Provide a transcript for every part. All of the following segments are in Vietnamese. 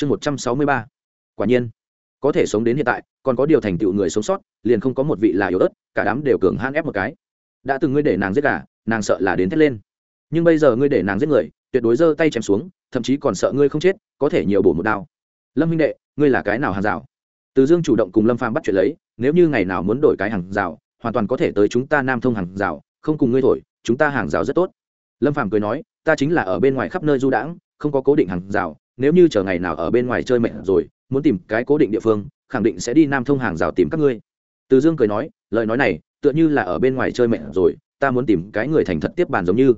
chương một trăm sáu mươi ba. Quả nhiên, có thể sống đến hiện tại, còn có điều thành tựu người sống sót, liền không có một vị là yếu ớt, cả đám đều cường hãn ép một cái. Đã từng ngươi để nàng giết gà, nàng sợ là đến thét lên. Nhưng bây giờ ngươi để nàng giết người, tuyệt đối giơ tay chém xuống, thậm chí còn sợ ngươi không chết, có thể nhiều bổ một đao. Lâm Minh đệ, ngươi là cái nào hàng rào? Từ dương chủ động cùng lâm phàm bắt chuyện lấy, nếu như ngày nào muốn đổi cái hàng rào, hoàn toàn có thể tới chúng ta nam thông hàng rào, không cùng ngươi thổi, chúng ta hàng rào rất tốt. Lâm phàm cười nói, ta chính là ở bên ngoài khắp nơi du đãng, không có cố định hàng rào nếu như chờ ngày nào ở bên ngoài chơi mệt rồi, muốn tìm cái cố định địa phương, khẳng định sẽ đi nam thông hàng rào tìm các ngươi. Từ dương cười nói, lời nói này, tựa như là ở bên ngoài chơi mệt rồi, ta muốn tìm cái người thành thật tiếp bàn giống như.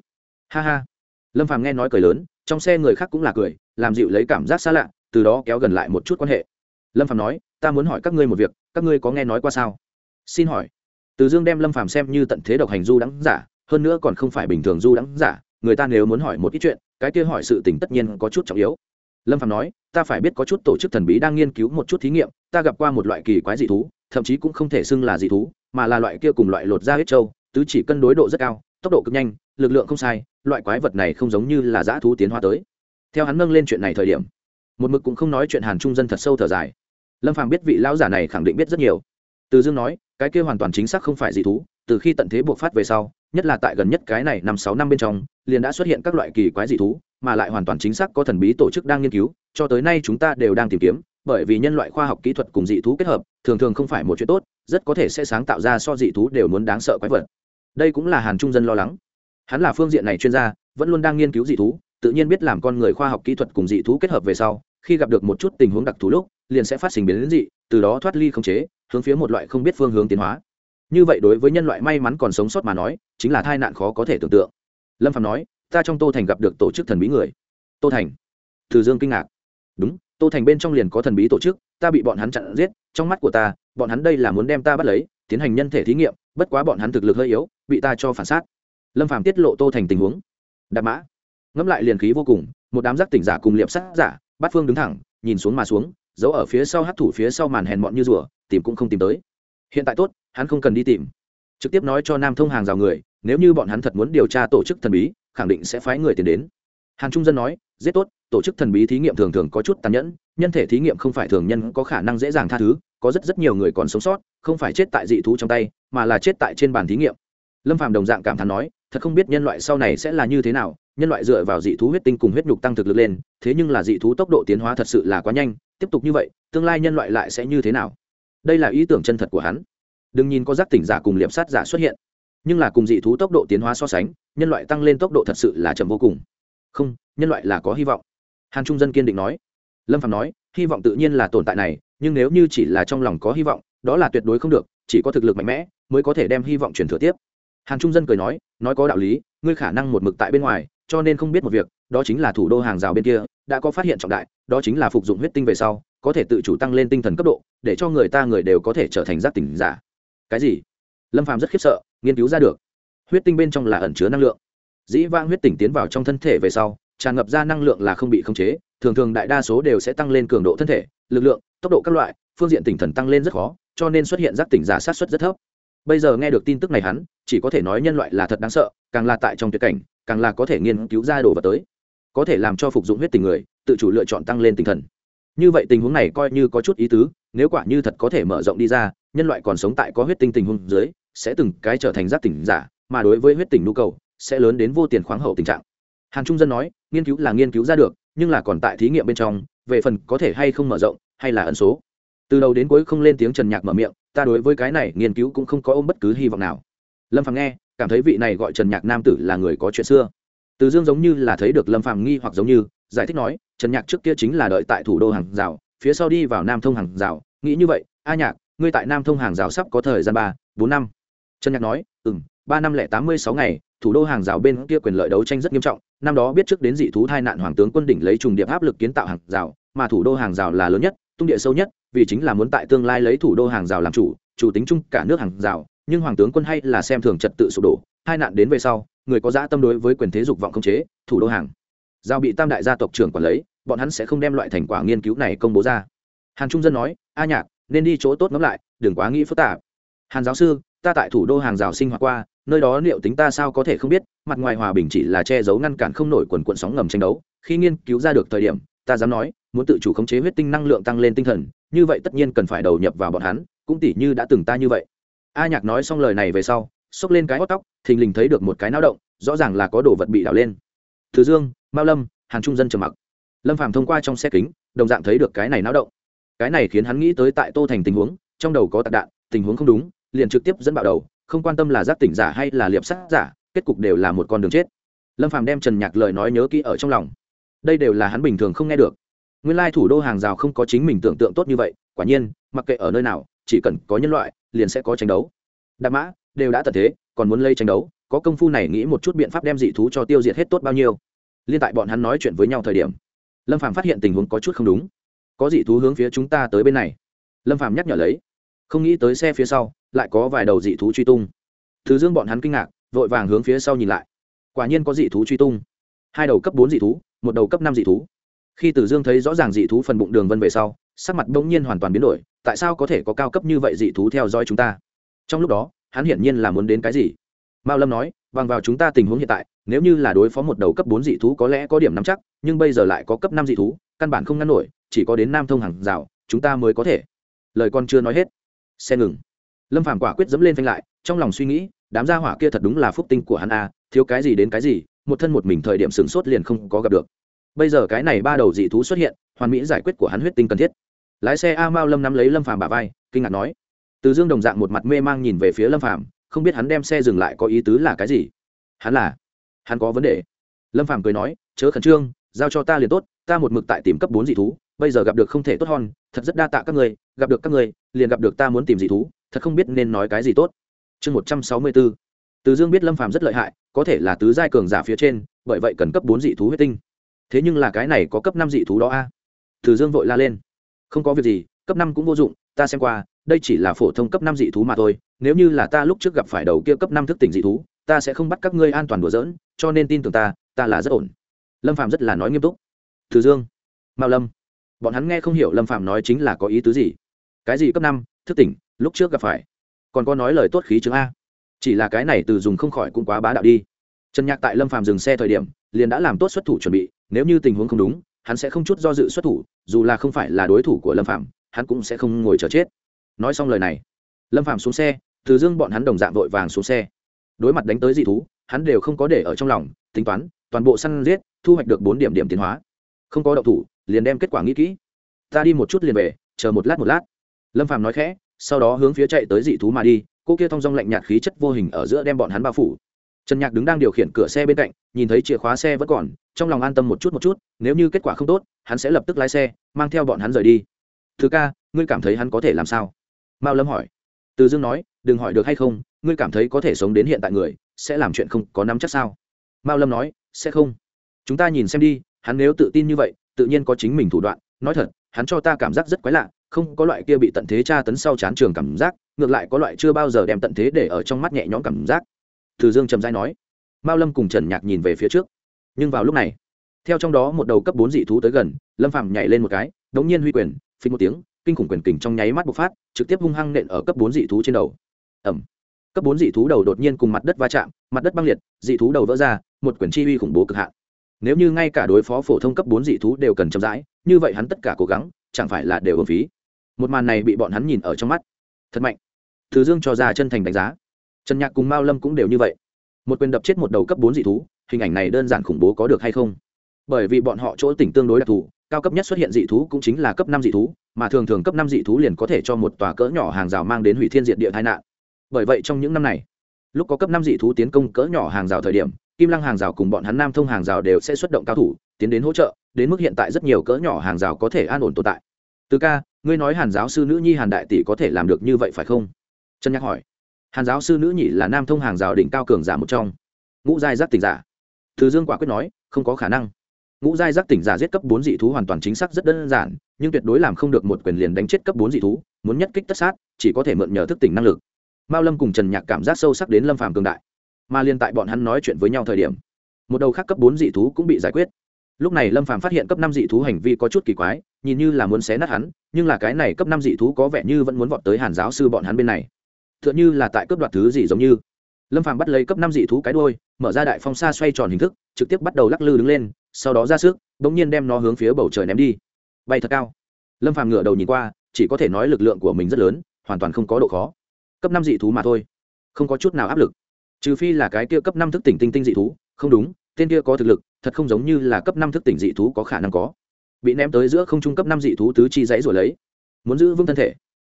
Ha ha. Lâm phàm nghe nói cười lớn, trong xe người khác cũng là cười, làm dịu lấy cảm giác xa lạ, từ đó kéo gần lại một chút quan hệ. Lâm phàm nói, ta muốn hỏi các ngươi một việc, các ngươi có nghe nói qua sao? Xin hỏi. Từ dương đem lâm phàm xem như tận thế độc hành du đắng giả, hơn nữa còn không phải bình thường du đắng giả, người ta nếu muốn hỏi một ít chuyện, cái kia hỏi sự tình tất nhiên có chút trọng yếu lâm phàm nói, ta phải biết có chút tổ chức thần bí đang nghiên cứu một chút thí nghiệm, ta gặp qua một loại kỳ quái dị thú, thậm chí cũng không thể xưng là dị thú, mà là loại kia cùng loại lột da huyết trâu, tứ chỉ cân đối độ rất cao, tốc độ cực nhanh, lực lượng không sai, loại quái vật này không giống như là dã thú tiến hóa tới. Theo hắn nâng lên chuyện này thời điểm, một mực cũng không nói chuyện hàn trung dân thật sâu thở dài. Lâm phàm biết vị lão giả này khẳng định biết rất nhiều. Từ dương nói, cái kia hoàn toàn chính xác không phải dị thú, từ khi tận thế buộc phát về sau, nhất là tại gần nhất cái này năm sáu năm bên trong liền đã xuất hiện các loại kỳ quái dị thú, mà lại hoàn toàn chính xác có thần bí tổ chức đang nghiên cứu, cho tới nay chúng ta đều đang tìm kiếm, bởi vì nhân loại khoa học kỹ thuật cùng dị thú kết hợp, thường thường không phải một chuyện tốt, rất có thể sẽ sáng tạo ra so dị thú đều muốn đáng sợ quái vật. Đây cũng là hàn trung dân lo lắng. Hắn là phương diện này chuyên gia, vẫn luôn đang nghiên cứu dị thú, tự nhiên biết làm con người khoa học kỹ thuật cùng dị thú kết hợp về sau, khi gặp được một chút tình huống đặc thù lúc, liền sẽ phát sinh biến đến dị, từ đó thoát ly không chế, hướng phía một loại không biết phương hướng tiến hóa. Như vậy đối với nhân loại may mắn còn sống sót mà nói, chính là tai nạn khó có thể tưởng tượng lâm phạm nói, ta trong tô thành gặp được tổ chức thần bí người. Tô thành? Từ dương kinh ngạc. Đúng, tô thành bên trong liền có thần bí tổ chức, ta bị bọn hắn chặn giết, trong mắt của ta, bọn hắn đây là muốn đem ta bắt lấy, tiến hành nhân thể thí nghiệm, bất quá bọn hắn thực lực hơi yếu, bị ta cho phản xác. Lâm phàm tiết lộ tô thành tình huống. Đạp mã. Ngẫm lại liền khí vô cùng, một đám giác tỉnh giả cùng liệp sát giả, bát phương đứng thẳng, nhìn xuống mà xuống, giấu ở phía sau hát thủ phía sau màn hèn mọn như rùa, tìm cũng không tìm tới. Hiện tại tốt, hắn không cần đi tìm. Trực tiếp nói cho nam thông hàng rào người nếu như bọn hắn thật muốn điều tra tổ chức thần bí, khẳng định sẽ phái người tiền đến. Hàn trung dân nói giết tốt, tổ chức thần bí thí nghiệm thường thường có chút tàn nhẫn, nhân thể thí nghiệm không phải thường nhân có khả năng dễ dàng tha thứ, có rất rất nhiều người còn sống sót, không phải chết tại dị thú trong tay, mà là chết tại trên bàn thí nghiệm. Lâm phạm đồng dạng cảm thán nói, thật không biết nhân loại sau này sẽ là như thế nào, nhân loại dựa vào dị thú huyết tinh cùng huyết nhục tăng thực lực lên, thế nhưng là dị thú tốc độ tiến hóa thật sự là quá nhanh, tiếp tục như vậy, tương lai nhân loại lại sẽ như thế nào? Đây là ý tưởng chân thật của hắn. Đừng nhìn có giác tỉnh giả cùng liệp sát giả xuất hiện nhưng là cùng dị thú tốc độ tiến hóa so sánh, nhân loại tăng lên tốc độ thật sự là chậm vô cùng. Không, nhân loại là có hy vọng. Hàn trung dân kiên định nói. Lâm phạm nói, hy vọng tự nhiên là tồn tại này, nhưng nếu như chỉ là trong lòng có hy vọng, đó là tuyệt đối không được, chỉ có thực lực mạnh mẽ mới có thể đem hy vọng truyền thừa tiếp. Hàn trung dân cười nói nói có đạo lý, ngươi khả năng một mực tại bên ngoài, cho nên không biết một việc, đó chính là thủ đô hàng rào bên kia, đã có phát hiện trọng đại, đó chính là phục dụng huyết tinh về sau, có thể tự chủ tăng lên tinh thần cấp độ, để cho người ta người đều có thể trở thành giác tỉnh giả. Cái gì? Lâm phàm rất khiếp sợ, nghiên cứu ra được. Huyết tinh bên trong là ẩn chứa năng lượng. Dĩ vãng huyết tỉnh tiến vào trong thân thể về sau, tràn ngập ra năng lượng là không bị khống chế, thường thường đại đa số đều sẽ tăng lên cường độ thân thể, lực lượng, tốc độ các loại, phương diện tinh thần tăng lên rất khó, cho nên xuất hiện giác tỉnh giả sát xuất rất thấp. Bây giờ nghe được tin tức này hắn, chỉ có thể nói nhân loại là thật đáng sợ, càng là tại trong tuyệt cảnh, càng là có thể nghiên cứu ra đồ vật tới. Có thể làm cho phục dụng huyết tình người, tự chủ lựa chọn tăng lên tinh thần. Như vậy tình huống này coi như có chút ý tứ nếu quả như thật có thể mở rộng đi ra, nhân loại còn sống tại có huyết tinh tình hung dưới, sẽ từng cái trở thành giác tỉnh giả, mà đối với huyết tỉnh nhu cầu, sẽ lớn đến vô tiền khoáng hậu tình trạng. Hàn trung dân nói, nghiên cứu là nghiên cứu ra được, nhưng là còn tại thí nghiệm bên trong, về phần có thể hay không mở rộng, hay là ẩn số. Từ đầu đến cuối không lên tiếng trần nhạc mở miệng, ta đối với cái này nghiên cứu cũng không có ôm bất cứ hy vọng nào. Lâm phàm nghe, cảm thấy vị này gọi trần nhạc nam tử là người có chuyện xưa. Từ dương giống như là thấy được lâm phàm nghi hoặc giống như, giải thích nói, trần nhạc trước kia chính là đợi tại thủ đô hàng rào phía sau đi vào nam thông hàng rào. Nghĩ như vậy, a nhạc, ngươi tại nam thông hàng rào sắp có thời gian ba, bốn năm. Trần nhạc nói ừ m ba năm lẻ tám mươi sáu ngày, thủ đô hàng rào bên kia quyền lợi đấu tranh rất nghiêm trọng. Năm đó biết trước đến dị thú tai nạn hoàng tướng quân đỉnh lấy trùng điệp áp lực kiến tạo hàng rào, mà thủ đô hàng rào là lớn nhất, tung địa sâu nhất, vì chính là muốn tại tương lai lấy thủ đô hàng rào làm chủ chủ tính chung cả nước hàng rào. Nhưng hoàng tướng quân hay là xem thường trật tự sụp đổ hai nạn đến về sau, người có dã tâm đối với quyền thế dục vọng không chế, thủ đô hàng giao bị tam đại gia tộc trưởng quản lấy bọn hắn sẽ không đem loại thành quả nghiên cứu này công bố ra. Hàn trung dân nói, a nhạc, nên đi chỗ tốt ngẫm lại, đừng quá nghĩ phức tạp. Hàn giáo sư, ta tại thủ đô hàng rào sinh hoạt qua, nơi đó liệu tính ta sao có thể không biết, mặt ngoài hòa bình chỉ là che giấu ngăn cản không nổi quần quận sóng ngầm tranh đấu, khi nghiên cứu ra được thời điểm, ta dám nói, muốn tự chủ khống chế huyết tinh năng lượng tăng lên tinh thần, như vậy tất nhiên cần phải đầu nhập vào bọn hắn, cũng tỉ như đã từng ta như vậy. A nhạc nói xong lời này về sau, xốc lên cái hót tóc, thình lình thấy được một cái náo động, rõ ràng là có đồ vật bị đảo lên. Thứ dương, mao lâm hàng trung dân trầm mặc lâm phàm thông qua trong xe kính, đồng dạng thấy được cái này náo động. Cái này khiến hắn nghĩ tới tại tô thành tình huống, trong đầu có tạc đạn, tình huống không đúng, liền trực tiếp dẫn bạo đầu, không quan tâm là giác tỉnh giả hay là liệp sát giả, kết cục đều là một con đường chết. Lâm phàm đem trần nhạc lời nói nhớ kỹ ở trong lòng. Đây đều là hắn bình thường không nghe được. Nguyên lai thủ đô hàng rào không có chính mình tưởng tượng tốt như vậy, quả nhiên, mặc kệ ở nơi nào, chỉ cần có nhân loại, liền sẽ có tranh đấu. Đạp mã, đều đã tật thế, còn muốn lây tranh đấu, có công phu này nghĩ một chút biện pháp đem dị thú cho tiêu diệt hết tốt bao nhiêu. Liên tại bọn hắn nói chuyện với nhau thời điểm lâm Phạm phát hiện tình huống có chút không đúng. Có dị thú hướng phía chúng ta tới bên này. Lâm Phạm nhắc nhở lấy. Không nghĩ tới xe phía sau, lại có vài đầu dị thú truy tung. Thứ dương bọn hắn kinh ngạc, vội vàng hướng phía sau nhìn lại. Quả nhiên có dị thú truy tung. Hai đầu cấp bốn dị thú, một đầu cấp năm dị thú. Khi tử dương thấy rõ ràng dị thú phần bụng đường vân về sau, sắc mặt bỗng nhiên hoàn toàn biến đổi, tại sao có thể có cao cấp như vậy dị thú theo dõi chúng ta? Trong lúc đó, hắn hiển nhiên là muốn đến cái gì? Mao lâm nói, bằng vào chúng ta tình huống hiện tại nếu như là đối phó một đầu cấp bốn dị thú có lẽ có điểm nắm chắc, nhưng bây giờ lại có cấp năm dị thú, căn bản không ngăn nổi, chỉ có đến nam thông hàng rào, chúng ta mới có thể. Lời con chưa nói hết. Xe ngừng. Lâm phàm quả quyết dẫm lên phanh lại, trong lòng suy nghĩ, đám gia hỏa kia thật đúng là phúc tinh của hắn a, thiếu cái gì đến cái gì, một thân một mình thời điểm sửng sốt liền không có gặp được. Bây giờ cái này ba đầu dị thú xuất hiện, hoàn mỹ giải quyết của hắn huyết tinh cần thiết. Lái xe a mao lâm nắm lấy lâm phàm bà vai, kinh ngạc nói. Từ dương đồng dạng một mặt mê mang nhìn về phía lâm phàm, không biết hắn đem xe dừng lại có ý tứ là cái gì. Hắn là hắn có vấn đề. Lâm phàm cười nói, chớ khẩn trương, giao cho ta liền tốt, ta một mực tại tìm cấp bốn dị thú, bây giờ gặp được không thể tốt hon thật rất đa tạ các người gặp được các người liền gặp được ta muốn tìm dị thú, thật không biết nên nói cái gì tốt. Chương một trăm sáu mươi bốn. Từ dương biết lâm phàm rất lợi hại, có thể là tứ giai cường giả phía trên, bởi vậy cần cấp bốn dị thú huyết tinh. Thế nhưng là cái này có cấp năm dị thú đó a? Từ dương vội la lên. Không có việc gì, cấp năm cũng vô dụng, ta xem qua, đây chỉ là phổ thông cấp năm dị thú mà thôi, nếu như là ta lúc trước gặp phải đầu kia cấp năm thức tỉnh dị thú ta sẽ không bắt các ngươi an toàn đùa giỡn, cho nên tin tưởng ta ta là rất ổn. Lâm phạm rất là nói nghiêm túc. Từ dương, mao lâm, bọn hắn nghe không hiểu lâm phạm nói chính là có ý tứ gì. Cái gì cấp năm, thức tỉnh, lúc trước gặp phải. Còn có nói lời tốt khí chứng a. Chỉ là cái này từ dùng không khỏi cũng quá bá đạo đi. Trần nhạc tại lâm phàm dừng xe thời điểm, liền đã làm tốt xuất thủ chuẩn bị, nếu như tình huống không đúng, hắn sẽ không chút do dự xuất thủ, dù là không phải là đối thủ của lâm phàm, hắn cũng sẽ không ngồi chờ chết. Nói xong lời này, lâm phàm xuống xe, từ dương bọn hắn đồng dạng vội vàng xuống xe đối mặt đánh tới dị thú, hắn đều không có để ở trong lòng, tính toán, toàn bộ săn giết, thu hoạch được bốn điểm điểm tiến hóa. Không có động thủ, liền đem kết quả nghĩ kỹ. Ta đi một chút liền về, chờ một lát một lát. Lâm phàm nói khẽ, sau đó hướng phía chạy tới dị thú mà đi, cô kia thong dong lạnh nhạt khí chất vô hình ở giữa đem bọn hắn bao phủ. Trần nhạc đứng đang điều khiển cửa xe bên cạnh, nhìn thấy chìa khóa xe vẫn còn, trong lòng an tâm một chút một chút, nếu như kết quả không tốt, hắn sẽ lập tức lái xe, mang theo bọn hắn rời đi. Thứ ca, ngươi cảm thấy hắn có thể làm sao? Mao lâm hỏi từ dương nói, đừng hỏi được hay không, ngươi cảm thấy có thể sống đến hiện tại người, sẽ làm chuyện không có nắm chắc sao? Mao lâm nói, sẽ không. Chúng ta nhìn xem đi, hắn nếu tự tin như vậy, tự nhiên có chính mình thủ đoạn. Nói thật, hắn cho ta cảm giác rất quái lạ, không có loại kia bị tận thế tra tấn sau chán trường cảm giác, ngược lại có loại chưa bao giờ đem tận thế để ở trong mắt nhẹ nhõm cảm giác. Từ dương trầm dai nói. Mao lâm cùng trần nhạc nhìn về phía trước. Nhưng vào lúc này, theo trong đó một đầu cấp bốn dị thú tới gần, lâm phạm nhảy lên một cái, đống nhiên huy quyền, phình một tiếng kinh khủng quyền kình trong nháy mắt bộc phát, trực tiếp hung hăng nện ở cấp bốn dị thú trên đầu. Ẩm cấp bốn dị thú đầu đột nhiên cùng mặt đất va chạm, mặt đất băng liệt, dị thú đầu vỡ ra, một quyền chi uy khủng bố cực hạn. Nếu như ngay cả đối phó phổ thông cấp bốn dị thú đều cần chậm rãi, như vậy hắn tất cả cố gắng, chẳng phải là đều ở phí. Một màn này bị bọn hắn nhìn ở trong mắt. Thật mạnh. Thứ dương cho ra chân thành đánh giá. Trần nhạc cùng mao lâm cũng đều như vậy. Một quyền đập chết một đầu cấp bốn dị thú, hình ảnh này đơn giản khủng bố có được hay không? Bởi vì bọn họ chỗ tỉnh tương đối đặc thù cao cấp nhất xuất hiện dị thú cũng chính là cấp năm dị thú, mà thường thường cấp năm dị thú liền có thể cho một tòa cỡ nhỏ hàng rào mang đến hủy thiên diệt địa tai nạn. Bởi vậy trong những năm này, lúc có cấp năm dị thú tiến công cỡ nhỏ hàng rào thời điểm, kim lăng hàng rào cùng bọn hắn nam thông hàng rào đều sẽ xuất động cao thủ, tiến đến hỗ trợ, đến mức hiện tại rất nhiều cỡ nhỏ hàng rào có thể an ổn tồn tại. Từ ca, ngươi nói hàn giáo sư nữ nhi hàn đại tỷ có thể làm được như vậy phải không? Trần nhắc hỏi. Hàn giáo sư nữ nhị là nam thông hàng rào đỉnh cao cường giả một trong. Ngũ giai giác tỉnh giả. Thứ dương quả quyết nói, không có khả năng ngũ giai giác tỉnh giả giết cấp bốn dị thú hoàn toàn chính xác rất đơn giản nhưng tuyệt đối làm không được một quyền liền đánh chết cấp bốn dị thú muốn nhất kích tất sát chỉ có thể mượn nhờ thức tỉnh năng lực. Mao lâm cùng trần nhạc cảm giác sâu sắc đến lâm phàm cường đại. Mà liên tại bọn hắn nói chuyện với nhau thời điểm một đầu khác cấp bốn dị thú cũng bị giải quyết. Lúc này lâm phàm phát hiện cấp năm dị thú hành vi có chút kỳ quái nhìn như là muốn xé nát hắn nhưng là cái này cấp năm dị thú có vẻ như vẫn muốn vọt tới hàn giáo sư bọn hắn bên này. Tựa như là tại cướp đoạt thứ gì giống như. Lâm phàm bắt lấy cấp năm dị thú cái đuôi, mở ra đại phong xa xoay tròn hình thức trực tiếp bắt đầu lắc lư đứng lên sau đó ra sức bỗng nhiên đem nó hướng phía bầu trời ném đi. Bay thật cao. Lâm phàm ngửa đầu nhìn qua, chỉ có thể nói lực lượng của mình rất lớn, hoàn toàn không có độ khó. Cấp năm dị thú mà thôi. Không có chút nào áp lực. Trừ phi là cái kia cấp năm thức tỉnh tinh tinh dị thú, không đúng, tên kia có thực lực, thật không giống như là cấp năm thức tỉnh dị thú có khả năng có. Bị ném tới giữa không trung cấp năm dị thú tứ chi dãy rồi lấy. Muốn giữ vững thân thể.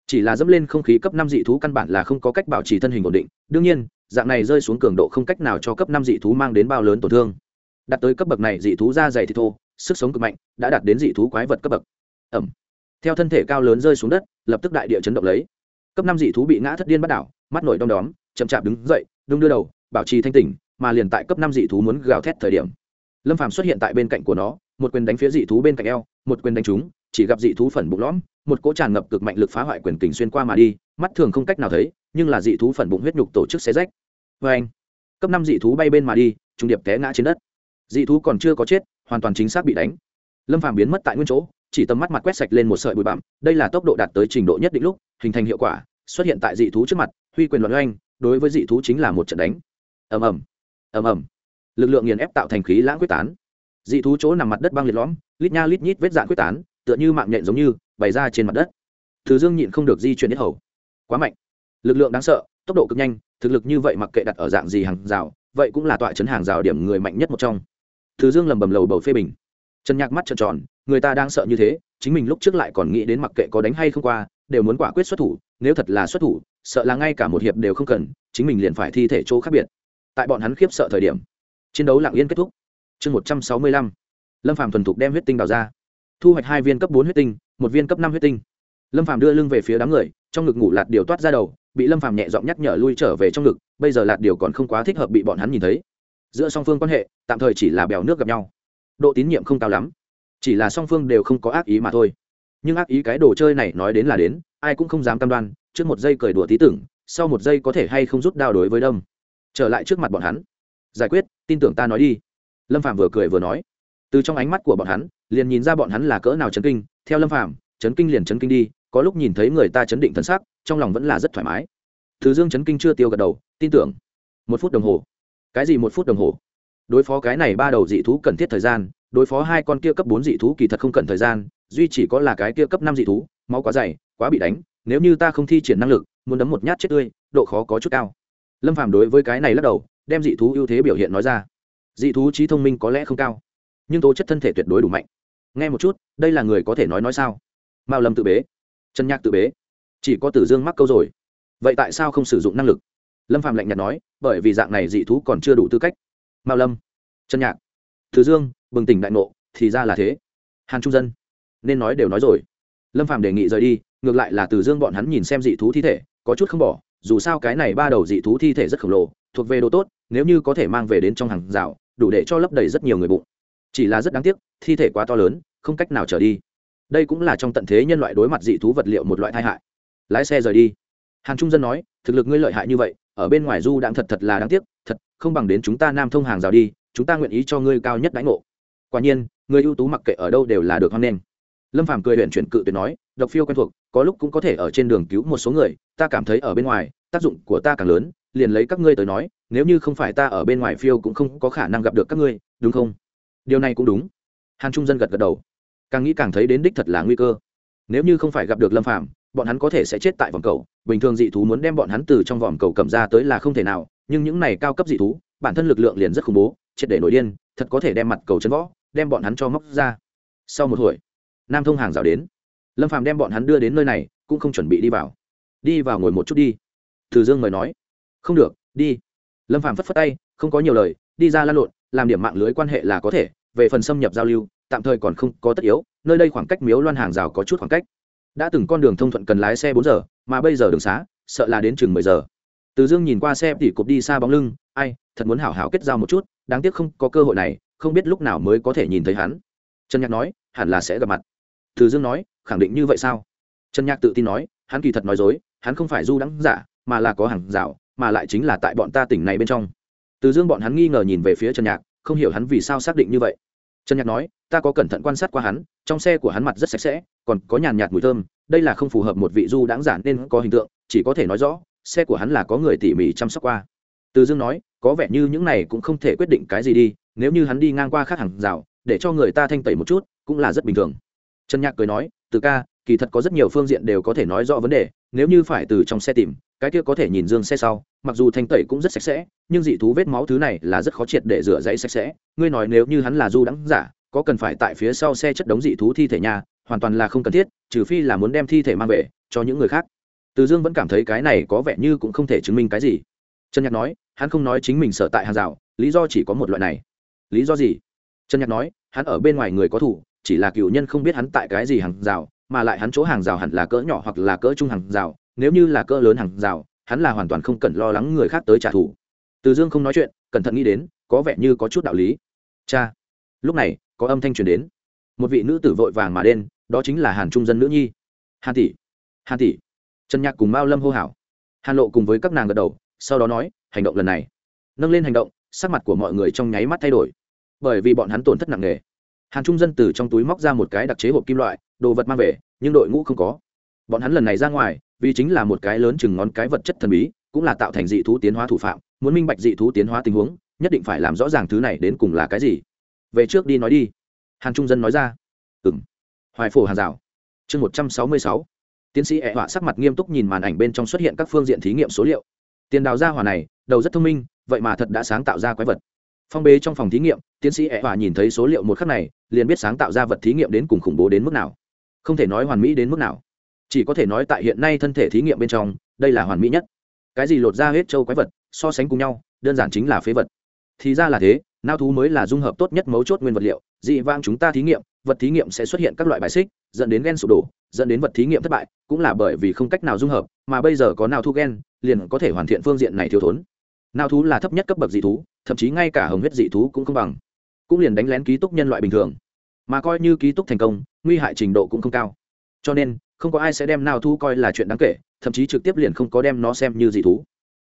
Chỉ là dẫm lên không khí cấp năm dị thú căn bản là không có cách bảo trì thân hình ổn định. Đương nhiên, dạng này rơi xuống cường độ không cách nào cho cấp năm dị thú mang đến bao lớn tổn thương đạt tới cấp bậc này dị thú da dày thì thô, sức sống cực mạnh, đã đạt đến dị thú quái vật cấp bậc. Ẩm. Theo thân thể cao lớn rơi xuống đất, lập tức đại địa chấn động lấy. Cấp năm dị thú bị ngã thất điên bắt đảo, mắt nổi đom đóm, chậm chạp đứng dậy, đung đưa đầu, bảo trì thanh tỉnh, mà liền tại cấp năm dị thú muốn gào thét thời điểm. Lâm phàm xuất hiện tại bên cạnh của nó, một quyền đánh phía dị thú bên cạnh eo, một quyền đánh trúng, chỉ gặp dị thú phần bụng lõm, một cỗ tràn ngập cực mạnh lực phá hoại quyền kình xuyên qua mà đi, mắt thường không cách nào thấy, nhưng là dị thú phần bụng huyết nhục tổ chức xé rách. Vê anh cấp năm dị thú bay bên mà đi, trung điệp té ngã trên đất dị thú còn chưa có chết, hoàn toàn chính xác bị đánh. Lâm phàm biến mất tại nguyên chỗ, chỉ tầm mắt mặt quét sạch lên một sợi bụi bặm, đây là tốc độ đạt tới trình độ nhất định lúc, hình thành hiệu quả, xuất hiện tại dị thú trước mặt, huy quyền luận oanh, đối với dị thú chính là một trận đánh. Ầm ầm ầm ầm. Lực lượng nghiền ép tạo thành khí lãng quyết tán. Dị thú chỗ nằm mặt đất băng liệt lõm, lít nha lít nhít vết dạn quyết tán, tựa như mạng nhện giống như, bày ra trên mặt đất. Thứ dương nhịn không được di chuyển nhất hầu. Quá mạnh. Lực lượng đáng sợ, tốc độ cực nhanh, thực lực như vậy mặc kệ đặt ở dạng gì hàng rào, vậy cũng là tọa chấn hàng rào điểm người mạnh nhất một trong thứ dương lầm bầm lầu bầu phê bình. Chân nhạc mắt trợn tròn, người ta đang sợ như thế, chính mình lúc trước lại còn nghĩ đến mặc kệ có đánh hay không qua, đều muốn quả quyết xuất thủ, nếu thật là xuất thủ, sợ là ngay cả một hiệp đều không cần, chính mình liền phải thi thể chỗ khác biệt. Tại bọn hắn khiếp sợ thời điểm, chiến đấu lặng yên kết thúc. Chương một trăm sáu mươi lăm, lâm phạm thuần thục đem huyết tinh đào ra. Thu hoạch hai viên cấp bốn huyết tinh, một viên cấp năm huyết tinh. Lâm phạm đưa lưng về phía đám người, trong ngực ngủ lạt điều toát ra đầu, bị lâm phạm nhẹ giọng nhắc nhở lui trở về trong ngực, bây giờ lạt điều còn không quá thích hợp bị bọn hắn nhìn thấy giữa song phương quan hệ, tạm thời chỉ là bèo nước gặp nhau. Độ tín nhiệm không cao lắm. Chỉ là song phương đều không có ác ý mà thôi. Nhưng ác ý cái đồ chơi này nói đến là đến, ai cũng không dám cam đoan, trước một giây cười đùa tí tưởng, sau một giây có thể hay không rút đao đối với đông trở lại trước mặt bọn hắn. Giải quyết, tin tưởng ta nói đi. Lâm phạm vừa cười vừa nói. Từ trong ánh mắt của bọn hắn, liền nhìn ra bọn hắn là cỡ nào chấn kinh. Theo lâm phạm chấn kinh liền chấn kinh đi, có lúc nhìn thấy người ta chấn định thân xác, trong lòng vẫn là rất thoải mái. Thứ dương chấn kinh chưa tiêu gật đầu, tin tưởng. Một phút đồng hồ cái gì một phút đồng hồ? Đối phó cái này ba đầu dị thú cần thiết thời gian, đối phó hai con kia cấp bốn dị thú kỳ thật không cần thời gian, duy chỉ có là cái kia cấp năm dị thú, máu quá dày, quá bị đánh, nếu như ta không thi triển năng lực, muốn đấm một nhát chết tươi, độ khó có chút cao. Lâm phàm đối với cái này lắc đầu, đem dị thú ưu thế biểu hiện nói ra. Dị thú trí thông minh có lẽ không cao, nhưng tố chất thân thể tuyệt đối đủ mạnh. Nghe một chút, đây là người có thể nói nói sao? Mao lâm tự bế chân nhạc tự bế, chỉ có tử dương mắc câu rồi. Vậy tại sao không sử dụng năng lực? Lâm phạm lạnh nhạt nói bởi vì dạng này dị thú còn chưa đủ tư cách. Mao lâm chân nhạc, thứ dương, bừng tỉnh đại ngộ, thì ra là thế. Hàn trung dân, nên nói đều nói rồi. Lâm phạm đề nghị rời đi, ngược lại là từ dương bọn hắn nhìn xem dị thú thi thể, có chút không bỏ, dù sao cái này ba đầu dị thú thi thể rất khổng lồ, thuộc về đồ tốt, nếu như có thể mang về đến trong hàng rào, đủ để cho lấp đầy rất nhiều người bụng. Chỉ là rất đáng tiếc, thi thể quá to lớn, không cách nào trở đi. Đây cũng là trong tận thế nhân loại đối mặt dị thú vật liệu một loại tai hại. Lái xe rời đi. Hàn trung dân nói, thực lực ngươi lợi hại như vậy ở bên ngoài du đang thật thật là đáng tiếc, thật, không bằng đến chúng ta nam thông hàng rào đi, chúng ta nguyện ý cho ngươi cao nhất đánh ngộ. Quả nhiên, người ưu tú mặc kệ ở đâu đều là được hoan nghênh. Lâm phàm cười huyện chuyển cự tuyệt nói, độc phiêu quen thuộc, có lúc cũng có thể ở trên đường cứu một số người, ta cảm thấy ở bên ngoài, tác dụng của ta càng lớn, liền lấy các ngươi tới nói, nếu như không phải ta ở bên ngoài phiêu cũng không có khả năng gặp được các ngươi, đúng không? Điều này cũng đúng. Hàn trung dân gật gật đầu. Càng nghĩ càng thấy đến đích thật là nguy cơ. Nếu như không phải gặp được lâm phạm bọn hắn có thể sẽ chết tại vòng cầu bình thường dị thú muốn đem bọn hắn từ trong vòm cầu cầm ra tới là không thể nào, nhưng những này cao cấp dị thú, bản thân lực lượng liền rất khủng bố, triệt để nổi điên, thật có thể đem mặt cầu chân võ, đem bọn hắn cho móc ra. Sau một hồi, nam thông hàng rào đến. Lâm phàm đem bọn hắn đưa đến nơi này, cũng không chuẩn bị đi vào. Đi vào ngồi một chút đi. Thử dương mời nói. Không được, đi. Lâm phàm phất phất tay, không có nhiều lời, đi ra lan lộn, làm điểm mạng lưới quan hệ là có thể, về phần xâm nhập giao lưu, tạm thời còn không có tất yếu, nơi đây khoảng cách miếu loan hàng rào có chút khoảng cách. Đã từng con đường thông thuận cần lái xe bốn giờ mà bây giờ đường xá, sợ là đến chừng mười giờ. Từ dương nhìn qua xe tỉ cục đi xa bóng lưng, ai, thật muốn hảo hảo kết giao một chút, đáng tiếc không có cơ hội này, không biết lúc nào mới có thể nhìn thấy hắn. Trần nhạc nói, hẳn là sẽ gặp mặt. Từ dương nói, khẳng định như vậy sao? Trần nhạc tự tin nói, hắn kỳ thật nói dối, hắn không phải du đắng giả, mà là có hàng rào, mà lại chính là tại bọn ta tỉnh này bên trong. Từ dương bọn hắn nghi ngờ nhìn về phía trần nhạc, không hiểu hắn vì sao xác định như vậy. Trần nhạc nói, ta có cẩn thận quan sát qua hắn, trong xe của hắn mặt rất sạch sẽ, còn có nhàn nhạt mùi thơm đây là không phù hợp một vị du đáng giản nên có hình tượng, chỉ có thể nói rõ, xe của hắn là có người tỉ mỉ chăm sóc qua. Từ dương nói, có vẻ như những này cũng không thể quyết định cái gì đi, nếu như hắn đi ngang qua khác hàng rào, để cho người ta thanh tẩy một chút, cũng là rất bình thường. Trần nhạc cười nói, từ ca, kỳ thật có rất nhiều phương diện đều có thể nói rõ vấn đề, nếu như phải từ trong xe tìm, cái kia có thể nhìn dương xe sau, mặc dù thanh tẩy cũng rất sạch sẽ, nhưng dị thú vết máu thứ này là rất khó triệt để rửa giấy sạch sẽ. Ngươi nói nếu như hắn là du đắng giả, có cần phải tại phía sau xe chất đống dị thú thi thể nhà hoàn toàn là không cần thiết, trừ phi là muốn đem thi thể mang về cho những người khác. Từ dương vẫn cảm thấy cái này có vẻ như cũng không thể chứng minh cái gì. Trần nhạc nói, hắn không nói chính mình sở tại hàng rào lý do chỉ có một loại này. Lý do gì? Trần nhạc nói, hắn ở bên ngoài người có thủ, chỉ là cựu nhân không biết hắn tại cái gì hàng rào mà lại hắn chỗ hàng rào hẳn là cỡ nhỏ hoặc là cỡ trung hàng rào nếu như là cỡ lớn hàng rào hắn là hoàn toàn không cần lo lắng người khác tới trả thù. Từ dương không nói chuyện, cẩn thận nghĩ đến, có vẻ như có chút đạo lý. Cha! Lúc này, có âm thanh truyền đến. Một vị nữ tử vội vàng mà đen đó chính là hàn trung dân nữ nhi. Hàn tỷ hàn tỷ. Trần nhạc cùng mao lâm hô hào. Hàn lộ cùng với các nàng gật đầu, sau đó nói, hành động lần này. Nâng lên hành động, sắc mặt của mọi người trong nháy mắt thay đổi. Bởi vì bọn hắn tổn thất nặng nề. Hàn trung dân từ trong túi móc ra một cái đặc chế hộp kim loại, đồ vật mang về, nhưng đội ngũ không có. Bọn hắn lần này ra ngoài, vì chính là một cái lớn chừng ngón cái vật chất thần bí, cũng là tạo thành dị thú tiến hóa thủ phạm, muốn minh bạch dị thú tiến hóa tình huống, nhất định phải làm rõ ràng thứ này đến cùng là cái gì. Về trước đi nói đi. Hàn trung dân nói ra. Ừ m hoài phổ hàng rào. Chương một trăm sáu mươi sáu. Tiến sĩ ẹ họa sắc mặt nghiêm túc nhìn màn ảnh bên trong xuất hiện các phương diện thí nghiệm số liệu. Tiền đào gia hỏa này, đầu rất thông minh, vậy mà thật đã sáng tạo ra quái vật. Phong bế trong phòng thí nghiệm, tiến sĩ ẹ họa nhìn thấy số liệu một khắc này, liền biết sáng tạo ra vật thí nghiệm đến cùng khủng bố đến mức nào. Không thể nói hoàn mỹ đến mức nào. Chỉ có thể nói tại hiện nay thân thể thí nghiệm bên trong, đây là hoàn mỹ nhất. Cái gì lột ra hết châu quái vật, so sánh cùng nhau, đơn giản chính là phế vật. Thì ra là thế nao thú mới là dung hợp tốt nhất mấu chốt nguyên vật liệu, dị vang chúng ta thí nghiệm, vật thí nghiệm sẽ xuất hiện các loại bài xích, dẫn đến gen sụp đổ, dẫn đến vật thí nghiệm thất bại, cũng là bởi vì không cách nào dung hợp, mà bây giờ có nào thu gen, liền có thể hoàn thiện phương diện này thiếu thốn. Nào thú là thấp nhất cấp bậc dị thú, thậm chí ngay cả hồng huyết dị thú cũng không bằng, cũng liền đánh lén ký túc nhân loại bình thường. Mà coi như ký túc thành công, nguy hại trình độ cũng không cao. Cho nên, không có ai sẽ đem nào thú coi là chuyện đáng kể, thậm chí trực tiếp liền không có đem nó xem như dị thú.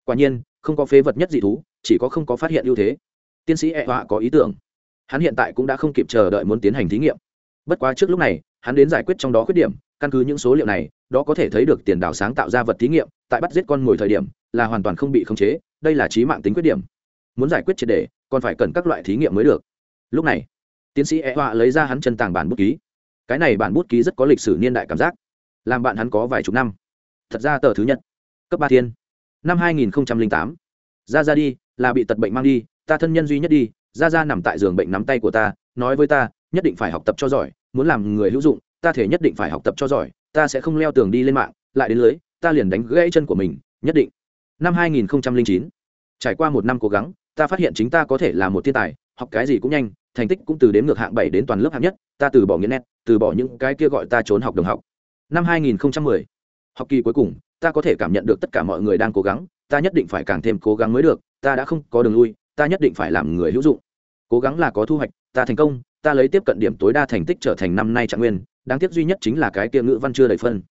Quả nhiên, không có phế vật nhất dị thú, chỉ có không có phát hiện ưu thế tiến sĩ e họa có ý tưởng. Hắn hiện tại cũng đã không kịp chờ đợi muốn tiến hành thí nghiệm. Bất quá trước lúc này, hắn đến giải quyết trong đó khuyết điểm, căn cứ những số liệu này, đó có thể thấy được tiền đảo sáng tạo ra vật thí nghiệm, tại bắt giết con mồi thời điểm, là hoàn toàn không bị khống chế, đây là trí mạng tính khuyết điểm. Muốn giải quyết triệt đề còn phải cần các loại thí nghiệm mới được. Lúc này, tiến sĩ e họa lấy ra hắn chân tàng bản bút ký. Cái này bản bút ký rất có lịch sử niên đại cảm giác, làm bạn hắn có vài chục năm. Thật ra tờ thứ nhất, cấp ba thiên năm hai nghìn tám. Ra ra đi, là bị tật bệnh mang đi ta thân nhân duy nhất đi ra ra nằm tại giường bệnh nắm tay của ta, nói với ta, nhất định phải học tập cho giỏi, muốn làm người hữu dụng, ta thể nhất định phải học tập cho giỏi, ta sẽ không leo tường đi lên mạng, lại đến lưới, ta liền đánh gãy chân của mình, nhất định. Năm 2009 trải qua một năm cố gắng, ta phát hiện chính ta có thể là một thiên tài, học cái gì cũng nhanh, thành tích cũng từ đếm ngược hạng bảy đến toàn lớp hạng nhất, ta từ bỏ nghiện nét từ bỏ những cái kia gọi ta trốn học đồng học. Năm 2010 học kỳ cuối cùng, ta có thể cảm nhận được tất cả mọi người đang cố gắng, ta nhất định phải càng thêm cố gắng mới được, ta đã không có đường lui ta nhất định phải làm người hữu dụng. Cố gắng là có thu hoạch ta thành công ta lấy tiếp cận điểm tối đa thành tích trở thành năm nay trạng nguyên đáng tiếc duy nhất chính là cái kia ngữ văn chưa đầy phân.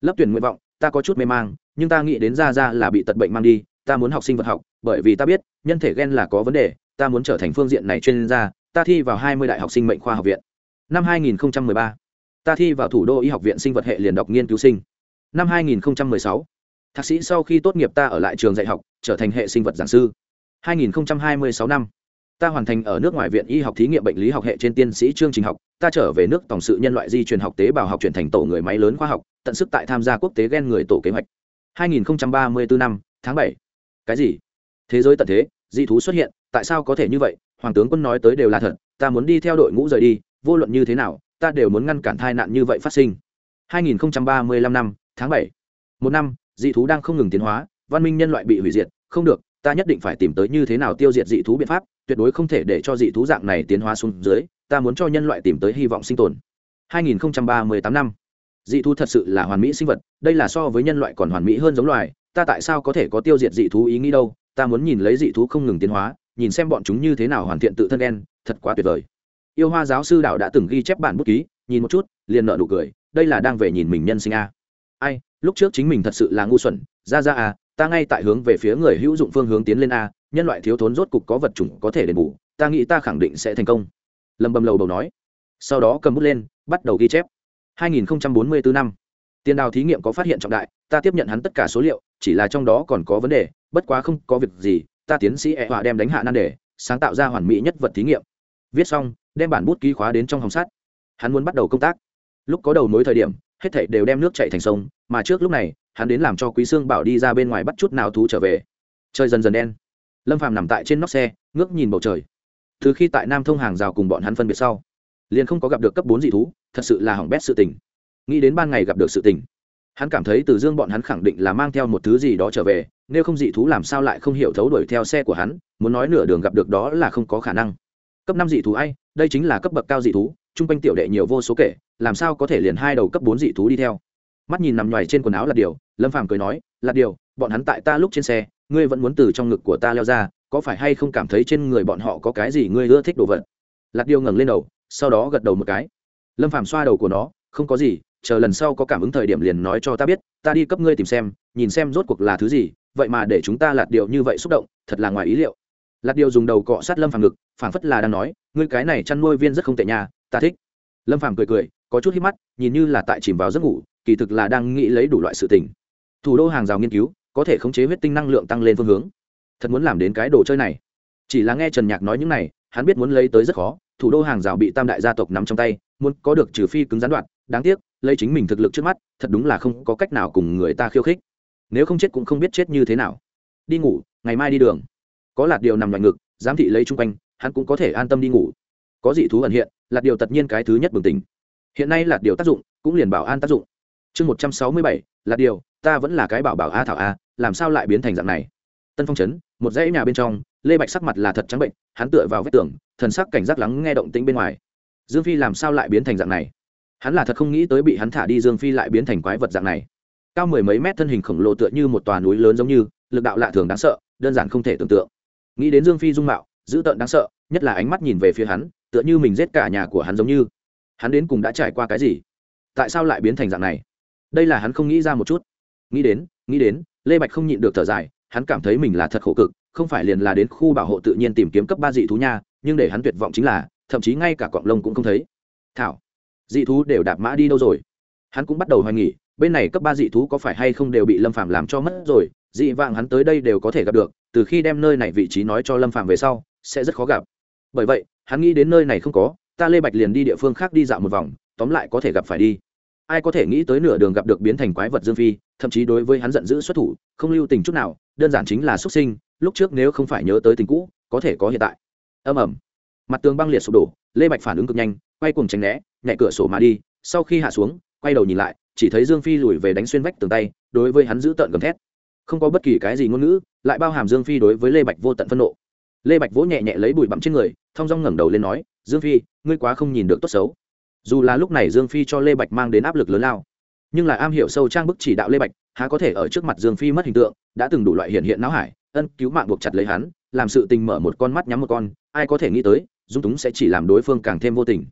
Lớp tuyển nguyện vọng ta có chút mê mang nhưng ta nghĩ đến ra ra là bị tật bệnh mang đi ta muốn học sinh vật học bởi vì ta biết nhân thể gen là có vấn đề ta muốn trở thành phương diện này chuyên gia ta thi vào hai mươi đại học sinh mệnh khoa học viện. Năm 2013, ta thi vào thủ đô y học viện sinh vật hệ liền đọc nghiên cứu sinh. Năm 2016, thạc sĩ sau khi tốt nghiệp ta ở lại trường dạy học trở thành hệ sinh vật giảng sư. 2026 năm. Ta hoàn thành ở nước ngoài viện y học thí nghiệm bệnh lý học hệ trên tiên sĩ chương trình học. Ta trở về nước tổng sự nhân loại di truyền học tế bào học chuyển thành tổ người máy lớn khoa học, tận sức tại tham gia quốc tế gen người tổ kế hoạch. 2034 năm, tháng 7. cái gì? Thế giới tận thế, dị thú xuất hiện, tại sao có thể như vậy? Hoàng tướng quân nói tới đều là thật, ta muốn đi theo đội ngũ rời đi, vô luận như thế nào, ta đều muốn ngăn cản tai nạn như vậy phát sinh. 2035 năm, tháng 7. một năm, dị thú đang không ngừng tiến hóa, văn minh nhân loại bị hủy diệt, không được ta nhất định phải tìm tới như thế nào tiêu diệt dị thú biện pháp, tuyệt đối không thể để cho dị thú dạng này tiến hóa xuống dưới, ta muốn cho nhân loại tìm tới hy vọng sinh tồn. 2038 năm. Dị thú thật sự là hoàn mỹ sinh vật, đây là so với nhân loại còn hoàn mỹ hơn giống loài, ta tại sao có thể có tiêu diệt dị thú ý nghĩ đâu? Ta muốn nhìn lấy dị thú không ngừng tiến hóa, nhìn xem bọn chúng như thế nào hoàn thiện tự thân đen thật quá tuyệt vời. Yêu hoa giáo sư đạo đã từng ghi chép bản bút ký, nhìn một chút, liền nợ nụ cười, đây là đang về nhìn mình nhân sinh a. Ai, lúc trước chính mình thật sự là ngu xuẩn, ra ra à ta ngay tại hướng về phía người hữu dụng phương hướng tiến lên a, nhân loại thiếu thốn rốt cục có vật chủng có thể đền bù, ta nghĩ ta khẳng định sẽ thành công. Lầm bầm lầu đầu nói. Sau đó cầm bút lên, bắt đầu ghi chép. 2044 năm. Tiền đào thí nghiệm có phát hiện trọng đại, ta tiếp nhận hắn tất cả số liệu, chỉ là trong đó còn có vấn đề, bất quá không có việc gì, ta tiến sĩ e họa đem đánh hạ nan đề, sáng tạo ra hoàn mỹ nhất vật thí nghiệm. Viết xong, đem bản bút ký khóa đến trong hồng sắt. Hắn muốn bắt đầu công tác. Lúc có đầu mối thời điểm, hết thảy đều đem nước chạy thành sông, mà trước lúc này hắn đến làm cho quý sương bảo đi ra bên ngoài bắt chút nào thú trở về. Trời dần dần đen. Lâm phàm nằm tại trên nóc xe, ngước nhìn bầu trời. Từ khi tại nam thông hàng rào cùng bọn hắn phân biệt sau, liền không có gặp được cấp bốn dị thú, thật sự là hỏng bét sự tình. Nghĩ đến ban ngày gặp được sự tình, hắn cảm thấy từ dương bọn hắn khẳng định là mang theo một thứ gì đó trở về, nếu không dị thú làm sao lại không hiểu thấu đuổi theo xe của hắn, muốn nói nửa đường gặp được đó là không có khả năng. Cấp năm dị thú ai, đây chính là cấp bậc cao dị thú, chung quanh tiểu đệ nhiều vô số kể, làm sao có thể liền hai đầu cấp bốn dị thú đi theo? Mắt nhìn nằm nhoài trên quần áo là điều lâm phàm cười nói là điều, bọn hắn tại ta lúc trên xe, ngươi vẫn muốn từ trong ngực của ta leo ra, có phải hay không cảm thấy trên người bọn họ có cái gì ngươi ưa thích đồ vật? Lạt điều ngẩng lên đầu, sau đó gật đầu một cái. Lâm phàm xoa đầu của nó, không có gì, chờ lần sau có cảm ứng thời điểm liền nói cho ta biết, ta đi cấp ngươi tìm xem, nhìn xem rốt cuộc là thứ gì, vậy mà để chúng ta lạt điều như vậy xúc động, thật là ngoài ý liệu. Lạt điều dùng đầu cọ sát lâm phàm ngực, phảng phất là đang nói, ngươi cái này chăn nuôi viên rất không tệ nhà ta thích. Lâm phàm cười cười, có chút hít mắt, nhìn như là tại chìm vào giấc ngủ, kỳ thực là đang nghĩ lấy đủ loại sự tình thủ đô hàng rào nghiên cứu có thể khống chế huyết tinh năng lượng tăng lên phương hướng. Thật muốn làm đến cái đồ chơi này. Chỉ là nghe trần nhạc nói những này, hắn biết muốn lấy tới rất khó, thủ đô hàng rào bị tam đại gia tộc nắm trong tay, muốn có được trừ phi cứng gián đoạn, đáng tiếc, lấy chính mình thực lực trước mắt, thật đúng là không có cách nào cùng người ta khiêu khích. Nếu không chết cũng không biết chết như thế nào. Đi ngủ, ngày mai đi đường. Có lạt điều nằm ngoài ngực, giám thị lấy chung quanh, hắn cũng có thể an tâm đi ngủ. Có dị thú ẩn hiện, lạt điều tất nhiên cái thứ nhất bừng tỉnh. Hiện nay lạt điều tác dụng cũng liền bảo an tác dụng. Chương một trăm sáu mươi bảy, lạt điều ta vẫn là cái bảo bảo a thảo a, làm sao lại biến thành dạng này? Tân phong trấn, một dãy nhà bên trong, lê bạch sắc mặt là thật trắng bệnh, hắn tựa vào vách tường, thần sắc cảnh giác lắng nghe động tĩnh bên ngoài. Dương phi làm sao lại biến thành dạng này? Hắn là thật không nghĩ tới bị hắn thả đi dương phi lại biến thành quái vật dạng này. Cao mười mấy mét thân hình khổng lồ tựa như một tòa núi lớn giống như, lực đạo lạ thường đáng sợ, đơn giản không thể tưởng tượng. Nghĩ đến dương phi dung mạo, dữ tợn đáng sợ, nhất là ánh mắt nhìn về phía hắn, tựa như mình giết cả nhà của hắn giống như. Hắn đến cùng đã trải qua cái gì? Tại sao lại biến thành dạng này? Đây là hắn không nghĩ ra một chút nghĩ đến nghĩ đến, lê bạch không nhịn được thở dài, hắn cảm thấy mình là thật khổ cực, không phải liền là đến khu bảo hộ tự nhiên tìm kiếm cấp ba dị thú nha, nhưng để hắn tuyệt vọng chính là, thậm chí ngay cả cọng lông cũng không thấy. Thảo, dị thú đều đạp mã đi đâu rồi? Hắn cũng bắt đầu hoài nghỉ bên này cấp ba dị thú có phải hay không đều bị lâm phạm làm cho mất rồi, dị vạng hắn tới đây đều có thể gặp được, từ khi đem nơi này vị trí nói cho lâm phạm về sau, sẽ rất khó gặp. Bởi vậy, hắn nghĩ đến nơi này không có, ta lê bạch liền đi địa phương khác đi dạo một vòng, tóm lại có thể gặp phải đi ai có thể nghĩ tới nửa đường gặp được biến thành quái vật dương phi, thậm chí đối với hắn giận dữ xuất thủ, không lưu tình chút nào, đơn giản chính là xuất sinh, lúc trước nếu không phải nhớ tới tình cũ, có thể có hiện tại. Âm ẩm mặt tường băng liệt sụp đổ, lê bạch phản ứng cực nhanh, quay cùng tránh né nhẹ cửa sổ mà đi, sau khi hạ xuống, quay đầu nhìn lại, chỉ thấy dương phi lùi về đánh xuyên vách tường tay, đối với hắn giữ tợn gầm thét. Không có bất kỳ cái gì ngôn ngữ, lại bao hàm dương phi đối với lê bạch vô tận phân nộ. Lê bạch vỗ nhẹ nhẹ lấy bụi bặm trên người, thong dong ngẩng đầu lên nói, dương phi, ngươi quá không nhìn được tốt xấu dù là lúc này dương phi cho lê bạch mang đến áp lực lớn lao, nhưng là am hiểu sâu trang bức chỉ đạo lê bạch, há có thể ở trước mặt dương phi mất hình tượng, đã từng đủ loại hiện hiện não hải, ân cứu mạng buộc chặt lấy hắn, làm sự tình mở một con mắt nhắm một con, ai có thể nghĩ tới, dung túng sẽ chỉ làm đối phương càng thêm vô tình.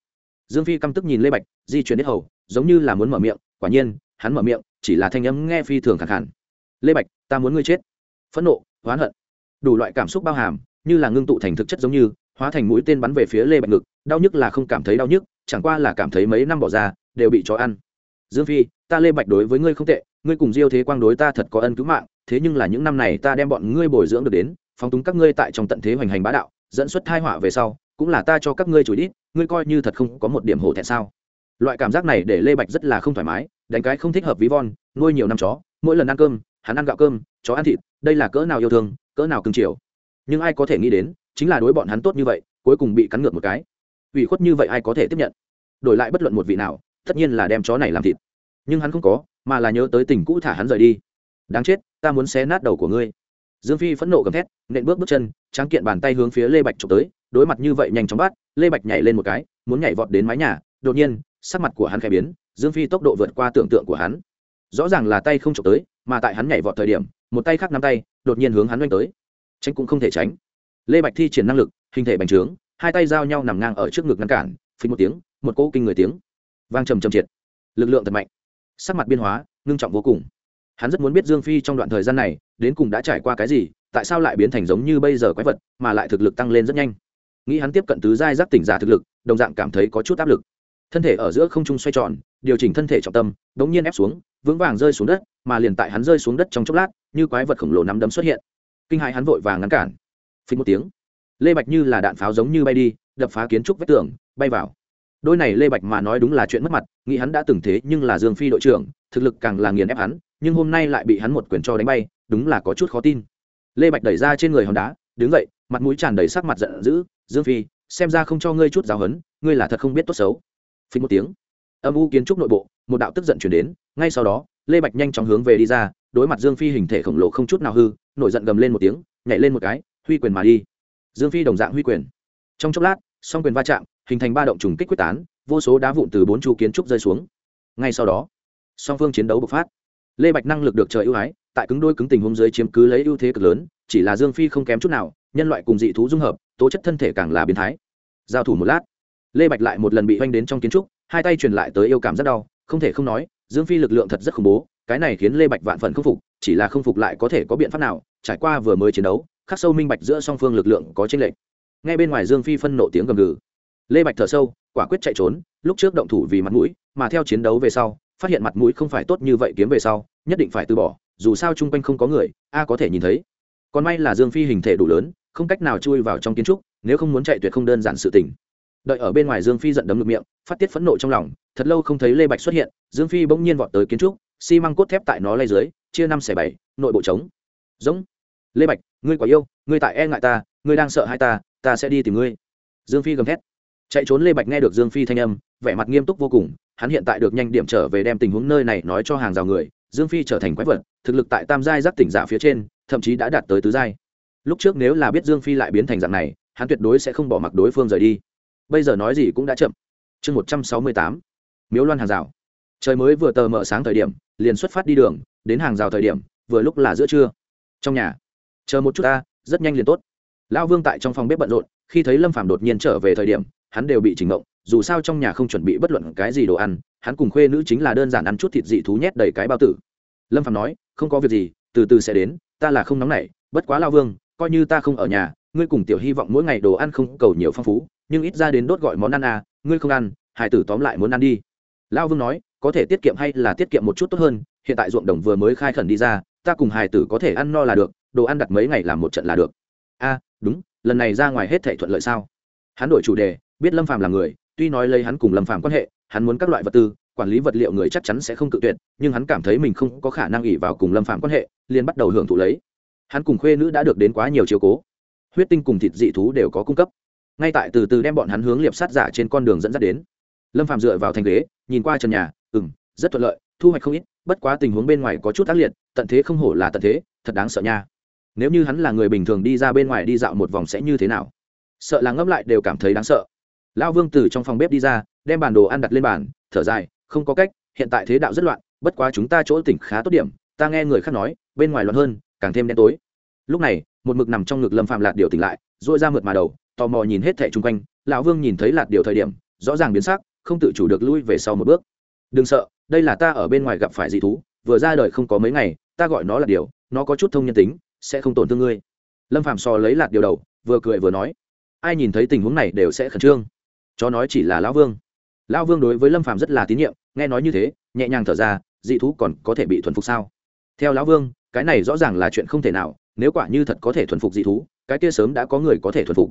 Dương phi căm tức nhìn lê bạch, di chuyển đến hầu, giống như là muốn mở miệng, quả nhiên, hắn mở miệng, chỉ là thanh âm nghe phi thường khẳng hẳn lê bạch, ta muốn ngươi chết. Phẫn nộ, oán hận, đủ loại cảm xúc bao hàm, như là ngưng tụ thành thực chất giống như, hóa thành mũi tên bắn về phía lê bạch ngực, đau nhức là không cảm thấy đau nhức chẳng qua là cảm thấy mấy năm bỏ ra, đều bị chó ăn. Dương phi, ta lê bạch đối với ngươi không tệ, ngươi cùng diêu thế quang đối ta thật có ân cứu mạng, thế nhưng là những năm này ta đem bọn ngươi bồi dưỡng được đến, phóng túng các ngươi tại trong tận thế hoành hành bá đạo, dẫn xuất thai họa về sau, cũng là ta cho các ngươi chửi đít ngươi coi như thật không có một điểm hổ thẹn sao? Loại cảm giác này để lê bạch rất là không thoải mái, đánh cái không thích hợp ví von, nuôi nhiều năm chó, mỗi lần ăn cơm, hắn ăn gạo cơm, chó ăn thịt, đây là cỡ nào yêu thương, cỡ nào cưng chiều. Nhưng ai có thể nghĩ đến, chính là đối bọn hắn tốt như vậy, cuối cùng bị cắn ngược một cái ủy khuất như vậy ai có thể tiếp nhận? Đổi lại bất luận một vị nào, tất nhiên là đem chó này làm thịt. Nhưng hắn không có, mà là nhớ tới tình cũ thả hắn rời đi. Đáng chết, ta muốn xé nát đầu của ngươi. Dương phi phẫn nộ gầm thét, nện bước bước chân, tráng kiện bàn tay hướng phía lê bạch trộm tới, đối mặt như vậy nhanh chóng bắt, lê bạch nhảy lên một cái, muốn nhảy vọt đến mái nhà, đột nhiên, sắc mặt của hắn khẽ biến, dương phi tốc độ vượt qua tưởng tượng của hắn. Rõ ràng là tay không trộm tới, mà tại hắn nhảy vọt thời điểm, một tay khác nắm tay, đột nhiên hướng hắn oanh tới. Tránh cũng không thể tránh. Lê bạch thi triển năng lực, hình thể bành trướng hai tay giao nhau nằm ngang ở trước ngực ngăn cản, phình một tiếng, một cỗ kinh người tiếng vang trầm trầm triệt. Lực lượng thật mạnh. Sắc mặt biên hóa, ngưng trọng vô cùng. Hắn rất muốn biết dương phi trong đoạn thời gian này, đến cùng đã trải qua cái gì, tại sao lại biến thành giống như bây giờ quái vật, mà lại thực lực tăng lên rất nhanh. Nghĩ hắn tiếp cận tứ giai giác tỉnh giả thực lực, đồng dạng cảm thấy có chút áp lực. Thân thể ở giữa không trung xoay tròn, điều chỉnh thân thể trọng tâm đ ố n g nhiên ép xuống, vững vàng rơi xuống đất, mà liền tại hắn rơi xuống đất trong chốc lát, như quái vật khổng lồ nắm đấm xuất hiện. Kinh hại hắn vội vàng ngăn cản. Phí một tiếng lê bạch như là đạn pháo giống như bay đi, đập phá kiến trúc vách tường, bay vào. Đôi này lê bạch mà nói đúng là chuyện mất mặt, nghĩ hắn đã từng thế nhưng là dương phi đội trưởng, thực lực càng là nghiền ép hắn, nhưng hôm nay lại bị hắn một quyền cho đánh bay, đúng là có chút khó tin. Lê bạch đẩy ra trên người hòn đá, đứng dậy, mặt mũi tràn đầy sắc mặt giận dữ, dương phi, xem ra không cho ngươi chút giáo hấn, ngươi là thật không biết tốt xấu. Phí một tiếng, âm u kiến trúc nội bộ, một đạo tức giận chuyển đến, ngay sau đó, lê bạch nhanh chóng hướng về đi ra, đối mặt dương phi hình thể khổng lồ không chút nào hư, nổi giận gầm lên một tiếng, nhảy lên một cái, huy quyền mà đi dương phi đồng dạng huy quyền. Trong chốc lát, song quyền va chạm, hình thành ba động trùng kích quyết tán, vô số đá vụn từ bốn chu kiến trúc rơi xuống. Ngay sau đó, song phương chiến đấu bộc phát. Lê bạch năng lực được trời ưu ái, tại cứng đôi cứng tình hung dưới chiếm cứ lấy ưu thế cực lớn, chỉ là dương phi không kém chút nào, nhân loại cùng dị thú dung hợp, tố chất thân thể càng là biến thái. Giao thủ một lát, lê bạch lại một lần bị oanh đến trong kiến trúc, hai tay truyền lại tới yêu cảm rất đau, không thể không nói, dương phi lực lượng thật rất khủng bố, cái này khiến lê bạch vạn phần không phục, chỉ là không phục lại có thể có biện pháp nào, trải qua vừa mới chiến đấu khắc sâu minh bạch giữa song phương lực lượng có chênh lệch. Ngay bên ngoài dương phi phân nộ tiếng gầm gừ. Lê bạch thở sâu, quả quyết chạy trốn, lúc trước động thủ vì mặt mũi, mà theo chiến đấu về sau, phát hiện mặt mũi không phải tốt như vậy kiếm về sau, nhất định phải từ bỏ, dù sao chung quanh không có người, a có thể nhìn thấy. Còn may là dương phi hình thể đủ lớn, không cách nào chui vào trong kiến trúc, nếu không muốn chạy tuyệt không đơn giản sự tình. Đợi ở bên ngoài dương phi giận đấm ngực miệng, phát tiết phẫn nộ trong lòng, thật lâu không thấy lê bạch xuất hiện, dương phi bỗng nhiên vọt tới kiến trúc, xi măng cốt thép tại nó lay dưới, chia năm xẻ bảy, nội bộ trống. Giống. Lê bạch ngươi quá yêu, ngươi tại e ngại ta, ngươi đang sợ hai ta ta sẽ đi tìm ngươi. Dương phi gầm thét. Chạy trốn lê bạch nghe được dương phi thanh âm, vẻ mặt nghiêm túc vô cùng, hắn hiện tại được nhanh điểm trở về đem tình huống nơi này nói cho hàng rào người, dương phi trở thành quái vật, thực lực tại tam giai giác tỉnh giả phía trên, thậm chí đã đạt tới tứ giai. Lúc trước nếu là biết dương phi lại biến thành dạng này, hắn tuyệt đối sẽ không bỏ mặc đối phương rời đi. Bây giờ nói gì cũng đã chậm. Chương một trăm sáu mươi tám. Miếu loan hàng rào. Trời mới vừa tờ mờ sáng thời điểm, liền xuất phát đi đường, đến hàng rào thời điểm, vừa lúc là giữa trưa. Trong nhà chờ một chút ta, rất nhanh liền tốt. Lão vương tại trong phòng bếp bận rộn, khi thấy lâm phàm đột nhiên trở về thời điểm, hắn đều bị chỉnh ngộng, dù sao trong nhà không chuẩn bị bất luận cái gì đồ ăn, hắn cùng khuê nữ chính là đơn giản ăn chút thịt dị thú nhét đầy cái bao tử. Lâm phàm nói, không có việc gì, từ từ sẽ đến, ta là không nóng nảy, bất quá lao vương, coi như ta không ở nhà, ngươi cùng tiểu hy vọng mỗi ngày đồ ăn không cầu nhiều phong phú, nhưng ít ra đến đốt gọi món ăn à ngươi không ăn, hải tử tóm lại muốn ăn đi. Lao vương nói, có thể tiết kiệm hay là tiết kiệm một chút tốt hơn, hiện tại ruộng đồng vừa mới khai khẩn đi ra, ta cùng hải tử có thể ăn no là được đồ ăn đặt mấy ngày làm một trận là được. A, đúng, lần này ra ngoài hết thể thuận lợi sao? Hắn đổi chủ đề, biết lâm phàm là người, tuy nói lấy hắn cùng lâm phàm quan hệ, hắn muốn các loại vật tư, quản lý vật liệu người chắc chắn sẽ không cự tuyệt, nhưng hắn cảm thấy mình không có khả năng ỉ vào cùng lâm phàm quan hệ, liền bắt đầu hưởng thụ lấy. Hắn cùng khuê nữ đã được đến quá nhiều chiều cố. Huyết tinh cùng thịt dị thú đều có cung cấp. Ngay tại từ từ đem bọn hắn hướng liệp sát giả trên con đường dẫn dắt đến. Lâm phạm dựa vào thành ghế, nhìn qua trần nhà ừ m rất thuận lợi, thu hoạch không ít, bất quá tình huống bên ngoài có chút ác liệt, tận thế không hổ là tận thế, thật đáng sợ nha nếu như hắn là người bình thường đi ra bên ngoài đi dạo một vòng sẽ như thế nào? Sợ là ngẫm lại đều cảm thấy đáng sợ. Lão vương từ trong phòng bếp đi ra, đem bản đồ ăn đặt lên bàn, thở dài, không có cách, hiện tại thế đạo rất loạn, bất quá chúng ta chỗ tỉnh khá tốt điểm, ta nghe người khác nói, bên ngoài loạn hơn, càng thêm đen tối. Lúc này, một mực nằm trong ngực lâm phạm lạt điều tỉnh lại dội ra mượt mà đầu, tò mò nhìn hết thẻ chung quanh, lão vương nhìn thấy lạt điều thời điểm, rõ ràng biến sắc, không tự chủ được lui về sau một bước. Đừng sợ, đây là ta ở bên ngoài gặp phải dị thú, vừa ra đời không có mấy ngày, ta gọi nó là điều, nó có chút thông nhân tính sẽ không tổn thương ngươi. Lâm phạm so lấy lạt điều đầu, vừa cười vừa nói, ai nhìn thấy tình huống này đều sẽ khẩn trương. Chó nói chỉ là lão vương. Lão vương đối với lâm phạm rất là tín nhiệm, nghe nói như thế, nhẹ nhàng thở ra, dị thú còn có thể bị thuần phục sao? Theo lão vương, cái này rõ ràng là chuyện không thể nào, nếu quả như thật có thể thuần phục dị thú, cái kia sớm đã có người có thể thuần phục.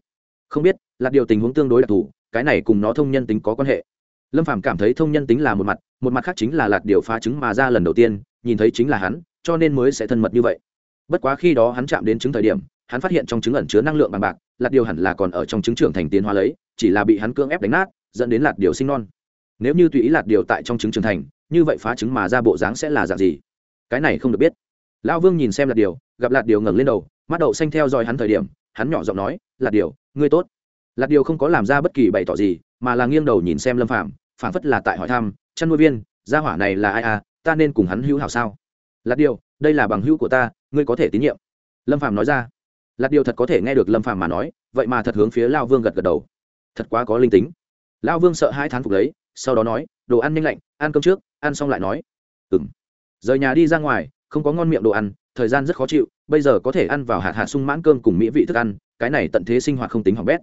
Không biết là điều tình huống tương đối đặc thù, cái này cùng nó thông nhân tính có quan hệ. Lâm phàm cảm thấy thông nhân tính là một mặt một mặt khác chính là lạt điều phá chứng mà ra lần đầu tiên, nhìn thấy chính là hắn, cho nên mới sẽ thân mật như vậy bất quá khi đó hắn chạm đến trứng thời điểm, hắn phát hiện trong trứng ẩn chứa năng lượng bằng bạc, lạt điều hẳn là còn ở trong trứng trưởng thành tiến hóa lấy, chỉ là bị hắn cưỡng ép đánh nát, dẫn đến lạt điều sinh non. Nếu như tùy ý lạt điều tại trong trứng trưởng thành, như vậy phá trứng mà ra bộ dáng sẽ là dạng gì? Cái này không được biết. Lão vương nhìn xem lạt điều, gặp lạt điều ngẩng lên đầu, mắt đậu xanh theo dõi hắn thời điểm, hắn nhỏ giọng nói, lạt điều, ngươi tốt. Lạt điều không có làm ra bất kỳ bày tỏ gì, mà là nghiêng đầu nhìn xem lâm phạm phản phất là tại hỏi thăm, chăn nuôi viên, gia hỏa này là ai à ta nên cùng hắn hữu hảo sao? Lạt điều, đây là bằng hữu của ta, ngươi có thể tín nhiệm. Lâm phàm nói ra. Lạt điều thật có thể nghe được lâm phàm mà nói, vậy mà thật hướng phía lao vương gật gật đầu. Thật quá có linh tính. Lao vương sợ hai thán phục lấy, sau đó nói, đồ ăn nhanh lạnh, ăn cơm trước, ăn xong lại nói. Ừ m rời nhà đi ra ngoài, không có ngon miệng đồ ăn, thời gian rất khó chịu, bây giờ có thể ăn vào hạt hạ sung mãn cơm cùng mỹ vị thức ăn, cái này tận thế sinh hoạt không tính hỏng bét.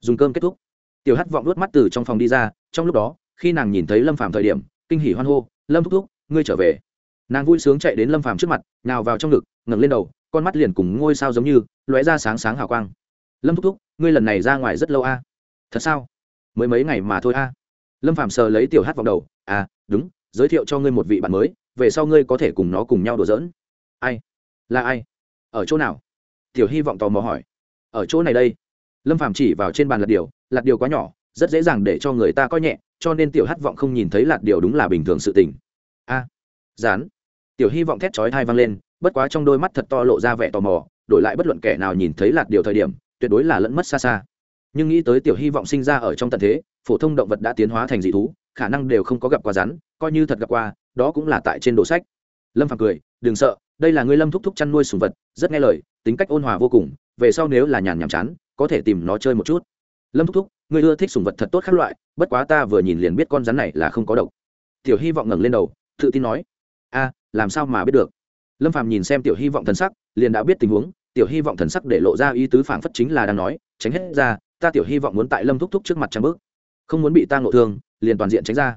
Dùng cơm kết thúc. Tiểu hắt vọng luốt mắt từ trong phòng đi ra, trong lúc đó, khi nàng nhìn thấy lâm phàm thời điểm, kinh hỉ hoan hô, lâm thúc thúc, ngươi trở về nàng vui sướng chạy đến lâm phàm trước mặt nào vào trong ngực ngẩng lên đầu con mắt liền cùng ngôi sao giống như lóe ra sáng sáng hào quang. Lâm thúc thúc ngươi lần này ra ngoài rất lâu a. Thật sao? Mới mấy ngày mà thôi a. Lâm phạm sờ lấy tiểu hát vòng đầu à đúng giới thiệu cho ngươi một vị bạn mới về sau ngươi có thể cùng nó cùng nhau đùa giỡn. Ai? Là ai? Ở chỗ nào? Tiểu hy vọng tò mò hỏi. Ở chỗ này đây. Lâm phạm chỉ vào trên bàn lạt điều lạt điều quá nhỏ rất dễ dàng để cho người ta coi nhẹ cho nên tiểu hát vọng không nhìn thấy lạt điều đúng là bình thường sự tình. A à, dán tiểu hy vọng thét chói thai vang lên, bất quá trong đôi mắt thật to lộ ra vẻ tò mò, đổi lại bất luận kẻ nào nhìn thấy lạt điều thời điểm, tuyệt đối là lẫn mất xa xa. Nhưng nghĩ tới tiểu hy vọng sinh ra ở trong tận thế, phổ thông động vật đã tiến hóa thành dị thú, khả năng đều không có gặp qua rắn, coi như thật gặp qua, đó cũng là tại trên đồ sách. Lâm phàm cười, đừng sợ, đây là ngươi lâm thúc thúc chăn nuôi sùng vật, rất nghe lời, tính cách ôn hòa vô cùng, về sau nếu là nhàn nhàm chán, có thể tìm nó chơi một chút. Lâm thúc thúc, ngươi ưa thích sùng vật thật tốt khác loại, bất quá ta vừa nhìn liền biết con rắn này là không có độc. Tiểu hy vọng ngẩng lên đầu, tự tin nói a, làm sao mà biết được? Lâm phàm nhìn xem tiểu hy vọng thần sắc, liền đã biết tình huống, tiểu hy vọng thần sắc để lộ ra ý tứ phảng phất chính là đang nói, tránh hết ra, ta tiểu hy vọng muốn tại lâm thúc thúc trước mặt trang bước. Không muốn bị ta ngộ thương, liền toàn diện tránh ra.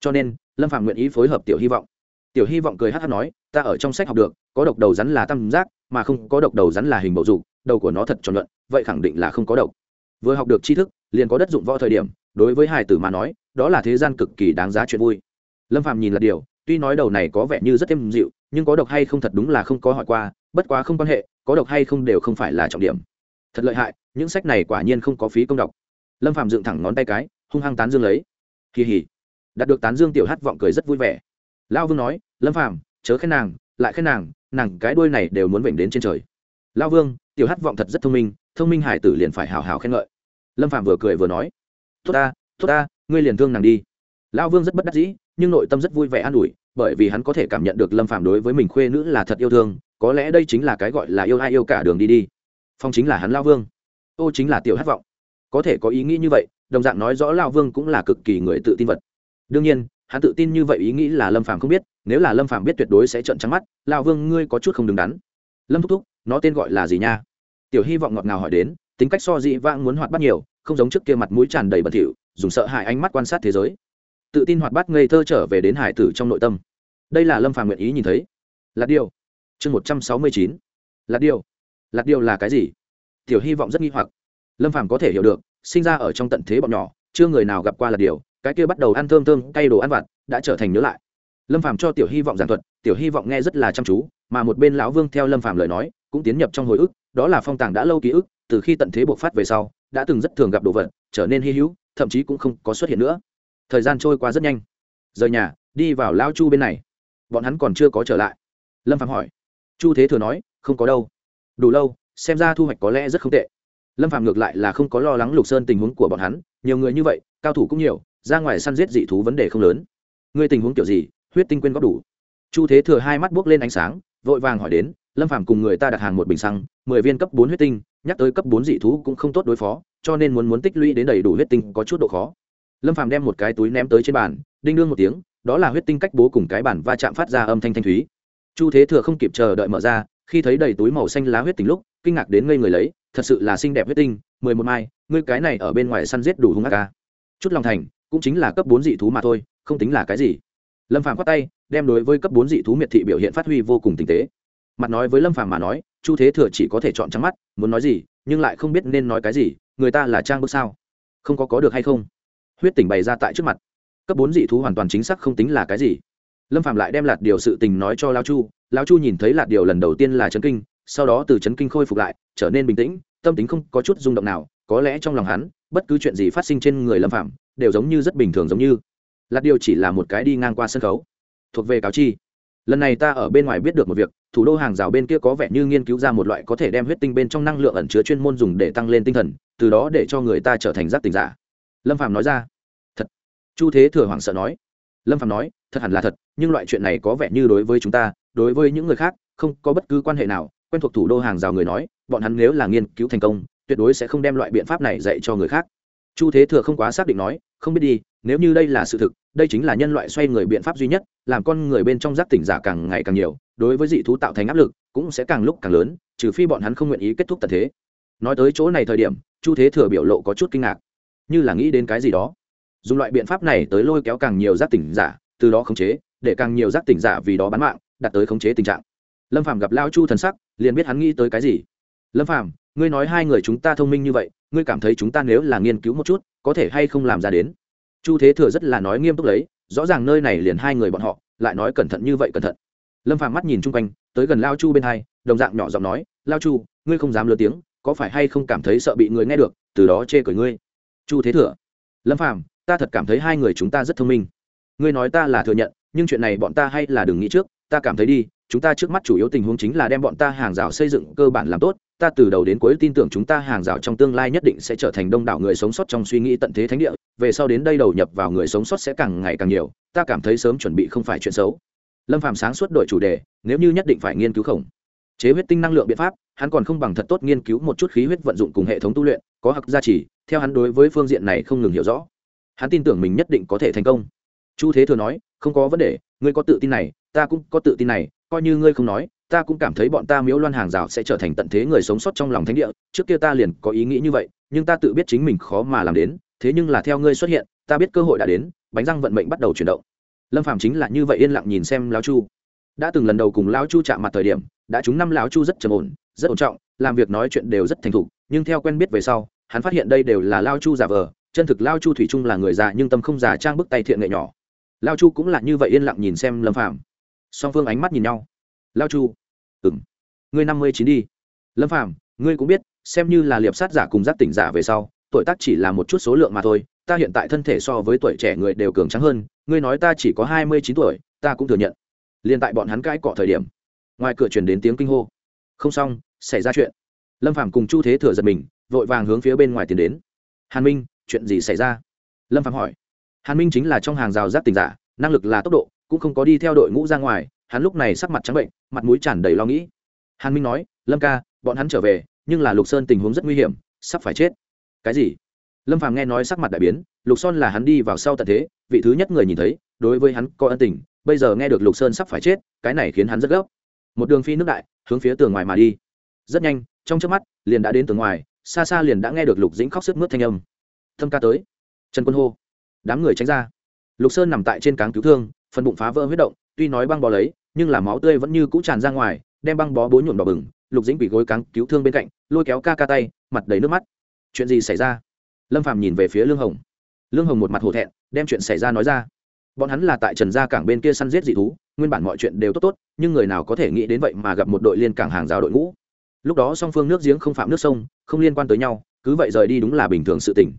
Cho nên, lâm Phàm nguyện ý phối hợp tiểu hy vọng. Tiểu hy vọng cười hát hát nói, ta ở trong sách học được, có độc đầu rắn là tam giác, mà không có độc đầu rắn là hình bầu dục, đầu của nó thật tròn luận, vậy khẳng định là không có độc. Vừa học được tri thức, liền có đất dụng võ thời điểm, đối với hải tử mà nói, đó là thế gian cực kỳ đáng giá chuyện vui. Lâm Phàm nhìn là điều tuy nói đầu này có vẻ như rất êm dịu, nhưng có độc hay không thật đúng là không có hỏi qua, bất quá không quan hệ, có độc hay không đều không phải là trọng điểm. Thật lợi hại, những sách này quả nhiên không có phí công đọc. Lâm phạm dựng thẳng ngón tay cái, hung hăng tán dương lấy. Kỳ hỉ. Đạt được tán dương tiểu hát vọng cười rất vui vẻ. Lão vương nói, lâm phạm chớ khen nàng, lại khen nàng nàng cái đuôi này đều muốn vểnh đến trên trời. Lão vương, tiểu hát vọng thật rất thông minh thông minh hải tử liền phải hào hào khen ngợi. Lâm phạm vừa cười vừa nói, tốt ta tốt ta, ngươi liền thương nàng đi. Lão vương rất bất đắc dĩ, nhưng nội tâm rất vui vẻ an ủi bởi vì hắn có thể cảm nhận được lâm phạm đối với mình khuê nữ là thật yêu thương, có lẽ đây chính là cái gọi là yêu ai yêu cả đường đi đi. Phong chính là hắn lao vương. Ô chính là tiểu hát vọng. Có thể có ý nghĩ như vậy, đồng dạng nói rõ lao vương cũng là cực kỳ người tự tin vật. Đương nhiên, hắn tự tin như vậy ý nghĩ là lâm phàm không biết, nếu là lâm phàm biết tuyệt đối sẽ trợn trắng mắt, lao vương, ngươi có chút không đứng đắn. Lâm thúc thúc, nó tên gọi là gì nha? Tiểu hy vọng ngọt ngào hỏi đến, tính cách so dị vãng muốn hoạt bát nhiều, không giống trước kia mặt mũi tràn đầy bẩn thỉu, dùng sợ hãi ánh mắt quan sát thế giới. Tự tin hoạt bát ngây thơ trở về đến hải tử trong nội tâm đây là lâm phàm nguyện ý nhìn thấy. Là điều. Chương một trăm sáu mươi chín. Là điều. Lạt điều là cái gì? Tiểu hy vọng rất nghi hoặc. Lâm phàm có thể hiểu được, sinh ra ở trong tận thế bọn nhỏ, chưa người nào gặp qua lạt điều, cái kia bắt đầu ăn thơm thơm, cay đồ ăn vặt, đã trở thành nhớ lại. Lâm phàm cho tiểu hy vọng giảng thuật, tiểu hy vọng nghe rất là chăm chú, mà một bên lão vương theo lâm phàm lời nói, cũng tiến nhập trong hồi ức, đó là phong tàng đã lâu ký ức, từ khi tận thế buộc phát về sau, đã từng rất thường gặp đồ vật, trở nên hy hữu, thậm chí cũng không có xuất hiện nữa. Thời gian trôi qua rất nhanh. Rời nhà, đi vào lao chu bên này bọn hắn còn chưa có trở lại. Lâm Phạm hỏi. Chu thế thừa nói, không có đâu. Đủ lâu, xem ra thu hoạch có lẽ rất không tệ. Lâm phạm ngược lại là không có lo lắng lục sơn tình huống của bọn hắn, nhiều người như vậy, cao thủ cũng nhiều, ra ngoài săn giết dị thú vấn đề không lớn. Ngươi tình huống kiểu gì? Huyết tinh quên góp đủ. Chu thế thừa hai mắt buốc lên ánh sáng, vội vàng hỏi đến, lâm phạm cùng người ta đặt hàng một bình xăng, mười viên cấp bốn huyết tinh, nhắc tới cấp bốn dị thú cũng không tốt đối phó, cho nên muốn muốn tích lũy đến đầy đủ huyết tinh có chút độ khó. Lâm phạm đem một cái túi ném tới trên bàn, đinh đương một tiếng đó là huyết tinh cách bố cùng cái bản va chạm phát ra âm thanh thanh thúy. Chu thế thừa không kịp chờ đợi mở ra, khi thấy đầy túi màu xanh lá huyết tinh lúc, kinh ngạc đến ngây người lấy, thật sự là xinh đẹp huyết tinh, mười một mai, ngươi cái này ở bên ngoài săn giết đủ hung ác ca chút lòng thành, cũng chính là cấp bốn dị thú mà thôi, không tính là cái gì. Lâm phàm khoát tay, đem đối với cấp bốn dị thú miệt thị biểu hiện phát huy vô cùng tinh tế. Mặt nói với lâm phàm mà nói, chu thế thừa chỉ có thể chọn trắng mắt, muốn nói gì, nhưng lại không biết nên nói cái gì, người ta là trang bước sao? Không có có được hay không? Huyết tỉnh bày ra tại trước mặt cấp bốn dị thú hoàn toàn chính xác không tính là cái gì. Lâm phạm lại đem lạt điều sự tình nói cho lao chu lao chu nhìn thấy lạt điều lần đầu tiên là chấn kinh, sau đó từ chấn kinh khôi phục lại, trở nên bình tĩnh, tâm tính không có chút rung động nào, có lẽ trong lòng hắn, bất cứ chuyện gì phát sinh trên người lâm phạm đều giống như rất bình thường giống như. Lạt điều chỉ là một cái đi ngang qua sân khấu. Thuộc về cáo chi. Lần này ta ở bên ngoài biết được một việc, thủ đô hàng rào bên kia có vẻ như nghiên cứu ra một loại có thể đem huyết tinh bên trong năng lượng ẩn chứa chuyên môn dùng để tăng lên tinh thần, từ đó để cho người ta trở thành giác tình giả. Lâm phạm nói ra chu thế thừa hoảng sợ nói. Lâm phạm nói, thật hẳn là thật, nhưng loại chuyện này có vẻ như đối với chúng ta, đối với những người khác, không có bất cứ quan hệ nào. Quen thuộc thủ đô hàng rào người nói, bọn hắn nếu là nghiên cứu thành công, tuyệt đối sẽ không đem loại biện pháp này dạy cho người khác. Chu thế thừa không quá xác định nói, không biết đi, nếu như đây là sự thực, đây chính là nhân loại xoay người biện pháp duy nhất, làm con người bên trong giác tỉnh giả càng ngày càng nhiều, đối với dị thú tạo thành áp lực cũng sẽ càng lúc càng lớn, trừ phi bọn hắn không nguyện ý kết thúc tật thế. Nói tới chỗ này thời điểm, chu thế thừa biểu lộ có chút kinh ngạc. Như là nghĩ đến cái gì đó dùng loại biện pháp này tới lôi kéo càng nhiều giác tỉnh giả, từ đó khống chế, để càng nhiều giác tỉnh giả vì đó bán mạng, đạt tới khống chế tình trạng. Lâm phàm gặp lao chu thần sắc, liền biết hắn nghĩ tới cái gì. Lâm phàm, ngươi nói hai người chúng ta thông minh như vậy, ngươi cảm thấy chúng ta nếu là nghiên cứu một chút, có thể hay không làm ra đến? Chu thế thừa rất là nói nghiêm túc lấy, rõ ràng nơi này liền hai người bọn họ, lại nói cẩn thận như vậy cẩn thận. Lâm phàm mắt nhìn chung quanh, tới gần lao chu bên hai, đồng dạng nhỏ giọng nói lao chu, ngươi không dám lớn tiếng, có phải hay không cảm thấy sợ bị người nghe được, từ đó chê cười ngươi? Chu thế thừa, lâm phàm ta thật cảm thấy hai người chúng ta rất thông minh. Ngươi nói ta là thừa nhận, nhưng chuyện này bọn ta hay là đừng nghĩ trước, ta cảm thấy đi, chúng ta trước mắt chủ yếu tình huống chính là đem bọn ta hàng rào xây dựng cơ bản làm tốt, ta từ đầu đến cuối tin tưởng chúng ta hàng rào trong tương lai nhất định sẽ trở thành đông đảo người sống sót trong suy nghĩ tận thế thánh địa, về sau đến đây đầu nhập vào người sống sót sẽ càng ngày càng nhiều, ta cảm thấy sớm chuẩn bị không phải chuyện xấu. Lâm phạm sáng suốt đổi chủ đề, nếu như nhất định phải nghiên cứu khổng, chế huyết tinh năng lượng biện pháp, hắn còn không bằng thật tốt nghiên cứu một chút khí huyết vận dụng cùng hệ thống tu luyện, có hặc gia trì, theo hắn đối với phương diện này không ngừng hiểu rõ hắn tin tưởng mình nhất định có thể thành công. Chu thế thừa nói, không có vấn đề, ngươi có tự tin này, ta cũng có tự tin này, coi như ngươi không nói, ta cũng cảm thấy bọn ta miếu loan hàng rào sẽ trở thành tận thế người sống sót trong lòng thánh địa, trước kia ta liền có ý nghĩ như vậy, nhưng ta tự biết chính mình khó mà làm đến, thế nhưng là theo ngươi xuất hiện, ta biết cơ hội đã đến, bánh răng vận mệnh bắt đầu chuyển động. Lâm phạm chính là như vậy yên lặng nhìn xem lão chu. Đã từng lần đầu cùng lão chu chạm mặt thời điểm, đã chúng năm lão chu rất trầm ổn, rất ổn trọng, làm việc nói chuyện đều rất thành thục, nhưng theo quen biết về sau, hắn phát hiện đây đều là lao chu giả vờ chân thực lao chu thủy Trung là người già nhưng tâm không già trang bức tay thiện nghệ nhỏ. Lao chu cũng là như vậy yên lặng nhìn xem lâm phạm song phương ánh mắt nhìn nhau. Lao chu. Ừ m ngươi năm mươi chín đi. Lâm phạm ngươi cũng biết, xem như là liệp sát giả cùng giác tỉnh giả về sau, tuổi tác chỉ là một chút số lượng mà thôi, ta hiện tại thân thể so với tuổi trẻ người đều cường trắng hơn, ngươi nói ta chỉ có hai mươi chín tuổi, ta cũng thừa nhận. Liền tại bọn hắn cãi cọ thời điểm, ngoài cửa chuyển đến tiếng kinh hô. Không xong, xảy ra chuyện. Lâm phạm cùng chu thế thừa giật mình, vội vàng hướng phía bên ngoài tiến đến. Hàn minh chuyện gì xảy ra? Lâm phạm hỏi. Hàn minh chính là trong hàng rào giáp tình giả, năng lực là tốc độ, cũng không có đi theo đội ngũ ra ngoài, hắn lúc này sắc mặt trắng bệnh, mặt mũi tràn đầy lo nghĩ. Hàn minh nói, lâm ca, bọn hắn trở về, nhưng là lục sơn tình huống rất nguy hiểm, sắp phải chết. Cái gì? Lâm phàm nghe nói sắc mặt đại biến, lục sơn là hắn đi vào sau tận thế, vị thứ nhất người nhìn thấy, đối với hắn có ân tình, bây giờ nghe được lục sơn sắp phải chết, cái này khiến hắn rất gấp. Một đường phi nước đại, hướng phía tường ngoài mà đi. Rất nhanh, trong trước mắt, liền đã đến tường ngoài, xa xa liền đã nghe được lục dĩnh khóc sức mướt thanh âm thâm ca tới. Trần quân hô. Đám người tránh ra. Lục sơn nằm tại trên cáng cứu thương, phần bụng phá vỡ huyết động, tuy nói băng bó lấy, nhưng là máu tươi vẫn như cũ tràn ra ngoài, đem băng bó bố nhuộm đỏ bừng. Lục dĩnh bị gối cáng cứu thương bên cạnh, lôi kéo ca ca tay, mặt đầy nước mắt. Chuyện gì xảy ra? Lâm phàm nhìn về phía lương hồng. Lương hồng một mặt hổ thẹn, đem chuyện xảy ra nói ra. Bọn hắn là tại trần gia cảng bên kia săn giết dị thú, nguyên bản mọi chuyện đều tốt tốt, nhưng người nào có thể nghĩ đến vậy mà gặp một đội liên cảng hàng rào đội ngũ. Lúc đó song phương nước giếng không phạm nước sông, không liên quan tới nhau, cứ vậy rời đi đúng là bình thường sự tình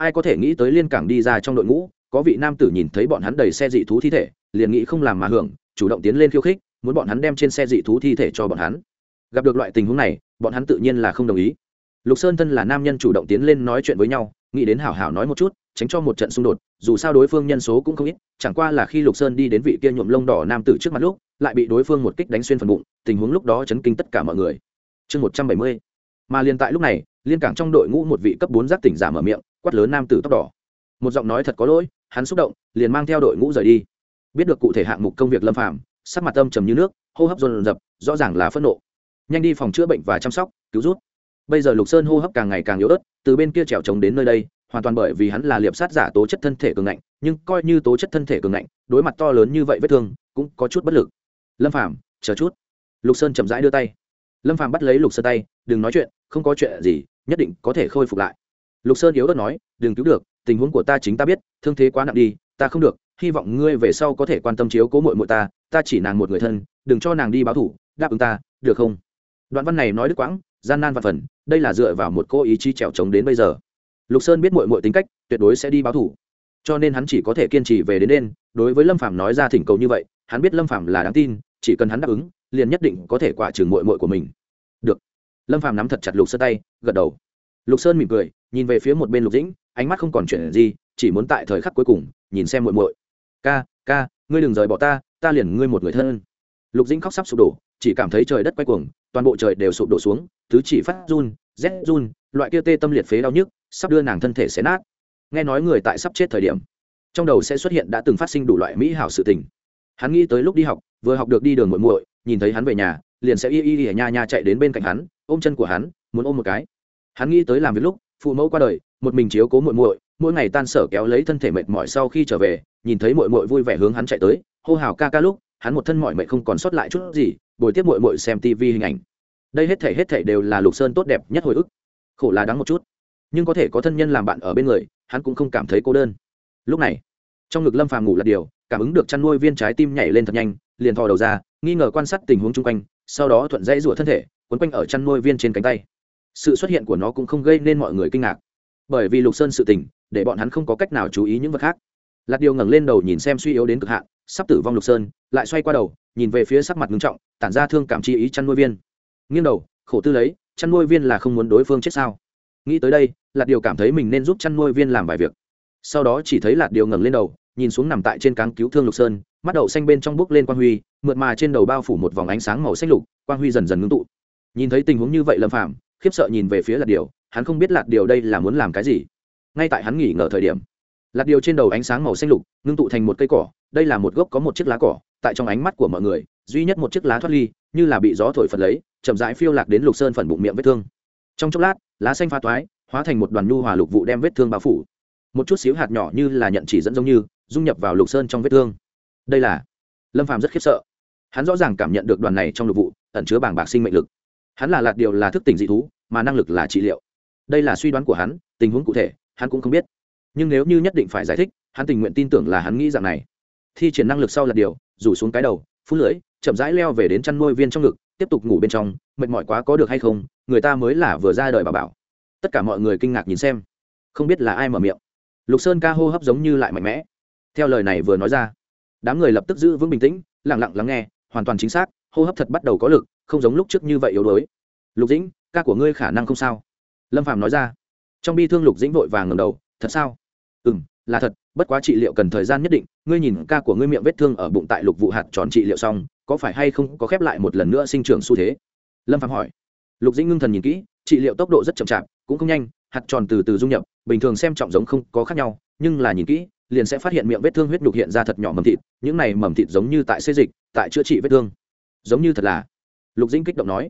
ai có thể nghĩ tới liên cảng đi ra trong đội ngũ, có vị nam tử nhìn thấy bọn hắn đầy xe dị thú thi thể, liền nghĩ không làm mà hưởng, chủ động tiến lên khiêu khích, muốn bọn hắn đem trên xe dị thú thi thể cho bọn hắn. Gặp được loại tình huống này, bọn hắn tự nhiên là không đồng ý. Lục sơn thân là nam nhân chủ động tiến lên nói chuyện với nhau, nghĩ đến hảo hảo nói một chút, tránh cho một trận xung đột, dù sao đối phương nhân số cũng không ít, chẳng qua là khi lục sơn đi đến vị kia nhuộm lông đỏ nam tử trước mặt lúc, lại bị đối phương một kích đánh xuyên phần bụng, tình huống lúc đó chấn kinh tất cả mọi người. Chương một trăm bảy mươi, mà liền tại lúc này, liên cảng trong đội ngũ một vị cấp bốn giác tỉnh giả mở miệng quát lớn nam tử tóc đỏ. Một giọng nói thật có lỗi, hắn xúc động, liền mang theo đội ngũ rời đi. Biết được cụ thể hạng mục công việc lâm phạm sắc mặt âm trầm như nước, hô hấp dồn dập, rõ ràng là phẫn nộ. Nhanh đi phòng chữa bệnh và chăm sóc, cứu rút bây giờ lục sơn hô hấp càng ngày càng yếu ớt, từ bên kia trèo trống đến nơi đây, hoàn toàn bởi vì hắn là liệp sát giả tố chất thân thể cường ngạnh, nhưng coi như tố chất thân thể cường ngạnh, đối mặt to lớn như vậy vết thương, cũng có chút bất lực. Lâm phàm, chờ chút. Lục sơn chậm rãi đưa tay. Lâm phàm bắt lấy lục sơn tay, đừng nói chuyện, không có chuyện gì, nhất định có thể khôi phục lại lục sơn yếu ớt nói, đừng cứu được, tình huống của ta chính ta biết, thương thế quá nặng đi, ta không được, hy vọng ngươi về sau có thể quan tâm chiếu cố mội mội ta ta chỉ nàng một người thân, đừng cho nàng đi báo thủ, đáp ứng ta, được không? Đoạn văn này nói đứt quãng, gian nan và phần, đây là dựa vào một cô ý chí trèo trống đến bây giờ. Lục sơn biết mội mội tính cách, tuyệt đối sẽ đi báo thủ. Cho nên hắn chỉ có thể kiên trì về đến đêm đối với lâm phạm nói ra thỉnh cầu như vậy, hắn biết lâm phạm là đáng tin, chỉ cần hắn đáp ứng, liền nhất định có thể quả trừng mội mội của mình. Được. Lâm phạm nắm thật chặt lục sơn tay, gật đầu lục sơn mỉm cười, nhìn về phía một bên lục dĩnh, ánh mắt không còn chuyện gì, chỉ muốn tại thời khắc cuối cùng, nhìn xem muội muội. ca ca, ngươi đừng rời bỏ ta ta liền ngươi một người thân. Lục dĩnh khóc sắp sụp đổ, chỉ cảm thấy trời đất quay cuồng, toàn bộ trời đều sụp đổ xuống thứ chỉ phát run, rét run, loại kia tê tâm liệt phế đau nhức, sắp đưa nàng thân thể xé nát. Nghe nói người tại sắp chết thời điểm, trong đầu sẽ xuất hiện đã từng phát sinh đủ loại mỹ hảo sự tình. Hắn nghĩ tới lúc đi học, vừa học được đi đường muội muội, nhìn thấy hắn về nhà, liền sẽ y y y nha nha chạy đến bên cạnh hắn, ôm chân của hắn, muốn ôm một cái hắn nghĩ tới làm việc lúc, phụ mẫu qua đời, một mình chiếu cố muội muội, mỗi ngày tan sở kéo lấy thân thể mệt mỏi sau khi trở về, nhìn thấy muội muội vui vẻ hướng hắn chạy tới, hô hào ca ca lúc, hắn một thân mỏi mệt không còn sót lại chút gì, bồi tiếp muội muội xem tivi hình ảnh. Đây hết thể hết thể đều là lục sơn tốt đẹp nhất hồi ức. Khổ là đắng một chút, nhưng có thể có thân nhân làm bạn ở bên người, hắn cũng không cảm thấy cô đơn. Lúc này, trong ngực lâm phàm ngủ là điều, cảm ứng được chăn nuôi viên trái tim nhảy lên thật nhanh, liền thò đầu ra, nghi ngờ quan sát tình huống chung quanh, sau đó thuận dãy rủa thân thể, quấn quanh ở chăn nuôi viên trên cánh tay sự xuất hiện của nó cũng không gây nên mọi người kinh ngạc. Bởi vì lục sơn sự tình, để bọn hắn không có cách nào chú ý những vật khác. Lạt điều ngẩng lên đầu nhìn xem suy yếu đến cực hạn, sắp tử vong lục sơn, lại xoay qua đầu, nhìn về phía sắc mặt ngưng trọng, tản ra thương cảm chi ý chăn nuôi viên. Nghiêng đầu, khổ tư lấy, chăn nuôi viên là không muốn đối phương chết sao? Nghĩ tới đây, lạt điều cảm thấy mình nên giúp chăn nuôi viên làm vài việc. Sau đó chỉ thấy lạt điều ngẩng lên đầu, nhìn xuống nằm tại trên cáng cứu thương lục sơn, mắt đậu xanh bên trong bước lên quang huy, mượt mà trên đầu bao phủ một vòng ánh sáng màu xanh lục, quang huy dần dần ngưng tụ. Nhìn thấy tình huống như vậy lâm phạm khiếp sợ nhìn về phía lạt điều, hắn không biết lạt điều đây là muốn làm cái gì. Ngay tại hắn nghỉ ngờ thời điểm lạt điều trên đầu ánh sáng màu xanh lục ngưng tụ thành một cây cỏ, đây là một gốc có một chiếc lá cỏ, tại trong ánh mắt của mọi người, duy nhất một chiếc lá thoát ly, như là bị gió thổi phật lấy, chậm rãi phiêu lạc đến lục sơn phần bụng miệng vết thương. Trong chốc lát, lá xanh pha toái, hóa thành một đoàn nhu hòa lục vụ đem vết thương bao phủ. Một chút xíu hạt nhỏ như là nhận chỉ dẫn giống như, dung nhập vào lục sơn trong vết thương. Đây là lâm phàm rất khiếp sợ. Hắn rõ ràng cảm nhận được đoàn này trong lục vụ, ẩn chứa bảng bạc sinh mệnh lực hắn là lạt điều là thức tỉnh dị thú, mà năng lực là trị liệu. Đây là suy đoán của hắn, tình huống cụ thể, hắn cũng không biết. Nhưng nếu như nhất định phải giải thích, hắn tình nguyện tin tưởng là hắn nghĩ rằng này. Thi triển năng lực sau lạt điều, rủ xuống cái đầu phút lưỡi, chậm rãi leo về đến chăn nuôi viên trong ngực, tiếp tục ngủ bên trong, mệt mỏi quá có được hay không, người ta mới là vừa ra đời bà bảo. Tất cả mọi người kinh ngạc nhìn xem. Không biết là ai mở miệng. Lục sơn ca hô hấp giống như lại mạnh mẽ. Theo lời này vừa nói ra, đám người lập tức giữ vững bình tĩnh lẳng lặng lắng nghe, hoàn toàn chính xác, hô hấp thật bắt đầu có lực không giống lúc trước như vậy yếu đuối. Lục dĩnh, ca của ngươi khả năng không sao. Lâm phạm nói ra. Trong bi thương lục dĩnh vội vàng ngầm đầu, thật sao? Ừ m là thật, bất quá trị liệu cần thời gian nhất định, ngươi nhìn ca của ngươi miệng vết thương ở bụng tại lục vụ hạt tròn trị liệu xong, có phải hay không có khép lại một lần nữa sinh trưởng xu thế? Lâm phạm hỏi. Lục dĩnh ngưng thần nhìn kỹ, trị liệu tốc độ rất chậm chạp, cũng không nhanh, hạt tròn từ từ dung nhập, bình thường xem trọng giống không có khác nhau, nhưng là nhìn kỹ, liền sẽ phát hiện miệng vết thương huyết nhục hiện ra thật nhỏ mầm thịt, những này mầm thịt giống như tại xây dịch, tại chữa trị vết thương. Giống như thật là lục dĩnh kích động nói.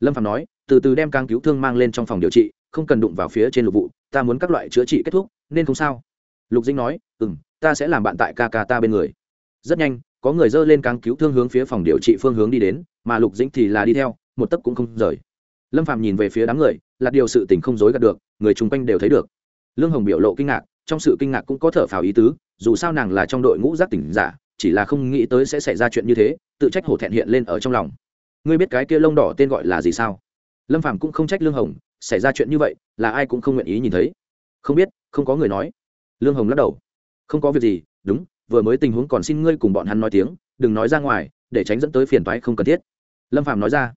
Lâm phạm nói, từ từ đem càng cứu thương mang lên trong phòng điều trị, không cần đụng vào phía trên lục vụ, ta muốn các loại chữa trị kết thúc, nên không sao. Lục dĩnh nói ừ m ta sẽ làm bạn tại ca ca ta bên người. Rất nhanh, có người dơ lên càng cứu thương hướng phía phòng điều trị phương hướng đi đến, mà lục dĩnh thì là đi theo, một tấc cũng không rời. Lâm phạm nhìn về phía đám người, là điều sự tình không dối gạt được, người chung quanh đều thấy được. Lương hồng biểu lộ kinh ngạc, trong sự kinh ngạc cũng có thở phào ý tứ, dù sao nàng là trong đội ngũ giác tỉnh giả, chỉ là không nghĩ tới sẽ xảy ra chuyện như thế, tự trách hổ thẹn hiện lên ở trong lòng ngươi biết cái kia lông đỏ tên gọi là gì sao? Lâm phàm cũng không trách lương hồng, xảy ra chuyện như vậy, là ai cũng không nguyện ý nhìn thấy. Không biết, không có người nói. Lương hồng lắc đầu. Không có việc gì, đúng, vừa mới tình huống còn xin ngươi cùng bọn hắn nói tiếng, đừng nói ra ngoài, để tránh dẫn tới phiền toái không cần thiết. Lâm phàm nói ra.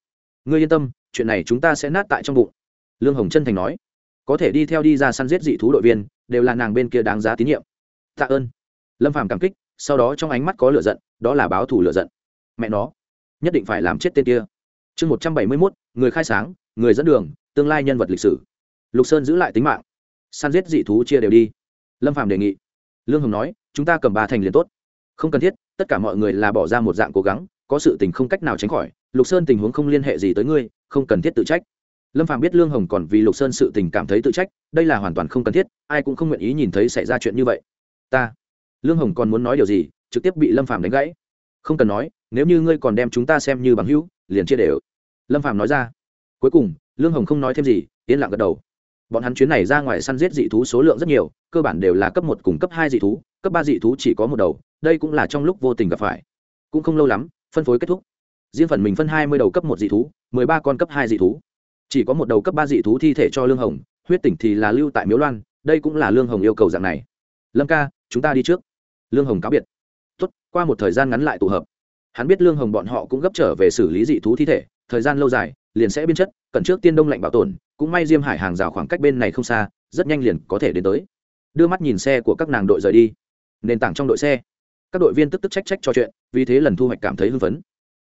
Ngươi yên tâm, chuyện này chúng ta sẽ nát tại trong bụng. Lương hồng chân thành nói. Có thể đi theo đi ra săn giết dị thú đội viên, đều là nàng bên kia đáng giá tín nhiệm. Tạ ơn. Lâm phàm cảm kích, sau đó trong ánh mắt có lửa giận, đó là báo thủ lửa giận. Mẹ nó nhất định phải làm chết tên kia. Chương một trăm bảy mươi mốt, người khai sáng, người dẫn đường, tương lai nhân vật lịch sử. Lục sơn giữ lại tính mạng. Săn giết dị thú chia đều đi. Lâm phàm đề nghị. Lương hồng nói, chúng ta cầm ba thành liền tốt. Không cần thiết, tất cả mọi người là bỏ ra một dạng cố gắng, có sự tình không cách nào tránh khỏi. Lục sơn tình huống không liên hệ gì tới ngươi, không cần thiết tự trách. Lâm phàm biết lương hồng còn vì lục sơn sự tình cảm thấy tự trách, đây là hoàn toàn không cần thiết, ai cũng không nguyện ý nhìn thấy xảy ra chuyện như vậy. Ta. Lương hồng còn muốn nói điều gì, trực tiếp bị lâm phàm đánh gãy. Không cần nói nếu như ngươi còn đem chúng ta xem như bằng hữu, liền chia đều. Lâm phàm nói ra. Cuối cùng, lương hồng không nói thêm gì, yên lặng gật đầu. Bọn hắn chuyến này ra ngoài săn giết dị thú số lượng rất nhiều, cơ bản đều là cấp một cùng cấp hai dị thú, cấp ba dị thú chỉ có một đầu, đây cũng là trong lúc vô tình gặp phải. Cũng không lâu lắm, phân phối kết thúc. Riêng phần mình phân hai mươi đầu cấp một dị thú, mười ba con cấp hai dị thú. Chỉ có một đầu cấp ba dị thú thi thể cho lương hồng, huyết tỉnh thì là lưu tại miếu loan, đây cũng là lương hồng yêu cầu dạng này. Lâm ca, chúng ta đi trước. Lương hồng cáo biệt. Tuất qua một thời gian ngắn lại tụ hợp hắn biết lương hồng bọn họ cũng gấp trở về xử lý dị thú thi thể, thời gian lâu dài, liền sẽ biến chất, cần trước tiên đông lạnh bảo tồn, cũng may diêm hải hàng rào khoảng cách bên này không xa, rất nhanh liền có thể đến tới. Đưa mắt nhìn xe của các nàng đội rời đi. Nền tảng trong đội xe. Các đội viên tức tức trách trách cho chuyện, vì thế lần thu hoạch cảm thấy hưng phấn.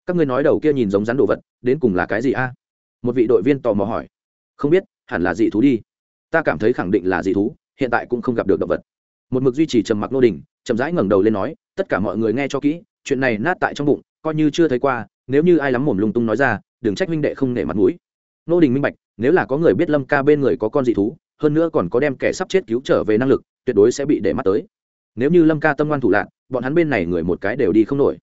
Các ngươi nói đầu kia nhìn giống rắn đồ vật, đến cùng là cái gì a? Một vị đội viên tò mò hỏi. Không biết, hẳn là dị thú đi. Ta cảm thấy khẳng định là dị thú, hiện tại cũng không gặp được động vật. Một mực duy trì trầm mặc nô đình, chậm rãi ngẩng đầu lên nói, tất cả mọi người nghe cho kỹ chuyện này nát tại trong bụng, coi như chưa thấy qua, nếu như ai lắm mồm lung tung nói ra, đừng trách minh đệ không nể mặt mũi. Nô đình minh bạch, nếu là có người biết lâm ca bên người có con dị thú, hơn nữa còn có đem kẻ sắp chết cứu trở về năng lực, tuyệt đối sẽ bị để mắt tới. Nếu như lâm ca tâm ngoan thủ lạc bọn hắn bên này người một cái đều đi không nổi.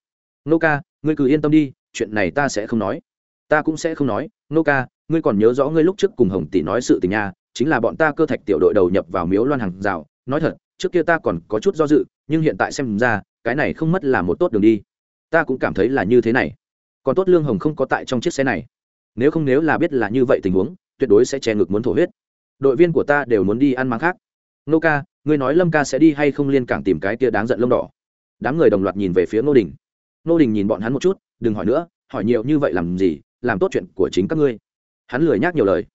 Nô ca, ngươi cứ yên tâm đi, chuyện này ta sẽ không nói. Ta cũng sẽ không nói, nô ca, ngươi còn nhớ rõ ngươi lúc trước cùng hồng tỷ nói sự tình nha, chính là bọn ta cơ thạch tiểu đội đầu nhập vào miếu loan hàng rào. Nói thật, trước kia ta còn có chút do dự, nhưng hiện tại xem ra cái này không mất là một tốt đường đi. Ta cũng cảm thấy là như thế này. Còn tốt lương hồng không có tại trong chiếc xe này. Nếu không nếu là biết là như vậy tình huống, tuyệt đối sẽ che ngực muốn thổ huyết. Đội viên của ta đều muốn đi ăn máng khác. Nô ca, ngươi nói lâm ca sẽ đi hay không liên cảng tìm cái tia đáng giận lông đỏ? Đám người đồng loạt nhìn về phía ngô đình. Ngô đình nhìn bọn hắn một chút, đừng hỏi nữa, hỏi nhiều như vậy làm gì, làm tốt chuyện của chính các ngươi. Hắn lười nhác nhiều lời.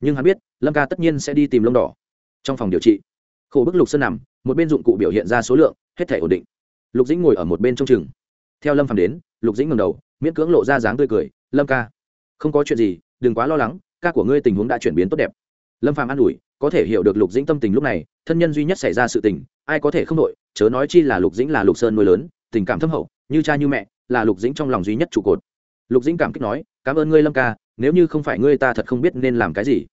Nhưng hắn biết, lâm ca tất nhiên sẽ đi tìm lông đỏ. Trong phòng điều trị, khổ bức lục sơn nằm, một bên dụng cụ biểu hiện ra số lượng, hết thể ổn định lục dĩnh ngồi ở một bên trong chừng theo lâm phàm đến, lục dĩnh ngầm đầu, miễn cưỡng lộ ra dáng tươi cười, lâm ca, không có chuyện gì, đừng quá lo lắng, ca của ngươi tình huống đã chuyển biến tốt đẹp. Lâm phàm an ủi, có thể hiểu được lục dĩnh tâm tình lúc này, thân nhân duy nhất xảy ra sự tình, ai có thể không đội, chớ nói chi là lục dĩnh là lục sơn nuôi lớn, tình cảm thâm hậu, như cha như mẹ, là lục dĩnh trong lòng duy nhất trụ cột. Lục dĩnh cảm kích nói, cảm ơn ngươi lâm ca, nếu như không phải ngươi ta thật không biết nên làm cái gì.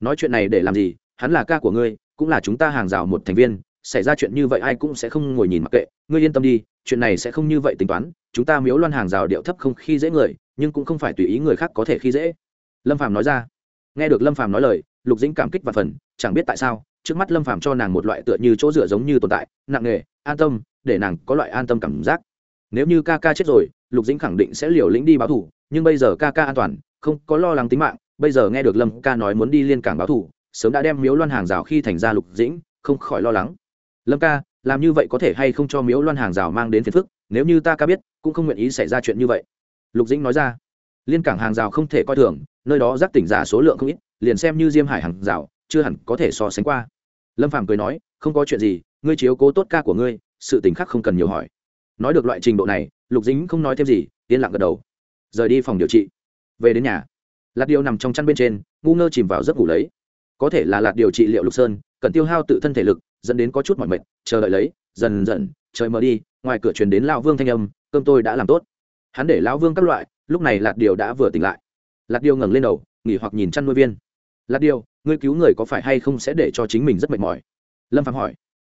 Nói chuyện này để làm gì, hắn là ca của ngươi, cũng là chúng ta hàng rào một thành viên xảy ra chuyện như vậy ai cũng sẽ không ngồi nhìn mặc kệ. Ngươi yên tâm đi, chuyện này sẽ không như vậy tính toán. Chúng ta miếu loan hàng rào điệu thấp không khi dễ người, nhưng cũng không phải tùy ý người khác có thể khi dễ. Lâm phàm nói ra. Nghe được lâm phàm nói lời, lục dĩnh cảm kích và phần, chẳng biết tại sao, trước mắt lâm phàm cho nàng một loại tựa như chỗ dựa giống như tồn tại, nặng nề, an tâm, để nàng có loại an tâm cảm giác. Nếu như ca ca chết rồi, lục dĩnh khẳng định sẽ liều lĩnh đi báo thủ nhưng bây giờ ca ca an toàn, không có lo lắng tính mạng. Bây giờ nghe được lâm ca nói muốn đi liên cảng báo thủ sớm đã đem miếu loan hàng rào khi thành ra lục dĩnh, không khỏi lo lắng lâm ca, làm như vậy có thể hay không cho miếu loan hàng rào mang đến phiền phức, nếu như ta ca biết, cũng không nguyện ý xảy ra chuyện như vậy. Lục dĩnh nói ra. Liên cảng hàng rào không thể coi thường, nơi đó giác tỉnh giả số lượng không ít, liền xem như diêm hải hàng rào, chưa hẳn có thể so sánh qua. Lâm phàm cười nói, không có chuyện gì, ngươi chiếu cố tốt ca của ngươi, sự tình khác không cần nhiều hỏi. Nói được loại trình độ này, lục dính không nói thêm gì, yên lặng gật đầu. Rời đi phòng điều trị. Về đến nhà. Lạt điều nằm trong chăn bên trên, ngu ngơ chìm vào giấc ngủ lấy. Có thể là lạt điều trị liệu lục sơn, cần tiêu hao tự thân thể lực dẫn đến có chút mỏi mệt, chờ đợi lấy, dần dần, trời mờ đi, ngoài cửa truyền đến lão vương thanh âm, cơm tôi đã làm tốt. Hắn để lão vương các loại, lúc này lạt điều đã vừa tỉnh lại. Lạt điều ngẩng lên đầu, nghỉ hoặc nhìn chăn nuôi viên. Lạt điều, ngươi cứu người có phải hay không sẽ để cho chính mình rất mệt mỏi? Lâm phạm hỏi.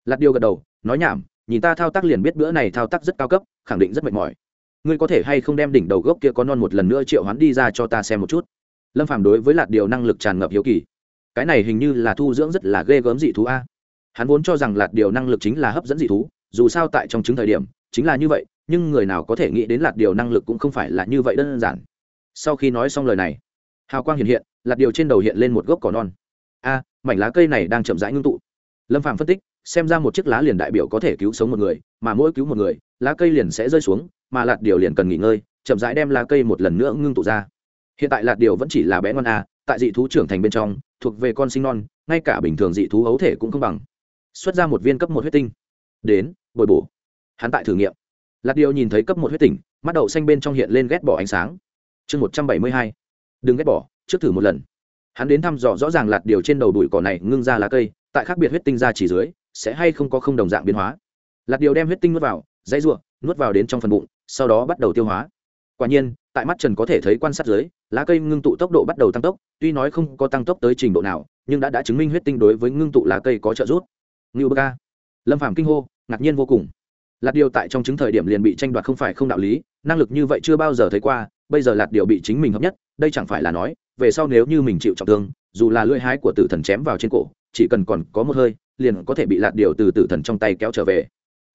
Lạt điều gật đầu, nói nhảm, nhìn ta thao tác liền biết bữa này thao tác rất cao cấp, khẳng định rất mệt mỏi. Ngươi có thể hay không đem đỉnh đầu gốc kia có non một lần nữa triệu hắn đi ra cho ta xem một chút? Lâm phạm đối với lạt điều năng lực tràn ngập hiếu kỳ. Cái này hình như là thu dưỡng rất là ghê gớm dị thú a hắn vốn cho rằng lạt điều năng lực chính là hấp dẫn dị thú, dù sao tại trong chứng thời điểm, chính là như vậy, nhưng người nào có thể nghĩ đến lạt điều năng lực cũng không phải là như vậy đơn giản. Sau khi nói xong lời này, hào quang hiện hiện, lạt điều trên đầu hiện lên một gốc cỏ non. A, mảnh lá cây này đang chậm rãi ngưng tụ. Lâm phạm phân tích, xem ra một chiếc lá liền đại biểu có thể cứu sống một người, mà mỗi cứu một người, lá cây liền sẽ rơi xuống, mà lạt điều liền cần nghỉ ngơi, chậm rãi đem lá cây một lần nữa ngưng tụ ra. Hiện tại lạt điều vẫn chỉ là bé ngon a, tại dị thú trưởng thành bên trong, thuộc về con sinh non, ngay cả bình thường dị thú hấu thể cũng không bằng xuất ra một viên cấp một huyết tinh. Đến, bồi bổ. Hắn tại thử nghiệm. Lạt điều nhìn thấy cấp một huyết tỉnh mắt đậu xanh bên trong hiện lên ghét bỏ ánh sáng. Chương một trăm bảy mươi hai. Đừng ghét bỏ, trước thử một lần. Hắn đến thăm dò rõ ràng lạt điều trên đầu đùi cỏ này ngưng ra lá cây, tại khác biệt huyết tinh ra chỉ dưới, sẽ hay không có không đồng dạng biến hóa. Lạt điều đem huyết tinh nuốt vào, dãy ruộng, nuốt vào đến trong phần bụng, sau đó bắt đầu tiêu hóa. Quả nhiên, tại mắt trần có thể thấy quan sát dưới, lá cây ngưng tụ tốc độ bắt đầu tăng tốc, tuy nói không có tăng tốc tới trình độ nào, nhưng đã đã chứng minh huyết tinh đối với ngưng tụ lá cây có trợ giúp ngưu bơ ca. Lâm phàm kinh hô, ngạc nhiên vô cùng. Lạt điều tại trong chứng thời điểm liền bị tranh đoạt không phải không đạo lý, năng lực như vậy chưa bao giờ thấy qua, bây giờ lạt điều bị chính mình hợp nhất, đây chẳng phải là nói, về sau nếu như mình chịu trọng thương, dù là lưỡi hái của tử thần chém vào trên cổ, chỉ cần còn có một hơi, liền có thể bị lạt điều từ tử thần trong tay kéo trở về.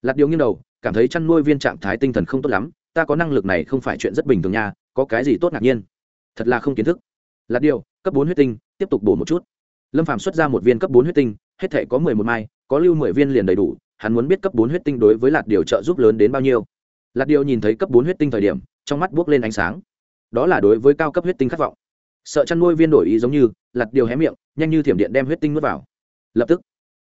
Lạt điều nghiêng đầu, cảm thấy chăn nuôi viên trạng thái tinh thần không tốt lắm, ta có năng lực này không phải chuyện rất bình thường nha, có cái gì tốt ngạc nhiên? Thật là không kiến thức. Lạt điều, cấp bốn huyết tinh, tiếp tục bổ một chút. Lâm phạm xuất ra một viên cấp bốn huyết tinh, hết thể có mười một mai có lưu mười viên liền đầy đủ, hắn muốn biết cấp bốn huyết tinh đối với lạt điều trợ giúp lớn đến bao nhiêu. Lạt điều nhìn thấy cấp bốn huyết tinh thời điểm, trong mắt buốc lên ánh sáng. Đó là đối với cao cấp huyết tinh khát vọng. Sợ chăn nuôi viên đổi ý giống như lạt điều hé miệng, nhanh như thiểm điện đem huyết tinh nuốt vào. Lập tức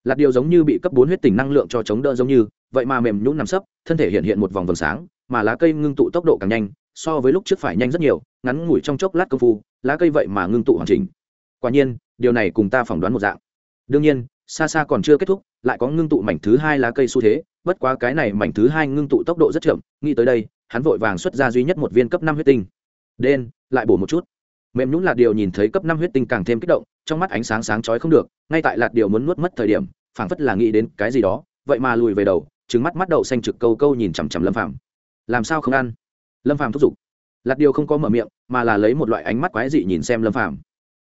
lạt điều giống như bị cấp bốn huyết tinh năng lượng cho chống đỡ giống như, vậy mà mềm nhũn nằm sấp, thân thể hiện hiện một vòng vầng sáng, mà lá cây ngưng tụ tốc độ càng nhanh, so với lúc trước phải nhanh rất nhiều, ngắn ngủi trong chốc lát công phu, lá cây vậy mà ngưng tụ hoàn chỉnh. Quả nhiên, điều này cùng ta phỏng đoán một dạng. Đương nhiên xa xa còn chưa kết thúc, lại có ngưng tụ mảnh thứ hai lá cây xu thế, bất quá cái này mảnh thứ hai ngưng tụ tốc độ rất chậm, nghĩ tới đây, hắn vội vàng xuất ra duy nhất một viên cấp năm huyết tinh. Đen, lại bổ một chút. Mềm nhũng lạt điều nhìn thấy cấp năm huyết tinh càng thêm kích động, trong mắt ánh sáng sáng chói không được, ngay tại lạt điều muốn nuốt mất thời điểm, phảng phất là nghĩ đến cái gì đó, vậy mà lùi về đầu trứng mắt mắt đậu xanh trực câu câu nhìn chằm chằm lâm phàm. Làm sao không ăn? Lâm phàm thúc giục. Lạt điều không có mở miệng, mà là lấy một loại ánh mắt quái dị nhìn xem lâm phàm.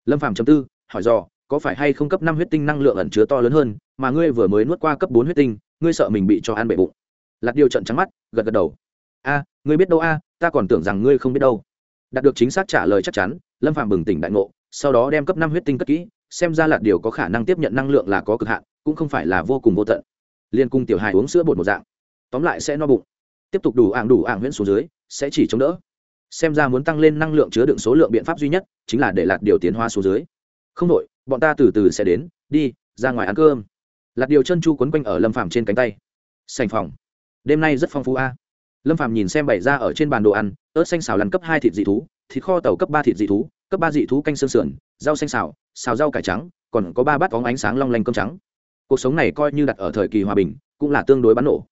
Lâm phàm chấm tư, hỏi do có phải hay không cấp năm huyết tinh năng lượng ẩn chứa to lớn hơn, mà ngươi vừa mới nuốt qua cấp bốn huyết tinh, ngươi sợ mình bị cho ăn bệ bụng. Lạt điều trận trắng mắt, gật gật đầu. A, ngươi biết đâu a, ta còn tưởng rằng ngươi không biết đâu. Đạt được chính xác trả lời chắc chắn, lâm phạm bừng tỉnh đại ngộ, sau đó đem cấp năm huyết tinh cất kỹ, xem ra lạt điều có khả năng tiếp nhận năng lượng là có cực hạn, cũng không phải là vô cùng vô tận. Liên cung tiểu hài uống sữa bột một dạng. Tóm lại sẽ no bụng. Tiếp tục đủ ạng đủ ạng huyễn xuống dưới, sẽ chỉ chống đỡ. Xem ra muốn tăng lên năng lượng chứa đựng số lượng biện pháp duy nhất, chính là để lạt điều tiến hóa xuống dưới. Không đội bọn ta từ từ sẽ đến, đi, ra ngoài ăn cơm. Lạt điều chân chu quấn quanh ở lâm phàm trên cánh tay. Sành phòng. Đêm nay rất phong phú a. Lâm phàm nhìn xem bày ra ở trên bàn đồ ăn, ớt xanh xào lăn cấp hai thịt dị thú, thịt kho tàu cấp ba thịt dị thú, cấp ba dị thú canh xương sườn, rau xanh xào xào rau cải trắng, còn có ba bát bóng ánh sáng long lanh cơm trắng. Cuộc sống này coi như đặt ở thời kỳ hòa bình, cũng là tương đối bắn nổ.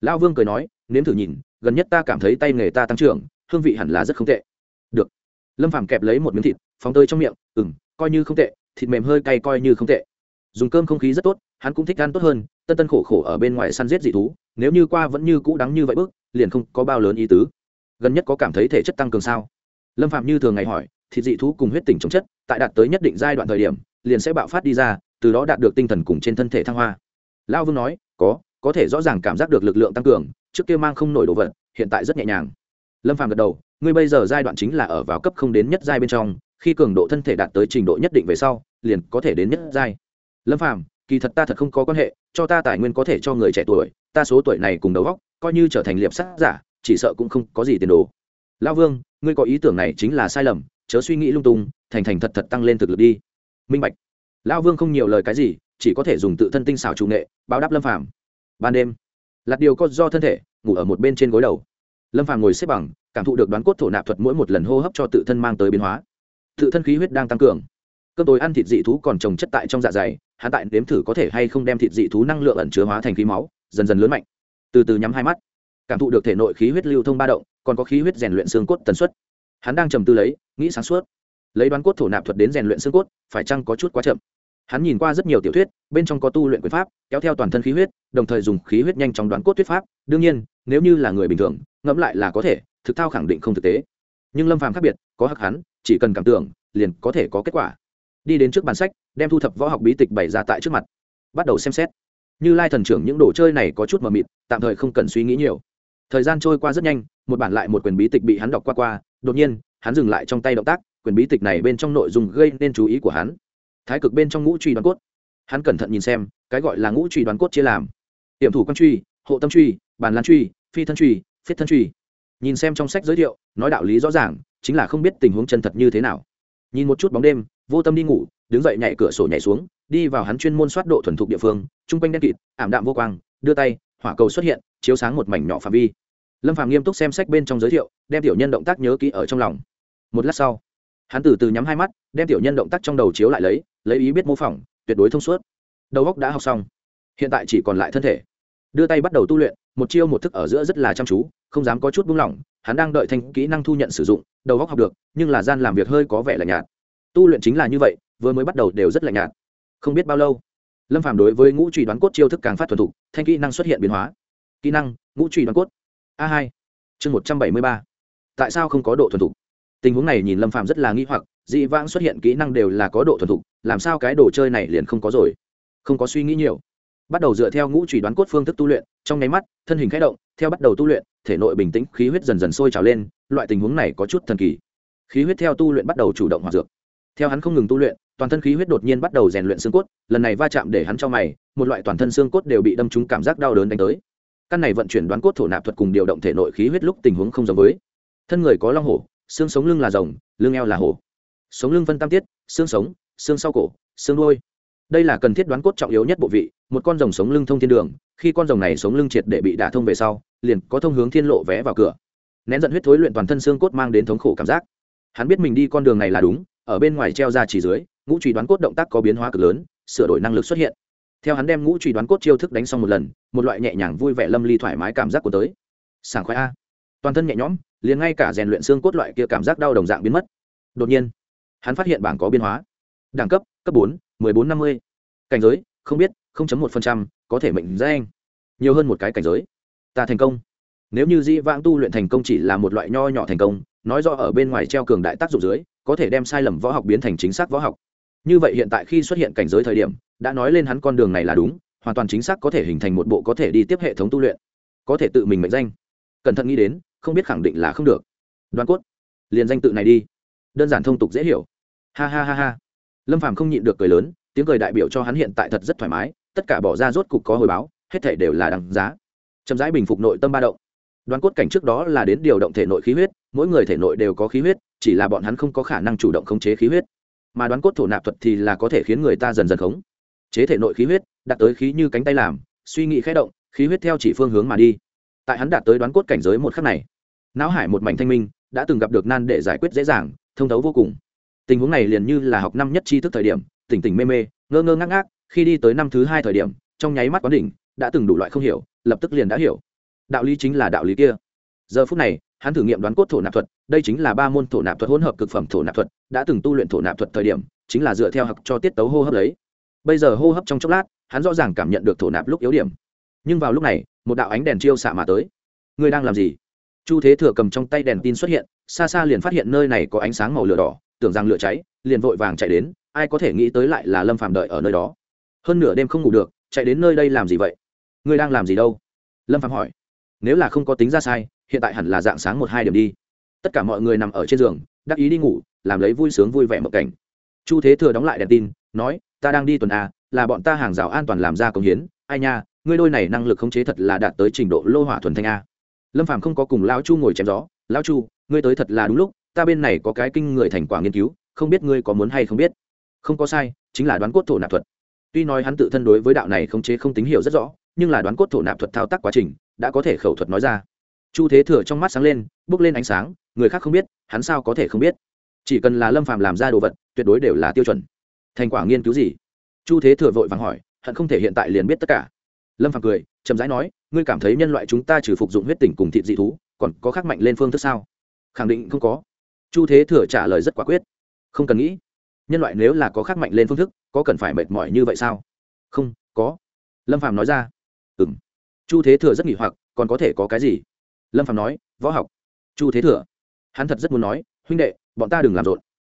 Lão vương cười nói, nếm thử nhìn, gần nhất ta cảm thấy tay nghề ta tăng trưởng, hương vị hẳn là rất không tệ. Được. Lâm phàm kẹp lấy một miếng thịt, phóng tơi trong miệng ừng coi như không tệ thịt mềm hơi cay coi như không tệ. Dùng cơm không khí rất tốt, hắn cũng thích ăn tốt hơn, tân tân khổ khổ ở bên ngoài săn giết dị thú, nếu như qua vẫn như cũ đắng như vậy bước, liền không có bao lớn ý tứ. Gần nhất có cảm thấy thể chất tăng cường sao? Lâm phạm như thường ngày hỏi, thịt dị thú cùng huyết tỉnh chống chất, tại đạt tới nhất định giai đoạn thời điểm, liền sẽ bạo phát đi ra, từ đó đạt được tinh thần cùng trên thân thể thăng hoa. Lao vương nói, có có thể rõ ràng cảm giác được lực lượng tăng cường, trước kia mang không nổi đồ vật, hiện tại rất nhẹ nhàng. Lâm phạm gật đầu, ngươi bây giờ giai đoạn chính là ở vào cấp không đến nhất giai bên trong khi cường độ thân thể đạt tới trình độ nhất định về sau liền có thể đến nhất giai. Lâm Phàm, kỳ thật ta thật không có quan hệ cho ta tài nguyên có thể cho người trẻ tuổi ta số tuổi này cùng đầu góc coi như trở thành liệp sát giả chỉ sợ cũng không có gì tiền đồ. Lão vương ngươi có ý tưởng này chính là sai lầm chớ suy nghĩ lung tung thành thành thật thật tăng lên thực lực đi. Minh bạch. Lão vương không nhiều lời cái gì chỉ có thể dùng tự thân tinh xảo chủ nghệ báo đáp lâm phàm. Ban đêm lạt điều có do thân thể ngủ ở một bên trên gối đầu. Lâm phàm ngồi xếp bằng cảm thụ được đoán cốt thổ nạp thuật mỗi một lần hô hấp cho tự thân mang tới biến hóa tự thân khí huyết đang tăng cường. Cơm tối ăn thịt dị thú còn trồng chất tại trong dạ dày, hắn tại nếm thử có thể hay không đem thịt dị thú năng lượng ẩn chứa hóa thành khí máu, dần dần lớn mạnh. Từ từ nhắm hai mắt, cảm thụ được thể nội khí huyết lưu thông ba động, còn có khí huyết rèn luyện xương cốt tần suất. Hắn đang trầm tư lấy, nghĩ sáng suốt. Lấy đoán cốt thổ nạp thuật đến rèn luyện xương cốt, phải chăng có chút quá chậm? Hắn nhìn qua rất nhiều tiểu thuyết, bên trong có tu luyện quyền pháp, kéo theo toàn thân khí huyết, đồng thời dùng khí huyết nhanh chóng đoán cốt thuyết pháp. Đương nhiên, nếu như là người bình thường, ngẫm lại là có thể, thực thao khẳng định không thực tế nhưng lâm phàm khác biệt, có hắc hắn, chỉ cần cảm tưởng, liền có thể có kết quả. Đi đến trước bàn sách, đem thu thập võ học bí tịch bày ra tại trước mặt. Bắt đầu xem xét. Như lai thần trưởng những đồ chơi này có chút mờ mịt, tạm thời không cần suy nghĩ nhiều. Thời gian trôi qua rất nhanh, một bản lại một quyền bí tịch bị hắn đọc qua qua, đột nhiên, hắn dừng lại trong tay động tác quyền bí tịch này bên trong nội dung gây nên chú ý của hắn. Thái cực bên trong ngũ truy đoàn cốt. Hắn cẩn thận nhìn xem, cái gọi là ngũ truy đoàn cốt chia làm. Tiệm thủ quan truy, hộ tâm truy, bàn lan truy, phi thân truy phiết thân truy nhìn xem trong sách giới thiệu, nói đạo lý rõ ràng, chính là không biết tình huống chân thật như thế nào. Nhìn một chút bóng đêm, vô tâm đi ngủ, đứng dậy nhảy cửa sổ nhảy xuống, đi vào hắn chuyên môn soát độ thuần thục địa phương chung quanh đen kịt, ảm đạm vô quang, đưa tay, hỏa cầu xuất hiện, chiếu sáng một mảnh nhỏ phạm vi. Lâm phạm nghiêm túc xem sách bên trong giới thiệu, đem tiểu nhân động tác nhớ kỹ ở trong lòng. Một lát sau, hắn từ từ nhắm hai mắt, đem tiểu nhân động tác trong đầu chiếu lại lấy lấy ý biết mô phỏng, tuyệt đối thông suốt. Đầu óc đã học xong, hiện tại chỉ còn lại thân thể. Đưa tay bắt đầu tu luyện một chiêu một thức ở giữa rất là chăm chú, không dám có chút buông lỏng, hắn đang đợi thành kỹ năng thu nhận sử dụng, đầu góc học được, nhưng là gian làm việc hơi có vẻ là nhạt. Tu luyện chính là như vậy, vừa mới bắt đầu đều rất là nhạt. Không biết bao lâu, lâm phàm đối với ngũ trùy đoán cốt chiêu thức càng phát thuần thục, thanh kỹ năng xuất hiện biến hóa. Kỹ năng, ngũ trùy đoán cốt. A hai, chương một trăm bảy mươi ba. Tại sao không có độ thuần thục? Tình huống này nhìn lâm phàm rất là nghi hoặc, dị vãng xuất hiện kỹ năng đều là có độ thuần thục, làm sao cái đồ chơi này liền không có rồi? Không có suy nghĩ nhiều bắt đầu dựa theo ngũ trùy đoán cốt phương thức tu luyện, trong nháy mắt, thân hình khẽ động, theo bắt đầu tu luyện, thể nội bình tĩnh, khí huyết dần dần sôi trào lên, loại tình huống này có chút thần kỳ. Khí huyết theo tu luyện bắt đầu chủ động hoạt dược. Theo hắn không ngừng tu luyện, toàn thân khí huyết đột nhiên bắt đầu rèn luyện xương cốt, lần này va chạm để hắn cho mày, một loại toàn thân xương cốt đều bị đâm trúng cảm giác đau đớn đánh tới. Căn này vận chuyển đoán cốt thổ nạp thuật cùng điều động thể nội khí huyết lúc tình huống không giống với. Thân người có long hổ, xương sống lưng là rồng, lưng eo là hổ. Sống lưng phân tam tiết, xương sống, xương sau cổ, xương đôi đây là cần thiết đoán cốt trọng yếu nhất bộ vị, một con rồng sống lưng thông thiên đường, khi con rồng này sống lưng triệt để bị đả thông về sau, liền có thông hướng thiên lộ vé vào cửa. Nén giận huyết thối luyện toàn thân xương cốt mang đến thống khổ cảm giác. Hắn biết mình đi con đường này là đúng, ở bên ngoài treo ra chỉ dưới, ngũ trùy đoán cốt động tác có biến hóa cực lớn, sửa đổi năng lực xuất hiện. Theo hắn đem ngũ trùy đoán cốt chiêu thức đánh xong một lần, một loại nhẹ nhàng vui vẻ lâm ly thoải mái cảm giác của tới. Sảng khoái a. Toàn thân nhẹ nhõm, liền ngay cả rèn luyện xương cốt loại kia cảm giác đau đồng dạng biến mất. Đột nhiên, hắn phát hiện bảng có biến hóa. Đẳng cấp cấp bốn bốn năm mươi. Cảnh giới, không biết một phần trăm, có thể mệnh danh. Nhiều hơn một cái cảnh giới. Ta thành công. Nếu như dĩ vãng tu luyện thành công chỉ là một loại nho nhỏ thành công, nói do ở bên ngoài treo cường đại tác dụng dưới, có thể đem sai lầm võ học biến thành chính xác võ học. Như vậy hiện tại khi xuất hiện cảnh giới thời điểm, đã nói lên hắn con đường này là đúng, hoàn toàn chính xác có thể hình thành một bộ có thể đi tiếp hệ thống tu luyện. Có thể tự mình mệnh danh. Cẩn thận nghĩ đến, không biết khẳng định là không được. Đoan cốt. Liền danh tự này đi. Đơn giản thông tục dễ hiểu. Ha ha ha ha lâm phàm không nhịn được cười lớn, tiếng cười đại biểu cho hắn hiện tại thật rất thoải mái, tất cả bỏ ra rốt cục có hồi báo, hết thể đều là đằng giá. Chậm rãi bình phục nội tâm ba động. Đoán cốt cảnh trước đó là đến điều động thể nội khí huyết, mỗi người thể nội đều có khí huyết, chỉ là bọn hắn không có khả năng chủ động khống chế khí huyết. Mà đoán cốt thổ nạp thuật thì là có thể khiến người ta dần dần khống chế thể nội khí huyết, đạt tới khí như cánh tay làm, suy nghĩ khẽ động, khí huyết theo chỉ phương hướng mà đi. Tại hắn đạt tới đoán cốt cảnh giới một khắc này, não hải một mảnh thanh minh, đã từng gặp được nan để giải quyết dễ dàng, thông thấu vô cùng tình huống này liền như là học năm nhất tri thức thời điểm, tỉnh tỉnh mê mê, ngơ ngơ ngác ngác, khi đi tới năm thứ hai thời điểm, trong nháy mắt quán đỉnh, đã từng đủ loại không hiểu, lập tức liền đã hiểu. Đạo lý chính là đạo lý kia. Giờ phút này, hắn thử nghiệm đoán cốt thổ nạp thuật, đây chính là ba môn thổ nạp thuật hỗn hợp cực phẩm thổ nạp thuật, đã từng tu luyện thổ nạp thuật thời điểm, chính là dựa theo học cho tiết tấu hô hấp đấy. bây giờ hô hấp trong chốc lát, hắn rõ ràng cảm nhận được thổ nạp lúc yếu điểm. Nhưng vào lúc này, một đạo ánh đèn chiêu xạ mà tới. Ngươi đang làm gì? Chu thế thừa cầm trong tay đèn tin xuất hiện, xa xa liền phát hiện nơi này có ánh sáng màu lửa đỏ tưởng rằng lửa cháy, liền vội vàng chạy đến, ai có thể nghĩ tới lại là lâm phàm đợi ở nơi đó. Hơn nửa đêm không ngủ được, chạy đến nơi đây làm gì vậy? Ngươi đang làm gì đâu? Lâm phàm hỏi. Nếu là không có tính ra sai, hiện tại hẳn là dạng sáng một hai điểm đi. Tất cả mọi người nằm ở trên giường, đắc ý đi ngủ, làm lấy vui sướng vui vẻ một cảnh. Chu thế thừa đóng lại đèn tin, nói, ta đang đi tuần a, là bọn ta hàng rào an toàn làm ra công hiến. Ai nha, ngươi đôi này năng lực khống chế thật là đạt tới trình độ lô hỏa thuần thanh a. Lâm phàm không có cùng lão chu ngồi chém gió. Lão chu, ngươi tới thật là đúng lúc ta bên này có cái kinh người thành quả nghiên cứu, không biết ngươi có muốn hay không biết. Không có sai, chính là đoán cốt thổ nạp thuật. Tuy nói hắn tự thân đối với đạo này khống chế không tín hiểu rất rõ, nhưng là đoán cốt thổ nạp thuật thao tác quá trình, đã có thể khẩu thuật nói ra. Chu thế thừa trong mắt sáng lên, bước lên ánh sáng, người khác không biết, hắn sao có thể không biết? Chỉ cần là lâm phàm làm ra đồ vật, tuyệt đối đều là tiêu chuẩn. Thành quả nghiên cứu gì? Chu thế thừa vội vàng hỏi, hận không thể hiện tại liền biết tất cả. Lâm phàm cười, chậm rãi nói, ngươi cảm thấy nhân loại chúng ta trừ phục dụng huyết tỉnh cùng thịt dị thú, còn có khác mạnh lên phương thức sao? Khẳng định không có chu thế thừa trả lời rất quả quyết. Không cần nghĩ. Nhân loại nếu là có khác mạnh lên phương thức, có cần phải mệt mỏi như vậy sao? Không, có. Lâm phàm nói ra. Ừ m chu thế thừa rất nghỉ hoặc, còn có thể có cái gì? Lâm phàm nói, võ học. Chu thế thừa. Hắn thật rất muốn nói, huynh đệ, bọn ta đừng làm rộn.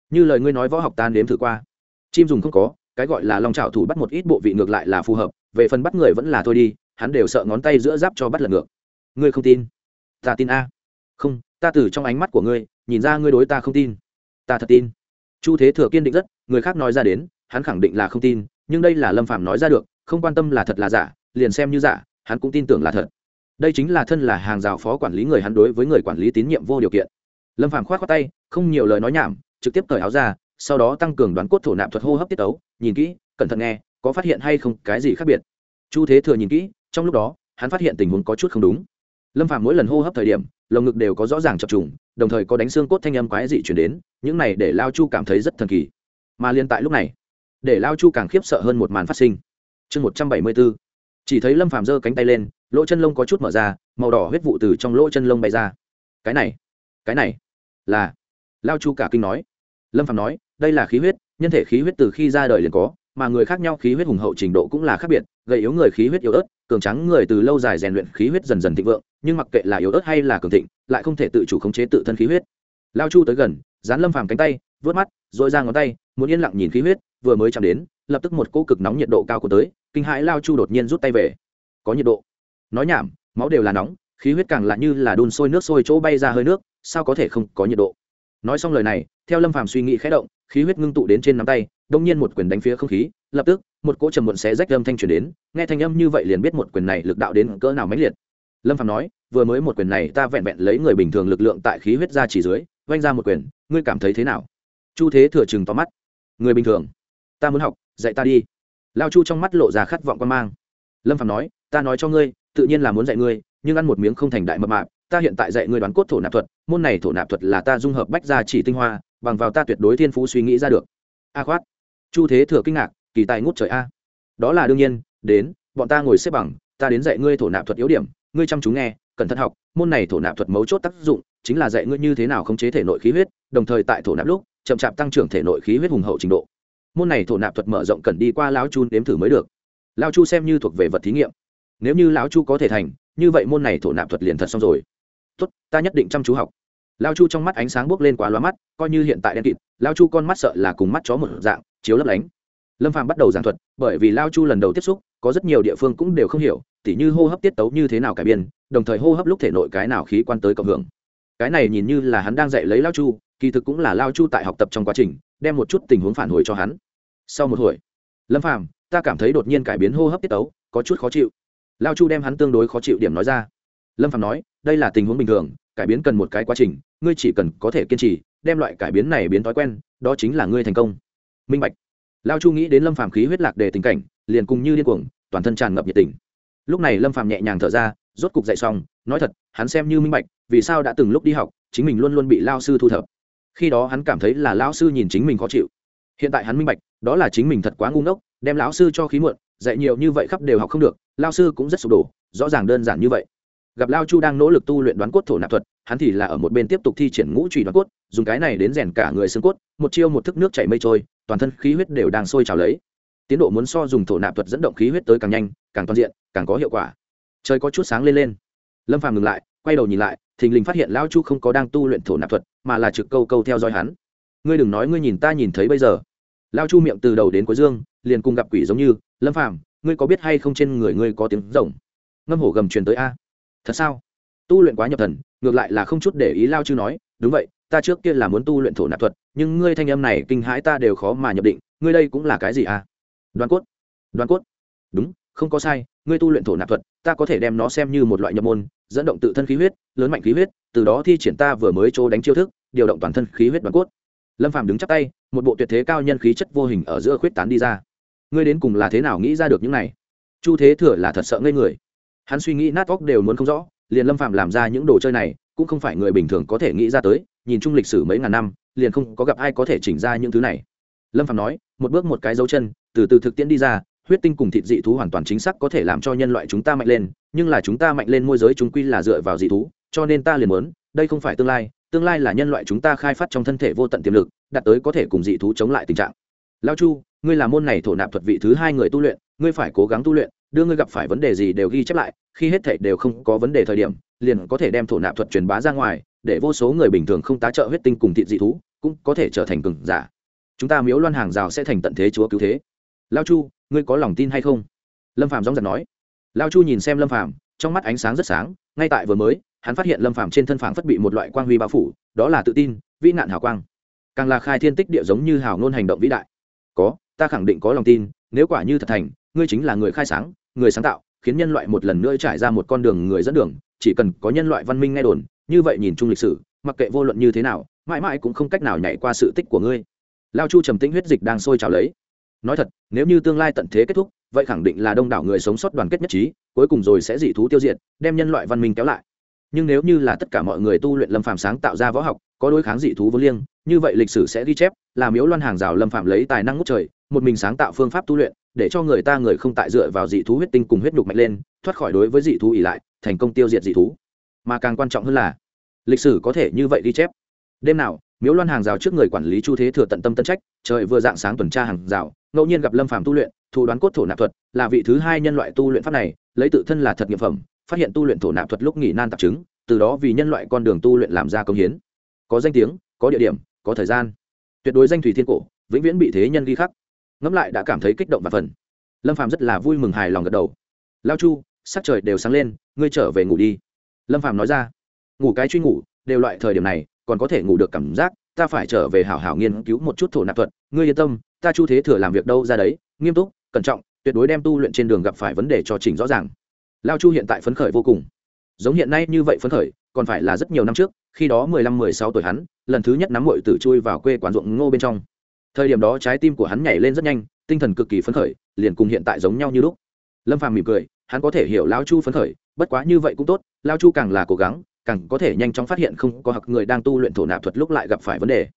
Như lời ngươi nói võ học ta nếm thử qua. Chim dùng không có, cái gọi là lòng trào thủ bắt một ít bộ vị ngược lại là phù hợp, về phần bắt người vẫn là thôi đi, hắn đều sợ ngón tay giữa giáp cho bắt lần ngược. Ngươi không tin? Ta tin a. Không, ta từ trong ánh mắt của ngươi nhìn ra ngươi đối ta không tin. Ta thật tin. Chu thế thừa kiên định rất, người khác nói ra đến, hắn khẳng định là không tin, nhưng đây là lâm phạm nói ra được, không quan tâm là thật là giả, liền xem như giả, hắn cũng tin tưởng là thật. Đây chính là thân là hàng rào phó quản lý người hắn đối với người quản lý tín nhiệm vô điều kiện. Lâm phạm k h o á t khoác tay, không nhiều lời nói nhảm, trực tiếp cởi áo ra, sau đó tăng cường đoán cốt thổ nạp thuật hô hấp tiết ấu nhìn kỹ, cẩn thận nghe, có phát hiện hay không, cái gì khác biệt? Chu thế thừa nhìn kỹ, trong lúc đó, hắn phát hiện tình huống có chút không đúng. Lâm phạm mỗi lần hô hấp thời điểm lồng ngực đều có rõ ràng chập trùng, đồng thời có đánh xương cốt thanh âm quái dị chuyển đến, những này để lao chu cảm thấy rất thần kỳ. Mà liên tại lúc này, để lao chu càng khiếp sợ hơn một màn phát sinh. Chương một trăm bảy mươi b ố chỉ thấy lâm phàm giơ cánh tay lên, lỗ chân lông có chút mở ra, màu đỏ huyết vụ từ trong lỗ chân lông bay ra. Cái này cái này là lao chu cả kinh nói. Lâm phàm nói, đây là khí huyết, nhân thể khí huyết từ khi ra đời liền có, mà người khác nhau khí huyết hùng hậu trình độ cũng là khác biệt, gầy yếu người khí huyết yếu ớt, cường trắng người từ lâu dài rèn luyện khí huyết dần dần thịnh vượng nhưng mặc kệ là yếu ớt hay là cường thịnh, lại không thể tự chủ khống chế tự thân khí huyết. Lao chu tới gần, dán lâm phàm cánh tay, vớt mắt dội ra ngón tay, muốn yên lặng nhìn khí huyết, vừa mới chạm đến, lập tức một cỗ cực nóng nhiệt độ cao của tới, kinh hãi lao chu đột nhiên rút tay về. Có nhiệt độ. Nói nhảm, máu đều là nóng, khí huyết càng là như là đun sôi nước sôi chỗ bay ra hơi nước, sao có thể không có nhiệt độ? Nói xong lời này, theo lâm phàm suy nghĩ khẽ động, khí huyết ngưng tụ đến trên nắm tay đông nhiên một quyền đánh phía không khí, lập tức, một cỗ trầm muộn xé rách âm thanh truyền đến, nghe thanh âm như vậy liền biết một quyền này lực đạo đến cỡ nào mãnh liệt lâm phạm nói, vừa mới một quyền này ta vẹn vẹn lấy người bình thường lực lượng tại khí huyết ra chỉ dưới vanh ra một quyền, ngươi cảm thấy thế nào? Chu thế thừa chừng to mắt. Người bình thường, ta muốn học, dạy ta đi. Lao chu trong mắt lộ ra khát vọng quan mang. Lâm phạm nói, ta nói cho ngươi, tự nhiên là muốn dạy ngươi, nhưng ăn một miếng không thành đại mập mạp, ta hiện tại dạy ngươi đoán cốt thổ nạp thuật, môn này thổ nạp thuật là ta dung hợp bách ra chỉ tinh hoa, bằng vào ta tuyệt đối thiên phú suy nghĩ ra được. A khoát. Chu thế thừa kinh ngạc, kỳ tài ngút trời a. Đó là đương nhiên, đến, bọn ta ngồi xếp bằng, ta đến dạy ngươi thổ nạp thuật yếu điểm ngươi chăm chú nghe, cẩn thận học, môn này thổ nạp thuật mấu chốt tác dụng chính là dạy ngươi như thế nào khống chế thể nội khí huyết, đồng thời tại thổ nạp lúc, chậm chạp tăng trưởng thể nội khí huyết hùng hậu trình độ. Môn này thổ nạp thuật mở rộng cần đi qua lão chu nếm thử mới được. Lão chu xem như thuộc về vật thí nghiệm. Nếu như lão chu có thể thành, như vậy môn này thổ nạp thuật liền thật xong rồi. Tốt, ta nhất định chăm chú học. Lão chu trong mắt ánh sáng bốc lên quá loa mắt, coi như hiện tại đen kịt, lão chu con mắt sợ là cùng mắt chó một dạng, chiếu lấp lánh lâm phàm bắt đầu giảng thuật, bởi vì lao chu lần đầu tiếp xúc, có rất nhiều địa phương cũng đều không hiểu, tỉ như hô hấp tiết tấu như thế nào cải biên, đồng thời hô hấp lúc thể nội cái nào khí quan tới cộng hưởng. Cái này nhìn như là hắn đang dạy lấy lao chu, kỳ thực cũng là lao chu tại học tập trong quá trình, đem một chút tình huống phản hồi cho hắn. Sau một hồi, lâm phàm, ta cảm thấy đột nhiên cải biến hô hấp tiết tấu, có chút khó chịu. Lao chu đem hắn tương đối khó chịu điểm nói ra. Lâm phàm nói, đây là tình huống bình thường, cải biến cần một cái quá trình, ngươi chỉ cần có thể kiên trì, đem loại cải biến này biến thói quen, đó chính là ngươi thành công. Minh bạch lao chu nghĩ đến lâm phàm khí huyết lạc đề tình cảnh, liền cùng như điên cuồng, toàn thân tràn ngập nhiệt tình. Lúc này lâm phàm nhẹ nhàng thở ra, rốt cục dậy xong, nói thật, hắn xem như minh bạch, vì sao đã từng lúc đi học, chính mình luôn luôn bị lao sư thu thập. Khi đó hắn cảm thấy là lao sư nhìn chính mình khó chịu. Hiện tại hắn minh bạch, đó là chính mình thật quá ngu ngốc, đem lão sư cho khí muộn, dạy nhiều như vậy khắp đều học không được, lao sư cũng rất sụp đổ, rõ ràng đơn giản như vậy gặp lao chu đang nỗ lực tu luyện đoán cốt thổ nạp thuật, hắn thì là ở một bên tiếp tục thi triển ngũ trùy đoán cốt, dùng cái này đến rèn cả người xương cốt, một chiêu một thức nước chảy mây trôi, toàn thân khí huyết đều đang sôi trào lấy. Tiến độ muốn so dùng thổ nạp thuật dẫn động khí huyết tới càng nhanh, càng toàn diện, càng có hiệu quả. Trời có chút sáng lên lên. Lâm phàm ngừng lại, quay đầu nhìn lại, thình lình phát hiện lao chu không có đang tu luyện thổ nạp thuật, mà là trực câu câu theo dõi hắn. Ngươi đừng nói ngươi nhìn ta nhìn thấy bây giờ. Lao chu miệng từ đầu đến cuối dương, liền cùng gặp quỷ giống như, lâm phàm, ngươi có biết hay không trên người ngươi có tiếng rồng? Ngâm hổ gầm truyền tới a thật sao? Tu luyện quá nhập thần, ngược lại là không chút để ý lao chư nói, đúng vậy, ta trước kia là muốn tu luyện thổ nạp thuật, nhưng ngươi thanh âm này kinh hãi ta đều khó mà nhập định, ngươi đây cũng là cái gì à? Đoàn cốt đoàn cốt. Đúng, không có sai, ngươi tu luyện thổ nạp thuật, ta có thể đem nó xem như một loại nhập môn, dẫn động tự thân khí huyết, lớn mạnh khí huyết, từ đó thi triển ta vừa mới chỗ đánh chiêu thức, điều động toàn thân khí huyết đoàn cốt. Lâm phàm đứng chắp tay, một bộ tuyệt thế cao nhân khí chất vô hình ở giữa khuyết tán đi ra. Ngươi đến cùng là thế nào nghĩ ra được những này? Chu thế thừa là thật sợ ngây người hắn suy nghĩ nát óc đều muốn không rõ, liền lâm phạm làm ra những đồ chơi này, cũng không phải người bình thường có thể nghĩ ra tới, nhìn chung lịch sử mấy ngàn năm, liền không có gặp ai có thể chỉnh ra những thứ này. Lâm phạm nói, một bước một cái dấu chân, từ từ thực tiễn đi ra, huyết tinh cùng thịt dị thú hoàn toàn chính xác có thể làm cho nhân loại chúng ta mạnh lên, nhưng là chúng ta mạnh lên môi giới chúng quy là dựa vào dị thú, cho nên ta liền muốn, đây không phải tương lai tương lai là nhân loại chúng ta khai phát trong thân thể vô tận tiềm lực, đạt tới có thể cùng dị thú chống lại tình trạng. Lao chu, ngươi là môn này thổ nạp thuật vị thứ hai người tu luyện, ngươi phải cố gắng tu luyện đưa ngươi gặp phải vấn đề gì đều ghi chép lại, khi hết thảy đều không có vấn đề thời điểm, liền có thể đem thổ nạp thuật truyền bá ra ngoài, để vô số người bình thường không tá trợ huyết tinh cùng thịt dị thú, cũng có thể trở thành cường giả. Chúng ta miếu loan hàng rào sẽ thành tận thế chúa cứu thế. Lao chu, ngươi có lòng tin hay không? Lâm phạm dóng giật nói. Lao chu nhìn xem lâm phạm trong mắt ánh sáng rất sáng, ngay tại vừa mới, hắn phát hiện lâm phạm trên thân phản phất bị một loại quang huy bao phủ, đó là tự tin, vĩ nạn hào quang. Càng là khai thiên tích địa giống như hào ngôn hành động vĩ đại. Có, ta khẳng định có lòng tin, nếu quả như thật thành, ngươi chính là người khai sáng người sáng tạo, khiến nhân loại một lần nữa trải ra một con đường người dẫn đường, chỉ cần có nhân loại văn minh nghe đồn, như vậy nhìn chung lịch sử, mặc kệ vô luận như thế nào, mãi mãi cũng không cách nào nhảy qua sự tích của ngươi. Lao chu trầm tĩnh huyết dịch đang sôi trào lấy. Nói thật, nếu như tương lai tận thế kết thúc, vậy khẳng định là đông đảo người sống sót đoàn kết nhất trí, cuối cùng rồi sẽ dị thú tiêu diệt, đem nhân loại văn minh kéo lại. Nhưng nếu như là tất cả mọi người tu luyện lâm phạm sáng tạo ra võ học, có đối kháng dị thú vô liêng, như vậy lịch sử sẽ ghi chép, là miếu loan hàng rào lâm phạm lấy tài năng ngút trời, một mình sáng tạo phương pháp tu luyện để cho người ta người không tại dựa vào dị thú huyết tinh cùng huyết nhục mạnh lên, thoát khỏi đối với dị thú ỉ lại, thành công tiêu diệt dị thú. Mà càng quan trọng hơn là, lịch sử có thể như vậy ghi chép. Đêm nào, miếu loan hàng rào trước người quản lý chu thế thừa tận tâm tân trách, trời vừa dạng sáng tuần tra hàng rào, ngẫu nhiên gặp lâm phàm tu luyện, thủ đoán cốt thổ nạp thuật, là vị thứ hai nhân loại tu luyện pháp này, lấy tự thân là thật nghiệp phẩm, phát hiện tu luyện thổ nạp thuật lúc nghỉ nan tạp chứng, từ đó vì nhân loại con đường tu luyện làm ra công hiến. Có danh tiếng, có địa điểm, có thời gian. Tuyệt đối danh thủy thiên cổ, vĩnh viễn bị thế nhân ghi khắc ngẫm lại đã cảm thấy kích động và phần. Lâm phạm rất là vui mừng hài lòng gật đầu. Lao chu, sắc trời đều sáng lên, ngươi trở về ngủ đi. Lâm phạm nói ra. Ngủ cái truy ngủ, đều loại thời điểm này, còn có thể ngủ được cảm giác, ta phải trở về hảo hảo nghiên cứu một chút thổ nạp thuật. Ngươi yên tâm, ta chu thế thừa làm việc đâu ra đấy, nghiêm túc, cẩn trọng, tuyệt đối đem tu luyện trên đường gặp phải vấn đề cho chỉnh rõ ràng. Lao chu hiện tại phấn khởi vô cùng. Giống hiện nay như vậy phấn khởi, còn phải là rất nhiều năm trước, khi đó mười lăm, mười sáu tuổi hắn, lần thứ nhất nắm mội tử chui vào quê quán ruộng ngô bên trong thời điểm đó trái tim của hắn nhảy lên rất nhanh, tinh thần cực kỳ phấn khởi, liền cùng hiện tại giống nhau như lúc. Lâm phàm mỉm cười, hắn có thể hiểu lao chu phấn khởi, bất quá như vậy cũng tốt, lao chu càng là cố gắng, càng có thể nhanh chóng phát hiện không có học người đang tu luyện thổ nạp thuật lúc lại gặp phải vấn đề.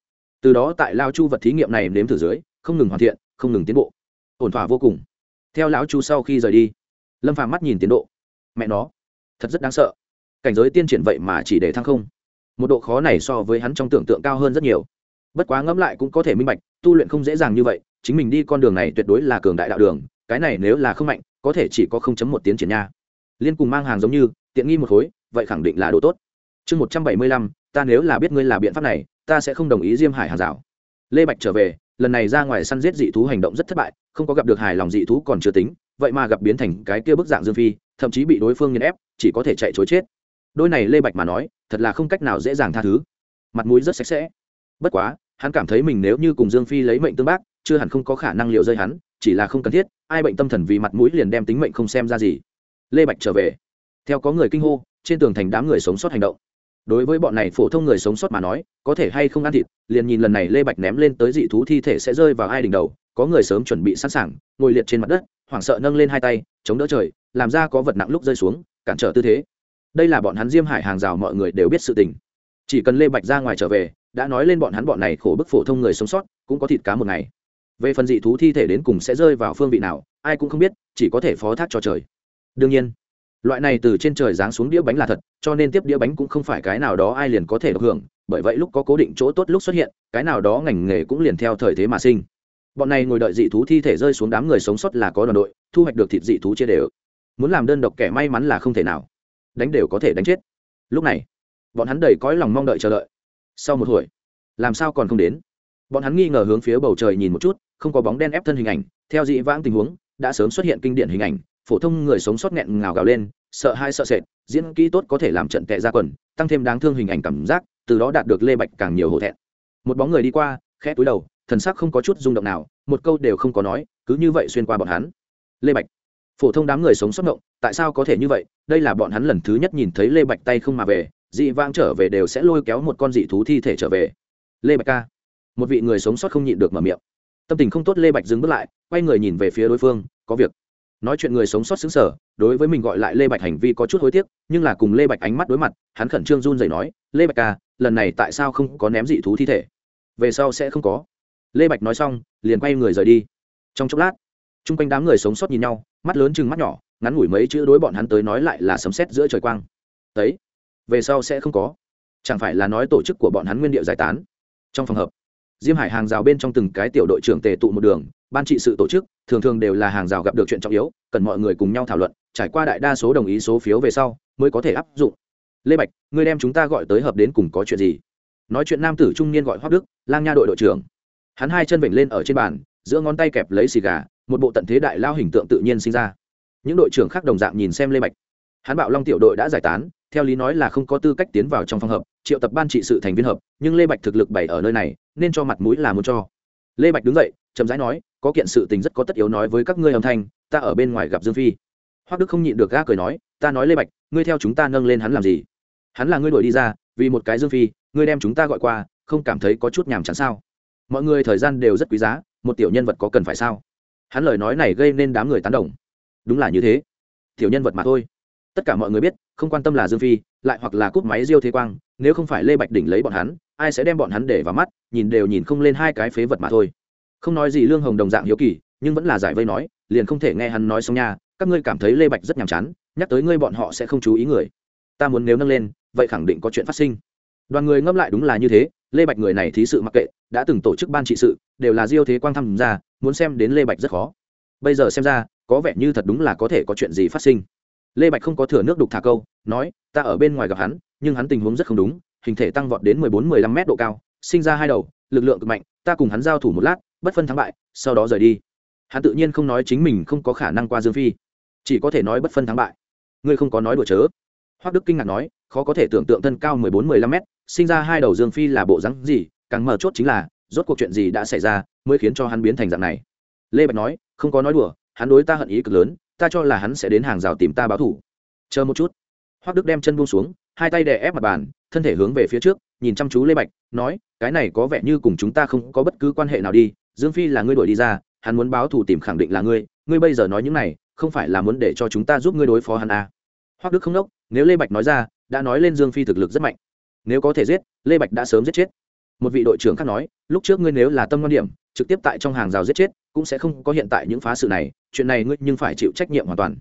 Từ đó tại lao chu vật thí nghiệm này nếm thử dưới, không ngừng hoàn thiện, không ngừng tiến bộ. Ổn thỏa vô cùng. Theo lão chu sau khi rời đi, lâm phàm mắt nhìn tiến độ. Mẹ nó, thật rất đáng sợ. Cảnh giới tiên triển vậy mà chỉ để thăng không. Một độ khó này so với hắn trong tưởng tượng cao hơn rất nhiều bất quá ngẫm lại cũng có thể minh bạch, tu luyện không dễ dàng như vậy, chính mình đi con đường này tuyệt đối là cường đại đạo đường, cái này nếu là không mạnh, có thể chỉ có không chấm một tiến triển nha. Liên cùng mang hàng giống như, tiện nghi một khối, vậy khẳng định là đồ tốt. Chương một trăm bảy mươi lăm, ta nếu là biết ngươi là biện pháp này, ta sẽ không đồng ý diêm hải hàng rào. Lê bạch trở về, lần này ra ngoài săn giết dị thú hành động rất thất bại, không có gặp được hài lòng dị thú còn chưa tính, vậy mà gặp biến thành cái kia bức dạng dương phi, thậm chí bị đối phương nghiền ép, chỉ có thể chạy chối chết. Đôi này lê bạch mà nói, thật là không cách nào dễ dàng tha thứ. Mặt mũi rất sạch sẽ. Bất quá hắn cảm thấy mình nếu như cùng dương phi lấy mệnh tương bác, chưa hẳn không có khả năng liệu rơi hắn, chỉ là không cần thiết, ai bệnh tâm thần vì mặt mũi liền đem tính mệnh không xem ra gì. Lê bạch trở về. Theo có người kinh hô, trên tường thành đám người sống sót hành động. Đối với bọn này phổ thông người sống sót mà nói, có thể hay không ăn thịt, liền nhìn lần này lê bạch ném lên tới dị thú thi thể sẽ rơi vào ai đỉnh đầu, có người sớm chuẩn bị sẵn sàng, ngồi liệt trên mặt đất, hoảng sợ nâng lên hai tay, chống đỡ trời, làm ra có vật nặng lúc rơi xuống, cản trở tư thế. Đây là bọn hắn diêm hải hàng rào mọi người đều biết sự tình. Chỉ cần lê bạch ra ngoài trở về đã nói lên bọn hắn bọn này khổ bức phổ thông người sống sót, cũng có thịt cá một ngày. Về phần dị thú thi thể đến cùng sẽ rơi vào phương vị nào, ai cũng không biết, chỉ có thể phó thác cho trời. Đương nhiên, loại này từ trên trời giáng xuống đĩa bánh là thật, cho nên tiếp đĩa bánh cũng không phải cái nào đó ai liền có thể được hưởng, bởi vậy lúc có cố định chỗ tốt lúc xuất hiện, cái nào đó ngành nghề cũng liền theo thời thế mà sinh. Bọn này ngồi đợi dị thú thi thể rơi xuống đám người sống sót là có đoàn đội, thu hoạch được thịt dị thú chia đều. Muốn làm đơn độc kẻ may mắn là không thể nào. Đánh đều có thể đánh chết. Lúc này, bọn hắn đầy cõi lòng mong đợi chờ đợi sau một hồi. Làm sao còn không đến? Bọn hắn nghi ngờ hướng phía bầu trời nhìn một chút, không có bóng đen ép thân hình ảnh, theo dị vãng tình huống, đã sớm xuất hiện kinh điển hình ảnh, phổ thông người sống sót nghẹn ngào gào lên, sợ hai sợ sệt, diễn kỹ tốt có thể làm trận tệ ra quần, tăng thêm đáng thương hình ảnh cảm giác, từ đó đạt được lê bạch càng nhiều hổ thẹn. Một bóng người đi qua, khẽ túi đầu, thần sắc không có chút rung động nào, một câu đều không có nói, cứ như vậy xuyên qua bọn hắn. Lê bạch, phổ thông đám người sống sót động tại sao có thể như vậy? Đây là bọn hắn lần thứ nhất nhìn thấy lê bạch tay không mà về dị vang trở về đều sẽ lôi kéo một con dị thú thi thể trở về. Lê bạch ca. Một vị người sống sót không nhịn được mở miệng. Tâm tình không tốt, lê bạch dừng bước lại, quay người nhìn về phía đối phương, có việc. Nói chuyện người sống sót xứng sở, đối với mình gọi lại lê bạch hành vi có chút hối tiếc, nhưng là cùng lê bạch ánh mắt đối mặt, hắn khẩn trương run rẩy nói, lê bạch ca, lần này tại sao không có ném dị thú thi thể? Về sau sẽ không có. Lê bạch nói xong, liền quay người rời đi. Trong chốc lát, chung quanh đám người sống sót nhìn nhau, mắt lớn chừng mắt nhỏ, ngắn ngủi mấy chữ đối bọn hắn tới nói lại là sấm sét giữa trời quang. Tấy về sau sẽ không có. Chẳng phải là nói tổ chức của bọn hắn nguyên điệu giải tán? Trong phòng hợp, diêm hải hàng rào bên trong từng cái tiểu đội trưởng tề tụ một đường, ban trị sự tổ chức, thường thường đều là hàng rào gặp được chuyện trọng yếu, cần mọi người cùng nhau thảo luận, trải qua đại đa số đồng ý số phiếu về sau, mới có thể áp dụng. Lê bạch, ngươi đem chúng ta gọi tới hợp đến cùng có chuyện gì? Nói chuyện nam tử trung niên gọi hoác đức, lang nha đội đội trưởng. Hắn hai chân vểnh lên ở trên bàn, giữa ngón tay kẹp lấy xì gà, một bộ tận thế đại lao hình tượng tự nhiên sinh ra. Những đội trưởng khác đồng dạng nhìn xem lê bạch hắn bạo long tiểu đội đã giải tán, theo lý nói là không có tư cách tiến vào trong phòng hợp, triệu tập ban trị sự thành viên hợp, nhưng lê bạch thực lực bày ở nơi này, nên cho mặt mũi là muốn cho. Lê bạch đứng dậy, chậm rãi nói, có kiện sự tình rất có tất yếu nói với các ngươi âm thanh, ta ở bên ngoài gặp dương phi. Hoắc đức không nhịn được ga cười nói, ta nói lê bạch, ngươi theo chúng ta nâng lên hắn làm gì? Hắn là ngươi đuổi đi ra, vì một cái dương phi, ngươi đem chúng ta gọi qua, không cảm thấy có chút nhàm chán sao? Mọi người thời gian đều rất quý giá, một tiểu nhân vật có cần phải sao? Hắn lời nói này gây nên đám người tán đồng. Đúng là như thế. Tiểu nhân vật mà thôi tất cả mọi người biết, không quan tâm là dương phi, lại hoặc là cúp máy diêu thế quang, nếu không phải lê bạch đỉnh lấy bọn hắn, ai sẽ đem bọn hắn để vào mắt, nhìn đều nhìn không lên hai cái phế vật mà thôi. Không nói gì lương hồng đồng dạng hiếu kỳ, nhưng vẫn là giải vây nói, liền không thể nghe hắn nói xong nha, các ngươi cảm thấy lê bạch rất nhàm chán, nhắc tới ngươi bọn họ sẽ không chú ý người. Ta muốn nếu nâng lên, vậy khẳng định có chuyện phát sinh. Đoàn người ngâm lại đúng là như thế, lê bạch người này thí sự mặc kệ, đã từng tổ chức ban trị sự, đều là diêu thế quang thăm ra muốn xem đến lê bạch rất khó. Bây giờ xem ra, có vẻ như thật đúng là có thể có chuyện gì phát sinh lê bạch không có thừa nước đục thả câu, nói, ta ở bên ngoài gặp hắn, nhưng hắn tình huống rất không đúng, hình thể tăng vọt đến mười bốn, mười lăm mét độ cao, sinh ra hai đầu, lực lượng cực mạnh, ta cùng hắn giao thủ một lát, bất phân thắng bại, sau đó rời đi. Hắn tự nhiên không nói chính mình không có khả năng qua dương phi, chỉ có thể nói bất phân thắng bại. Ngươi không có nói đùa chớ. Hoác đức kinh ngạc nói, khó có thể tưởng tượng thân cao mười bốn, mười lăm mét, sinh ra hai đầu dương phi là bộ rắn gì, càng mở chốt chính là, rốt cuộc chuyện gì đã xảy ra mới khiến cho hắn biến thành dạng này? Lê bạch nói, không có nói đùa, hắn đối ta hận ý cực lớn ta cho là hắn sẽ đến hàng rào tìm ta báo thủ. Chờ một chút. Hoác đức đem chân buông xuống, hai tay đè ép mặt bàn, thân thể hướng về phía trước, nhìn chăm chú lê bạch, nói, cái này có vẻ như cùng chúng ta không có bất cứ quan hệ nào đi, dương phi là ngươi đuổi đi ra, hắn muốn báo thù tìm khẳng định là ngươi ngươi bây giờ nói những này, không phải là muốn để cho chúng ta giúp ngươi đối phó hắn à. hoác đức không đốc nếu lê bạch nói ra, đã nói lên dương phi thực lực rất mạnh. Nếu có thể giết, lê bạch đã sớm giết chết. Một vị đội trưởng khác nói, lúc trước ngươi nếu là tâm quan điểm trực tiếp tại trong hàng rào giết chết, cũng sẽ không có hiện tại những phá sự này, chuyện này ngươi nhưng phải chịu trách nhiệm hoàn toàn.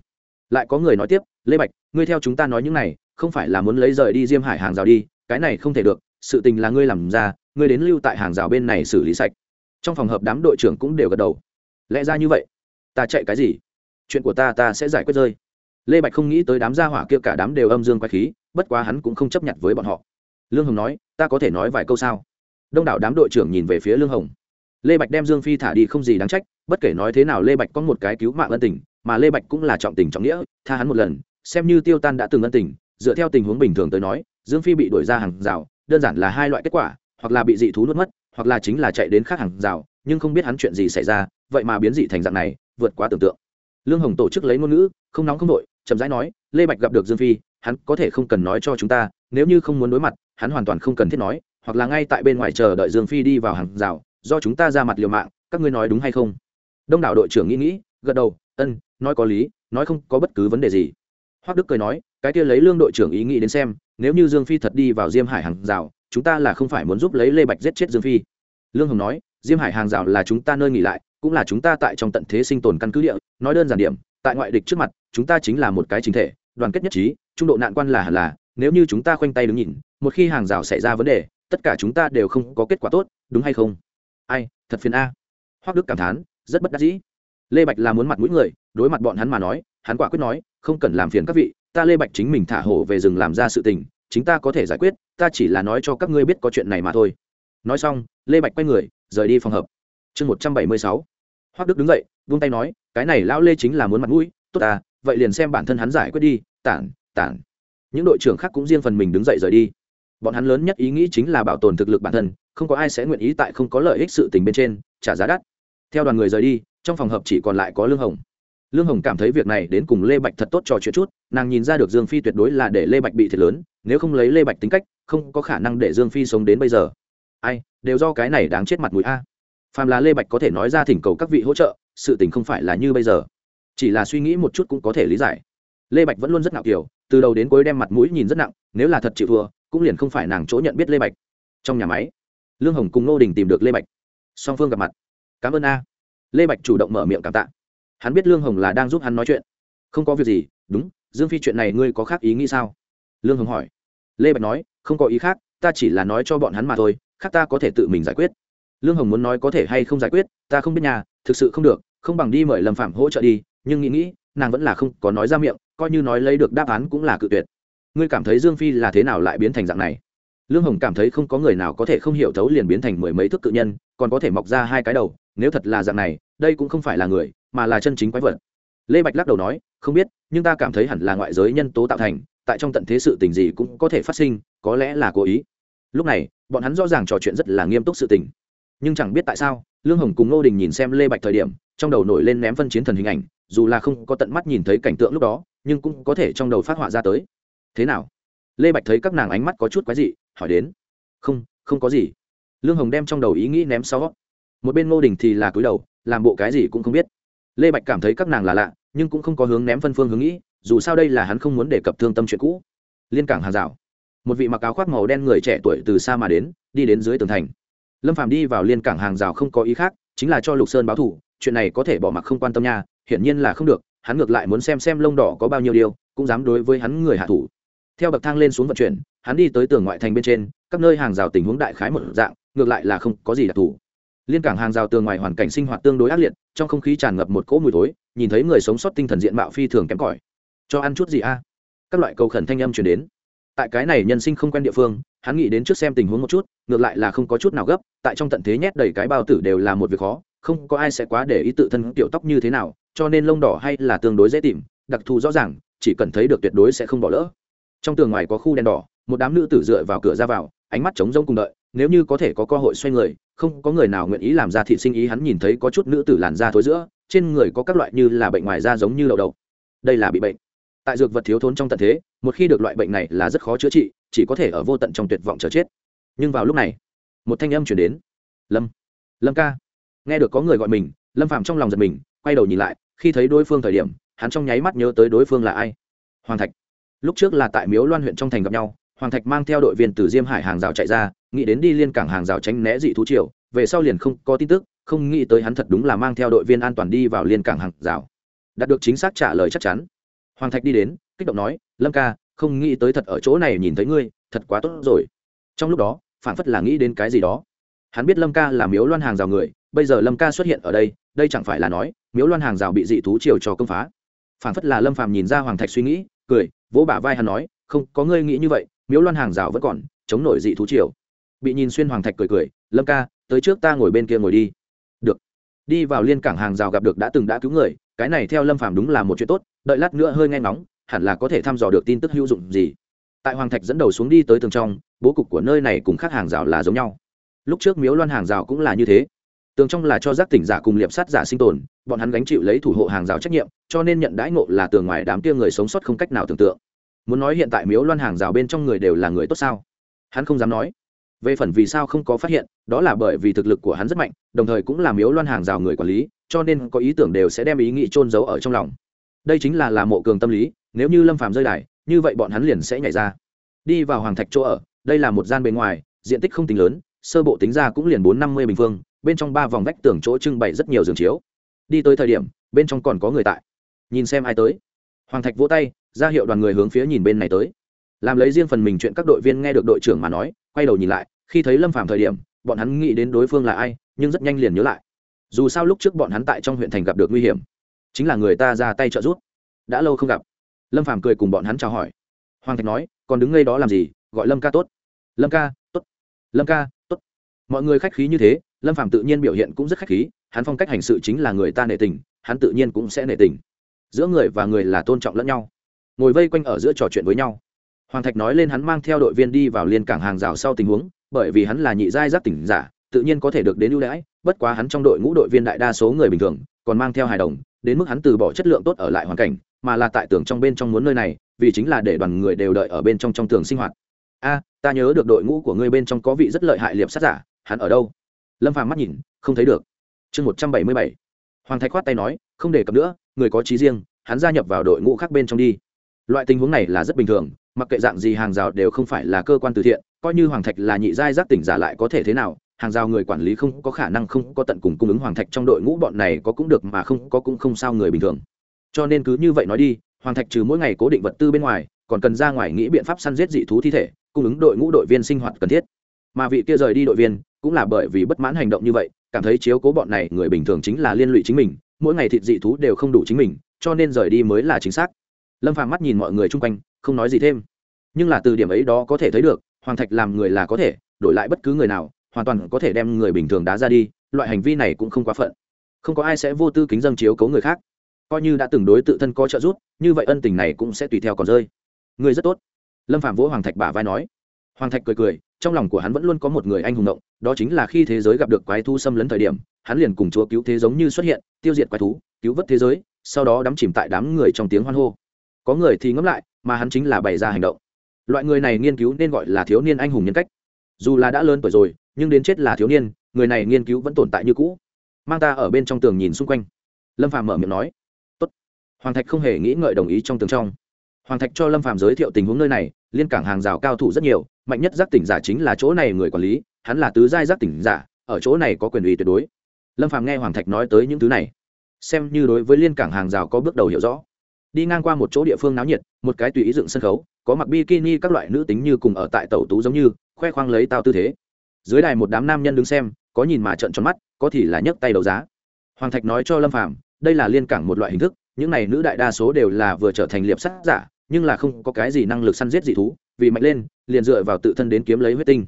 Lại có người nói tiếp, lê bạch, ngươi theo chúng ta nói những này, không phải là muốn lấy rời đi diêm hải hàng rào đi, cái này không thể được, sự tình là ngươi làm ra, ngươi đến lưu tại hàng rào bên này xử lý sạch. Trong phòng hợp đám đội trưởng cũng đều gật đầu. Lẽ ra như vậy, ta chạy cái gì? Chuyện của ta ta sẽ giải quyết rơi. Lê bạch không nghĩ tới đám gia hỏa kia cả đám đều âm dương quái khí, bất quá hắn cũng không chấp nhận với bọn họ. Lương hồng nói, ta có thể nói vài câu sao? Đông đảo đám đội trưởng nhìn về phía lương hồng lê bạch đem dương phi thả đi không gì đáng trách, bất kể nói thế nào lê bạch có một cái cứu mạng ân tình, mà lê bạch cũng là trọng tình trọng nghĩa, tha hắn một lần, xem như tiêu tan đã từng ân tình, dựa theo tình huống bình thường tới nói, dương phi bị đuổi ra hàng rào, đơn giản là hai loại kết quả, hoặc là bị dị thú nuốt mất, hoặc là chính là chạy đến khác hàng rào, nhưng không biết hắn chuyện gì xảy ra, vậy mà biến dị thành dạng này, vượt quá tưởng tượng. Lương hồng tổ chức lấy ngôn ngữ, không nóng không đội chậm rãi nói, lê bạch gặp được dương phi, hắn có thể không cần nói cho chúng ta, nếu như không muốn đối mặt, hắn hoàn toàn không cần thiết nói, hoặc là ngay tại bên ngoài chờ đợi dương phi đi vào hàng rào do chúng ta ra mặt liều mạng, các ngươi nói đúng hay không? Đông đảo đội trưởng nghĩ nghĩ, gật đầu, ân, nói có lý, nói không có bất cứ vấn đề gì. Hoác đức cười nói, cái kia lấy lương đội trưởng ý nghĩ đến xem, nếu như dương phi thật đi vào diêm hải hàng rào, chúng ta là không phải muốn giúp lấy lê bạch giết chết dương phi. Lương hồng nói, diêm hải hàng rào là chúng ta nơi nghỉ lại, cũng là chúng ta tại trong tận thế sinh tồn căn cứ địa, nói đơn giản điểm, tại ngoại địch trước mặt, chúng ta chính là một cái chính thể, đoàn kết nhất trí, trung độ nạn quan là hẳn là, nếu như chúng ta khoanh tay đứng nhìn, một khi hàng rào xảy ra vấn đề, tất cả chúng ta đều không có kết quả tốt, đúng hay không? Ai, thật phiền a. Hoác đức cảm thán, rất bất đắc dĩ. Lê bạch là muốn mặt mũi người, đối mặt bọn hắn mà nói, hắn quả quyết nói, không cần làm phiền các vị, ta lê bạch chính mình thả hổ về rừng làm ra sự tình, chính ta có thể giải quyết, ta chỉ là nói cho các ngươi biết có chuyện này mà thôi. Nói xong, lê bạch quay người, rời đi phòng hợp chương một trăm bảy mươi sáu. Hoác đức đứng dậy, vung tay nói, cái này lão lê chính là muốn mặt mũi, tốt à vậy liền xem bản thân hắn giải quyết đi, tản tản. Những đội trưởng khác cũng riêng phần mình đứng dậy rời đi. Bọn hắn lớn nhất ý nghĩ chính là bảo tồn thực lực bản thân không có ai sẽ nguyện ý tại không có lợi ích sự tình bên trên trả giá đắt. Theo đoàn người rời đi, trong phòng hợp chỉ còn lại có lương hồng. Lương hồng cảm thấy việc này đến cùng lê bạch thật tốt trò chuyện chút, nàng nhìn ra được dương phi tuyệt đối là để lê bạch bị thiệt lớn, nếu không lấy lê bạch tính cách, không có khả năng để dương phi sống đến bây giờ. Ai, đều do cái này đáng chết mặt mũi a. Phàm là lê bạch có thể nói ra thỉnh cầu các vị hỗ trợ, sự tình không phải là như bây giờ. Chỉ là suy nghĩ một chút cũng có thể lý giải. Lê bạch vẫn luôn rất ngạo kiểu, từ đầu đến cuối đem mặt mũi nhìn rất nặng, nếu là thật chịu thua, cũng liền không phải nàng chỗ nhận biết lê bạch. Trong nhà máy lương hồng cùng nô đình tìm được lê bạch song phương gặp mặt cảm ơn a lê bạch chủ động mở miệng cảm tạ hắn biết lương hồng là đang giúp hắn nói chuyện không có việc gì đúng dương phi chuyện này ngươi có khác ý nghĩ sao lương hồng hỏi lê bạch nói không có ý khác ta chỉ là nói cho bọn hắn mà thôi khác ta có thể tự mình giải quyết lương hồng muốn nói có thể hay không giải quyết ta không biết nhà thực sự không được không bằng đi mời lâm phạm hỗ trợ đi nhưng nghĩ nghĩ nàng vẫn là không có nói ra miệng coi như nói lấy được đáp án cũng là cự tuyệt ngươi cảm thấy dương phi là thế nào lại biến thành dạng này lương hồng cảm thấy không có người nào có thể không hiểu thấu liền biến thành mười mấy thước cự nhân, còn có thể mọc ra hai cái đầu, nếu thật là dạng này, đây cũng không phải là người, mà là chân chính quái vật. Lê bạch lắc đầu nói, không biết, nhưng ta cảm thấy hẳn là ngoại giới nhân tố tạo thành, tại trong tận thế sự tình gì cũng có thể phát sinh, có lẽ là cố ý. Lúc này, bọn hắn rõ ràng trò chuyện rất là nghiêm túc sự tình. Nhưng chẳng biết tại sao, lương hồng cùng ngô đình nhìn xem lê bạch thời điểm, trong đầu nổi lên ném phân chiến thần hình ảnh, dù là không có tận mắt nhìn thấy cảnh tượng lúc đó, nhưng cũng có thể trong đầu phát họa ra tới. Thế nào? Lê bạch thấy các nàng ánh mắt có chút quái dị hỏi đến. Không không có gì. Lương hồng đem trong đầu ý nghĩ ném sau. Một bên ngô đình thì là cúi đầu, làm bộ cái gì cũng không biết. Lê bạch cảm thấy các nàng là lạ, nhưng cũng không có hướng ném phân phương hướng nghĩ, dù sao đây là hắn không muốn đề cập thương tâm chuyện cũ. Liên cảng hàng rào. Một vị mặc áo khoác màu đen người trẻ tuổi từ xa mà đến, đi đến dưới tường thành. Lâm phàm đi vào liên cảng hàng rào không có ý khác, chính là cho lục sơn báo thủ chuyện này có thể bỏ mặc không quan tâm nha, hiển nhiên là không được, hắn ngược lại muốn xem xem lông đỏ có bao nhiêu điều, cũng dám đối với hắn người hạ thủ theo bậc thang lên xuống vận chuyển, hắn đi tới tường ngoại thành bên trên, các nơi hàng rào tình huống đại khái một dạng, ngược lại là không có gì đặc thù. Liên cảng hàng rào tường ngoài hoàn cảnh sinh hoạt tương đối ác liệt, trong không khí tràn ngập một cỗ mùi tối. nhìn thấy người sống sót tinh thần diện mạo phi thường kém cỏi. Cho ăn chút gì a? Các loại cầu khẩn thanh âm chuyển đến. Tại cái này nhân sinh không quen địa phương, hắn nghĩ đến trước xem tình huống một chút, ngược lại là không có chút nào gấp, tại trong tận thế nhét đầy cái bao tử đều là một việc khó, không có ai sẽ quá để ý tự thân tiểu tóc như thế nào, cho nên lông đỏ hay là tương đối dễ tìm, đặc thù rõ ràng, chỉ cần thấy được tuyệt đối sẽ không bỏ lỡ trong tường ngoài có khu đèn đỏ, một đám nữ tử dựa vào cửa ra vào, ánh mắt trống rông cùng đợi, nếu như có thể có cơ hội xoay người, không có người nào nguyện ý làm ra thị sinh ý, hắn nhìn thấy có chút nữ tử làn da thối giữa, trên người có các loại như là bệnh ngoài da giống như đậu đậu. Đây là bị bệnh. Tại dược vật thiếu thốn trong tận thế, một khi được loại bệnh này là rất khó chữa trị, chỉ có thể ở vô tận trong tuyệt vọng chờ chết. Nhưng vào lúc này, một thanh âm chuyển đến. Lâm lâm ca. Nghe được có người gọi mình, lâm phạm trong lòng giật mình, quay đầu nhìn lại, khi thấy đối phương thời điểm, hắn trong nháy mắt nhớ tới đối phương là ai? Hoàng thạch lúc trước là tại miếu loan huyện trong thành gặp nhau, hoàng thạch mang theo đội viên từ diêm hải hàng rào chạy ra, nghĩ đến đi liên cảng hàng rào tránh né dị thú triều, về sau liền không có tin tức, không nghĩ tới hắn thật đúng là mang theo đội viên an toàn đi vào liên cảng hàng rào. Đạt được chính xác trả lời chắc chắn. Hoàng thạch đi đến, kích động nói, lâm ca, không nghĩ tới thật ở chỗ này nhìn thấy ngươi, thật quá tốt rồi. Trong lúc đó phản phất là nghĩ đến cái gì đó. Hắn biết lâm ca là miếu loan hàng rào người, bây giờ lâm ca xuất hiện ở đây đây chẳng phải là nói, miếu loan hàng rào bị dị thú triều cho công phá. Phản phất là lâm phàm nhìn ra hoàng thạch suy nghĩ, cười vỗ bả vai hắn nói, không, có ngươi nghĩ như vậy, miếu loan hàng rào vẫn còn, chống nổi dị thú triều. Bị nhìn xuyên hoàng thạch cười cười, lâm ca, tới trước ta ngồi bên kia ngồi đi. Được. đi vào liên cảng hàng rào gặp được đã từng đã cứu người, cái này theo lâm phàm đúng là một chuyện tốt, đợi lát nữa hơi nghe ngóng, hẳn là có thể thăm dò được tin tức hữu dụng gì. Tại hoàng thạch dẫn đầu xuống đi tới tường trong, bố cục của nơi này cùng khác hàng rào là giống nhau. Lúc trước miếu loan hàng rào cũng là như thế tường trong là cho giác tỉnh giả cùng liệp sát giả sinh tồn, bọn hắn gánh chịu lấy thủ hộ hàng rào trách nhiệm, cho nên nhận đãi ngộ là tường ngoài đám kia người sống sót không cách nào tưởng tượng. Muốn nói hiện tại miếu loan hàng rào bên trong người đều là người tốt sao? Hắn không dám nói. Về phần vì sao không có phát hiện, đó là bởi vì thực lực của hắn rất mạnh, đồng thời cũng là miếu loan hàng rào người quản lý, cho nên có ý tưởng đều sẽ đem ý nghĩ trôn giấu ở trong lòng. Đây chính là là mộ cường tâm lý, nếu như lâm phàm rơi đài, như vậy bọn hắn liền sẽ nhảy ra. Đi vào hoàng thạch chỗ ở, đây là một gian bề ngoài, diện tích không tính lớn, sơ bộ tính ra cũng liền bốn năm mươi bình phương bên trong ba vòng vách tường chỗ trưng bày rất nhiều giường chiếu. Đi tới thời điểm, bên trong còn có người tại. Nhìn xem ai tới. Hoàng thạch vỗ tay, ra hiệu đoàn người hướng phía nhìn bên này tới. Làm lấy riêng phần mình chuyện các đội viên nghe được đội trưởng mà nói, quay đầu nhìn lại, khi thấy lâm phàm thời điểm, bọn hắn nghĩ đến đối phương là ai, nhưng rất nhanh liền nhớ lại. Dù sao lúc trước bọn hắn tại trong huyện thành gặp được nguy hiểm, chính là người ta ra tay trợ giúp. Đã lâu không gặp. Lâm phàm cười cùng bọn hắn chào hỏi. Hoàng thạch nói, còn đứng ngay đó làm gì? Gọi lâm ca tốt. Lâm ca, tốt. Lâm ca, tốt. Mọi người khách khí như thế lâm phàm tự nhiên biểu hiện cũng rất khách khí, hắn phong cách hành sự chính là người ta nể tình, hắn tự nhiên cũng sẽ nể tình. Giữa người và người là tôn trọng lẫn nhau. Ngồi vây quanh ở giữa trò chuyện với nhau. Hoàng thạch nói lên hắn mang theo đội viên đi vào liên cảng hàng rào sau tình huống, bởi vì hắn là nhị giai giác tỉnh giả, tự nhiên có thể được đến ưu đãi, bất quá hắn trong đội ngũ đội viên đại đa số người bình thường, còn mang theo hài đồng, đến mức hắn từ bỏ chất lượng tốt ở lại hoàn cảnh, mà là tại tường trong bên trong muốn nơi này, vì chính là để đoàn người đều đợi ở bên trong trong tường sinh hoạt. A, ta nhớ được đội ngũ của ngươi bên trong có vị rất lợi hại liệp sát giả, hắn ở đâu? Lâm phàm mắt nhìn, không thấy được. Chương một trăm bảy mươi bảy. Hoàng thạch khoát tay nói, không để cập nữa, người có trí riêng, hắn gia nhập vào đội ngũ khác bên trong đi. Loại tình huống này là rất bình thường, mặc kệ dạng gì hàng rào đều không phải là cơ quan từ thiện, coi như hoàng thạch là nhị giai giác tỉnh giả lại có thể thế nào, hàng rào người quản lý không có khả năng không có tận cùng cung ứng hoàng thạch trong đội ngũ, bọn này có cũng được mà không có cũng không sao người bình thường. Cho nên cứ như vậy nói đi, hoàng thạch trừ mỗi ngày cố định vật tư bên ngoài, còn cần ra ngoài nghĩ biện pháp săn giết dị thú thi thể, cung ứng đội ngũ đội viên sinh hoạt cần thiết. Mà vị kia rời đi đội viên cũng là bởi vì bất mãn hành động như vậy, cảm thấy chiếu cố bọn này người bình thường chính là liên lụy chính mình, mỗi ngày thịt dị thú đều không đủ chính mình, cho nên rời đi mới là chính xác. Lâm phàm mắt nhìn mọi người chung quanh, không nói gì thêm. Nhưng là từ điểm ấy đó có thể thấy được, hoàng thạch làm người là có thể, đổi lại bất cứ người nào, hoàn toàn có thể đem người bình thường đá ra đi, loại hành vi này cũng không quá phận. Không có ai sẽ vô tư kính dâng chiếu cấu người khác. Coi như đã từng đối tự thân có trợ giúp, như vậy ân tình này cũng sẽ tùy theo còn rơi. Người rất tốt. Lâm phạm vỗ hoàng thạch bả vai nói hoàng thạch cười cười, trong lòng của hắn vẫn luôn có một người anh hùng động, đó chính là khi thế giới gặp được quái thú xâm lấn thời điểm, hắn liền cùng chúa cứu thế giống như xuất hiện, tiêu diệt quái thú, cứu vớt thế giới, sau đó đắm chìm tại đám người trong tiếng hoan hô. Có người thì ngẫm lại, mà hắn chính là bày ra hành động. Loại người này nghiên cứu nên gọi là thiếu niên anh hùng nhân cách. Dù là đã lớn tuổi rồi, nhưng đến chết là thiếu niên, người này nghiên cứu vẫn tồn tại như cũ. Mang ta ở bên trong tường nhìn xung quanh. Lâm phàm mở miệng nói, Tốt. hoàng thạch không hề nghĩ ngợi đồng ý trong tường trong hoàng thạch cho lâm phàm giới thiệu tình huống nơi này, liên cảng hàng rào cao thủ rất nhiều, mạnh nhất giác tỉnh giả chính là chỗ này người quản lý, hắn là tứ giai giác tỉnh giả, ở chỗ này có quyền ủy tuyệt đối. Lâm phàm nghe hoàng thạch nói tới những thứ này, xem như đối với liên cảng hàng rào có bước đầu hiểu rõ. Đi ngang qua một chỗ địa phương náo nhiệt, một cái tùy ý dựng sân khấu, có mặc bikini các loại nữ tính như cùng ở tại tàu tú giống như, khoe khoang lấy tao tư thế. Dưới đài một đám nam nhân đứng xem, có nhìn mà trợn tròn mắt, có thì là nhấc tay đấu giá. Hoàng thạch nói cho lâm phàm, đây là liên cảng một loại hình thức, những này nữ đại đa số đều là vừa trở thành liệp sát giả nhưng là không có cái gì năng lực săn giết dị thú, vì mạnh lên, liền dựa vào tự thân đến kiếm lấy huyết tinh.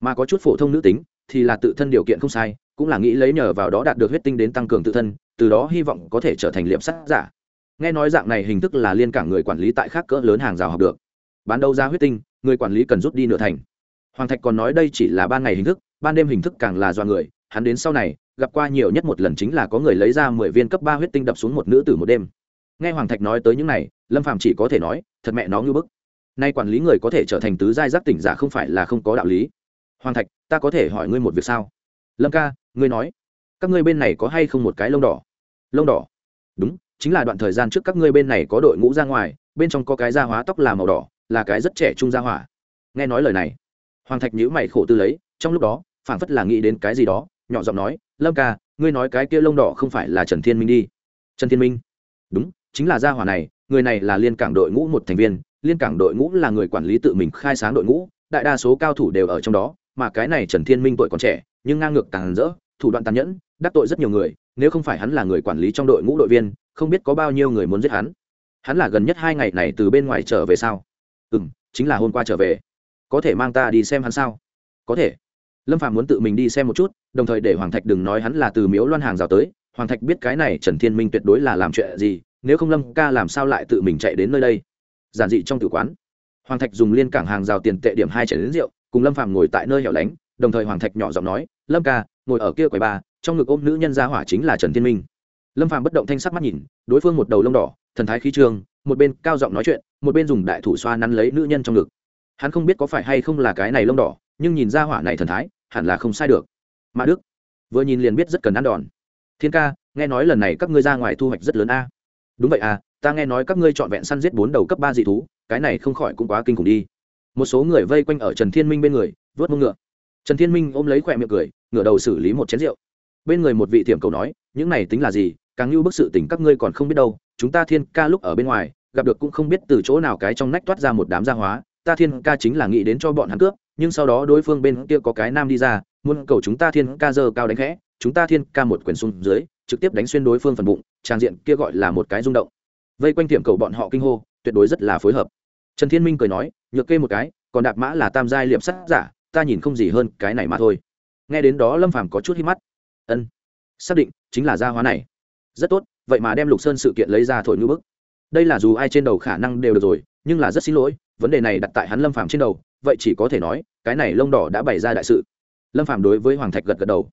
Mà có chút phổ thông nữ tính, thì là tự thân điều kiện không sai, cũng là nghĩ lấy nhờ vào đó đạt được huyết tinh đến tăng cường tự thân, từ đó hy vọng có thể trở thành liệp sát giả. Nghe nói dạng này hình thức là liên cảng người quản lý tại khác cỡ lớn hàng rào học được. Bán đấu giá huyết tinh, người quản lý cần rút đi nửa thành. Hoàng thạch còn nói đây chỉ là ban ngày hình thức, ban đêm hình thức càng là do người, hắn đến sau này, gặp qua nhiều nhất một lần chính là có người lấy ra mười viên cấp ba huyết tinh đập xuống một nữ tử một đêm nghe hoàng thạch nói tới những này, lâm phạm chỉ có thể nói, thật mẹ nó ngưỡng bức. Nay quản lý người có thể trở thành tứ giai giác tỉnh giả không phải là không có đạo lý. Hoàng thạch, ta có thể hỏi ngươi một việc sao? Lâm ca, ngươi nói, các ngươi bên này có hay không một cái lông đỏ? Lông đỏ? Đúng, chính là đoạn thời gian trước các ngươi bên này có đội ngũ ra ngoài, bên trong có cái da hóa tóc là màu đỏ, là cái rất trẻ trung gia hỏa. Nghe nói lời này, hoàng thạch nhữ mày khổ tư lấy, trong lúc đó, phảng phất là nghĩ đến cái gì đó, nhỏ giọng nói, lâm ca, ngươi nói cái kia lông đỏ không phải là trần thiên minh đi. Trần thiên minh? Đúng chính là gia hỏa này, người này là liên cảng đội ngũ một thành viên, liên cảng đội ngũ là người quản lý tự mình khai sáng đội ngũ, đại đa số cao thủ đều ở trong đó, mà cái này trần thiên minh tuổi còn trẻ, nhưng ngang ngược tàn rỡ, thủ đoạn tàn nhẫn, đắc tội rất nhiều người, nếu không phải hắn là người quản lý trong đội ngũ đội viên, không biết có bao nhiêu người muốn giết hắn. Hắn là gần nhất hai ngày này từ bên ngoài trở về sao? Ừ m chính là hôm qua trở về. Có thể mang ta đi xem hắn sao? Có thể. Lâm phạm muốn tự mình đi xem một chút, đồng thời để hoàng thạch đừng nói hắn là từ miếu loan hàng rào tới, hoàng thạch biết cái này trần thiên minh tuyệt đối là làm chuyện gì nếu không lâm ca làm sao lại tự mình chạy đến nơi đây? Giản dị trong tử quán. Hoàng thạch dùng liên cảng hàng rào tiền tệ điểm hai chảy đến rượu, cùng lâm phàm ngồi tại nơi hẻo lánh, đồng thời hoàng thạch nhỏ giọng nói, lâm ca, ngồi ở kia quầy ba, trong ngực ôm nữ nhân gia hỏa chính là trần thiên minh. Lâm phàm bất động thanh sắc mắt nhìn, đối phương một đầu lông đỏ, thần thái khí trương, một bên cao giọng nói chuyện, một bên dùng đại thủ xoa nắn lấy nữ nhân trong ngực. Hắn không biết có phải hay không là cái này lông đỏ, nhưng nhìn ra hỏa này thần thái, hẳn là không sai được. Mã đức, vừa nhìn liền biết rất cần ăn đòn. Thiên ca, nghe nói lần này các ngươi ra ngoài thu hoạch rất lớn a đúng vậy à ta nghe nói các ngươi trọn vẹn săn giết bốn đầu cấp ba dị thú, cái này không khỏi cũng quá kinh khủng đi. Một số người vây quanh ở trần thiên minh bên người, vớt mông ngựa. Trần thiên minh ôm lấy khỏe miệng cười, ngửa đầu xử lý một chén rượu. Bên người một vị thiểm cầu nói, những này tính là gì? Càng như bức sự tình các ngươi còn không biết đâu, chúng ta thiên ca lúc ở bên ngoài, gặp được cũng không biết từ chỗ nào cái trong nách toát ra một đám gia hóa, ta thiên ca chính là nghĩ đến cho bọn hắn cướp, nhưng sau đó đối phương bên kia có cái nam đi ra, muốn cầu chúng ta thiên ca dơ cao đánh khẽ, chúng ta thiên ca một quyền xuống dưới trực tiếp đánh xuyên đối phương phần bụng, trang diện kia gọi là một cái rung động. Vây quanh tiệm cầu bọn họ kinh hô, tuyệt đối rất là phối hợp. Trần thiên minh cười nói, nhược kê một cái, còn đạp mã là tam giai liệp sắt giả, ta nhìn không gì hơn cái này mà thôi. Nghe đến đó lâm phàm có chút hít mắt. Ân, xác định, chính là gia hóa này. Rất tốt, vậy mà đem lục sơn sự kiện lấy ra thổi ngư bức. Đây là dù ai trên đầu khả năng đều được rồi, nhưng là rất xin lỗi, vấn đề này đặt tại hắn lâm phàm trên đầu, vậy chỉ có thể nói, cái này lông đỏ đã bày ra đại sự. Lâm phàm đối với hoàng thạch gật gật đầu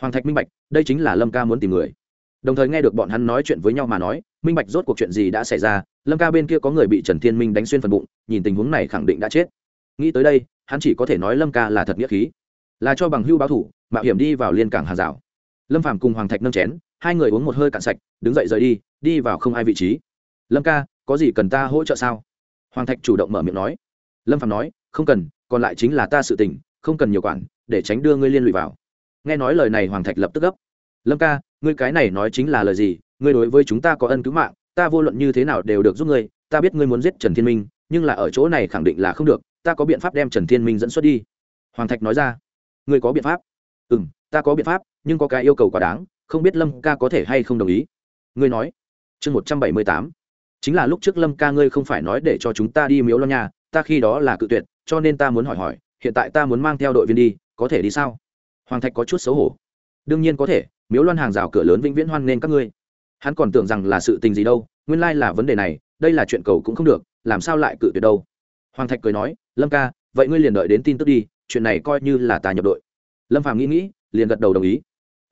hoàng thạch minh bạch, đây chính là lâm ca muốn tìm người. Đồng thời nghe được bọn hắn nói chuyện với nhau mà nói, minh bạch rốt cuộc chuyện gì đã xảy ra, lâm ca bên kia có người bị trần thiên minh đánh xuyên phần bụng, nhìn tình huống này khẳng định đã chết. Nghĩ tới đây, hắn chỉ có thể nói lâm ca là thật nghĩa khí. Là cho bằng hưu báo thủ, mạo hiểm đi vào liên cảng hàng rào lâm phàm cùng hoàng thạch nâng chén, hai người uống một hơi cạn sạch, đứng dậy rời đi đi vào không ai vị trí. Lâm ca, có gì cần ta hỗ trợ sao? Hoàng thạch chủ động mở miệng nói. Lâm phàm nói, không cần, còn lại chính là ta sự tình, không cần nhiều quản, để tránh đưa ngươi liên lụy vào nghe nói lời này hoàng thạch lập tức gấp. Lâm ca, ngươi cái này nói chính là lời gì? Ngươi đối với chúng ta có ân cứu mạng, ta vô luận như thế nào đều được giúp ngươi, ta biết ngươi muốn giết trần thiên minh, nhưng là ở chỗ này khẳng định là không được, ta có biện pháp đem trần thiên minh dẫn xuất đi. Hoàng thạch nói ra. Ngươi có biện pháp? Ừ m ta có biện pháp, nhưng có cái yêu cầu quá đáng, không biết lâm ca có thể hay không đồng ý. Ngươi nói. Chương một trăm bảy mươi tám. Chính là lúc trước lâm ca ngươi không phải nói để cho chúng ta đi miếu lo nhà, ta khi đó là cự tuyệt, cho nên ta muốn hỏi hỏi, hiện tại ta muốn mang theo đội viên đi, có thể đi sao? Hoàng thạch có chút xấu hổ. Đương nhiên có thể, miếu loan hàng rào cửa lớn vĩnh viễn hoan nên các ngươi. Hắn còn tưởng rằng là sự tình gì đâu, nguyên lai là vấn đề này, đây là chuyện cầu cũng không được, làm sao lại cự tuyệt đâu. Hoàng thạch cười nói, lâm ca, vậy ngươi liền đợi đến tin tức đi, chuyện này coi như là ta nhập đội. Lâm phàm nghĩ nghĩ, liền gật đầu đồng ý.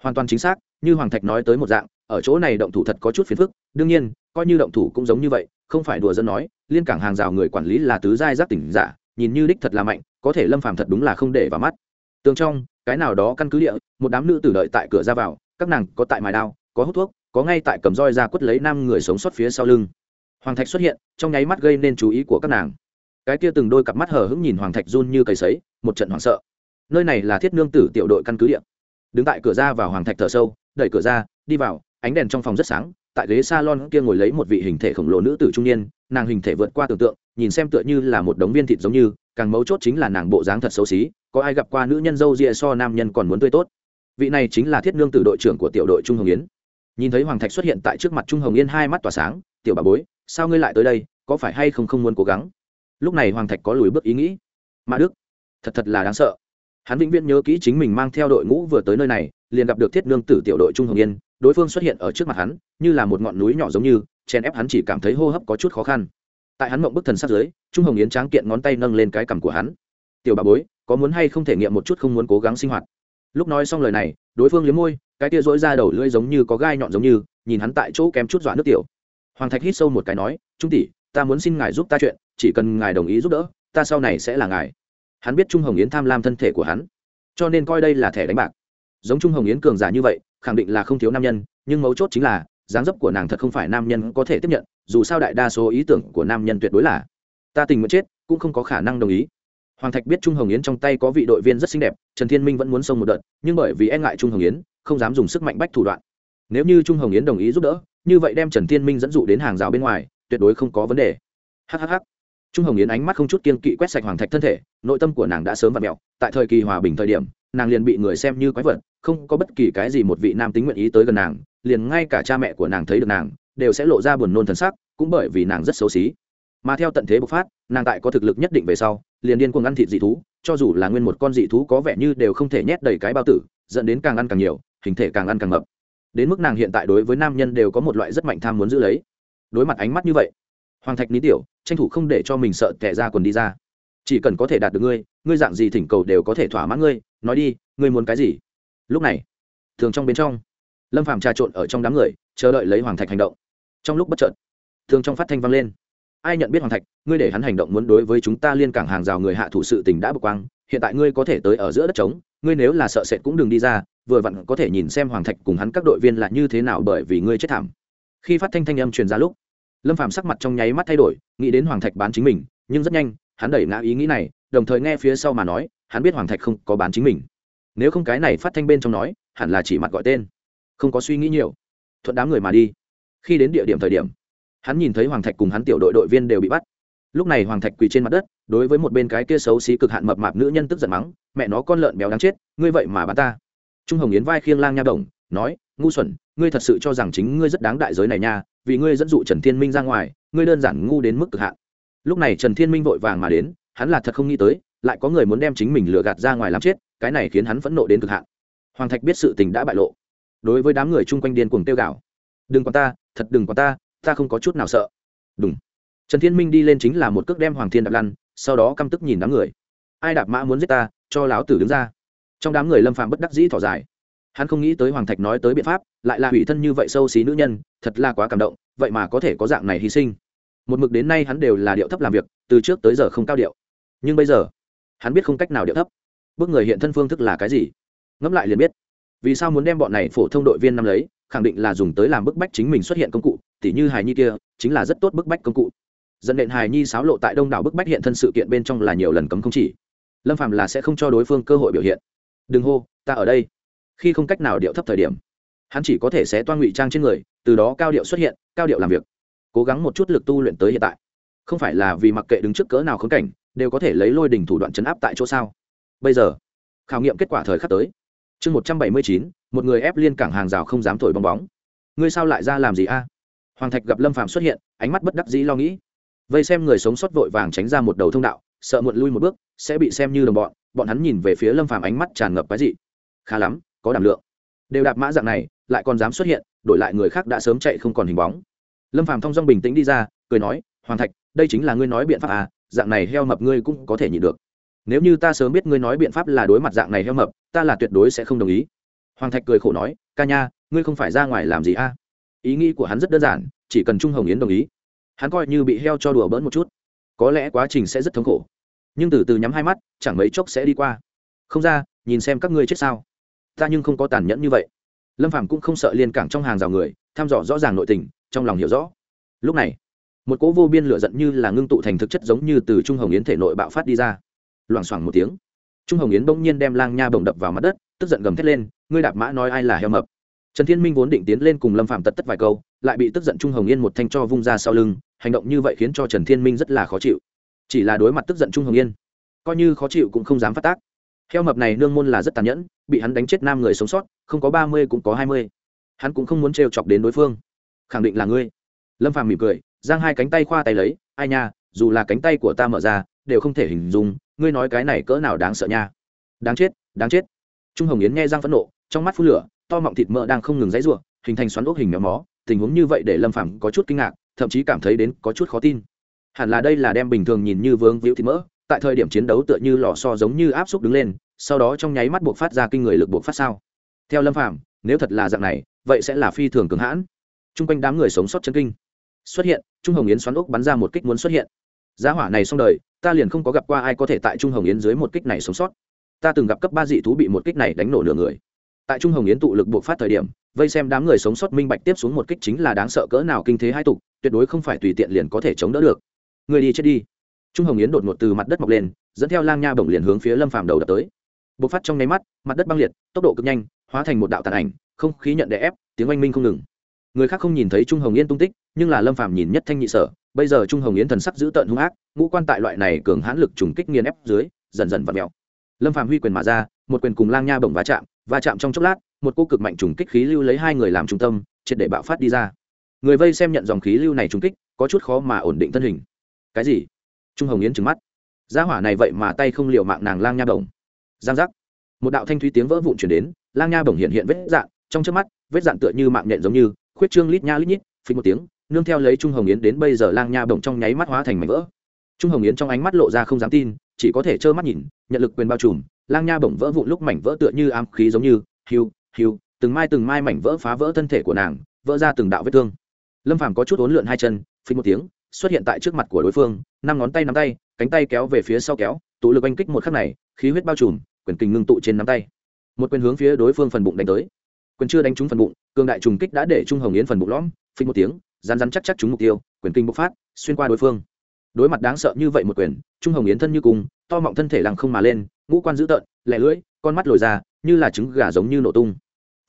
Hoàn toàn chính xác, như hoàng thạch nói tới một dạng, ở chỗ này động thủ thật có chút phiền phức, đương nhiên, coi như động thủ cũng giống như vậy, không phải đùa dân nói, liên cảng hàng rào người quản lý là tứ giai giác tỉnh giả, nhìn như đích thật là mạnh, có thể lâm phàm thật đúng là không để vào mắt. Tường trong cái nào đó căn cứ địa, một đám nữ tử đợi tại cửa ra vào, các nàng có tại mài đao, có hút thuốc, có ngay tại cầm roi ra quất lấy năm người sống sót phía sau lưng. Hoàng thạch xuất hiện, trong nháy mắt gây nên chú ý của các nàng. Cái kia từng đôi cặp mắt hờ hững nhìn hoàng thạch run như cầy sấy, một trận hoảng sợ. Nơi này là thiết nương tử tiểu đội căn cứ địa. Đứng tại cửa ra vào hoàng thạch thở sâu, đẩy cửa ra, đi vào, ánh đèn trong phòng rất sáng, tại ghế salon kia ngồi lấy một vị hình thể khổng lồ nữ tử trung niên, nàng hình thể vượt qua tưởng tượng, nhìn xem tựa như là một đống viên thịt giống như, càng mấu chốt chính là nàng bộ dáng thật xấu xí có ai gặp qua nữ nhân dâu rịa so nam nhân còn muốn tươi tốt? Vị này chính là thiết nương tử đội trưởng của tiểu đội trung hồng yến. Nhìn thấy hoàng thạch xuất hiện tại trước mặt trung hồng yên hai mắt tỏa sáng, tiểu bà bối, sao ngươi lại tới đây? Có phải hay không không muốn cố gắng? Lúc này hoàng thạch có lùi bước ý nghĩ. Mã đức, thật thật là đáng sợ. Hắn vĩnh viễn nhớ kỹ chính mình mang theo đội ngũ vừa tới nơi này, liền gặp được thiết nương tử tiểu đội trung hồng yên đối phương xuất hiện ở trước mặt hắn, như là một ngọn núi nhỏ giống như, chèn ép hắn chỉ cảm thấy hô hấp có chút khó khăn. Tại hắn mộng bức thần sát dưới, trung hồng yến tráng kiện ngón tay nâng lên cái cằm của hắn. Tiểu bà bối có muốn hay không thể nghiệm một chút không muốn cố gắng sinh hoạt. Lúc nói xong lời này, đối phương liếm môi, cái tia dỗi ra đầu lưỡi giống như có gai nhọn giống như, nhìn hắn tại chỗ kém chút dọa nước tiểu. Hoàng thạch hít sâu một cái nói, trung tỷ, ta muốn xin ngài giúp ta chuyện, chỉ cần ngài đồng ý giúp đỡ, ta sau này sẽ là ngài. Hắn biết trung hồng yến tham lam thân thể của hắn, cho nên coi đây là thẻ đánh bạc. Giống trung hồng yến cường giả như vậy, khẳng định là không thiếu nam nhân, nhưng mấu chốt chính là, dáng dấp của nàng thật không phải nam nhân có thể tiếp nhận, dù sao đại đa số ý tưởng của nam nhân tuyệt đối là, ta tình nguyện chết, cũng không có khả năng đồng ý hoàng thạch biết trung hồng yến trong tay có vị đội viên rất xinh đẹp, trần thiên minh vẫn muốn xông một đợt, nhưng bởi vì e ngại trung hồng yến, không dám dùng sức mạnh bách thủ đoạn. Nếu như trung hồng yến đồng ý giúp đỡ, như vậy đem trần thiên minh dẫn dụ đến hàng rào bên ngoài, tuyệt đối không có vấn đề. Hhh trung hồng yến ánh mắt không chút kiên kỵ quét sạch hoàng thạch thân thể, nội tâm của nàng đã sớm v ặ mẹo. Tại thời kỳ hòa bình thời điểm, nàng liền bị người xem như quái vật, không có bất kỳ cái gì một vị nam tính nguyện ý tới gần nàng, liền ngay cả cha mẹ của nàng thấy được nàng, đều sẽ lộ ra buồn nôn thần sắc, cũng bởi vì nàng rất xấu xí mà theo tận thế bộc phát, nàng tại có thực lực nhất định về sau, liền điên cuồng ăn thịt dị thú, cho dù là nguyên một con dị thú có vẻ như đều không thể nhét đầy cái bao tử, dẫn đến càng ăn càng nhiều, hình thể càng ăn càng mập. Đến mức nàng hiện tại đối với nam nhân đều có một loại rất mạnh tham muốn giữ lấy. Đối mặt ánh mắt như vậy, hoàng thạch ní tiểu, tranh thủ không để cho mình sợ tẻ ra quần đi ra. Chỉ cần có thể đạt được ngươi ngươi dạng gì thỉnh cầu đều có thể thỏa mãn ngươi, nói đi, ngươi muốn cái gì? Lúc này, thường trong bên trong, lâm phàm trà trộn ở trong đám người, chờ đợi lấy hoàng thạch hành động. Trong lúc bất chợt, thường trong phát thanh vang lên ai nhận biết hoàng thạch, ngươi để hắn hành động muốn đối với chúng ta liên cảng hàng rào người hạ thủ sự tình đã bực quang, hiện tại ngươi có thể tới ở giữa đất trống, ngươi nếu là sợ sệt cũng đừng đi ra, vừa vặn có thể nhìn xem hoàng thạch cùng hắn các đội viên là như thế nào bởi vì ngươi chết thảm. Khi phát thanh thanh âm truyền ra lúc, lâm phàm sắc mặt trong nháy mắt thay đổi, nghĩ đến hoàng thạch bán chính mình, nhưng rất nhanh, hắn đẩy ngã ý nghĩ này, đồng thời nghe phía sau mà nói, hắn biết hoàng thạch không có bán chính mình. Nếu không cái này phát thanh bên trong nói, hẳn là chỉ mặt gọi tên. Không có suy nghĩ nhiều. Thuận đám người mà đi. Khi đến địa điểm thời điểm hắn nhìn thấy hoàng thạch cùng hắn tiểu đội đội viên đều bị bắt. Lúc này hoàng thạch quỳ trên mặt đất, đối với một bên cái kia xấu xí cực hạn mập mạp nữ nhân tức giận mắng, mẹ nó con lợn béo đáng chết, ngươi vậy mà bán ta. Trung hồng yến vai khiêng lang nha đồng, nói, ngu xuẩn, ngươi thật sự cho rằng chính ngươi rất đáng đại giới này nha, vì ngươi dẫn dụ trần thiên minh ra ngoài, ngươi đơn giản ngu đến mức cực hạn. Lúc này trần thiên minh vội vàng mà đến, hắn là thật không nghĩ tới, lại có người muốn đem chính mình lừa gạt ra ngoài làm chết, cái này khiến hắn phẫn nộ đến cực hạn. Hoàng thạch biết sự tình đã bại lộ, đối với đám người chung quanh điên cuồng tiêu gạo đừng quan ta, thật đừng quan ta ta không có chút nào sợ. Đúng. Trần thiên minh đi lên chính là một cước đem hoàng thiên đạp lăn, sau đó căm tức nhìn đám người. Ai đạp mã muốn giết ta, cho láo tử đứng ra. Trong đám người lâm phạm bất đắc dĩ thỏ dài. Hắn không nghĩ tới hoàng thạch nói tới biện pháp, lại là hủy thân như vậy sâu xí nữ nhân, thật là quá cảm động, vậy mà có thể có dạng này hy sinh. Một mực đến nay hắn đều là điệu thấp làm việc, từ trước tới giờ không cao điệu. Nhưng bây giờ, hắn biết không cách nào điệu thấp. Bước người hiện thân phương thức là cái gì? Ngẫm lại liền biết. Vì sao muốn đem bọn này phổ thông đội viên năm lấy, khẳng định là dùng tới làm bức bách chính mình xuất hiện công cụ tỉ như hài nhi kia, chính là rất tốt bức bách công cụ. Dẫn đến hài nhi xáo lộ tại đông đảo bức bách hiện thân sự kiện bên trong là nhiều lần cấm không chỉ. Lâm phạm là sẽ không cho đối phương cơ hội biểu hiện. Đừng hô, ta ở đây. Khi không cách nào điệu thấp thời điểm, hắn chỉ có thể sẽ toan ngụy trang trên người, từ đó cao điệu xuất hiện, cao điệu làm việc. Cố gắng một chút lực tu luyện tới hiện tại. Không phải là vì mặc kệ đứng trước cỡ nào khống cảnh, đều có thể lấy lôi đỉnh thủ đoạn chấn áp tại chỗ sao? Bây giờ, khảo nghiệm kết quả thời khắc tới. Chương một trăm bảy mươi chín, một người ép liên cảng hàng rào không dám thổi bong bóng. Ngươi sao lại ra làm gì a? Hoàng thạch gặp lâm phàm xuất hiện, ánh mắt bất đắc dĩ lo nghĩ. Vây xem người sống sót vội vàng tránh ra một đầu thông đạo, sợ muộn lui một bước, sẽ bị xem như đồng bọn bọn hắn nhìn về phía lâm phàm ánh mắt tràn ngập cái gì khá lắm, có đảm lượng. Đều đạp mã dạng này, lại còn dám xuất hiện, đổi lại người khác đã sớm chạy không còn hình bóng. Lâm phàm thong dong bình tĩnh đi ra, cười nói, hoàng thạch, đây chính là ngươi nói biện pháp à dạng này heo mập ngươi cũng có thể nhịn được. Nếu như ta sớm biết ngươi nói biện pháp là đối mặt dạng này heo mập, ta là tuyệt đối sẽ không đồng ý. Hoàng thạch cười khổ nói, ca nha, ngươi không phải ra ngoài làm gì a à? Ý nghĩ của hắn rất đơn giản, chỉ cần trung hồng yến đồng ý. Hắn coi như bị heo cho đùa bỡn một chút. Có lẽ quá trình sẽ rất thống khổ. Nhưng từ từ nhắm hai mắt, chẳng mấy chốc sẽ đi qua. Không ra, nhìn xem các ngươi chết sao. Ta nhưng không có tàn nhẫn như vậy. Lâm phàm cũng không sợ liên cảng trong hàng rào người, thăm dò rõ ràng nội tình, trong lòng hiểu rõ. Lúc này, một cỗ vô biên lửa giận như là ngưng tụ thành thực chất giống như từ trung hồng yến thể nội bạo phát đi ra. Loảng xoảng một tiếng, trung hồng yến bỗng nhiên đem lang nha bồng đập vào mặt đất, tức giận gầm thét lên, ngươi đạp mã nói ai là heo mập? Trần thiên minh vốn định tiến lên cùng lâm phạm tật tất vài câu, lại bị tức giận trung hồng yên một thanh cho vung ra sau lưng, hành động như vậy khiến cho trần thiên minh rất là khó chịu. Chỉ là đối mặt tức giận trung hồng yên, coi như khó chịu cũng không dám phát tác. Heo mập này nương môn là rất tàn nhẫn, bị hắn đánh chết nam người sống sót, không có ba mươi cũng có hai mươi. Hắn cũng không muốn trêu chọc đến đối phương. Khẳng định là ngươi. Lâm phàm mỉm cười, giang hai cánh tay khoa tay lấy, ai nha, dù là cánh tay của ta mở ra, đều không thể hình dung, ngươi nói cái này cỡ nào đáng sợ nha. Đáng chết đáng chết. Trung hồng yến nghe giang phẫn nộ, trong mắt phun lửa to mọng thịt mỡ đang không ngừng dãy ruộng hình thành xoắn ốc hình méo mó. Tình huống như vậy để lâm phàm có chút kinh ngạc, thậm chí cảm thấy đến có chút khó tin. Hẳn là đây là đem bình thường nhìn như vướng víu thịt mỡ, tại thời điểm chiến đấu tựa như lò so giống như áp xúc đứng lên, sau đó trong nháy mắt buộc phát ra kinh người lực buộc phát sao. Theo lâm phàm, nếu thật là dạng này, vậy sẽ là phi thường cường hãn. Trung quanh đám người sống sót chân kinh. Xuất hiện, trung hồng yến xoắn ốc bắn ra một kích muốn xuất hiện. Giá hỏa này xong đời, ta liền không có gặp qua ai có thể tại trung hồng yến dưới một kích này sống sót. Ta từng gặp cấp ba dị thú bị một kích này đánh nổ nửa người tại trung hồng yến tụ lực buộc phát thời điểm, vây xem đám người sống sót minh bạch tiếp xuống một kích chính là đáng sợ cỡ nào kinh thế hai tục, tuyệt đối không phải tùy tiện liền có thể chống đỡ được. Người đi chết đi. Trung hồng yến đột ngột từ mặt đất mọc lên, dẫn theo lang nha bổng liền hướng phía lâm phàm đầu đập tới. Bộc phát trong nháy mắt, mặt đất băng liệt, tốc độ cực nhanh, hóa thành một đạo tàn ảnh, không khí nhận đè ép, tiếng oanh minh không ngừng. Người khác không nhìn thấy trung hồng Yến tung tích, nhưng là lâm phàm nhìn nhất thanh nhị sở, bây giờ trung hồng yến thần sắc giữ tợn hung ác, ngũ quan tại loại này cường hãn lực trùng kích nghiền ép dưới, dần dần vặn mèo lâm phàm huy quyền mà ra, một quyền cùng lang nha bổng va chạm va chạm trong chốc lát, một cô cực mạnh trùng kích khí lưu lấy hai người làm trung tâm, triệt để bạo phát đi ra. Người vây xem nhận dòng khí lưu này trùng kích, có chút khó mà ổn định thân hình. Cái gì? Trung hồng yến trừng mắt. Gia hỏa này vậy mà tay không liều mạng nàng lang nha bổng. Giang giác. Một đạo thanh thúy tiếng vỡ vụn chuyển đến, lang nha bổng hiện hiện vết dạn trong trước mắt, vết dạn tựa như mạng nhện giống như, khuyết trương lít nha lít nhít, phình một tiếng, nương theo lấy trung hồng yến đến bây giờ lang nha Đồng trong nháy mắt hóa thành mảnh vỡ. Trung hồng yến trong ánh mắt lộ ra không dám tin chỉ có thể trơ mắt nhìn, nhận lực quyền bao trùm, lang nha bổng vỡ vụn lúc mảnh vỡ tựa như ám khí giống như, hiu hiu, từng mai từng mai mảnh vỡ phá vỡ thân thể của nàng, vỡ ra từng đạo vết thương. Lâm phàm có chút ốn lượn hai chân, phình một tiếng, xuất hiện tại trước mặt của đối phương, năm ngón tay nắm tay, cánh tay kéo về phía sau kéo, tụ lực oanh kích một khắc này, khí huyết bao trùm, quyền kình ngưng tụ trên nắm tay. Một quyền hướng phía đối phương phần bụng đánh tới. Quyền chưa đánh trúng phần bụng, cường đại trùng kích đã để trung hồng yến phần bụng lõm, phình một tiếng rán rán chắc chắc trúng mục tiêu, quyền kinh bộc phát, xuyên qua đối phương đối mặt đáng sợ như vậy một quyền, trung hồng yến thân như cùng to mọng thân thể lằng không mà lên, ngũ quan dữ tợn, lẻ lưỡi, con mắt lồi ra, như là trứng gà giống như nổ tung.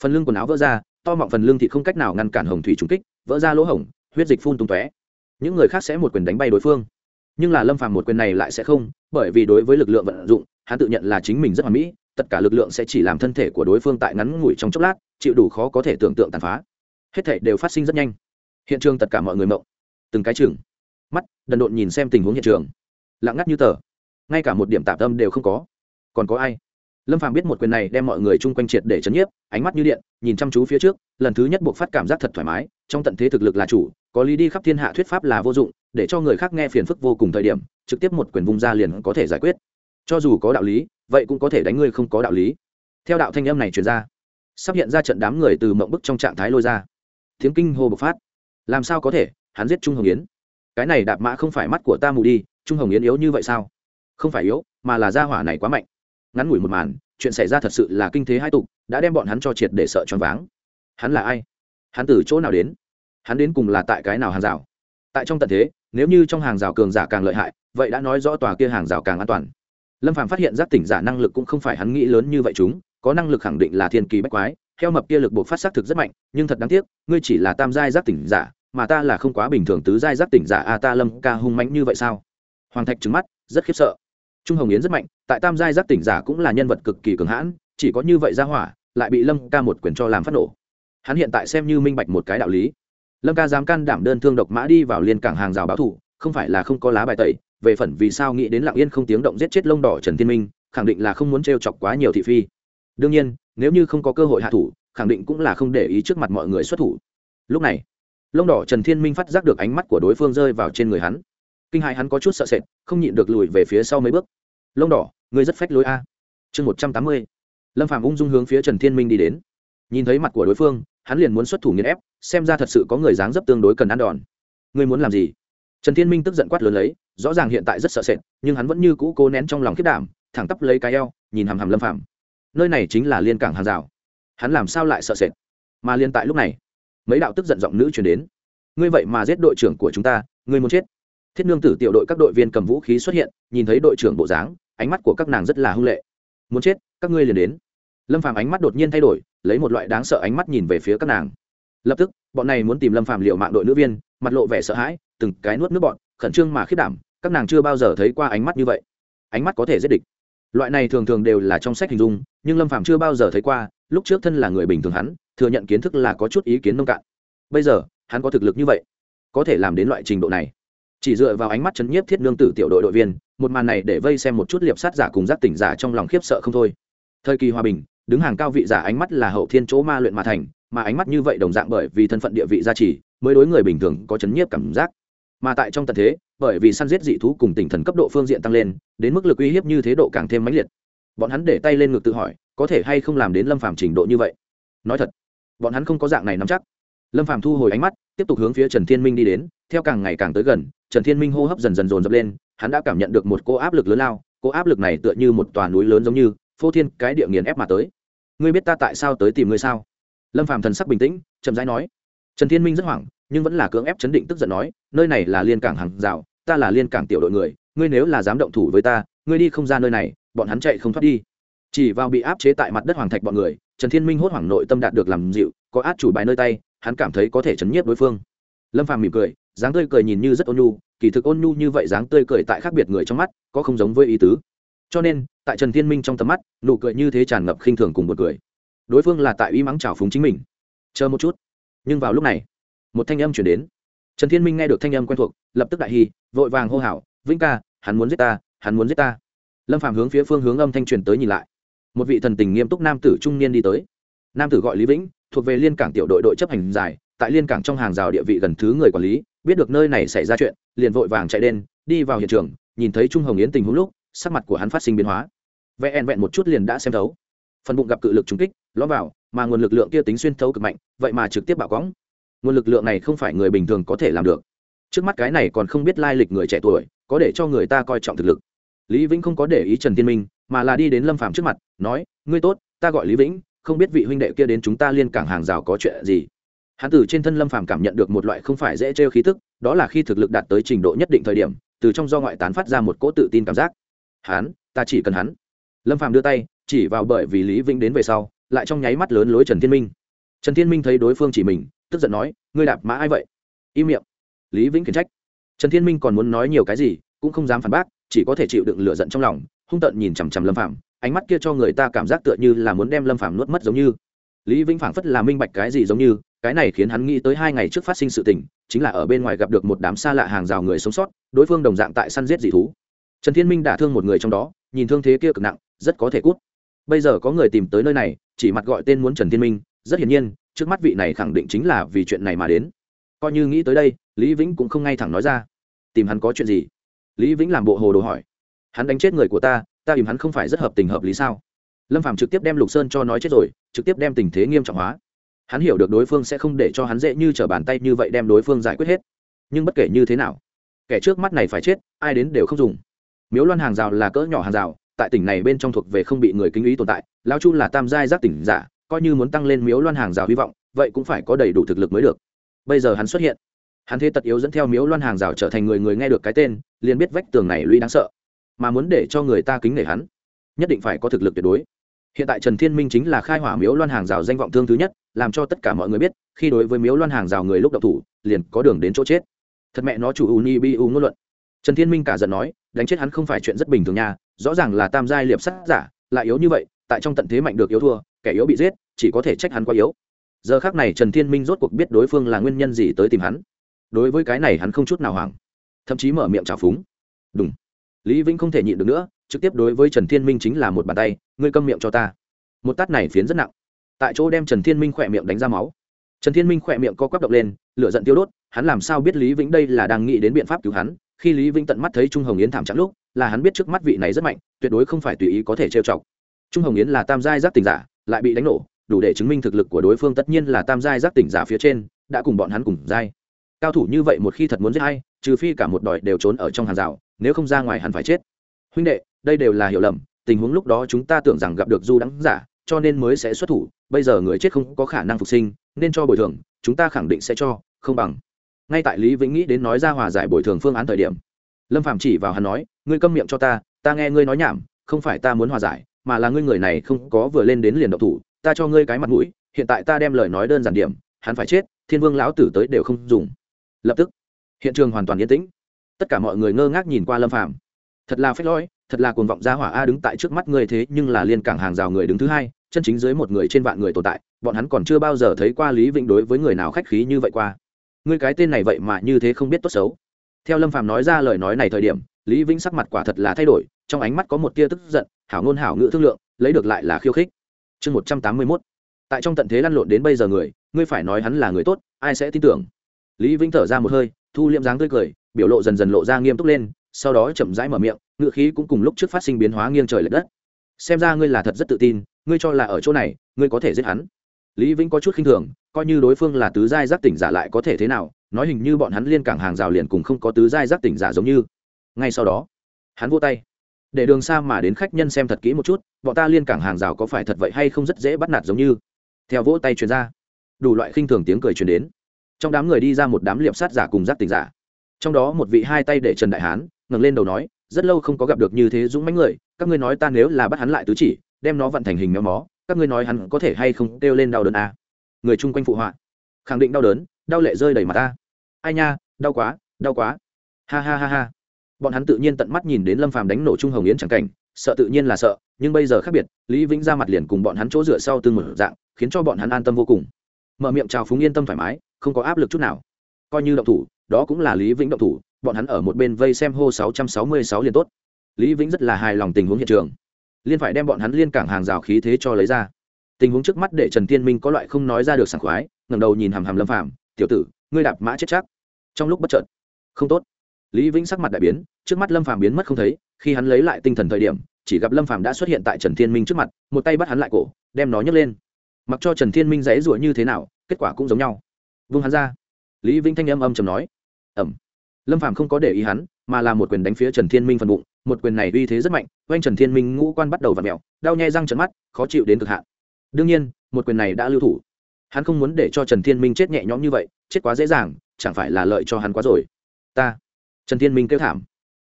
Phần lưng quần áo vỡ ra, to mọng phần lưng thì không cách nào ngăn cản hồng thủy trùng kích, vỡ ra lỗ hổng, huyết dịch phun tung tóe. Những người khác sẽ một quyền đánh bay đối phương. Nhưng là lâm phàm một quyền này lại sẽ không, bởi vì đối với lực lượng vận dụng, hắn tự nhận là chính mình rất hoàn mỹ, tất cả lực lượng sẽ chỉ làm thân thể của đối phương tại ngắn ngủi trong chốc lát, chịu đủ khó có thể tưởng tượng tàn phá. Hết thể đều phát sinh rất nhanh. Hiện trường tất cả mọi người mộng. Từng cái chừng mắt, đần độn nhìn xem tình huống hiện trường. Lặng ngắt như tờ. Ngay cả một điểm tạp tâm đều không có. Còn có ai? Lâm phàm biết một quyền này đem mọi người chung quanh triệt để chấn nhiếp, ánh mắt như điện, nhìn chăm chú phía trước, lần thứ nhất buộc phát cảm giác thật thoải mái, trong tận thế thực lực là chủ, có lý đi khắp thiên hạ thuyết pháp là vô dụng, để cho người khác nghe phiền phức vô cùng thời điểm, trực tiếp một quyền vung ra liền có thể giải quyết. Cho dù có đạo lý, vậy cũng có thể đánh ngươi không có đạo lý. Theo đạo thanh âm này truyền ra, sắp hiện ra trận đám người từ mộng bức trong trạng thái lôi ra. Tiếng kinh hô bộc phát. Làm sao có thể? Hắn giết trung hồng yến cái này đạp mã không phải mắt của ta mù đi, trung hồng yến yếu như vậy sao? Không phải yếu, mà là gia hỏa này quá mạnh. Ngắn ngủi một màn, chuyện xảy ra thật sự là kinh thế hai tục, đã đem bọn hắn cho triệt để sợ choáng váng. Hắn là ai? Hắn từ chỗ nào đến? Hắn đến cùng là tại cái nào hàng rào? Tại trong tận thế, nếu như trong hàng rào cường giả càng lợi hại, vậy đã nói rõ tòa kia hàng rào càng an toàn. Lâm phàm phát hiện giác tỉnh giả năng lực cũng không phải hắn nghĩ lớn như vậy chúng, có năng lực khẳng định là thiên kỳ bách quái theo mập kia lực bộ phát xác thực rất mạnh, nhưng thật đáng tiếc, ngươi chỉ là tam giai giác tỉnh giả mà ta là không quá bình thường tứ giai giác tỉnh giả a à ta lâm ca hung mạnh như vậy sao? Hoàng thạch trứng mắt, rất khiếp sợ. Trung hồng yến rất mạnh, tại tam giai giác tỉnh giả cũng là nhân vật cực kỳ cường hãn, chỉ có như vậy ra hỏa, lại bị lâm ca một quyền cho làm phát nổ. Hắn hiện tại xem như minh bạch một cái đạo lý. Lâm ca dám can đảm đơn thương độc mã đi vào liên cảng hàng rào báo thủ không phải là không có lá bài tẩy, về phần vì sao nghĩ đến lặng yên không tiếng động giết chết lông đỏ trần thiên minh, khẳng định là không muốn t chọc quá nhiều thị phi. Đương nhiên, nếu như không có cơ hội hạ thủ, khẳng định cũng là không để ý trước mặt mọi người xuất thủ. Lúc này lông đỏ trần thiên minh phát giác được ánh mắt của đối phương rơi vào trên người hắn. Kinh hại hắn có chút sợ sệt, không nhịn được lùi về phía sau mấy bước. Lông đỏ, ngươi rất phách lối a. Chương một trăm tám mươi. Lâm phạm ung dung hướng phía trần thiên minh đi đến. Nhìn thấy mặt của đối phương, hắn liền muốn xuất thủ nghiền ép, xem ra thật sự có người dáng dấp tương đối cần ăn đòn. Ngươi muốn làm gì? Trần thiên minh tức giận quát lớn lấy, rõ ràng hiện tại rất sợ sệt, nhưng hắn vẫn như cũ cố nén trong lòng khiết đảm, thẳng tắp lấy cái eo, nhìn hàm hàm lâm phạm nơi này chính là liên cảng hàng rào. Hắn làm sao lại sợ sệt? Mà liên tại lúc này mấy đạo tức giận giọng nữ chuyển đến. Ngươi vậy mà giết đội trưởng của chúng ta, ngươi muốn chết. Thiết nương tử tiểu đội các đội viên cầm vũ khí xuất hiện, nhìn thấy đội trưởng bộ dáng, ánh mắt của các nàng rất là hung lệ. Muốn chết, các ngươi liền đến. Lâm phàm ánh mắt đột nhiên thay đổi, lấy một loại đáng sợ ánh mắt nhìn về phía các nàng. Lập tức, bọn này muốn tìm lâm phàm liệu mạng đội nữ viên, mặt lộ vẻ sợ hãi, từng cái nuốt nước bọn khẩn trương mà khiết đảm, các nàng chưa bao giờ thấy qua ánh mắt như vậy. Ánh mắt có thể giết địch. Loại này thường thường đều là trong sách hình dung, nhưng lâm phàm chưa bao giờ thấy qua, lúc trước thân là người bình thường hắn thừa nhận kiến thức là có chút ý kiến nông cạn. Bây giờ, hắn có thực lực như vậy, có thể làm đến loại trình độ này. Chỉ dựa vào ánh mắt chấn nhiếp thiết nương tử tiểu đội đội viên, một màn này để vây xem một chút liệp sát giả cùng giác tỉnh giả trong lòng khiếp sợ không thôi. Thời kỳ hòa bình, đứng hàng cao vị giả ánh mắt là hậu thiên chỗ ma luyện mà thành, mà ánh mắt như vậy đồng dạng bởi vì thân phận địa vị gia trì, mới đối người bình thường có chấn nhiếp cảm giác. Mà tại trong tận thế, bởi vì săn giết dị thú cùng tỉnh thần cấp độ phương diện tăng lên, đến mức lực uy hiếp như thế độ càng thêm mãnh liệt. Bọn hắn để tay lên ngực tự hỏi, có thể hay không làm đến lâm phàm trình độ như vậy? Nói thật bọn hắn không có dạng này nắm chắc. Lâm phàm thu hồi ánh mắt, tiếp tục hướng phía trần thiên minh đi đến, theo càng ngày càng tới gần, trần thiên minh hô hấp dần dần dồn dập lên, hắn đã cảm nhận được một cô áp lực lớn lao, cô áp lực này tựa như một tòa núi lớn giống như, phô thiên cái địa nghiền ép mà tới. Ngươi biết ta tại sao tới tìm ngươi sao? Lâm phàm thần sắc bình tĩnh, chậm rãi nói. Trần thiên minh rất hoảng, nhưng vẫn là cưỡng ép chấn định tức giận nói, nơi này là liên cảng hàng rào, ta là liên cảng tiểu đội người, ngươi nếu là dám động thủ với ta, ngươi đi không ra nơi này, bọn hắn chạy không thoát đi chỉ vào bị áp chế tại mặt đất hoàng thạch bọn người, trần thiên minh hốt hoảng nội tâm đạt được làm dịu, có át chủ bài nơi tay, hắn cảm thấy có thể chấn nhiếp đối phương. Lâm phàm mỉm cười, dáng tươi cười nhìn như rất ôn nhu, kỳ thực ôn nhu như vậy dáng tươi cười tại khác biệt người trong mắt, có không giống với ý tứ. Cho nên, tại trần thiên minh trong tầm mắt, nụ cười như thế tràn ngập khinh thường cùng một cười. Đối phương là tại uy mắng trào phúng chính mình. Chờ một chút. Nhưng vào lúc này, một thanh âm chuyển đến. Trần thiên minh nghe được thanh âm quen thuộc, lập tức đại hy vội vàng hô hào, vĩnh ca, hắn muốn giết ta, hắn muốn giết ta. Lâm phàm hướng phía phương hướng âm thanh truyền tới nhìn lại một vị thần tình nghiêm túc nam tử trung niên đi tới. Nam tử gọi lý vĩnh, thuộc về liên cảng tiểu đội đội chấp hành dài tại liên cảng trong hàng rào địa vị gần thứ người quản lý, biết được nơi này xảy ra chuyện, liền vội vàng chạy đen đi vào hiện trường, nhìn thấy trung hồng yến tình huống lúc, sắc mặt của hắn phát sinh biến hóa. Vẹn vẹn một chút liền đã xem thấu. Phần bụng gặp cự lực trúng kích ló vào, mà nguồn lực lượng kia tính xuyên thấu cực mạnh, vậy mà trực tiếp bạo cóng. Nguồn lực lượng này không phải người bình thường có thể làm được. Trước mắt cái này còn không biết lai lịch người trẻ tuổi, có để cho người ta coi trọng thực lực. Lý vĩnh không có để ý trần tiên minh mà là đi đến lâm phàm trước mặt, nói, ngươi tốt, ta gọi lý vĩnh, không biết vị huynh đệ kia đến chúng ta liên cảng hàng rào có chuyện gì? Hắn từ trên thân lâm phàm cảm nhận được một loại không phải dễ trêu khí tức, đó là khi thực lực đạt tới trình độ nhất định thời điểm, từ trong do ngoại tán phát ra một cỗ tự tin cảm giác. Hắn, ta chỉ cần hắn. Lâm phàm đưa tay, chỉ vào bởi vì lý vĩnh đến về sau, lại trong nháy mắt lớn lối trần thiên minh. Trần thiên minh thấy đối phương chỉ mình, tức giận nói, ngươi đạp mã ai vậy? Im miệng. Lý vĩnh khiển trách. Trần thiên minh còn muốn nói nhiều cái gì, cũng không dám phản bác, chỉ có thể chịu đựng lửa giận trong lòng hung tợn nhìn chằm chằm lâm phạm ánh mắt kia cho người ta cảm giác tựa như là muốn đem lâm phạm nuốt mất giống như. Lý vĩnh phảng phất là minh bạch cái gì giống như, cái này khiến hắn nghĩ tới hai ngày trước phát sinh sự tình, chính là ở bên ngoài gặp được một đám xa lạ hàng rào người sống sót, đối phương đồng dạng tại săn giết dị thú. Trần thiên minh đả thương một người trong đó, nhìn thương thế kia cực nặng, rất có thể cút. Bây giờ có người tìm tới nơi này, chỉ mặt gọi tên muốn trần thiên minh, rất hiển nhiên, trước mắt vị này khẳng định chính là vì chuyện này mà đến. Coi như nghĩ tới đây, lý vĩnh cũng không ngay thẳng nói ra. Tìm hắn có chuyện gì? Lý vĩnh làm bộ hồ đồ hỏi hắn đánh chết người của ta ta im hắn không phải rất hợp tình hợp lý sao? Lâm phạm trực tiếp đem lục sơn cho nói chết rồi, trực tiếp đem tình thế nghiêm trọng hóa. Hắn hiểu được đối phương sẽ không để cho hắn dễ như t r ở bàn tay như vậy đem đối phương giải quyết hết. Nhưng bất kể như thế nào, kẻ trước mắt này phải chết, ai đến đều không dùng. Miếu loan hàng rào là cỡ nhỏ hàng rào, tại tỉnh này bên trong thuộc về không bị người kinh ý tồn tại lao chu là tam giai giác tỉnh giả, coi như muốn tăng lên miếu loan hàng rào hy vọng, vậy cũng phải có đầy đủ thực lực mới được. Bây giờ hắn xuất hiện, hắn thế tật yếu dẫn theo miếu loan hàng rào trở thành người người nghe được cái tên, liền biết vách tường này lũy đáng sợ mà muốn để cho người ta kính nể hắn, nhất định phải có thực lực tuyệt đối. Hiện tại trần thiên minh chính là khai hỏa miếu loan hàng rào danh vọng thương thứ nhất, làm cho tất cả mọi người biết, khi đối với miếu loan hàng rào người lúc đậu thủ, liền có đường đến chỗ chết. Thật mẹ nó chủ u ni bi u ngôn luận. Trần thiên minh cả giận nói, đánh chết hắn không phải chuyện rất bình thường nha, rõ ràng là tam giai liệp sắt giả, lại yếu như vậy, tại trong tận thế mạnh được yếu thua, kẻ yếu bị giết, chỉ có thể trách hắn quá yếu. Giờ khác này trần thiên minh rốt cuộc biết đối phương là nguyên nhân gì tới tìm hắn. Đối với cái này hắn không chút nào hoảng, thậm chí mở miệng trào phúng. Đúng lý vĩnh không thể nhịn được nữa, trực tiếp đối với trần thiên minh chính là một bàn tay, ngươi câm miệng cho ta. Một tát này phiến rất nặng. Tại chỗ đem trần thiên minh khỏe miệng đánh ra máu. Trần thiên minh khỏe miệng co quắp động lên, lửa giận tiêu đốt, hắn làm sao biết lý vĩnh đây là đang nghĩ đến biện pháp cứu hắn? Khi lý vĩnh tận mắt thấy trung hồng yến thảm trắng lúc, là hắn biết trước mắt vị này rất mạnh, tuyệt đối không phải tùy ý có thể trêu chọc. Trung hồng yến là tam giai giác tỉnh giả, lại bị đánh nổ, đủ để chứng minh thực lực của đối phương tất nhiên là tam giai giác tỉnh giả phía trên, đã cùng bọn hắn cùng giai. Cao thủ như vậy một khi thật muốn giết hay trừ phi cả một đòi đều trốn ở trong hàng rào nếu không ra ngoài hẳn phải chết. Huynh đệ, đây đều là hiểu lầm, tình huống lúc đó chúng ta tưởng rằng gặp được du đắng giả, cho nên mới sẽ xuất thủ, bây giờ người chết không có khả năng phục sinh, nên cho bồi thường, chúng ta khẳng định sẽ cho, không bằng. Ngay tại lý vĩnh nghĩ đến nói ra hòa giải bồi thường phương án thời điểm, lâm phạm chỉ vào hắn nói, ngươi câm miệng cho ta ta nghe ngươi nói nhảm, không phải ta muốn hòa giải, mà là ngươi người này không có vừa lên đến liền độc thủ, ta cho ngươi cái mặt mũi, hiện tại ta đem lời nói đơn giản điểm, hắn phải chết, thiên vương lão tử tới đều không dùng. Lập tức, hiện trường hoàn toàn yên tĩnh tất cả mọi người ngơ ngác nhìn qua lâm phạm thật là phép lõi thật là cuồng vọng gia hỏa a đứng tại trước mắt người thế nhưng là liên cảng hàng rào người đứng thứ hai, chân chính dưới một người trên vạn người tồn tại, bọn hắn còn chưa bao giờ thấy qua lý vĩnh đối với người nào khách khí như vậy qua. Ngươi cái tên này vậy mà như thế không biết tốt xấu. Theo lâm phàm nói ra lời nói này thời điểm, lý vĩnh sắc mặt quả thật là thay đổi, trong ánh mắt có một tia tức giận, hảo ngôn hảo ngữ thương lượng, lấy được lại là khiêu khích. Chương một trăm tám mươi mốt. Tại trong tận thế lăn lộn đến bây giờ người, ngươi phải nói hắn là người tốt, ai sẽ tin tưởng? Lý vĩnh thở ra một hơi, thu liệm dáng tươi cười biểu lộ dần dần lộ ra nghiêm túc lên, sau đó chậm rãi mở miệng, ngựa khí cũng cùng lúc trước phát sinh biến hóa nghiêng trời l ệ đất. Xem ra ngươi là thật rất tự tin, ngươi cho là ở chỗ này, ngươi có thể giết hắn. Lý vĩnh có chút khinh thường, coi như đối phương là tứ giai giác tỉnh giả lại có thể thế nào, nói hình như bọn hắn liên cảng hàng rào liền cùng không có tứ giai giác tỉnh giả giống như. Ngay sau đó, hắn vô tay. Để đường xa mà đến khách nhân xem thật kỹ một chút, bọn ta liên cảng hàng rào có phải thật vậy hay không rất dễ bắt nạt giống như. Theo vỗ tay truyền ra, đủ loại khinh thường tiếng cười truyền đến. Trong đám người đi ra một đám liệp sát giả cùng giác tỉnh giả trong đó một vị hai tay để trần đại hán, ngẩng lên đầu nói, rất lâu không có gặp được như thế dũng mãnh người, các ngươi nói ta nếu là bắt hắn lại tứ chỉ, đem nó vận thành hình méo mó, các ngươi nói hắn có thể hay không kêu lên đau đớn à. người chung quanh phụ họa, khẳng định đau đớn, đau lệ rơi đầy mặt ta. Ai nha, đau quá đau quá. Ha ha ha ha. Bọn hắn tự nhiên tận mắt nhìn đến lâm phàm đánh nổ trung hồng yến chẳng cảnh, sợ tự nhiên là sợ, nhưng bây giờ khác biệt, lý vĩnh ra mặt liền cùng bọn hắn chỗ dựa sau tương một dạng, khiến cho bọn hắn an tâm vô cùng. Mở miệng chào phúng yên tâm thoải mái, không có áp lực chút nào. Coi như động thủ đó cũng là lý vĩnh động thủ, bọn hắn ở một bên vây xem hô 666 liền tốt. Lý vĩnh rất là hài lòng tình huống hiện trường. Liên phải đem bọn hắn liên cảng hàng rào khí thế cho lấy ra. Tình huống trước mắt để trần thiên minh có loại không nói ra được sảng khoái, ngẩng đầu nhìn hàm hàm lâm phàm, tiểu tử, ngươi đạp mã chết chắc. Trong lúc bất chợt, không tốt. Lý vĩnh sắc mặt đại biến, trước mắt lâm phàm biến mất không thấy, khi hắn lấy lại tinh thần thời điểm, chỉ gặp lâm phàm đã xuất hiện tại trần thiên minh trước mặt, một tay bắt hắn lại cổ, đem nó nhấc lên. Mặc cho trần thiên minh dãy rủa như thế nào, kết quả cũng giống nhau. Vung hắn ra. Lý vĩnh thanh âm âm chầm nói ẩm. Lâm phàm không có để ý hắn, mà là một quyền đánh phía trần thiên minh phần bụng, một quyền này uy thế rất mạnh, oanh trần thiên minh ngũ quan bắt đầu v ặ mẹo đau nhai răng trận mắt, khó chịu đến cực hạn. Đương nhiên, một quyền này đã lưu thủ. Hắn không muốn để cho trần thiên minh chết nhẹ nhõm như vậy, chết quá dễ dàng, chẳng phải là lợi cho hắn quá rồi. Ta. Trần thiên minh kêu thảm.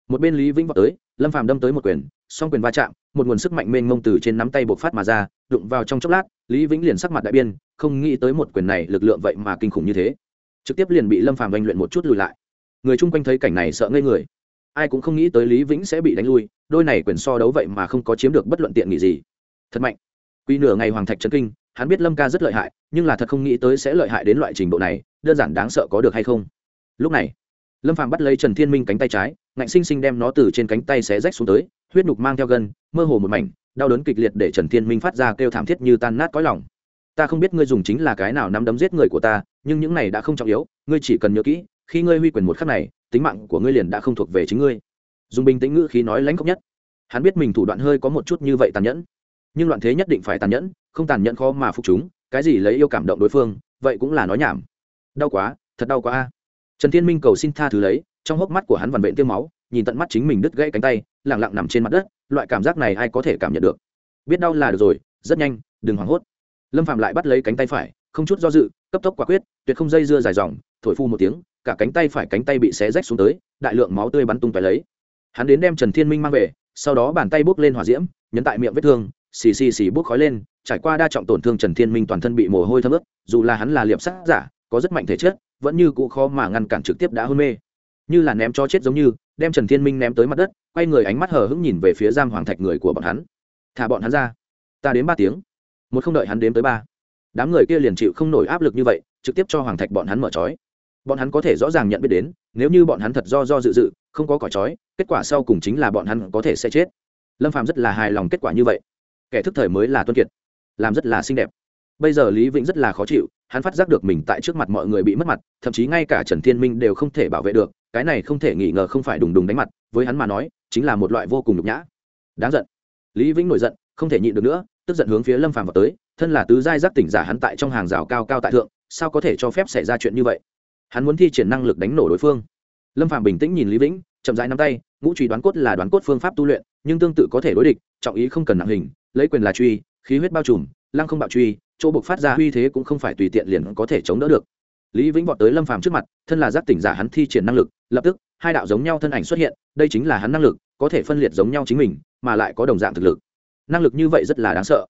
Một bên lý vĩnh vào tới, lâm phàm đâm tới một quyền, song quyền va chạm, một nguồn sức mạnh mênh mông từ trên nắm tay bộc phát mà ra, đụng vào trong chốc lát, lý vĩnh liền sắc mặt đại biên không nghĩ tới một quyền này lực lượng vậy mà kinh khủng như thế. Trực tiếp liền bị lâm phàm oanh luyện một chút lùi lại người chung quanh thấy cảnh này sợ ngây người. Ai cũng không nghĩ tới lý vĩnh sẽ bị đánh lui, đôi này quyền so đấu vậy mà không có chiếm được bất luận tiện nghị gì. Thật mạnh. Quy nửa ngày hoàng thạch trấn kinh, hắn biết lâm ca rất lợi hại, nhưng là thật không nghĩ tới sẽ lợi hại đến loại trình độ này, đơn giản đáng sợ có được hay không? Lúc này, lâm phàm bắt lấy trần thiên minh cánh tay trái, ngạnh sinh sinh đem nó từ trên cánh tay xé rách xuống tới, huyết nhục mang theo gân, mơ hồ một mảnh, đau đớn kịch liệt để trần thiên minh phát ra kêu thảm thiết như tan nát cõi lòng. Ta không biết ngươi dùng chính là cái nào nắm đấm giết người của ta, nhưng những này đã không trọng yếu, ngươi chỉ cần nhớ kỹ khi ngươi huy quyền một khắc này, tính mạng của ngươi liền đã không thuộc về chính ngươi. Dùng bình tĩnh ngữ khí nói lãnh khốc nhất. Hắn biết mình thủ đoạn hơi có một chút như vậy tàn nhẫn. Nhưng loạn thế nhất định phải tàn nhẫn, không tàn nhẫn khó mà phục chúng, cái gì lấy yêu cảm động đối phương, vậy cũng là nói nhảm. Đau quá, thật đau quá a. Trần thiên minh cầu xin tha thứ lấy, trong hốc mắt của hắn vằn vện tiêu máu, nhìn tận mắt chính mình đứt gãy cánh tay lẳng lặng nằm trên mặt đất, loại cảm giác này ai có thể cảm nhận được? Biết đau là được rồi, rất nhanh, đừng hoảng hốt. Lâm phạm lại bắt lấy cánh tay phải, không chút do dự, cấp tốc quả quyết, tuyệt không dây dưa dài dòng, thổi phu một tiếng cả cánh tay phải cánh tay bị xé rách xuống tới, đại lượng máu tươi bắn tung tóe lấy. Hắn đến đem trần thiên minh mang về, sau đó bàn tay bốc lên hỏa diễm, nhấn tại miệng vết thương, xì xì xì bốc khói lên, trải qua đa trọng tổn thương trần thiên minh toàn thân bị mồ hôi thấm ướt, dù là hắn là liệp sát giả, có rất mạnh thể chất, vẫn như cũ khó mà ngăn cản trực tiếp đã hôn mê. Như là ném cho chết giống như, đem trần thiên minh ném tới mặt đất, quay người ánh mắt hờ hững nhìn về phía giam hoàng thạch người của bọn hắn. Thả bọn hắn ra. Ta đến ba tiếng. Một không đợi hắn đếm tới ba. Đám người kia liền chịu không nổi áp lực như vậy, trực tiếp cho hoàng thạch bọn hắn mở trói bọn hắn có thể rõ ràng nhận biết đến, nếu như bọn hắn thật do do dự dự, không có cỏ trói kết quả sau cùng chính là bọn hắn có thể sẽ chết. Lâm phạm rất là hài lòng kết quả như vậy. Kẻ thức thời mới là tuân kiệt, làm rất là xinh đẹp. Bây giờ lý vĩnh rất là khó chịu, hắn phát giác được mình tại trước mặt mọi người bị mất mặt, thậm chí ngay cả trần thiên minh đều không thể bảo vệ được, cái này không thể nghi ngờ không phải đùng đùng đánh mặt, với hắn mà nói, chính là một loại vô cùng nhục nhã. Đáng giận. Lý vĩnh nổi giận, không thể nhịn được nữa, tức giận hướng phía lâm phàm vào tới, thân là tứ giai giác tỉnh giả hắn tại trong hàng rào cao cao tại thượng, sao có thể cho phép xảy ra chuyện như vậy? Hắn muốn thi triển năng lực đánh nổ đối phương. Lâm Phạm bình tĩnh nhìn lý vĩnh, chậm rãi nắm tay, ngũ truy đoán cốt là đoán cốt phương pháp tu luyện, nhưng tương tự có thể đối địch, trọng ý không cần nặng hình, lấy quyền là truy, khí huyết bao trùm, lăng không bạo truy, chỗ buộc phát ra uy thế cũng không phải tùy tiện liền có thể chống đỡ được. Lý vĩnh vọt tới lâm phàm trước mặt, thân là giác tỉnh giả hắn thi triển năng lực, lập tức, hai đạo giống nhau thân ảnh xuất hiện, đây chính là hắn năng lực, có thể phân liệt giống nhau chính mình, mà lại có đồng dạng thực lực. Năng lực như vậy rất là đáng sợ.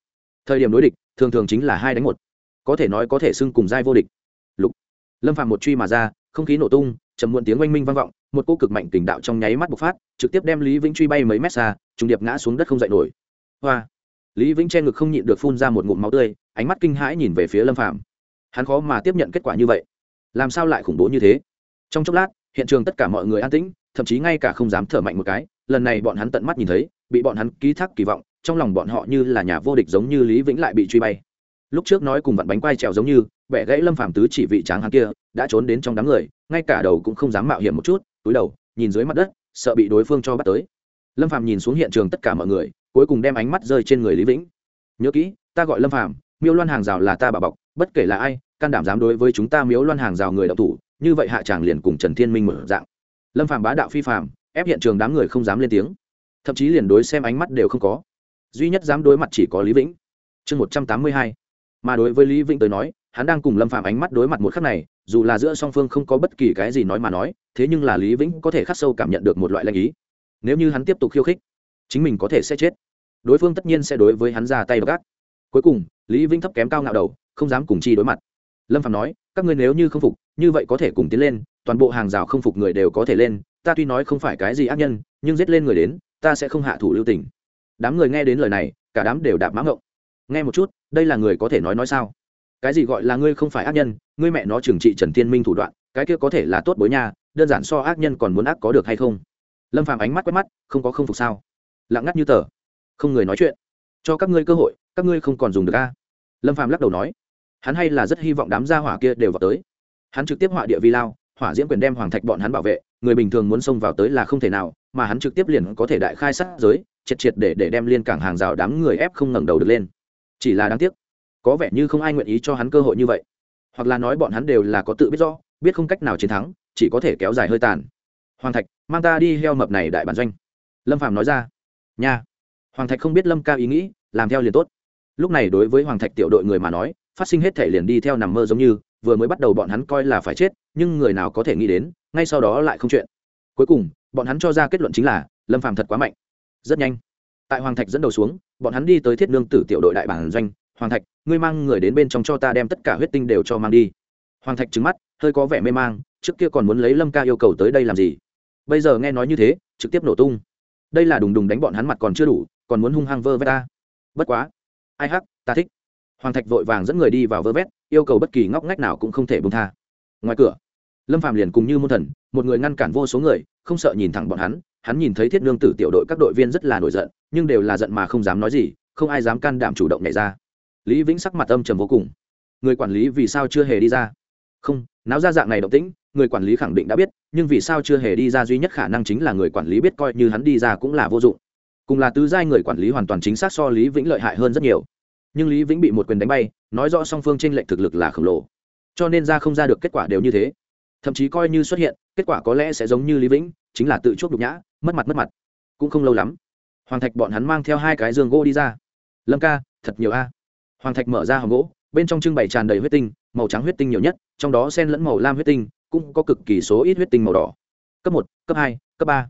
Thời điểm đối địch, thường thường chính là hai đánh một. Có thể nói có thể xưng cùng giai vô địch lâm phàm một truy mà ra, không khí nổ tung chầm muộn tiếng oanh minh vang vọng, một cô cực mạnh kình đạo trong nháy mắt bộc phát, trực tiếp đem lý vĩnh truy bay mấy mét xa, trùng điệp ngã xuống đất không dậy nổi. Hoa! Lý vĩnh che ngực không nhịn được phun ra một ngụm máu tươi, ánh mắt kinh hãi nhìn về phía lâm phàm. Hắn khó mà tiếp nhận kết quả như vậy. Làm sao lại khủng bố như thế? Trong chốc lát, hiện trường tất cả mọi người an tĩnh, thậm chí ngay cả không dám thở mạnh một cái, lần này bọn hắn tận mắt nhìn thấy, bị bọn hắn ký thác kỳ vọng, trong lòng bọn họ như là nhà vô địch giống như lý vĩnh lại bị truy bay. Lúc trước nói cùng vặn bánh quai trèo giống như bẻ gãy lâm phàm tứ chỉ vị tráng hắn kia, đã trốn đến trong đám người, ngay cả đầu cũng không dám mạo hiểm một chút, túi đầu, nhìn dưới mặt đất, sợ bị đối phương cho bắt tới. Lâm phàm nhìn xuống hiện trường tất cả mọi người, cuối cùng đem ánh mắt rơi trên người lý vĩnh. Nhớ kỹ, ta gọi lâm phàm, miêu loan hàng rào là ta bà bọc, bất kể là ai, can đảm dám đối với chúng ta miếu loan hàng rào người đạo thủ, như vậy hạ tràng liền cùng trần thiên minh mở dạng. Lâm phàm bá đạo phi phàm, ép hiện trường đám người không dám lên tiếng. Thậm chí liền đối xem ánh mắt đều không có. Duy nhất dám đối mặt chỉ có lý vĩnh. Chương một trăm tám mươi hai. Mà đối với lý vĩnh tới nói hắn đang cùng lâm phàm ánh mắt đối mặt một khắc này, dù là giữa song phương không có bất kỳ cái gì nói mà nói, thế nhưng là lý vĩnh có thể khắc sâu cảm nhận được một loại lanh ý. Nếu như hắn tiếp tục khiêu khích, chính mình có thể sẽ chết. Đối phương tất nhiên sẽ đối với hắn ra tay gác cuối cùng, lý vĩnh thấp kém cao ngạo đầu, không dám cùng chi đối mặt. Lâm phạm nói, các ngươi nếu như không phục, như vậy có thể cùng tiến lên, toàn bộ hàng rào không phục người đều có thể lên, ta tuy nói không phải cái gì ác nhân, nhưng giết lên người đến, ta sẽ không hạ thủ lưu tình. Đám người nghe đến lời này, cả đám đều đạp mã ngộng. Nghe một chút, đây là người có thể nói nói sao? Cái gì gọi là ngươi không phải ác nhân, ngươi mẹ nó trừng trị trần tiên minh thủ đoạn, cái kia có thể là tốt bối nha, đơn giản so ác nhân còn muốn ác có được hay không? Lâm phàm ánh mắt quét mắt, không có không phục sao? Lặng ngắt như tờ. Không người nói chuyện. Cho các ngươi cơ hội, các ngươi không còn dùng được a. Lâm phàm lắc đầu nói. Hắn hay là rất hy vọng đám gia hỏa kia đều vào tới. Hắn trực tiếp họa địa vi lao, hỏa diễm quyền đem hoàng thạch bọn hắn bảo vệ, người bình thường muốn xông vào tới là không thể nào, mà hắn trực tiếp liền có thể đại khai sát giới, triệt triệt để để đem liên cảng hàng rào đám người ép không ngẩng đầu được lên. Chỉ là đáng tiếc có vẻ như không ai nguyện ý cho hắn cơ hội như vậy. Hoặc là nói bọn hắn đều là có tự biết rõ, biết không cách nào chiến thắng, chỉ có thể kéo dài hơi tàn. Hoàng thạch, mang ta đi heo mập này đại bản doanh. Lâm phàm nói ra. Nha. Hoàng thạch không biết lâm ca ý nghĩ, làm theo liền tốt. Lúc này đối với hoàng thạch tiểu đội người mà nói, phát sinh hết thể liền đi theo nằm mơ giống như, vừa mới bắt đầu bọn hắn coi là phải chết, nhưng người nào có thể nghĩ đến, ngay sau đó lại không chuyện. Cuối cùng, bọn hắn cho ra kết luận chính là, lâm phàm thật quá mạnh. Rất nhanh. Tại hoàng thạch dẫn đầu xuống, bọn hắn đi tới thiết nương tử tiểu đội đại bản doanh hoàng thạch, ngươi mang người đến bên trong cho ta đem tất cả huyết tinh đều cho mang đi. Hoàng thạch trứng mắt, hơi có vẻ mê mang, trước kia còn muốn lấy lâm ca yêu cầu tới đây làm gì? Bây giờ nghe nói như thế, trực tiếp nổ tung. Đây là đùng đùng đánh bọn hắn mặt còn chưa đủ, còn muốn hung hăng vơ vét ta. Bất quá. Ai hắc, ta thích. Hoàng thạch vội vàng dẫn người đi vào vơ vét, yêu cầu bất kỳ ngóc ngách nào cũng không thể bông tha. Ngoài cửa, lâm phạm liền cùng như môn thần, một người ngăn cản vô số người, không sợ nhìn thẳng bọn hắn hắn nhìn thấy thiết nương tử tiểu đội các đội viên rất là nổi giận, nhưng đều là giận mà không dám nói gì, không ai dám can đảm chủ động nhảy ra lý vĩnh sắc mặt âm trầm vô cùng. Người quản lý vì sao chưa hề đi ra? Không, náo ra dạng này động tĩnh, người quản lý khẳng định đã biết, nhưng vì sao chưa hề đi ra duy nhất khả năng chính là người quản lý biết coi như hắn đi ra cũng là vô dụng. Cùng là tứ giai người quản lý hoàn toàn chính xác so lý vĩnh lợi hại hơn rất nhiều. Nhưng lý vĩnh bị một quyền đánh bay, nói rõ song phương t r ê n lệch thực lực là khổng lồ. Cho nên ra không ra được kết quả đều như thế. Thậm chí coi như xuất hiện, kết quả có lẽ sẽ giống như lý vĩnh, chính là tự chuốc đục nhã, mất mặt mất mặt. Cũng không lâu lắm, hoàng thạch bọn hắn mang theo hai cái giường gỗ đi ra. Lâm ca, thật nhiều a hoàng thạch mở ra hòm gỗ, bên trong trưng bày tràn đầy huyết tinh, màu trắng huyết tinh nhiều nhất, trong đó sen lẫn màu lam huyết tinh, cũng có cực kỳ số ít huyết tinh màu đỏ. Cấp một, cấp hai, cấp ba.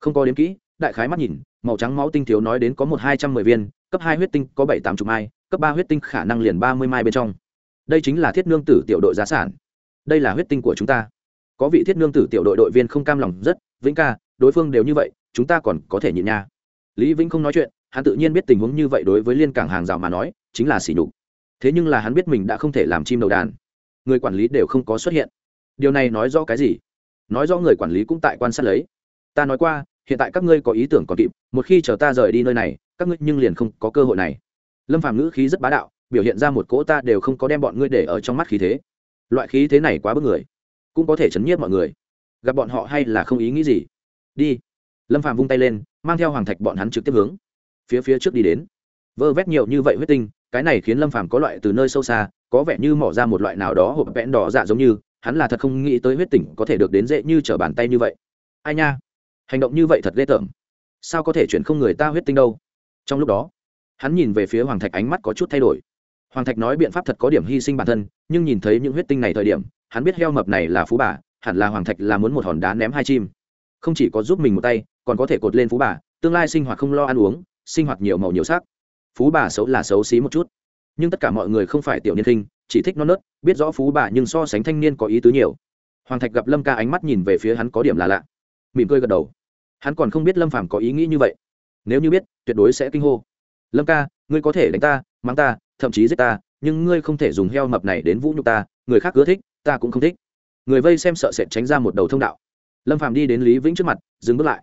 Không có đến kỹ, đại khái mắt nhìn, màu trắng máu tinh thiếu nói đến có một hai trăm mười viên, cấp hai huyết tinh có bảy tám chục mai, cấp ba huyết tinh khả năng liền ba mươi mai bên trong. Đây chính là thiết nương tử tiểu đội giá sản. Đây là huyết tinh của chúng ta. Có vị thiết nương tử tiểu đội đội viên không cam lòng rất, vĩnh ca, đối phương đều như vậy, chúng ta còn có thể nhịn nha. Lý vĩnh không nói chuyện, hắn tự nhiên biết tình huống như vậy đối với liên cảng hàng rào mà nói chính là sỉ nhục. Thế nhưng là hắn biết mình đã không thể làm chim đầu đàn. Người quản lý đều không có xuất hiện. Điều này nói rõ cái gì? Nói rõ người quản lý cũng tại quan sát lấy. Ta nói qua, hiện tại các ngươi có ý tưởng còn kịp, một khi chờ ta rời đi nơi này, các ngươi nhưng liền không có cơ hội này. Lâm phàm ngữ khí rất bá đạo, biểu hiện ra một cỗ ta đều không có đem bọn ngươi để ở trong mắt khí thế. Loại khí thế này quá bức người, cũng có thể chấn nhiếp mọi người. Gặp bọn họ hay là không ý nghĩ gì. Đi. Lâm phàm vung tay lên, mang theo hoàng thạch bọn hắn trực tiếp hướng phía phía trước đi đến. Vơ vét nhiều như vậy huyết tinh cái này khiến lâm phàm có loại từ nơi sâu xa, có vẻ như mỏ ra một loại nào đó hộp vẽn đỏ dạ giống như, hắn là thật không nghĩ tới huyết tỉnh có thể được đến dễ như trở bàn tay như vậy. Ai nha, hành động như vậy thật ghê tởm. Sao có thể chuyển không người ta huyết tinh đâu? Trong lúc đó, hắn nhìn về phía hoàng thạch ánh mắt có chút thay đổi. Hoàng thạch nói biện pháp thật có điểm hy sinh bản thân, nhưng nhìn thấy những huyết tinh này thời điểm, hắn biết heo mập này là phú bà, hẳn là hoàng thạch là muốn một hòn đá ném hai chim. Không chỉ có giúp mình một tay, còn có thể cột lên phú bà, tương lai sinh hoạt không lo ăn uống, sinh hoạt nhiều màu nhiều sắc phú bà xấu là xấu xí một chút. Nhưng tất cả mọi người không phải tiểu niên khinh, chỉ thích non nớt, biết rõ phú bà nhưng so sánh thanh niên có ý tứ nhiều. Hoàng thạch gặp lâm ca ánh mắt nhìn về phía hắn có điểm là lạ. Mỉm cười gật đầu. Hắn còn không biết lâm phàm có ý nghĩ như vậy. Nếu như biết, tuyệt đối sẽ kinh hô. Lâm ca, ngươi có thể đánh ta, mắng ta, thậm chí giết ta, nhưng ngươi không thể dùng heo mập này đến vũ nhục ta, người khác ưa thích, ta cũng không thích. Người vây xem sợ sệt tránh ra một đầu thông đạo. Lâm phàm đi đến lý vĩnh trước mặt, dừng bước lại.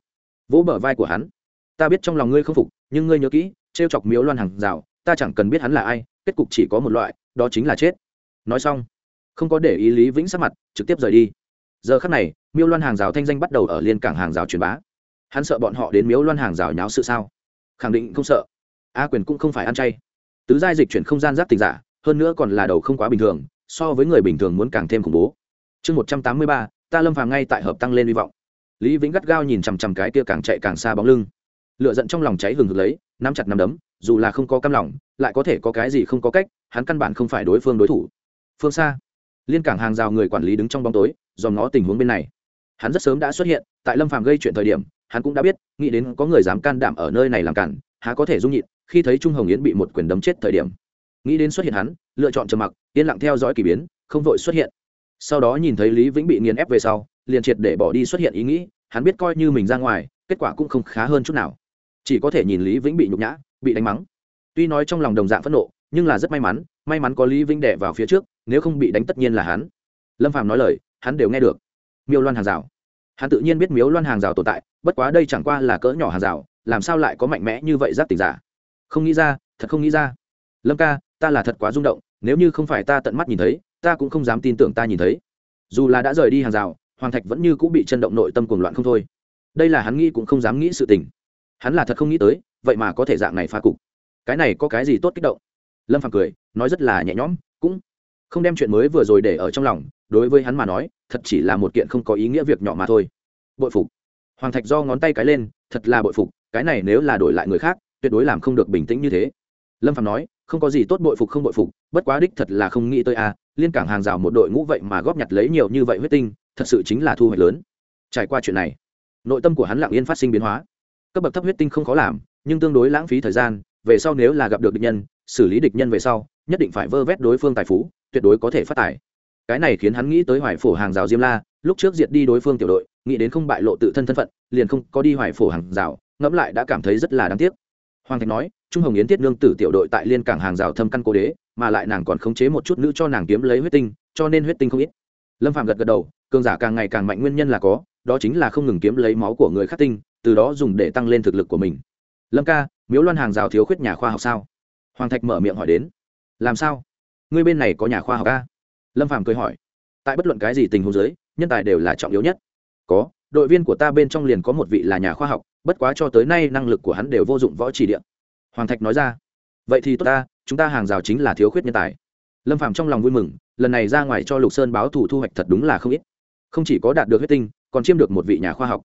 Vỗ bờ vai của hắn. Ta biết trong lòng ngươi không phục, nhưng ngươi nhớ kỹ trêu chọc miếu loan hàng rào, ta chẳng cần biết hắn là ai, kết cục chỉ có một loại, đó chính là chết. Nói xong, không có để ý lý vĩnh sắc mặt, trực tiếp rời đi. Giờ khắc này miêu loan hàng rào thanh danh bắt đầu ở liên cảng hàng rào truyền bá. Hắn sợ bọn họ đến miếu loan hàng rào nháo sự sao? Khẳng định không sợ. A quyền cũng không phải ăn chay. Tứ giai dịch chuyển không gian giáp tình giả, hơn nữa còn là đầu không quá bình thường, so với người bình thường muốn càng thêm khủng bố. Chương một trăm tám mươi ba, ta lâm phàm ngay tại hợp tăng lên hy vọng. Lý vĩnh gắt gao nhìn chằm chằm cái kia càng chạy càng xa bóng lưng lựa giận trong lòng cháy hừng hực lấy, nắm chặt nắm đấm, dù là không có cam lòng, lại có thể có cái gì không có cách, hắn căn bản không phải đối phương đối thủ. Phương xa, liên cảng hàng rào người quản lý đứng trong bóng tối, dòm ngó tình huống bên này. Hắn rất sớm đã xuất hiện, tại lâm phàm gây chuyện thời điểm, hắn cũng đã biết, nghĩ đến có người dám can đảm ở nơi này làm cản, há có thể dung nhịn, khi thấy trung hồng yến bị một quyền đấm chết thời điểm. Nghĩ đến xuất hiện hắn, lựa chọn trầm mặc, yên lặng theo dõi k ỳ biến, không vội xuất hiện. Sau đó nhìn thấy lý vĩnh bị nghiền ép về sau, liền triệt để bỏ đi xuất hiện ý nghĩ, hắn biết coi như mình ra ngoài, kết quả cũng không khá hơn chút nào chỉ có thể nhìn lý vĩnh bị nhục nhã, bị đánh mắng. Tuy nói trong lòng đồng dạng phẫn nộ, nhưng là rất may mắn may mắn có lý vĩnh đẻ vào phía trước, nếu không bị đánh tất nhiên là hắn. Lâm phàm nói lời, hắn đều nghe được. Miêu loan hàng rào. Hắn tự nhiên biết miếu loan hàng rào tồn tại, bất quá đây chẳng qua là cỡ nhỏ hàng rào, làm sao lại có mạnh mẽ như vậy giáp tình giả? Không nghĩ ra, thật không nghĩ ra. Lâm ca, ta là thật quá rung động, nếu như không phải ta tận mắt nhìn thấy, ta cũng không dám tin tưởng ta nhìn thấy. Dù là đã rời đi hàng rào, hoàng thạch vẫn như cũng bị chân động nội tâm cuồng loạn không thôi. Đây là hắn nghĩ cũng không dám nghĩ sự tình hắn là thật không nghĩ tới, vậy mà có thể dạng này phá cục. Cái này có cái gì tốt kích động? Lâm phàm cười, nói rất là nhẹ nhõm, cũng không đem chuyện mới vừa rồi để ở trong lòng, đối với hắn mà nói, thật chỉ là một kiện không có ý nghĩa việc nhỏ mà thôi. Bội phục. Hoàng thạch do ngón tay cái lên, thật là bội phục, cái này nếu là đổi lại người khác, tuyệt đối làm không được bình tĩnh như thế. Lâm phạm nói, không có gì tốt bội phục không bội phục, bất quá đích thật là không nghĩ tới a liên cảng hàng rào một đội ngũ vậy mà góp nhặt lấy nhiều như vậy huyết tinh, thật sự chính là thu hoạch lớn. Trải qua chuyện này, nội tâm của hắn lặng yên phát sinh biến hóa cấp bậc thấp huyết tinh không khó làm, nhưng tương đối lãng phí thời gian, về sau nếu là gặp được địch nhân, xử lý địch nhân về sau, nhất định phải vơ vét đối phương tài phú, tuyệt đối có thể phát tài. Cái này khiến hắn nghĩ tới hoài phổ hàng rào diêm la, lúc trước diệt đi đối phương tiểu đội, nghĩ đến không bại lộ tự thân thân phận, liền không có đi hoài phổ hàng rào, ngẫm lại đã cảm thấy rất là đáng tiếc. Hoàng thạch nói, trung hồng yến tiết nương tử tiểu đội tại liên cảng hàng rào thâm căn cố đế, mà lại nàng còn khống chế một chút nữ cho nàng kiếm lấy huyết tinh, cho nên huyết tinh không ít. Lâm phạm gật gật đầu, cường giả càng ngày càng mạnh nguyên nhân là có, đó chính là không ngừng kiếm lấy máu của người khắc tinh từ đó dùng để tăng lên thực lực của mình. Lâm ca, miếu loan hàng rào thiếu khuyết nhà khoa học sao? Hoàng thạch mở miệng hỏi đến. Làm sao? Ngươi bên này có nhà khoa học ca lâm phàm cười hỏi. Tại bất luận cái gì tình huống giới nhân tài đều là trọng yếu nhất. Có, đội viên của ta bên trong liền có một vị là nhà khoa học, bất quá cho tới nay năng lực của hắn đều vô dụng võ chỉ điện hoàng thạch nói ra. Vậy thì tốt ta, chúng ta hàng rào chính là thiếu khuyết nhân tài. Lâm phàm trong lòng vui mừng, lần này ra ngoài cho lục sơn báo thủ thu hoạch thật đúng là không ít. Không chỉ có đạt được huyết tinh, còn chiêm được một vị nhà khoa học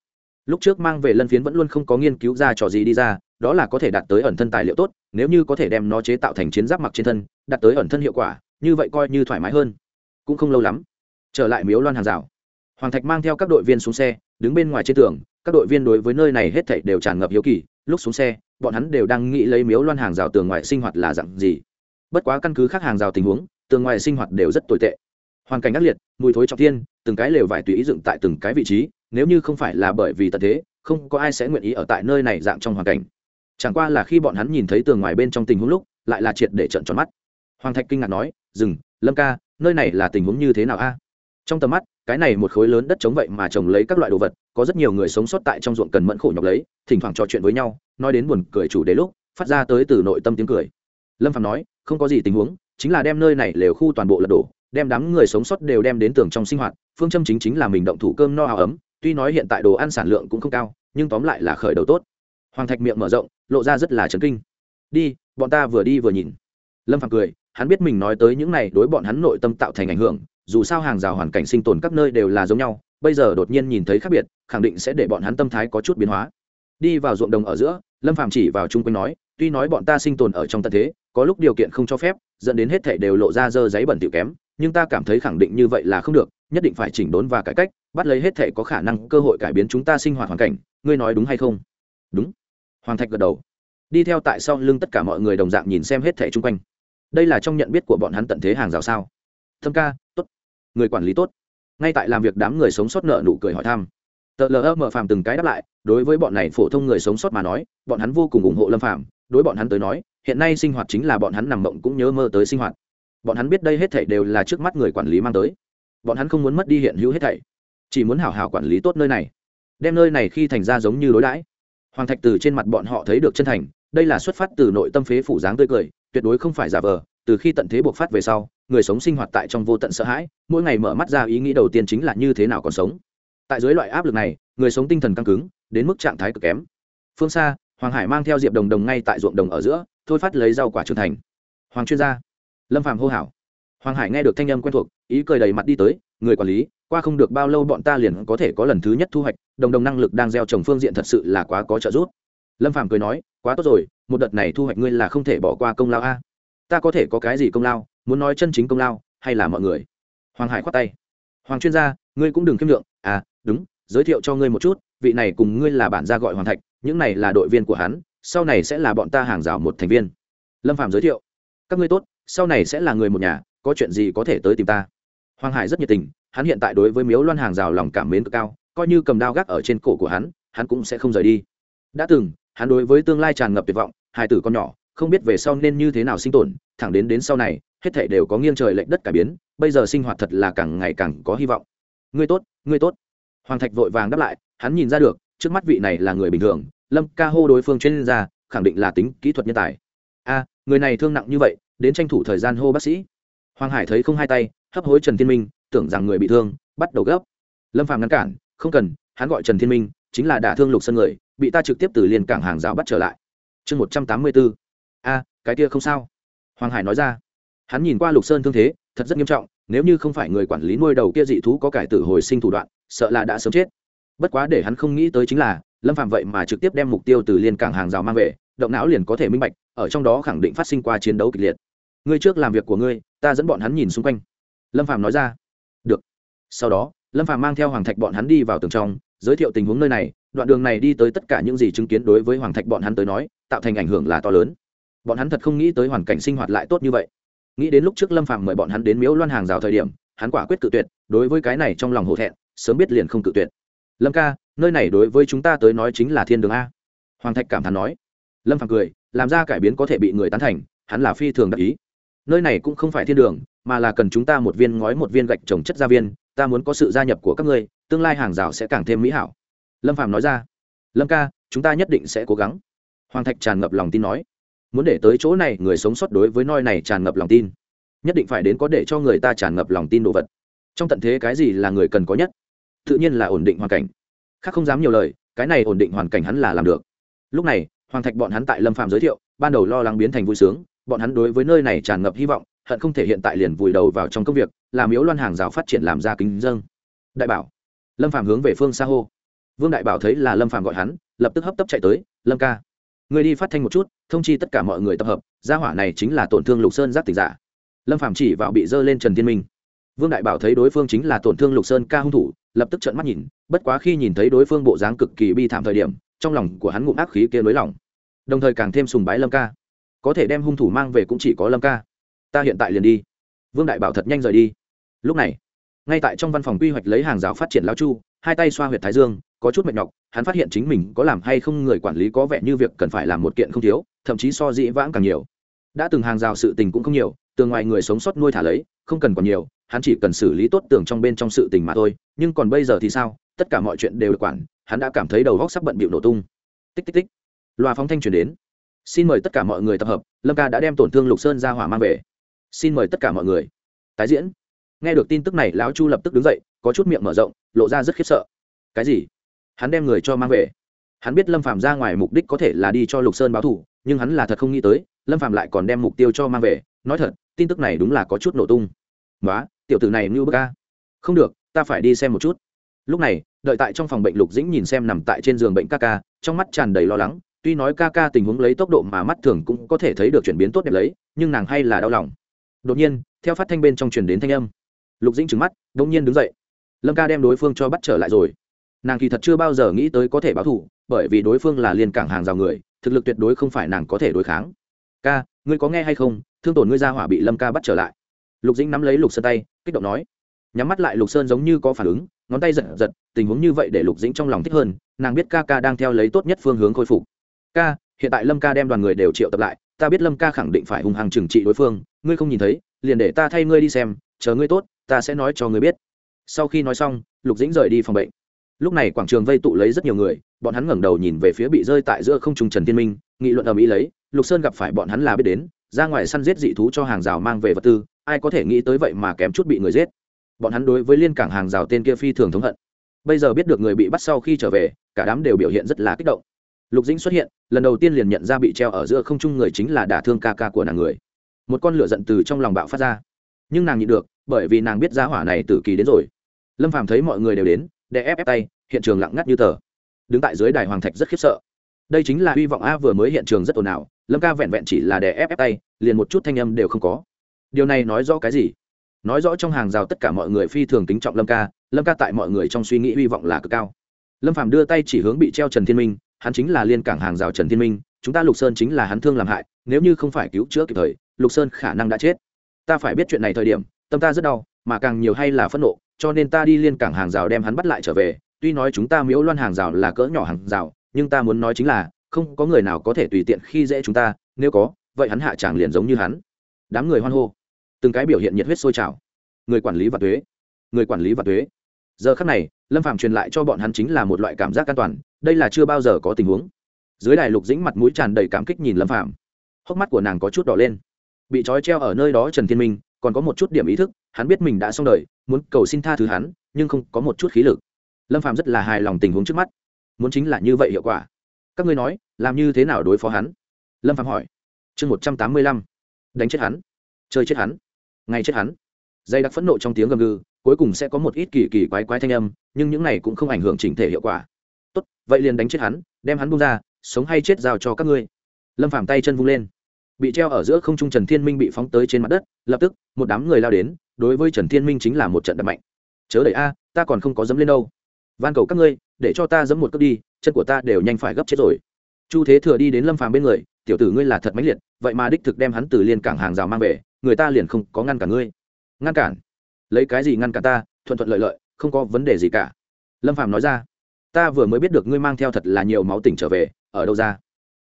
lúc trước mang về lân phiến vẫn luôn không có nghiên cứu ra trò gì đi ra, đó là có thể đạt tới ẩn thân tài liệu tốt, nếu như có thể đem nó chế tạo thành chiến giáp mặc trên thân, đạt tới ẩn thân hiệu quả, như vậy coi như thoải mái hơn. Cũng không lâu lắm, trở lại miếu loan hàng rào. Hoàng thạch mang theo các đội viên xuống xe, đứng bên ngoài trên tường, các đội viên đối với nơi này hết thảy đều tràn ngập hiếu kỳ. Lúc xuống xe, bọn hắn đều đang nghĩ lấy miếu loan hàng rào tường ngoài sinh hoạt là dặn gì. Bất quá căn cứ khác hàng rào tình huống, tường ngoài sinh hoạt đều rất tồi tệ. Hoàn cảnh ác liệt, mùi thối trọng thiên, từng cái lều vải tùy ý dựng tại từng cái vị trí nếu như không phải là bởi vì tận thế, không có ai sẽ nguyện ý ở tại nơi này dạng trong hoàn cảnh. Chẳng qua là khi bọn hắn nhìn thấy tường ngoài bên trong tình huống lúc, lại là triệt để trận tròn mắt. Hoàng thạch kinh ngạc nói, dừng, lâm ca, nơi này là tình huống như thế nào a? Trong tầm mắt, cái này một khối lớn đất chống vậy mà trồng lấy các loại đồ vật, có rất nhiều người sống sót tại trong ruộng cần mẫn khổ nhọc lấy, thỉnh thoảng trò chuyện với nhau, nói đến buồn cười chủ đề lúc, phát ra tới từ nội tâm tiếng cười. Lâm phạm nói, không có gì tình huống, chính là đem nơi này lều khu toàn bộ lật đổ, đem đám người sống sót đều đem đến tường trong sinh hoạt, phương châm chính chính là mình động thủ cơm no áo ấm tuy nói hiện tại đồ ăn sản lượng cũng không cao, nhưng tóm lại là khởi đầu tốt. Hoàng thạch miệng mở rộng, lộ ra rất là chấn kinh. Đi, bọn ta vừa đi vừa nhìn. Lâm phạm cười, hắn biết mình nói tới những này đối bọn hắn nội tâm tạo thành ảnh hưởng, dù sao hàng rào hoàn cảnh sinh tồn các nơi đều là giống nhau, bây giờ đột nhiên nhìn thấy khác biệt, khẳng định sẽ để bọn hắn tâm thái có chút biến hóa. Đi vào ruộng đồng ở giữa, lâm phạm chỉ vào chung quanh nói, tuy nói bọn ta sinh tồn ở trong tận thế, có lúc điều kiện không cho phép, dẫn đến hết thể đều lộ ra dơ giấy bẩn tiểu kém nhưng ta cảm thấy khẳng định như vậy là không được, nhất định phải chỉnh đốn và cải cách, bắt lấy hết thể có khả năng, cơ hội cải biến chúng ta sinh hoạt hoàn cảnh, ngươi nói đúng hay không? Đúng. Hoàng thạch gật đầu. Đi theo tại sau lưng tất cả mọi người đồng dạng nhìn xem hết thẻ chung quanh. Đây là trong nhận biết của bọn hắn tận thế hàng rào sao? Thâm ca, tốt. Người quản lý tốt. Ngay tại làm việc đám người sống sót nợ nụ cười hỏi thăm. Tờ lờ mờ phàm từng cái đáp lại, đối với bọn này phổ thông người sống sót mà nói, bọn hắn vô cùng ủng hộ lâm phàm. Đối bọn hắn tới nói, hiện nay sinh hoạt chính là bọn hắn nằm mộng cũng nhớ mơ tới sinh hoạt bọn hắn biết đây hết thảy đều là trước mắt người quản lý mang tới. Bọn hắn không muốn mất đi hiện hữu hết thảy, chỉ muốn hảo hảo quản lý tốt nơi này. Đem nơi này khi thành ra giống như đối đãi. Hoàng thạch từ trên mặt bọn họ thấy được chân thành, đây là xuất phát từ nội tâm phế phủ dáng tươi cười, tuyệt đối không phải giả vờ, từ khi tận thế buộc phát về sau, người sống sinh hoạt tại trong vô tận sợ hãi, mỗi ngày mở mắt ra ý nghĩ đầu tiên chính là như thế nào còn sống. Tại dưới loại áp lực này, người sống tinh thần căng cứng, đến mức trạng thái cực kém. Phương xa, hoàng hải mang theo diệp đồng đồng ngay tại ruộng đồng ở giữa, thôi phát lấy rau quả trưởng thành. Hoàng chuyên gia lâm Phàm hô hào. Hoàng hải nghe được thanh âm quen thuộc, ý cười đầy mặt đi tới, người quản lý, qua không được bao lâu bọn ta liền có thể có lần thứ nhất thu hoạch, đồng đồng năng lực đang gieo trồng phương diện thật sự là quá có trợ giúp. Lâm Phàm cười nói, quá tốt rồi, một đợt này thu hoạch ngươi là không thể bỏ qua công lao a. Ta có thể có cái gì công lao, muốn nói chân chính công lao, hay là mọi người? Hoàng hải khoát tay. Hoàng chuyên gia, ngươi cũng đừng kiêm lượng à đúng, giới thiệu cho ngươi một chút, vị này cùng ngươi là bản gia gọi hoàng thạch, những này là đội viên của hắn, sau này sẽ là bọn ta hàng rào một thành viên. Lâm phạm giới thiệu. Các ngươi tốt sau này sẽ là người một nhà, có chuyện gì có thể tới tìm ta. Hoàng hải rất nhiệt tình, hắn hiện tại đối với miếu loan hàng rào lòng cảm mến cực cao, coi như cầm đao gác ở trên cổ của hắn hắn cũng sẽ không rời đi. Đã từng, hắn đối với tương lai tràn ngập tuyệt vọng, hai tử con nhỏ, không biết về sau nên như thế nào sinh tồn, thẳng đến đến sau này, hết thảy đều có nghiêng trời lệch đất cải biến, bây giờ sinh hoạt thật là càng ngày càng có hy vọng. Ngươi tốt ngươi tốt. Hoàng thạch vội vàng đáp lại, hắn nhìn ra được, trước mắt vị này là người bình thường, lâm ca hô đối phương chuyên gia, khẳng định là tính kỹ thuật nhân tài. A, người này thương nặng như vậy đến tranh thủ thời gian hô bác sĩ. Hoàng hải thấy không hai tay, hấp hối trần thiên minh, tưởng rằng người bị thương, bắt đầu gấp. Lâm phàm ngăn cản, không cần, hắn gọi trần thiên minh, chính là đả thương lục sân người, bị ta trực tiếp từ liền cảng hàng rào bắt trở lại. Chương một trăm tám mươi bốn a, cái kia không sao. Hoàng hải nói ra. Hắn nhìn qua lục sơn thương thế, thật rất nghiêm trọng, nếu như không phải người quản lý nuôi đầu kia dị thú có cải tử hồi sinh thủ đoạn, sợ là đã sớm chết. Bất quá để hắn không nghĩ tới chính là, lâm phạm vậy mà trực tiếp đem mục tiêu từ liên cảng hàng rào mang về, động não liền có thể minh bạch, ở trong đó khẳng định phát sinh qua chiến đấu kịch liệt ngươi trước làm việc của ngươi, ta dẫn bọn hắn nhìn xung quanh. Lâm phạm nói ra. Được. Sau đó, lâm phạm mang theo hoàng thạch bọn hắn đi vào tường trong, giới thiệu tình huống nơi này, đoạn đường này đi tới tất cả những gì chứng kiến đối với hoàng thạch bọn hắn tới nói, tạo thành ảnh hưởng là to lớn. Bọn hắn thật không nghĩ tới hoàn cảnh sinh hoạt lại tốt như vậy. Nghĩ đến lúc trước lâm phạm mời bọn hắn đến miếu loan hàng rào thời điểm, hắn quả quyết cự tuyệt, đối với cái này trong lòng hổ thẹn, sớm biết liền không cự tuyệt. Lâm ca, nơi này đối với chúng ta tới nói chính là thiên đường a. Hoàng thạch cảm thán nói. Lâm phạm cười, làm ra cải biến có thể bị người tán thành, hắn là phi thường đặc ý nơi này cũng không phải thiên đường, mà là cần chúng ta một viên ngói, một viên gạch trồng chất gia viên, ta muốn có sự gia nhập của các ngươi, tương lai hàng rào sẽ càng thêm mỹ hảo. Lâm phạm nói ra. Lâm ca, chúng ta nhất định sẽ cố gắng. Hoàng thạch tràn ngập lòng tin nói. Muốn để tới chỗ này, người sống sót đối với noi này tràn ngập lòng tin. Nhất định phải đến có để cho người ta tràn ngập lòng tin đồ vật. Trong tận thế cái gì là người cần có nhất? Tự nhiên là ổn định hoàn cảnh. Khác không dám nhiều lời, cái này ổn định hoàn cảnh hắn là làm được. Lúc này, hoàng thạch bọn hắn tại lâm phạm giới thiệu, ban đầu lo lắng biến thành vui sướng bọn hắn đối với nơi này tràn ngập hy vọng, hận không thể hiện tại liền vùi đầu vào trong công việc, làm yếu loan hàng rào phát triển làm ra kính dâng đại bảo. Lâm phạm hướng về phương xa hô. Vương đại bảo thấy là lâm phạm gọi hắn, lập tức hấp tấp chạy tới, lâm ca người đi phát thanh một chút, thông chi tất cả mọi người tập hợp, gia hỏa này chính là tổn thương lục sơn giác tịch giả. Lâm phạm chỉ vào bị dơ lên trần thiên minh. Vương đại bảo thấy đối phương chính là tổn thương lục sơn ca hung thủ, lập tức trợn mắt nhìn, bất quá khi nhìn thấy đối phương bộ dáng cực kỳ bi thảm thời điểm, trong lòng của hắn ngụm ác khí kia nới lỏng đồng thời càng thêm sùng bái lâm ca có thể đem hung thủ mang về cũng chỉ có lâm ca ta hiện tại liền đi vương đại bảo thật nhanh rời đi lúc này ngay tại trong văn phòng quy hoạch lấy hàng rào phát triển lao chu hai tay xoa huyệt thái dương có chút mệt nhọc hắn phát hiện chính mình có làm hay không người quản lý có vẻ như việc cần phải làm một kiện không thiếu thậm chí so dĩ vãng càng nhiều đã từng hàng rào sự tình cũng không nhiều tường ngoài người sống sót nuôi thả lấy không cần còn nhiều hắn chỉ cần xử lý tốt tường trong bên trong sự tình mà thôi nhưng còn bây giờ thì sao tất cả mọi chuyện đều được quản hắn đã cảm thấy đầu góc sắp bận bịu nổ tung tích tích tích loa phóng thanh chuyển đến xin mời tất cả mọi người tập hợp, lâm ca đã đem tổn thương lục sơn ra hỏa mang về. Xin mời tất cả mọi người. Tái diễn. Nghe được tin tức này, lão chu lập tức đứng dậy, có chút miệng mở rộng, lộ ra rất khiếp sợ. Cái gì? Hắn đem người cho mang về. Hắn biết lâm phạm ra ngoài mục đích có thể là đi cho lục sơn báo thù, nhưng hắn là thật không nghĩ tới, lâm phạm lại còn đem mục tiêu cho mang về. Nói thật, tin tức này đúng là có chút nổ tung. Nói tiểu tử này như bức ca không được, ta phải đi xem một chút. Lúc này, đợi tại trong phòng bệnh lục dĩnh nhìn xem nằm tại trên giường bệnh ca ca, trong mắt tràn đầy lo lắng tuy nói ca ca tình huống lấy tốc độ mà mắt thường cũng có thể thấy được chuyển biến tốt đẹp lấy, nhưng nàng hay là đau lòng. Đột nhiên, theo phát thanh bên trong truyền đến thanh âm, lục dĩnh trứng mắt đ ỗ n g nhiên đứng dậy. Lâm ca đem đối phương cho bắt trở lại rồi. Nàng kỳ thật chưa bao giờ nghĩ tới có thể báo thù, bởi vì đối phương là liên cảng hàng rào người, thực lực tuyệt đối không phải nàng có thể đối kháng. Ca, ngươi có nghe hay không? Thương tổn ngươi ra hỏa bị lâm ca bắt trở lại. Lục dĩnh nắm lấy lục sơn tay, kích động nói. Nhắm mắt lại, lục sơn giống như có phản ứng, ngón tay giật giật, tình huống như vậy để lục dĩnh trong lòng thích hơn, nàng biết ca ca đang theo lấy tốt nhất phương hướng khôi phục ca, hiện tại lâm ca đem đoàn người đều triệu tập lại, ta biết lâm ca khẳng định phải hung hăng trừng trị đối phương, ngươi không nhìn thấy, liền để ta thay ngươi đi xem, chờ ngươi tốt, ta sẽ nói cho ngươi biết. Sau khi nói xong, lục dĩnh rời đi phòng bệnh. Lúc này quảng trường vây tụ lấy rất nhiều người, bọn hắn ngẩng đầu nhìn về phía bị rơi tại giữa không trung trần Thiên minh, nghị luận ở mỹ lấy, lục sơn gặp phải bọn hắn là biết đến, ra ngoài săn giết dị thú cho hàng rào mang về vật tư, ai có thể nghĩ tới vậy mà kém chút bị người giết. Bọn hắn đối với liên cảng hàng rào tên kia phi thường thống hận. Bây giờ biết được người bị bắt sau khi trở về, cả đám đều biểu hiện rất là kích động lục dĩnh xuất hiện, lần đầu tiên liền nhận ra bị treo ở giữa không trung người chính là đả thương ca ca của nàng người. Một con lửa giận từ trong lòng bạo phát ra. Nhưng nàng nhịn được, bởi vì nàng biết giá hỏa này tử kỳ đến rồi. Lâm phàm thấy mọi người đều đến để ép ép tay, hiện trường lặng ngắt như tờ. Đứng tại dưới đài hoàng thạch rất khiếp sợ. Đây chính là hy vọng a vừa mới hiện trường rất ồn ào, lâm ca vẹn vẹn chỉ là để ép ép tay, liền một chút thanh âm đều không có. Điều này nói rõ cái gì? Nói rõ trong hàng rào tất cả mọi người phi thường kính trọng lâm ca lâm ca tại mọi người trong suy nghĩ hy vọng là cực cao. Lâm phàm đưa tay chỉ hướng bị treo trần thiên minh hắn chính là liên cảng hàng rào trần thiên minh, chúng ta lục sơn chính là hắn thương làm hại, nếu như không phải cứu chữa kịp thời, lục sơn khả năng đã chết. Ta phải biết chuyện này thời điểm, tâm ta rất đau, mà càng nhiều hay là phẫn nộ, cho nên ta đi liên cảng hàng rào đem hắn bắt lại trở về. Tuy nói chúng ta miếu loan hàng rào là cỡ nhỏ hàng rào, nhưng ta muốn nói chính là, không có người nào có thể tùy tiện khi dễ chúng ta, nếu có, vậy hắn hạ tràng liền giống như hắn. Đám người hoan hô. Từng cái biểu hiện nhiệt huyết sôi trào. Người quản lý và thuế. Người quản lý và thuế. Giờ khắc này, lâm phạm truyền lại cho bọn hắn chính là một loại cảm giác an toàn đây là chưa bao giờ có tình huống. Dưới đài lục dĩnh mặt mũi tràn đầy cảm kích nhìn lâm phạm hốc mắt của nàng có chút đỏ lên. Bị trói treo ở nơi đó trần thiên minh, còn có một chút điểm ý thức, hắn biết mình đã xong đời, muốn cầu xin tha thứ hắn, nhưng không có một chút khí lực. Lâm phạm rất là hài lòng tình huống trước mắt. Muốn chính là như vậy hiệu quả. Các ngươi nói, làm như thế nào đối phó hắn? Lâm phạm hỏi. Chương một trăm tám mươi lăm. Đánh chết hắn. Chơi chết hắn. Ngay chết hắn. Dây đặc phẫn nộ trong tiếng gầm gừ, cuối cùng sẽ có một ít kỳ kỳ quái quái thanh âm, nhưng những này cũng không ảnh hưởng chỉnh thể hiệu quả tốt, vậy liền đánh chết hắn, đem hắn bung ra, sống hay chết giao cho các ngươi. Lâm phạm tay chân vung lên. Bị treo ở giữa không trung trần thiên minh bị phóng tới trên mặt đất, lập tức, một đám người lao đến, đối với trần thiên minh chính là một trận đập mạnh. Chớ đẩy a, ta còn không có dấm lên đâu. Van cầu các ngươi, để cho ta dẫm một cước đi, chân của ta đều nhanh phải gấp chết rồi. Chu thế thừa đi đến lâm phàm bên người, tiểu tử ngươi là thật mãnh liệt, vậy mà đích thực đem hắn từ liên cảng hàng rào mang về, người ta liền không có ngăn cản ngươi. Ngăn cản? Lấy cái gì ngăn cản ta? Thuận thuận lợi lợi, không có vấn đề gì cả. Lâm phàm nói ra ta vừa mới biết được ngươi mang theo thật là nhiều máu tỉnh trở về, ở đâu ra?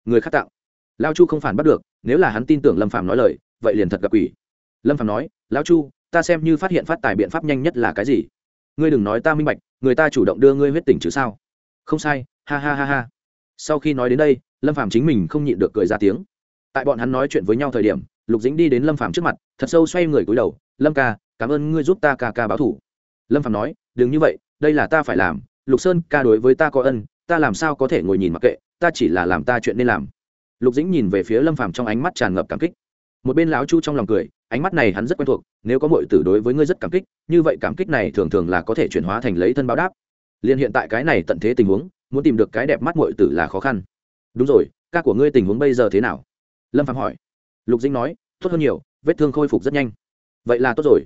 Người khác tặng. Lao chu không phản bắt được, nếu là hắn tin tưởng lâm phạm nói lời, vậy liền thật gặp quỷ. Lâm phạm nói, lão chu, ta xem như phát hiện phát tài biện pháp nhanh nhất là cái gì? Ngươi đừng nói ta minh bạch, người ta chủ động đưa ngươi huyết tỉnh chứ sao? Không sai, ha ha ha ha. Sau khi nói đến đây, lâm phạm chính mình không nhịn được cười ra tiếng. Tại bọn hắn nói chuyện với nhau thời điểm, lục dĩnh đi đến lâm phạm trước mặt, thật sâu xoay người cúi đầu, lâm ca, cảm ơn ngươi giúp ta ca ca báo thủ. Lâm phạm nói, đừng như vậy, đây là ta phải làm lục sơn, ca đối với ta có ân, ta làm sao có thể ngồi nhìn mặc kệ, ta chỉ là làm ta chuyện nên làm. Lục dĩnh nhìn về phía lâm phàm trong ánh mắt tràn ngập cảm kích. Một bên lão chu trong lòng cười, ánh mắt này hắn rất quen thuộc, nếu có mọi tử đối với ngươi rất cảm kích, như vậy cảm kích này thường thường là có thể chuyển hóa thành lấy thân báo đáp. Liền hiện tại cái này tận thế tình huống, muốn tìm được cái đẹp mắt mọi tử là khó khăn. Đúng rồi, ca của ngươi tình huống bây giờ thế nào? Lâm phạm hỏi. Lục dĩnh nói, tốt hơn nhiều, vết thương khôi phục rất nhanh. Vậy là tốt rồi.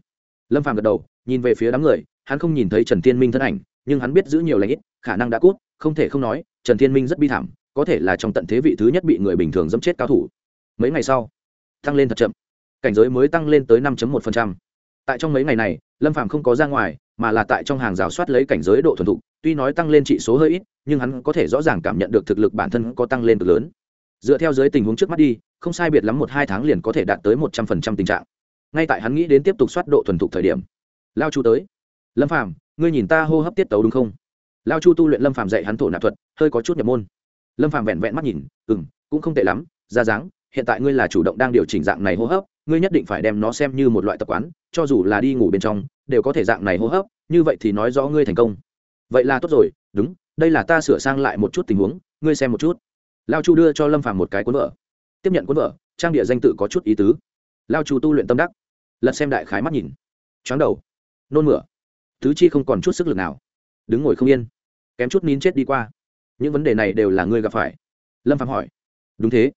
Lâm phạm gật đầu, nhìn về phía đám người, hắn không nhìn thấy trần thiên minh thân ảnh nhưng hắn biết giữ nhiều lãnh ít, khả năng đã cút, không thể không nói, trần thiên minh rất bi thảm, có thể là trong tận thế vị thứ nhất bị người bình thường dẫm chết cao thủ. Mấy ngày sau, tăng lên thật chậm. Cảnh giới mới tăng lên tới 5 một tại trong mấy ngày này, lâm phàm không có ra ngoài, mà là tại trong hàng rào soát lấy cảnh giới độ thuần thục, tuy nói tăng lên trị số hơi ít, nhưng hắn có thể rõ ràng cảm nhận được thực lực bản thân có tăng lên cực lớn. Dựa theo dưới tình huống trước mắt đi, không sai biệt lắm một hai tháng liền có thể đạt tới một trăm phần trăm tình trạng. Ngay tại hắn nghĩ đến tiếp tục soát độ thuần thục thời điểm, lao chu tới. Lâm phàm ngươi nhìn ta hô hấp tiết tấu đúng không? Lao chu tu luyện lâm phàm dạy hắn thổ nạp thuật, hơi có chút nhập môn. Lâm phàm vẹn vẹn mắt nhìn ừ m cũng không tệ lắm, ra dáng, hiện tại ngươi là chủ động đang điều chỉnh dạng này hô hấp, ngươi nhất định phải đem nó xem như một loại tập quán, cho dù là đi ngủ bên trong, đều có thể dạng này hô hấp, như vậy thì nói rõ ngươi thành công. Vậy là tốt rồi, đúng, đây là ta sửa sang lại một chút tình huống, ngươi xem một chút. Lao chu đưa cho lâm phàm một cái cuốn vợ tiếp nhận cuốn vợ trang địa danh tự có chút ý tứ. Lao chu tu luyện tâm đắc, lật xem đại khái mắt nhìn. Chóng đầu. Nôn mửa tứ chi không còn chút sức lực nào. Đứng ngồi không yên. Kém chút nín chết đi qua. Những vấn đề này đều là ngươi gặp phải. Lâm phạm hỏi. Đúng thế.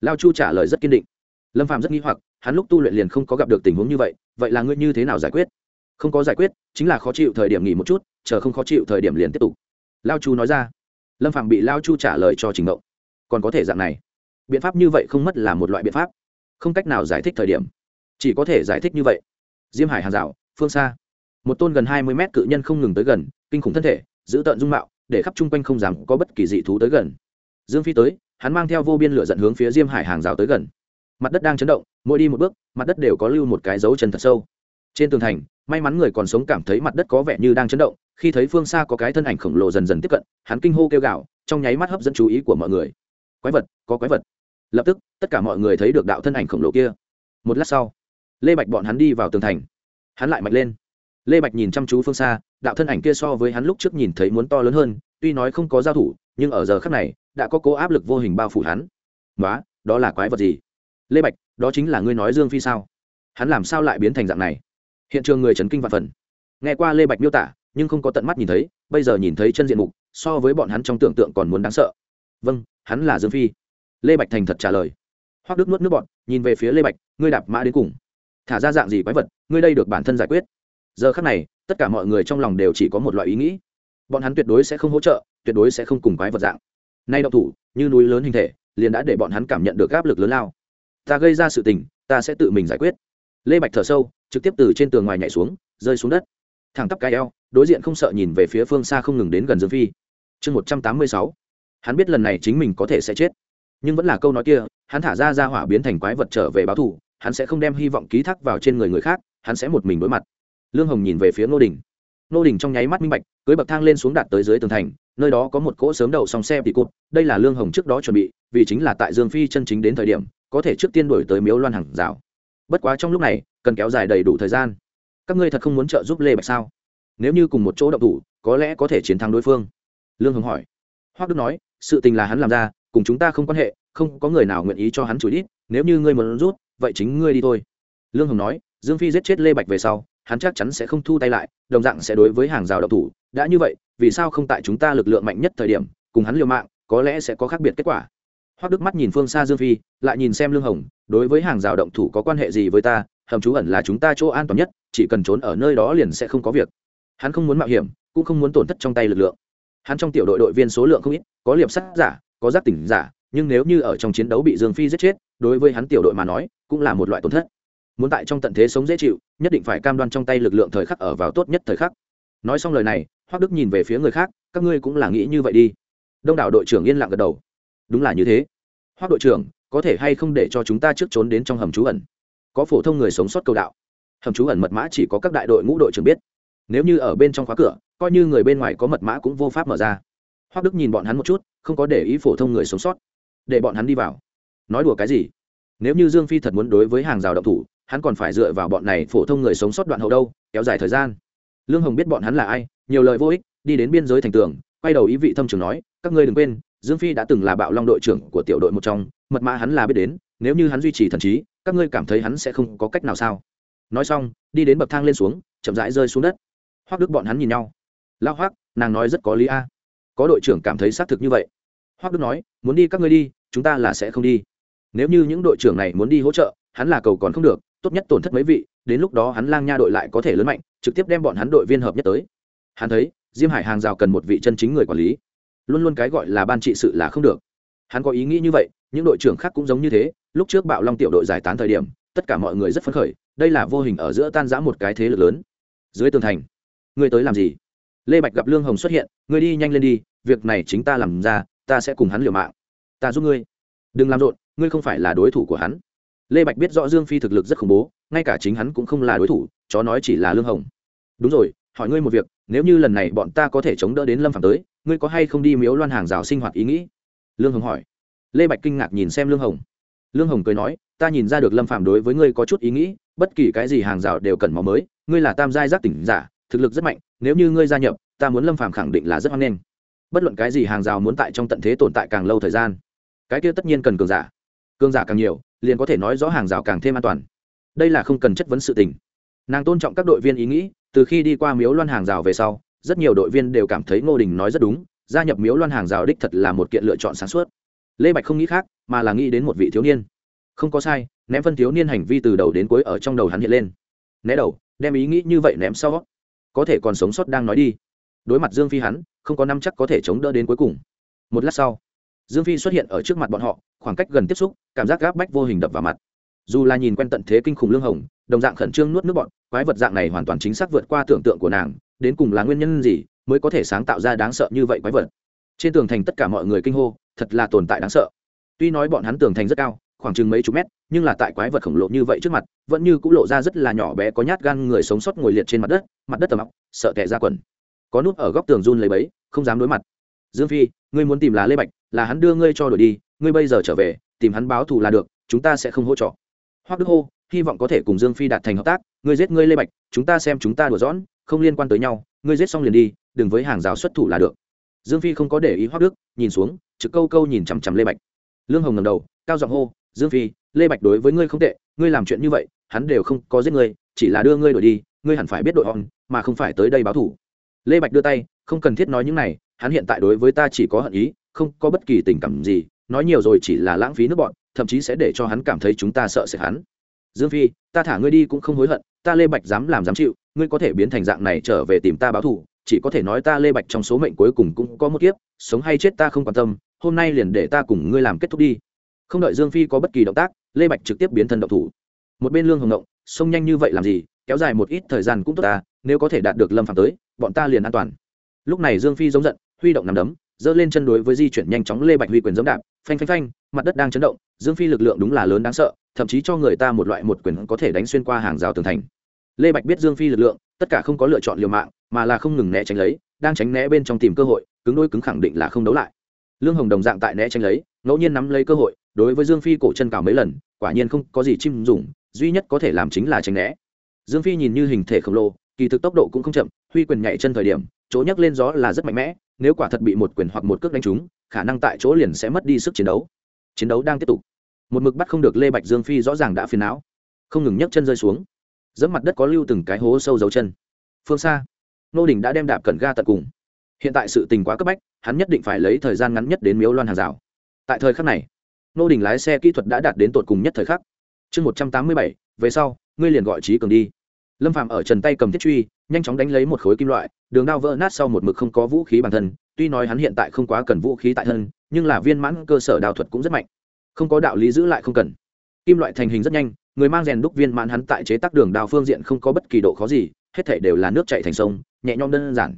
Lao chu trả lời rất kiên định. Lâm phạm rất nghi hoặc, hắn lúc tu luyện liền không có gặp được tình huống như vậy vậy là ngươi như thế nào giải quyết? Không có giải quyết, chính là khó chịu thời điểm nghỉ một chút, chờ không khó chịu thời điểm liền tiếp tục. Lao chu nói ra. Lâm phạm bị lao chu trả lời cho trình mộng còn có thể dạng này. Biện pháp như vậy không mất là một loại biện pháp. Không cách nào giải thích thời điểm. Chỉ có thể giải thích như vậy. Diêm hải hàng rào, phương xa một tôn gần hai mươi mét cự nhân không ngừng tới gần, kinh khủng thân thể giữ tợn dung mạo, để khắp chung quanh không dám có bất kỳ dị thú tới gần. Dương phi tới, hắn mang theo vô biên lửa dẫn hướng phía diêm hải hàng rào tới gần. Mặt đất đang chấn động, mỗi đi một bước, mặt đất đều có lưu một cái dấu chân thật sâu. Trên tường thành, may mắn người còn sống cảm thấy mặt đất có vẻ như đang chấn động, khi thấy phương xa có cái thân ảnh khổng lồ dần dần tiếp cận, hắn kinh hô kêu gào, trong nháy mắt hấp dẫn chú ý của mọi người. Quái vật, có quái vật. Lập tức, tất cả mọi người thấy được đạo thân ảnh khổng lồ kia. Một lát sau, lê bạch bọn hắn đi vào tường thành. Hắn lại mạnh lên lê bạch nhìn chăm chú phương xa, đạo thân ảnh kia so với hắn lúc trước nhìn thấy muốn to lớn hơn, tuy nói không có giao thủ, nhưng ở giờ khắc này, đã có cố áp lực vô hình bao phủ hắn. Đó đó là quái vật gì? Lê bạch, đó chính là ngươi nói dương phi sao? Hắn làm sao lại biến thành dạng này? Hiện trường người trấn kinh và phần. Nghe qua lê bạch miêu tả, nhưng không có tận mắt nhìn thấy, bây giờ nhìn thấy chân diện mục, so với bọn hắn trong tưởng tượng còn muốn đáng sợ. Vâng hắn là dương phi. Lê bạch thành thật trả lời. Hoác đức nuốt nước bọn nhìn về phía lê bạch, ngươi đạp mã đến cùng. Thả ra dạng gì quái vật, ngươi đây được bản thân giải quyết giờ khắc này, tất cả mọi người trong lòng đều chỉ có một loại ý nghĩ. Bọn hắn tuyệt đối sẽ không hỗ trợ, tuyệt đối sẽ không cùng quái vật dạng. Nay động thủ, như núi lớn hình thể, liền đã để bọn hắn cảm nhận được áp lực lớn lao. Ta gây ra sự tình, ta sẽ tự mình giải quyết. Lê bạch thở sâu, trực tiếp từ trên tường ngoài nhảy xuống, rơi xuống đất. Thẳng tắp cái eo, đối diện không sợ nhìn về phía phương xa không ngừng đến gần dương phi. Chương một trăm tám mươi sáu. Hắn biết lần này chính mình có thể sẽ chết. Nhưng vẫn là câu nói kia, hắn thả ra ra hỏa biến thành quái vật trở về báo thù, hắn sẽ không đem hy vọng ký thác vào trên người người khác, hắn sẽ một mình đối mặt lương hồng nhìn về phía ngô đình. Ngô đình trong nháy mắt minh bạch, cưới bậc thang lên xuống đạt tới dưới tường thành, nơi đó có một cỗ sớm đậu xong xe bị cụt, đây là lương hồng trước đó chuẩn bị, vì chính là tại dương phi chân chính đến thời điểm, có thể trước tiên đổi tới miếu loan hàng rào. Bất quá trong lúc này, cần kéo dài đầy đủ thời gian. Các ngươi thật không muốn trợ giúp lê bạch sao? Nếu như cùng một chỗ động thủ, có lẽ có thể chiến thắng đối phương. Lương hồng hỏi. Hoác đức nói, sự tình là hắn làm ra, cùng chúng ta không quan hệ, không có người nào nguyện ý cho hắn chửi ít nếu như ngươi muốn rút, vậy chính ngươi đi thôi. Lương hồng nói, dương phi giết chết lê bạch về sau hắn chắc chắn sẽ không thu tay lại, đồng dạng sẽ đối với hàng rào độc thủ. Đã như vậy, vì sao không tại chúng ta lực lượng mạnh nhất thời điểm, cùng hắn liều mạng, có lẽ sẽ có khác biệt kết quả. Hoắc đức mắt nhìn phương xa dương phi, lại nhìn xem lương hồng, đối với hàng rào động thủ có quan hệ gì với ta, hầm trú ẩn là chúng ta chỗ an toàn nhất, chỉ cần trốn ở nơi đó liền sẽ không có việc. Hắn không muốn mạo hiểm, cũng không muốn tổn thất trong tay lực lượng. Hắn trong tiểu đội đội viên số lượng không ít, có liệp sắt giả, có giác tỉnh giả, nhưng nếu như ở trong chiến đấu bị dương phi giết chết, đối với hắn tiểu đội mà nói, cũng là một loại tổn thất muốn tại trong tận thế sống dễ chịu, nhất định phải cam đoan trong tay lực lượng thời khắc ở vào tốt nhất thời khắc. Nói xong lời này hoác đức nhìn về phía người khác, các ngươi cũng là nghĩ như vậy đi. Đông đảo đội trưởng yên lặng gật đầu. Đúng là như thế. Hoác đội trưởng, có thể hay không để cho chúng ta trước trốn đến trong hầm trú ẩn? Có phổ thông người sống sót cầu đạo. Hầm trú ẩn mật mã chỉ có các đại đội ngũ đội trưởng biết. Nếu như ở bên trong khóa cửa, coi như người bên ngoài có mật mã cũng vô pháp mở ra. Hoác đức nhìn bọn hắn một chút, không có để ý phổ thông người sống sót. Để bọn hắn đi vào. Nói đùa cái gì? Nếu như dương phi thật muốn đối với hàng rào động thủ hắn còn phải dựa vào bọn này phổ thông người sống sót đoạn hậu đâu, kéo dài thời gian. Lương hồng biết bọn hắn là ai, nhiều lời vô ích, đi đến biên giới thành tường, quay đầu ý vị thâm trường nói, các ngươi đừng quên, dương phi đã từng là bạo long đội trưởng của tiểu đội một trong, mật mã hắn là biết đến, nếu như hắn duy trì thần trí, các ngươi cảm thấy hắn sẽ không có cách nào sao? Nói xong, đi đến bậc thang lên xuống, chậm rãi rơi xuống đất. Hoác đức bọn hắn nhìn nhau. Lao hoác nàng nói rất có lý a. Có đội trưởng cảm thấy xác thực như vậy. Hoác đức nói, muốn đi các ngươi đi, chúng ta là sẽ không đi. Nếu như những đội trưởng này muốn đi hỗ trợ, hắn là cầu còn không được tốt nhất tổn thất mấy vị, đến lúc đó hắn lang nha đội lại có thể lớn mạnh, trực tiếp đem bọn hắn đội viên hợp nhất tới. Hắn thấy, diêm hải hàng rào cần một vị chân chính người quản lý. Luôn luôn cái gọi là ban trị sự là không được. Hắn có ý nghĩ như vậy, những đội trưởng khác cũng giống như thế, lúc trước bạo long tiểu đội giải tán thời điểm, tất cả mọi người rất phấn khởi, đây là vô hình ở giữa tan giã một cái thế lực lớn. Dưới tường thành, ngươi tới làm gì? Lê bạch gặp lương hồng xuất hiện, ngươi đi nhanh lên đi, việc này chính ta làm ra, ta sẽ cùng hắn liều mạng. Ta giúp ngươi. Đừng làm rộn, ngươi không phải là đối thủ của hắn lê bạch biết rõ dương phi thực lực rất khủng bố, ngay cả chính hắn cũng không là đối thủ, chó nói chỉ là lương hồng. Đúng rồi, hỏi ngươi một việc, nếu như lần này bọn ta có thể chống đỡ đến lâm phạm tới, ngươi có hay không đi miếu loan hàng rào sinh hoạt ý nghĩ? Lương hồng hỏi. Lê bạch kinh ngạc nhìn xem lương hồng. Lương hồng cười nói, ta nhìn ra được lâm phạm đối với ngươi có chút ý nghĩ, bất kỳ cái gì hàng rào đều cần máu mới, ngươi là tam giai giác tỉnh giả, thực lực rất mạnh, nếu như ngươi gia nhập, ta muốn lâm phạm khẳng định là rất hoan nghênh. Bất luận cái gì hàng rào muốn tại trong tận thế tồn tại càng lâu thời gian, cái kia tất nhiên cần cường giả. Cường giả càng nhiều liền có thể nói rõ hàng rào càng thêm an toàn. Đây là không cần chất vấn sự tình. Nàng tôn trọng các đội viên ý nghĩ, từ khi đi qua miếu loan hàng rào về sau, rất nhiều đội viên đều cảm thấy ngô đình nói rất đúng, gia nhập miếu loan hàng rào đích thật là một kiện lựa chọn sáng suốt. Lê bạch không nghĩ khác, mà là nghĩ đến một vị thiếu niên. Không có sai, ném phân thiếu niên hành vi từ đầu đến cuối ở trong đầu hắn hiện lên. Né đầu, đem ý nghĩ như vậy ném sau. Có thể còn sống sót đang nói đi. Đối mặt dương phi hắn, không có năm chắc có thể chống đỡ đến cuối cùng. Một lát sau dương phi xuất hiện ở trước mặt bọn họ, khoảng cách gần tiếp xúc, cảm giác gáp bách vô hình đập vào mặt. Dù là nhìn quen tận thế kinh khủng lương hồng, đồng dạng khẩn trương nuốt nước bọn, quái vật dạng này hoàn toàn chính xác vượt qua tưởng tượng của nàng, đến cùng là nguyên nhân gì mới có thể sáng tạo ra đáng sợ như vậy quái vật. Trên tường thành tất cả mọi người kinh hô, thật là tồn tại đáng sợ. Tuy nói bọn hắn tường thành rất cao, khoảng chừng mấy chục mét, nhưng là tại quái vật khổng lồ như vậy trước mặt, vẫn như cũng lộ ra rất là nhỏ bé có nhát gan người sống sót ngồi liệt trên mặt đất mặt đất tầm óc, sợ tệ ra quần. Có nút ở góc tường run lấy bấy, không dám đối mặt dương phi, ngươi muốn tìm là lê bạch, là hắn đưa ngươi cho đổi đi, ngươi bây giờ trở về, tìm hắn báo thù là được, chúng ta sẽ không hỗ trợ. Hoắc đức hô, hy vọng có thể cùng dương phi đạt thành hợp tác, ngươi giết ngươi lê bạch, chúng ta xem chúng ta đùa dõn không liên quan tới nhau, ngươi giết xong liền đi, đừng với hàng rào xuất thủ là được. Dương phi không có để ý hoắc đức, nhìn xuống, trực câu câu nhìn chằm chằm lê bạch. Lương hồng ngầm đầu, cao giọng hô, dương phi, lê bạch đối với ngươi không tệ, ngươi làm chuyện như vậy, hắn đều không có giết ngươi, chỉ là đưa ngươi đổi đi, ngươi hẳn phải biết đội hòn mà không phải tới đây báo thủ lê bạch đưa tay, không cần thiết nói những này hắn hiện tại đối với ta chỉ có hận ý, không có bất kỳ tình cảm gì, nói nhiều rồi chỉ là lãng phí nước bọn, thậm chí sẽ để cho hắn cảm thấy chúng ta sợ sệt hắn. Dương phi, ta thả ngươi đi cũng không hối hận, ta lê bạch dám làm dám chịu, ngươi có thể biến thành dạng này trở về tìm ta báo thù, chỉ có thể nói ta lê bạch trong số mệnh cuối cùng cũng có một kiếp, sống hay chết ta không quan tâm, hôm nay liền để ta cùng ngươi làm kết thúc đi. Không đợi dương phi có bất kỳ động tác, lê bạch trực tiếp biến thân động thủ. Một bên lương hồng động sông nhanh như vậy làm gì, kéo dài một ít thời gian cũng tốt ta, nếu có thể đạt được lâm phạm tới, bọn ta liền an toàn. Lúc này dương phi giống giận huy động nằm đấm, giơ lên chân đối với di chuyển nhanh chóng lê bạch huy quyền giống đạp, phanh phanh phanh, mặt đất đang chấn động, dương phi lực lượng đúng là lớn đáng sợ, thậm chí cho người ta một loại một quyền có thể đánh xuyên qua hàng rào tường thành. Lê bạch biết dương phi lực lượng, tất cả không có lựa chọn liều mạng, mà là không ngừng né tránh lấy, đang tránh né bên trong tìm cơ hội, cứng đôi cứng khẳng định là không đấu lại. Lương hồng đồng dạng tại né tránh lấy, ngẫu nhiên nắm lấy cơ hội, đối với dương phi cổ chân cào mấy lần, quả nhiên không có gì chim dùng, duy nhất có thể làm chính là tránh né. Dương phi nhìn như hình thể khổng lồ, kỳ thực tốc độ cũng không chậm, huy quyền nhảy chân thời điểm, chỗ nhấc lên gió là rất mạnh mẽ nếu quả thật bị một quyền hoặc một cước đánh trúng, khả năng tại chỗ liền sẽ mất đi sức chiến đấu. Chiến đấu đang tiếp tục. Một mực bắt không được lê bạch dương phi rõ ràng đã phiền não. Không ngừng nhấc chân rơi xuống. Dẫm mặt đất có lưu từng cái hố sâu dấu chân. Phương xa, nô đình đã đem đạp cẩn ga tận cùng. Hiện tại sự tình quá cấp bách, hắn nhất định phải lấy thời gian ngắn nhất đến miếu loan hàng rào. Tại thời khắc này, nô đình lái xe kỹ thuật đã đạt đến tột cùng nhất thời khắc. Chương một trăm tám mươi bảy, về sau, ngươi liền gọi trí cường đi. Lâm phạm ở trần tay cầm thiết truy nhanh chóng đánh lấy một khối kim loại, đường đao vỡ nát sau một mực không có vũ khí bản thân, tuy nói hắn hiện tại không quá cần vũ khí tại thân, nhưng là viên mãn cơ sở đào thuật cũng rất mạnh. Không có đạo lý giữ lại không cần. Kim loại thành hình rất nhanh, người mang rèn đúc viên mãn hắn tại chế tác đường đao phương diện không có bất kỳ độ khó gì, hết thể đều là nước chạy thành sông, nhẹ nhõm đơn giản.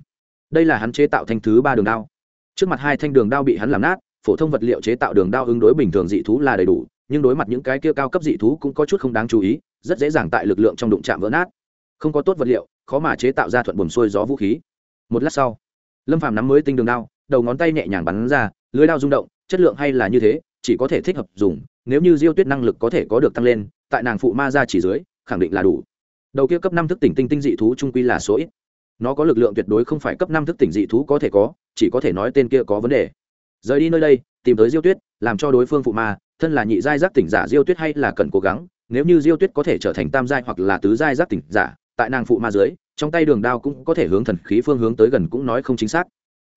Đây là hắn chế tạo thanh thứ ba đường đao. Trước mặt hai thanh đường đao bị hắn làm nát, phổ thông vật liệu chế tạo đường đao ứng đối bình thường dị thú là đầy đủ, nhưng đối mặt những cái kia cao cấp dị thú cũng có chút không đáng chú ý, rất dễ dàng tại lực lượng trong đụng chạm vỡ nát. Không có tốt vật liệu khó mà chế tạo ra thuận buồm xuôi gió vũ khí. Một lát sau, lâm phàm nắm mới tinh đường đao, đầu ngón tay nhẹ nhàng bắn ra, lưới đao rung động, chất lượng hay là như thế, chỉ có thể thích hợp dùng, nếu như diêu tuyết năng lực có thể có được tăng lên, tại nàng phụ ma ra chỉ dưới, khẳng định là đủ. Đầu kia cấp năm thức tỉnh tinh tinh dị thú trung quy là số ít. Nó có lực lượng tuyệt đối không phải cấp năm thức tỉnh dị thú có thể có, chỉ có thể nói tên kia có vấn đề. Rời đi nơi đây, tìm tới diêu tuyết, làm cho đối phương phụ ma, thân là nhị giai giác tỉnh giả diêu tuyết hay là cần cố gắng, nếu như diêu tuyết có thể trở thành tam giai hoặc là tứ giai giác tỉnh giả tại nàng phụ ma dưới, trong tay đường đao cũng có thể hướng thần khí phương hướng tới gần cũng nói không chính xác.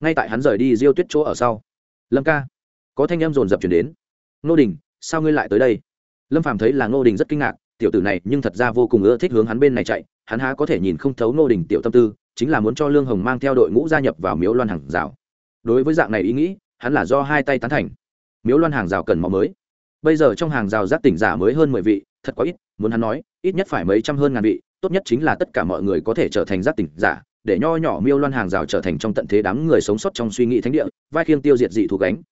Ngay tại hắn rời đi diêu tuyết chỗ ở sau, lâm ca, có thanh em dồn dập chuyển đến. Nô đình, sao ngươi lại tới đây? Lâm phàm thấy là nô đình rất kinh ngạc, tiểu tử này nhưng thật ra vô cùng ưa thích hướng hắn bên này chạy, hắn há có thể nhìn không thấu nô đình tiểu tâm tư, chính là muốn cho lương hồng mang theo đội ngũ gia nhập vào miếu loan hàng rào. Đối với dạng này ý nghĩ, hắn là do hai tay tán thành. Miếu loan hàng rào cần mỏ mới. Bây giờ trong hàng rào giác tỉnh giả mới hơn mười vị, thật quá ít, muốn hắn nói, ít nhất phải mấy trăm hơn ngàn vị tốt nhất chính là tất cả mọi người có thể trở thành giác tỉnh giả, để nho nhỏ miêu loan hàng rào trở thành trong tận thế đám người sống sót trong suy nghĩ thánh địa, vai khiêng tiêu diệt dị thú gánh.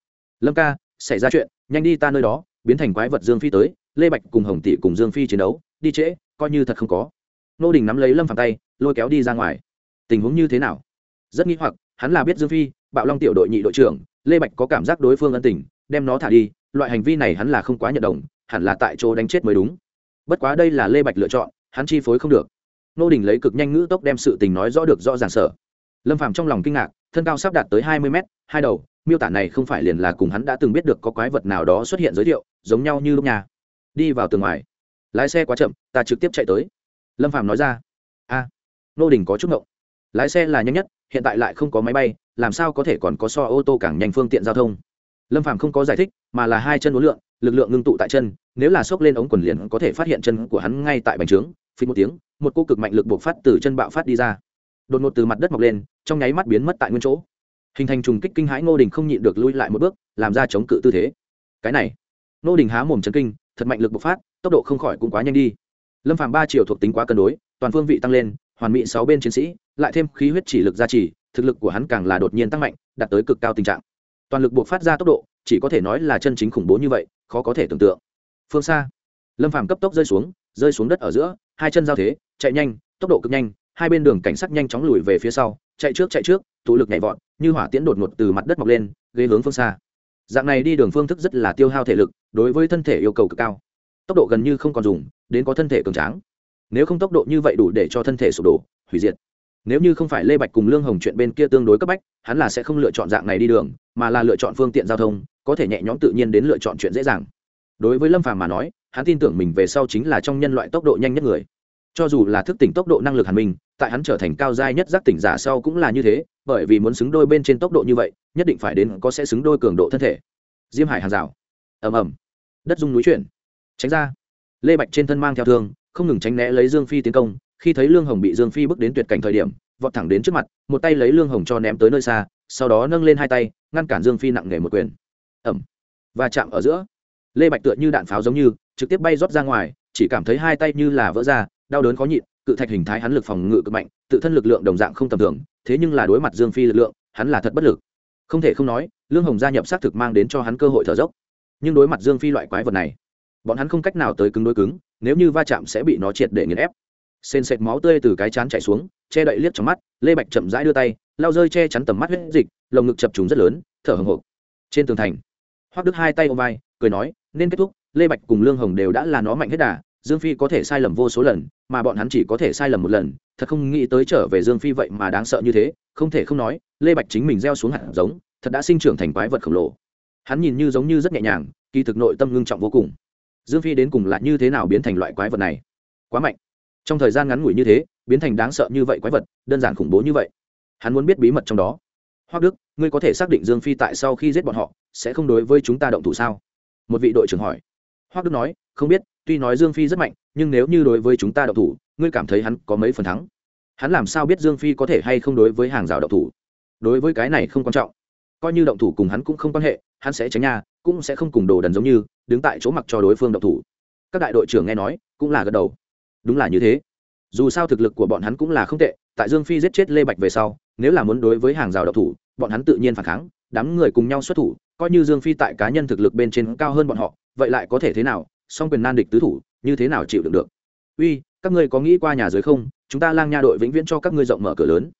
Lâm ca, xảy ra chuyện, nhanh đi ta nơi đó, biến thành quái vật dương phi tới, lê bạch cùng hồng tỷ cùng dương phi chiến đấu, đi trễ, coi như thật không có. Nô đình nắm lấy lâm phàm tay, lôi kéo đi ra ngoài. Tình huống như thế nào? Rất nghi hoặc, hắn là biết dương phi, bạo long tiểu đội nhị đội trưởng, lê bạch có cảm giác đối phương ân tình, đem nó thả đi, loại hành vi này hắn là không quá nhận đồng, hẳn là tại chỗ đánh chết mới đúng. Bất quá đây là lê bạch lựa chọn hắn chi phối không được. Nô đình lấy cực nhanh ngữ tốc đem sự tình nói rõ được rõ ràng sở. Lâm phàm trong lòng kinh ngạc, thân cao sắp đạt tới hai mươi mét, hai đầu, miêu tả này không phải liền là cùng hắn đã từng biết được có quái vật nào đó xuất hiện giới thiệu, giống nhau như lúc nhà. Đi vào tường ngoài. Lái xe quá chậm, ta trực tiếp chạy tới. Lâm phàm nói ra. A. Nô đình có chút ngộng. Lái xe là nhanh nhất, hiện tại lại không có máy bay, làm sao có thể còn có so ô tô càng nhanh phương tiện giao thông? Lâm phàm không có giải thích, mà là hai chân uốn lượn lực lượng ngưng tụ tại chân, nếu là xốc lên ống quần liền có thể phát hiện chân của hắn ngay tại bành trướng phí một tiếng, một cô cực mạnh lực buộc phát từ chân bạo phát đi ra. Đột ngột từ mặt đất mọc lên, trong nháy mắt biến mất tại nguyên chỗ. Hình thành trùng kích kinh hãi ngô đình không nhịn được lui lại một bước, làm ra chống cự tư thế. Cái này, ngô đình há mồm chấn kinh, thật mạnh lực bộc phát, tốc độ không khỏi cũng quá nhanh đi. Lâm phàm ba chiều thuộc tính quá cân đối, toàn phương vị tăng lên, hoàn mỹ sáu bên chiến sĩ, lại thêm khí huyết chỉ lực gia trì, thực lực của hắn càng là đột nhiên tăng mạnh, đạt tới cực cao tình trạng. Toàn lực bộc phát ra tốc độ, chỉ có thể nói là chân chính khủng bố như vậy khó có thể tưởng tượng. Phương xa, lâm phàm cấp tốc rơi xuống rơi xuống đất ở giữa, hai chân giao thế, chạy nhanh, tốc độ cực nhanh, hai bên đường cảnh sát nhanh chóng lùi về phía sau, chạy trước chạy trước, tụ lực nhảy vọt, như hỏa tiễn đột ngột từ mặt đất mọc lên gây hướng phương xa. Dạng này đi đường phương thức rất là tiêu hao thể lực, đối với thân thể yêu cầu cực cao. Tốc độ gần như không còn dùng, đến có thân thể cường tráng. Nếu không tốc độ như vậy đủ để cho thân thể sụp đổ, hủy diệt. Nếu như không phải lê bạch cùng lương hồng chuyện bên kia tương đối cấp bách, hắn là sẽ không lựa chọn dạng này đi đường, mà là lựa chọn phương tiện giao thông có thể nhẹ nhõm tự nhiên đến lựa chọn chuyện dễ dàng. Đối với lâm phàm mà nói, hắn tin tưởng mình về sau chính là trong nhân loại tốc độ nhanh nhất người. Cho dù là thức tỉnh tốc độ năng lực hàn minh tại hắn trở thành cao giai nhất giác tỉnh giả sau cũng là như thế, bởi vì muốn xứng đôi bên trên tốc độ như vậy, nhất định phải đến có sẽ xứng đôi cường độ thân thể. Diêm hải hàng rào. Ầm ầm. Đất dung núi chuyển. Tránh ra. Lê bạch trên thân mang theo thương, không ngừng tránh né lấy dương phi tiến công, khi thấy lương hồng bị dương phi bước đến tuyệt cảnh thời điểm, vọt thẳng đến trước mặt, một tay lấy lương hồng cho ném tới nơi xa, sau đó nâng lên hai tay, ngăn cản dương phi nặng nề một quyền ẩm, và chạm ở giữa. Lê bạch tựa như đạn pháo giống như, trực tiếp bay rót ra ngoài, chỉ cảm thấy hai tay như là vỡ ra, đau đớn khó nhịn, cự thạch hình thái hắn lực phòng ngự cực mạnh, tự thân lực lượng đồng dạng không tầm thường, thế nhưng là đối mặt dương phi lực lượng, hắn là thật bất lực. Không thể không nói, lương hồng gia nhập xác thực mang đến cho hắn cơ hội thở dốc. Nhưng đối mặt dương phi loại quái vật này, bọn hắn không cách nào tới cứng đối cứng, nếu như va chạm sẽ bị nó triệt để nghiền ép. Sên sệt máu tươi từ cái chán chảy xuống, che đậy liếc trong mắt, lê bạch chậm rãi đưa tay lao rơi che chắn tầm mắt huyết dịch, lồng ngực chập trùng rất lớn, thở hồng hộc. Trên tường thành Hoắc đức hai tay ôm vai, cười nói, nên kết thúc, lê bạch cùng lương hồng đều đã là nó mạnh hết đà, dương phi có thể sai lầm vô số lần, mà bọn hắn chỉ có thể sai lầm một lần, thật không nghĩ tới trở về dương phi vậy mà đáng sợ như thế, không thể không nói, lê bạch chính mình gieo xuống hạt giống, thật đã sinh trưởng thành quái vật khổng lồ. Hắn nhìn như giống như rất nhẹ nhàng, kỳ thực nội tâm ngưng trọng vô cùng. Dương phi đến cùng là như thế nào biến thành loại quái vật này? Quá mạnh. Trong thời gian ngắn ngủi như thế, biến thành đáng sợ như vậy quái vật, đơn giản khủng bố như vậy. Hắn muốn biết bí mật trong đó. Hoác đức, ngươi có thể xác định dương phi tại sau khi giết bọn họ sẽ không đối với chúng ta động thủ sao? Một vị đội trưởng hỏi. Hoác đức nói, không biết, tuy nói dương phi rất mạnh, nhưng nếu như đối với chúng ta động thủ, ngươi cảm thấy hắn có mấy phần thắng? Hắn làm sao biết dương phi có thể hay không đối với hàng rào động thủ? Đối với cái này không quan trọng. Coi như động thủ cùng hắn cũng không quan hệ, hắn sẽ tránh nhà cũng sẽ không cùng đồ đần giống như, đứng tại chỗ mặc cho đối phương động thủ. Các đại đội trưởng nghe nói, cũng là gật đầu. Đúng là như thế. Dù sao thực lực của bọn hắn cũng là không tệ, tại dương phi giết chết lê bạch về sau, nếu là muốn đối với hàng rào độc thủ, bọn hắn tự nhiên phản kháng, đám người cùng nhau xuất thủ coi như dương phi tại cá nhân thực lực bên trên cao hơn bọn họ, vậy lại có thể thế nào? Song quyền nan địch tứ thủ, như thế nào chịu đựng được? Uy, các ngươi có nghĩ qua nhà dưới không? Chúng ta lang nha đội vĩnh viễn cho các ngươi rộng mở cửa lớn.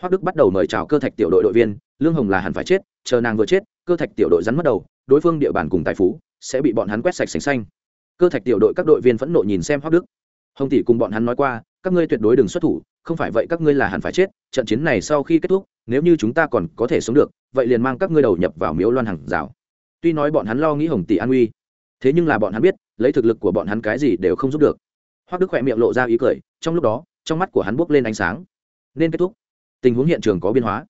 Hoắc đức bắt đầu mời chào cơ thạch tiểu đội đội viên, lương hồng là hẳn phải chết, chờ nàng vừa chết, cơ thạch tiểu đội rắn mất đầu, đối phương địa bàn cùng tài phú sẽ bị bọn hắn quét sạch sành xanh. Cơ thạch tiểu đội các đội viên phẫn nộ nhìn xem Hoắc đức. Hồng tỷ cùng bọn hắn nói qua các ngươi tuyệt đối đừng xuất thủ, không phải vậy các ngươi là hẳn phải chết, trận chiến này sau khi kết thúc, nếu như chúng ta còn có thể sống được, vậy liền mang các ngươi đầu nhập vào miếu loan hàng rào. Tuy nói bọn hắn lo nghĩ hồng tỷ an uy thế nhưng là bọn hắn biết, lấy thực lực của bọn hắn cái gì đều không giúp được. Hoác đức khỏe miệng lộ ra ý cười, trong lúc đó, trong mắt của hắn buốc lên ánh sáng. Nên kết thúc. Tình huống hiện trường có biến hóa.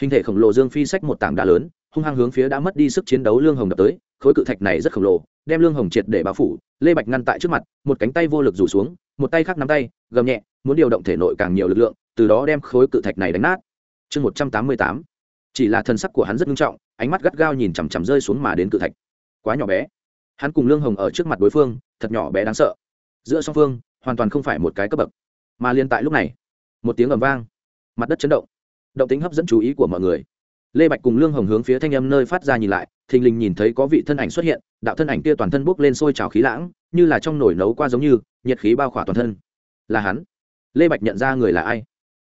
Hình thể khổng lồ dương phi sách một tảng đá lớn hung hăng hướng phía đã mất đi sức chiến đấu lương hồng đập tới, khối cự thạch này rất khổng lồ, đem lương hồng triệt để bao phủ, lê bạch ngăn tại trước mặt, một cánh tay vô lực rủ xuống, một tay khác nắm tay, gầm nhẹ, muốn điều động thể nội càng nhiều lực lượng, từ đó đem khối cự thạch này đánh nát. Chương một trăm tám mươi tám, chỉ là thân sắc của hắn rất nghiêm trọng, ánh mắt gắt gao nhìn chằm chằm rơi xuống mà đến cự thạch. Quá nhỏ bé. Hắn cùng lương hồng ở trước mặt đối phương, thật nhỏ bé đáng sợ. Giữa song phương, hoàn toàn không phải một cái cấp bậc. Mà liên tại lúc này, một tiếng ầm vang. Mặt đất chấn động. Động tính hấp dẫn chú ý của mọi người lê bạch cùng lương hồng hướng phía thanh âm nơi phát ra nhìn lại, thình lình nhìn thấy có vị thân ảnh xuất hiện, đạo thân ảnh kia toàn thân bốc lên sôi trào khí lãng, như là trong nồi nấu qua giống như, nhiệt khí bao khỏa toàn thân. Là hắn. Lê bạch nhận ra người là ai.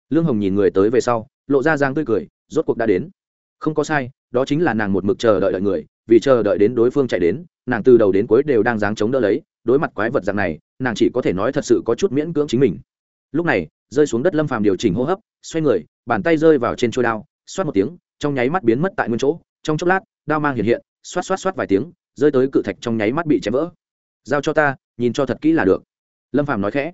Lương hồng nhìn người tới về sau, lộ ra giang tươi cười, rốt cuộc đã đến. Không có sai, đó chính là nàng một mực chờ đợi đợi người, vì chờ đợi đến đối phương chạy đến, nàng từ đầu đến cuối đều đang dáng chống đỡ lấy, đối mặt quái vật dạng này, nàng chỉ có thể nói thật sự có chút miễn cưỡng chính mình. Lúc này, rơi xuống đất lâm phàm điều chỉnh hô hấp, xoay người, bàn tay rơi vào trên trôi đao, xoát một tiếng trong nháy mắt biến mất tại nguyên chỗ, trong chốc lát, đao mang hiện hiện, xoát xoát xoát vài tiếng, rơi tới cự thạch trong nháy mắt bị chém vỡ. Giao cho ta, nhìn cho thật kỹ là được. Lâm phàm nói khẽ.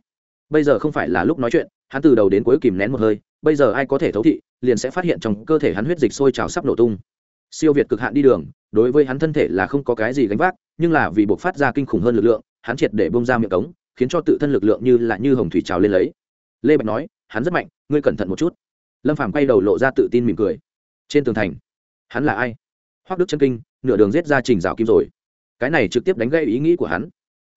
Bây giờ không phải là lúc nói chuyện, hắn từ đầu đến cuối kìm nén một hơi, bây giờ ai có thể thấu thị, liền sẽ phát hiện trong cơ thể hắn huyết dịch sôi trào sắp nổ tung. Siêu việt cực hạn đi đường, đối với hắn thân thể là không có cái gì gánh vác, nhưng là vì buộc phát ra kinh khủng hơn lực lượng, hắn triệt để bông ra miệng cống, khiến cho tự thân lực lượng như là như hồng thủy trào lên lấy. Lê bạch nói, hắn rất mạnh, ngươi cẩn thận một chút. Lâm phàm quay đầu lộ ra tự tin mỉm cười trên tường thành. Hắn là ai? Hoác đức chân kinh, nửa đường giết ra trình rào kim rồi. Cái này trực tiếp đánh gây ý nghĩ của hắn.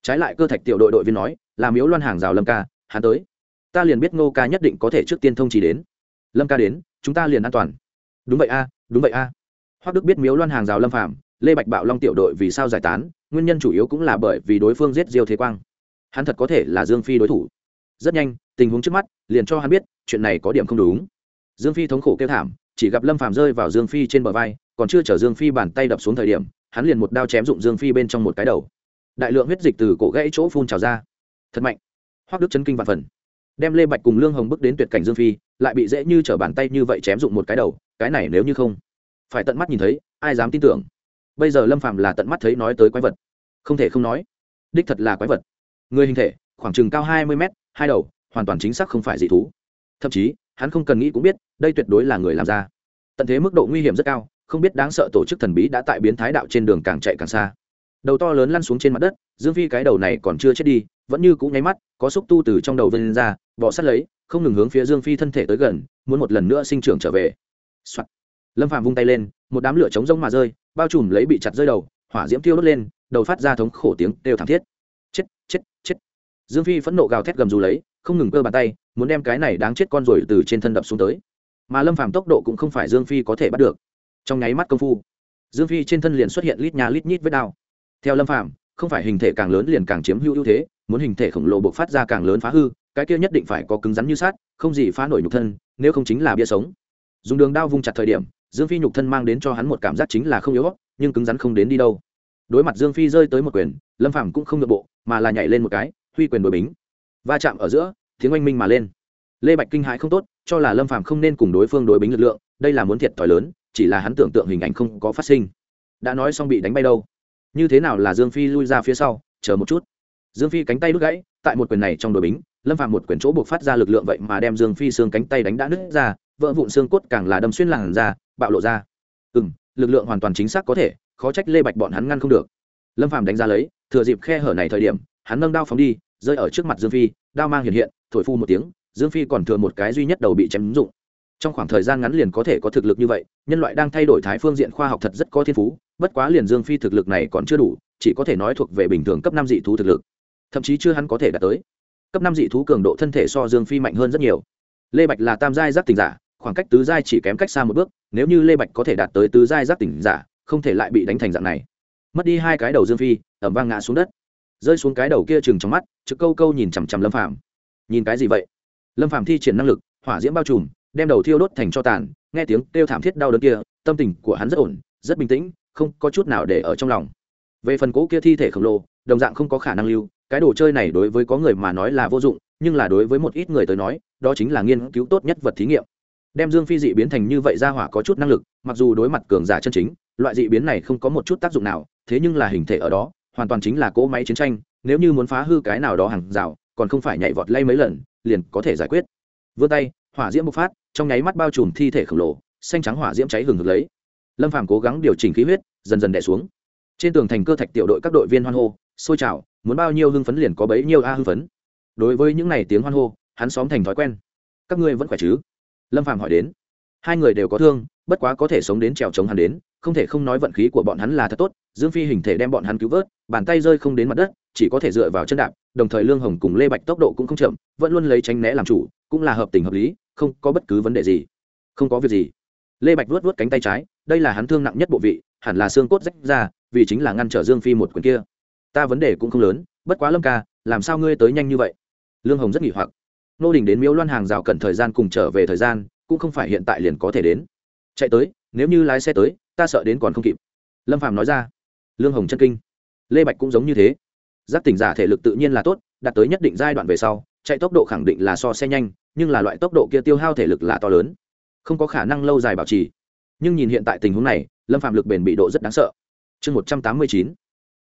Trái lại cơ thạch tiểu đội đội viên nói, là miếu loan hàng rào lâm ca, hắn tới. Ta liền biết ngô ca nhất định có thể trước tiên thông chỉ đến. Lâm ca đến, chúng ta liền an toàn. Đúng vậy a, đúng vậy a. À. hoác đức biết miếu loan hàng rào lâm phạm lê bạch bạo long tiểu đội vì sao giải tán, nguyên nhân chủ yếu cũng là bởi vì đối phương giết diêu thế quang. Hắn thật có thể là dương phi đối thủ. Rất nhanh, tình huống trước mắt, liền cho hắn biết, chuyện này có điểm không đúng. Dương phi thống khổ kêu thảm chỉ gặp lâm phàm rơi vào dương phi trên bờ vai, còn chưa chở dương phi bàn tay đập xuống thời điểm, hắn liền một đao chém dụng dương phi bên trong một cái đầu. Đại lượng huyết dịch từ cổ gãy chỗ phun trào ra. Thật mạnh. Hoác đức chấn kinh vạn phần. Đem lê bạch cùng lương hồng bước đến tuyệt cảnh dương phi, lại bị dễ như chở bàn tay như vậy chém dụng một cái đầu, cái này nếu như không phải tận mắt nhìn thấy, ai dám tin tưởng? Bây giờ lâm phàm là tận mắt thấy nói tới quái vật. Không thể không nói, đích thật là quái vật. Người hình thể, khoảng chừng cao hai mươi mét, hai đầu, hoàn toàn chính xác không phải dị thú. Thậm chí hắn không cần nghĩ cũng biết, đây tuyệt đối là người làm ra. Tận thế mức độ nguy hiểm rất cao, không biết đáng sợ tổ chức thần bí đã tại biến thái đạo trên đường càng chạy càng xa. Đầu to lớn lăn xuống trên mặt đất, dương phi cái đầu này còn chưa chết đi, vẫn như cũ nháy mắt, có xúc tu từ trong đầu vân ra, bọ sát lấy, không ngừng hướng phía dương phi thân thể tới gần, muốn một lần nữa sinh trưởng trở về、Soạn. lâm phạm vung tay lên, một đám lửa trống rông mà rơi, bao trùm lấy bị chặt rơi đầu, hỏa diễm thiêu đốt lên, đầu phát ra thống khổ tiếng đều thảm thiết. Chết chết chết. Dương phi phẫn nộ gào thét gầm rú lấy không ngừng cơ bàn tay, muốn đem cái này đáng chết con rồi từ trên thân đập xuống tới. Mà lâm phàm tốc độ cũng không phải dương phi có thể bắt được. Trong nháy mắt công phu, dương phi trên thân liền xuất hiện lít nhà lít nhít với đao theo lâm phàm, không phải hình thể càng lớn liền càng chiếm hữu ưu thế, muốn hình thể khổng lồ buộc phát ra càng lớn phá hư, cái kia nhất định phải có cứng rắn như sát không gì phá nổi nhục thân, nếu không chính là bia sống. Dùng đường đao vung chặt thời điểm, dương phi nhục thân mang đến cho hắn một cảm giác chính là không yếu nhưng cứng rắn không đến đi đâu. Đối mặt dương phi rơi tới một quyền, lâm phàm cũng không nội bộ, mà là nhảy lên một cái, huy quyền đội bính va chạm ở giữa, tiếng oanh minh mà lên. Lê bạch kinh hãi không tốt, cho là lâm phàm không nên cùng đối phương đối bính lực lượng, đây là muốn thiệt thòi lớn, chỉ là hắn tưởng tượng hình ảnh không có phát sinh. Đã nói xong bị đánh bay đâu? Như thế nào là dương phi lui ra phía sau? Chờ một chút. Dương phi cánh tay đứt gãy, tại một quyền này trong đội bính, lâm phạm một quyền chỗ buộc phát ra lực lượng vậy mà đem dương phi xương cánh tay đánh đã nứt ra, vỡ vụn xương cốt càng là đâm xuyên làn ra bạo lộ ra. Ừ m lực lượng hoàn toàn chính xác có thể, khó trách lê bạch bọn hắn ngăn không được. Lâm phạm đánh ra lấy, thừa dịp khe hở này thời điểm, hắn nâng đao phóng đi rơi ở trước mặt dương phi, đao mang hiện hiện, thổi phu một tiếng, dương phi còn thừa một cái duy nhất đầu bị chém ứng dụng. Trong khoảng thời gian ngắn liền có thể có thực lực như vậy, nhân loại đang thay đổi thái phương diện khoa học thật rất có thiên phú, bất quá liền dương phi thực lực này còn chưa đủ, chỉ có thể nói thuộc về bình thường cấp năm dị thú thực lực. Thậm chí chưa hắn có thể đạt tới. Cấp năm dị thú cường độ thân thể so dương phi mạnh hơn rất nhiều. Lê bạch là tam giai giác tỉnh giả, khoảng cách tứ giai chỉ kém cách xa một bước, nếu như lê bạch có thể đạt tới tứ giai giác tỉnh giả, không thể lại bị đánh thành dạng này. Mất đi hai cái đầu dương phi ẩm vang ngã xuống đất rơi xuống cái đầu kia chừng trong mắt, trực câu câu nhìn chằm chằm lâm phàm. Nhìn cái gì vậy? Lâm phàm thi triển năng lực, hỏa diễm bao trùm, đem đầu thiêu đốt thành cho tàn, nghe tiếng kêu thảm thiết đau đớn kia, tâm tình của hắn rất ổn, rất bình tĩnh, không có chút nào để ở trong lòng. Về phần cố kia thi thể khổng lồ, đồng dạng không có khả năng lưu, cái đồ chơi này đối với có người mà nói là vô dụng, nhưng là đối với một ít người tới nói, đó chính là nghiên cứu tốt nhất vật thí nghiệm. Đem dương phi dị biến thành như vậy ra hỏa có chút năng lực, mặc dù đối mặt cường giả chân chính, loại dị biến này không có một chút tác dụng nào, thế nhưng là hình thể ở đó hoàn toàn chính là cỗ máy chiến tranh, nếu như muốn phá hư cái nào đó hàng rào, còn không phải nhảy vọt lay mấy lần, liền có thể giải quyết. Vươn tay, hỏa diễm bộc phát, trong nháy mắt bao trùm thi thể khổng lồ, xanh trắng hỏa diễm cháy hừng hực lấy. Lâm phàm cố gắng điều chỉnh khí huyết, dần dần đẻ xuống. Trên tường thành cơ thạch tiểu đội các đội viên hoan hô sôi trào muốn bao nhiêu hưng phấn liền có bấy nhiêu a hưng phấn. Đối với những n à y tiếng hoan hô, hắn xóm thành thói quen. Các ngươi vẫn khỏe chứ? Lâm phàm hỏi đến. Hai người đều có thương, bất quá có thể sống đến trèo chống hắn đến không thể không nói vận khí của bọn hắn là thật tốt, dương phi hình thể đem bọn hắn cứu vớt, bàn tay rơi không đến mặt đất, chỉ có thể dựa vào chân đạp, đồng thời lương hồng cùng lê bạch tốc độ cũng không chậm, vẫn luôn lấy tránh né làm chủ, cũng là hợp tình hợp lý, không có bất cứ vấn đề gì. Không có việc gì. Lê bạch vuốt vuốt cánh tay trái, đây là hắn thương nặng nhất bộ vị, hẳn là xương cốt rách ra, vì chính là ngăn trở dương phi một quyền kia. Ta vấn đề cũng không lớn, bất quá lâm ca, làm sao ngươi tới nhanh như vậy? Lương hồng rất nghỉ hoặc. Nô đình đến miếu loan hàng rào cần thời gian cùng trở về thời gian, cũng không phải hiện tại liền có thể đến. Chạy tới, nếu như lái xe tới ta sợ đến còn không kịp. Lâm phạm nói ra. Lương hồng chân kinh. Lê bạch cũng giống như thế. Giác tỉnh giả thể lực tự nhiên là tốt, đạt tới nhất định giai đoạn về sau, chạy tốc độ khẳng định là so xe nhanh, nhưng là loại tốc độ kia tiêu hao thể lực là to lớn. Không có khả năng lâu dài bảo trì. Nhưng nhìn hiện tại tình huống này, lâm phạm lực bền bị độ rất đáng sợ. Chương một trăm tám mươi chín.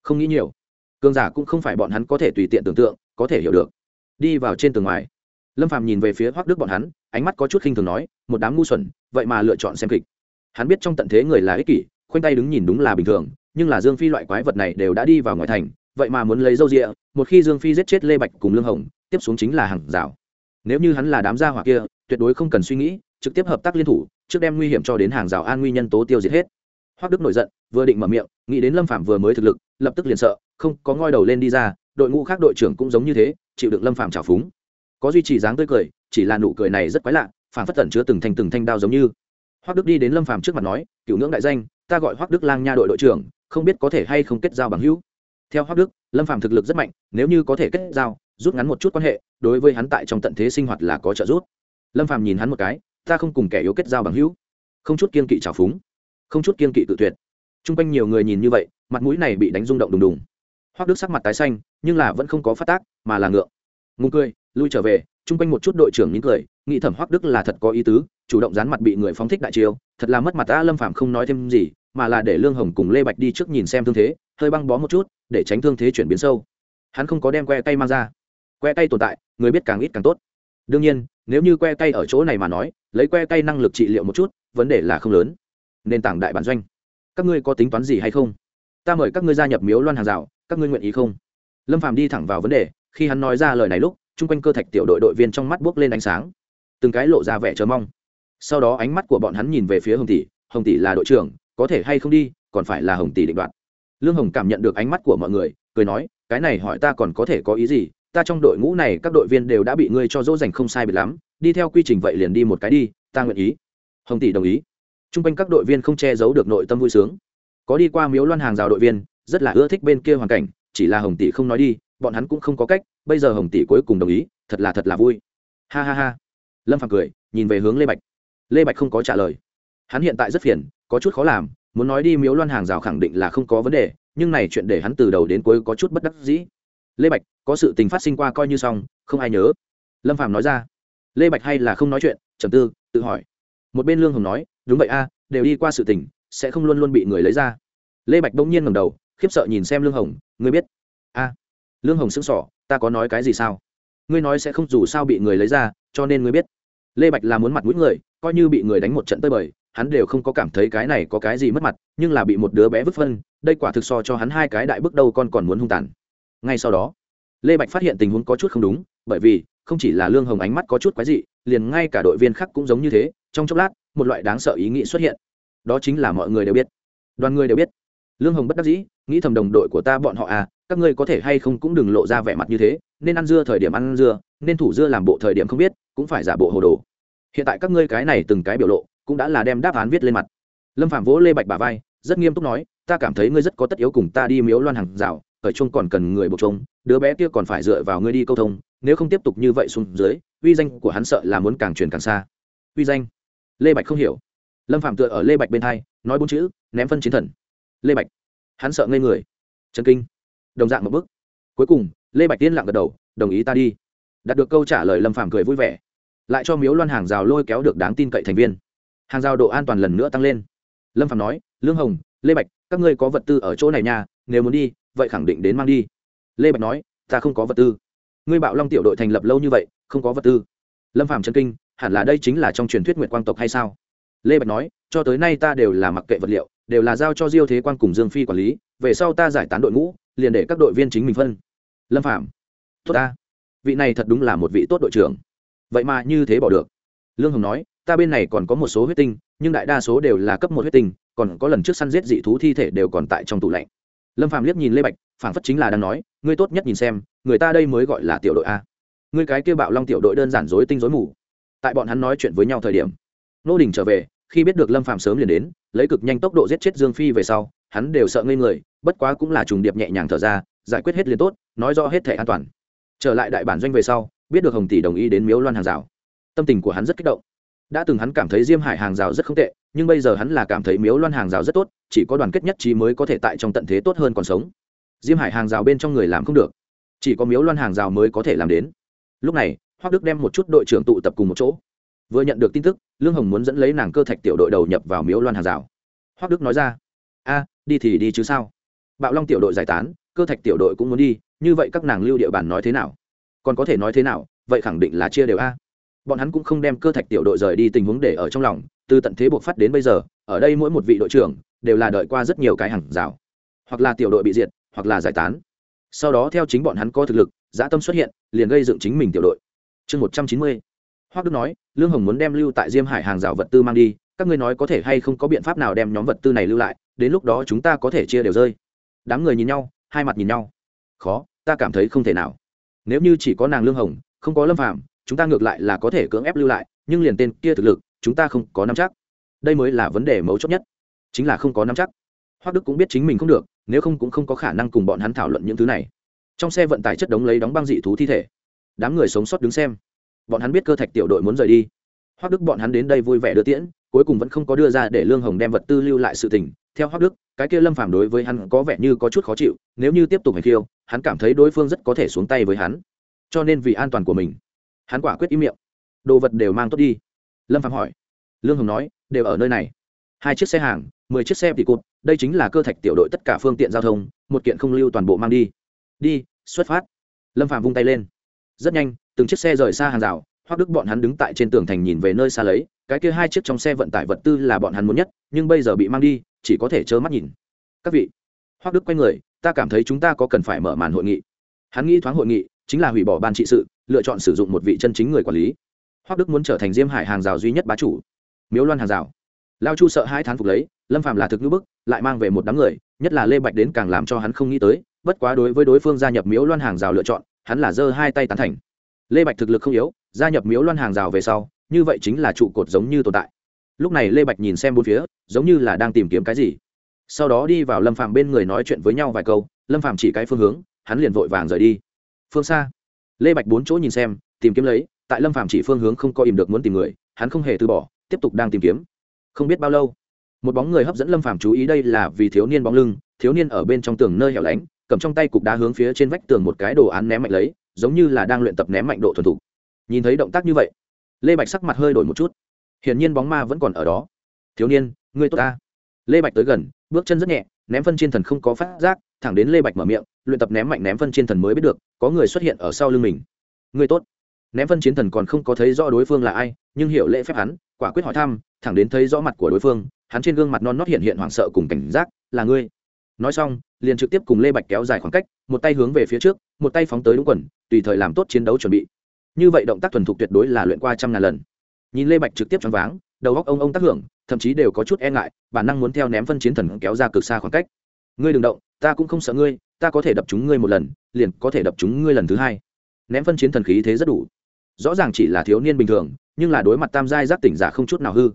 Không nghĩ nhiều. Cường giả cũng không phải bọn hắn có thể tùy tiện tưởng tượng, có thể hiểu được. Đi vào trên tường ngoài. Lâm phạm nhìn về phía hoác đức bọn hắn, ánh mắt có chút khinh thường nói, một đám ngu xuẩn, vậy mà lựa chọn xem kịch hắn biết trong tận thế người là ích kỷ, khoanh tay đứng nhìn đúng là bình thường, nhưng là dương phi loại quái vật này đều đã đi vào ngoài thành, vậy mà muốn lấy dâu rịa, một khi dương phi giết chết lê bạch cùng lương hồng, tiếp xuống chính là hàng rào. Nếu như hắn là đám gia hỏa kia, tuyệt đối không cần suy nghĩ, trực tiếp hợp tác liên thủ, trước đem nguy hiểm cho đến hàng rào an nguy nhân tố tiêu diệt hết. Hoác đức nổi giận, vừa định mở miệng, nghĩ đến lâm phạm vừa mới thực lực, lập tức liền sợ, không, có ngoi đầu lên đi ra, đội ngũ khác đội trưởng cũng giống như thế, chịu đựng lâm phạm trào phúng. Có duy trì dáng tươi cười, chỉ là nụ cười này rất quái lạ phản phất tẩn chứa từng thanh từng thanh đao giống như. Hoắc đức đi đến lâm phạm trước mặt nói cựu ngưỡng đại danh, ta gọi Hoắc đức lang nha đội đội trưởng, không biết có thể hay không kết giao bằng hữu. Theo Hoắc đức, lâm phạm thực lực rất mạnh, nếu như có thể kết giao, rút ngắn một chút quan hệ, đối với hắn tại trong tận thế sinh hoạt là có trợ giúp. Lâm phạm nhìn hắn một cái, ta không cùng kẻ yếu kết giao bằng hữu. Không chút kiên kỵ trào phúng, không chút kiên kỵ tự tuyệt. T r u n g quanh nhiều người nhìn như vậy, mặt mũi này bị đánh rung động đùng đùng. Hoác đức sắc mặt tái xanh, nhưng là vẫn không có phát tác, mà là ngượng. Ngùng cười, lui trở về t r u n g quanh một chút đội trưởng nín cười, nghĩ thẩm hoác đức là thật có ý tứ chủ động dán mặt bị người phóng thích đại chiêu, thật là mất mặt ta lâm phạm không nói thêm gì, mà là để lương hồng cùng lê bạch đi trước nhìn xem thương thế, hơi băng bó một chút, để tránh thương thế chuyển biến sâu. Hắn không có đem que tay mang ra. Que tay tồn tại, người biết càng ít càng tốt. Đương nhiên, nếu như que tay ở chỗ này mà nói, lấy que tay năng lực trị liệu một chút, vấn đề là không lớn. Nền tảng đại bản doanh. Các ngươi có tính toán gì hay không? Ta mời các ngươi gia nhập miếu loan hàng rào, các ngươi nguyện ý không? Lâm phàm đi thẳng vào vấn đề, khi hắn nói ra lời này lúc, chung quanh cơ thạch tiểu đội đội viên trong mắt buốc lên ánh sáng. Từng cái lộ ra vẻ chờ mong sau đó ánh mắt của bọn hắn nhìn về phía hồng tỷ hồng tỷ là đội trưởng, có thể hay không đi, còn phải là hồng tỷ định đoạt. Lương hồng cảm nhận được ánh mắt của mọi người, cười nói, cái này hỏi ta còn có thể có ý gì? Ta trong đội ngũ này các đội viên đều đã bị ngươi cho dỗ dành không sai biệt lắm, đi theo quy trình vậy liền đi một cái đi, ta nguyện ý. Hồng tỷ đồng ý. T r u n g quanh các đội viên không che giấu được nội tâm vui sướng. Có đi qua miếu loan hàng rào đội viên, rất là ưa thích bên kia hoàn cảnh, chỉ là hồng tỷ không nói đi, bọn hắn cũng không có cách, bây giờ hồng tỷ cuối cùng đồng ý, thật là thật là vui. Ha ha ha. Lâm phàm cười, nhìn về hướng lê bạch lê bạch không có trả lời hắn hiện tại rất phiền có chút khó làm muốn nói đi miếu loan hàng rào khẳng định là không có vấn đề nhưng này chuyện để hắn từ đầu đến cuối có chút bất đắc dĩ lê bạch có sự tình phát sinh qua coi như xong không ai nhớ lâm phạm nói ra lê bạch hay là không nói chuyện trầm tư tự hỏi một bên lương hồng nói đúng vậy a đều đi qua sự tình sẽ không luôn luôn bị người lấy ra lê bạch bỗng nhiên ngầm đầu khiếp sợ nhìn xem lương hồng ngươi biết a lương hồng sững sỏ ta có nói cái gì sao ngươi nói sẽ không dù sao bị người lấy ra cho nên ngươi biết lê bạch là muốn mặt mũi người, coi như bị người đánh một trận tơi bời, hắn đều không có cảm thấy cái này có cái gì mất mặt, nhưng là bị một đứa bé vứt phân, đây quả thực so cho hắn hai cái đại bước đầu con còn muốn hung tàn. Ngay sau đó, lê bạch phát hiện tình huống có chút không đúng, bởi vì, không chỉ là lương hồng ánh mắt có chút quái dị, liền ngay cả đội viên khác cũng giống như thế, trong chốc lát, một loại đáng sợ ý nghĩ xuất hiện. Đó chính là mọi người đều biết. Đoàn người đều biết. Lương hồng bất đắc dĩ, nghĩ thầm đồng đội của ta bọn họ à các ngươi có thể hay không cũng đừng lộ ra vẻ mặt như thế, nên ăn dưa thời điểm ăn dưa, nên thủ dưa làm bộ thời điểm không biết cũng phải giả bộ hồ đồ. Hiện tại các ngươi cái này từng cái biểu lộ, cũng đã là đem đáp án viết lên mặt. Lâm phạm vỗ lê bạch bà vai, rất nghiêm túc nói, ta cảm thấy ngươi rất có tất yếu cùng ta đi miếu loan hàng rào, ở chung còn cần người buộc chung đứa bé kia còn phải dựa vào ngươi đi câu thông, nếu không tiếp tục như vậy xuống dưới, uy danh của hắn sợ là muốn càng truyền càng xa. Uy danh? Lê bạch không hiểu. Lâm phạm tựa ở lê bạch bên hai, nói bốn chữ, ném phân chiến thần. Lê bạch. Hắn sợ ngây người. Trần kinh. Đồng dạng một bước. Cuối cùng, lê bạch tiên lặng gật đầu, đồng ý ta đi đạt được câu trả lời lâm phạm cười vui vẻ. Lại cho miếu loan hàng rào lôi kéo được đáng tin cậy thành viên. Hàng rào độ an toàn lần nữa tăng lên. Lâm phạm nói, lương hồng, lê bạch, các ngươi có vật tư ở chỗ này nha, nếu muốn đi, vậy khẳng định đến mang đi. Lê bạch nói, ta không có vật tư. Ngươi bạo long tiểu đội thành lập lâu như vậy, không có vật tư. Lâm phạm chân kinh, hẳn là đây chính là trong truyền thuyết nguyện quang tộc hay sao? Lê bạch nói, cho tới nay ta đều là mặc kệ vật liệu, đều là giao cho diêu thế quan cùng dương phi quản lý, về sau ta giải tán đội ngũ, liền để các đội viên chính mình phân. Lâm phạm tốt ta vị này thật đúng là một vị tốt đội trưởng. Vậy mà như thế bỏ được. Lương hồng nói, ta bên này còn có một số huyết tinh, nhưng đại đa số đều là cấp một huyết tinh, còn có lần trước săn giết dị thú thi thể đều còn tại trong tủ lạnh. Lâm phạm liếc nhìn lê bạch phản phất chính là đang nói, ngươi tốt nhất nhìn xem, người ta đây mới gọi là tiểu đội a. Ngươi cái kêu bạo long tiểu đội đơn giản dối tinh dối mù. Tại bọn hắn nói chuyện với nhau thời điểm, nô đình trở về, khi biết được lâm phạm sớm liền đến, lấy cực nhanh tốc độ giết chết dương phi về sau, hắn đều sợ ngây người, bất quá cũng là trùng điệp nhẹ nhàng thở ra, giải quyết hết liền tốt, nói rõ hết thể an toàn trở lại đại bản doanh về sau, biết được hồng tỷ đồng ý đến miếu loan hàng rào. Tâm tình của hắn rất kích động. Đã từng hắn cảm thấy diêm hải hàng rào rất không tệ, nhưng bây giờ hắn là cảm thấy miếu loan hàng rào rất tốt, chỉ có đoàn kết nhất trí mới có thể tại trong tận thế tốt hơn còn sống. Diêm hải hàng rào bên trong người làm không được. Chỉ có miếu loan hàng rào mới có thể làm đến. Lúc này hoác đức đem một chút đội trưởng tụ tập cùng một chỗ. Vừa nhận được tin tức, lương hồng muốn dẫn lấy nàng cơ thạch tiểu đội đầu nhập vào miếu loan hàng rào. Hoác đức nói ra, a, đi thì đi chứ sao? Bạo long tiểu đội giải tán, cơ thạch tiểu đội cũng muốn đi như vậy các nàng lưu địa bàn nói thế nào? Còn có thể nói thế nào? Vậy khẳng định là chia đều a. Bọn hắn cũng không đem cơ thạch tiểu đội rời đi tình huống để ở trong lòng, từ tận thế buộc phát đến bây giờ, ở đây mỗi một vị đội trưởng đều là đợi qua rất nhiều cái hàng rào. Hoặc là tiểu đội bị diệt, hoặc là giải tán. Sau đó theo chính bọn hắn có thực lực, dã tâm xuất hiện, liền gây dựng chính mình tiểu đội. Chương một trăm chín mươi. Hoác đức nói, lương hồng muốn đem lưu tại diêm hải hàng rào vật tư mang đi, các ngươi nói có thể hay không có biện pháp nào đem nhóm vật tư này lưu lại, đến lúc đó chúng ta có thể chia đều rơi. Đám người nhìn nhau, hai mặt nhìn nhau. Khó ta cảm thấy không thể nào. Nếu như chỉ có nàng lương hồng, không có lâm phạm chúng ta ngược lại là có thể cưỡng ép lưu lại, nhưng liền tên kia thực lực, chúng ta không có nắm chắc. Đây mới là vấn đề mấu chốt nhất. Chính là không có nắm chắc. Hoác đức cũng biết chính mình không được, nếu không cũng không có khả năng cùng bọn hắn thảo luận những thứ này. Trong xe vận tải chất đống lấy đóng băng dị thú thi thể. Đám người sống sót đứng xem. Bọn hắn biết cơ thạch tiểu đội muốn rời đi. Hoác đức bọn hắn đến đây vui vẻ đưa tiễn, cuối cùng vẫn không có đưa ra để lương hồng đem vật tư lưu lại sự tình. Theo hoác đức cái kia lâm phàm đối với hắn có vẻ như có chút khó chịu, nếu như tiếp tục hành khiêu, hắn cảm thấy đối phương rất có thể xuống tay với hắn. Cho nên vì an toàn của mình, hắn quả quyết im miệng. Đồ vật đều mang tốt đi. Lâm phàm hỏi. Lương hồng nói, đều ở nơi này. Hai chiếc xe hàng, mười chiếc xe tỉ cụt, đây chính là cơ thạch tiểu đội tất cả phương tiện giao thông, một kiện không lưu toàn bộ mang đi. Đi, xuất phát. Lâm phàm vung tay lên. Rất nhanh, từng chiếc xe rời xa hàng rào hoác đức bọn hắn đứng tại trên tường thành nhìn về nơi xa lấy, cái kia hai chiếc trong xe vận tải vật tư là bọn hắn muốn nhất, nhưng bây giờ bị mang đi chỉ có thể trơ mắt nhìn. Các vị hoác đức quay người, ta cảm thấy chúng ta có cần phải mở màn hội nghị. Hắn nghĩ thoáng hội nghị, chính là hủy bỏ ban trị sự, lựa chọn sử dụng một vị chân chính người quản lý. Hoác đức muốn trở thành diêm hải hàng rào duy nhất bá chủ. Miếu loan hàng rào. Lao chu sợ hai thán phục lấy, lâm phạm là thực ngữ bức, lại mang về một đám người, nhất là lê bạch đến càng làm cho hắn không nghĩ tới, bất quá đối với đối phương gia nhập miếu loan hàng rào lựa chọn, hắn là giơ hai tay tán thành. Lê bạch thực lực không yếu, gia nhập miếu loan hàng rào về sau, như vậy chính là trụ cột giống như tồn tại lúc này lê bạch nhìn xem bốn phía, giống như là đang tìm kiếm cái gì. Sau đó đi vào lâm phàm bên người nói chuyện với nhau vài câu, lâm phàm chỉ cái phương hướng, hắn liền vội vàng rời đi. Phương xa, lê bạch bốn chỗ nhìn xem, tìm kiếm lấy, tại lâm phàm chỉ phương hướng không có im được muốn tìm người, hắn không hề từ bỏ, tiếp tục đang tìm kiếm. Không biết bao lâu, một bóng người hấp dẫn lâm phàm chú ý đây là vì thiếu niên bóng lưng, thiếu niên ở bên trong tường nơi hẻo lánh, cầm trong tay cục đá hướng phía trên vách tường một cái đồ án ném mạnh lấy, giống như là đang luyện tập ném mạnh độ thuần thục. Nhìn thấy động tác như vậy, lê bạch sắc mặt hơi đổi một chút hiển nhiên bóng ma vẫn còn ở đó. Thiếu niên, ngươi tốt ta. Lê bạch tới gần, bước chân rất nhẹ, ném phân trên thần không có phát giác, thẳng đến lê bạch mở miệng, luyện tập ném mạnh ném phân trên thần mới biết được, có người xuất hiện ở sau lưng mình. Người tốt. Ném phân chiến thần còn không có thấy rõ đối phương là ai, nhưng hiểu lễ phép hắn, quả quyết hỏi thăm, thẳng đến thấy rõ mặt của đối phương, hắn trên gương mặt non nót hiện hiện hoảng sợ cùng cảnh giác, là ngươi? Nói xong, liền trực tiếp cùng lê bạch kéo dài khoảng cách, một tay hướng về phía trước, một tay phóng tới đúng quần, tùy thời làm tốt chiến đấu chuẩn bị. Như vậy động tác thuần thục tuyệt đối là luyện qua trăm ngàn lần nhìn lê bạch trực tiếp choáng váng, đầu góc ông ông tác hưởng, thậm chí đều có chút e ngại, bản năng muốn theo ném phân chiến thần kéo ra cực xa khoảng cách. Ngươi đừng động, ta cũng không sợ ngươi, ta có thể đập chúng ngươi một lần, liền có thể đập chúng ngươi lần thứ hai. Ném phân chiến thần khí thế rất đủ. Rõ ràng chỉ là thiếu niên bình thường, nhưng là đối mặt tam giai giác tỉnh giả không chút nào hư.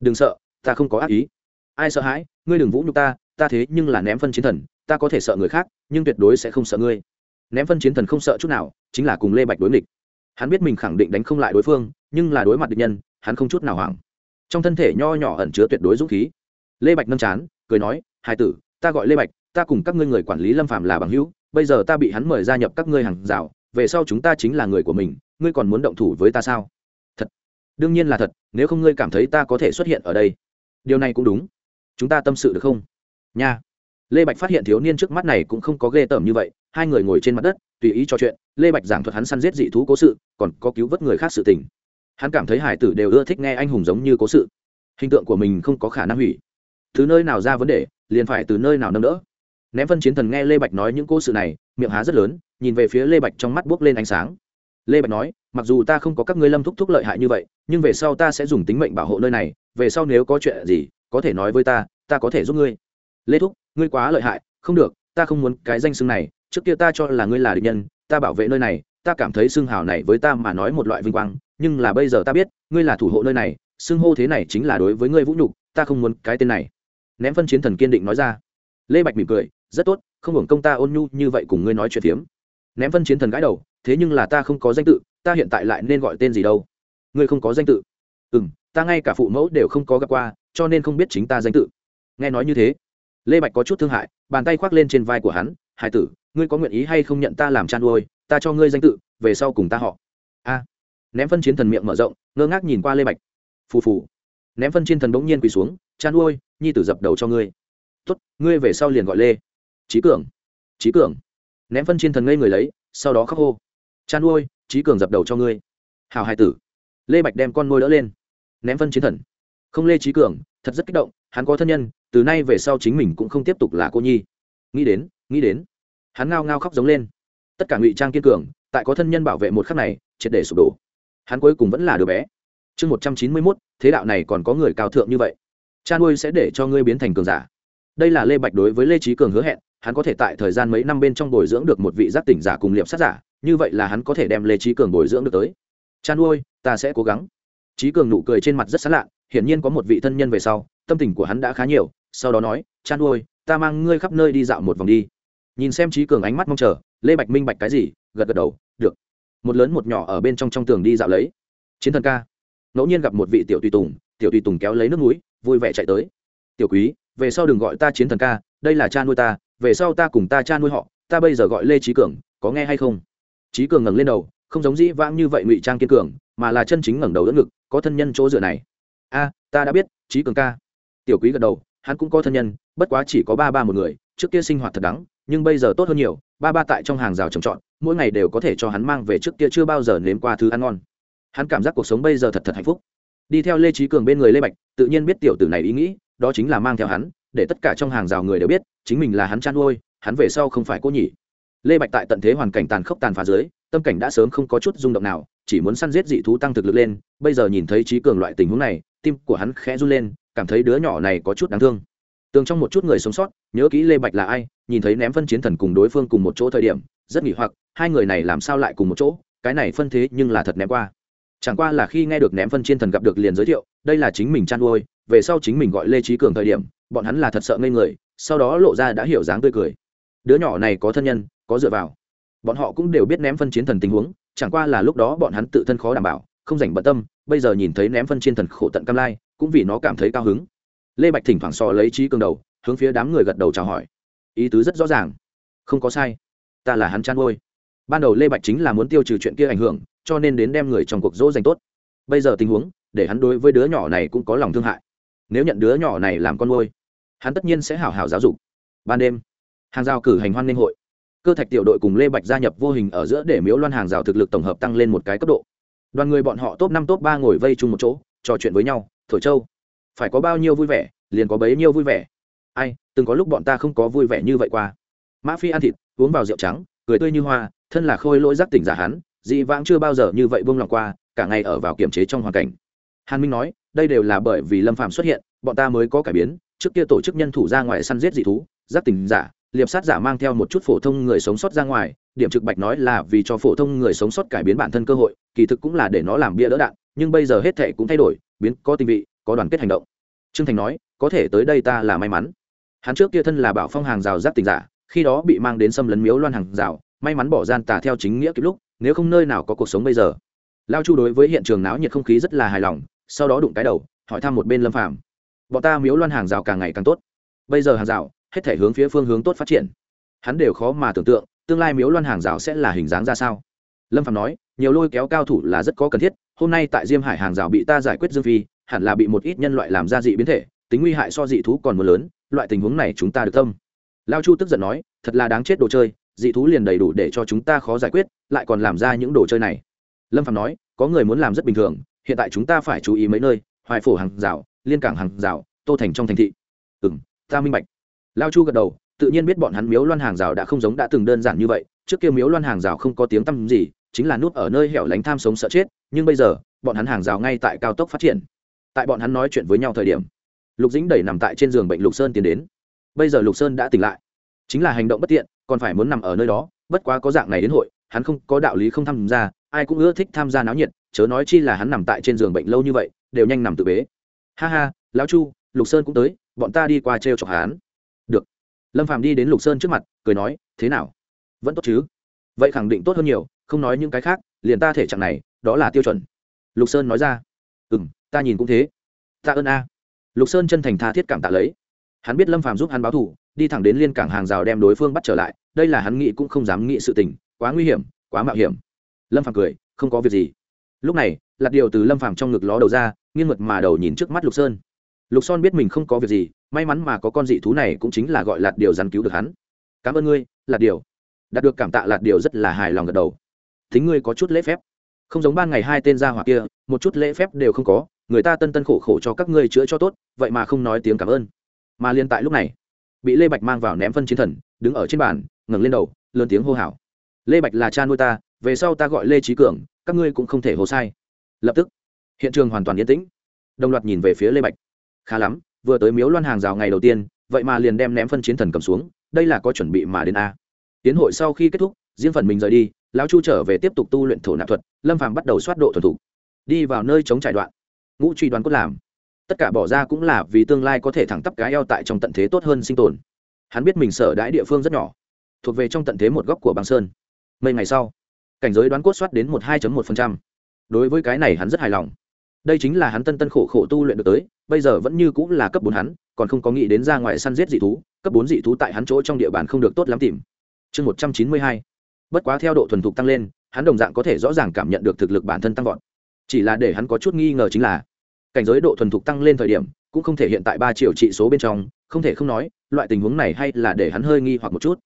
Đừng sợ, ta không có ác ý. Ai sợ hãi, ngươi đừng vũ nhục ta ta thế nhưng là ném phân chiến thần, ta có thể sợ người khác, nhưng tuyệt đối sẽ không sợ ngươi. Ném phân chiến thần không sợ chút nào, chính là cùng lê bạch đối nghịch hắn biết mình khẳng định đánh không lại đối phương, nhưng là đối mặt địch nhân, hắn không chút nào hoảng. Trong thân thể nho nhỏ ẩn chứa tuyệt đối dũng khí. Lê bạch nâm chán, cười nói hai tử, ta gọi lê bạch, ta cùng các ngươi người quản lý lâm phạm là bằng hữu, bây giờ ta bị hắn mời gia nhập các ngươi hàng rào, về sau chúng ta chính là người của mình, ngươi còn muốn động thủ với ta sao? Thật, đương nhiên là thật, nếu không ngươi cảm thấy ta có thể xuất hiện ở đây. Điều này cũng đúng. Chúng ta tâm sự được không? Nha. Lê bạch phát hiện thiếu niên trước mắt này cũng không có ghê tởm như vậy, hai người ngồi trên mặt đất tùy ý trò chuyện, lê bạch giảng thuật hắn săn giết dị thú cố sự, còn có cứu vớt người khác sự tình. Hắn cảm thấy hải tử đều ưa thích nghe anh hùng giống như cố sự. Hình tượng của mình không có khả năng hủy. Thứ nơi nào ra vấn đề, liền phải từ nơi nào nâng đỡ. Ném phân chiến thần nghe lê bạch nói những cố sự này, miệng há rất lớn, nhìn về phía lê bạch trong mắt buốc lên ánh sáng. Lê bạch nói, mặc dù ta không có các ngươi lâm thúc thúc lợi hại như vậy, nhưng về sau ta sẽ dùng tính mệnh bảo hộ nơi này, về sau nếu có chuyện gì, có thể nói với ta ta có thể giúp ngươi. Lê thúc, ngươi quá lợi hại, không được, ta không muốn cái danh xưng này trước kia ta cho là ngươi là địch nhân, ta bảo vệ nơi này, ta cảm thấy xưng hào này với ta mà nói một loại vinh quang, nhưng là bây giờ ta biết, ngươi là thủ hộ nơi này, xưng hô thế này chính là đối với ngươi vũ nhục, ta không muốn cái tên này. Ném phân chiến thần kiên định nói ra. Lê bạch mỉm cười, rất tốt, không hưởng công ta ôn nhu như vậy cùng ngươi nói chuyện phiếm. Ném phân chiến thần gãi đầu, thế nhưng là ta không có danh tự, ta hiện tại lại nên gọi tên gì đâu? Ngươi không có danh tự. Ừ m ta ngay cả phụ mẫu đều không có gặp qua, cho nên không biết chính ta danh tự. Nghe nói như thế, lê bạch có chút thương hại, bàn tay khoác lên trên vai của hắn, hải tử ngươi có nguyện ý hay không nhận ta làm chăn nuôi, ta cho ngươi danh tự, về sau cùng ta họ. A. Ném phân chiến thần miệng mở rộng, ngơ ngác nhìn qua lê bạch. Phù phù. Ném phân chiến thần bỗng nhiên quỳ xuống chăn nuôi, nhi tử dập đầu cho ngươi. Tốt, ngươi về sau liền gọi lê. Trí cường. Trí cường. Ném phân chiến thần ngây người lấy, sau đó khóc hô. Chăn nuôi trí cường dập đầu cho ngươi. Hào hai tử. Lê bạch đem con nuôi đỡ lên. Ném phân chiến thần. Không lê trí cường, thật rất kích động, hắn có thân nhân, từ nay về sau chính mình cũng không tiếp tục là cô nhi. Nghĩ đến nghĩ đến hắn ngao ngao khóc giống lên. Tất cả ngụy trang kiên cường, tại có thân nhân bảo vệ một khắc này, triệt để sụp đổ. Hắn cuối cùng vẫn là đứa bé. Chương một trăm chín mươi mốt, thế đạo này còn có người cao thượng như vậy. Cha nuôi sẽ để cho ngươi biến thành cường giả. Đây là lê bạch đối với lê trí cường hứa hẹn, hắn có thể tại thời gian mấy năm bên trong bồi dưỡng được một vị giác tỉnh giả cùng liệp sát giả, như vậy là hắn có thể đem lê trí cường bồi dưỡng được tới. Cha nuôi, ta sẽ cố gắng. Trí cường nụ cười trên mặt rất sán lạ, hiển nhiên có một vị thân nhân về sau, tâm tình của hắn đã khá nhiều, sau đó nói, cha nuôi, ta mang ngươi khắp nơi đi dạo một vòng đi nhìn xem trí cường ánh mắt mong chờ, lê bạch minh bạch cái gì, gật gật đầu, được. Một lớn một nhỏ ở bên trong trong tường đi dạo lấy. Chiến thần ca. Ngẫu nhiên gặp một vị tiểu tùy tùng, tiểu tùy tùng kéo lấy nước núi, vui vẻ chạy tới. Tiểu quý, về sau đừng gọi ta chiến thần ca, đây là cha nuôi ta, về sau ta cùng ta cha nuôi họ, ta bây giờ gọi lê trí cường, có nghe hay không? Trí cường ngẩng lên đầu, không giống dĩ vãng như vậy ngụy trang kiên cường, mà là chân chính ngẩng đầu đỡ ngực, có thân nhân chỗ dựa này. A, ta đã biết, trí cường ca. Tiểu quý gật đầu, hắn cũng có thân nhân, bất quá chỉ có ba ba một người, trước kia sinh hoạt thật đắng nhưng bây giờ tốt hơn nhiều, ba ba tại trong hàng rào trồng trọt, mỗi ngày đều có thể cho hắn mang về trước kia chưa bao giờ nếm qua thứ ăn ngon. Hắn cảm giác cuộc sống bây giờ thật thật hạnh phúc. Đi theo lê trí cường bên người lê bạch, tự nhiên biết tiểu tử này ý nghĩ, đó chính là mang theo hắn, để tất cả trong hàng rào người đều biết, chính mình là hắn chăn nuôi hắn về sau không phải cô nhỉ. Lê bạch tại tận thế hoàn cảnh tàn khốc tàn phá dưới, tâm cảnh đã sớm không có chút rung động nào, chỉ muốn săn giết dị thú tăng thực lực lên, bây giờ nhìn thấy trí cường loại tình huống này, tim của hắn khẽ run lên, cảm thấy đứa nhỏ này có chút đáng thương. Tường trong một chút người sống sót, nhớ kỹ lê bạch là ai nhìn thấy ném phân chiến thần cùng đối phương cùng một chỗ thời điểm, rất nghỉ hoặc, hai người này làm sao lại cùng một chỗ, cái này phân thế nhưng là thật ném qua. Chẳng qua là khi nghe được ném phân chiến thần gặp được liền giới thiệu, đây là chính mình chăn nuôi, về sau chính mình gọi lê trí cường thời điểm, bọn hắn là thật sợ ngây người, sau đó lộ ra đã hiểu dáng tươi cười. Đứa nhỏ này có thân nhân, có dựa vào. Bọn họ cũng đều biết ném phân chiến thần tình huống, chẳng qua là lúc đó bọn hắn tự thân khó đảm bảo, không dành bận tâm, bây giờ nhìn thấy ném phân chiến thần khổ tận cam lai, cũng vì nó cảm thấy cao hứng. Lê bạch thỉnh thoảng sò lấy trí cường đầu, hướng phía đám người gật đầu chào hỏi ý tứ rất rõ ràng. Không có sai. Ta là hắn chăn ngôi ban đầu lê bạch chính là muốn tiêu trừ chuyện kia ảnh hưởng, cho nên đến đem người trong cuộc dỗ dành tốt. Bây giờ tình huống, để hắn đối với đứa nhỏ này cũng có lòng thương hại. Nếu nhận đứa nhỏ này làm con nuôi, hắn tất nhiên sẽ hảo hảo giáo dục. Ban đêm, hàng rào cử hành hoan nghênh hội. Cơ thạch tiểu đội cùng lê bạch gia nhập vô hình ở giữa để miếu loan hàng rào thực lực tổng hợp tăng lên một cái cấp độ. Đoàn người bọn họ top năm, top ba ngồi vây chung một chỗ, trò chuyện với nhau, thổi châu phải có bao nhiêu vui vẻ, liền có bấy nhiêu vui vẻ. Ai từng có lúc bọn ta không có vui vẻ như vậy qua. Mã phi ăn thịt, uống vào rượu trắng, cười tươi như hoa, thân là khôi lỗi giác tỉnh giả hắn, dị vãng chưa bao giờ như vậy buông lòng qua, cả ngày ở vào kiểm chế trong hoàn cảnh. Hàn minh nói, đây đều là bởi vì lâm phạm xuất hiện, bọn ta mới có cải biến, trước kia tổ chức nhân thủ ra ngoài săn giết dị thú, giác tỉnh giả, liệp sát giả mang theo một chút phổ thông người sống sót ra ngoài, điểm trực bạch nói là vì cho phổ thông người sống sót cải biến bản thân cơ hội, kỳ thực cũng là để nó làm bia đỡ đạn, nhưng bây giờ hết thể cũng thay đổi, biến, có tình vị, có đoàn kết hành động. Trương thành nói, có thể tới đây ta là may mắn hắn trước kia thân là bảo phong hàng rào giáp tình giả, khi đó bị mang đến xâm lấn miếu loan hàng rào, may mắn bỏ gian tà theo chính nghĩa kịp lúc, nếu không nơi nào có cuộc sống bây giờ. Lao chu đối với hiện trường náo nhiệt không khí rất là hài lòng, sau đó đụng cái đầu, hỏi thăm một bên lâm phàm. Bọn ta miếu loan hàng rào càng ngày càng tốt. Bây giờ hàng rào, hết thể hướng phía phương hướng tốt phát triển. Hắn đều khó mà tưởng tượng, tương lai miếu loan hàng rào sẽ là hình dáng ra sao. Lâm phạm nói, nhiều lôi kéo cao thủ là rất có cần thiết, hôm nay tại diêm hải hàng rào bị ta giải quyết dương phi, hẳn là bị một ít nhân loại làm ra dị biến thể, tính nguy hại so dị thú còn mưa lớn loại tình huống này chúng ta được tâm. Lao chu tức giận nói, thật là đáng chết đồ chơi, dị thú liền đầy đủ để cho chúng ta khó giải quyết, lại còn làm ra những đồ chơi này. Lâm phạm nói, có người muốn làm rất bình thường, hiện tại chúng ta phải chú ý mấy nơi, hoài phổ hàng rào, liên cảng hàng rào, tô thành trong thành thị. Ừ m ta minh bạch. Lao chu gật đầu, tự nhiên biết bọn hắn miếu loan hàng rào đã không giống đã từng đơn giản như vậy, trước kia miếu loan hàng rào không có tiếng tăm gì, chính là nút ở nơi hẻo lánh tham sống sợ chết, nhưng bây giờ, bọn hắn hàng rào ngay tại cao tốc phát triển. Tại bọn hắn nói chuyện với nhau thời điểm lục dĩnh đẩy nằm tại trên giường bệnh lục sơn tiến đến. Bây giờ lục sơn đã tỉnh lại. Chính là hành động bất tiện, còn phải muốn nằm ở nơi đó, bất quá có dạng này đến hội, hắn không có đạo lý không tham gia, ai cũng ưa thích tham gia náo nhiệt, chớ nói chi là hắn nằm tại trên giường bệnh lâu như vậy, đều nhanh nằm tự bế. Ha ha, lão chu, lục sơn cũng tới, bọn ta đi qua t r e o chọc hắn. Được. Lâm phàm đi đến lục sơn trước mặt, cười nói, thế nào? Vẫn tốt chứ? Vậy khẳng định tốt hơn nhiều, không nói những cái khác, liền ta thể trạng này, đó là tiêu chuẩn. Lục sơn nói ra ừ m ta nhìn cũng thế. Ta ơn a lục sơn chân thành tha thiết cảm tạ lấy. Hắn biết lâm phàm giúp hắn báo thù, đi thẳng đến liên cảng hàng rào đem đối phương bắt trở lại, đây là hắn nghĩ cũng không dám nghĩ sự tình, quá nguy hiểm, quá mạo hiểm. Lâm phàm cười, không có việc gì. Lúc này lạt điều từ lâm phàm trong ngực ló đầu ra, nghiêng mật mà đầu nhìn trước mắt lục sơn. Lục son biết mình không có việc gì, may mắn mà có con dị thú này cũng chính là gọi lạt điều rắn cứu được hắn. Cảm ơn ngươi lạt điều. Đạt được cảm tạ lạt điều rất là hài lòng gật đầu. Thính ngươi có chút lễ phép. Không giống ban ngày hai tên gia hỏa kia, một chút lễ phép đều không có người ta tân tân khổ khổ cho các ngươi chữa cho tốt, vậy mà không nói tiếng cảm ơn. Mà liên tại lúc này, bị lê bạch mang vào ném phân chiến thần, đứng ở trên bàn, ngẩng lên đầu, lớn tiếng hô hào. Lê bạch là cha nuôi ta, về sau ta gọi lê trí cường, các ngươi cũng không thể hồ sai. Lập tức, hiện trường hoàn toàn yên tĩnh. Đồng loạt nhìn về phía lê bạch. Khá lắm, vừa tới miếu loan hàng rào ngày đầu tiên, vậy mà liền đem ném phân chiến thần cầm xuống, đây là có chuẩn bị mà đến a. Tiến hội sau khi kết thúc, riêng phần mình rời đi, lão chu trở về tiếp tục tu luyện thổ nạp thuật, lâm phàm bắt đầu soát độ thuần thủ. Đi vào nơi chống trải đoạn ngũ truy đoán cốt làm. Tất cả bỏ ra cũng là vì tương lai có thể thẳng tắp cái eo tại trong tận thế tốt hơn sinh tồn. Hắn biết mình sở đãi địa phương rất nhỏ, thuộc về trong tận thế một góc của băng sơn. Mấy ngày sau, cảnh giới đoán cốt soát đến một hai một đối với cái này hắn rất hài lòng. Đây chính là hắn tân tân khổ khổ tu luyện được tới, bây giờ vẫn như cũng là cấp bốn hắn, còn không có nghĩ đến ra ngoài săn giết dị thú, cấp bốn dị thú tại hắn chỗ trong địa bàn không được tốt lắm tìm. Chương một trăm chín mươi hai. Bất quá theo độ thuần thục tăng lên, hắn đồng dạng có thể rõ ràng cảm nhận được thực lực bản thân tăng vọt. Chỉ là để hắn có chút nghi ngờ chính là cảnh giới độ thuần thục tăng lên thời điểm, cũng không thể hiện tại ba triệu trị số bên trong, không thể không nói, loại tình huống này hay là để hắn hơi nghi hoặc một chút.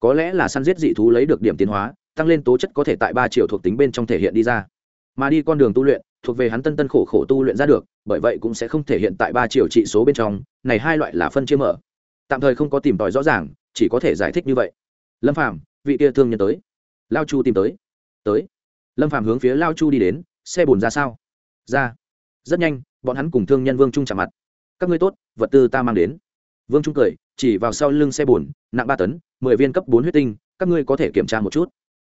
Có lẽ là săn giết dị thú lấy được điểm tiến hóa, tăng lên tố chất có thể tại ba triệu thuộc tính bên trong thể hiện đi ra. Mà đi con đường tu luyện, thuộc về hắn tân tân khổ khổ tu luyện ra được, bởi vậy cũng sẽ không thể hiện tại ba triệu trị số bên trong, này hai loại là phân chia mở. Tạm thời không có tìm tòi rõ ràng, chỉ có thể giải thích như vậy. Lâm phàm, vị kia thương nhân tới. Lao chu tìm tới. Tới. Lâm phàm hướng phía lao chu đi đến, xe bồn ra sao? Ra. Rất nhanh bọn hắn cùng thương nhân vương trung chạm mặt. Các ngươi tốt, vật tư ta mang đến. Vương trung cười, chỉ vào sau lưng xe bồn nặng ba tấn, mười viên cấp bốn huyết tinh, các ngươi có thể kiểm tra một chút.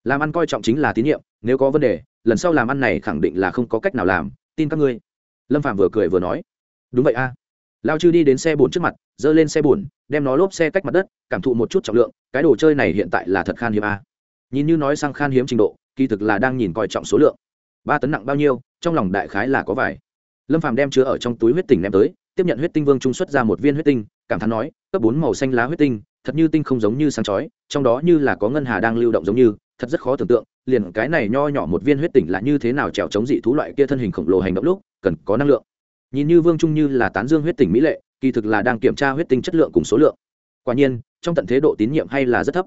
Làm ăn coi trọng chính là tín nhiệm, nếu có vấn đề, lần sau làm ăn này khẳng định là không có cách nào làm, tin các ngươi. Lâm phạm vừa cười vừa nói. Đúng vậy a. Lao chư đi đến xe bồn trước mặt, giơ lên xe bồn đem nó lốp xe cách mặt đất, cảm thụ một chút trọng lượng, cái đồ chơi này hiện tại là thật khan hiếm a. Nhìn như nói sang khan hiếm trình độ, kỳ thực là đang nhìn coi trọng số lượng. Ba tấn nặng bao nhiêu, trong lòng đại khái là có vài lâm phàm đem chứa ở trong túi huyết tinh ném tới, tiếp nhận huyết tinh vương trung xuất ra một viên huyết tinh, cảm thán nói, cấp bốn màu xanh lá huyết tinh, thật như tinh không giống như sáng chói, trong đó như là có ngân hà đang lưu động giống như, thật rất khó tưởng tượng, liền cái này nho nhỏ một viên huyết tinh là như thế nào trèo chống dị thú loại kia thân hình khổng lồ hành động lúc, cần có năng lượng. Nhìn như vương trung như là tán dương huyết tinh mỹ lệ, kỳ thực là đang kiểm tra huyết tinh chất lượng cùng số lượng. Quả nhiên, trong tận thế độ tín nhiệm hay là rất thấp.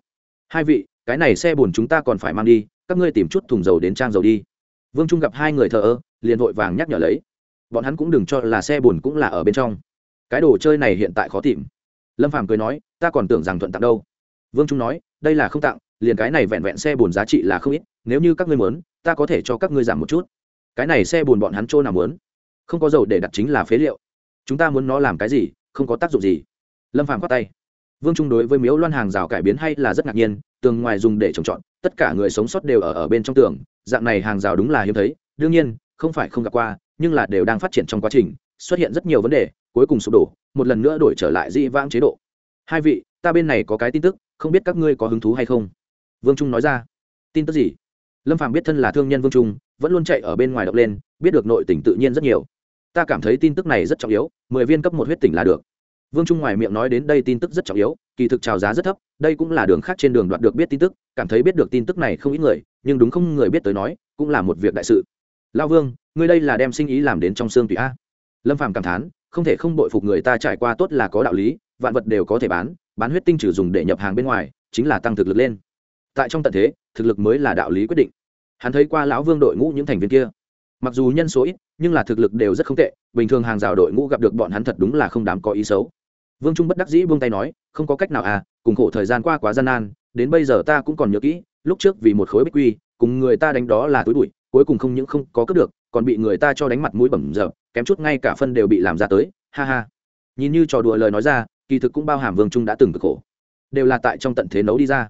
Hai vị, cái này xe bùn chúng ta còn phải mang đi, các ngươi tìm chút thùng dầu đến trang dầu đi. Vương trung gặp hai người thờ ơ, liền vội vàng nhắc nhở lấy bọn hắn cũng đừng cho là xe buồn cũng là ở bên trong. Cái đồ chơi này hiện tại khó tìm. Lâm phàm cười nói, ta còn tưởng rằng thuận tặng đâu. Vương trung nói, đây là không tặng, liền cái này vẹn vẹn xe buồn giá trị là không ít, nếu như các ngươi muốn, ta có thể cho các ngươi giảm một chút. Cái này xe buồn bọn hắn chỗ nào muốn? Không có dầu để đặt chính là phế liệu. Chúng ta muốn nó làm cái gì, không có tác dụng gì. Lâm phàm khoát tay. Vương trung đối với miếu loan hàng rào cải biến hay là rất ngạc nhiên, tường ngoài dùng để trồng trọt, tất cả người sống sót đều ở ở bên trong tường, dạng này hàng rào đúng là hiếm thấy, đương nhiên, không phải không gặp qua nhưng là đều đang phát triển trong quá trình, xuất hiện rất nhiều vấn đề, cuối cùng sụp đổ, một lần nữa đổi trở lại dị vãng chế độ. Hai vị, ta bên này có cái tin tức, không biết các ngươi có hứng thú hay không? Vương trung nói ra. Tin tức gì? Lâm phàm biết thân là thương nhân vương trung, vẫn luôn chạy ở bên ngoài đọc lên, biết được nội tỉnh tự nhiên rất nhiều. Ta cảm thấy tin tức này rất trọng yếu, mười viên cấp một huyết tỉnh là được. Vương trung ngoài miệng nói đến đây tin tức rất trọng yếu, kỳ thực trào giá rất thấp, đây cũng là đường khác trên đường đoạt được biết tin tức, cảm thấy biết được tin tức này không ít người, nhưng đúng không người biết tới nói, cũng là một việc đại sự lao vương, ngươi đây là đem sinh ý làm đến trong xương tùy a. Lâm phàm cảm thán, không thể không bội phục người ta trải qua tốt là có đạo lý, vạn vật đều có thể bán bán huyết tinh trừ dùng để nhập hàng bên ngoài, chính là tăng thực lực lên. Tại trong tận thế, thực lực mới là đạo lý quyết định. Hắn thấy qua lão vương đội ngũ những thành viên kia. Mặc dù nhân số ít, nhưng là thực lực đều rất không tệ, bình thường hàng rào đội ngũ gặp được bọn hắn thật đúng là không dám có ý xấu. Vương trung bất đắc dĩ buông tay nói, không có cách nào à cùng khổ thời gian qua quá gian nan, đến bây giờ ta cũng còn nhớ kỹ, lúc trước vì một khối bích quy, cùng người ta đánh đó là túi bụi cuối cùng không những không có cướp được, còn bị người ta cho đánh mặt mũi bẩm dở kém chút ngay cả phân đều bị làm ra tới, ha ha. Nhìn như trò đùa lời nói ra, kỳ thực cũng bao hàm vương trung đã từng cực khổ. Đều là tại trong tận thế nấu đi ra.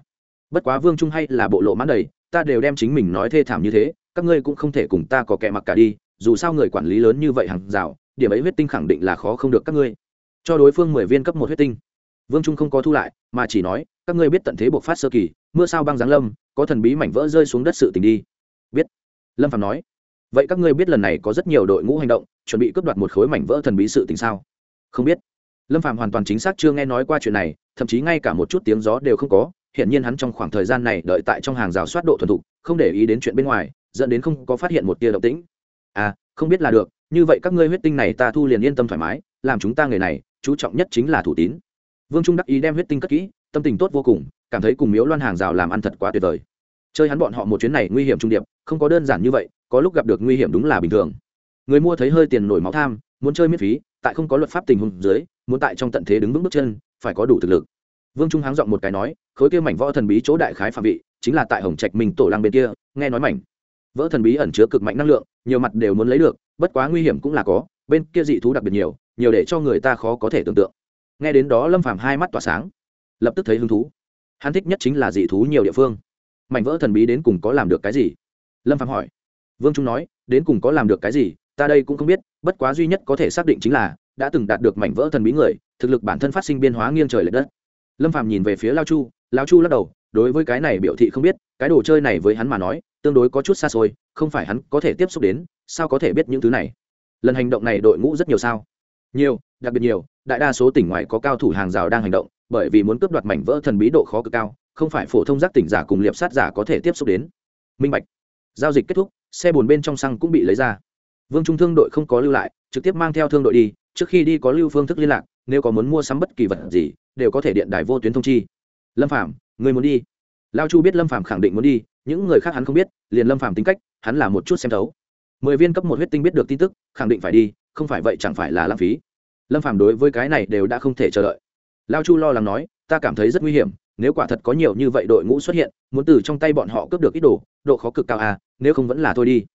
Bất quá vương trung hay là bộ lộ mãn đầy, ta đều đem chính mình nói thê thảm như thế, các ngươi cũng không thể cùng ta có kẻ mặc cả đi, dù sao người quản lý lớn như vậy hàng rào, điểm ấy huyết tinh khẳng định là khó không được các ngươi. Cho đối phương mười viên cấp một huyết tinh. Vương trung không có thu lại, mà chỉ nói, các ngươi biết tận thế buộc phát sơ kỳ, mưa sao băng giáng lâm, có thần bí mảnh vỡ rơi xuống đất sự tình đi. Biết lâm phạm nói, vậy các ngươi biết lần này có rất nhiều đội ngũ hành động, chuẩn bị cướp đoạt một khối mảnh vỡ thần bí sự tình sao? Không biết. Lâm phạm hoàn toàn chính xác chưa nghe nói qua chuyện này, thậm chí ngay cả một chút tiếng gió đều không có hiện nhiên hắn trong khoảng thời gian này đợi tại trong hàng rào soát độ thuần thục, không để ý đến chuyện bên ngoài, dẫn đến không có phát hiện một tia động tĩnh. À không biết là được, như vậy các ngươi huyết tinh này ta thu liền yên tâm thoải mái, làm chúng ta người này, chú trọng nhất chính là thủ tín. Vương trung đắc ý đem huyết tinh cất kỹ, tâm tình tốt vô cùng, cảm thấy cùng miếu loan hàng rào làm ăn thật quá tuyệt vời chơi hắn bọn họ một chuyến này nguy hiểm trung điệp, không có đơn giản như vậy, có lúc gặp được nguy hiểm đúng là bình thường. Người mua thấy hơi tiền nổi máu tham, muốn chơi miễn phí, tại không có luật pháp tình huống dưới, muốn tại trong tận thế đứng vững bước chân, phải có đủ thực lực. Vương trung háng giọng một cái nói, khối kia mảnh võ thần bí chỗ đại khái phạm vị, chính là tại hồng trạch mình tổ lang bên kia, nghe nói mảnh. Vỡ thần bí ẩn chứa cực mạnh năng lượng, nhiều mặt đều muốn lấy được, bất quá nguy hiểm cũng là có, bên kia dị thú đặc biệt nhiều nhiều để cho người ta khó có thể tưởng tượng. Nghe đến đó lâm phàm hai mắt tỏa sáng, lập tức thấy hứng thú. Hắn thích nhất chính là dị thú nhiều địa phương mảnh vỡ thần bí đến cùng có làm được cái gì? Lâm phàm hỏi. Vương trung nói, đến cùng có làm được cái gì, ta đây cũng không biết, bất quá duy nhất có thể xác định chính là, đã từng đạt được mảnh vỡ thần bí người, thực lực bản thân phát sinh biên hóa nghiêng trời l ệ đất. Lâm phàm nhìn về phía lao chu lao chu lắc đầu, đối với cái này biểu thị không biết, cái đồ chơi này với hắn mà nói, tương đối có chút xa xôi, không phải hắn có thể tiếp xúc đến, sao có thể biết những thứ này? Lần hành động này đội ngũ rất nhiều sao? Nhiều, đặc biệt nhiều, đại đa số tỉnh ngoài có cao thủ hàng rào đang hành động, bởi vì muốn cướp đoạt mảnh vỡ thần bí độ khó cực cao không phải phổ thông giác tỉnh giả cùng liệp sát giả có thể tiếp xúc đến. Minh bạch. Giao dịch kết thúc, xe bồn bên trong xăng cũng bị lấy ra. Vương trung thương đội không có lưu lại, trực tiếp mang theo thương đội đi, trước khi đi có lưu phương thức liên lạc, nếu có muốn mua sắm bất kỳ vật gì, đều có thể điện đài vô tuyến thông chi. Lâm phạm người muốn đi. Lao chu biết lâm phạm khẳng định muốn đi, những người khác hắn không biết, liền lâm phạm tính cách, hắn là một chút xem thấu. Mười viên cấp một huyết tinh biết được tin tức, khẳng định phải đi, không phải vậy chẳng phải là lãng phí. Lâm phạm đối với cái này đều đã không thể chờ đợi. Lao chu lo lắng nói, ta cảm thấy rất nguy hiểm nếu quả thật có nhiều như vậy đội ngũ xuất hiện, muốn từ trong tay bọn họ cướp được ít đồ, độ khó cực cao à nếu không vẫn là thôi đi.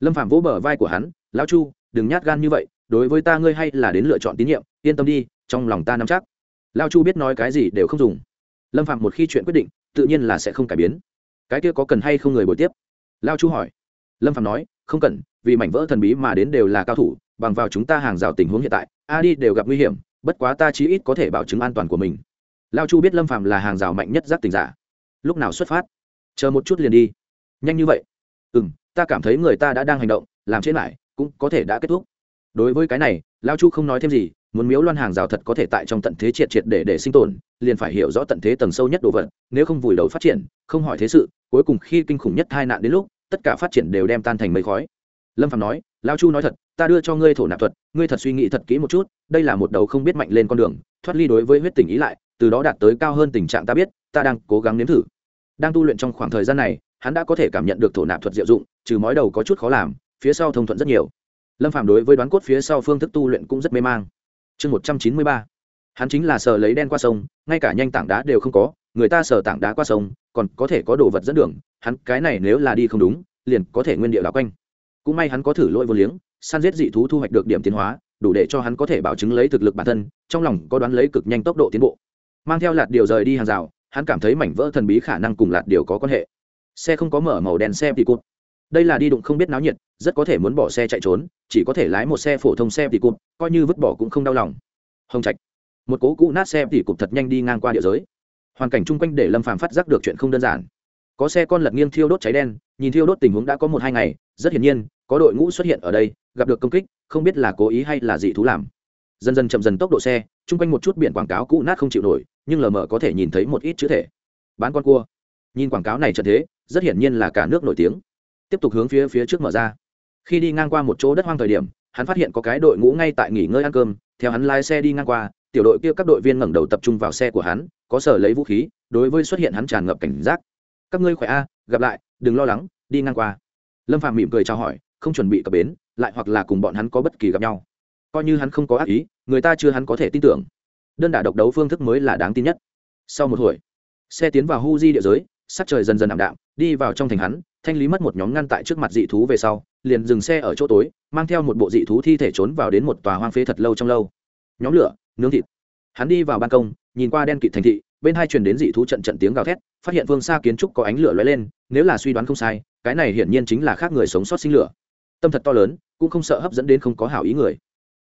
Lâm phạm vỗ bờ vai của hắn, Lão chu, đừng nhát gan như vậy, đối với ta ngươi hay là đến lựa chọn tín nhiệm, yên tâm đi, trong lòng ta nắm chắc. Lao chu biết nói cái gì đều không dùng. Lâm phạm một khi chuyện quyết định, tự nhiên là sẽ không cải biến. Cái kia có cần hay không người bồi tiếp? Lao chu hỏi. Lâm phạm nói, không cần, vì mảnh vỡ thần bí mà đến đều là cao thủ, bằng vào chúng ta hàng rào tình huống hiện tại, a đi đều gặp nguy hiểm, bất quá ta chí ít có thể bảo chứng an toàn của mình lao chu biết lâm phạm là hàng rào mạnh nhất giác tình giả. Lúc nào xuất phát? Chờ một chút liền đi. Nhanh như vậy? Ừ m ta cảm thấy người ta đã đang hành động, làm trên lại, cũng có thể đã kết thúc. Đối với cái này, lao chu không nói thêm gì, muốn miếu loan hàng rào thật có thể tại trong tận thế triệt triệt để để sinh tồn, liền phải hiểu rõ tận thế tầng sâu nhất đồ vật, nếu không vùi đầu phát triển, không hỏi thế sự, cuối cùng khi kinh khủng nhất hai nạn đến lúc, tất cả phát triển đều đem tan thành mây khói. Lâm phạm nói, lao chu nói thật, ta đưa cho ngươi thổ nạp thuật, ngươi thật suy nghĩ thật kỹ một chút, đây là một đầu không biết mạnh lên con đường, thoát ly đối với huyết tình ý lại từ đó đạt tới cao hơn tình trạng ta biết, ta đang cố gắng nếm thử. Đang tu luyện trong khoảng thời gian này, hắn đã có thể cảm nhận được thổ nạp thuật diệu dụng, trừ mói đầu có chút khó làm, phía sau thông thuận rất nhiều. Lâm phạm đối với đoán cốt phía sau phương thức tu luyện cũng rất mê mang. Chương một trăm chín mươi ba. Hắn chính là sờ lấy đen qua sông, ngay cả nhanh tảng đá đều không có, người ta sờ tảng đá qua sông, còn có thể có đồ vật dẫn đường, hắn cái này nếu là đi không đúng, liền có thể nguyên địa đảo quanh. Cũng may hắn có thử lỗi vô liếng săn giết dị thú thu hoạch được điểm tiến hóa, đủ để cho hắn có thể bảo chứng lấy thực lực bản thân, trong lòng có đoán lấy cực nhanh tốc độ tiến bộ mang theo lạt điều rời đi hàng rào, hắn cảm thấy mảnh vỡ thần bí khả năng cùng lạt điều có quan hệ. Xe không có mở màu đèn xe thì cụt đây là đi đụng không biết náo nhiệt, rất có thể muốn bỏ xe chạy trốn, chỉ có thể lái một xe phổ thông xe thì cụt coi như vứt bỏ cũng không đau lòng. Hồng trạch. Một cố cũ nát xe thì cụt thật nhanh đi ngang qua địa giới. Hoàn cảnh chung quanh để lâm phàm phát giác được chuyện không đơn giản. Có xe con lật nghiêng thiêu đốt cháy đen, nhìn thiêu đốt tình huống đã có một hai ngày, rất hiển nhiên, có đội ngũ xuất hiện ở đây, gặp được công kích, không biết là cố ý hay là dị thú làm. Dần dần chậm dần tốc độ xe, chung quanh một chút biển quảng cáo cũ nát không chịu nổi nhưng lờ mờ có thể nhìn thấy một ít chữ thể. Bán con cua. Nhìn quảng cáo này trận thế, rất hiển nhiên là cả nước nổi tiếng. Tiếp tục hướng phía phía trước mở ra. Khi đi ngang qua một chỗ đất hoang thời điểm, hắn phát hiện có cái đội ngũ ngay tại nghỉ ngơi ăn cơm, theo hắn lái xe đi ngang qua, tiểu đội kia các đội viên ngẩng đầu tập trung vào xe của hắn, có sở lấy vũ khí, đối với xuất hiện hắn tràn ngập cảnh giác. Các ngươi khỏe a, gặp lại, đừng lo lắng, đi ngang qua. Lâm phạm mỉm cười chào hỏi, không chuẩn bị cập bến, lại hoặc là cùng bọn hắn có bất kỳ gặp nhau. Coi như hắn không có ác ý, người ta chưa hắn có thể tin tưởng đơn đả độc đấu phương thức mới là đáng tin nhất. Sau một hồi, xe tiến vào hu di địa giới, sắc trời dần dần ảm đạm, đi vào trong thành hắn, thanh lý mất một nhóm ngăn tại trước mặt dị thú về sau, liền dừng xe ở chỗ tối, mang theo một bộ dị thú thi thể trốn vào đến một tòa hoang phế thật lâu trong lâu. Nhóm lửa, nướng thịt. Hắn đi vào ban công, nhìn qua đen kịt thành thị, bên hai truyền đến dị thú trận trận tiếng gào thét, phát hiện phương xa kiến trúc có ánh lửa lóe lên, nếu là suy đoán không sai, cái này hiển nhiên chính là khác người sống sót sinh lửa. Tâm thật to lớn, cũng không sợ hấp dẫn đến không có hảo ý người.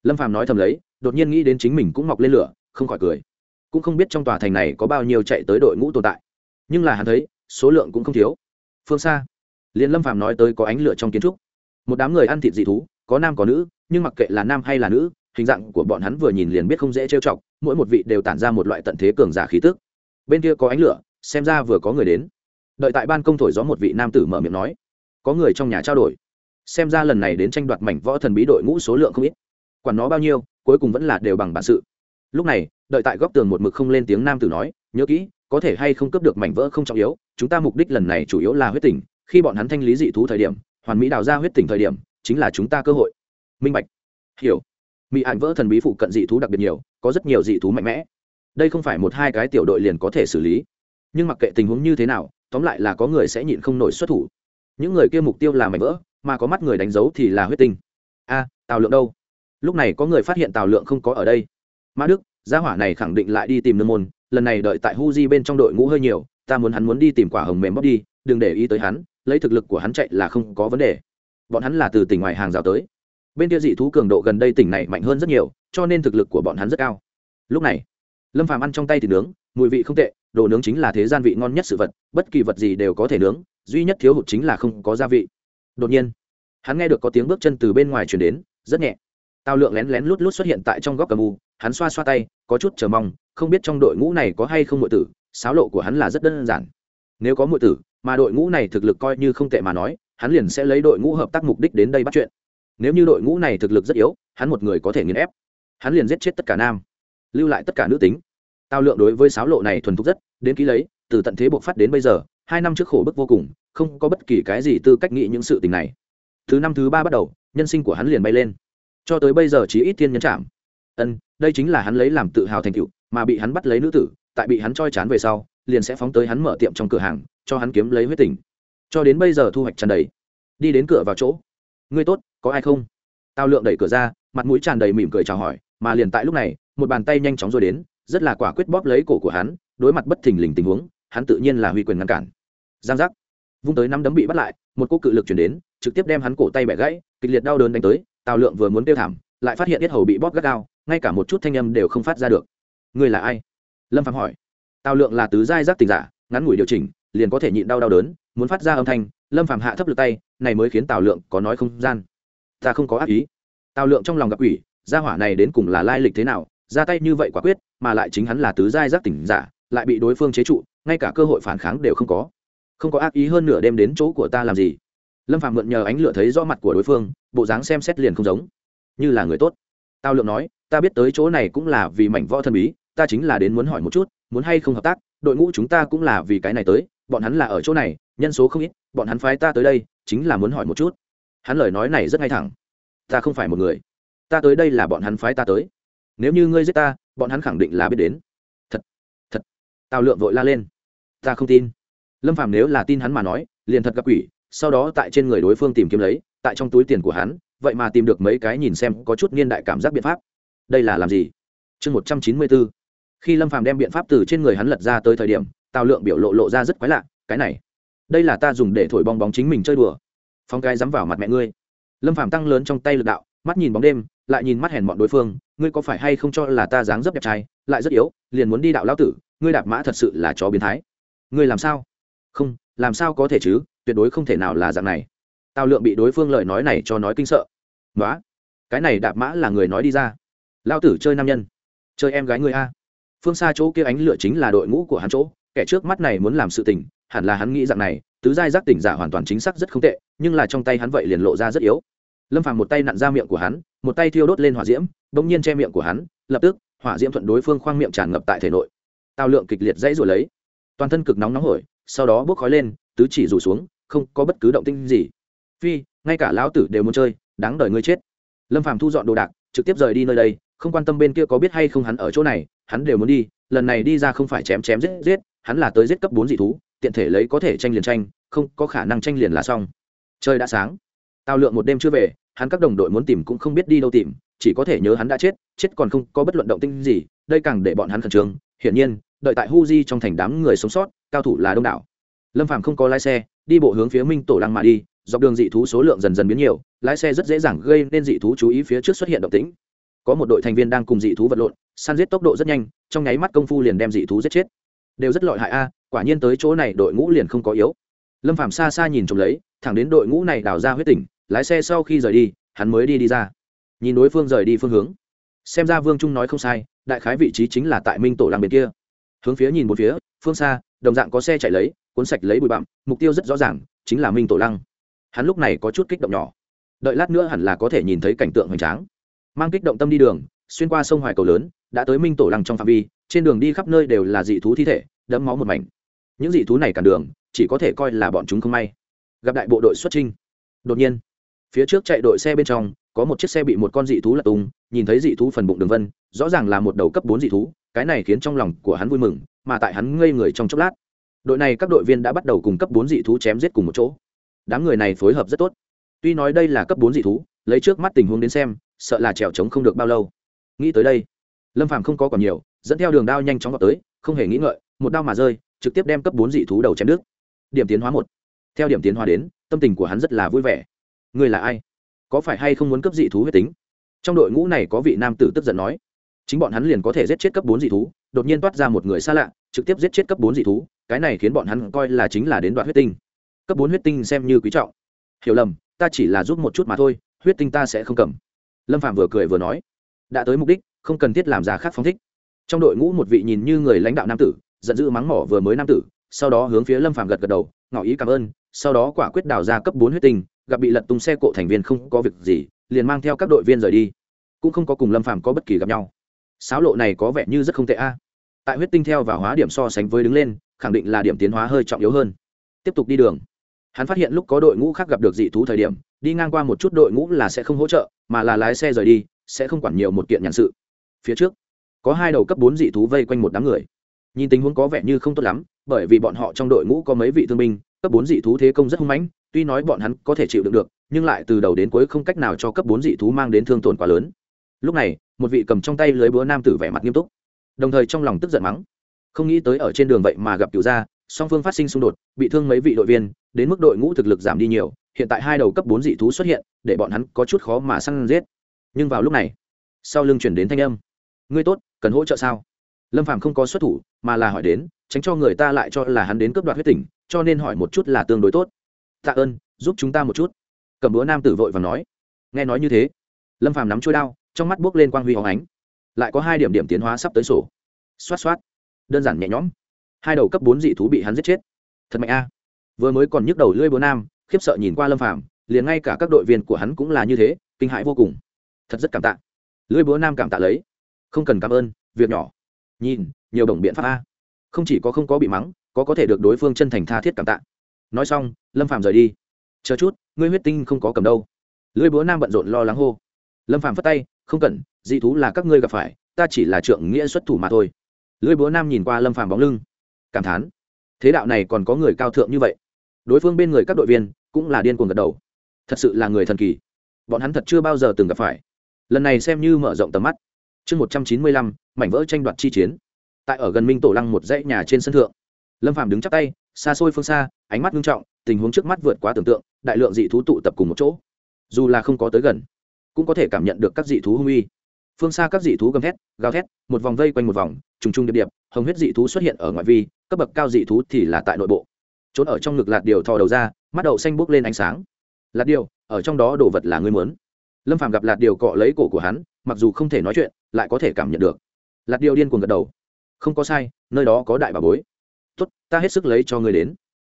Lâm phàm nói thầm lấy, đột nhiên nghĩ đến chính mình cũng mọc lên lửa không khỏi cười. Cũng không biết trong tòa thành này có bao nhiêu chạy tới đội ngũ tồn tại. Nhưng là hắn thấy, số lượng cũng không thiếu. Phương xa liền lâm phàm nói tới có ánh lửa trong kiến trúc. Một đám người ăn thịt dị thú, có nam có nữ, nhưng mặc kệ là nam hay là nữ, hình dạng của bọn hắn vừa nhìn liền biết không dễ trêu chọc, mỗi một vị đều tản ra một loại tận thế cường giả khí tức. Bên kia có ánh lửa, xem ra vừa có người đến. Đợi tại ban công thổi gió một vị nam tử mở miệng nói, có người trong nhà trao đổi. Xem ra lần này đến tranh đoạt mảnh võ thần bí đội ngũ số lượng không ít. Quản nó bao nhiêu, cuối cùng vẫn là đều bằng bản sự lúc này, đợi tại góc tường một mực không lên tiếng nam tử nói, nhớ kỹ, có thể hay không cướp được mảnh vỡ không trọng yếu, chúng ta mục đích lần này chủ yếu là huyết tỉnh, khi bọn hắn thanh lý dị thú thời điểm, hoàn mỹ đào ra huyết tỉnh thời điểm, chính là chúng ta cơ hội. Minh bạch. Hiểu. Mỹ ảnh vỡ thần bí phụ cận dị thú đặc biệt nhiều, có rất nhiều dị thú mạnh mẽ. Đây không phải một hai cái tiểu đội liền có thể xử lý. Nhưng mặc kệ tình huống như thế nào, tóm lại là có người sẽ nhịn không nổi xuất thủ. Những người kia mục tiêu là mảnh vỡ, mà có mắt người đánh dấu thì là huyết tinh. A, tào lượng đâu? Lúc này có người phát hiện tào lượng không có ở đây mã đức, gia hỏa này khẳng định lại đi tìm nương môn, lần này đợi tại hu di bên trong đội ngũ hơi nhiều, ta muốn hắn muốn đi tìm quả hồng mềm bóp đi, đừng để ý tới hắn, lấy thực lực của hắn chạy là không có vấn đề. Bọn hắn là từ tỉnh ngoài hàng rào tới. Bên kia dị thú cường độ gần đây tỉnh này mạnh hơn rất nhiều, cho nên thực lực của bọn hắn rất cao. Lúc này, lâm phàm ăn trong tay thì nướng, mùi vị không tệ, đồ nướng chính là thế gian vị ngon nhất sự vật, bất kỳ vật gì đều có thể nướng, duy nhất thiếu hụt chính là không có gia vị. Đột nhiên, hắn nghe được có tiếng bước chân từ bên ngoài chuyển đến, rất nhẹ. Tao lượng lén lén lút lút xuất hiện tại trong góc cầm u hắn xoa xoa tay, có chút chờ mong, không biết trong đội ngũ này có hay không ngụy tử sáo lộ của hắn là rất đơn giản. Nếu có ngụy tử, mà đội ngũ này thực lực coi như không tệ mà nói, hắn liền sẽ lấy đội ngũ hợp tác mục đích đến đây bắt chuyện. Nếu như đội ngũ này thực lực rất yếu, hắn một người có thể nghiền ép. Hắn liền giết chết tất cả nam, lưu lại tất cả nữ tính. Tao lượng đối với sáo lộ này thuần thục rất, đến ký lấy, từ tận thế buộc phát đến bây giờ, hai năm trước khổ bức vô cùng, không có bất kỳ cái gì tư cách nghĩ những sự tình này. Thứ năm thứ ba bắt đầu, nhân sinh của hắn liền bay lên. Cho tới bây giờ chỉ ít thiên nhân chạm ân, đây chính là hắn lấy làm tự hào thành tựu, mà bị hắn bắt lấy nữ tử, tại bị hắn choi chán về sau, liền sẽ phóng tới hắn mở tiệm trong cửa hàng, cho hắn kiếm lấy huyết tình. Cho đến bây giờ thu hoạch tràn đầy. Đi đến cửa vào chỗ. Ngươi tốt, có ai không? Tao lượng đẩy cửa ra, mặt mũi tràn đầy mỉm cười chào hỏi, mà liền tại lúc này, một bàn tay nhanh chóng rồi đến, rất là quả quyết bóp lấy cổ của hắn, đối mặt bất thình lình tình huống, hắn tự nhiên là huy quyền ngăn cản. Giang giác. Vung tới năm đấm bị bắt lại, một cô cự lực chuyển đến, trực tiếp đem hắn cổ tay bẻ gãy, kịch liệt đau đớn đánh tới, tào lượng vừa muốn tiêu thảm, lại phát hiện yết hầu bị bóp gắt gao ngay cả một chút thanh âm đều không phát ra được. Người là ai? Lâm phạm hỏi. Tào lượng là tứ giai giác tình giả, ngắn ngủi điều chỉnh, liền có thể nhịn đau đau đớn, muốn phát ra âm thanh, lâm phạm hạ thấp lực tay, này mới khiến tào lượng có nói không gian. Ta không có ác ý. Tào lượng trong lòng gặp quỷ, gia hỏa này đến cùng là lai lịch thế nào, ra tay như vậy quả quyết, mà lại chính hắn là tứ giai giác tỉnh giả, lại bị đối phương chế trụ, ngay cả cơ hội phản kháng đều không có. Không có ác ý hơn nửa đêm đến chỗ của ta làm gì? Lâm phạm mượn nhờ ánh lửa thấy rõ mặt của đối phương, bộ dáng xem xét liền không giống. Như là người tốt. Tao lượng nói ta biết tới chỗ này cũng là vì mảnh võ thân bí, ta chính là đến muốn hỏi một chút, muốn hay không hợp tác, đội ngũ chúng ta cũng là vì cái này tới, bọn hắn là ở chỗ này, nhân số không ít, bọn hắn phái ta tới đây, chính là muốn hỏi một chút. Hắn lời nói này rất ngay thẳng. Ta không phải một người. Ta tới đây là bọn hắn phái ta tới. Nếu như ngươi giết ta, bọn hắn khẳng định là biết đến. Thật thật. Tào lượng vội la lên. Ta không tin. Lâm phạm nếu là tin hắn mà nói, liền thật gặp quỷ, sau đó tại trên người đối phương tìm kiếm lấy, tại trong túi tiền của hắn, vậy mà tìm được mấy cái nhìn xem có chút niên đại cảm giác biện pháp đây là làm gì? Chương một trăm chín mươi bốn. Khi lâm phàm đem biện pháp từ trên người hắn lật ra tới thời điểm, tào lượng biểu lộ lộ ra rất quái lạ, cái này, đây là ta dùng để thổi bong bóng chính mình chơi đùa. Phong cái dám vào mặt mẹ ngươi. Lâm phàm tăng lớn trong tay lực đạo, mắt nhìn bóng đêm, lại nhìn mắt hèn bọn đối phương, ngươi có phải hay không cho là ta dáng dấp đẹp trai, lại rất yếu, liền muốn đi đạo lão tử, ngươi đạp mã thật sự là chó biến thái. Ngươi làm sao? Không, làm sao có thể chứ, tuyệt đối không thể nào là dạng này. Tào lượng bị đối phương lời nói này cho nói kinh sợ. Nói cái này đạp mã là người nói đi ra lao tử chơi nam nhân. Chơi em gái người a. Phương xa chỗ kia ánh lửa chính là đội ngũ của hắn chỗ. Kẻ trước mắt này muốn làm sự tình, hẳn là hắn nghĩ rằng này, tứ giai giác tỉnh giả hoàn toàn chính xác rất không tệ, nhưng là trong tay hắn vậy liền lộ ra rất yếu. Lâm phàm một tay nặn ra miệng của hắn, một tay thiêu đốt lên hỏa diễm, bỗng nhiên che miệng của hắn, lập tức, hỏa diễm thuận đối phương khoang miệng tràn ngập tại thể nội. Tào lượng kịch liệt dãy rồi lấy. Toàn thân cực nóng nóng hổi, sau đó bốc khói lên, tứ chỉ rủ xuống, không có bất cứ động tinh gì. Phi, ngay cả lão tử đều muốn chơi, đáng đời ngươi chết. Lâm phàm thu dọn đồ đạc, trực tiếp rời đi nơi đây không quan tâm bên kia có biết hay không hắn ở chỗ này, hắn đều muốn đi, lần này đi ra không phải chém chém giết giết, hắn là tới giết cấp bốn dị thú, tiện thể lấy có thể tranh liền tranh, không có khả năng tranh liền là xong. Trời đã sáng, tao lượng một đêm chưa về, hắn các đồng đội muốn tìm cũng không biết đi đâu tìm, chỉ có thể nhớ hắn đã chết chết còn không có bất luận động tinh gì, đây càng để bọn hắn khẩn trương. Hiển nhiên, đợi tại hu di trong thành đám người sống sót, cao thủ là đông đảo. Lâm phàm không có lái xe, đi bộ hướng phía minh tổ lăng mà đi, dọc đường dị thú số lượng dần dần biến nhiều, lái xe rất dễ dàng gây nên dị thú chú ý phía trước xuất hiện động tĩnh có một đội thành viên đang cùng dị thú vật lộn, săn giết tốc độ rất nhanh, trong nháy mắt công phu liền đem dị thú giết chết. Đều rất lợi hại a, quả nhiên tới chỗ này đội ngũ liền không có yếu. Lâm phạm xa xa nhìn trộm lấy, thẳng đến đội ngũ này đào ra huyết tỉnh, lái xe sau khi rời đi, hắn mới đi đi ra. Nhìn đối phương rời đi phương hướng. Xem ra vương trung nói không sai, đại khái vị trí chính là tại minh tổ làng bên kia. Hướng phía nhìn một phía, phương xa, đồng dạng có xe chạy lấy, cuốn sạch lấy bụi bặm, mục tiêu rất rõ ràng, chính là minh tổ lăng. Hắn lúc này có chút kích động nhỏ. Đợi lát nữa hẳn là có thể nhìn thấy cảnh tượng hoành tráng mang kích động tâm đi đường, xuyên qua sông hoài cầu lớn, đã tới minh tổ lăng trong phạm vi, trên đường đi khắp nơi đều là dị thú thi thể, đẫm máu một mảnh. Những dị thú này cản đường, chỉ có thể coi là bọn chúng không may. Gặp đại bộ đội xuất trinh đột nhiên, phía trước chạy đội xe bên trong, có một chiếc xe bị một con dị thú lật tung, nhìn thấy dị thú phần bụng đường vân, rõ ràng là một đầu cấp bốn dị thú, cái này khiến trong lòng của hắn vui mừng, mà tại hắn ngây người trong chốc lát, đội này các đội viên đã bắt đầu cùng cấp bốn dị thú chém giết cùng một chỗ. Đám người này phối hợp rất tốt. Tuy nói đây là cấp bốn dị thú, lấy trước mắt tình huống đến xem sợ là trèo trống không được bao lâu. Nghĩ tới đây, lâm phàm không có còn nhiều, dẫn theo đường đao nhanh chóng vào tới, không hề nghĩ ngợi, một đao mà rơi, trực tiếp đem cấp bốn dị thú đầu chém đứt. Điểm tiến hóa một. Theo điểm tiến hóa đến, tâm tình của hắn rất là vui vẻ. Người là ai? Có phải hay không muốn cấp dị thú huyết tính? Trong đội ngũ này có vị nam tử tức giận nói. Chính bọn hắn liền có thể giết chết cấp bốn dị thú, đột nhiên toát ra một người xa lạ, trực tiếp giết chết cấp bốn dị thú, cái này khiến bọn hắn coi là chính là đến đoạn huyết tinh. Cấp bốn huyết tinh xem như quý trọng. Hiểu lầm, ta chỉ là giúp một chút mà thôi, huyết tinh ta sẽ không cầm lâm phạm vừa cười vừa nói, đã tới mục đích, không cần thiết làm ra khác phóng thích. Trong đội ngũ một vị nhìn như người lãnh đạo nam tử, giận dữ mắng mỏ vừa mới nam tử, sau đó hướng phía lâm phạm gật gật đầu, ngỏ ý cảm ơn, sau đó quả quyết đào ra cấp bốn huyết tinh, gặp bị lật tung xe cộ thành viên không có việc gì, liền mang theo các đội viên rời đi. Cũng không có cùng lâm phạm có bất kỳ gặp nhau. Sáo lộ này có vẻ như rất không tệ a. Tại huyết tinh theo và hóa điểm so sánh với đứng lên, khẳng định là điểm tiến hóa hơi trọng yếu hơn. Tiếp tục đi đường. Hắn phát hiện lúc có đội ngũ khác gặp được dị thú thời điểm, đi ngang qua một chút đội ngũ là sẽ không hỗ trợ mà là lái xe rời đi, sẽ không quản nhiều một kiện nhàn sự. Phía trước, có hai đầu cấp bốn dị thú vây quanh một đám người. Nhìn tình huống có vẻ như không tốt lắm, bởi vì bọn họ trong đội ngũ có mấy vị thương binh, cấp bốn dị thú thế công rất hung mãnh, tuy nói bọn hắn có thể chịu đựng được, nhưng lại từ đầu đến cuối không cách nào cho cấp bốn dị thú mang đến thương tổn quá lớn. Lúc này, một vị cầm trong tay lưới búa nam tử vẻ mặt nghiêm túc, đồng thời trong lòng tức giận mắng. Không nghĩ tới ở trên đường vậy mà gặp cựu gia, song phương phát sinh xung đột, bị thương mấy vị đội viên, đến mức đội ngũ thực lực giảm đi nhiều hiện tại hai đầu cấp bốn dị thú xuất hiện, để bọn hắn có chút khó mà săn giết. Nhưng vào lúc này, sau lưng chuyển đến thanh âm. Ngươi tốt, cần hỗ trợ sao? Lâm phàm không có xuất thủ, mà là hỏi đến, tránh cho người ta lại cho là hắn đến cướp đoạt huyết tỉnh, cho nên hỏi một chút là tương đối tốt. Tạ ơn, giúp chúng ta một chút. Cầm búa nam tử vội và nói. Nghe nói như thế, lâm phàm nắm chuôi đao, trong mắt buốc lên quang huy hóng ánh. Lại có hai điểm điểm tiến hóa sắp tới sổ. Xoát xoát. Đơn giản nhẹ nhõm. Hai đầu cấp bốn dị thú bị hắn giết chết. Thật mạnh a. Vừa mới còn nhức đầu lưỡi búa nam khiếp sợ nhìn qua lâm phàm, liền ngay cả các đội viên của hắn cũng là như thế, kinh hãi vô cùng. Thật rất cảm tạ. Lưỡi búa nam cảm tạ lấy. Không cần cảm ơn, việc nhỏ. Nhìn, nhiều đồng biện pháp a. Không chỉ có không có bị mắng, có có thể được đối phương chân thành tha thiết cảm tạ. Nói xong, lâm phàm rời đi. Chờ chút, ngươi huyết tinh không có cầm đâu. Lưỡi búa nam bận rộn lo lắng hô. Lâm phàm phất tay, không cần, dị thú là các ngươi gặp phải, ta chỉ là trượng nghĩa xuất thủ mà thôi. Lưỡi búa nam nhìn qua lâm phàm bóng lưng. Cảm thán. Thế đạo này còn có người cao thượng như vậy đối phương bên người các đội viên cũng là điên cuồng gật đầu. Thật sự là người thần kỳ. Bọn hắn thật chưa bao giờ từng gặp phải. Lần này xem như mở rộng tầm mắt. Chương một trăm chín mươi lăm, mảnh vỡ tranh đoạt chi chiến. Tại ở gần minh tổ lăng một dãy nhà trên sân thượng, lâm phạm đứng chắc tay, xa xôi phương xa, ánh mắt nghiêm trọng, tình huống trước mắt vượt quá tưởng tượng, đại lượng dị thú tụ tập cùng một chỗ. Dù là không có tới gần, cũng có thể cảm nhận được các dị thú hung uy. Phương xa các dị thú gầm thét, gào thét, một vòng vây quanh một vòng, trùng trùng điệp điệp, hồng huyết dị thú xuất hiện ở ngoại vi, cấp bậc cao dị thú thì là tại nội bộ trốn ở trong ngực lạt điều thò đầu ra, mắt đậu xanh bốc lên ánh sáng. Lạt điều, ở trong đó đồ vật là ngươi muốn. Lâm phàm gặp lạt điều cọ lấy cổ của hắn, mặc dù không thể nói chuyện, lại có thể cảm nhận được. Lạt điều điên cuồng gật đầu. Không có sai, nơi đó có đại bà bối. Tốt, ta hết sức lấy cho ngươi đến.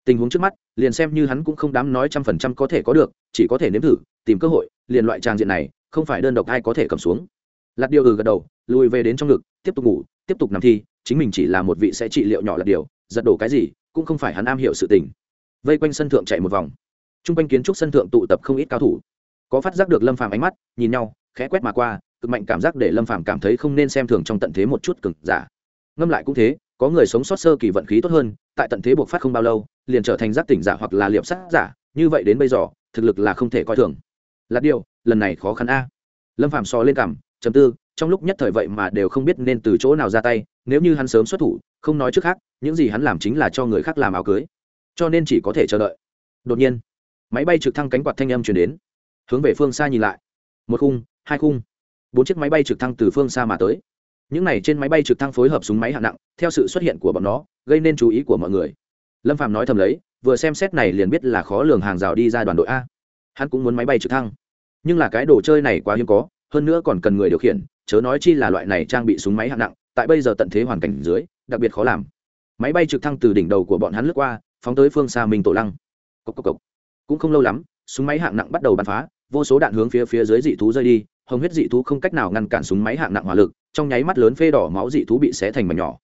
Tình huống trước mắt, liền xem như hắn cũng không dám nói trăm phần trăm có thể có được, chỉ có thể nếm thử, tìm cơ hội, liền loại trang diện này, không phải đơn độc ai có thể cầm xuống. Lạt điều ừ gật đầu, lùi về đến trong ngực, tiếp tục ngủ, tiếp tục nằm thi, chính mình chỉ là một vị sẽ trị liệu nhỏ lạt điều, giật đổ cái gì cũng không phải hắn am hiểu sự tình. Vây quanh sân thượng chạy một vòng. T r u n g quanh kiến trúc sân thượng tụ tập không ít cao thủ. Có phát giác được lâm phàm ánh mắt, nhìn nhau, khẽ quét mà qua, cực mạnh cảm giác để lâm phàm cảm thấy không nên xem thường trong tận thế một chút cực giả. Ngâm lại cũng thế, có người sống sót sơ kỳ vận khí tốt hơn, tại tận thế buộc phát không bao lâu, liền trở thành giác tỉnh giả hoặc là liệp sát giả, như vậy đến bây giờ, thực lực là không thể coi thường. Là điều, lần này khó khăn a. Lâm phàm so lên cảm chấm tư, trong lúc nhất thời vậy mà đều không biết nên từ chỗ nào ra tay nếu như hắn sớm xuất thủ, không nói trước khác, những gì hắn làm chính là cho người khác làm áo cưới. Cho nên chỉ có thể chờ đợi. Đột nhiên, máy bay trực thăng cánh quạt thanh âm chuyển đến. Hướng về phương xa nhìn lại. Một khung, hai khung. Bốn chiếc máy bay trực thăng từ phương xa mà tới. Những này trên máy bay trực thăng phối hợp súng máy hạng nặng, theo sự xuất hiện của bọn nó, gây nên chú ý của mọi người. Lâm phạm nói thầm lấy, vừa xem xét này liền biết là khó lường hàng rào đi ra đoàn đội a. Hắn cũng muốn máy bay trực thăng. Nhưng là cái đồ chơi này quá hiếm có, hơn nữa còn cần người điều khiển, chớ nói chi là loại này trang bị súng máy hạng nặng tại bây giờ tận thế hoàn cảnh dưới, đặc biệt khó làm. Máy bay trực thăng từ đỉnh đầu của bọn hắn lướt qua, phóng tới phương xa minh tổ lăng. Cốc cốc cốc. cũng không lâu lắm, súng máy hạng nặng bắt đầu bắn phá, vô số đạn hướng phía phía dưới dị thú rơi đi, hồng huyết dị thú không cách nào ngăn cản súng máy hạng nặng hỏa lực, trong nháy mắt lớn phê đỏ máu dị thú bị xé thành mảnh nhỏ.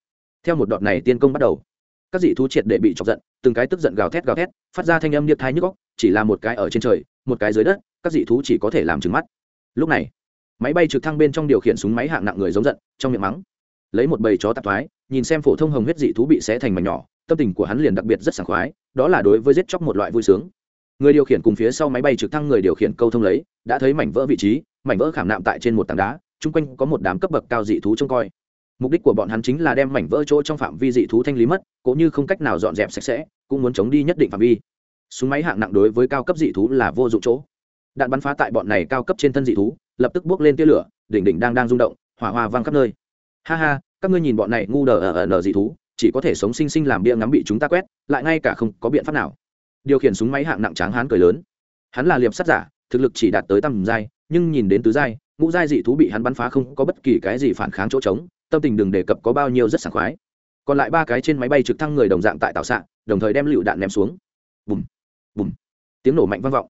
Theo một đoạn này tiên công bắt đầu, các dị thú triệt để bị chọc giận, từng cái tức giận gào thét gào thét, phát ra thanh âm niết thai nhức góc chỉ là một cái ở trên trời, một cái dưới đất, các dị thú chỉ có thể làm trừng mắt. Lúc này, máy bay trực thăng bên trong điều khiển súng máy hạng nặng người giống giận, trong miệng mắng lấy một bầy chó tạp thoái, nhìn xem phổ thông hồng huyết dị thú bị xé thành mảnh nhỏ, tâm tình của hắn liền đặc biệt rất sảng khoái, đó là đối với giết chóc một loại vui sướng. Người điều khiển cùng phía sau máy bay trực thăng người điều khiển câu thông lấy, đã thấy mảnh vỡ vị trí, mảnh vỡ khảm nạm tại trên một tảng đá, chung quanh có một đám cấp bậc cao dị thú trông coi. Mục đích của bọn hắn chính là đem mảnh vỡ chỗ trong phạm vi dị thú thanh lý mất cũng như không cách nào dọn dẹp sạch sẽ, cũng muốn chống đi nhất định phạm vi. Súng máy hạng nặng đối với cao cấp dị thú là vô dụng chỗ. Đạn bắn phá tại bọn này cao cấp trên thân dị thú, lập tức bước lên tia lửa, đỉnh đỉnh đang đang rung động, hỏa hoa vang khắp nơi ha ha, các ngươi nhìn bọn này ngu đờ ở ở nờ dị thú, chỉ có thể sống sinh sinh làm bia ngắm bị chúng ta quét, lại ngay cả không có biện pháp nào. Điều khiển súng máy hạng nặng tráng hán cười lớn. Hắn là liệp sát giả, thực lực chỉ đạt tới tầm giai, nhưng nhìn đến tứ giai, ngũ giai dị thú bị hắn bắn phá không có bất kỳ cái gì phản kháng chỗ trống, tâm tình đừng đề cập có bao nhiêu rất sảng khoái. Còn lại ba cái trên máy bay trực thăng người đồng dạng tại tạo xạ đồng thời đem lựu đạn ném xuống. Bùm bùm. Tiếng nổ mạnh vang vọng.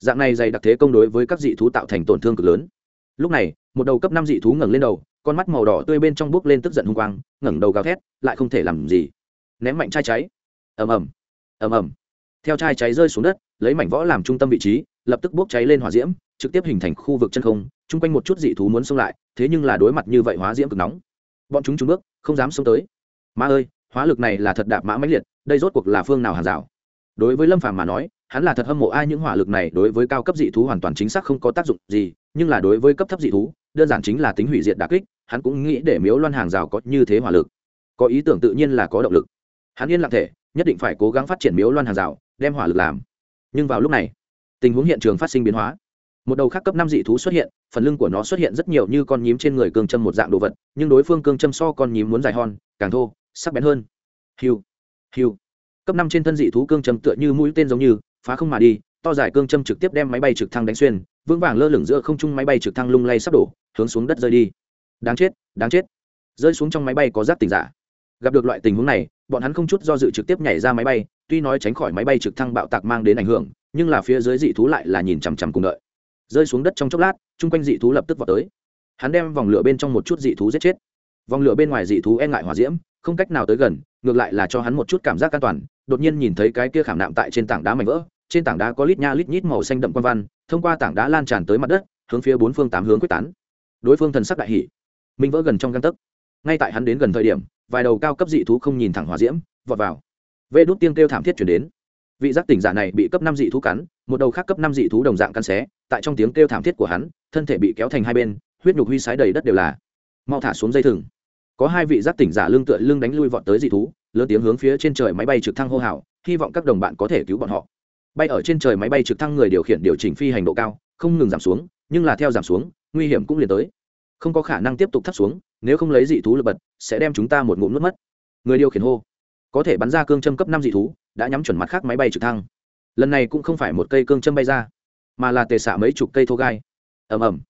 Dạng này dày đặc thế công đối với các dị thú tạo thành tổn thương cực lớn. Lúc này, một đầu cấp năm dị thú ngẩng lên đầu con mắt màu đỏ tươi bên trong bước lên tức giận hung quang, ngẩng đầu gào thét, lại không thể làm gì. Ném mạnh chai cháy. Ầm ầm. Ầm ầm. Theo chai cháy rơi xuống đất, lấy mảnh võ làm trung tâm vị trí, lập tức bốc cháy lên hỏa diễm, trực tiếp hình thành khu vực chân không, chung quanh một chút dị thú muốn xông lại, thế nhưng là đối mặt như vậy hóa diễm cực nóng. Bọn chúng trúng bước, không dám xông tới. Ma ơi, hóa lực này là thật đạp mã mãnh liệt, đây rốt cuộc là phương nào hàng rào? Đối với lâm phàm mà nói, hắn là thật hâm mộ ai những hỏa lực này đối với cao cấp dị thú hoàn toàn chính xác không có tác dụng gì, nhưng là đối với cấp thấp dị thú đơn giản chính là tính hủy diệt đà kích, hắn cũng nghĩ để miếu loan hàng rào có như thế hỏa lực, có ý tưởng tự nhiên là có động lực. Hắn yên lặng thể, nhất định phải cố gắng phát triển miếu loan hàng rào, đem hỏa lực làm. Nhưng vào lúc này, tình huống hiện trường phát sinh biến hóa. Một đầu khác cấp năm dị thú xuất hiện, phần lưng của nó xuất hiện rất nhiều như con nhím trên người cương châm một dạng đồ vật, nhưng đối phương cương châm so con nhím muốn dài hòn, càng thô, sắc bén hơn. Hiu hiu. Cấp năm trên thân dị thú cương châm tựa như mũi tên giống như, phá không mà đi to dài cương châm trực tiếp đem máy bay trực thăng đánh xuyên, vững vàng lơ lửng giữa không trung máy bay trực thăng lung lay sắp đổ, hướng xuống đất rơi đi. Đáng chết đáng chết. Rơi xuống trong máy bay có giáp tình giả. Gặp được loại tình huống này, bọn hắn không chút do dự trực tiếp nhảy ra máy bay, tuy nói tránh khỏi máy bay trực thăng bạo tạc mang đến ảnh hưởng, nhưng là phía dưới dị thú lại là nhìn chằm chằm cùng đợi. Rơi xuống đất trong chốc lát, chung quanh dị thú lập tức vào tới. Hắn đem vòng lửa bên trong một chút dị thú giết chết. Vòng lửa bên ngoài dị thú e ngại hòa diễm, không cách nào tới gần, ngược lại là cho hắn một chút cảm giác an toàn, đột nhiên nhìn thấy cái kia khảm nạm tại trên tảng đá mảnh vỡ trên tảng đá có lít nha lít nhít màu xanh đậm quan văn, thông qua tảng đá lan tràn tới mặt đất, hướng phía bốn phương tám hướng quyết tán. Đối phương thần sắc đại hỷ minh vỡ gần trong găng tấc. Ngay tại hắn đến gần thời điểm, vài đầu cao cấp dị thú không nhìn thẳng hỏa diễm, vọt vào. Vê đốt tiên kêu thảm thiết chuyển đến. Vị giác tỉnh giả này bị cấp năm dị thú cắn, một đầu khác cấp năm dị thú đồng dạng cắn xé, tại trong tiếng kêu thảm thiết của hắn, thân thể bị kéo thành hai bên, huyết nhục huy sái đầy đất đều là. Mau thả xuống dây thừng. Có hai vị giác tỉnh giả lưng tựa lưng đánh lui vọt tới dị thú, lớn tiếng hướng phía trên trời máy bay trực thăng hô hào, hy vọng các đồng bạn có thể cứu bọn họ bay ở trên trời máy bay trực thăng người điều khiển điều chỉnh phi hành độ cao, không ngừng giảm xuống, nhưng là theo giảm xuống, nguy hiểm cũng liền tới. Không có khả năng tiếp tục thấp xuống, nếu không lấy dị thú lực bật, sẽ đem chúng ta một ngụm nước mất. Người điều khiển hô, có thể bắn ra cương châm cấp năm dị thú, đã nhắm chuẩn mặt khác máy bay trực thăng. Lần này cũng không phải một cây cương châm bay ra, mà là tề xạ mấy chục cây thô gai. Ầm ầm.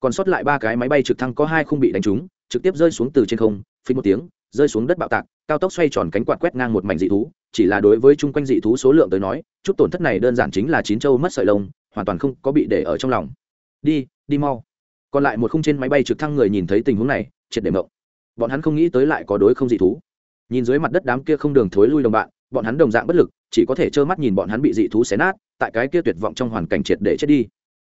Còn sót lại ba cái máy bay trực thăng có hai không bị đánh trúng, trực tiếp rơi xuống từ trên không phí một tiếng rơi xuống đất bạo tạc, cao tốc xoay tròn cánh quạt quét ngang một mảnh dị thú, chỉ là đối với chung quanh dị thú số lượng tới nói, chút tổn thất này đơn giản chính là chín châu mất sợi lông, hoàn toàn không có bị để ở trong lòng. Đi đi mau. Còn lại một khung trên máy bay trực thăng người nhìn thấy tình huống này, triệt để mộng. Bọn hắn không nghĩ tới lại có đối không dị thú. Nhìn dưới mặt đất đám kia không đường thối lui đồng bạn, bọn hắn đồng dạng bất lực, chỉ có thể trơ mắt nhìn bọn hắn bị dị thú xé nát, tại cái kia tuyệt vọng trong hoàn cảnh triệt để chết đi.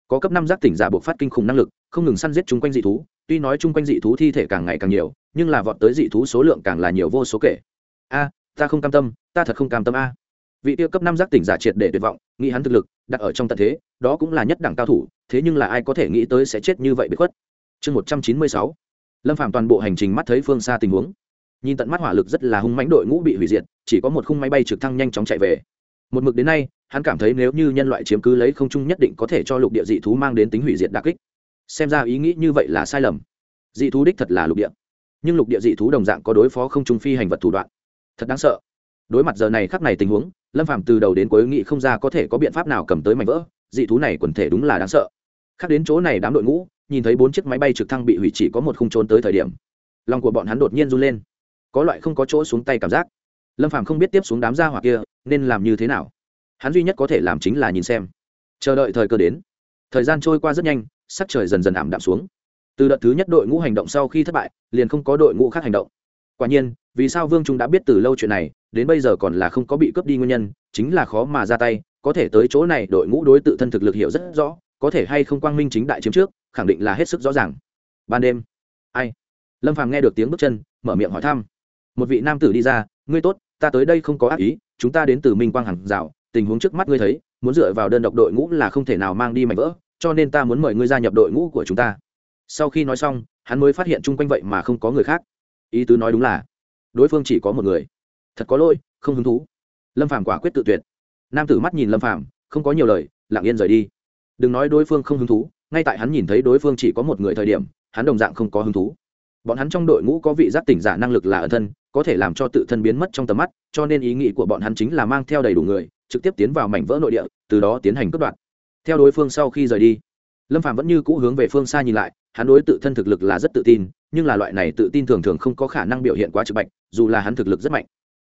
Có cấp năm giác tỉnh giả buộc phát kinh khủng năng lực, không ngừng săn giết chung quanh dị thú tuy nói chung quanh dị thú thi thể càng ngày càng nhiều, nhưng là vọt tới dị thú số lượng càng là nhiều vô số kể. A, ta không cam tâm, ta thật không cam tâm a. Vị tiêu cấp năm giác tỉnh giả triệt để tuyệt vọng, nghĩ hắn thực lực, đặt ở trong tận thế, đó cũng là nhất đẳng cao thủ, thế nhưng là ai có thể nghĩ tới sẽ chết như vậy bị khuất. Chương một trăm chín mươi sáu. Lâm phạm toàn bộ hành trình mắt thấy phương xa tình huống. Nhìn tận mắt hỏa lực rất là hung mãnh đội ngũ bị hủy diệt, chỉ có một khung máy bay trực thăng nhanh chóng chạy về. Một mực đến nay, hắn cảm thấy nếu như nhân loại chiếm cứ lấy không trung nhất định có thể cho lục địa dị thú mang đến tính hủy diệt đặc kích xem ra ý nghĩ như vậy là sai lầm. Dị thú đích thật là lục địa. Nhưng lục địa dị thú đồng dạng có đối phó không trung phi hành vật thủ đoạn. Thật đáng sợ. Đối mặt giờ này khắc này tình huống, lâm phàm từ đầu đến cuối nghĩ không ra có thể có biện pháp nào cầm tới mảnh vỡ, dị thú này quần thể đúng là đáng sợ. Khác đến chỗ này đám đội ngũ, nhìn thấy bốn chiếc máy bay trực thăng bị hủy chỉ có một khung trốn tới thời điểm, lòng của bọn hắn đột nhiên run lên. Có loại không có chỗ xuống tay cảm giác. Lâm phàm không biết tiếp xuống đám gia hỏa kia nên làm như thế nào. Hắn duy nhất có thể làm chính là nhìn xem. Chờ đợi thời cơ đến. Thời gian trôi qua rất nhanh sắc trời dần dần ảm đạm xuống. Từ đợt thứ nhất đội ngũ hành động sau khi thất bại, liền không có đội ngũ khác hành động. Quả nhiên, vì sao vương trung đã biết từ lâu chuyện này, đến bây giờ còn là không có bị cướp đi nguyên nhân, chính là khó mà ra tay, có thể tới chỗ này đội ngũ đối tự thân thực lực hiểu rất rõ, có thể hay không quang minh chính đại chiếm trước, khẳng định là hết sức rõ ràng. Ban đêm, ai? Lâm phàm nghe được tiếng bước chân, mở miệng hỏi thăm. Một vị nam tử đi ra, ngươi tốt, ta tới đây không có ác ý, chúng ta đến từ minh quang hàng rào, tình huống trước mắt ngươi thấy, muốn dựa vào đơn độc đội ngũ là không thể nào mang đi mảnh vỡ cho nên ta muốn mời ngươi gia nhập đội ngũ của chúng ta. Sau khi nói xong, hắn mới phát hiện chung quanh vậy mà không có người khác. Ý tứ nói đúng là, đối phương chỉ có một người. Thật có lỗi, không hứng thú. Lâm phàm quả quyết tự tuyệt. Nam tử mắt nhìn lâm phàm, không có nhiều lời, lặng yên rời đi. Đừng nói đối phương không hứng thú, ngay tại hắn nhìn thấy đối phương chỉ có một người thời điểm, hắn đồng dạng không có hứng thú. Bọn hắn trong đội ngũ có vị giác tỉnh giả năng lực là ẩn thân, có thể làm cho tự thân biến mất trong tầm mắt, cho nên ý nghĩ của bọn hắn chính là mang theo đầy đủ người, trực tiếp tiến vào mảnh vỡ nội địa, từ đó tiến hành cướp đoạt theo đối phương sau khi rời đi, lâm phạm vẫn như cũ hướng về phương xa nhìn lại, hắn đối tự thân thực lực là rất tự tin, nhưng là loại này tự tin thường thường không có khả năng biểu hiện quá trực bạch, dù là hắn thực lực rất mạnh.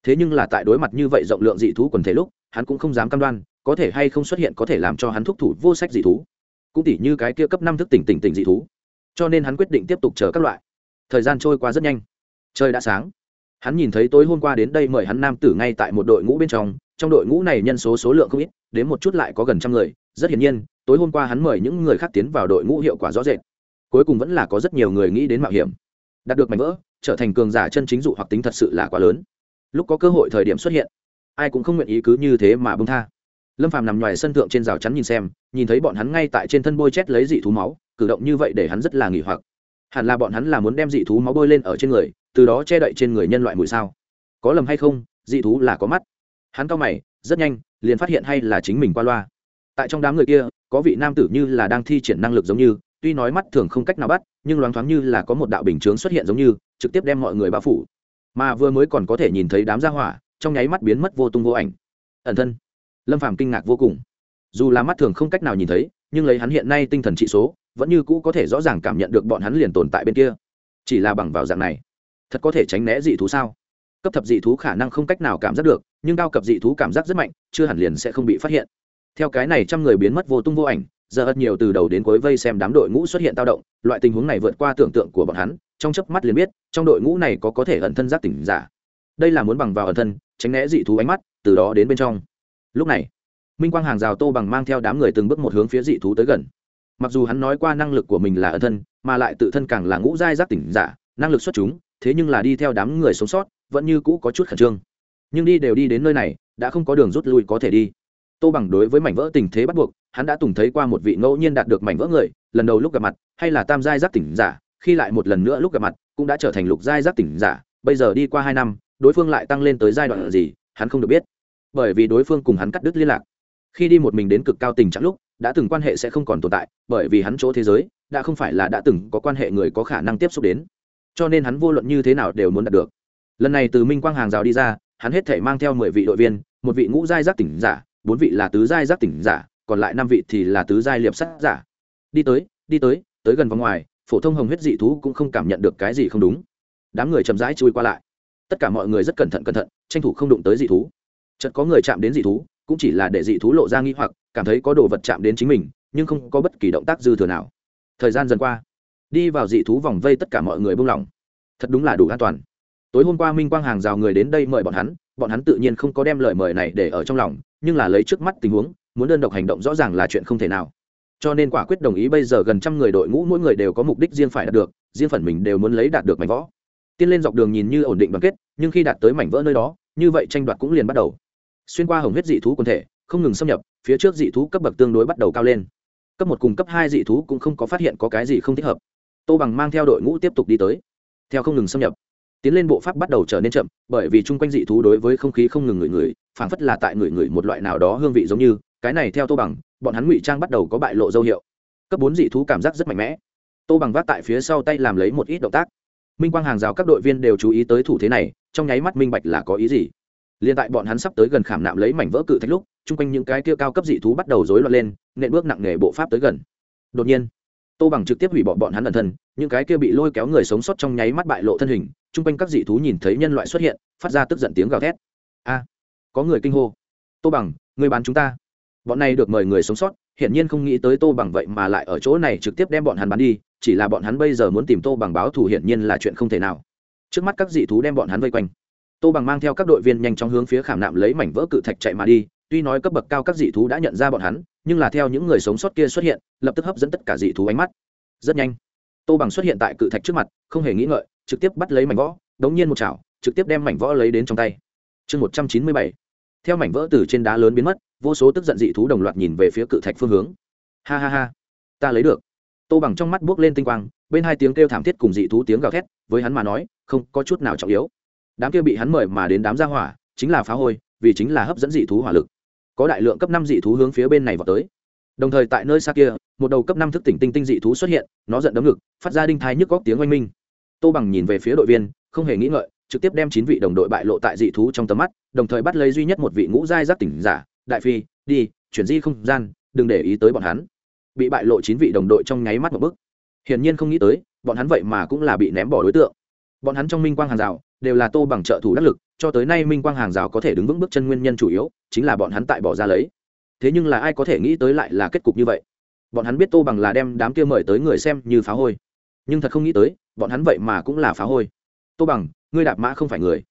Thế nhưng là tại đối mặt như vậy rộng lượng dị thú quần thể lúc, hắn cũng không dám cam đoan, có thể hay không xuất hiện có thể làm cho hắn thúc thủ vô sách dị thú. Cũng tỉ như cái kia cấp năm thức tỉnh tỉnh tỉnh dị thú. Cho nên hắn quyết định tiếp tục chờ các loại. Thời gian trôi qua rất nhanh. Trời đã sáng. Hắn nhìn thấy tối hôm qua đến đây mời hắn nam tử ngay tại một đội ngũ bên trong trong đội ngũ này nhân số số lượng không ít, đến một chút lại có gần trăm người rất hiển nhiên, tối hôm qua hắn mời những người khác tiến vào đội ngũ hiệu quả rõ rệt. Cuối cùng vẫn là có rất nhiều người nghĩ đến mạo hiểm. Đạt được mảnh vỡ, trở thành cường giả chân chính dụ hoặc tính thật sự là quá lớn. Lúc có cơ hội thời điểm xuất hiện, ai cũng không nguyện ý cứ như thế mà bông tha. Lâm phàm nằm ngoài sân thượng trên rào chắn nhìn xem, nhìn thấy bọn hắn ngay tại trên thân bôi chét lấy dị thú máu, cử động như vậy để hắn rất là nghỉ hoặc. Hẳn là bọn hắn là muốn đem dị thú máu bôi lên ở trên người, từ đó che đậy trên người nhân loại mùi sao? Có lầm hay không? Dị thú là có mắt. Hắn cao mày, rất nhanh, liền phát hiện hay là chính mình qua loa tại trong đám người kia, có vị nam tử như là đang thi triển năng lực giống như, tuy nói mắt thường không cách nào bắt, nhưng loáng thoáng như là có một đạo bình chướng xuất hiện giống như, trực tiếp đem mọi người bao phủ. Mà vừa mới còn có thể nhìn thấy đám gia hỏa, trong nháy mắt biến mất vô tung vô ảnh. Ẩn thân. Lâm phàm kinh ngạc vô cùng. Dù là mắt thường không cách nào nhìn thấy, nhưng lấy hắn hiện nay tinh thần trị số, vẫn như cũ có thể rõ ràng cảm nhận được bọn hắn liền tồn tại bên kia. Chỉ là bằng vào dạng này, thật có thể tránh né dị thú sao? Cấp thập dị thú khả năng không cách nào cảm giác được, nhưng cao cấp dị thú cảm giác rất mạnh, chưa hẳn liền sẽ không bị phát hiện theo cái này trăm người biến mất vô tung vô ảnh, giờ ất nhiều từ đầu đến cuối vây xem đám đội ngũ xuất hiện tao động, loại tình huống này vượt qua tưởng tượng của bọn hắn, trong chớp mắt liền biết, trong đội ngũ này có có thể ẩn thân giác tỉnh giả. Đây là muốn bằng vào ẩn thân, tránh né dị thú ánh mắt, từ đó đến bên trong. Lúc này, minh quang hàng rào tô bằng mang theo đám người từng bước một hướng phía dị thú tới gần. Mặc dù hắn nói qua năng lực của mình là ẩn thân, mà lại tự thân càng là ngũ giai giác tỉnh giả, năng lực xuất chúng, thế nhưng là đi theo đám người sống sót, vẫn như cũ có chút khẩn trương. Nhưng đi đều đi đến nơi này, đã không có đường rút lui có thể đi tô bằng đối với mảnh vỡ tình thế bắt buộc, hắn đã từng thấy qua một vị ngẫu nhiên đạt được mảnh vỡ người, lần đầu lúc gặp mặt, hay là tam giai giác tỉnh giả, khi lại một lần nữa lúc gặp mặt, cũng đã trở thành lục giai giác tỉnh giả, bây giờ đi qua hai năm, đối phương lại tăng lên tới giai đoạn gì, hắn không được biết. Bởi vì đối phương cùng hắn cắt đứt liên lạc. Khi đi một mình đến cực cao tình trạng lúc, đã từng quan hệ sẽ không còn tồn tại, bởi vì hắn chỗ thế giới, đã không phải là đã từng có quan hệ người có khả năng tiếp xúc đến. Cho nên hắn vô luận như thế nào đều muốn đạt được. Lần này từ minh quang hàng rào đi ra, hắn hết thể mang theo mười vị đội viên, một vị ngũ giai giác tỉnh giả bốn vị là tứ giai giác tỉnh giả, còn lại năm vị thì là tứ giai liệp sắt giả. Đi tới đi tới tới gần vòng ngoài, phổ thông hồng huyết dị thú cũng không cảm nhận được cái gì không đúng. Đám người chậm rãi chui qua lại. Tất cả mọi người rất cẩn thận cẩn thận, tranh thủ không đụng tới dị thú. Chợt có người chạm đến dị thú, cũng chỉ là để dị thú lộ ra nghi hoặc, cảm thấy có đồ vật chạm đến chính mình, nhưng không có bất kỳ động tác dư thừa nào. Thời gian dần qua, đi vào dị thú vòng vây tất cả mọi người buông lỏng. Thật đúng là đủ an toàn. Tối hôm qua minh quang hàng rào người đến đây mời bọn hắn bọn hắn tự nhiên không có đem lời mời này để ở trong lòng nhưng là lấy trước mắt tình huống, muốn đơn độc hành động rõ ràng là chuyện không thể nào. Cho nên quả quyết đồng ý bây giờ gần trăm người đội ngũ mỗi người đều có mục đích riêng phải đạt được, riêng phần mình đều muốn lấy đạt được mảnh võ tiên lên dọc đường nhìn như ổn định đoàn kết, nhưng khi đạt tới mảnh vỡ nơi đó, như vậy tranh đoạt cũng liền bắt đầu. Xuyên qua hồng huyết dị thú quần thể, không ngừng xâm nhập, phía trước dị thú cấp bậc tương đối bắt đầu cao lên. Cấp một cùng cấp hai dị thú cũng không có phát hiện có cái gì không thích hợp. Tô bằng mang theo đội ngũ tiếp tục đi tới. Theo không ngừng xâm nhập, tiến lên bộ pháp bắt đầu trở nên chậm, bởi vì chung quanh dị thú đối với không khí không ngừng ngửi ngửi phảng phất là tại người người một loại nào đó hương vị giống như, cái này theo tô bằng, bọn hắn ngụy trang bắt đầu có bại lộ dấu hiệu. Cấp bốn dị thú cảm giác rất mạnh mẽ. Tô bằng vác tại phía sau tay làm lấy một ít động tác. Minh quang hàng rào các đội viên đều chú ý tới thủ thế này, trong nháy mắt minh bạch là có ý gì. Liền tại bọn hắn sắp tới gần khảm nạm lấy mảnh vỡ cự thạch lúc, chung quanh những cái kia cao cấp dị thú bắt đầu rối loạn lên, nện bước nặng nề bộ pháp tới gần. Đột nhiên, tô bằng trực tiếp hủy bỏ bọn hắn ẩn thân, những cái kia bị lôi kéo người sống sót trong nháy mắt bại lộ thân hình, chung quanh các dị thú nhìn thấy nhân loại xuất hiện, phát ra tức giận tiếng gào thét. A! Có người kinh hô, tô bằng, người bán chúng ta. Bọn này được mời người sống sót, hiển nhiên không nghĩ tới tô bằng vậy mà lại ở chỗ này trực tiếp đem bọn hắn bán đi, chỉ là bọn hắn bây giờ muốn tìm tô bằng báo thù hiển nhiên là chuyện không thể nào. Trước mắt các dị thú đem bọn hắn vây quanh. Tô bằng mang theo các đội viên nhanh chóng hướng phía khảm nạm lấy mảnh vỡ cự thạch chạy mà đi, tuy nói cấp bậc cao các dị thú đã nhận ra bọn hắn, nhưng là theo những người sống sót kia xuất hiện, lập tức hấp dẫn tất cả dị thú ánh mắt. Rất nhanh, tô bằng xuất hiện tại cự thạch trước mặt, không hề nghĩ ngợi, trực tiếp bắt lấy mảnh võ đống nhiên một chảo, trực tiếp đem mảnh võ lấy đến trong tay chương một trăm chín mươi bảy. Theo mảnh vỡ từ trên đá lớn biến mất, vô số tức giận dị thú đồng loạt nhìn về phía cự thạch phương hướng. Ha ha ha, ta lấy được. Tô bằng trong mắt buốc lên tinh quang, bên hai tiếng kêu thảm thiết cùng dị thú tiếng gào thét, với hắn mà nói, không có chút nào trọng yếu. Đám kia bị hắn mời mà đến đám gia hỏa, chính là phá hôi, vì chính là hấp dẫn dị thú hỏa lực. Có đại lượng cấp năm dị thú hướng phía bên này vào tới. Đồng thời tại nơi xa kia, một đầu cấp năm thức tỉnh tinh tinh dị thú xuất hiện, nó giận đấm ngực, phát ra đinh thai nhức góc tiếng oanh minh. Tô bằng nhìn về phía đội viên, không hề nghĩ ngợi trực tiếp đem chín vị đồng đội bại lộ tại dị thú trong tầm mắt, đồng thời bắt lấy duy nhất một vị ngũ giai giác tỉnh giả, đại phi, đi, chuyển di không gian, đừng để ý tới bọn hắn. Bị bại lộ chín vị đồng đội trong nháy mắt một bức hiển nhiên không nghĩ tới, bọn hắn vậy mà cũng là bị ném bỏ đối tượng. Bọn hắn trong minh quang hàng rào đều là tô bằng trợ thủ đắc lực, cho tới nay minh quang hàng rào có thể đứng vững bước chân nguyên nhân chủ yếu chính là bọn hắn tại bỏ ra lấy. Thế nhưng là ai có thể nghĩ tới lại là kết cục như vậy? Bọn hắn biết tô bằng là đem đám kia mời tới người xem như phá hôi. Nhưng thật không nghĩ tới, bọn hắn vậy mà cũng là phá hôi. Tô bằng ngươi đạp mã không phải người.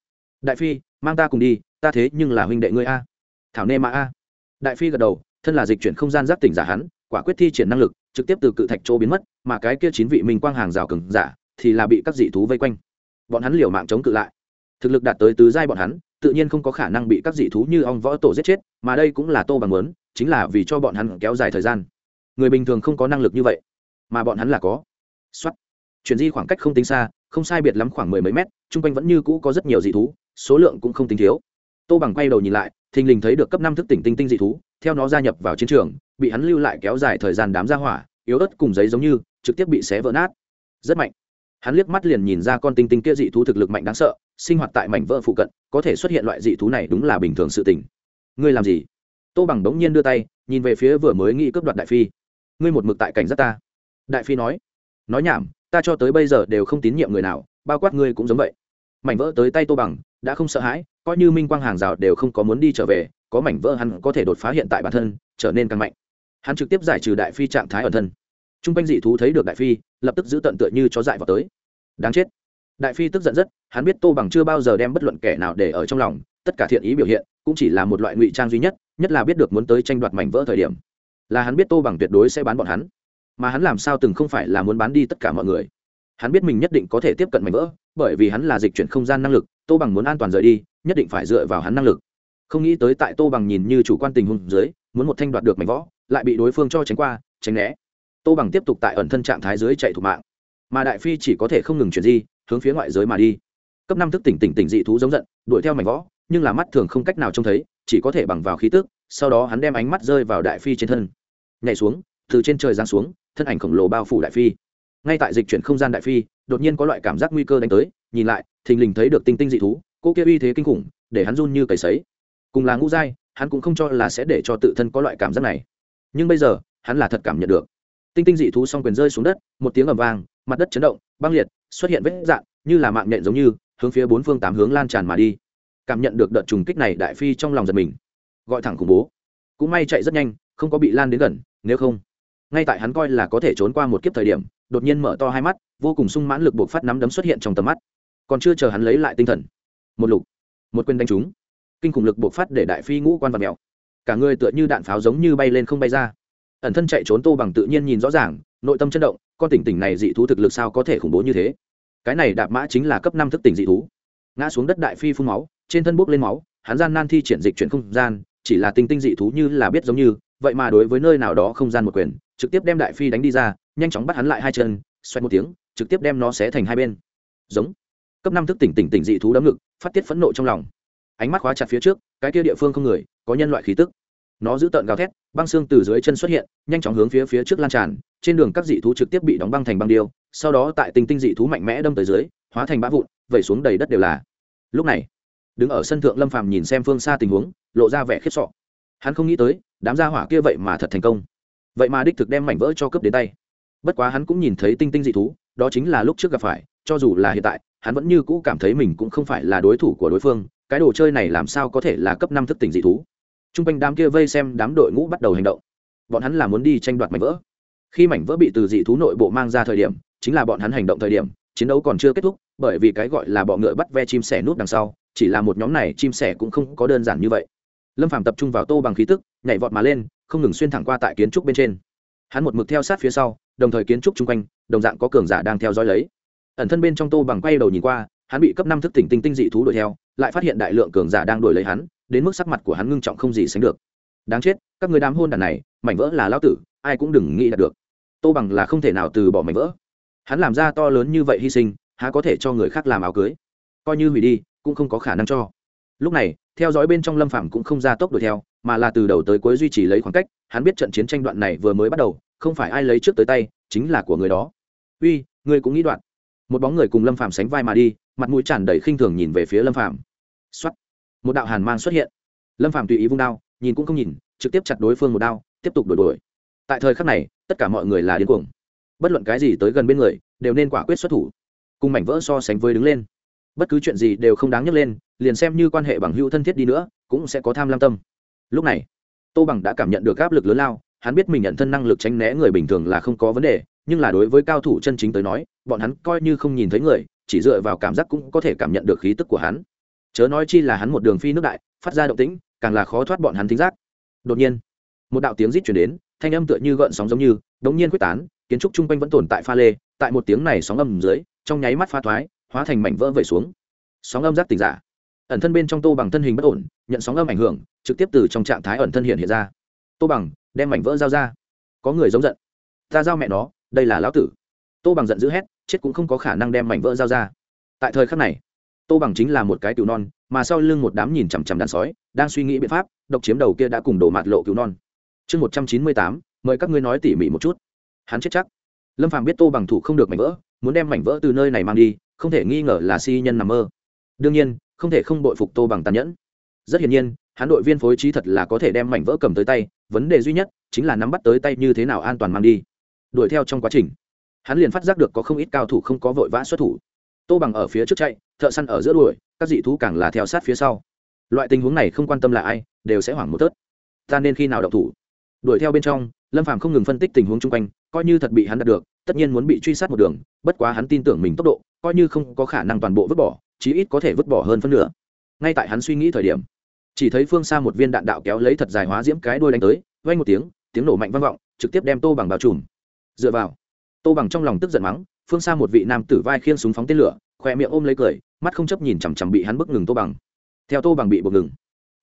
Đại phi, mang ta cùng đi, ta thế nhưng là huynh đệ ngươi a. Thảo nê mã a. Đại phi gật đầu, thân là dịch chuyển không gian giáp tỉnh giả hắn, quả quyết thi triển năng lực, trực tiếp từ cự thạch chỗ biến mất, mà cái kia chín vị minh quang hàng rào cừng giả thì là bị các dị thú vây quanh. Bọn hắn liều mạng chống cự lại. Thực lực đạt tới tứ giai bọn hắn, tự nhiên không có khả năng bị các dị thú như ong võ tổ giết chết, mà đây cũng là tô bằng lớn chính là vì cho bọn hắn kéo dài thời gian. Người bình thường không có năng lực như vậy, mà bọn hắn là có. Xuất chuyển di khoảng cách không tính xa, không sai biệt lắm khoảng mười mấy mét chung quanh vẫn như cũ có rất nhiều dị thú, số lượng cũng không tính thiếu. Tô bằng quay đầu nhìn lại, thình lình thấy được cấp năm thức tỉnh tinh tinh dị thú, theo nó gia nhập vào chiến trường, bị hắn lưu lại kéo dài thời gian đám ra hỏa, yếu ớt cùng giấy giống như, trực tiếp bị xé vỡ nát. Rất mạnh. Hắn liếc mắt liền nhìn ra con tinh tinh kia dị thú thực lực mạnh đáng sợ, sinh hoạt tại mảnh vỡ phụ cận, có thể xuất hiện loại dị thú này đúng là bình thường sự tình. Ngươi làm gì? Tô bằng đống nhiên đưa tay, nhìn về phía vừa mới nghĩ cướp đoạt đại phi. Ngươi một mực tại cảnh giác ta. Đại phi nói nói nhảm, ta cho tới bây giờ đều không tín nhiệm người nào bao quát ngươi cũng giống vậy. Mảnh vỡ tới tay tô bằng, đã không sợ hãi, coi như minh quang hàng rào đều không có muốn đi trở về, có mảnh vỡ hắn có thể đột phá hiện tại bản thân, trở nên càng mạnh. Hắn trực tiếp giải trừ đại phi trạng thái ẩn thân. T r u n g quanh dị thú thấy được đại phi, lập tức giữ tận tựa như chó dại vào tới. Đáng chết. Đại phi tức giận rất, hắn biết tô bằng chưa bao giờ đem bất luận kẻ nào để ở trong lòng, tất cả thiện ý biểu hiện, cũng chỉ là một loại ngụy trang duy nhất nhất là biết được muốn tới tranh đoạt mảnh vỡ thời điểm. Là hắn biết tô bằng tuyệt đối sẽ bán bọn hắn. Mà hắn làm sao từng không phải là muốn bán đi tất cả mọi người? Hắn biết mình nhất định có thể tiếp cận mảnh vỡ, bởi vì hắn là dịch chuyển không gian năng lực, tô bằng muốn an toàn rời đi, nhất định phải dựa vào hắn năng lực. Không nghĩ tới tại tô bằng nhìn như chủ quan tình huống dưới, muốn một thanh đoạt được mảnh võ lại bị đối phương cho tránh qua, tránh né. Tô bằng tiếp tục tại ẩn thân trạng thái dưới chạy thủ mạng. Mà đại phi chỉ có thể không ngừng chuyển di, hướng phía ngoại giới mà đi. Cấp năm thức tỉnh tỉnh tỉnh dị thú giống giận, đuổi theo mảnh võ nhưng là mắt thường không cách nào trông thấy, chỉ có thể bằng vào khí tức, sau đó hắn đem ánh mắt rơi vào đại phi trên thân. Nhảy xuống, từ trên trời giáng xuống, thân ảnh khổng lồ bao phủ đại phi ngay tại dịch chuyển không gian đại phi, đột nhiên có loại cảm giác nguy cơ đánh tới, nhìn lại, thình lình thấy được tinh tinh dị thú, cô kia uy thế kinh khủng, để hắn run như cầy sấy. Cùng là ngũ giai, hắn cũng không cho là sẽ để cho tự thân có loại cảm giác này. Nhưng bây giờ, hắn là thật cảm nhận được. Tinh tinh dị thú s o n g quyền rơi xuống đất, một tiếng ầm vang, mặt đất chấn động, băng liệt, xuất hiện vết dạn như là mạng nhện giống như, hướng phía bốn phương tám hướng lan tràn mà đi. Cảm nhận được đợt trùng kích này, đại phi trong lòng giật mình. Gọi thẳng khủng bố. Cũng may chạy rất nhanh, không có bị lan đến gần, nếu không, ngay tại hắn coi là có thể trốn qua một kiếp thời điểm đột nhiên mở to hai mắt, vô cùng sung mãn lực buộc phát nắm đấm xuất hiện trong tầm mắt. Còn chưa chờ hắn lấy lại tinh thần, một lục, một quyền đánh trúng. Kinh khủng lực buộc phát để đại phi ngũ quan vật mèo. Cả người tựa như đạn pháo giống như bay lên không bay ra. Ẩn thân chạy trốn tô bằng tự nhiên nhìn rõ ràng, nội tâm chấn động, con tỉnh tỉnh này dị thú thực lực sao có thể khủng bố như thế? Cái này đạp mã chính là cấp năm thức tỉnh dị thú. Ngã xuống đất đại phi phun máu, trên thân bốc lên máu, hắn gian nan thi triển dịch chuyển không gian, chỉ là tinh tinh dị thú như là biết giống như, vậy mà đối với nơi nào đó không gian một quyền, trực tiếp đem đại phi đánh đi ra nhanh chóng bắt hắn lại hai chân xoay một tiếng, trực tiếp đem nó xé thành hai bên. Giống. Cấp năm thức tỉnh tỉnh tỉnh dị thú đấm ngực, phát tiết phẫn nộ trong lòng. Ánh mắt khóa chặt phía trước, cái kia địa phương không người, có nhân loại khí tức. Nó giữ tợn gào thét, băng xương từ dưới chân xuất hiện, nhanh chóng hướng phía phía trước lan tràn, trên đường các dị thú trực tiếp bị đóng băng thành băng điêu, sau đó tại tinh tinh dị thú mạnh mẽ đâm tới dưới, hóa thành bã vụn, vẩy xuống đầy đất đều là. Lúc này, đứng ở sân thượng lâm phàm nhìn xem phương xa tình huống, lộ ra vẻ khiếp sọ hắn không nghĩ tới, đám gia hỏa kia vậy mà thật thành công. Vậy mà đích thực đem mảnh vỡ cho cướp đến tay bất quá hắn cũng nhìn thấy tinh tinh dị thú, đó chính là lúc trước gặp phải, cho dù là hiện tại, hắn vẫn như cũ cảm thấy mình cũng không phải là đối thủ của đối phương, cái đồ chơi này làm sao có thể là cấp năm thức tỉnh dị thú? T r u n g quanh đám kia vây xem đám đội ngũ bắt đầu hành động. Bọn hắn là muốn đi tranh đoạt mảnh vỡ. Khi mảnh vỡ bị từ dị thú nội bộ mang ra thời điểm, chính là bọn hắn hành động thời điểm, chiến đấu còn chưa kết thúc, bởi vì cái gọi là bọ ngựa bắt ve chim sẻ nút đằng sau, chỉ là một nhóm này chim sẻ cũng không có đơn giản như vậy. Lâm phàm tập trung vào tô bằng khí tức, nhảy vọt mà lên, không ngừng xuyên thẳng qua tại kiến trúc bên trên. Hắn một mực theo sát phía sau đồng thời kiến trúc chung quanh, đồng dạng có cường giả đang theo dõi lấy. Ẩn thân bên trong tô bằng quay đầu nhìn qua, hắn bị cấp năm thức tỉnh tinh tinh dị thú đuổi theo, lại phát hiện đại lượng cường giả đang đuổi lấy hắn, đến mức sắc mặt của hắn ngưng trọng không gì sánh được. Đáng chết, các người đám hôn đàn này, mảnh vỡ là lao tử, ai cũng đừng nghĩ đạt được. Tô bằng là không thể nào từ bỏ mảnh vỡ. Hắn làm ra to lớn như vậy hy sinh, há có thể cho người khác làm áo cưới? Coi như hủy đi, cũng không có khả năng cho. Lúc này, theo dõi bên trong lâm phạm cũng không ra tốc đuổi theo, mà là từ đầu tới cuối duy trì lấy khoảng cách, hắn biết trận chiến tranh đoạn này vừa mới bắt đầu không phải ai lấy trước tới tay, chính là của người đó. Uy, ngươi cũng nghĩ đoạn. Một bóng người cùng lâm phạm sánh vai mà đi, mặt mũi tràn đầy khinh thường nhìn về phía lâm phạm xuất một đạo hàn mang xuất hiện. Lâm phạm tùy ý vung đao, nhìn cũng không nhìn, trực tiếp chặt đối phương một đao, tiếp tục đổi đuổi. Tại thời khắc này, tất cả mọi người là điên cuồng. Bất luận cái gì tới gần bên người, đều nên quả quyết xuất thủ. Cùng mảnh vỡ so sánh với đứng lên. Bất cứ chuyện gì đều không đáng nhắc lên, liền xem như quan hệ bằng hữu thân thiết đi nữa, cũng sẽ có tham lam tâm. Lúc này, tô bằng đã cảm nhận được áp lực lớn lao hắn biết mình nhận thân năng lực tránh né người bình thường là không có vấn đề, nhưng là đối với cao thủ chân chính tới nói, bọn hắn coi như không nhìn thấy người, chỉ dựa vào cảm giác cũng có thể cảm nhận được khí tức của hắn. Chớ nói chi là hắn một đường phi nước đại, phát ra động tĩnh, càng là khó thoát bọn hắn thính giác. Đột nhiên, một đạo tiếng rít chuyển đến, thanh âm tựa như gợn sóng giống như, đống nhiên quyết tán, kiến trúc chung quanh vẫn tồn tại pha lê, tại một tiếng này sóng âm dưới, trong nháy mắt pha thoái, hóa thành mảnh vỡ vẩy xuống. Sóng âm giác tỉnh giả. Ẩn thân bên trong tô bằng thân hình bất ổn, nhận sóng âm ảnh hưởng, trực tiếp từ trong trạng thái ẩn thân hiện hiện ra. Tô bằng đem mảnh vỡ dao ra. Có người giống giận. Ta giao mẹ nó, đây là lão tử. Tô bằng giận dữ hét, chết cũng không có khả năng đem mảnh vỡ dao ra. Tại thời khắc này, tô bằng chính là một cái cứu non, mà sau lưng một đám nhìn chằm chằm đàn sói, đang suy nghĩ biện pháp, độc chiếm đầu kia đã cùng đổ mạt lộ cứu non. Chương một trăm chín mươi tám, mời các ngươi nói tỉ mỉ một chút. Hắn chết chắc. Lâm phàm biết tô bằng thủ không được mảnh vỡ, muốn đem mảnh vỡ từ nơi này mang đi, không thể nghi ngờ là si nhân nằm mơ. Đương nhiên, không thể không bội phục tô bằng tàn nhẫn. Rất hiển nhiên hắn đội viên phối trí thật là có thể đem mảnh vỡ cầm tới tay, vấn đề duy nhất chính là nắm bắt tới tay như thế nào an toàn mang đi. Đuổi theo trong quá trình, hắn liền phát giác được có không ít cao thủ không có vội vã xuất thủ. Tô bằng ở phía trước chạy, thợ săn ở giữa đuổi, các dị thú càng là theo sát phía sau. Loại tình huống này không quan tâm là ai, đều sẽ hoảng một tớt ta nên khi nào đậu thủ? Đuổi theo bên trong, lâm phàm không ngừng phân tích tình huống chung quanh, coi như thật bị hắn đạt được, tất nhiên muốn bị truy sát một đường, bất quá hắn tin tưởng mình tốc độ, coi như không có khả năng toàn bộ vứt bỏ, chí ít có thể vứt bỏ hơn phân nửa. Ngay tại hắn suy nghĩ thời điểm chỉ thấy phương xa một viên đạn đạo kéo lấy thật dài hóa diễm cái đuôi đánh tới vay một tiếng tiếng nổ mạnh vang vọng, trực tiếp đem tô bằng bao trùm. Dựa vào, tô bằng trong lòng tức giận mắng, phương xa một vị nam tử vai khiêng súng phóng tên lửa khoe miệng ôm lấy cười, mắt không chấp nhìn chằm chằm bị hắn bức ngừng tô bằng. Theo tô bằng bị buộc ngừng,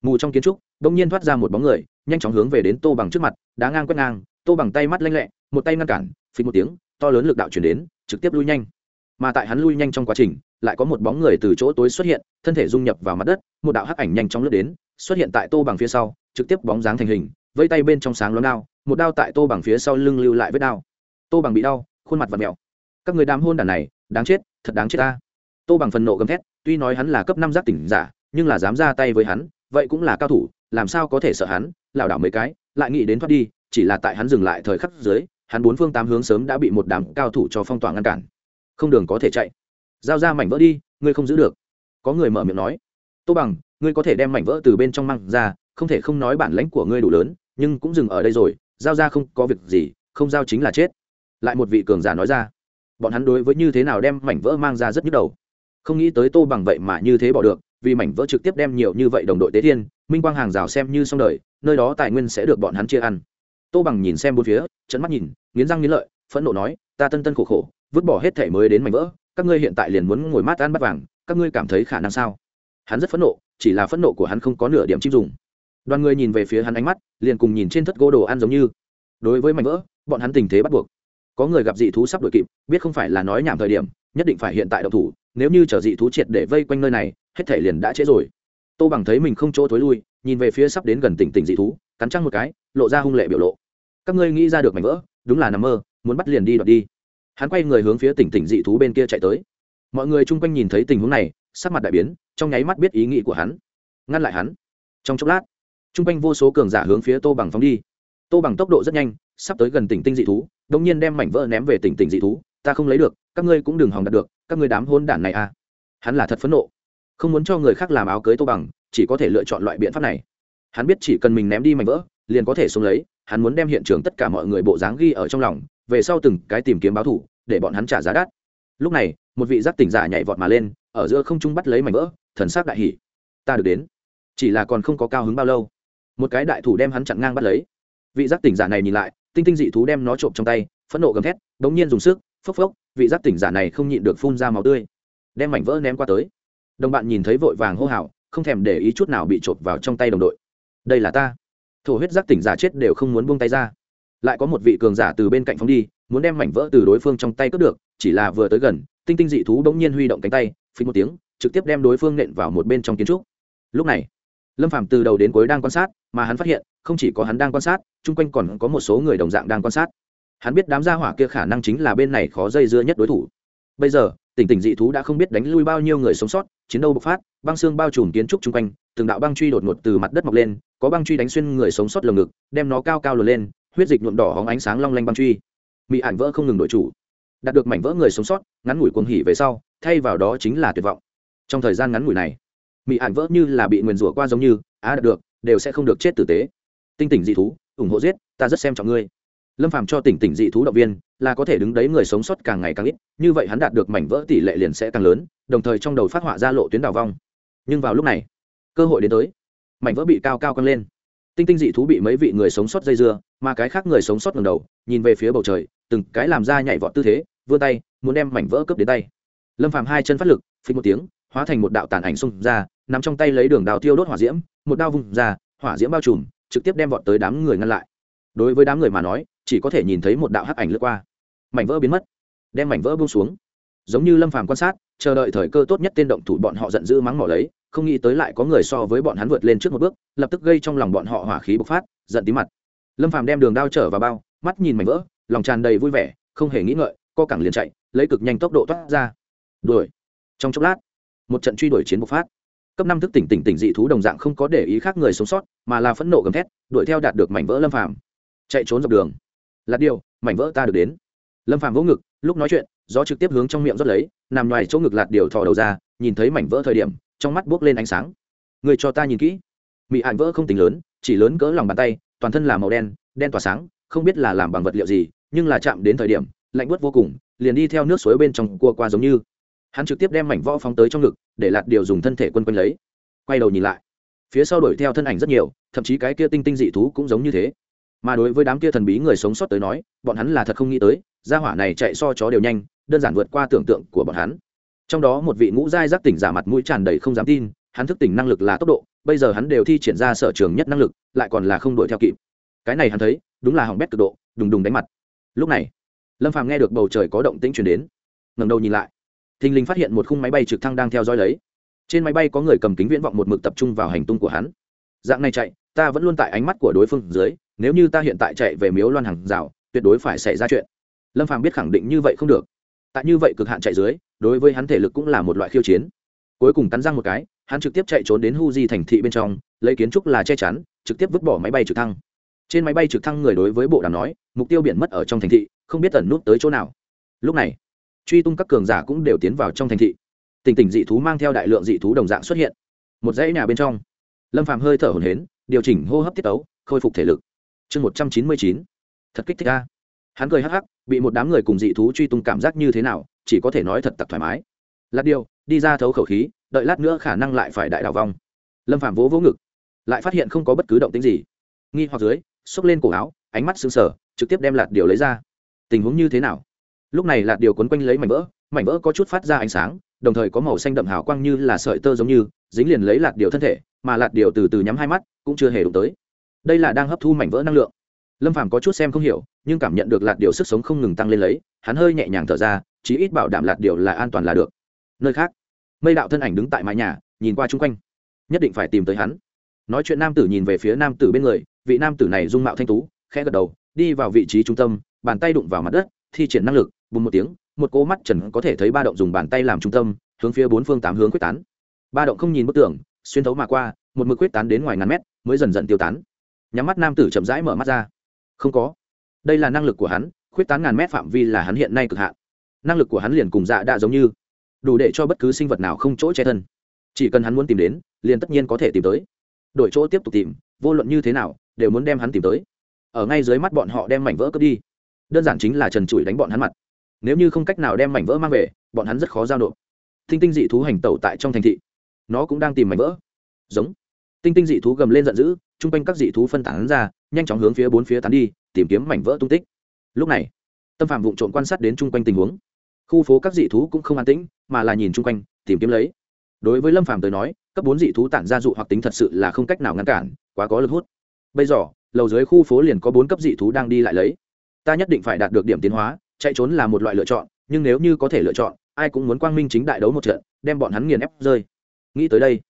mù trong kiến trúc, đột nhiên thoát ra một bóng người, nhanh chóng hướng về đến tô bằng trước mặt, đá ngang quét ngang, tô bằng tay mắt lanh lẹ, một tay ngăn cản phí một tiếng, to lớn lực đạo chuyển đến, trực tiếp lui nhanh. Mà tại hắn lui nhanh trong quá trình, lại có một bóng người từ chỗ tối xuất hiện, thân thể dung nhập vào mặt đất, một đạo hắc ảnh nhanh chóng lướt đến xuất hiện tại tô bằng phía sau, trực tiếp bóng dáng thành hình, vây tay bên trong sáng lón đao, một đao tại tô bằng phía sau lưng lưu lại vết đao. Tô bằng bị đau, khuôn mặt và mẹo các người đám hôn đàn này, đáng chết, thật đáng chết ta. Tô bằng phần nộ gầm thét, tuy nói hắn là cấp năm giác tỉnh giả, nhưng là dám ra tay với hắn, vậy cũng là cao thủ, làm sao có thể sợ hắn, lảo đảo mấy cái, lại nghĩ đến thoát đi, chỉ là tại hắn dừng lại thời khắc dưới, hắn bốn phương tám hướng sớm đã bị một đám cao thủ cho phong tỏa ngăn cản. Không đường có thể chạy. Giao ra mảnh vỡ đi, ngươi không giữ được. Có người mở miệng nói. Tô bằng ngươi có thể đem mảnh vỡ từ bên trong măng ra, không thể không nói bản lãnh của ngươi đủ lớn, nhưng cũng dừng ở đây rồi, giao ra không có việc gì, không giao chính là chết. Lại một vị cường giả nói ra. Bọn hắn đối với như thế nào đem mảnh vỡ mang ra rất nhức đầu. Không nghĩ tới tô bằng vậy mà như thế bỏ được, vì mảnh vỡ trực tiếp đem nhiều như vậy đồng đội tế thiên, minh quang hàng rào xem như xong đời, nơi đó tài nguyên sẽ được bọn hắn chia ăn. Tô bằng nhìn xem bốn phía trận mắt nhìn, nghiến răng nghiến lợi, phẫn nộ nói, ta tân tân khổ khổ, vứt bỏ hết thể mới đến mảnh vỡ, các ngươi hiện tại liền muốn ngồi mát ăn bắt vàng, các ngươi cảm thấy khả năng sao? Hắn rất phẫn nộ, chỉ là phẫn nộ của hắn không có nửa điểm chim dùng. Đoàn người nhìn về phía hắn ánh mắt, liền cùng nhìn trên thất gỗ đồ ăn giống như. Đối với mảnh vỡ, bọn hắn tình thế bắt buộc. Có người gặp dị thú sắp đuổi kịp, biết không phải là nói nhảm thời điểm, nhất định phải hiện tại độc thủ, nếu như chở dị thú triệt để vây quanh nơi này, hết thể liền đã trễ rồi. Tô bằng thấy mình không chỗ thối lui, nhìn về phía sắp đến gần tỉnh tỉnh dị thú, cắn trăng một cái, lộ ra hung lệ biểu lộ. Các ngươi nghĩ ra được mảnh vỡ, đúng là nằm mơ, muốn bắt liền đi đoạt đi. Hắn quay người hướng phía tỉnh tỉnh dị thú bên kia chạy tới. Mọi người chung quanh nhìn thấy tình huống này, sắc mặt đại biến trong nháy mắt biết ý nghĩ của hắn. Ngăn lại hắn. Trong chốc lát chung quanh vô số cường giả hướng phía tô bằng phóng đi. Tô bằng tốc độ rất nhanh, sắp tới gần tỉnh tinh dị thú đông nhiên đem mảnh vỡ ném về tỉnh tỉnh dị thú. Ta không lấy được, các ngươi cũng đừng hòng đặt được, các ngươi đám hôn đản này à. Hắn là thật phẫn nộ. Không muốn cho người khác làm áo cưới tô bằng, chỉ có thể lựa chọn loại biện pháp này. Hắn biết chỉ cần mình ném đi mảnh vỡ, liền có thể xuống lấy. Hắn muốn đem hiện trường tất cả mọi người bộ dáng ghi ở trong lòng, về sau từng cái tìm kiếm báo thủ, để bọn hắn trả giá đắt. Lúc này, một vị giác tỉnh giả nhảy vọt mà lên, ở giữa không trung bắt lấy mảnh vỡ thần sắc đại hỉ. Ta được đến. Chỉ là còn không có cao hứng bao lâu. Một cái đại thủ đem hắn chặn ngang bắt lấy. Vị giác tỉnh giả này nhìn lại, tinh tinh dị thú đem nó trộm trong tay, phẫn nộ gầm thét bỗng nhiên dùng sức, phốc phốc, vị giác tỉnh giả này không nhịn được phun ra máu tươi. Đem mảnh vỡ ném qua tới. Đồng bạn nhìn thấy vội vàng hô hào, không thèm để ý chút nào bị trộm vào trong tay đồng đội. Đây là ta. Thổ huyết giác tỉnh giả chết đều không muốn buông tay ra. Lại có một vị cường giả từ bên cạnh phóng đi, muốn đem mảnh vỡ từ đối phương trong tay cướp được, chỉ là vừa tới gần, tinh tinh dị thú bỗng nhiên huy động cánh tay, phí một tiếng trực tiếp đem đối phương nện vào một bên trong kiến trúc. Lúc này, lâm phàm từ đầu đến cuối đang quan sát, mà hắn phát hiện, không chỉ có hắn đang quan sát, chung quanh còn có một số người đồng dạng đang quan sát. Hắn biết đám gia hỏa kia khả năng chính là bên này khó dây dưa nhất đối thủ. Bây giờ, tỉnh tỉnh dị thú đã không biết đánh lui bao nhiêu người sống sót, chiến đấu bộc phát, băng xương bao trùm kiến trúc chung quanh, từng đạo băng truy đột ngột từ mặt đất mọc lên, có băng truy đánh xuyên người sống sót lồng ngực, đem nó cao cao lượn lên, huyết dịch nhuộm đỏ hóng ánh sáng long lanh băng truy. Mỹ ảnh vỡ không ngừng đổi chủ. Đạt được mảnh vỡ người sống sót, ngắn ngủi cuồng hỉ về sau, thay vào đó chính là tuyệt vọng trong thời gian ngắn ngủi này mỹ ạn vỡ như là bị nguyền rủa qua giống như, á đạt được, đều sẽ không được chết tử tế. Tinh tỉnh dị thú, ủng hộ giết, ta rất xem trọng ngươi. Lâm phàm cho tỉnh tỉnh dị thú động viên, là có thể đứng đấy người sống sót càng ngày càng ít, như vậy hắn đạt được mảnh vỡ tỷ lệ liền sẽ càng lớn, đồng thời trong đầu phát họa ra lộ tuyến đào vong. Nhưng vào lúc này, cơ hội đến tới. Mảnh vỡ bị cao cao căng lên. Tinh tinh dị thú bị mấy vị người sống sót dây dưa, mà cái khác người sống sót ngầm đầu, nhìn về phía bầu trời, từng cái làm ra nhảy vọt tư thế, vươn tay, muốn đem mảnh vỡ cướp đến tay. Lâm phàm hai chân phát lực phình một tiếng hóa thành một đạo tàn ảnh xung ra nằm trong tay lấy đường đào tiêu đốt hỏa diễm, một đao vùng ra, hỏa diễm bao trùm, trực tiếp đem vọt tới đám người ngăn lại. Đối với đám người mà nói, chỉ có thể nhìn thấy một đạo hắc ảnh lướt qua. Mảnh vỡ biến mất. Đem mảnh vỡ buông xuống. Giống như lâm phàm quan sát, chờ đợi thời cơ tốt nhất tên động thủ bọn họ giận dữ mắng mỏ lấy, không nghĩ tới lại có người so với bọn hắn vượt lên trước một bước, lập tức gây trong lòng bọn họ hỏa khí bộc phát, giận tí mặt. Lâm phàm đem đường đao trở vào bao, mắt nhìn mảnh vỡ, lòng tràn đầy vui vẻ, không hề nghĩ ngợi, co cẳng liền chạy, lấy cực nhanh tốc độ thoát ra. Đuổi. Trong chốc lát một trận truy đuổi chiến bộc phát. Cấp năm thức tỉnh tỉnh tỉnh dị thú đồng dạng không có để ý khác người sống sót, mà là phẫn nộ gầm thét, đuổi theo đạt được mảnh vỡ lâm phàm. Chạy trốn dọc đường. Lạt điều mảnh vỡ ta được đến. Lâm phàm vỗ ngực, lúc nói chuyện, gió trực tiếp hướng trong miệng rót lấy, nằm ngoài chỗ ngực lạt điều thò đầu ra, nhìn thấy mảnh vỡ thời điểm, trong mắt buốc lên ánh sáng. Người cho ta nhìn kỹ. Mị ảnh vỡ không tính lớn, chỉ lớn cỡ lòng bàn tay, toàn thân là màu đen đen tỏa sáng, không biết là làm bằng vật liệu gì, nhưng là chạm đến thời điểm, lạnh bớt vô cùng, liền đi theo nước suối bên trong cua qua giống như hắn trực tiếp đem mảnh võ phóng tới trong ngực, để lạt điều dùng thân thể quân quanh lấy. Quay đầu nhìn lại, phía sau đuổi theo thân ảnh rất nhiều, thậm chí cái kia tinh tinh dị thú cũng giống như thế. Mà đối với đám kia thần bí người sống sót tới nói, bọn hắn là thật không nghĩ tới, gia hỏa này chạy so chó đều nhanh, đơn giản vượt qua tưởng tượng của bọn hắn. Trong đó một vị ngũ giai giác tỉnh giả mặt mũi tràn đầy không dám tin, hắn thức tỉnh năng lực là tốc độ, bây giờ hắn đều thi triển ra sở trường nhất năng lực, lại còn là không đuổi theo kịp. Cái này hắn thấy, đúng là hỏng bét cực độ, đùng đùng đánh mặt. Lúc này, lâm phàm nghe được bầu trời có động tĩnh chuyển đến ngầm đầu nhìn lại thình lình phát hiện một khung máy bay trực thăng đang theo dõi lấy. Trên máy bay có người cầm kính viễn vọng một mực tập trung vào hành tung của hắn. Dạng này chạy, ta vẫn luôn tại ánh mắt của đối phương dưới, nếu như ta hiện tại chạy về miếu loan hàng rào, tuyệt đối phải xảy ra chuyện. Lâm phàm biết khẳng định như vậy không được. Tại như vậy cực hạn chạy dưới, đối với hắn thể lực cũng là một loại khiêu chiến. Cuối cùng cắn răng một cái, hắn trực tiếp chạy trốn đến hu di thành thị bên trong, lấy kiến trúc là che chắn, trực tiếp vứt bỏ máy bay trực thăng. Trên máy bay trực thăng người đối với bộ đàm nói, mục tiêu biển mất ở trong thành thị, không biết tẩn nút tới chỗ nào. Lúc này truy tung các cường giả cũng đều tiến vào trong thành thị. Tình tình dị thú mang theo đại lượng dị thú đồng dạng xuất hiện. Một dãy nhà bên trong, lâm phàm hơi thở hổn hến điều chỉnh hô hấp tiết tấu, khôi phục thể lực. Chương một trăm chín mươi chín, thật kích thích a. Hắn cười hắc hắc, bị một đám người cùng dị thú truy tung cảm giác như thế nào, chỉ có thể nói thật tặc thoải mái. Lát điều, đi ra thấu khẩu khí, đợi lát nữa khả năng lại phải đại đào vong. Lâm phạm vỗ vỗ ngực, lại phát hiện không có bất cứ động tính gì. Nghi hoặc dưới, xốc lên cổ áo, ánh mắt sưng sờ, trực tiếp đem lạt điều lấy ra. Tình huống như thế nào? Lúc này lạt điều cuốn quanh lấy mảnh vỡ mảnh vỡ có chút phát ra ánh sáng, đồng thời có màu xanh đậm hào quang như là sợi tơ giống như, dính liền lấy lạt điều thân thể, mà lạt điều từ từ nhắm hai mắt, cũng chưa hề đụng tới. Đây là đang hấp thu mảnh vỡ năng lượng. Lâm phàm có chút xem không hiểu, nhưng cảm nhận được lạt điều sức sống không ngừng tăng lên lấy, hắn hơi nhẹ nhàng thở ra, chí ít bảo đảm lạt điều là an toàn là được. Nơi khác, mây đạo thân ảnh đứng tại mái nhà, nhìn qua chung quanh. Nhất định phải tìm tới hắn. Nói chuyện nam tử nhìn về phía nam tử bên người, vị nam tử này dung mạo thanh tú, khẽ gật đầu, đi vào vị trí trung tâm, bàn tay đụng vào mặt đất, thi triển năng lực bùng một tiếng, một cỗ mắt trần có thể thấy ba động dùng bàn tay làm trung tâm, hướng phía bốn phương tám hướng quyết tán. Ba động không nhìn bức tường, xuyên thấu mà qua, một mực quyết tán đến ngoài ngàn mét, mới dần dần tiêu tán. Nhắm mắt nam tử chậm rãi mở mắt ra. Không có. Đây là năng lực của hắn, quyết tán ngàn mét phạm vi là hắn hiện nay cực hạn. Năng lực của hắn liền cùng dạ đã giống như, đủ để cho bất cứ sinh vật nào không chỗ che thân. Chỉ cần hắn muốn tìm đến, liền tất nhiên có thể tìm tới. Đổi chỗ tiếp tục tìm, vô luận như thế nào, đều muốn đem hắn tìm tới. Ở ngay dưới mắt bọn họ đem mảnh vỡ cướp đi. Đơn giản chính là trần trụi đánh bọn hắn mặt nếu như không cách nào đem mảnh vỡ mang về, bọn hắn rất khó giao nộp. Tinh tinh dị thú hành tẩu tại trong thành thị, nó cũng đang tìm mảnh vỡ. Giống. Tinh tinh dị thú gầm lên giận dữ, chung quanh các dị thú phân tán ra, nhanh chóng hướng phía bốn phía tán đi, tìm kiếm mảnh vỡ tung tích. Lúc này, tâm phạm vụ trộm quan sát đến chung quanh tình huống. Khu phố các dị thú cũng không an tĩnh, mà là nhìn chung quanh, tìm kiếm lấy. Đối với lâm phạm tới nói, cấp bốn dị thú tản ra dụ hoặc tính thật sự là không cách nào ngăn cản, quá có lực hút. Bây giờ, lầu dưới khu phố liền có bốn cấp dị thú đang đi lại lấy. Ta nhất định phải đạt được điểm tiến hóa chạy trốn là một loại lựa chọn, nhưng nếu như có thể lựa chọn, ai cũng muốn quang minh chính đại đấu một trận, đem bọn hắn nghiền ép rơi. Nghĩ tới đây,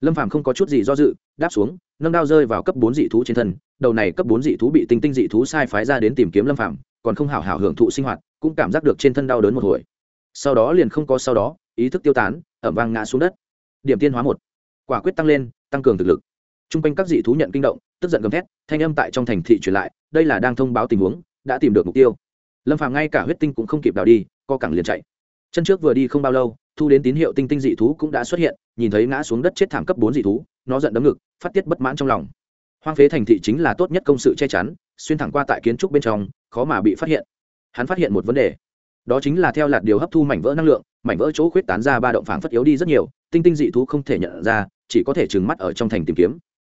lâm phàm không có chút gì do dự, đáp xuống, nâng đao rơi vào cấp bốn dị thú trên thân, đầu này cấp bốn dị thú bị tinh tinh dị thú sai phái ra đến tìm kiếm lâm phàm, còn không hảo hảo hưởng thụ sinh hoạt, cũng cảm giác được trên thân đau đớn một hồi. Sau đó liền không có sau đó, ý thức tiêu tán, ẩm vang ngã xuống đất. Điểm tiên hóa một, quả quyết tăng lên, tăng cường thực lực. T r u n g quanh các dị thú nhận kinh động, tức giận gầm thét, thanh âm tại trong thành thị truyền lại, đây là đang thông báo tình huống, đã tìm được mục tiêu lâm phàm ngay cả huyết tinh cũng không kịp đào đi co cẳng liền chạy chân trước vừa đi không bao lâu thu đến tín hiệu tinh tinh dị thú cũng đã xuất hiện nhìn thấy ngã xuống đất chết thảm cấp bốn dị thú nó giận đấm ngực phát tiết bất mãn trong lòng hoang phế thành thị chính là tốt nhất công sự che chắn xuyên thẳng qua tại kiến trúc bên trong khó mà bị phát hiện hắn phát hiện một vấn đề đó chính là theo lạt điều hấp thu mảnh vỡ năng lượng mảnh vỡ chỗ khuyết tán ra ba động phản phất yếu đi rất nhiều tinh tinh dị thú không thể nhận ra chỉ có thể trừng mắt ở trong thành tìm kiếm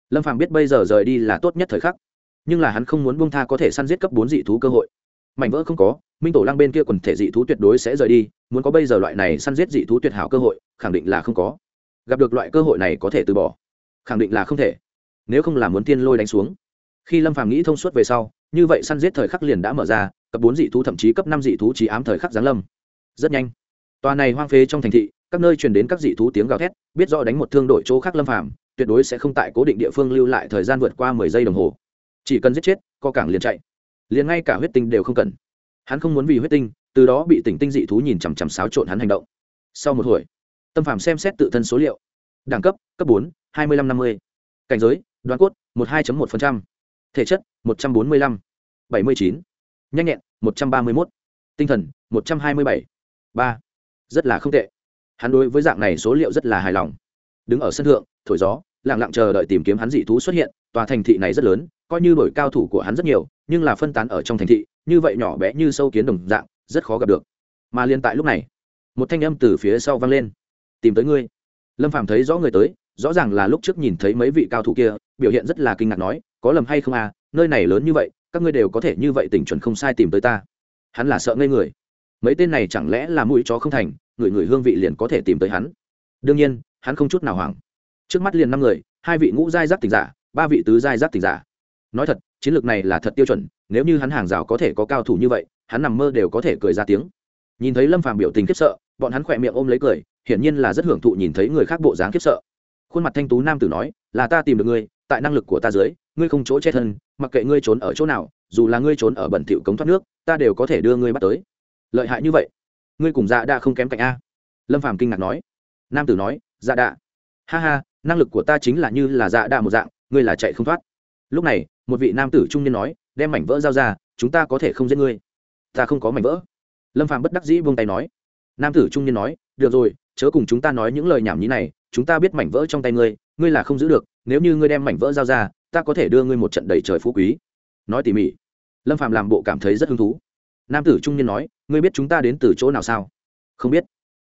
lâm phàm biết bây giờ rời đi là tốt nhất thời khắc nhưng là hắn không muốn buông tha có thể săn giết cấp bốn dị thú cơ hội mảnh vỡ không có, minh tổ lang bên kia quần thể dị thú tuyệt đối sẽ rời đi, muốn có bây giờ loại này săn giết dị thú tuyệt hảo cơ hội, khẳng định là không có. Gặp được loại cơ hội này có thể từ bỏ. Khẳng định là không thể. Nếu không là muốn tiên lôi đánh xuống. Khi lâm phàm nghĩ thông suốt về sau, như vậy săn giết thời khắc liền đã mở ra, cấp bốn dị thú thậm chí cấp năm dị thú trí ám thời khắc giáng lâm. Rất nhanh, tòa này hoang phế trong thành thị, các nơi truyền đến các dị thú tiếng gào thét, biết rõ đánh một thương đội chỗ khác lâm phàm, tuyệt đối sẽ không tại cố định địa phương lưu lại thời gian vượt qua mười giây đồng hồ. Chỉ cần giết chết, co cảng liền chạy liền ngay cả huyết tinh đều không cần. Hắn không muốn vì huyết tinh, từ đó bị tỉnh tinh dị thú nhìn chằm chằm xáo trộn hắn hành động. Sau một hồi, tâm phạm xem xét tự thân số liệu. Đẳng cấp cấp bốn, hai mươi năm năm mươi. Cảnh giới đoán cốt, một hai một thể chất, một trăm bốn mươi lăm. bảy mươi chín. Nhanh nhẹn, một trăm ba mươi một tinh thần, một trăm hai mươi bảy. Ba. Rất là không tệ. Hắn đối với dạng này số liệu rất là hài lòng. Đứng ở sân thượng, thổi gió, lặng lặng chờ đợi tìm kiếm hắn dị thú xuất hiện, tòa thành thị này rất lớn coi như đổi cao thủ của hắn rất nhiều, nhưng là phân tán ở trong thành thị, như vậy nhỏ bé như sâu kiến đồng dạng, rất khó gặp được. Mà liên tại lúc này, một thanh âm từ phía sau vang lên. Tìm tới ngươi. Lâm phàm thấy rõ người tới, rõ ràng là lúc trước nhìn thấy mấy vị cao thủ kia, biểu hiện rất là kinh ngạc nói, có lầm hay không à nơi này lớn như vậy, các ngươi đều có thể như vậy tỉnh chuẩn không sai tìm tới ta. Hắn là sợ ngây người. Mấy tên này chẳng lẽ là mũi chó không thành, người người hương vị liền có thể tìm tới hắn? Đương nhiên, hắn không chút nào hoảng. Trước mắt liền năm người, hai vị ngũ giai giác tỉnh giả, ba vị tứ giai giác tỉnh giả nói thật, chiến lược này là thật tiêu chuẩn, nếu như hắn hàng rào có thể có cao thủ như vậy, hắn nằm mơ đều có thể cười ra tiếng. Nhìn thấy lâm phàm biểu tình khiếp sợ, bọn hắn khỏe miệng ôm lấy cười, hiển nhiên là rất hưởng thụ nhìn thấy người khác bộ dáng khiếp sợ. Khuôn mặt thanh tú nam tử nói, là ta tìm được ngươi, tại năng lực của ta dưới, ngươi không chỗ che thân, mặc kệ ngươi trốn ở chỗ nào, dù là ngươi trốn ở bẩn thỉu cống thoát nước, ta đều có thể đưa ngươi bắt tới. Lợi hại như vậy? Ngươi cùng dạ đa không kém cạnh a? Lâm phàm kinh ngạc nói. Nam tử nói dạ đa ha ha, năng lực của ta chính là như là dạ đa một dạng, ngươi là chạy không thoát. Lúc này một vị nam tử trung niên nói, đem mảnh vỡ giao ra, chúng ta có thể không giết ngươi. Ta không có mảnh vỡ. Lâm phàm bất đắc dĩ vung tay nói. Nam tử trung niên nói, được rồi, chớ cùng chúng ta nói những lời nhảm nhí này, chúng ta biết mảnh vỡ trong tay ngươi ngươi là không giữ được, nếu như ngươi đem mảnh vỡ giao ra, ta có thể đưa ngươi một trận đầy trời phú quý. Nói tỉ mỉ. Lâm phàm làm bộ cảm thấy rất hứng thú. Nam tử trung niên nói, ngươi biết chúng ta đến từ chỗ nào sao? Không biết.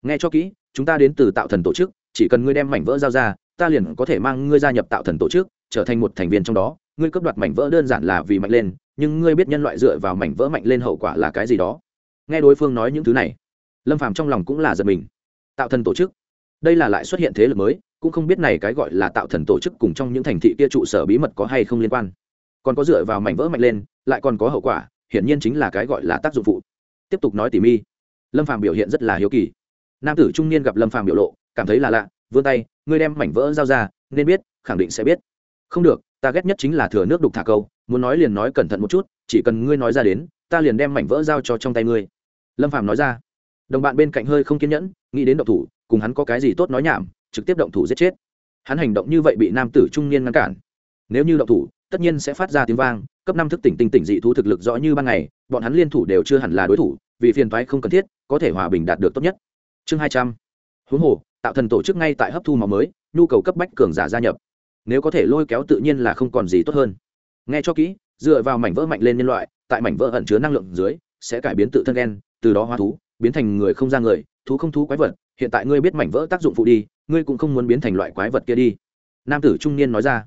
Nghe cho kỹ, chúng ta đến từ tạo thần tổ chức, chỉ cần ngươi đem mảnh vỡ giao ra, ta liền có thể mang ngươi gia nhập tạo thần tổ chức, trở thành một thành viên trong đó ngươi cấp đoạt mảnh vỡ đơn giản là vì mạnh lên, nhưng ngươi biết nhân loại dựa vào mảnh vỡ mạnh lên hậu quả là cái gì đó. Nghe đối phương nói những thứ này, lâm phàm trong lòng cũng là giật mình. Tạo thần tổ chức, đây là lại xuất hiện thế lực mới, cũng không biết này cái gọi là tạo thần tổ chức cùng trong những thành thị kia trụ sở bí mật có hay không liên quan. Còn có dựa vào mảnh vỡ mạnh lên, lại còn có hậu quả, hiển nhiên chính là cái gọi là tác dụng phụ. Tiếp tục nói tỉ mi lâm phàm biểu hiện rất là hiếu kỳ. Nam tử trung niên gặp lâm phàm biểu lộ, cảm thấy là lạ, vươn tay, ngươi đem mảnh vỡ giao ra, nên biết, khẳng định sẽ biết. Không được ta ghét nhất chính là thừa nước đục thả câu, muốn nói liền nói cẩn thận một chút, chỉ cần ngươi nói ra đến, ta liền đem mảnh vỡ giao cho trong tay ngươi. Lâm phàm nói ra. Đồng bạn bên cạnh hơi không kiên nhẫn, nghĩ đến động thủ, cùng hắn có cái gì tốt nói nhảm, trực tiếp động thủ giết chết. Hắn hành động như vậy bị nam tử trung niên ngăn cản. Nếu như động thủ, tất nhiên sẽ phát ra tiếng vang, cấp năm thức tỉnh tinh tỉnh dị thú thực lực rõ như ban ngày, bọn hắn liên thủ đều chưa hẳn là đối thủ, vì phiền toái không cần thiết, có thể hòa bình đạt được tốt nhất. Chương hai trăm. Huống hồ, tạo thần tổ chức ngay tại hấp thu máu mới, nhu cầu cấp bách cường giả gia nhập nếu có thể lôi kéo tự nhiên là không còn gì tốt hơn. Nghe cho kỹ, dựa vào mảnh vỡ mạnh lên nhân loại, tại mảnh vỡ ẩn chứa năng lượng dưới, sẽ cải biến tự thân gen, từ đó hóa thú, biến thành người không ra người, thú không thú quái vật. Hiện tại ngươi biết mảnh vỡ tác dụng phụ đi, ngươi cũng không muốn biến thành loại quái vật kia đi. Nam tử trung niên nói ra.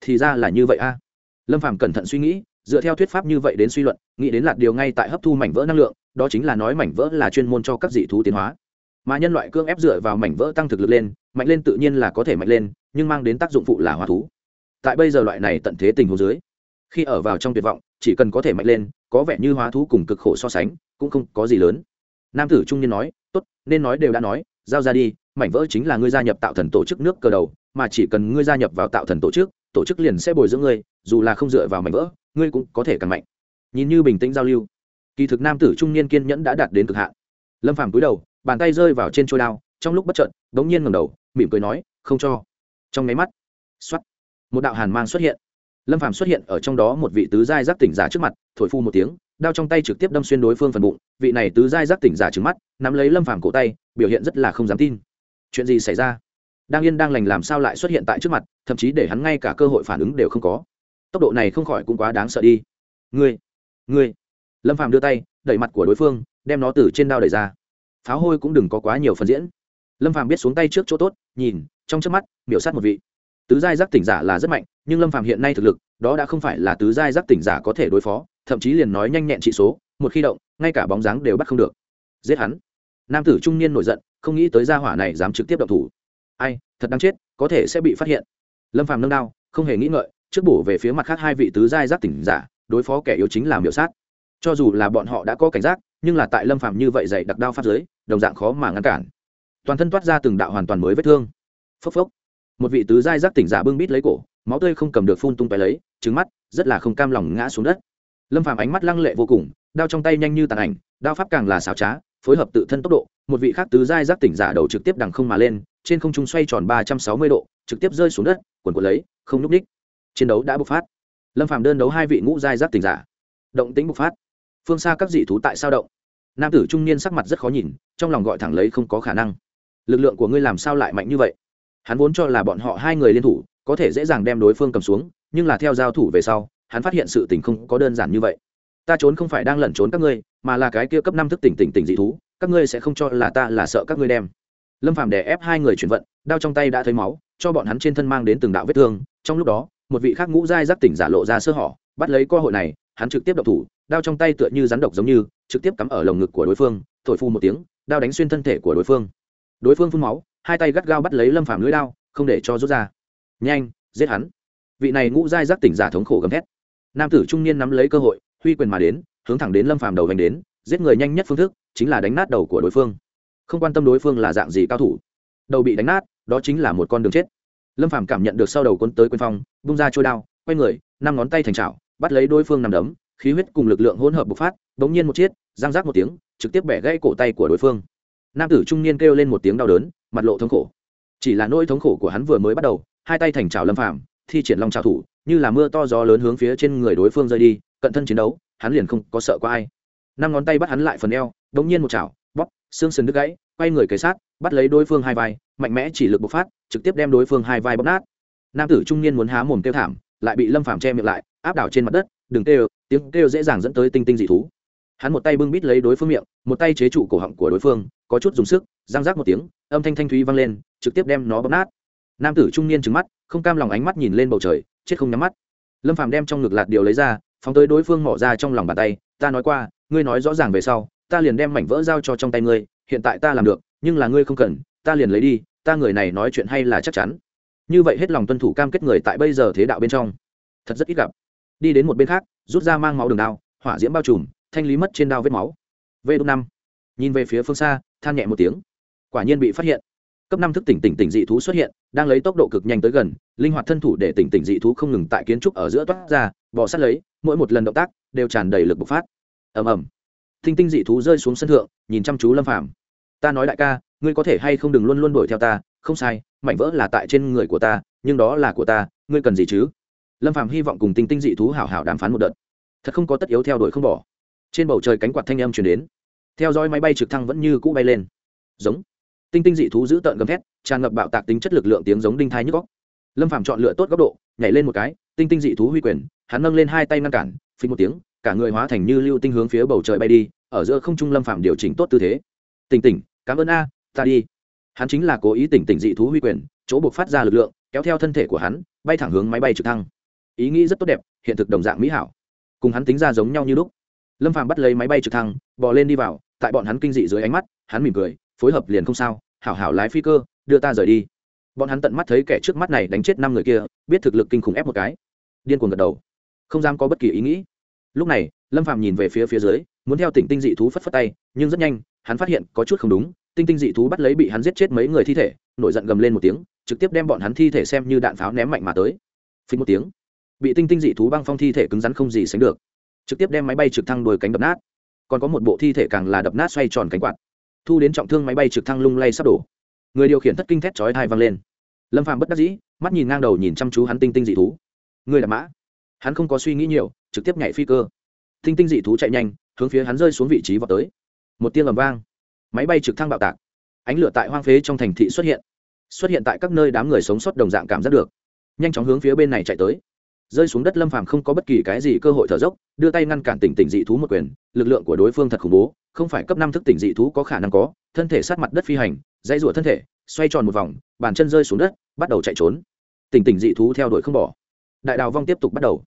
Thì ra là như vậy a. Lâm phàm cẩn thận suy nghĩ, dựa theo thuyết pháp như vậy đến suy luận, nghĩ đến lạt điều ngay tại hấp thu mảnh vỡ năng lượng, đó chính là nói mảnh vỡ là chuyên môn cho các dị thú tiến hóa mà nhân loại cương ép dựa vào mảnh vỡ tăng thực lực lên, mạnh lên tự nhiên là có thể mạnh lên, nhưng mang đến tác dụng phụ là hóa thú. Tại bây giờ loại này tận thế tình hồ dưới, khi ở vào trong tuyệt vọng, chỉ cần có thể mạnh lên, có vẻ như hóa thú cùng cực khổ so sánh, cũng không có gì lớn. Nam tử trung niên nói, tốt, nên nói đều đã nói, giao ra đi, mảnh vỡ chính là ngươi gia nhập tạo thần tổ chức nước cờ đầu, mà chỉ cần ngươi gia nhập vào tạo thần tổ chức tổ chức liền sẽ bồi dưỡng ngươi, dù là không dựa vào mảnh vỡ, ngươi cũng có thể càng mạnh. Nhìn như bình tĩnh giao lưu, kỳ thực nam tử trung niên kiên nhẫn đã đạt đến cực hạn. Lâm phàm cúi đầu bàn tay rơi vào trên trôi đao, trong lúc bất trợn đống nhiên ngầm đầu, mỉm cười nói, không cho. Trong máy mắt xoắt một đạo hàn mang xuất hiện. Lâm phàm xuất hiện ở trong đó một vị tứ giai giác tỉnh giả trước mặt, thổi phu một tiếng, đao trong tay trực tiếp đâm xuyên đối phương phần bụng, vị này tứ giai giác tỉnh giả trứng mắt, nắm lấy lâm phàm cổ tay, biểu hiện rất là không dám tin. Chuyện gì xảy ra? Đang yên đang lành làm sao lại xuất hiện tại trước mặt, thậm chí để hắn ngay cả cơ hội phản ứng đều không có. Tốc độ này không khỏi cũng quá đáng sợ đi. Ngươi ngươi. Lâm phàm đưa tay, đẩy mặt của đối phương, đem nó từ trên đao đẩy ra pháo hôi cũng đừng có quá nhiều phần diễn. Lâm phàm biết xuống tay trước chỗ tốt, nhìn, trong trước mắt, miểu sát một vị. Tứ giai giác tỉnh giả là rất mạnh, nhưng lâm phàm hiện nay thực lực, đó đã không phải là tứ giai giác tỉnh giả có thể đối phó, thậm chí liền nói nhanh nhẹn trị số, một khi động, ngay cả bóng dáng đều bắt không được. Giết hắn. Nam tử trung niên nổi giận, không nghĩ tới gia hỏa này dám trực tiếp động thủ. Ai, thật đáng chết, có thể sẽ bị phát hiện. Lâm phàm nâng đao, không hề nghĩ ngợi, trước bổ về phía mặt khác hai vị tứ giai giác tỉnh giả, đối phó kẻ yếu chính là miểu sát cho dù là bọn họ đã có cảnh giác, nhưng là tại lâm Phạm như vậy dày đặc đao pháp giới, đồng dạng khó mà ngăn cản. Toàn thân toát ra từng đạo hoàn toàn mới vết thương. Phốc phốc. Một vị tứ giai giác tỉnh giả bưng bít lấy cổ, máu tươi không cầm được phun tung tóe lấy trứng mắt, rất là không cam lòng ngã xuống đất. Lâm Phạm ánh mắt lăng lệ vô cùng, đao trong tay nhanh như tàn ảnh, đao pháp càng là xảo trá, phối hợp tự thân tốc độ, một vị khác tứ giai giác tỉnh giả đầu trực tiếp đằng không mà lên, trên không trung xoay tròn ba trăm sáu mươi độ, trực tiếp rơi xuống đất, quần quần lấy, không núp ních chiến đấu đã bộc phát. Lâm Phạm đơn đấu hai vị ngũ giai giác tỉnh giả. Động tĩnh bộc phát phương xa các dị thú tại sao động? Nam tử trung niên sắc mặt rất khó nhìn, trong lòng gọi thẳng lấy không có khả năng. Lực lượng của ngươi làm sao lại mạnh như vậy? Hắn vốn cho là bọn họ hai người liên thủ, có thể dễ dàng đem đối phương cầm xuống, nhưng là theo giao thủ về sau, hắn phát hiện sự tình không có đơn giản như vậy. Ta trốn không phải đang lẩn trốn các ngươi, mà là cái kia cấp năm thức tỉnh tỉnh tỉnh dị thú, các ngươi sẽ không cho là ta là sợ các ngươi đem. Lâm phàm đè ép hai người chuyển vận, đao trong tay đã thấy máu, cho bọn hắn trên thân mang đến từng đạo vết thương. Trong lúc đó, một vị khác ngũ giai giác tỉnh giả lộ ra sơ hở, bắt lấy cơ hội này, hắn trực tiếp đập thủ đao trong tay tựa như rắn độc giống như, trực tiếp cắm ở lồng ngực của đối phương, thổi phu một tiếng, đao đánh xuyên thân thể của đối phương. Đối phương phun máu, hai tay gắt gao bắt lấy lâm phàm lưỡi đao, không để cho rút ra. Nhanh, giết hắn. Vị này ngũ giai giác tỉnh giả thống khổ gầm thét. Nam tử trung niên nắm lấy cơ hội, huy quyền mà đến, hướng thẳng đến lâm phàm đầu hành đến, giết người nhanh nhất phương thức, chính là đánh nát đầu của đối phương. Không quan tâm đối phương là dạng gì cao thủ. Đầu bị đánh nát, đó chính là một con đường chết. Lâm phàm cảm nhận được sau đầu cuốn tới quyền phong bung ra trôi đao, quay người, năm ngón tay thành chảo, bắt lấy đối phương nằm đấm khí huyết cùng lực lượng hỗn hợp bộc phát bỗng nhiên một chiếc, giang rác một tiếng trực tiếp bẻ gãy cổ tay của đối phương. Nam tử trung niên kêu lên một tiếng đau đớn mặt lộ thống khổ. Chỉ là nỗi thống khổ của hắn vừa mới bắt đầu hai tay thành chảo lâm phàm thi triển long trào thủ như là mưa to gió lớn hướng phía trên người đối phương rơi đi cận thân chiến đấu hắn liền không có sợ có ai. Năm ngón tay bắt hắn lại phần eo đống nhiên một chảo bóp xương sườn đứt gãy quay người kế sát bắt lấy đối phương hai vai mạnh mẽ chỉ lực bộc phát trực tiếp đem đối phương hai vai bóp nát. Nam tử trung niên muốn há mồm kêu thảm lại bị lâm phàm che miệng lại áp đảo trên mặt đất đừng kêu tiếng kêu dễ dàng dẫn tới tinh tinh dị thú. Hắn một tay bưng bít lấy đối phương miệng, một tay chế trụ cổ họng của đối phương, có chút dùng sức, răng rác một tiếng, âm thanh thanh thúy vang lên, trực tiếp đem nó bóp nát. Nam tử trung niên trừng mắt, không cam lòng ánh mắt nhìn lên bầu trời, chết không nhắm mắt. Lâm phàm đem trong ngực lạt điều lấy ra, phóng tới đối phương mỏ ra trong lòng bàn tay, ta nói qua, ngươi nói rõ ràng về sau, ta liền đem mảnh vỡ giao cho trong tay ngươi, hiện tại ta làm được, nhưng là ngươi không cần, ta liền lấy đi, ta người này nói chuyện hay là chắc chắn. Như vậy hết lòng tuân thủ cam kết người tại bây giờ thế đạo bên trong. Thật rất ít gặp. Đi đến một bên khác rút ra mang máu đường đao, hỏa diễm bao trùm, thanh lý mất trên đao vết máu. V đúc năm. Nhìn về phía phương xa, than nhẹ một tiếng. Quả nhiên bị phát hiện. Cấp năm thức tỉnh tỉnh tỉnh dị thú xuất hiện, đang lấy tốc độ cực nhanh tới gần, linh hoạt thân thủ để tỉnh tỉnh dị thú không ngừng tại kiến trúc ở giữa toát ra, bò sát lấy, mỗi một lần động tác đều tràn đầy lực bộc phát. Ầm ầm. Thinh tinh dị thú rơi xuống sân thượng, nhìn chăm chú lâm phàm. Ta nói đại ca, ngươi có thể hay không đừng luôn luôn đuổi theo ta, không sai, mảnh vỡ là tại trên người của ta, nhưng đó là của ta, ngươi cần gì chứ? Lâm phàm hy vọng cùng tinh tinh dị thú hảo hảo đàm phán một đợt. Thật không có tất yếu theo đuổi không bỏ. Trên bầu trời cánh quạt thanh âm chuyển đến. Theo dõi máy bay trực thăng vẫn như cũ bay lên. Giống. Tinh tinh dị thú giữ tợn gầm thét, tràn ngập bạo tạc tính chất lực lượng tiếng giống đinh thai nhức góc lâm phàm chọn lựa tốt góc độ, nhảy lên một cái, tinh tinh dị thú huy quyền, hắn nâng lên hai tay ngăn cản, phí một tiếng, cả người hóa thành như lưu tinh hướng phía bầu trời bay đi, ở giữa không trung lâm phàm điều chỉnh tốt tư thế. Tỉnh tỉnh, cảm ơn a, ta đi. Hắn chính là cố ý tỉnh tỉnh dị thú huy quyền, chỗ buộc phát ra lực lượng, kéo theo thân thể của hắn, bay thẳng hướng máy bay trực thăng ý nghĩ rất tốt đẹp, hiện thực đồng dạng mỹ hảo. Cùng hắn tính ra giống nhau như lúc. Lâm phàm bắt lấy máy bay trực thăng, bò lên đi vào, tại bọn hắn kinh dị dưới ánh mắt, hắn mỉm cười, phối hợp liền không sao, hảo hảo lái phi cơ, đưa ta rời đi. Bọn hắn tận mắt thấy kẻ trước mắt này đánh chết năm người kia, biết thực lực kinh khủng ép một cái. Điên cuồng gật đầu. Không dám có bất kỳ ý nghĩ. Lúc này, lâm phàm nhìn về phía phía dưới, muốn theo tỉnh tinh dị thú phất phất tay, nhưng rất nhanh, hắn phát hiện có chút không đúng, tinh tinh dị thú bắt lấy bị hắn giết chết mấy người thi thể, nổi giận gầm lên một tiếng, trực tiếp đem bọn hắn thi thể xem như đạn pháo ném mạnh mà tới. Phí một tiếng bị tinh tinh dị thú băng phong thi thể cứng rắn không gì sánh được. Trực tiếp đem máy bay trực thăng đuổi cánh đập nát. Còn có một bộ thi thể càng là đập nát xoay tròn cánh quạt. Thu đến trọng thương máy bay trực thăng lung lay sắp đổ. Người điều khiển thất kinh thét chói thai văng lên. Lâm phàm bất đắc dĩ, mắt nhìn ngang đầu nhìn chăm chú hắn tinh tinh dị thú. Người là mã. Hắn không có suy nghĩ nhiều, trực tiếp nhảy phi cơ. Tinh tinh dị thú chạy nhanh, hướng phía hắn rơi xuống vị trí vào tới. Một tiếng ầm vang. Máy bay trực thăng bạo tạc. Ánh lửa tại hoang phế trong thành thị xuất hiện. Xuất hiện tại các nơi đám người sống sót đồng dạng cảm giác được. Nhanh chóng hướng phía bên này chạy tới rơi xuống đất lâm phàm không có bất kỳ cái gì cơ hội thở dốc, đưa tay ngăn cản tỉnh tỉnh dị thú một quyền, lực lượng của đối phương thật khủng bố, không phải cấp năm thức tỉnh dị thú có khả năng có, thân thể sát mặt đất phi hành, dãy rủa thân thể, xoay tròn một vòng, bàn chân rơi xuống đất, bắt đầu chạy trốn. Tỉnh tỉnh dị thú theo đuổi không bỏ. Đại đào vong tiếp tục bắt đầu.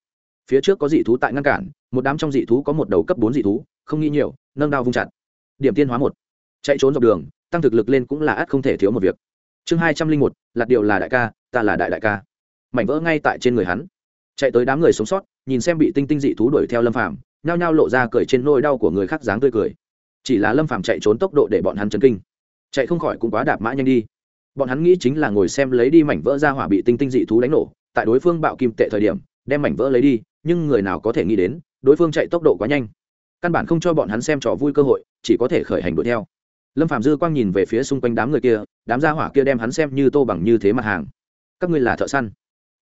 Phía trước có dị thú tại ngăn cản, một đám trong dị thú có một đầu cấp bốn dị thú, không nghĩ nhiều, nâng đao vung chặt. Điểm tiên hóa một. Chạy trốn dọc đường, tăng thực lực lên cũng là ắt không thể thiếu một việc. Chương hai trăm linh một lạt điều là đại ca, ta là đại đại ca. Mảnh vỡ ngay tại trên người hắn chạy tới đám người sống sót, nhìn xem bị tinh tinh dị thú đuổi theo lâm phàm, nhao nhao lộ ra cười trên nôi đau của người khác dáng tươi cười. Chỉ là lâm phàm chạy trốn tốc độ để bọn hắn chấn kinh. Chạy không khỏi cũng quá đạp mã nhanh đi. Bọn hắn nghĩ chính là ngồi xem lấy đi mảnh vỡ ra hỏa bị tinh tinh dị thú đánh nổ, tại đối phương bạo kim tệ thời điểm, đem mảnh vỡ lấy đi, nhưng người nào có thể nghĩ đến, đối phương chạy tốc độ quá nhanh. Căn bản không cho bọn hắn xem trò vui cơ hội, chỉ có thể khởi hành đuổi theo. Lâm phạm dư quang nhìn về phía xung quanh đám người kia, đám gia hỏa kia đem hắn xem như tô bằng như thế mặt hàng. Các ngươi là thợ săn,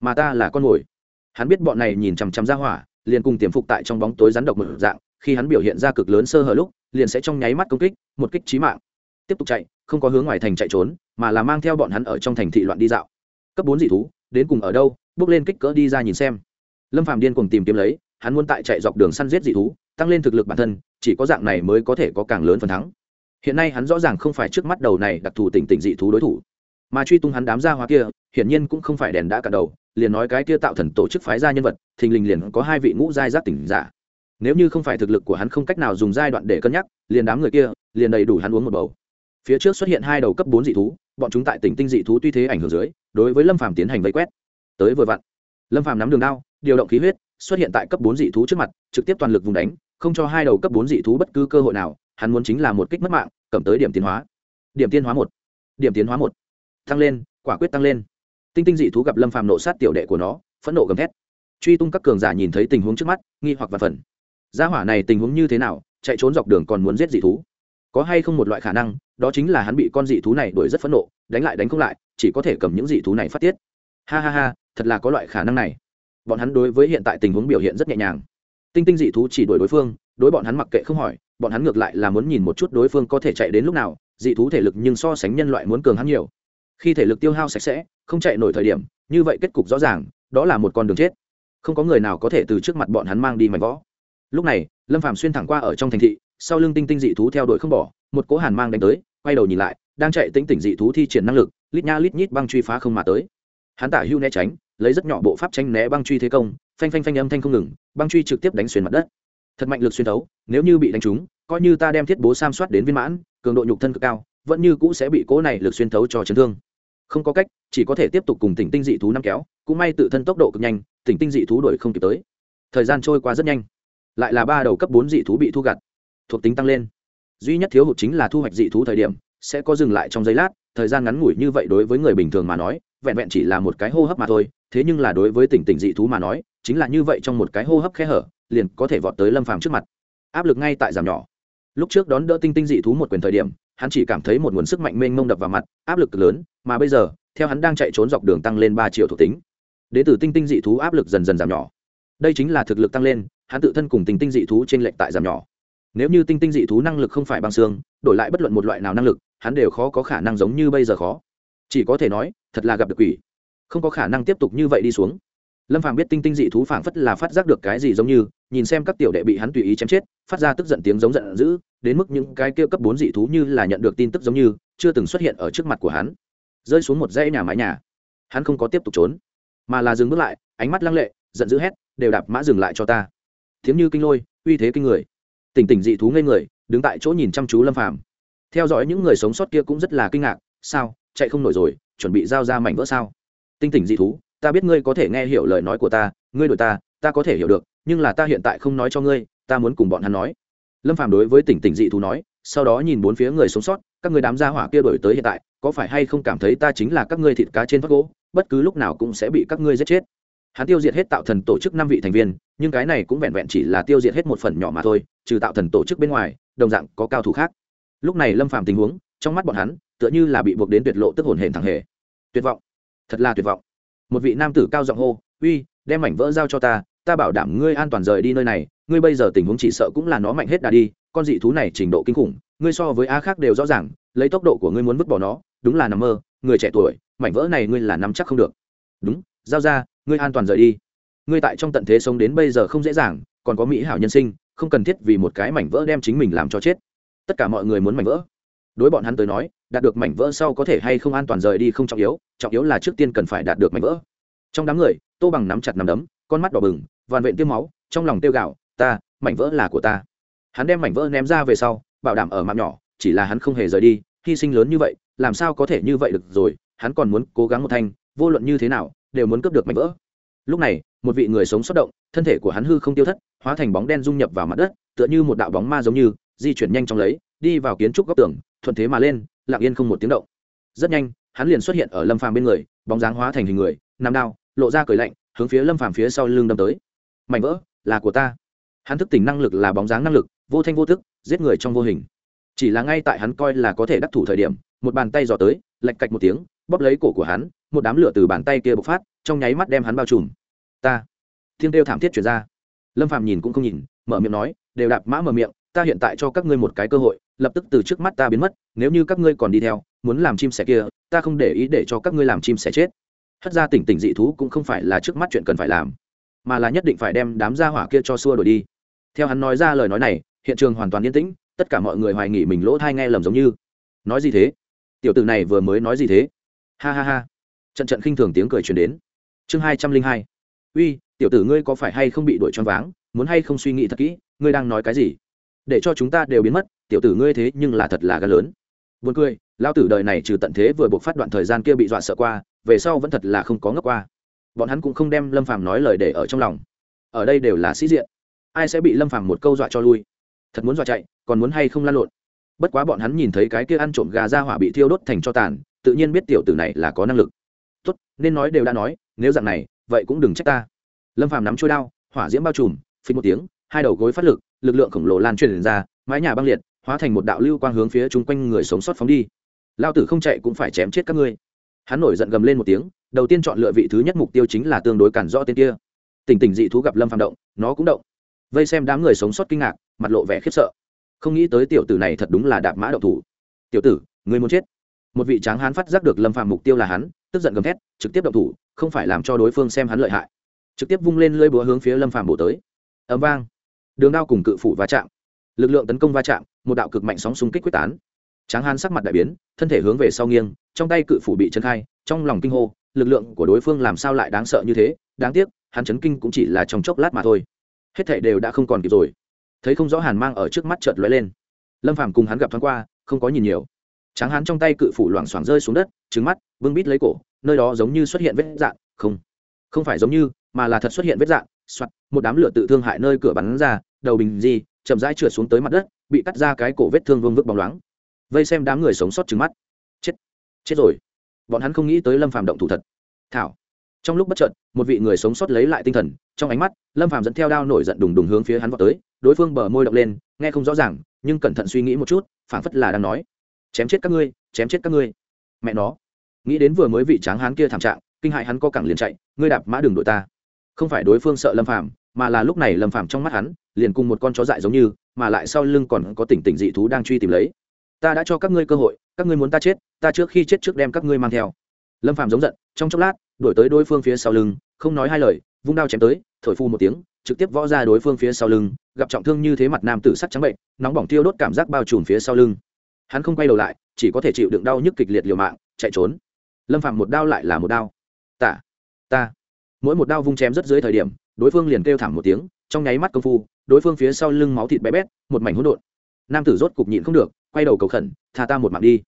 mà ta là con mồi hắn biết bọn này nhìn chằm chằm ra hỏa, liền cùng tiềm phục tại trong bóng tối rắn độc một dạng, khi hắn biểu hiện ra cực lớn sơ hở lúc, liền sẽ trong nháy mắt công kích, một kích trí mạng. Tiếp tục chạy, không có hướng ngoài thành chạy trốn, mà là mang theo bọn hắn ở trong thành thị loạn đi dạo. Cấp bốn dị thú, đến cùng ở đâu, bước lên kích cỡ đi ra nhìn xem. Lâm Phàm điên cùng tìm kiếm lấy, hắn muốn tại chạy dọc đường săn giết dị thú, tăng lên thực lực bản thân, chỉ có dạng này mới có thể có càng lớn phần thắng. Hiện nay hắn rõ ràng không phải trước mắt đầu này đặc thù tỉnh tỉnh dị thú đối thủ. Mà truy tung hắn đám ra hoa kia, hiển nhiên cũng không phải đèn đã cả đầu liền nói cái kia tạo thần tổ chức phái ra nhân vật, thình lình liền có hai vị ngũ giai giác tỉnh giả. Nếu như không phải thực lực của hắn không cách nào dùng giai đoạn để cân nhắc, liền đám người kia liền đầy đủ hắn uống một bầu. Phía trước xuất hiện hai đầu cấp bốn dị thú, bọn chúng tại tỉnh tinh dị thú tuy thế ảnh hưởng dưới, đối với lâm phàm tiến hành vây quét. Tới vừa vặn, lâm phàm nắm đường đao, điều động khí huyết, xuất hiện tại cấp bốn dị thú trước mặt, trực tiếp toàn lực vùng đánh, không cho hai đầu cấp bốn dị thú bất cứ cơ hội nào, hắn muốn chính là một kích mất mạng, cầm tới điểm tiến hóa. Điểm tiến hóa một, điểm tiến hóa một. Tăng lên, quả quyết tăng lên tinh tinh dị thú gặp lâm phàm nộ sát tiểu đệ của nó, phẫn nộ gầm thét. Truy tung các cường giả nhìn thấy tình huống trước mắt, nghi hoặc và phần. Gia hỏa này tình huống như thế nào, chạy trốn dọc đường còn muốn giết dị thú? Có hay không một loại khả năng, đó chính là hắn bị con dị thú này đuổi rất phẫn nộ, đánh lại đánh không lại, chỉ có thể cầm những dị thú này phát tiết. Ha ha ha, thật là có loại khả năng này. Bọn hắn đối với hiện tại tình huống biểu hiện rất nhẹ nhàng. Tinh tinh dị thú chỉ đuổi đối phương, đối bọn hắn mặc kệ không hỏi, bọn hắn ngược lại là muốn nhìn một chút đối phương có thể chạy đến lúc nào, dị thú thể lực nhưng so sánh nhân loại muốn cường hắn nhiều. Khi thể lực tiêu hao sạch sẽ không chạy nổi thời điểm, như vậy kết cục rõ ràng, đó là một con đường chết. Không có người nào có thể từ trước mặt bọn hắn mang đi mảnh võ lúc này, lâm phạm xuyên thẳng qua ở trong thành thị, sau lưng tinh tinh dị thú theo đuổi không bỏ, một cố hàn mang đánh tới, quay đầu nhìn lại, đang chạy tính tỉnh dị thú thi triển năng lực, lít nha lít nhít băng truy phá không mà tới. Hắn tả hưu né tránh, lấy rất nhỏ bộ pháp tranh né băng truy thế công, phanh phanh phanh âm thanh không ngừng, băng truy trực tiếp đánh xuyên mặt đất. Thật mạnh lực xuyên thấu, nếu như bị đánh trúng, coi như ta đem thiết bố sam soát đến viên mãn, cường độ nhục thân cực cao, vẫn như cũ sẽ bị cố này lực xuyên thấu cho chấn thương không có cách, chỉ có thể tiếp tục cùng tỉnh tinh dị thú năm kéo, cũng may tự thân tốc độ cực nhanh tỉnh tinh dị thú đuổi không kịp tới. Thời gian trôi qua rất nhanh, lại là ba đầu cấp bốn dị thú bị thu gặt, thuộc tính tăng lên. Duy nhất thiếu hụt chính là thu hoạch dị thú thời điểm, sẽ có dừng lại trong giây lát, thời gian ngắn ngủi như vậy đối với người bình thường mà nói, vẹn vẹn chỉ là một cái hô hấp mà thôi, thế nhưng là đối với tỉnh tỉnh dị thú mà nói, chính là như vậy trong một cái hô hấp khe hở, liền có thể vọt tới lâm phàm trước mặt. Áp lực ngay tại giảm nhỏ. Lúc trước đón đỡ tinh tinh dị thú một quyền thời điểm hắn chỉ cảm thấy một nguồn sức mạnh mênh mông đập vào mặt, áp lực lớn, mà bây giờ, theo hắn đang chạy trốn dọc đường tăng lên ba triệu thuộc tính. Đ từ tinh tinh dị thú áp lực dần dần giảm nhỏ. Đây chính là thực lực tăng lên, hắn tự thân cùng tinh tinh dị thú trên lệnh tại giảm nhỏ. Nếu như tinh tinh dị thú năng lực không phải bằng xương, đổi lại bất luận một loại nào năng lực, hắn đều khó có khả năng giống như bây giờ khó. Chỉ có thể nói, thật là gặp được quỷ. Không có khả năng tiếp tục như vậy đi xuống. Lâm phàm biết tinh tinh dị thú phảng phất là phát giác được cái gì giống như, nhìn xem các tiểu đệ bị hắn tùy ý chém chết, phát ra tức giận tiếng giống giận dữ đến mức những cái kia cấp bốn dị thú như là nhận được tin tức giống như, chưa từng xuất hiện ở trước mặt của hắn. Rơi xuống một dãy nhà mái nhà. Hắn không có tiếp tục trốn, mà là dừng bước lại, ánh mắt lăng lệ, giận dữ hét, đều đạp mã dừng lại cho ta. Thiếm như kinh lôi, uy thế kinh người. Tỉnh tỉnh dị thú ngây người, đứng tại chỗ nhìn chăm chú lâm phàm. Theo dõi những người sống sót kia cũng rất là kinh ngạc, sao? Chạy không nổi rồi, chuẩn bị giao ra mảnh vỡ sao? Tinh tỉnh dị thú, ta biết ngươi có thể nghe hiểu lời nói của ta, ngươi đổi ta ta có thể hiểu được, nhưng là ta hiện tại không nói cho ngươi, ta muốn cùng bọn hắn nói lâm phàm đối với tỉnh tỉnh dị thú nói, sau đó nhìn bốn phía người sống sót, các người đám gia hỏa kia đổi tới hiện tại, có phải hay không cảm thấy ta chính là các ngươi thịt cá trên vắt gỗ, bất cứ lúc nào cũng sẽ bị các ngươi giết chết. Hắn tiêu diệt hết tạo thần tổ chức năm vị thành viên, nhưng cái này cũng vẹn vẹn chỉ là tiêu diệt hết một phần nhỏ mà thôi, trừ tạo thần tổ chức bên ngoài, đồng dạng có cao thủ khác. Lúc này lâm phàm tình huống, trong mắt bọn hắn, tựa như là bị buộc đến tuyệt lộ tức hồn hển thẳng hề. Tuyệt vọng. Thật là tuyệt vọng. Một vị nam tử cao giọng hô, uy, đem mảnh vỡ giao cho ta ta bảo đảm ngươi an toàn rời đi nơi này ngươi bây giờ tình huống chỉ sợ cũng là nó mạnh hết đà đi, con dị thú này trình độ kinh khủng, ngươi so với a khác đều rõ ràng, lấy tốc độ của ngươi muốn vứt bỏ nó, đúng là nằm mơ, người trẻ tuổi, mảnh vỡ này ngươi là nắm chắc không được. Đúng, giao ra, ngươi an toàn rời đi. Ngươi tại trong tận thế sống đến bây giờ không dễ dàng, còn có mỹ hảo nhân sinh, không cần thiết vì một cái mảnh vỡ đem chính mình làm cho chết. Tất cả mọi người muốn mảnh vỡ. Đối bọn hắn tới nói, đạt được mảnh vỡ sau có thể hay không an toàn rời đi không trọng yếu trọng yếu là trước tiên cần phải đạt được mảnh vỡ. Trong đám người, tô bằng nắm chặt nắm đấm, con mắt đỏ bừng vằn vện tiêu máu, trong lòng tiêu gạo ta, mảnh vỡ là của ta. Hắn đem mảnh vỡ ném ra về sau, bảo đảm ở mạng nhỏ, chỉ là hắn không hề rời đi, hy sinh lớn như vậy, làm sao có thể như vậy được rồi, hắn còn muốn cố gắng một thanh, vô luận như thế nào, đều muốn cướp được mảnh vỡ. Lúc này, một vị người sống xuất động, thân thể của hắn hư không tiêu thất, hóa thành bóng đen dung nhập vào mặt đất, tựa như một đạo bóng ma giống như, di chuyển nhanh chóng lấy, đi vào kiến trúc góc tường, thuận thế mà lên, lặng yên không một tiếng động. Rất nhanh, hắn liền xuất hiện ở lâm phàm bên người, bóng dáng hóa thành hình người, nằm đao lộ ra cười lạnh, hướng phía lâm phàm phía sau lưng đâm tới. Mảnh vỡ là của ta hắn thức tỉnh năng lực là bóng dáng năng lực, vô thanh vô thức giết người trong vô hình. Chỉ là ngay tại hắn coi là có thể đắc thủ thời điểm, một bàn tay dò tới, lạch cạch một tiếng, bóp lấy cổ của hắn, một đám lửa từ bàn tay kia bộc phát, trong nháy mắt đem hắn bao trùm. Ta. Thiên đêu thảm thiết chuyển ra. Lâm phàm nhìn cũng không nhìn, mở miệng nói, đều đạp mã mở miệng, ta hiện tại cho các ngươi một cái cơ hội, lập tức từ trước mắt ta biến mất, nếu như các ngươi còn đi theo, muốn làm chim sẻ kia, ta không để ý để cho các ngươi làm chim sẻ chết. Hất ra tỉnh tỉnh dị thú cũng không phải là trước mắt chuyện cần phải làm, mà là nhất định phải đem đám gia hỏa kia cho xua đổi đi theo hắn nói ra lời nói này hiện trường hoàn toàn yên tĩnh tất cả mọi người hoài nghỉ mình lỗ thai nghe lầm giống như. Nói gì thế? Tiểu tử này vừa mới nói gì thế? Ha ha ha. Trận trận khinh thường tiếng cười truyền đến. Chương hai trăm linh hai. Uy tiểu tử ngươi có phải hay không bị đuổi choáng váng? Muốn hay không suy nghĩ thật kỹ ngươi đang nói cái gì? Để cho chúng ta đều biến mất tiểu tử ngươi thế nhưng là thật là gan lớn. Buồn cười, lão tử đời này trừ tận thế vừa buộc phát đoạn thời gian kia bị dọa sợ qua, về sau vẫn thật là không có ngốc qua. Bọn hắn cũng không đem Lâm Phàm nói lời để ở trong lòng. Ở đây đều là sĩ diện, ai sẽ bị Lâm Phàm một câu dọa cho lui? Thật muốn dọa chạy, còn muốn hay không lan lộn. Bất quá bọn hắn nhìn thấy cái kia ăn trộm gà ra hỏa bị thiêu đốt thành cho tàn, tự nhiên biết tiểu tử này là có năng lực. Tốt, nên nói đều đã nói, nếu dạng này, vậy cũng đừng trách ta. Lâm Phàm nắm chuôi đao, hỏa diễm bao trùm, phình một tiếng, hai đầu gối phát lực, lực lượng khổng lồ lan truyền ra, mái nhà băng liệt, hóa thành một đạo lưu quang hướng phía chung quanh người sống sót phóng đi lao tử không chạy cũng phải chém chết các ngươi hắn nổi giận gầm lên một tiếng đầu tiên chọn lựa vị thứ nhất mục tiêu chính là tương đối cản rõ tên kia Tình tình dị thú gặp lâm phàm động nó cũng động vây xem đám người sống sót kinh ngạc, mặt lộ vẻ khiếp sợ. Không nghĩ tới tiểu tử này thật đúng là đạp mã đậu thủ. Tiểu tử người muốn chết? Một vị tráng hán phát giác được lâm phạm mục tiêu là hắn, tức giận gầm thét, trực tiếp động thủ, không phải làm cho đối phương xem hắn lợi hại. Trực tiếp vung lên lưỡi búa hướng phía lâm phạm bổ tới. Ấm vang. Đường đao cùng cự phủ va chạm. Lực lượng tấn công va chạm, một đạo cực mạnh sóng xung kích quyết tán. Tráng hán sắc mặt đại biến, thân thể hướng về sau nghiêng, trong tay cự phủ bị chân khai, trong lòng kinh hô, lực lượng của đối phương làm sao lại đáng sợ như thế? Đáng tiếc, hắn chấn kinh cũng chỉ là trong chốc lát mà thôi hết thảy đều đã không còn kịp rồi. Thấy không rõ hàn mang ở trước mắt chợt lóe lên. Lâm phàm cùng hắn gặp thoáng qua, không có nhìn nhiều. Tráng hắn trong tay cự phủ loảng xoảng rơi xuống đất trứng mắt vương bít lấy cổ, nơi đó giống như xuất hiện vết dạn, không. Không phải giống như, mà là thật xuất hiện vết dạn, soạt, một đám lửa tự thương hại nơi cửa bắn ra, đầu bình di, chậm rãi trượt xuống tới mặt đất, bị cắt ra cái cổ vết thương vương vức bóng loáng. Vây xem đám người sống sót trứng mắt. Chết. Chết rồi. Bọn hắn không nghĩ tới lâm phàm động thủ thật. Thảo trong lúc bất chợt, một vị người sống sót lấy lại tinh thần, trong ánh mắt, lâm phàm dẫn theo đao nổi giận đùng đùng hướng phía hắn vào tới, đối phương bờ môi động lên, nghe không rõ ràng, nhưng cẩn thận suy nghĩ một chút, phảng phất là đang nói, chém chết các ngươi, chém chết các ngươi. Mẹ nó. Nghĩ đến vừa mới vị tráng hán kia thảm trạng, kinh hại hắn co cẳng liền chạy, ngươi đạp mã đường đội ta. Không phải đối phương sợ lâm phàm, mà là lúc này lâm phàm trong mắt hắn, liền cùng một con chó dại giống như, mà lại sau lưng còn có tỉnh tỉnh dị thú đang truy tìm lấy. Ta đã cho các ngươi cơ hội, các ngươi muốn ta chết, ta trước khi chết trước đem các ngươi mang theo lâm phàm giống giận, trong chốc lát, đuổi tới đối phương phía sau lưng, không nói hai lời, vung đao chém tới, thổi phu một tiếng, trực tiếp võ ra đối phương phía sau lưng, gặp trọng thương như thế mặt nam tử sắc trắng bệnh, nóng bỏng tiêu đốt cảm giác bao trùm phía sau lưng. Hắn không quay đầu lại, chỉ có thể chịu đựng đau nhức kịch liệt liều mạng, chạy trốn. Lâm phàm một đao lại là một đao. Tả, ta. Mỗi một đao vung chém rất dưới thời điểm, đối phương liền kêu thảm một tiếng, trong nháy mắt công phu, đối phương phía sau lưng máu thịt bé bét, một mảnh hỗn độn. Nam tử rốt cục nhịn không được, quay đầu cầu khẩn, tha ta một mạng đi.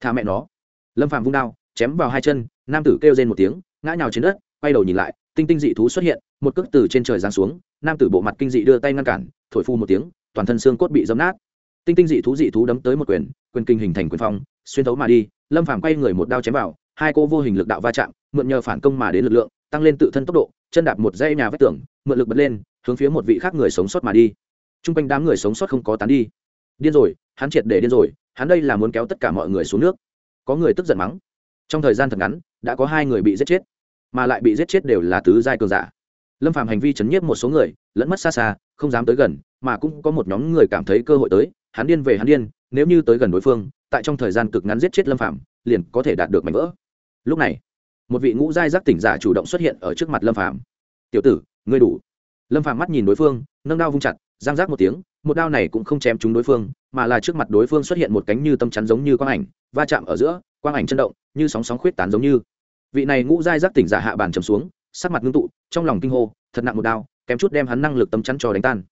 Tha mẹ nó. Lâm phàm vung đao chém vào hai chân, nam tử kêu rên một tiếng, ngã nhào trên đất, quay đầu nhìn lại, tinh tinh dị thú xuất hiện, một cước từ trên trời giáng xuống, nam tử bộ mặt kinh dị đưa tay ngăn cản, thổi phu một tiếng, toàn thân xương cốt bị dấm nát. Tinh tinh dị thú dị thú đấm tới một quyền quyền kinh hình thành quyền phong, xuyên thấu mà đi, lâm phàm quay người một đao chém vào, hai cô vô hình lực đạo va chạm, mượn nhờ phản công mà đến lực lượng, tăng lên tự thân tốc độ, chân đạp một dây nhà vách tường, mượn lực bật lên, hướng phía một vị khác người sống sót mà đi. Chung quanh đám người sống sót không có tán đi. Điên rồi, hắn triệt để điên rồi, hắn đây là muốn kéo tất cả mọi người xuống nước. Có người tức giận mắng trong thời gian thật ngắn, đã có hai người bị giết chết, mà lại bị giết chết đều là tứ giai cường giả. Lâm phạm hành vi chấn nhiếp một số người, lẫn mất xa xa, không dám tới gần, mà cũng có một nhóm người cảm thấy cơ hội tới, hắn điên về hắn điên, nếu như tới gần đối phương, tại trong thời gian cực ngắn giết chết lâm phạm liền có thể đạt được mảnh vỡ. Lúc này, một vị ngũ giai giác tỉnh giả chủ động xuất hiện ở trước mặt lâm phạm tiểu tử, ngươi đủ. Lâm phàm mắt nhìn đối phương, nâng đao vung chặt, giang giác một tiếng, một đao này cũng không chém trúng đối phương, mà là trước mặt đối phương xuất hiện một cánh như tâm chắn giống như quang ảnh, va chạm ở giữa quang ảnh chân động, như sóng sóng khuyết tán giống như. Vị này ngũ giai giác tỉnh giả hạ bàn trầm xuống, sắc mặt ngưng tụ, trong lòng kinh hô, thật nặng một đao, kém chút đem hắn năng lực tâm chắn cho đánh tan.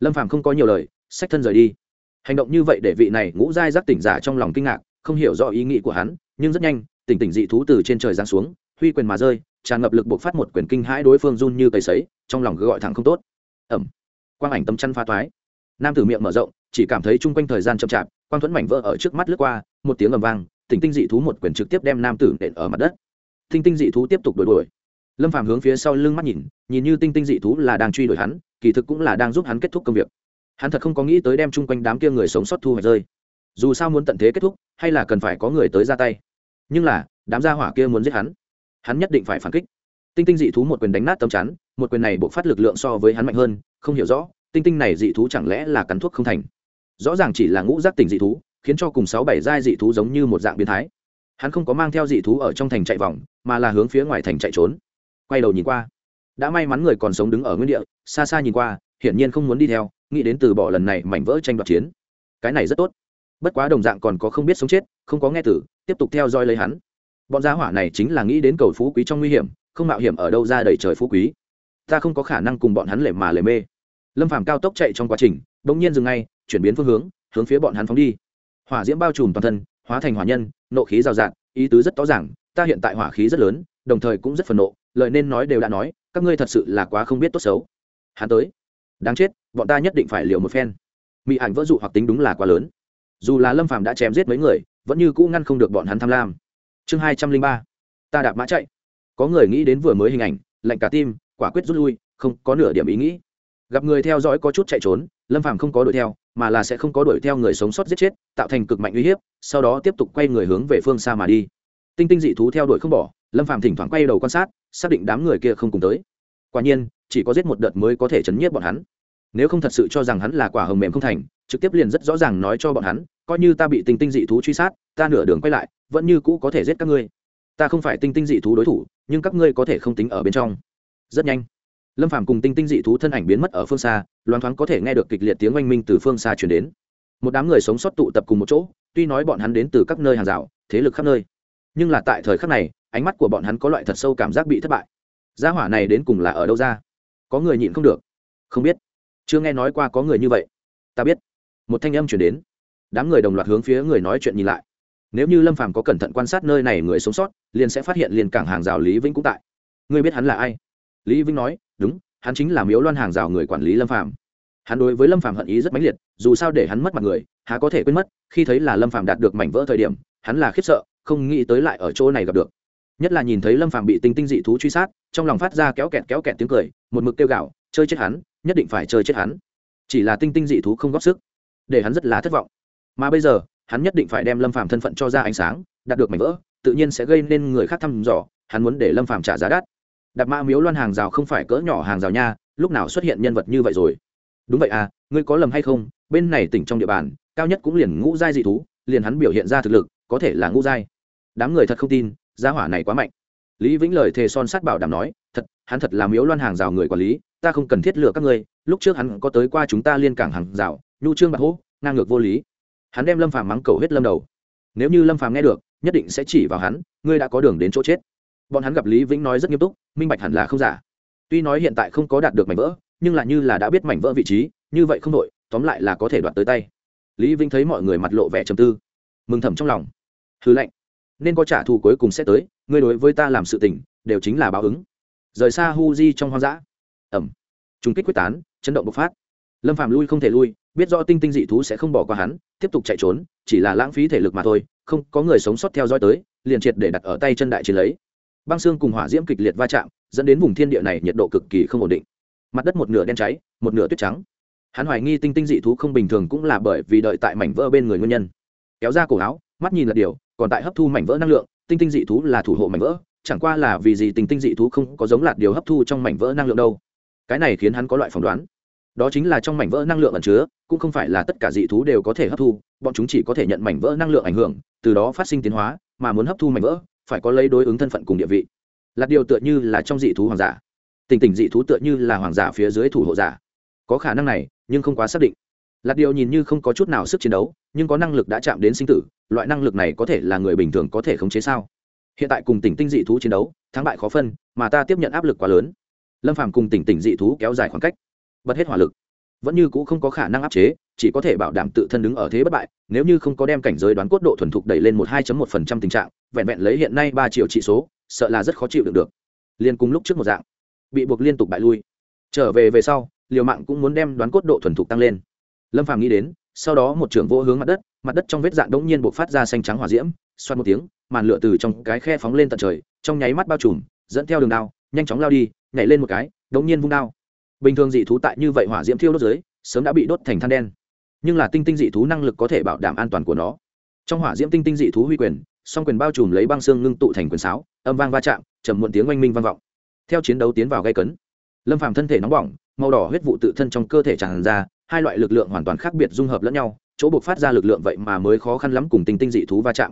Lâm phàm không có nhiều lời, xách thân rời đi. Hành động như vậy để vị này ngũ giai giác tỉnh giả trong lòng kinh ngạc, không hiểu rõ ý nghĩ của hắn, nhưng rất nhanh, tỉnh tỉnh dị thú từ trên trời giáng xuống, huy quyền mà rơi, tràn ngập lực buộc phát một quyền kinh hãi đối phương run như cầy sấy, trong lòng gọi thẳng không tốt. Ẩm. Quang ảnh tấm chăn pha toái nam tử miệng mở rộng, chỉ cảm thấy chung quanh thời gian chậm chạp, quang thuẫn mảnh vỡ ở trước mắt lướt qua, một tiếng ầm vang tỉnh tinh dị thú một quyền trực tiếp đem nam tử nện ở mặt đất. Tinh tinh dị thú tiếp tục đuổi đuổi. Lâm phàm hướng phía sau lưng mắt nhìn nhìn như tinh tinh dị thú là đang truy đuổi hắn, kỳ thực cũng là đang giúp hắn kết thúc công việc. Hắn thật không có nghĩ tới đem chung quanh đám kia người sống sót thu hoạch rơi. Dù sao muốn tận thế kết thúc, hay là cần phải có người tới ra tay. Nhưng là, đám gia hỏa kia muốn giết hắn hắn nhất định phải phản kích. Tinh tinh dị thú một quyền đánh nát tấm chắn, một quyền này buộc phát lực lượng so với hắn mạnh hơn, không hiểu rõ tinh tinh này dị thú chẳng lẽ là cắn thuốc không thành? Rõ ràng chỉ là ngũ giác tỉnh dị thú khiến cho cùng sáu bảy giai dị thú giống như một dạng biến thái. Hắn không có mang theo dị thú ở trong thành chạy vòng, mà là hướng phía ngoài thành chạy trốn. Quay đầu nhìn qua, đã may mắn người còn sống đứng ở nguyên địa, xa xa nhìn qua, hiển nhiên không muốn đi theo, nghĩ đến từ bỏ lần này mảnh vỡ tranh đoạt chiến. Cái này rất tốt. Bất quá đồng dạng còn có không biết sống chết, không có nghe tử tiếp tục theo dõi lấy hắn. Bọn gia hỏa này chính là nghĩ đến cầu phú quý trong nguy hiểm, không mạo hiểm ở đâu ra đầy trời phú quý. Ta không có khả năng cùng bọn hắn lệ mà lệ mê. Lâm phàm cao tốc chạy trong quá trình đ ỗ n g nhiên dừng ngay, chuyển biến phương hướng hướng phía bọn hắn phóng đi hỏa diễm bao trùm toàn thân, hóa thành hỏa nhân, nộ khí rào rạt, ý tứ rất rõ ràng, ta hiện tại hỏa khí rất lớn, đồng thời cũng rất phần nộ, lời nên nói đều đã nói, các ngươi thật sự là quá không biết tốt xấu. Hắn tới. Đáng chết, bọn ta nhất định phải liều một phen. Mỹ ảnh vỡ dụ hoặc tính đúng là quá lớn. Dù là lâm phàm đã chém giết mấy người, vẫn như cũ ngăn không được bọn hắn tham lam. Chương hai trăm linh ba. Ta đạp mã chạy. Có người nghĩ đến vừa mới hình ảnh, lạnh cả tim, quả quyết rút lui, không có nửa điểm ý nghĩ. Gặp người theo dõi có chút chạy trốn lâm phàm không có đuổi theo, mà là sẽ không có đuổi theo người sống sót giết chết, tạo thành cực mạnh uy hiếp, sau đó tiếp tục quay người hướng về phương xa mà đi. Tinh tinh dị thú theo đuổi không bỏ, lâm phàm thỉnh thoảng quay đầu quan sát, xác định đám người kia không cùng tới. Quả nhiên, chỉ có giết một đợt mới có thể chấn nhiếp bọn hắn. Nếu không thật sự cho rằng hắn là quả hồng mềm không thành, trực tiếp liền rất rõ ràng nói cho bọn hắn, coi như ta bị tinh tinh dị thú truy sát, ta nửa đường quay lại, vẫn như cũ có thể giết các ngươi. Ta không phải tinh tinh dị thú đối thủ, nhưng các ngươi có thể không tính ở bên trong. Rất nhanh lâm phàm cùng tinh tinh dị thú thân ảnh biến mất ở phương xa loan thoáng có thể nghe được kịch liệt tiếng oanh minh từ phương xa chuyển đến. Một đám người sống sót tụ tập cùng một chỗ, tuy nói bọn hắn đến từ các nơi hàng rào, thế lực khắp nơi, nhưng là tại thời khắc này, ánh mắt của bọn hắn có loại thật sâu cảm giác bị thất bại. Gia hỏa này đến cùng là ở đâu ra? Có người nhịn không được. Không biết. Chưa nghe nói qua có người như vậy. Ta biết. Một thanh âm chuyển đến. Đám người đồng loạt hướng phía người nói chuyện nhìn lại. Nếu như lâm phàm có cẩn thận quan sát nơi này người sống sót, liền sẽ phát hiện liền cảng hàng rào lý vĩnh cũng tại. Ngươi biết hắn là ai? Lý vĩnh nói, đúng, hắn chính là miếu loan hàng rào người quản lý lâm phàm. Hắn đối với lâm phàm hận ý rất mãnh liệt, dù sao để hắn mất mặt người, há có thể quên mất, khi thấy là lâm phàm đạt được mảnh vỡ thời điểm, hắn là khiếp sợ, không nghĩ tới lại ở chỗ này gặp được. Nhất là nhìn thấy lâm phàm bị tinh tinh dị thú truy sát, trong lòng phát ra kéo kẹt kéo kẹt tiếng cười, một mực kêu gạo chơi chết hắn, nhất định phải chơi chết hắn. Chỉ là tinh tinh dị thú không góp sức, để hắn rất là thất vọng. Mà bây giờ, hắn nhất định phải đem lâm phàm thân phận cho ra ánh sáng, đạt được mảnh vỡ, tự nhiên sẽ gây nên người khác thăm dò, hắn muốn để lâm phàm trả giá đắt đạp mã miếu loan hàng rào không phải cỡ nhỏ hàng rào nha, lúc nào xuất hiện nhân vật như vậy rồi? Đúng vậy à ngươi có lầm hay không? Bên này tỉnh trong địa bàn, cao nhất cũng liền ngũ giai dị thú, liền hắn biểu hiện ra thực lực, có thể là ngũ giai. Đám người thật không tin, gia hỏa này quá mạnh. Lý vĩnh lời thề son sát bảo đảm nói, thật, hắn thật là miếu loan hàng rào người quản lý, ta không cần thiết lừa các ngươi, lúc trước hắn có tới qua chúng ta liên cảng hàng rào, nhu trương bạc hố, ngang ngược vô lý. Hắn đem lâm phàm mắng cầu hết lâm đầu. Nếu như lâm phàm nghe được, nhất định sẽ chỉ vào hắn, ngươi đã có đường đến chỗ chết bọn hắn gặp lý vĩnh nói rất nghiêm túc, minh bạch hẳn là không giả. Tuy nói hiện tại không có đạt được mảnh vỡ, nhưng là như là đã biết mảnh vỡ vị trí, như vậy không đội tóm lại là có thể đoạt tới tay. Lý vĩnh thấy mọi người mặt lộ vẻ trầm tư, mừng thầm trong lòng. Hư lệnh nên có trả thù cuối cùng sẽ tới, ngươi đối với ta làm sự tình, đều chính là báo ứng. Rời xa hu di trong hoang dã. Ẩm. Trung kích quyết tán, chấn động bộc phát. Lâm phạm lui không thể lui, biết rõ tinh tinh dị thú sẽ không bỏ qua hắn, tiếp tục chạy trốn, chỉ là lãng phí thể lực mà thôi, không có người sống sót theo dõi tới, liền triệt để đặt ở tay chân đại chiến lấy băng xương cùng hỏa diễm kịch liệt va chạm, dẫn đến vùng thiên địa này nhiệt độ cực kỳ không ổn định. Mặt đất một nửa đen cháy, một nửa tuyết trắng. Hắn hoài nghi tinh tinh dị thú không bình thường cũng là bởi vì đợi tại mảnh vỡ bên người nguyên nhân. Kéo ra cổ áo, mắt nhìn là điều, còn tại hấp thu mảnh vỡ năng lượng, tinh tinh dị thú là thủ hộ mảnh vỡ, chẳng qua là vì gì tinh tinh dị thú không có giống lạt điều hấp thu trong mảnh vỡ năng lượng đâu. Cái này khiến hắn có loại phỏng đoán. Đó chính là trong mảnh vỡ năng lượng ẩn chứa, cũng không phải là tất cả dị thú đều có thể hấp thu, bọn chúng chỉ có thể nhận mảnh vỡ năng lượng ảnh hưởng, từ đó phát sinh tiến hóa, mà muốn hấp thu mảnh vỡ phải có lấy đối ứng thân phận cùng địa vị. Lạt điều tựa như là trong dị thú hoàng giả. Tình tình dị thú tựa như là hoàng giả phía dưới thủ hộ giả. Có khả năng này, nhưng không quá xác định. Lạt điều nhìn như không có chút nào sức chiến đấu, nhưng có năng lực đã chạm đến sinh tử, loại năng lực này có thể là người bình thường có thể khống chế sao? Hiện tại cùng tỉnh tinh dị thú chiến đấu, thắng bại khó phân, mà ta tiếp nhận áp lực quá lớn. Lâm phàm cùng tỉnh tỉnh dị thú kéo dài khoảng cách, bật hết hỏa lực. Vẫn như cũ không có khả năng áp chế chỉ có thể bảo đảm tự thân đứng ở thế bất bại, nếu như không có đem cảnh giới đoán cốt độ thuần thục đẩy lên một hai một phần trăm tình trạng, vẹn vẹn lấy hiện nay ba triệu trị số, sợ là rất khó chịu được được. Liên cùng lúc trước một dạng, bị buộc liên tục bại lui. Trở về về sau, liều mạng cũng muốn đem đoán cốt độ thuần thục tăng lên. Lâm phàm nghĩ đến, sau đó một trưởng vô hướng mặt đất mặt đất trong vết dạng đống nhiên buộc phát ra xanh trắng hỏa diễm xoan một tiếng, màn lửa từ trong cái khe phóng lên tận trời, trong nháy mắt bao trùm, dẫn theo đường đao, nhanh chóng lao đi, nhảy lên một cái, đống nhiên vung đao. Bình thường dị thú tại như vậy hỏa diễm thiêu đốt dưới, sớm đã bị đốt thành than đen nhưng là tinh tinh dị thú năng lực có thể bảo đảm an toàn của nó. Trong hỏa diễm tinh tinh dị thú huy quyền, song quyền bao trùm lấy băng xương ngưng tụ thành quyền sáo, âm vang va chạm, trầm muộn tiếng oanh minh vang vọng. Theo chiến đấu tiến vào gây cấn, lâm phàm thân thể nóng bỏng, màu đỏ huyết vụ tự thân trong cơ thể tràn ra, hai loại lực lượng hoàn toàn khác biệt dung hợp lẫn nhau, chỗ buộc phát ra lực lượng vậy mà mới khó khăn lắm cùng tinh tinh dị thú va chạm.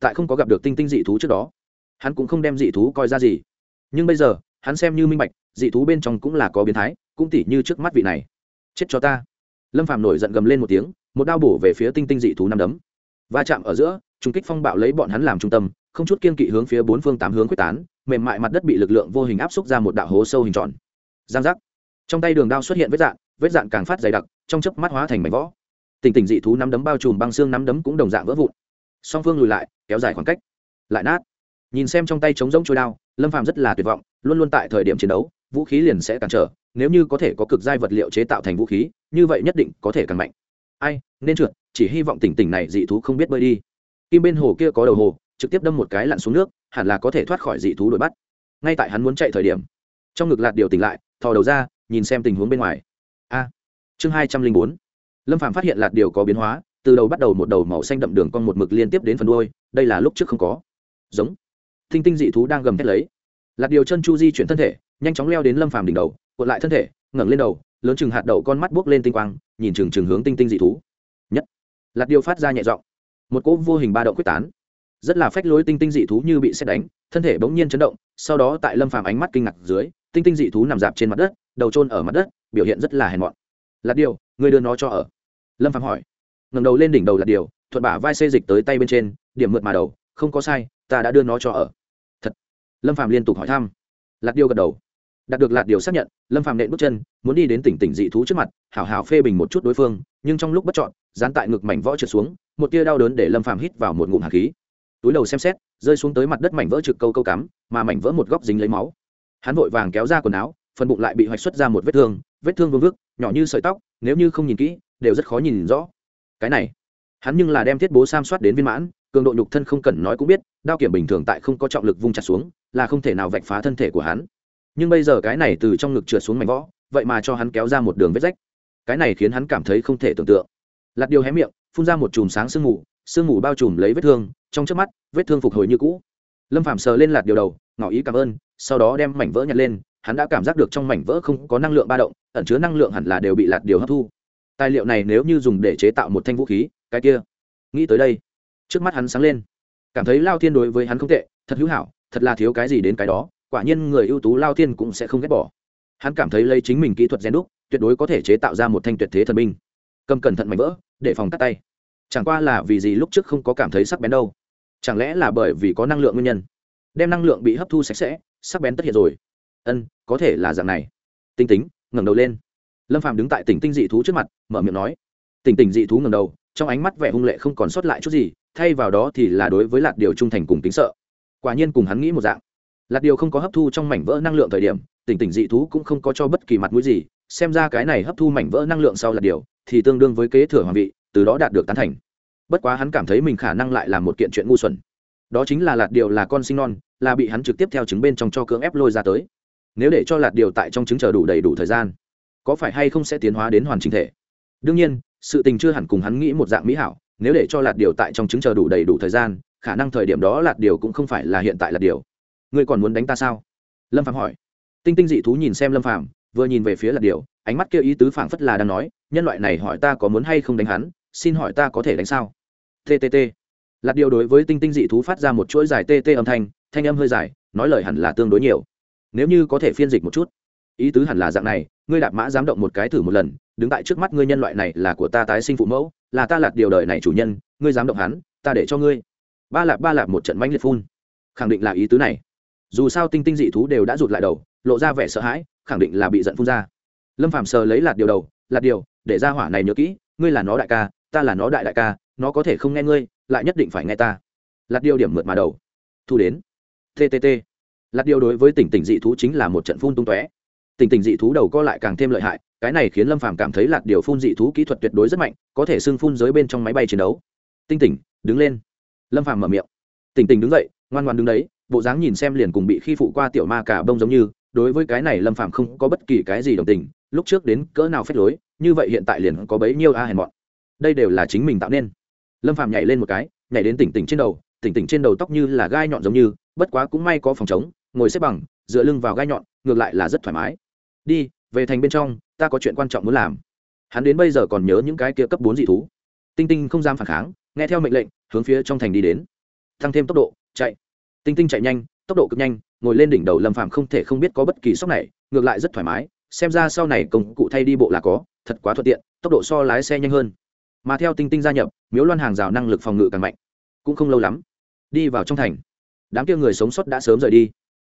Tại không có gặp được tinh tinh dị thú trước đó, hắn cũng không đem dị thú coi ra gì. Nhưng bây giờ, hắn xem như minh bạch, dị thú bên trong cũng là có biến thái, cũng tỉ như trước mắt vị này. Chết cho ta lâm phàm nổi giận gầm lên một tiếng, một đao bổ về phía tinh tinh dị thú năm đấm. Va chạm ở giữa trung kích phong bạo lấy bọn hắn làm trung tâm, không chút kiên kỵ hướng phía bốn phương tám hướng quyết tán, mềm mại mặt đất bị lực lượng vô hình áp xúc ra một đạo hố sâu hình tròn. Giang giác. Trong tay đường đao xuất hiện vết dạn vết dạn càng phát dày đặc, trong chớp mắt hóa thành mảnh võ tình tình dị thú nắm đấm bao trùm băng xương nắm đấm cũng đồng dạng vỡ vụn. Song phương lùi lại, kéo dài khoảng cách. Lại nát. Nhìn xem trong tay trống rỗng trôi đao, lâm phàm rất là tuyệt vọng, luôn luôn tại thời điểm chiến đấu vũ khí liền sẽ cản trở, nếu như có thể có cực giai vật liệu chế tạo thành vũ khí, như vậy nhất định có thể càng mạnh. Ai, nên trượt, chỉ hy vọng tỉnh tỉnh này dị thú không biết bơi đi. Kim bên hồ kia có đầu hồ, trực tiếp đâm một cái lặn xuống nước, hẳn là có thể thoát khỏi dị thú đuổi bắt. Ngay tại hắn muốn chạy thời điểm, trong ngực lạt điều tỉnh lại, thò đầu ra, nhìn xem tình huống bên ngoài. A, chương hai trăm linh bốn. Lâm phạm phát hiện lạt điều có biến hóa, từ đầu bắt đầu một đầu màu xanh đậm đường con một mực liên tiếp đến phần đuôi, đây là lúc trước không có. Giống. Thinh tinh dị thú đang gầm thét lấy. Lạt điều chân chu di chuyển thân thể nhanh chóng leo đến lâm phàm đỉnh đầu, cuộn lại thân thể, ngẩng lên đầu, lớn chừng hạt đậu con mắt buốc lên tinh quang, nhìn chừng chừng hướng tinh tinh dị thú. Nhất. Lạt điều phát ra nhẹ giọng. Một cỗ vô hình ba động quyết tán. Rất là phách lối tinh tinh dị thú như bị xét đánh, thân thể bỗng nhiên chấn động, sau đó tại lâm phàm ánh mắt kinh ngạc dưới, tinh tinh dị thú nằm dạp trên mặt đất, đầu trôn ở mặt đất, biểu hiện rất là hèn mọn. Lạt điều người đưa nó cho ở. Lâm phàm hỏi. Ngầm đầu lên đỉnh đầu lạt điều thuận bả vai xê dịch tới tay bên trên, điểm mượt mà đầu, không có sai, ta đã đưa nó cho ở. Thật. Lâm phàm liên tục hỏi thăm. Lạt điều gật đầu đạt được lạt điều xác nhận, lâm phàm nện bước chân, muốn đi đến tỉnh tỉnh dị thú trước mặt, hảo hảo phê bình một chút đối phương, nhưng trong lúc bất chọn dán tại ngực mảnh võ trượt xuống, một tia đau đớn để lâm phàm hít vào một ngụm hạt khí. Túi đầu xem xét, rơi xuống tới mặt đất mảnh vỡ trực câu câu cắm, mà mảnh vỡ một góc dính lấy máu. Hắn vội vàng kéo ra quần áo, phần bụng lại bị hoạch xuất ra một vết thương vết thương vương vức, nhỏ như sợi tóc, nếu như không nhìn kỹ, đều rất khó nhìn rõ. Cái này, hắn nhưng là đem thiết bố sam soát đến viên mãn, cường độ nhục thân không cần nói cũng biết, đao kiểm bình thường tại không có trọng lực vung chặt xuống, là không thể nào vạch phá thân thể của hắn nhưng bây giờ cái này từ trong ngực trượt xuống mảnh võ vậy mà cho hắn kéo ra một đường vết rách. Cái này khiến hắn cảm thấy không thể tưởng tượng. Lạt điều hé miệng, phun ra một chùm sáng sương mù sương mù bao trùm lấy vết thương, trong trước mắt, vết thương phục hồi như cũ. Lâm phạm sờ lên lạt điều đầu, ngỏ ý cảm ơn, sau đó đem mảnh vỡ nhặt lên, hắn đã cảm giác được trong mảnh vỡ không có năng lượng ba động, ẩn chứa năng lượng hẳn là đều bị lạt điều hấp thu. Tài liệu này nếu như dùng để chế tạo một thanh vũ khí, cái kia, nghĩ tới đây, trước mắt hắn sáng lên. Cảm thấy lao thiên đối với hắn không tệ, thật hữu hảo, thật là thiếu cái gì đến cái đó quả nhiên người ưu tú lao thiên cũng sẽ không ghét bỏ. Hắn cảm thấy lấy chính mình kỹ thuật gen đúc, tuyệt đối có thể chế tạo ra một thanh tuyệt thế thần binh. Cầm cẩn thận mảnh vỡ, để phòng cắt tay. Chẳng qua là vì gì lúc trước không có cảm thấy sắc bén đâu? Chẳng lẽ là bởi vì có năng lượng nguyên nhân? Đem năng lượng bị hấp thu sạch sẽ, sắc bén tất hiện rồi. Ân, có thể là dạng này. Tinh tính, ngẩng đầu lên. Lâm phạm đứng tại tỉnh tinh dị thú trước mặt, mở miệng nói. Tỉnh tỉnh dị thú ngẩng đầu, trong ánh mắt vẻ hung lệ không còn sót lại chút gì, thay vào đó thì là đối với lạt điều trung thành cùng tính sợ. Quả nhiên cùng hắn nghĩ một dạng lạt điều không có hấp thu trong mảnh vỡ năng lượng thời điểm, tỉnh tỉnh dị thú cũng không có cho bất kỳ mặt mũi gì, xem ra cái này hấp thu mảnh vỡ năng lượng sau lạt điều thì tương đương với kế thừa hoàng vị, từ đó đạt được tán thành. Bất quá hắn cảm thấy mình khả năng lại là một kiện chuyện ngu xuẩn. Đó chính là lạt điều là con sinh non, là bị hắn trực tiếp theo trứng bên trong cho cưỡng ép lôi ra tới. Nếu để cho lạt điều tại trong trứng chờ đủ đầy đủ thời gian, có phải hay không sẽ tiến hóa đến hoàn chỉnh thể? Đương nhiên, sự tình chưa hẳn cùng hắn nghĩ một dạng mỹ hảo, nếu để cho lạt điều tại trong trứng chờ đủ đầy đủ thời gian, khả năng thời điểm đó lạt điều cũng không phải là hiện tại lạt điều ngươi còn muốn đánh ta sao? Lâm phạm hỏi. Tinh tinh dị thú nhìn xem lâm phạm vừa nhìn về phía lạt điều, ánh mắt kêu ý tứ phảng phất là đang nói, nhân loại này hỏi ta có muốn hay không đánh hắn, xin hỏi ta có thể đánh sao? Ttt lạt điều đối với tinh tinh dị thú phát ra một chuỗi dài tt âm thanh thanh âm hơi dài, nói lời hẳn là tương đối nhiều. Nếu như có thể phiên dịch một chút, ý tứ hẳn là dạng này, ngươi đạp mã dám động một cái thử một lần, đứng tại trước mắt ngươi nhân loại này là của ta tái sinh phụ mẫu, là ta lạt điều đời này chủ nhân, ngươi dám động hắn, ta để cho ngươi. Ba lạp ba lạp một trận mãnh liệt phun. Khẳng định là ý tứ này dù sao tinh tinh dị thú đều đã rụt lại đầu, lộ ra vẻ sợ hãi, khẳng định là bị giận phun ra. Lâm phạm sờ lấy lạt điều đầu lạt điều, để ra hỏa này nhớ kỹ, ngươi là nó đại ca, ta là nó đại đại ca, nó có thể không nghe ngươi, lại nhất định phải nghe ta. Lạt điều điểm mượt mà đầu. Thu đến. Ttt lạt điều đối với tỉnh tỉnh dị thú chính là một trận phun tung tóe. Tỉnh tỉnh dị thú đầu co lại càng thêm lợi hại, cái này khiến lâm phàm cảm thấy lạt điều phun dị thú kỹ thuật tuyệt đối rất mạnh, có thể xưng phun giới bên trong máy bay chiến đấu. Tinh tỉnh, đứng lên. Lâm phàm mở miệng. Tỉnh tỉnh đứng dậy, ngoan ngoan đứng đấy bộ dáng nhìn xem liền cùng bị khi phụ qua tiểu ma cả bông giống như, đối với cái này lâm phạm không có bất kỳ cái gì đồng tình, lúc trước đến cỡ nào phép lối, như vậy hiện tại liền có bấy nhiêu a hèn mọn. Đây đều là chính mình tạo nên. Lâm phạm nhảy lên một cái, nhảy đến tỉnh tỉnh trên đầu, tỉnh tỉnh trên đầu tóc như là gai nhọn giống như, bất quá cũng may có phòng chống ngồi xếp bằng, dựa lưng vào gai nhọn, ngược lại là rất thoải mái. Đi, về thành bên trong, ta có chuyện quan trọng muốn làm. Hắn đến bây giờ còn nhớ những cái kia cấp bốn dị thú. Tinh tinh không dám phản kháng, nghe theo mệnh lệnh, hướng phía trong thành đi đến. Tăng thêm tốc độ, chạy tinh tinh chạy nhanh, tốc độ cực nhanh, ngồi lên đỉnh đầu lâm phạm không thể không biết có bất kỳ sốc này, ngược lại rất thoải mái, xem ra sau này công cụ thay đi bộ là có, thật quá thuận tiện, tốc độ so lái xe nhanh hơn. Mà theo tinh tinh gia nhập, miếu loan hàng rào năng lực phòng ngự càng mạnh, cũng không lâu lắm, đi vào trong thành, đám kia người sống sót đã sớm rời đi.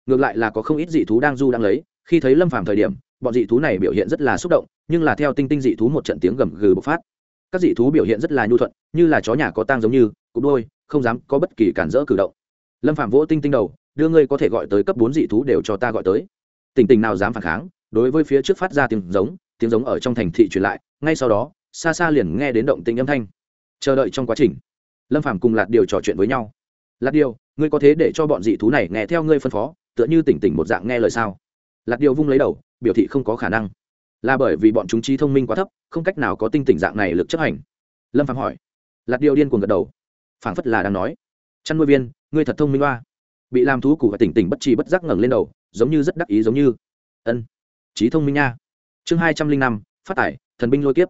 Ngược lại là có không ít dị thú đang du đang lấy, khi thấy lâm phàm thời điểm, bọn dị thú này biểu hiện rất là xúc động, nhưng là theo tinh tinh dị thú một trận tiếng gầm gừ bộc phát, các dị thú biểu hiện rất là nhu thuận, như là chó nhà có tang giống như cục đôi, không dám có bất kỳ cản rỡ cử động lâm phạm vỗ tinh tinh đầu, đưa ngươi có thể gọi tới cấp bốn dị thú đều cho ta gọi tới. Tình tình nào dám phản kháng, đối với phía trước phát ra tiếng giống tiếng giống ở trong thành thị truyền lại, ngay sau đó, xa xa liền nghe đến động tĩnh âm thanh. Chờ đợi trong quá trình, lâm phạm cùng lạt điều trò chuyện với nhau. Lạt điều, ngươi có thế để cho bọn dị thú này nghe theo ngươi phân phó, tựa như tỉnh tỉnh một dạng nghe lời sao? Lạt điều vung lấy đầu, biểu thị không có khả năng. Là bởi vì bọn chúng trí thông minh quá thấp, không cách nào có tinh tỉnh dạng này lực chấp hành. Lâm phạm hỏi. Lạt điều điên cuồng gật đầu. Phảng phất là đang nói chăn nuôi viên, ngươi thật thông minh hoa bị làm thú củ và tỉnh tỉnh bất trì bất giác ngẩng lên đầu, giống như rất đắc ý giống như. Ân, trí thông minh nha. Chương hai trăm linh năm, phát tải, thần binh lôi kiếp.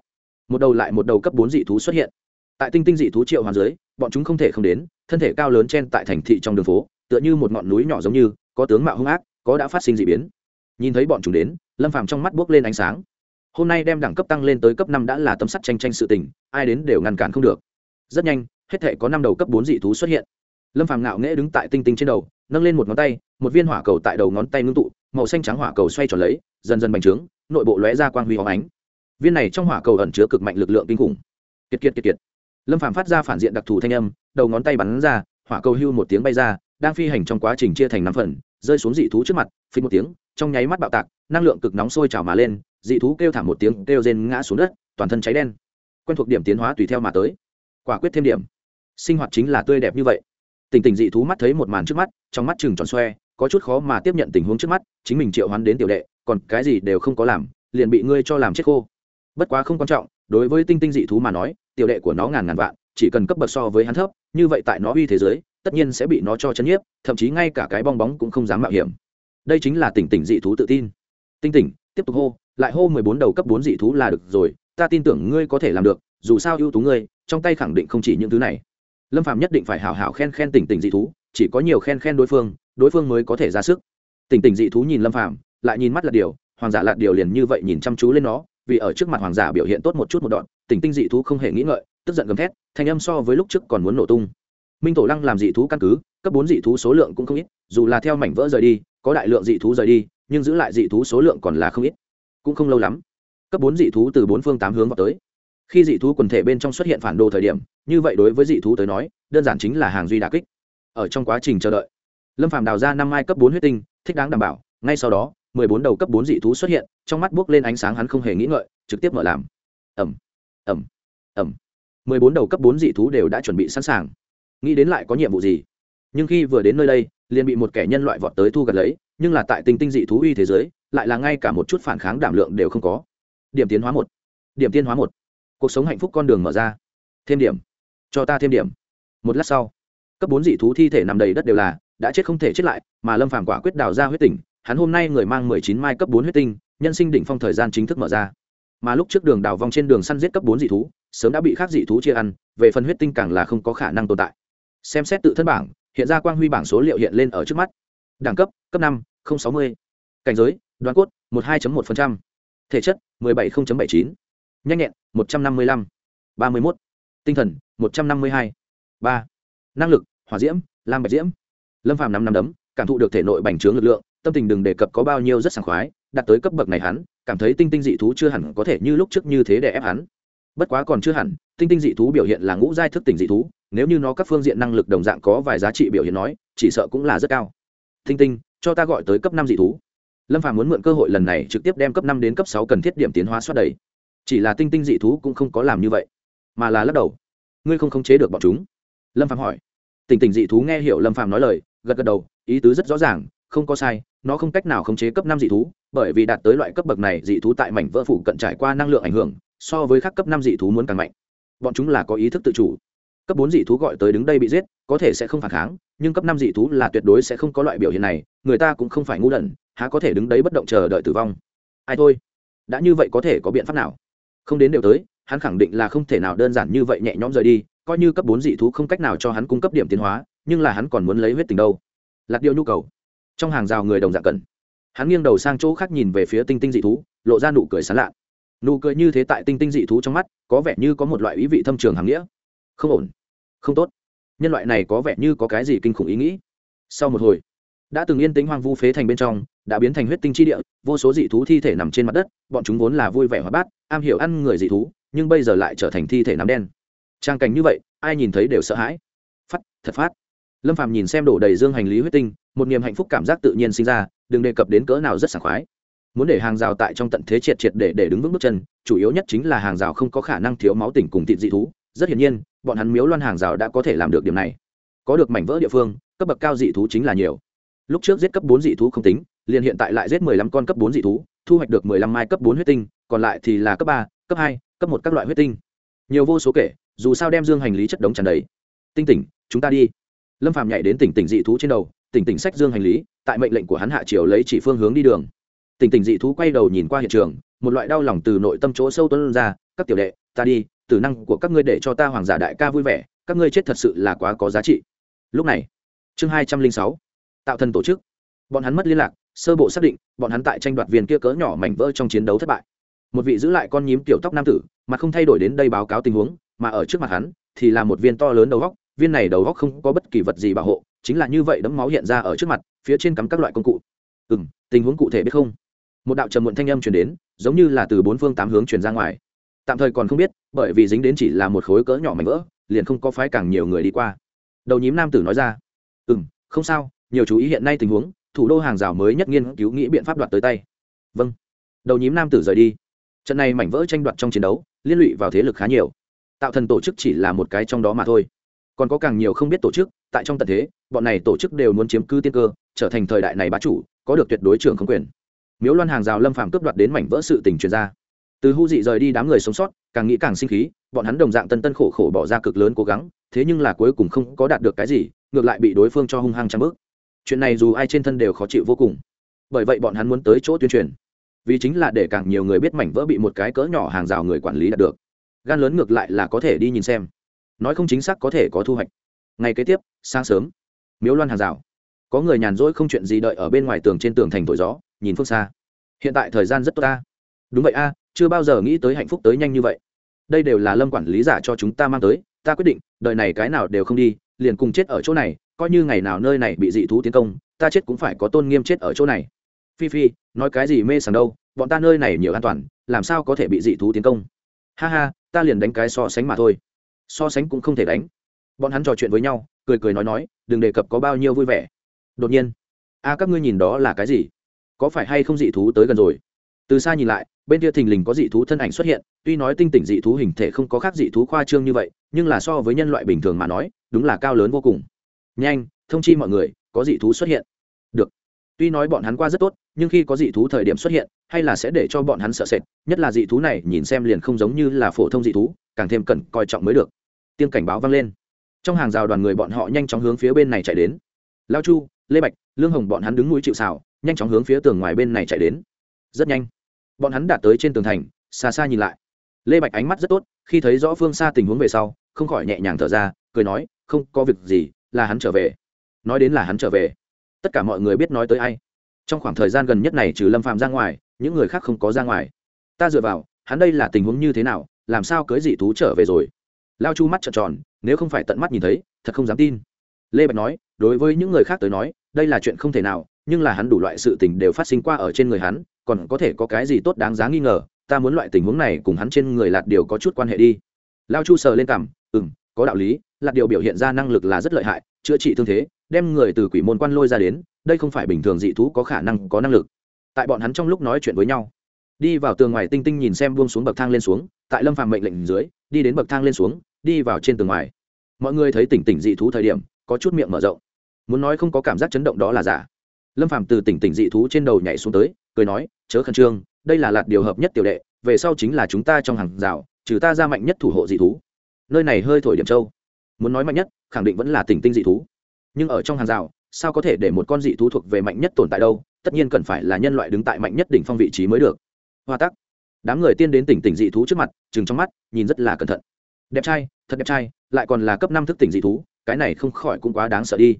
Một đầu lại một đầu cấp bốn dị thú xuất hiện. Tại tinh tinh dị thú triệu hoàng dưới, bọn chúng không thể không đến, thân thể cao lớn trên tại thành thị trong đường phố, tựa như một ngọn núi nhỏ giống như, có tướng mạo hung ác, có đã phát sinh d ị biến. Nhìn thấy bọn chúng đến, lâm phàm trong mắt buốc lên ánh sáng. Hôm nay đem đẳng cấp tăng lên tới cấp năm đã là tấm sắt tranh tranh sự tình, ai đến đều ngăn cản không được. Rất nhanh, hết thể có năm đầu cấp bốn dị thú xuất hiện lâm phàm ngạo nghễ đứng tại tinh tinh trên đầu, nâng lên một ngón tay, một viên hỏa cầu tại đầu ngón tay ngưng tụ, màu xanh trắng hỏa cầu xoay tròn lấy, dần dần bành trướng, nội bộ lóe ra quang huy hóng ánh. Viên này trong hỏa cầu ẩn chứa cực mạnh lực lượng kinh khủng. Kiệt kiệt kiệt kiệt. Lâm phàm phát ra phản diện đặc thù thanh âm, đầu ngón tay bắn ra, hỏa cầu hưu một tiếng bay ra, đang phi hành trong quá trình chia thành năm phần, rơi xuống dị thú trước mặt phi một tiếng, trong nháy mắt bạo tạc, năng lượng cực nóng sôi trào mà lên, dị thú kêu thảm một tiếng, kêu rên ngã xuống đất, toàn thân cháy đen. Quen thuộc điểm tiến hóa tùy theo mà tới. Quả quyết thêm điểm. Sinh hoạt chính là tươi đẹp như vậy tình tình dị thú mắt thấy một màn trước mắt, trong mắt chừng tròn xoe, có chút khó mà tiếp nhận tình huống trước mắt, chính mình triệu hoán đến tiểu đệ, còn cái gì đều không có làm, liền bị ngươi cho làm chết khô. Bất quá không quan trọng, đối với tinh tinh dị thú mà nói, tiểu đệ của nó ngàn ngàn vạn, chỉ cần cấp bậc so với hắn thấp, như vậy tại nó uy thế giới, tất nhiên sẽ bị nó cho chấn nhiếp, thậm chí ngay cả cái bong bóng cũng không dám mạo hiểm. Đây chính là tỉnh tỉnh dị thú tự tin. Tinh tỉnh tiếp tục hô, lại hô mười bốn đầu cấp bốn dị thú là được rồi, ta tin tưởng ngươi có thể làm được, dù sao ưu tú ngươi, trong tay khẳng định không chỉ những thứ này lâm phạm nhất định phải hào hào khen khen tỉnh tỉnh dị thú, chỉ có nhiều khen khen đối phương đối phương mới có thể ra sức. Tỉnh tỉnh dị thú nhìn lâm phạm lại nhìn mắt là điều, hoàng giả lạt điều liền như vậy nhìn chăm chú lên nó, vì ở trước mặt hoàng giả biểu hiện tốt một chút một đoạn, tỉnh tinh dị thú không hề nghĩ ngợi, tức giận gầm thét, thanh âm so với lúc trước còn muốn nổ tung. Minh tổ lăng làm dị thú căn cứ, cấp bốn dị thú số lượng cũng không ít, dù là theo mảnh vỡ rời đi, có đại lượng dị thú rời đi, nhưng giữ lại dị thú số lượng còn là không ít. Cũng không lâu lắm, cấp bốn dị thú từ bốn phương tám hướng vào tới khi dị thú quần thể bên trong xuất hiện phản đồ thời điểm, như vậy đối với dị thú tới nói, đơn giản chính là hàng duy đà kích. Ở trong quá trình chờ đợi, lâm phàm đào ra năm mai cấp bốn huyết tinh, thích đáng đảm bảo, ngay sau đó, mười bốn đầu cấp bốn dị thú xuất hiện, trong mắt buốc lên ánh sáng hắn không hề nghĩ ngợi, trực tiếp mở làm. Ẩm ẩm ẩm mười bốn đầu cấp bốn dị thú đều đã chuẩn bị sẵn sàng. Nghĩ đến lại có nhiệm vụ gì? Nhưng khi vừa đến nơi đây, liền bị một kẻ nhân loại vọt tới thu gặt lấy, nhưng là tại tinh tinh dị thú uy thế giới, lại là ngay cả một chút phản kháng đảm lượng đều không có. Điểm tiến hóa một, điểm tiên hóa một cuộc sống hạnh phúc con đường mở ra. Thêm điểm. Cho ta thêm điểm. Một lát sau, cấp bốn dị thú thi thể nằm đầy đất đều là, đã chết không thể chết lại, mà lâm phàm quả quyết đào ra huyết tỉnh, hắn hôm nay người mang mười chín mai cấp bốn huyết tinh, nhân sinh đỉnh phong thời gian chính thức mở ra. Mà lúc trước đường đào vong trên đường săn giết cấp bốn dị thú, sớm đã bị khác dị thú chia ăn, về phần huyết tinh càng là không có khả năng tồn tại. Xem xét tự thân bảng, hiện ra quang huy bảng số liệu hiện lên ở trước mắt. Đẳng cấp cấp năm sáu mươi. Cảnh giới đoán cốt, một hai một thể chất, mười bảy bảy chín nhanh nhẹn, một trăm năm mươi lăm, ba mươi một tinh thần, một trăm năm mươi hai, ba, năng lực, hỏa diễm, lam bạch diễm. Lâm phàm năm năm đấm, cảm thụ được thể nội bành trướng lực lượng, tâm tình đừng đề cập có bao nhiêu rất sảng khoái, đạt tới cấp bậc này hắn, cảm thấy tinh tinh dị thú chưa hẳn có thể như lúc trước như thế để ép hắn. Bất quá còn chưa hẳn, tinh tinh dị thú biểu hiện là ngũ giai thức tỉnh dị thú, nếu như nó các phương diện năng lực đồng dạng có vài giá trị biểu hiện nói, chỉ sợ cũng là rất cao. Tinh tinh, cho ta gọi tới cấp năm dị thú. Lâm phàm muốn mượn cơ hội lần này trực tiếp đem cấp năm đến cấp sáu cần thiết điểm tiến hóa xoát đầy chỉ là tinh tinh dị thú cũng không có làm như vậy, mà là lắc đầu. Ngươi không khống chế được bọn chúng. Lâm phàm hỏi. Tình tình dị thú nghe hiểu lâm phàm nói lời, gật gật đầu, ý tứ rất rõ ràng, không có sai, nó không cách nào khống chế cấp năm dị thú, bởi vì đạt tới loại cấp bậc này, dị thú tại mảnh vỡ phủ cận trải qua năng lượng ảnh hưởng, so với các cấp năm dị thú muốn càng mạnh. Bọn chúng là có ý thức tự chủ. Cấp bốn dị thú gọi tới đứng đây bị giết, có thể sẽ không phản kháng, nhưng cấp năm dị thú là tuyệt đối sẽ không có loại biểu hiện này, người ta cũng không phải ngu đần, há có thể đứng đấy bất động chờ đợi tử vong. Ai thôi? Đã như vậy có thể có biện pháp nào? Không đến đều tới, hắn khẳng định là không thể nào đơn giản như vậy nhẹ nhõm rời đi, coi như cấp bốn dị thú không cách nào cho hắn cung cấp điểm tiến hóa, nhưng là hắn còn muốn lấy huyết tình đâu. Lạc điệu nhu cầu. Trong hàng rào người đồng dạng cần. Hắn nghiêng đầu sang chỗ khác nhìn về phía tinh tinh dị thú, lộ ra nụ cười sán lạ. Nụ cười như thế tại tinh tinh dị thú trong mắt, có vẻ như có một loại ý vị thâm trường hàng nghĩa. Không ổn. Không tốt. Nhân loại này có vẻ như có cái gì kinh khủng ý nghĩ. Sau một hồi, đã từng yên tĩnh hoang vu phế thành bên trong đã biến thành huyết tinh chi địa, vô số dị thú thi thể nằm trên mặt đất, bọn chúng vốn là vui vẻ hóa bát, am hiểu ăn người dị thú, nhưng bây giờ lại trở thành thi thể nắm đen. Trang cảnh như vậy, ai nhìn thấy đều sợ hãi. Phát, thật phát. Lâm phàm nhìn xem đổ đầy dương hành lý huyết tinh, một niềm hạnh phúc cảm giác tự nhiên sinh ra, đừng đề cập đến cỡ nào rất sảng khoái. Muốn để hàng rào tại trong tận thế triệt triệt để để đứng vững bước chân, chủ yếu nhất chính là hàng rào không có khả năng thiếu máu tỉnh cùng thịt dị thú. Rất hiển nhiên, bọn hắn miếu loan hàng rào đã có thể làm được điểm này. Có được mảnh vỡ địa phương, cấp bậc cao dị thú chính là nhiều. Lúc trước giết cấp bốn dị thú không tính liền hiện tại lại giết mười lăm con cấp bốn dị thú, thu hoạch được mười lăm mai cấp bốn huyết tinh, còn lại thì là cấp ba, cấp hai, cấp một các loại huyết tinh. Nhiều vô số kể, dù sao đem dương hành lý chất đống tràn đầy. Tinh tỉnh, chúng ta đi. Lâm phàm nhảy đến tỉnh tỉnh dị thú trên đầu, tỉnh tỉnh sách dương hành lý, tại mệnh lệnh của hắn hạ chiều lấy chỉ phương hướng đi đường. Tỉnh tỉnh dị thú quay đầu nhìn qua hiện trường, một loại đau lòng từ nội tâm chỗ sâu tuôn ra, các tiểu đệ, ta đi, tử năng của các ngươi để cho ta hoàng giả đại ca vui vẻ, các ngươi chết thật sự là quá có giá trị. Lúc này, chương hai trăm linh sáu, tạo thần tổ chức. Bọn hắn mất liên lạc sơ bộ xác định, bọn hắn tại tranh đoạt viên kia cỡ nhỏ mảnh vỡ trong chiến đấu thất bại. Một vị giữ lại con nhím tiểu tóc nam tử mà không thay đổi đến đây báo cáo tình huống, mà ở trước mặt hắn thì là một viên to lớn đầu góc, viên này đầu góc không có bất kỳ vật gì bảo hộ, chính là như vậy đấm máu hiện ra ở trước mặt, phía trên cắm các loại công cụ. Ừ m tình huống cụ thể biết không? Một đạo trầm muộn thanh âm truyền đến, giống như là từ bốn phương tám hướng truyền ra ngoài. Tạm thời còn không biết, bởi vì dính đến chỉ là một khối cỡ nhỏ mảnh vỡ, liền không có phái càng nhiều người đi qua. Đầu nhím nam tử nói ra ừ m không sao, nhiều chú ý hiện nay tình huống thủ đô hàng rào mới nhất nghiên cứu nghĩ biện pháp đoạt tới tay. Vâng. Đầu nhím nam tử rời đi. Trận này mảnh vỡ tranh đoạt trong chiến đấu, liên lụy vào thế lực khá nhiều. Tạo thần tổ chức chỉ là một cái trong đó mà thôi. Còn có càng nhiều không biết tổ chức, tại trong tận thế, bọn này tổ chức đều muốn chiếm cư tiên cơ, trở thành thời đại này bá chủ, có được tuyệt đối trưởng không quyền. Miếu loan hàng rào lâm phàm cướp đoạt đến mảnh vỡ sự tình truyền ra. Từ hưu dị rời đi đám người sống sót, càng nghĩ càng sinh khí, bọn hắn đồng dạng tân tân khổ khổ bỏ ra cực lớn cố gắng, thế nhưng là cuối cùng không có đạt được cái gì, ngược lại bị đối phương cho hung hăng trăng bước chuyện này dù ai trên thân đều khó chịu vô cùng. Bởi vậy bọn hắn muốn tới chỗ tuyên truyền. Vì chính là để càng nhiều người biết mảnh vỡ bị một cái cỡ nhỏ hàng rào người quản lý đạt được. Gan lớn ngược lại là có thể đi nhìn xem. Nói không chính xác có thể có thu hoạch. Ngày kế tiếp, sáng sớm, miếu loan hàng rào. Có người nhàn rỗi không chuyện gì đợi ở bên ngoài tường trên tường thành thổi gió, nhìn phương xa. Hiện tại thời gian rất tốt ta đúng vậy a, chưa bao giờ nghĩ tới hạnh phúc tới nhanh như vậy. Đây đều là lâm quản lý giả cho chúng ta mang tới, ta quyết định đợi này cái nào đều không đi, liền cùng chết ở chỗ này coi như ngày nào nơi này bị dị thú tiến công, ta chết cũng phải có tôn nghiêm chết ở chỗ này. Phi phi, nói cái gì mê sảng đâu, bọn ta nơi này nhiều an toàn, làm sao có thể bị dị thú tiến công? Ha ha, ta liền đánh cái so sánh mà thôi. So sánh cũng không thể đánh. Bọn hắn trò chuyện với nhau, cười cười nói nói, đừng đề cập có bao nhiêu vui vẻ. Đột nhiên, a, các ngươi nhìn đó là cái gì? Có phải hay không dị thú tới gần rồi? Từ xa nhìn lại, bên kia thình lình có dị thú thân ảnh xuất hiện, tuy nói tinh tỉnh dị thú hình thể không có khác dị thú khoa trương như vậy, nhưng là so với nhân loại bình thường mà nói, đúng là cao lớn vô cùng nhanh, thông chi mọi người, có dị thú xuất hiện. Được. Tuy nói bọn hắn qua rất tốt, nhưng khi có dị thú thời điểm xuất hiện, hay là sẽ để cho bọn hắn sợ sệt, nhất là dị thú này, nhìn xem liền không giống như là phổ thông dị thú, càng thêm cần coi trọng mới được. Tiếng cảnh báo vang lên. Trong hàng rào đoàn người bọn họ nhanh chóng hướng phía bên này chạy đến. Lao chu, lê bạch, lương hồng bọn hắn đứng núi chịu xào nhanh chóng hướng phía tường ngoài bên này chạy đến. Rất nhanh. Bọn hắn đạt tới trên tường thành, xa xa nhìn lại. Lê bạch ánh mắt rất tốt, khi thấy rõ phương xa tình huống về sau, không khỏi nhẹ nhàng thở ra, cười nói, không có việc gì là hắn trở về. Nói đến là hắn trở về. Tất cả mọi người biết nói tới ai. Trong khoảng thời gian gần nhất này trừ lâm phạm ra ngoài, những người khác không có ra ngoài. Ta dựa vào, hắn đây là tình huống như thế nào, làm sao cưới dị thú trở về rồi? Lao chu mắt trợn tròn, nếu không phải tận mắt nhìn thấy, thật không dám tin. Lê bạch nói, đối với những người khác tới nói, đây là chuyện không thể nào, nhưng là hắn đủ loại sự tình đều phát sinh qua ở trên người hắn, còn có thể có cái gì tốt đáng giá nghi ngờ, ta muốn loại tình huống này cùng hắn trên người lạt điều có chút quan hệ đi. Lao chu sờ lên cằm ừ m có đạo lý lạt điều biểu hiện ra năng lực là rất lợi hại, chữa trị thương thế, đem người từ quỷ môn quan lôi ra đến, đây không phải bình thường dị thú có khả năng có năng lực. Tại bọn hắn trong lúc nói chuyện với nhau, đi vào tường ngoài tinh tinh nhìn xem buông xuống bậc thang lên xuống, tại lâm phàm mệnh lệnh dưới, đi đến bậc thang lên xuống, đi vào trên tường ngoài. Mọi người thấy tỉnh tỉnh dị thú thời điểm, có chút miệng mở rộng. Muốn nói không có cảm giác chấn động đó là giả. Lâm phàm từ tỉnh tỉnh dị thú trên đầu nhảy xuống tới, cười nói, chớ khẩn trương, đây là lạt điều hợp nhất tiểu đệ, về sau chính là chúng ta trong hàng rào, trừ ta ra mạnh nhất thủ hộ dị thú nơi này hơi thổi điểm trâu. Muốn nói mạnh nhất, khẳng định vẫn là tỉnh tinh dị thú. Nhưng ở trong hàng rào, sao có thể để một con dị thú thuộc về mạnh nhất tồn tại đâu? Tất nhiên cần phải là nhân loại đứng tại mạnh nhất đỉnh phong vị trí mới được. Hoa tắc. Đám người tiên đến tỉnh tỉnh dị thú trước mặt chừng trong mắt, nhìn rất là cẩn thận. Đẹp trai, thật đẹp trai, lại còn là cấp năm thức tỉnh dị thú, cái này không khỏi cũng quá đáng sợ đi.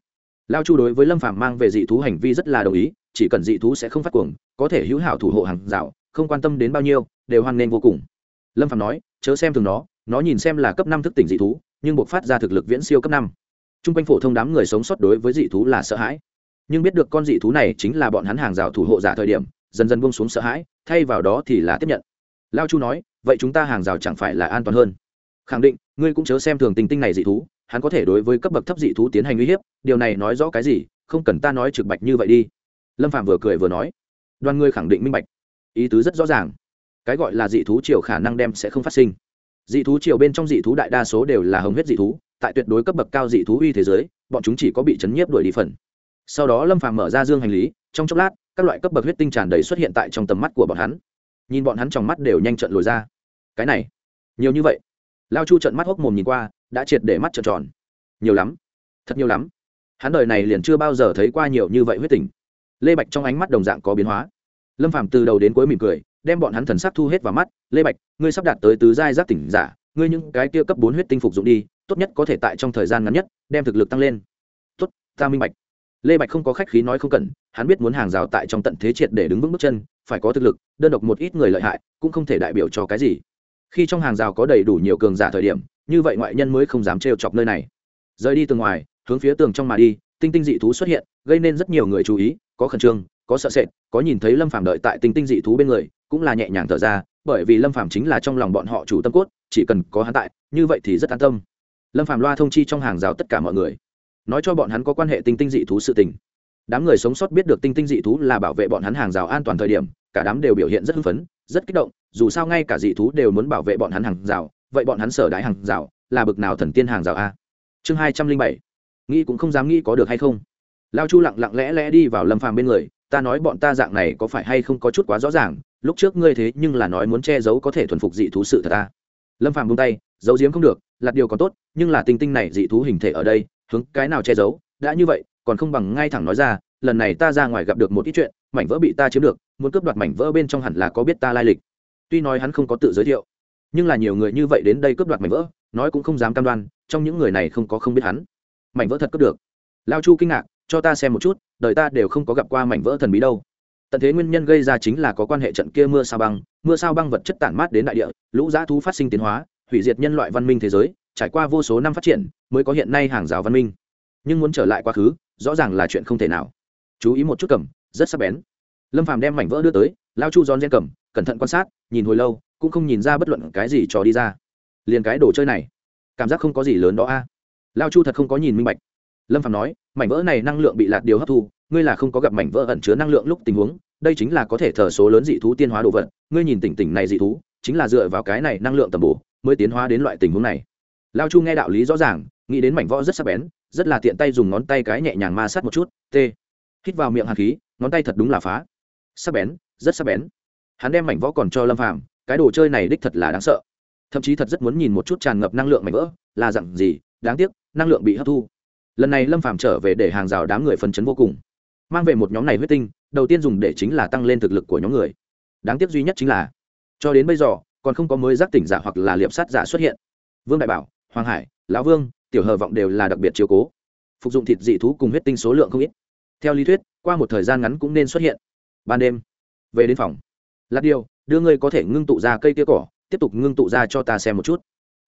Lao chu đối với lâm phàm mang về dị thú hành vi rất là đồng ý, chỉ cần dị thú sẽ không phát cuồng, có thể hữu hảo thủ hộ hàng rào, không quan tâm đến bao nhiêu, đều hoan nghênh vô cùng. Lâm phàm nói, chớ xem thường nó nó nhìn xem là cấp năm thức tỉnh dị thú, nhưng buộc phát ra thực lực viễn siêu cấp năm. T r u n g quanh phổ thông đám người sống sót đối với dị thú là sợ hãi. Nhưng biết được con dị thú này chính là bọn hắn hàng rào thủ hộ giả thời điểm, dần dần buông xuống sợ hãi, thay vào đó thì là tiếp nhận. Lao chu nói, vậy chúng ta hàng rào chẳng phải là an toàn hơn? Khẳng định, ngươi cũng chớ xem thường tình tinh này dị thú, hắn có thể đối với cấp bậc thấp dị thú tiến hành uy hiếp, điều này nói rõ cái gì, không cần ta nói trực bạch như vậy đi. Lâm phạm vừa cười vừa nói, đoàn ngươi khẳng định minh bạch, ý tứ rất rõ ràng. Cái gọi là dị thú chiều khả năng đem sẽ không phát sinh dị thú triều bên trong dị thú đại đa số đều là hồng huyết dị thú, tại tuyệt đối cấp bậc cao dị thú uy thế giới, bọn chúng chỉ có bị chấn nhiếp đuổi đi phần. Sau đó lâm phàm mở ra dương hành lý, trong chốc lát, các loại cấp bậc huyết tinh tràn đầy xuất hiện tại trong tầm mắt của bọn hắn. Nhìn bọn hắn trong mắt đều nhanh trận lồi ra. Cái này, nhiều như vậy. Lao chu trận mắt hốc mồm nhìn qua, đã triệt để mắt trợn tròn. Nhiều lắm, thật nhiều lắm. Hắn đời này liền chưa bao giờ thấy qua nhiều như vậy huyết tình lê bạch trong ánh mắt đồng dạng có biến hóa. Lâm phàm từ đầu đến cuối mỉm cười đem bọn hắn thần sắc thu hết vào mắt, lê bạch, ngươi sắp đạt tới tứ giai giác tỉnh giả, ngươi những cái kia cấp bốn huyết tinh phục dụng đi, tốt nhất có thể tại trong thời gian ngắn nhất, đem thực lực tăng lên. Tốt, ta minh bạch. Lê bạch không có khách khí nói không cần, hắn biết muốn hàng rào tại trong tận thế triệt để đứng vững bước chân, phải có thực lực, đơn độc một ít người lợi hại, cũng không thể đại biểu cho cái gì. Khi trong hàng rào có đầy đủ nhiều cường giả thời điểm, như vậy ngoại nhân mới không dám trêu chọc nơi này. Rời đi từ ngoài, hướng phía tường trong mà đi, tinh tinh dị thú xuất hiện, gây nên rất nhiều người chú ý, có khẩn trương có sợ sệt, có nhìn thấy lâm phàm đợi tại tinh tinh dị thú bên người, cũng là nhẹ nhàng thở ra, bởi vì lâm phàm chính là trong lòng bọn họ chủ tâm cốt, chỉ cần có hắn tại, như vậy thì rất an tâm. Lâm phàm loa thông chi trong hàng rào tất cả mọi người, nói cho bọn hắn có quan hệ tinh tinh dị thú sự tình. Đám người sống sót biết được tinh tinh dị thú là bảo vệ bọn hắn hàng rào an toàn thời điểm, cả đám đều biểu hiện rất hưng phấn, rất kích động, dù sao ngay cả dị thú đều muốn bảo vệ bọn hắn hàng rào, vậy bọn hắn sở đại hàng rào, là bực nào thần tiên hàng rào a? Chương hai trăm linh bảy, nghĩ cũng không dám nghĩ có được hay không. Lao chu lặng lặng lẽ lẽ đi vào lâm phàm bên người ta nói bọn ta dạng này có phải hay không có chút quá rõ ràng, lúc trước ngươi thế nhưng là nói muốn che giấu có thể thuần phục dị thú sự thật ta. Lâm phàm buông tay, giấu giếm không được là điều còn tốt, nhưng là tinh tinh này dị thú hình thể ở đây, hướng cái nào che giấu, đã như vậy, còn không bằng ngay thẳng nói ra, lần này ta ra ngoài gặp được một ít chuyện, mảnh vỡ bị ta chiếm được, muốn cướp đoạt mảnh vỡ bên trong hẳn là có biết ta lai lịch. Tuy nói hắn không có tự giới thiệu, nhưng là nhiều người như vậy đến đây cướp đoạt mảnh vỡ, nói cũng không dám cam đoan, trong những người này không có không biết hắn. Mảnh vỡ thật cướp được. Lao chu kinh ngạc cho ta xem một chút, đời ta đều không có gặp qua mảnh vỡ thần bí đâu. Tận thế nguyên nhân gây ra chính là có quan hệ trận kia mưa sao băng, mưa sao băng vật chất tản mát đến đại địa, lũ dã thú phát sinh tiến hóa, hủy diệt nhân loại văn minh thế giới, trải qua vô số năm phát triển, mới có hiện nay hàng rào văn minh. Nhưng muốn trở lại quá khứ, rõ ràng là chuyện không thể nào. Chú ý một chút cầm, rất sắc bén. Lâm phàm đem mảnh vỡ đưa tới, lao chu giòn gen cầm, cẩn thận quan sát, nhìn hồi lâu, cũng không nhìn ra bất luận cái gì cho đi ra. Liền cái đồ chơi này, cảm giác không có gì lớn đó a. Lao chu thật không có nhìn minh bạch. Lâm Phàm nói mảnh vỡ này năng lượng bị lạt điều hấp thu, ngươi là không có gặp mảnh vỡ ẩn chứa năng lượng lúc tình huống, đây chính là có thể thờ số lớn dị thú tiên hóa đồ vật, ngươi nhìn tỉnh tỉnh này dị thú, chính là dựa vào cái này năng lượng tầm bổ, mới tiến hóa đến loại tình huống này. Lao chu nghe đạo lý rõ ràng, nghĩ đến mảnh vỡ rất sắc bén, rất là tiện tay dùng ngón tay cái nhẹ nhàng ma sát một chút t hít vào miệng hạt khí, ngón tay thật đúng là phá. Sắc bén, rất sắc bén. Hắn đem mảnh vỡ còn cho lâm phàm, cái đồ chơi này đích thật là đáng sợ. Thậm chí thật rất muốn nhìn một chút tràn ngập năng lượng mảnh vỡ, là dặn gì, đáng tiếc, năng lượng bị hấp thu lần này lâm phàm trở về để hàng rào đám người phân chấn vô cùng. Mang về một nhóm này huyết tinh, đầu tiên dùng để chính là tăng lên thực lực của nhóm người. Đáng tiếc duy nhất chính là, cho đến bây giờ, còn không có mới giác tỉnh giả hoặc là liệp sát giả xuất hiện. Vương đại bảo, hoàng hải, lão vương, tiểu hờ vọng đều là đặc biệt chiếu cố. Phục dụng thịt dị thú cùng huyết tinh số lượng không ít. Theo lý thuyết, qua một thời gian ngắn cũng nên xuất hiện. Ban đêm, về đến phòng. Lát điều, đưa ngươi có thể ngưng tụ ra cây kia cỏ, tiếp tục ngưng tụ ra cho ta xem một chút.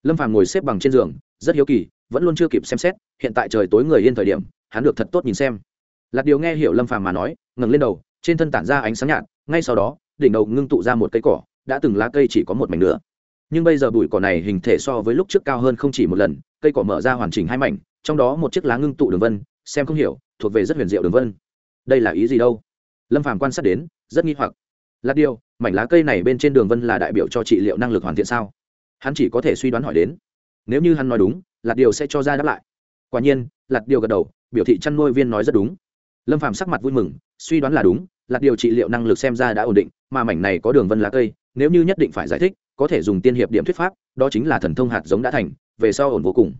Lâm phàm ngồi xếp bằng trên giường, rất hiếu kỳ vẫn luôn chưa kịp xem xét, hiện tại trời tối người yên thời điểm, hắn được thật tốt nhìn xem. Lạt điều nghe hiểu lâm phàm mà nói, ngẩng lên đầu, trên thân tản ra ánh sáng nhạt, ngay sau đó, đỉnh đầu ngưng tụ ra một cây cỏ, đã từng lá cây chỉ có một mảnh nữa. Nhưng bây giờ bụi cỏ này hình thể so với lúc trước cao hơn không chỉ một lần, cây cỏ mở ra hoàn chỉnh hai mảnh, trong đó một chiếc lá ngưng tụ đường vân, xem không hiểu, thuộc về rất huyền diệu đường vân. Đây là ý gì đâu? Lâm phàm quan sát đến, rất nghi hoặc. Lạt điều, mảnh lá cây này bên trên đường vân là đại biểu cho trị liệu năng lực hoàn thiện sao? Hắn chỉ có thể suy đoán hỏi đến. Nếu như hắn nói đúng lạt điều sẽ cho ra đáp lại. Quả nhiên, lạt điều gật đầu, biểu thị chăn nuôi viên nói rất đúng. Lâm phàm sắc mặt vui mừng, suy đoán là đúng, lạt điều trị liệu năng lực xem ra đã ổn định, mà mảnh này có đường vân lá cây, nếu như nhất định phải giải thích, có thể dùng tiên hiệp điểm thuyết pháp, đó chính là thần thông hạt giống đã thành, về sau ổn vô cùng.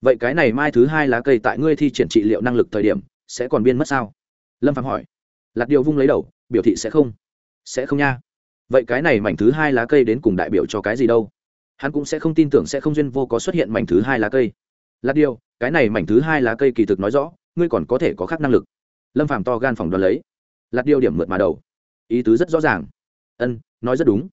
Vậy cái này mai thứ hai lá cây tại ngươi thi triển trị liệu năng lực thời điểm, sẽ còn biên mất sao? Lâm phạm hỏi. Lạt điều vung lấy đầu, biểu thị sẽ không. Sẽ không nha. Vậy cái này mảnh thứ hai lá cây đến cùng đại biểu cho cái gì đâu? Hắn cũng sẽ không tin tưởng sẽ không duyên vô có xuất hiện mảnh thứ hai lá cây. Là điều, cái này mảnh thứ hai lá cây kỳ thực nói rõ, ngươi còn có thể có khác năng lực. Lâm phàm to gan phòng đoán lấy. Lạt điều điểm mượt mà đầu. Ý tứ rất rõ ràng. Ân, nói rất đúng.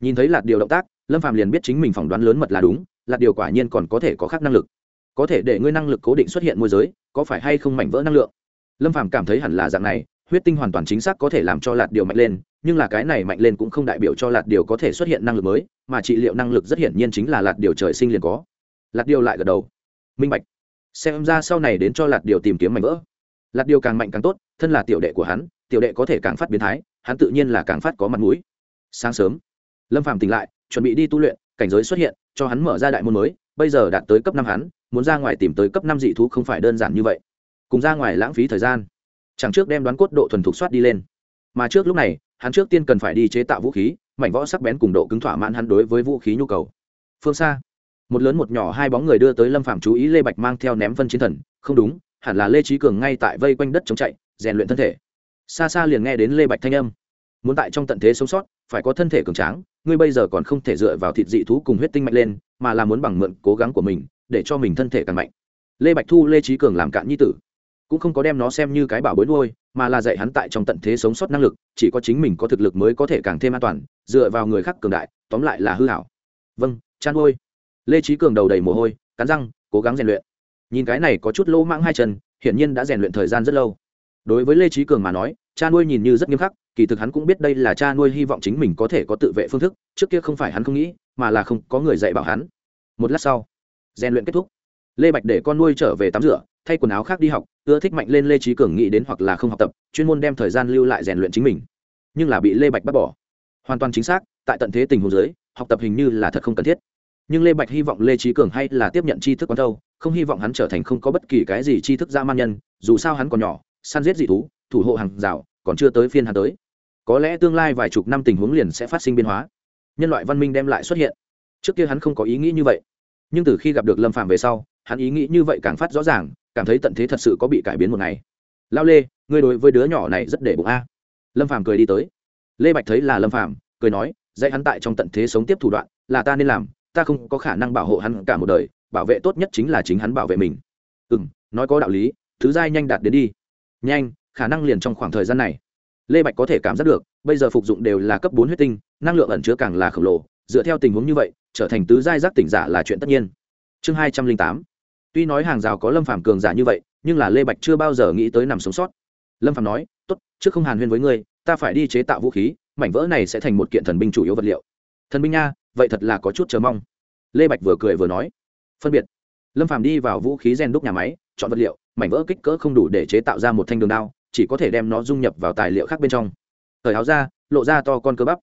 Nhìn thấy lạt điều động tác, lâm phàm liền biết chính mình phỏng đoán lớn mật là đúng lạt điều quả nhiên còn có thể có khác năng lực. Có thể để ngươi năng lực cố định xuất hiện môi giới, có phải hay không mảnh vỡ năng lượng? Lâm phàm cảm thấy hẳn là dạng này huyết tinh hoàn toàn chính xác có thể làm cho lạt điều mạnh lên, nhưng là cái này mạnh lên cũng không đại biểu cho lạt điều có thể xuất hiện năng lực mới, mà trị liệu năng lực rất hiển nhiên chính là lạt điều trời sinh liền có. Lạt điều lại gật đầu. Minh bạch. Xem ra sau này đến cho lạt điều tìm kiếm mảnh vỡ. Lạt điều càng mạnh càng tốt, thân là tiểu đệ của hắn, tiểu đệ có thể càng phát biến thái, hắn tự nhiên là càng phát có mặt mũi. Sáng sớm, lâm phàm tỉnh lại, chuẩn bị đi tu luyện, cảnh giới xuất hiện, cho hắn mở ra đại môn mới, bây giờ đạt tới cấp năm hắn, muốn ra ngoài tìm tới cấp năm dị thú không phải đơn giản như vậy. Cùng ra ngoài lãng phí thời gian chẳng trước đem đoán cốt độ thuần thục soát đi lên. Mà trước lúc này, hắn trước tiên cần phải đi chế tạo vũ khí, mảnh võ sắc bén cùng độ cứng thỏa mãn hắn đối với vũ khí nhu cầu. Phương xa, một lớn một nhỏ hai bóng người đưa tới lâm phạm chú ý lê bạch mang theo ném phân chiến thần. Không đúng, hẳn là lê trí cường ngay tại vây quanh đất chống chạy, rèn luyện thân thể. Xa xa liền nghe đến lê bạch thanh âm. Muốn tại trong tận thế sống sót, phải có thân thể cường tráng, ngươi bây giờ còn không thể dựa vào thịt dị thú cùng huyết tinh mạnh lên, mà là muốn bằng mượn cố gắng của mình, để cho mình thân thể càng mạnh. Lê bạch thu lê trí cường làm cạn nhi tử cũng không có đem nó xem như cái bảo bối nuôi, mà là dạy hắn tại trong tận thế sống sót năng lực, chỉ có chính mình có thực lực mới có thể càng thêm an toàn, dựa vào người khác cường đại, tóm lại là hư hảo. Vâng chan nuôi lê trí cường đầu đầy mồ hôi, cắn răng, cố gắng rèn luyện. Nhìn cái này có chút lỗ mãng hai chân, hiển nhiên đã rèn luyện thời gian rất lâu. Đối với lê trí cường mà nói cha nuôi nhìn như rất nghiêm khắc, kỳ thực hắn cũng biết đây là cha nuôi hy vọng chính mình có thể có tự vệ phương thức, trước kia không phải hắn không nghĩ, mà là không có người dạy bảo hắn. Một lát sau, rèn luyện kết thúc. Lê bạch để con nuôi trở về tắm rửa thay quần áo khác đi học, ưa thích mạnh lên lê trí cường nghĩ đến hoặc là không học tập, chuyên môn đem thời gian lưu lại rèn luyện chính mình. Nhưng là bị lê bạch bắt bỏ. Hoàn toàn chính xác, tại tận thế tình huống giới học tập hình như là thật không cần thiết. Nhưng lê bạch hy vọng lê trí cường hay là tiếp nhận tri thức quán thâu, không hy vọng hắn trở thành không có bất kỳ cái gì tri thức ra man nhân, dù sao hắn còn nhỏ, săn giết dị thú, thủ hộ hàng rào, còn chưa tới phiên hắn tới. Có lẽ tương lai vài chục năm tình huống liền sẽ phát sinh biến hóa. Nhân loại văn minh đem lại xuất hiện. Trước kia hắn không có ý nghĩ như vậy. Nhưng từ khi gặp được lâm phạm về sau, hắn ý nghĩ như vậy càng phát rõ ràng cảm thấy tận thế thật sự có bị cải biến một ngày. Lao lê, ngươi đối với đứa nhỏ này rất để bụng a. Lâm phàm cười đi tới. Lê bạch thấy là lâm phàm, cười nói, dạy hắn tại trong tận thế sống tiếp thủ đoạn, là ta nên làm, ta không có khả năng bảo hộ hắn cả một đời, bảo vệ tốt nhất chính là chính hắn bảo vệ mình. Ừ m nói có đạo lý, thứ giai nhanh đạt đến đi. Nhanh, khả năng liền trong khoảng thời gian này. Lê bạch có thể cảm giác được, bây giờ phục dụng đều là cấp bốn huyết tinh, năng lượng ẩn chứa càng là khổng lồ, dựa theo tình huống như vậy, trở thành tứ giai giác tỉnh giả là chuyện tất nhiên. Chương hai trăm linh tám tuy nói hàng rào có lâm phạm cường giả như vậy, nhưng là lê bạch chưa bao giờ nghĩ tới nằm sống sót. Lâm phạm nói, tốt, trước không hàn huyên với ngươi, ta phải đi chế tạo vũ khí, mảnh vỡ này sẽ thành một kiện thần binh chủ yếu vật liệu. Thần binh nha, vậy thật là có chút chờ mong. Lê bạch vừa cười vừa nói. Phân biệt. Lâm phạm đi vào vũ khí gen đúc nhà máy, chọn vật liệu, mảnh vỡ kích cỡ không đủ để chế tạo ra một thanh đường đao, chỉ có thể đem nó dung nhập vào tài liệu khác bên trong. Thời áo ra lộ ra to con cơ bắp.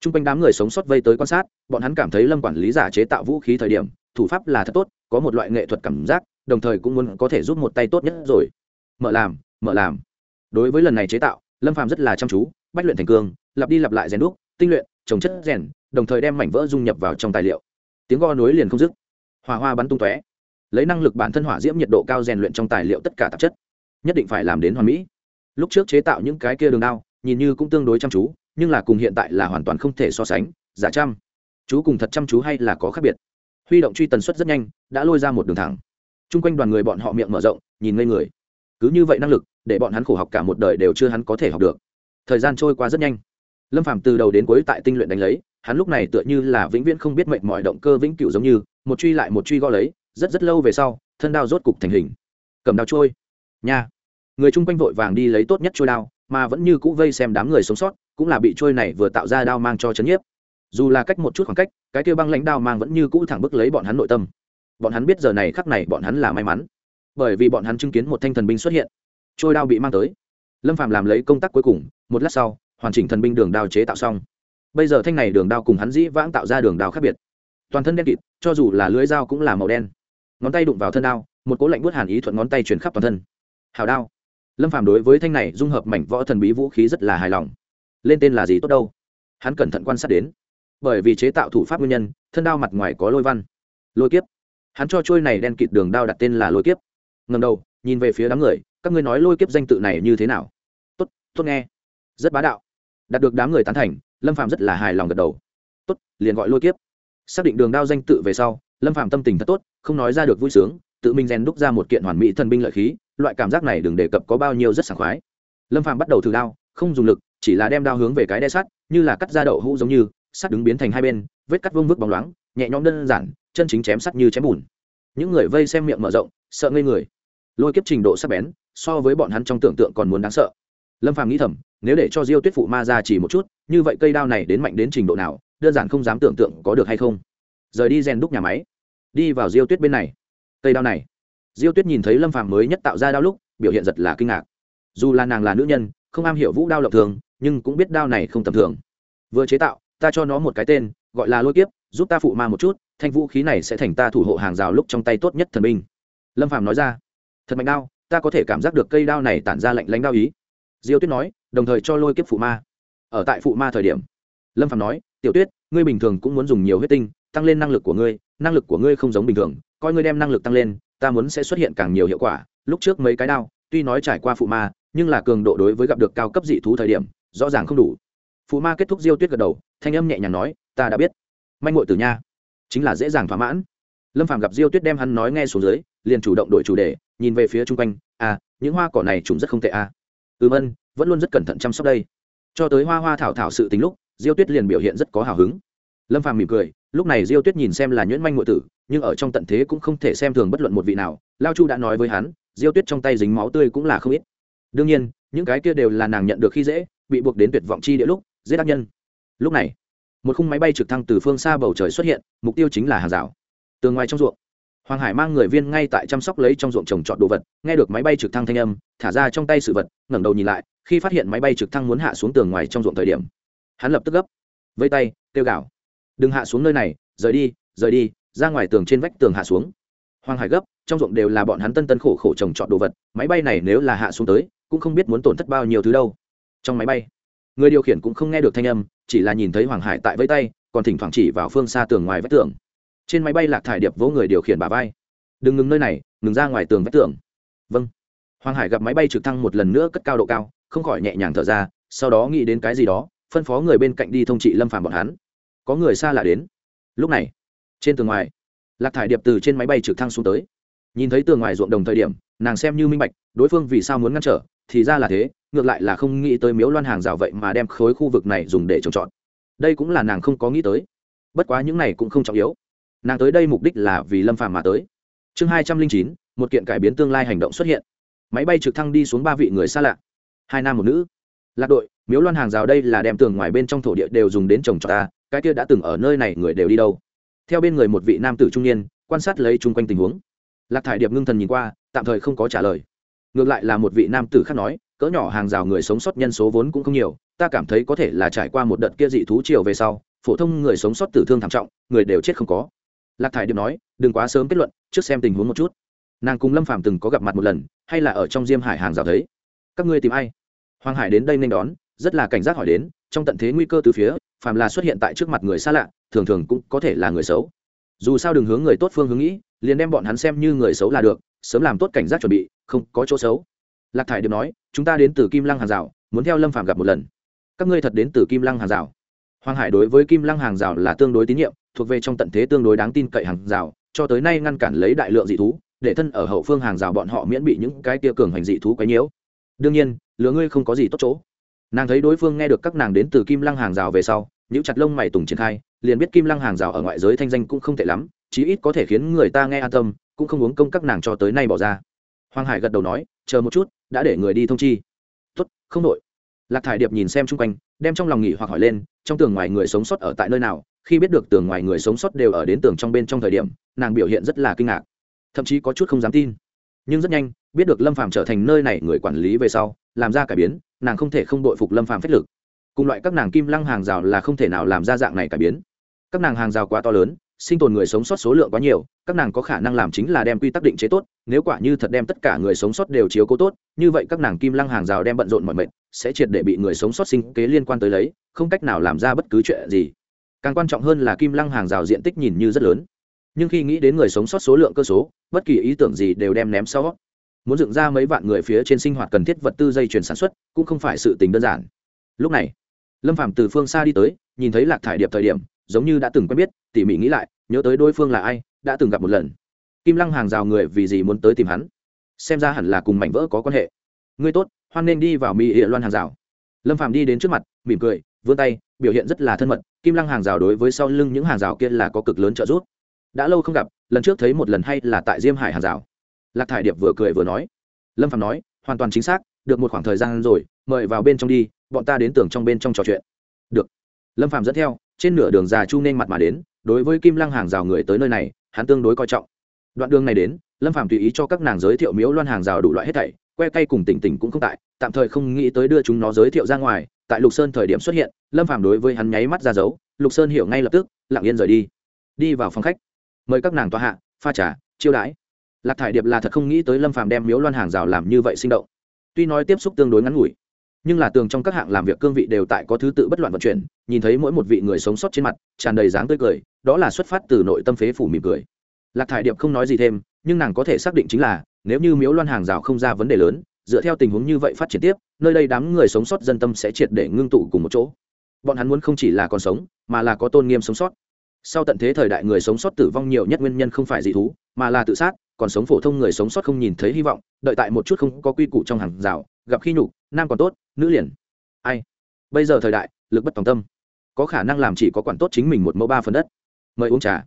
T r u n g quanh đám người sống sót vây tới quan sát, bọn hắn cảm thấy lâm quản lý giả chế tạo vũ khí thời điểm thủ pháp là thật tốt, có một loại nghệ thuật cảm giác, đồng thời cũng muốn có thể giúp một tay tốt nhất rồi. Mở làm mở làm. Đối với lần này chế tạo, lâm phàm rất là chăm chú, bách luyện thành cương, lặp đi lặp lại rèn đúc, tinh luyện, trồng chất rèn, đồng thời đem mảnh vỡ dung nhập vào trong tài liệu. Tiếng go nối liền không dứt. Hỏa hoa bắn tung tóe. Lấy năng lực bản thân hỏa diễm nhiệt độ cao rèn luyện trong tài liệu tất cả tạp chất. Nhất định phải làm đến hoàn mỹ. Lúc trước chế tạo những cái kia đường đao, nhìn như cũng tương đối chăm chú, nhưng là cùng hiện tại là hoàn toàn không thể so sánh, giả chăm chú cùng thật chăm chú hay là có khác biệt? Huy động truy tần suất rất nhanh, đã lôi ra một đường thẳng. T r u n g quanh đoàn người bọn họ miệng mở rộng, nhìn ngây người. Cứ như vậy năng lực, để bọn hắn khổ học cả một đời đều chưa hắn có thể học được. Thời gian trôi qua rất nhanh. Lâm phàm từ đầu đến cuối tại tinh luyện đánh lấy, hắn lúc này tựa như là vĩnh viễn không biết mệnh mọi động cơ vĩnh cửu giống như, một truy lại một truy gõ lấy, rất rất lâu về sau, thân đao rốt cục thành hình. Cầm đao trôi. Nha. Người chung quanh vội vàng đi lấy tốt nhất trôi đao, mà vẫn như cũ vây xem đám người sống sót, cũng là bị trôi này vừa tạo ra đao mang cho chấn nhiếp dù là cách một chút khoảng cách, cái kia băng lãnh đao mang vẫn như cũ thẳng bức lấy bọn hắn nội tâm. Bọn hắn biết giờ này khắc này bọn hắn là may mắn, bởi vì bọn hắn chứng kiến một thanh thần binh xuất hiện. Trôi đao bị mang tới. Lâm phạm làm lấy công tác cuối cùng, một lát sau, hoàn chỉnh thần binh đường đao chế tạo xong. Bây giờ thanh này đường đao cùng hắn dĩ vãng tạo ra đường đao khác biệt. Toàn thân đen kịt, cho dù là lưới dao cũng là màu đen. Ngón tay đụng vào thân đao, một cố lạnh bút hàn ý thuận ngón tay chuyển khắp toàn thân. Hào đao. Lâm phạm đối với thanh này dung hợp mảnh võ thần bí vũ khí rất là hài lòng. Lên tên là gì tốt đâu? Hắn cẩn thận quan sát đến bởi vì chế tạo thủ pháp nguyên nhân, thân đao mặt ngoài có lôi văn. Lôi kiếp. Hắn cho trôi này đen kịt đường đao đặt tên là lôi kiếp. Ngầm đầu, nhìn về phía đám người, các ngươi nói lôi kiếp danh tự này như thế nào? Tốt tốt nghe. Rất bá đạo. Đạt được đám người tán thành, lâm phạm rất là hài lòng gật đầu. Tốt, liền gọi lôi kiếp. Xác định đường đao danh tự về sau, lâm phạm tâm tình thật tốt, không nói ra được vui sướng, tự mình rèn đúc ra một kiện hoàn mỹ thần binh lợi khí, loại cảm giác này đừng đề cập có bao nhiêu rất sảng khoái. Lâm phạm bắt đầu thử đao, không dùng lực, chỉ là đem đao hướng về cái đe sắt, như là cắt ra đậu hũ giống như sắt đứng biến thành hai bên, vết cắt vương vức bóng loáng, nhẹ nhõm đơn giản, chân chính chém sắt như chém bùn. Những người vây xem miệng mở rộng, sợ ngây người. Lôi kiếp trình độ sắc bén, so với bọn hắn trong tưởng tượng còn muốn đáng sợ. Lâm phàm nghĩ thầm, nếu để cho diêu tuyết phụ ma ra chỉ một chút, như vậy cây đao này đến mạnh đến trình độ nào, đơn giản không dám tưởng tượng có được hay không. Rời đi rèn đúc nhà máy, đi vào diêu tuyết bên này. Cây đao này. Diêu tuyết nhìn thấy lâm phàm mới nhất tạo ra đao lúc, biểu hiện giật là kinh ngạc. Dù là nàng là nữ nhân, không am hiểu vũ đao lộng thường, nhưng cũng biết đao này không tầm thường. Vừa chế tạo ta cho nó một cái tên, gọi là lôi kiếp, giúp ta phụ ma một chút, thanh vũ khí này sẽ thành ta thủ hộ hàng rào lúc trong tay tốt nhất thần binh. Lâm phàm nói ra. Thật mạnh đao, ta có thể cảm giác được cây đao này tản ra lạnh lánh đao ý. Diêu tuyết nói, đồng thời cho lôi kiếp phụ ma. Ở tại phụ ma thời điểm, lâm phàm nói, tiểu tuyết, ngươi bình thường cũng muốn dùng nhiều huyết tinh, tăng lên năng lực của ngươi, năng lực của ngươi không giống bình thường, coi ngươi đem năng lực tăng lên, ta muốn sẽ xuất hiện càng nhiều hiệu quả. Lúc trước mấy cái đao, tuy nói trải qua phụ ma, nhưng là cường độ đối với gặp được cao cấp dị thú thời điểm, rõ ràng không đủ phụ ma kết thúc diêu tuyết gật đầu, thanh âm nhẹ nhàng nói, ta đã biết. Manh ngội tử nha. Chính là dễ dàng thỏa mãn. Lâm phàm gặp diêu tuyết đem hắn nói nghe xuống dưới, liền chủ động đổi chủ đề, nhìn về phía chung quanh à những hoa cỏ này chúng rất không tệ à. Ừm ân, vẫn luôn rất cẩn thận chăm sóc đây. Cho tới hoa hoa thảo thảo sự tính lúc, diêu tuyết liền biểu hiện rất có hào hứng. Lâm phàm mỉm cười, lúc này diêu tuyết nhìn xem là nhuyễn manh ngội tử, nhưng ở trong tận thế cũng không thể xem thường bất luận một vị nào, lao chu đã nói với hắn, diêu tuyết trong tay dính máu tươi cũng là không ít. Đương nhiên, những cái kia đều là nàng nhận được khi dễ, bị buộc đến tuyệt vọng chi địa lúc giết ác nhân. Lúc này, một khung máy bay trực thăng từ phương xa bầu trời xuất hiện, mục tiêu chính là hàng rào. Tường ngoài trong ruộng, hoàng hải mang người viên ngay tại chăm sóc lấy trong ruộng trồng trọt đồ vật, nghe được máy bay trực thăng thanh âm, thả ra trong tay sự vật, ngẩng đầu nhìn lại, khi phát hiện máy bay trực thăng muốn hạ xuống tường ngoài trong ruộng thời điểm, hắn lập tức gấp, vây tay, kêu gào, đừng hạ xuống nơi này, rời đi rời đi, ra ngoài tường trên vách tường hạ xuống. Hoàng hải gấp, trong ruộng đều là bọn hắn tân tân khổ khổ trồng trọt đồ vật, máy bay này nếu là hạ xuống tới, cũng không biết muốn tổn thất bao nhiêu thứ đâu. Trong máy bay người điều khiển cũng không nghe được thanh âm, chỉ là nhìn thấy hoàng hải tại vẫy tay, còn thỉnh thoảng chỉ vào phương xa tường ngoài vách tường. Trên máy bay lạc thải điệp vỗ người điều khiển bà vai. Đừng ngừng nơi này, ngừng ra ngoài tường vách tường. Vâng. Hoàng hải gặp máy bay trực thăng một lần nữa cất cao độ cao, không khỏi nhẹ nhàng thở ra, sau đó nghĩ đến cái gì đó, phân phó người bên cạnh đi thông trị lâm phàm bọn hắn. Có người xa lạ đến. Lúc này, trên tường ngoài, lạc thải điệp từ trên máy bay trực thăng xuống tới. Nhìn thấy tường ngoài ruộng đồng thời điểm, nàng xem như minh bạch, đối phương vì sao muốn ngăn trở, thì ra là thế ngược lại là không nghĩ tới miếu loan hàng rào vậy mà đem khối khu vực này dùng để trồng trọt. Đây cũng là nàng không có nghĩ tới. Bất quá những này cũng không trọng yếu. Nàng tới đây mục đích là vì lâm phàm mà tới. Chương hai trăm linh chín, một kiện cải biến tương lai hành động xuất hiện. Máy bay trực thăng đi xuống ba vị người xa lạ. Hai nam một nữ. Lạc đội, miếu loan hàng rào đây là đem tường ngoài bên trong thổ địa đều dùng đến trồng trọt ta, cái kia đã từng ở nơi này người đều đi đâu. Theo bên người một vị nam tử trung niên, quan sát lấy chung quanh tình huống. Lạc thải điệp ngưng thần nhìn qua, tạm thời không có trả lời. Ngược lại là một vị nam tử khác nói cỡ nhỏ hàng rào người sống sót nhân số vốn cũng không nhiều, ta cảm thấy có thể là trải qua một đợt kia dị thú chiều về sau, phổ thông người sống sót tử thương thảm trọng, người đều chết không có. Lạc thải điệp nói, đừng quá sớm kết luận, trước xem tình huống một chút. Nàng cùng lâm phàm từng có gặp mặt một lần, hay là ở trong diêm hải hàng rào thấy? Các ngươi tìm ai? Hoàng hải đến đây nên đón, rất là cảnh giác hỏi đến, trong tận thế nguy cơ từ phía, phàm là xuất hiện tại trước mặt người xa lạ, thường thường cũng có thể là người xấu. Dù sao đừng hướng người tốt phương hướng nghĩ, liền đem bọn hắn xem như người xấu là được, sớm làm tốt cảnh giác chuẩn bị, không có chỗ xấu lạc thải điệp nói, chúng ta đến từ kim lăng hàng rào, muốn theo lâm phạm gặp một lần. Các ngươi thật đến từ kim lăng hàng rào. Hoàng hải đối với kim lăng hàng rào là tương đối tín nhiệm, thuộc về trong tận thế tương đối đáng tin cậy hàng rào, cho tới nay ngăn cản lấy đại lượng dị thú, để thân ở hậu phương hàng rào bọn họ miễn bị những cái tia cường hành dị thú quấy nhiễu. Đương nhiên lứa ngươi không có gì tốt chỗ. Nàng thấy đối phương nghe được các nàng đến từ kim lăng hàng rào về sau những chặt lông mày tùng triển khai, liền biết kim lăng hàng rào ở ngoại giới thanh danh cũng không tệ lắm, chí ít có thể khiến người ta nghe an tâm, cũng không uống công các nàng cho tới nay bỏ ra hoàng hải gật đầu nói, chờ một chút, đã để người đi thông chi. Tuất không đội lạc thải điệp nhìn xem chung quanh, đem trong lòng nghỉ hoặc hỏi lên, trong tường ngoài người sống sót ở tại nơi nào? Khi biết được tường ngoài người sống sót đều ở đến tường trong bên trong thời điểm, nàng biểu hiện rất là kinh ngạc. Thậm chí có chút không dám tin. Nhưng rất nhanh, biết được lâm phàm trở thành nơi này người quản lý về sau, làm ra cải biến, nàng không thể không đội phục lâm phàm phách lực. Cùng loại các nàng kim lăng hàng rào là không thể nào làm ra dạng này cải biến. Các nàng hàng rào quá to lớn sinh tồn người sống sót số lượng quá nhiều, các nàng có khả năng làm chính là đem quy tắc định chế tốt, nếu quả như thật đem tất cả người sống sót đều chiếu cố tốt, như vậy các nàng kim lăng hàng rào đem bận rộn mọi mệnh sẽ triệt để bị người sống sót sinh kế liên quan tới lấy, không cách nào làm ra bất cứ chuyện gì. Càng quan trọng hơn là kim lăng hàng rào diện tích nhìn như rất lớn. Nhưng khi nghĩ đến người sống sót số lượng cơ số, bất kỳ ý tưởng gì đều đem ném sau. Muốn dựng ra mấy vạn người phía trên sinh hoạt cần thiết vật tư dây chuyển sản xuất, cũng không phải sự tình đơn giản. Lúc này, lâm phạm từ phương xa đi tới, nhìn thấy lạc thải điệp thời điểm giống như đã từng quen biết, tỉ mỉ nghĩ lại, nhớ tới đối phương là ai, đã từng gặp một lần. Kim lăng hàng rào người vì gì muốn tới tìm hắn? Xem ra hẳn là cùng mảnh vỡ có quan hệ. Ngươi tốt, hoan nên đi vào mỹ địa loan hàng rào. Lâm phạm đi đến trước mặt, mỉm cười, vươn tay, biểu hiện rất là thân mật. Kim lăng hàng rào đối với sau lưng những hàng rào kia là có cực lớn trợ giúp. Đã lâu không gặp, lần trước thấy một lần hay là tại diêm hải hàng rào. Lạc thải điệp vừa cười vừa nói. Lâm phạm nói, hoàn toàn chính xác, được một khoảng thời gian rồi, mời vào bên trong đi, bọn ta đến tưởng trong bên trong trò chuyện. Được. Lâm phạm dẫn theo trên nửa đường già chu nên mặt mà đến, đối với kim lăng hàng rào người tới nơi này, hắn tương đối coi trọng. Đoạn đường này đến, lâm phạm tùy ý cho các nàng giới thiệu miếu loan hàng rào đủ loại hết thảy, que cây cùng tỉnh tỉnh cũng không tại, tạm thời không nghĩ tới đưa chúng nó giới thiệu ra ngoài, tại lục sơn thời điểm xuất hiện, lâm phạm đối với hắn nháy mắt ra dấu, lục sơn hiểu ngay lập tức, lặng yên rời đi. Đi vào phòng khách. Mời các nàng tòa hạ, pha trà, chiêu đãi. Lạc thải điệp là thật không nghĩ tới lâm phạm đem miếu loan hàng rào làm như vậy sinh động. Tuy nói tiếp xúc tương đối ngắn ngủi nhưng là tường trong các hạng làm việc cương vị đều tại có thứ tự bất loạn vận chuyển, nhìn thấy mỗi một vị người sống sót trên mặt, tràn đầy dáng tươi cười, đó là xuất phát từ nội tâm phế phủ mỉm cười. Lạc thải điệp không nói gì thêm, nhưng nàng có thể xác định chính là, nếu như miếu loan hàng rào không ra vấn đề lớn, dựa theo tình huống như vậy phát triển tiếp, nơi đây đám người sống sót dân tâm sẽ triệt để ngưng tụ cùng một chỗ. Bọn hắn muốn không chỉ là còn sống, mà là có tôn nghiêm sống sót. Sau tận thế thời đại người sống sót tử vong nhiều nhất nguyên nhân không phải dị thú, mà là tự sát, còn sống phổ thông người sống sót không nhìn thấy hy vọng, đợi tại một chút không có quy củ trong hàng rào gặp khi nhục, nam còn tốt, nữ liền. Ai? Bây giờ thời đại, lực bất tòng tâm. Có khả năng làm chỉ có quản tốt chính mình một mẫu ba phần đất. Mời uống trà.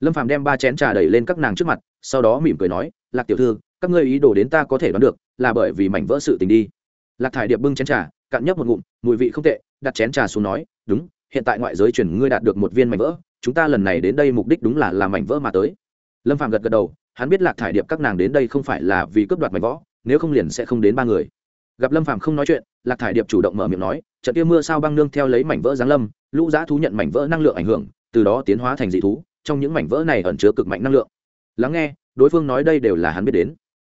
Lâm phàm đem ba chén trà đẩy lên các nàng trước mặt, sau đó mỉm cười nói, lạc tiểu thư, các ngươi ý đồ đến ta có thể đoán được, là bởi vì mảnh vỡ sự tình đi. Lạc thải điệp bưng chén trà, cạn nhấp một ngụm, mùi vị không tệ, đặt chén trà xuống nói, đúng, hiện tại ngoại giới chuyển ngươi đạt được một viên mảnh vỡ, chúng ta lần này đến đây mục đích đúng là làm mảnh vỡ mà tới. Lâm phàm gật gật đầu, hắn biết lạc thải điệp các nàng đến đây không phải là vì cướp đoạt mảnh vỡ, nếu không liền sẽ không đến ba người gặp lâm phàm không nói chuyện lạc thải điệp chủ động mở miệng nói trận kia mưa sao băng nương theo lấy mảnh vỡ giáng lâm lũ giã thú nhận mảnh vỡ năng lượng ảnh hưởng từ đó tiến hóa thành dị thú trong những mảnh vỡ này ẩn chứa cực mạnh năng lượng lắng nghe đối phương nói đây đều là hắn biết đến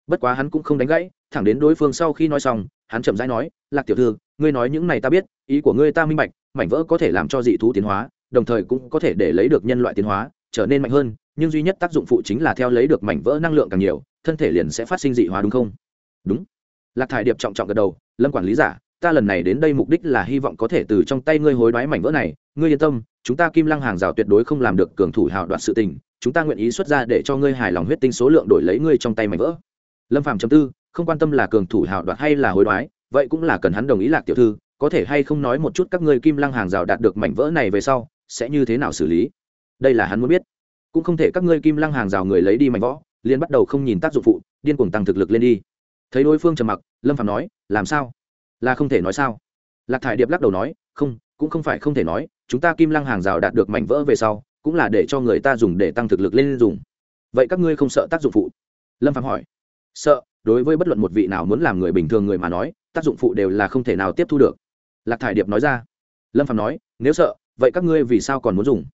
bất quá hắn cũng không đánh gãy thẳng đến đối phương sau khi nói xong hắn chậm rãi nói lạc tiểu thư ngươi nói những này ta biết ý của ngươi ta minh bạch mảnh vỡ có thể làm cho dị thú tiến hóa đồng thời cũng có thể để lấy được nhân loại tiến hóa trở nên mạnh hơn nhưng duy nhất tác dụng phụ chính là theo lấy được mảnh vỡ năng lượng càng nhiều thân thể liền sẽ phát sinh dị hóa đúng không đúng lạc thải điệp trọng trọng gật đầu, lâm quản lý giả, ta lần này đến đây mục đích là hy vọng có thể từ trong tay ngươi hối đoái mảnh vỡ này. Ngươi yên tâm, chúng ta kim lăng hàng rào tuyệt đối không làm được cường thủ hào đoạt sự tình, chúng ta nguyện ý xuất ra để cho ngươi hài lòng huyết tinh số lượng đổi lấy ngươi trong tay mảnh vỡ. Lâm phạm chấm tư, không quan tâm là cường thủ hào đoạt hay là hối đoái, vậy cũng là cần hắn đồng ý lạc tiểu thư, có thể hay không nói một chút các ngươi kim lăng hàng rào đạt được mảnh vỡ này về sau, sẽ như thế nào xử lý? Đây là hắn muốn biết. Cũng không thể các ngươi kim lăng hàng rào người lấy đi mảnh võ liền bắt đầu không nhìn tác dụng phụ, điên cuồng tăng thực lực lên đi thấy đối phương trầm mặc, lâm phạm nói, làm sao? Là không thể nói sao? Lạc thải điệp lắc đầu nói, không, cũng không phải không thể nói, chúng ta kim lăng hàng rào đạt được mảnh vỡ về sau, cũng là để cho người ta dùng để tăng thực lực lên dùng. Vậy các ngươi không sợ tác dụng phụ? Lâm phạm hỏi. Sợ, đối với bất luận một vị nào muốn làm người bình thường người mà nói, tác dụng phụ đều là không thể nào tiếp thu được. Lạc thải điệp nói ra. Lâm phạm nói, nếu sợ, vậy các ngươi vì sao còn muốn dùng?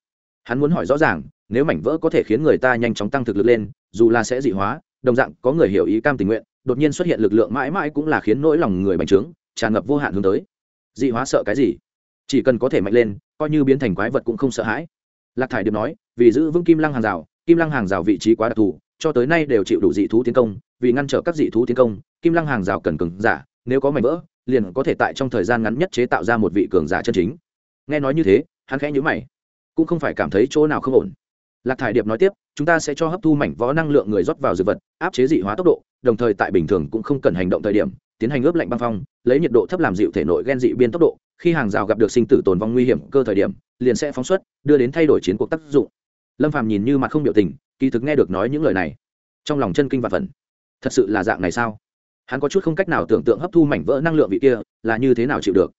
Hắn muốn hỏi rõ ràng, nếu mảnh vỡ có thể khiến người ta nhanh chóng tăng thực lực lên, dù là sẽ dị hóa, đồng dạng có người hiểu ý cam tình nguyện đột nhiên xuất hiện lực lượng mãi mãi cũng là khiến nỗi lòng người bành trướng, tràn ngập vô hạn hướng tới. Dị hóa sợ cái gì? Chỉ cần có thể mạnh lên, coi như biến thành quái vật cũng không sợ hãi. Lạc thải điệp nói, vì giữ vững kim lăng hàng rào, kim lăng hàng rào vị trí quá đặc thù, cho tới nay đều chịu đủ dị thú tiến công, vì ngăn trở các dị thú tiến công, kim lăng hàng rào cần cường giả, nếu có mảnh vỡ, liền có thể tại trong thời gian ngắn nhất chế tạo ra một vị cường giả chân chính. Nghe nói như thế, hắn khẽ nhữ mày, cũng không phải cảm thấy chỗ nào không ổn. Lạc thải điệp nói tiếp, chúng ta sẽ cho hấp thu mảnh võ năng lượng người rót vào dược vật, áp chế dị hóa tốc độ đồng thời tại bình thường cũng không cần hành động thời điểm, tiến hành ướp lạnh băng phong, lấy nhiệt độ thấp làm dịu thể nội gen dị biên tốc độ, khi hàng rào gặp được sinh tử tồn vong nguy hiểm cơ thời điểm, liền sẽ phóng xuất, đưa đến thay đổi chiến cuộc tác dụng. Lâm phàm nhìn như mặt không biểu tình, kỳ thực nghe được nói những lời này, trong lòng chân kinh và phần thật sự là dạng này sao? Hắn có chút không cách nào tưởng tượng hấp thu mảnh vỡ năng lượng vị kia là như thế nào chịu được.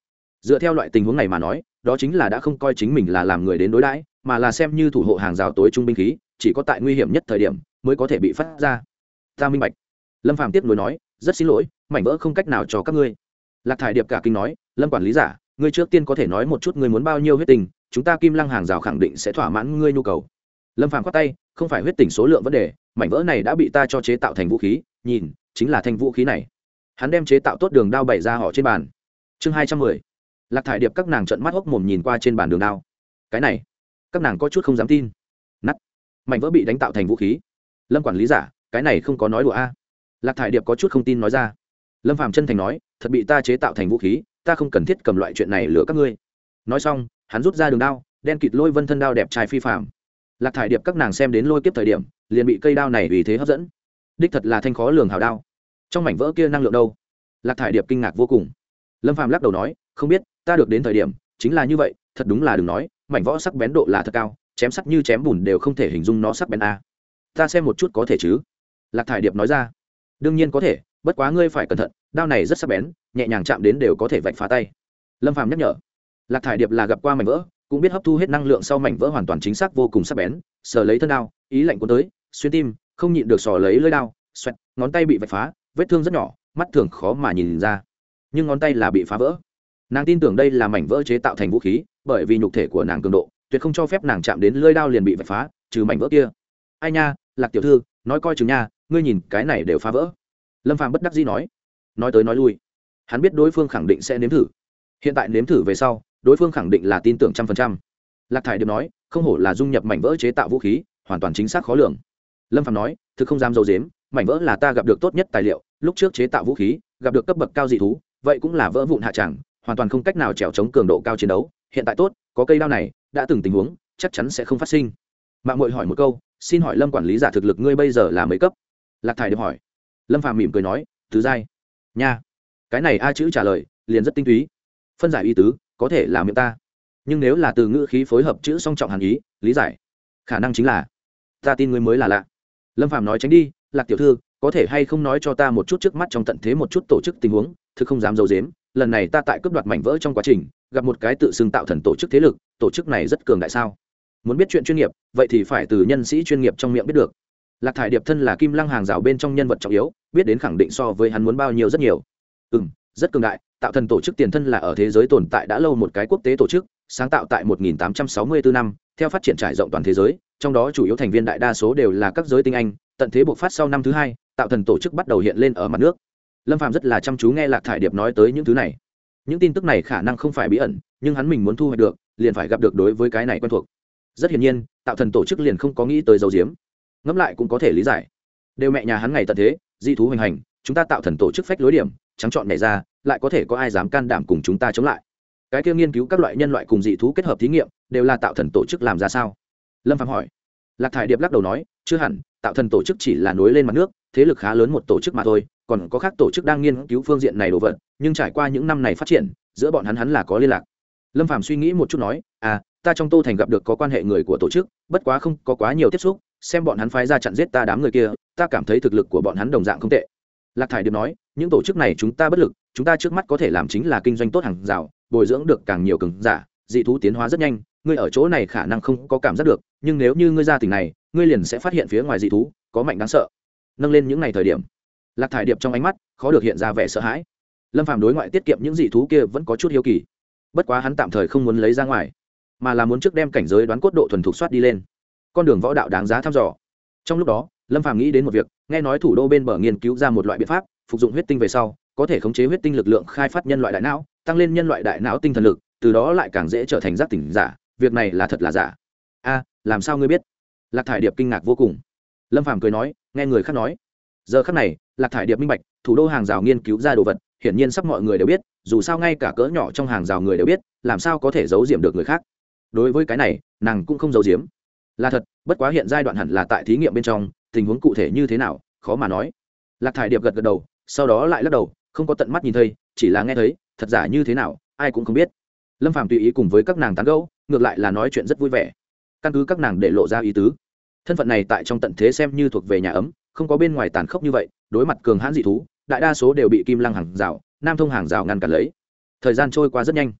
Dựa theo loại tình huống này mà nói, đó chính là đã không coi chính mình là làm người đến đối đãi, mà là xem như thủ hộ hàng rào tối trung binh khí, chỉ có tại nguy hiểm nhất thời điểm mới có thể bị phát ra. Ta minh bạch lâm phàm tiếp nối nói, rất xin lỗi, mảnh vỡ không cách nào cho các ngươi. Lạc thải điệp cả kinh nói, lâm quản lý giả, ngươi trước tiên có thể nói một chút ngươi muốn bao nhiêu huyết tình, chúng ta kim lăng hàng rào khẳng định sẽ thỏa mãn ngươi nhu cầu. Lâm phàm khoát tay, không phải huyết tình số lượng vấn đề, mảnh vỡ này đã bị ta cho chế tạo thành vũ khí, nhìn, chính là thanh vũ khí này. Hắn đem chế tạo tốt đường đao bày ra họ trên bàn. Chương hai trăm mười. Lạc thải điệp các nàng trận mắt hốc mồm nhìn qua trên bàn đường đao. Cái này, các nàng có chút không dám tin. Nắt mảnh vỡ bị đánh tạo thành vũ khí. Lâm quản lý giả, cái này không có nói đùa a lạc thải điệp có chút không tin nói ra. Lâm phạm chân thành nói, thật bị ta chế tạo thành vũ khí, ta không cần thiết cầm loại chuyện này lừa các ngươi. Nói xong, hắn rút ra đường đao, đen kịt lôi vân thân đao đẹp trai phi phạm lạc thải điệp các nàng xem đến lôi kiếp thời điểm, liền bị cây đao này vì thế hấp dẫn. Đích thật là thanh khó lường hào đao. Trong mảnh vỡ kia năng lượng đâu? Lạc thải điệp kinh ngạc vô cùng. Lâm phàm lắc đầu nói, không biết, ta được đến thời điểm, chính là như vậy, thật đúng là đừng nói, mảnh võ sắc bén độ là thật cao, chém sắc như chém bùn đều không thể hình dung nó sắc bén a. Ta xem một chút có thể chứ? Lạc thải điệp nói ra đương nhiên có thể, bất quá ngươi phải cẩn thận, đao này rất sắc bén, nhẹ nhàng chạm đến đều có thể vạch phá tay. Lâm phàm nhắc nhở. Lạc thải điệp là gặp qua mảnh vỡ, cũng biết hấp thu hết năng lượng sau mảnh vỡ hoàn toàn chính xác vô cùng sắc bén, sờ lấy thân đao, ý lạnh cuốn tới, xuyên tim, không nhịn được sò lấy lưỡi đao, xoẹt, ngón tay bị vạch phá, vết thương rất nhỏ, mắt thường khó mà nhìn ra. Nhưng ngón tay là bị phá vỡ. Nàng tin tưởng đây là mảnh vỡ chế tạo thành vũ khí, bởi vì nhục thể của nàng cường độ, tuyệt không cho phép nàng chạm đến lưỡi đao liền bị vạch phá, trừ mảnh vỡ kia. Ai nha, lạc tiểu thư, nói coi chừng nha ngươi nhìn cái này đều phá vỡ. Lâm phàm bất đắc dĩ nói. Nói tới nói lui. Hắn biết đối phương khẳng định sẽ nếm thử. Hiện tại nếm thử về sau, đối phương khẳng định là tin tưởng trăm phần trăm. Lạc thải điệp nói, không hổ là dung nhập mảnh vỡ chế tạo vũ khí, hoàn toàn chính xác khó lường. Lâm phạm nói, thực không dám dầu dếm, mảnh vỡ là ta gặp được tốt nhất tài liệu, lúc trước chế tạo vũ khí, gặp được cấp bậc cao dị thú, vậy cũng là vỡ vụn hạ tràng hoàn toàn không cách nào trèo chống cường độ cao chiến đấu. Hiện tại tốt, có cây đao này, đã từng tình huống, chắc chắn sẽ không phát sinh. Mạng mội hỏi một câu, xin hỏi lâm quản lý giả thực lực ngươi bây giờ là mấy cấp? Lạc thải được hỏi. Lâm Phàm mỉm cười nói, thứ giai. Nha. Cái này a chữ trả lời, liền rất tinh túy. Phân giải ý tứ, có thể là miệng ta. Nhưng nếu là từ ngữ khí phối hợp chữ song trọng hàn ý, lý giải, khả năng chính là, ta tin người mới là lạ. Lâm Phàm nói tránh đi, lạc tiểu thư, có thể hay không nói cho ta một chút trước mắt trong tận thế một chút tổ chức tình huống, thực không dám d i ấ u dếm lần này ta tại cướp đoạt mảnh vỡ trong quá trình, gặp một cái tự xưng tạo thần tổ chức thế lực, tổ chức này rất cường đại sao? Muốn biết chuyện chuyên nghiệp, vậy thì phải từ nhân sĩ chuyên nghiệp trong miệng biết được lạc thải điệp thân là kim lăng hàng rào bên trong nhân vật trọng yếu, biết đến khẳng định so với hắn muốn bao nhiêu rất nhiều. Ừ m rất cường đại, tạo thần tổ chức tiền thân là ở thế giới tồn tại đã lâu một cái quốc tế tổ chức, sáng tạo tại 1864 năm, theo phát triển trải rộng toàn thế giới, trong đó chủ yếu thành viên đại đa số đều là các giới tinh anh, tận thế bộc phát sau năm thứ hai, tạo thần tổ chức bắt đầu hiện lên ở mặt nước. Lâm phạm rất là chăm chú nghe lạc thải điệp nói tới những thứ này. Những tin tức này khả năng không phải bí ẩn, nhưng hắn mình muốn thu hoạch được, liền phải gặp được đối với cái này quen thuộc. Rất hiển nhiên, tạo thần tổ chức liền không có nghĩ tới dấu diếm ngẫm lại cũng có thể lý giải. Đều mẹ nhà hắn ngày tận thế di thú hoành hành, chúng ta tạo thần tổ chức phách lối điểm, trắng chọn mẹ ra, lại có thể có ai dám can đảm cùng chúng ta chống lại? Cái kia nghiên cứu các loại nhân loại cùng dị thú kết hợp thí nghiệm, đều là tạo thần tổ chức làm ra sao? Lâm phạm hỏi. Lạc thải điệp lắc đầu nói, chưa hẳn, tạo thần tổ chức chỉ là nối lên mặt nước, thế lực khá lớn một tổ chức mà thôi, còn có khác tổ chức đang nghiên cứu phương diện này đồ vật, nhưng trải qua những năm này phát triển, giữa bọn hắn hắn là có liên lạc. Lâm phạm suy nghĩ một chút nói à ta trong tô thành gặp được có quan hệ người của tổ chức, bất quá không có quá nhiều tiếp xúc xem bọn hắn phái ra chặn giết ta đám người kia, ta cảm thấy thực lực của bọn hắn đồng dạng không tệ. Lạc thải điệp nói, những tổ chức này chúng ta bất lực, chúng ta trước mắt có thể làm chính là kinh doanh tốt hàng rào, bồi dưỡng được càng nhiều cường giả, dị thú tiến hóa rất nhanh, ngươi ở chỗ này khả năng không có cảm giác được, nhưng nếu như ngươi ra tỉnh này, ngươi liền sẽ phát hiện phía ngoài dị thú có mạnh đáng sợ. Nâng lên những ngày thời điểm, lạc thải điệp trong ánh mắt khó được hiện ra vẻ sợ hãi. Lâm phàm đối ngoại tiết kiệm những dị thú kia vẫn có chút hiếu kỳ. Bất quá hắn tạm thời không muốn lấy ra ngoài, mà là muốn trước đem cảnh giới đoán cốt độ thuần thục soát đi lên con đường võ đạo đáng giá thăm dò. Trong lúc đó, lâm phàm nghĩ đến một việc, nghe nói thủ đô bên bờ nghiên cứu ra một loại biện pháp, phục dụng huyết tinh về sau, có thể khống chế huyết tinh lực lượng khai phát nhân loại đại não, tăng lên nhân loại đại não tinh thần lực, từ đó lại càng dễ trở thành giác tỉnh giả, việc này là thật là giả? A, làm sao ngươi biết? Lạc thải điệp kinh ngạc vô cùng. Lâm phàm cười nói, nghe người khác nói. Giờ khác này, lạc thải điệp minh bạch, thủ đô hàng rào nghiên cứu ra đồ vật, hiển nhiên sắp mọi người đều biết, dù sao ngay cả cỡ nhỏ trong hàng rào người đều biết, làm sao có thể giấu diệm được người khác? Đối với cái này, nàng cũng không giấu diếm là thật, bất quá hiện giai đoạn hẳn là tại thí nghiệm bên trong, tình huống cụ thể như thế nào, khó mà nói. Lạc thải điệp gật gật đầu, sau đó lại lắc đầu, không có tận mắt nhìn thấy, chỉ là nghe thấy, thật giả như thế nào, ai cũng không biết. Lâm phạm tùy ý cùng với các nàng tán gẫu, ngược lại là nói chuyện rất vui vẻ. Căn cứ các nàng để lộ ra ý tứ, thân phận này tại trong tận thế xem như thuộc về nhà ấm, không có bên ngoài tàn khốc như vậy, đối mặt cường hãn dị thú, đại đa số đều bị kim lăng hàng rào, nam thông hàng rào ngăn cản lấy. Thời gian trôi qua rất nhanh.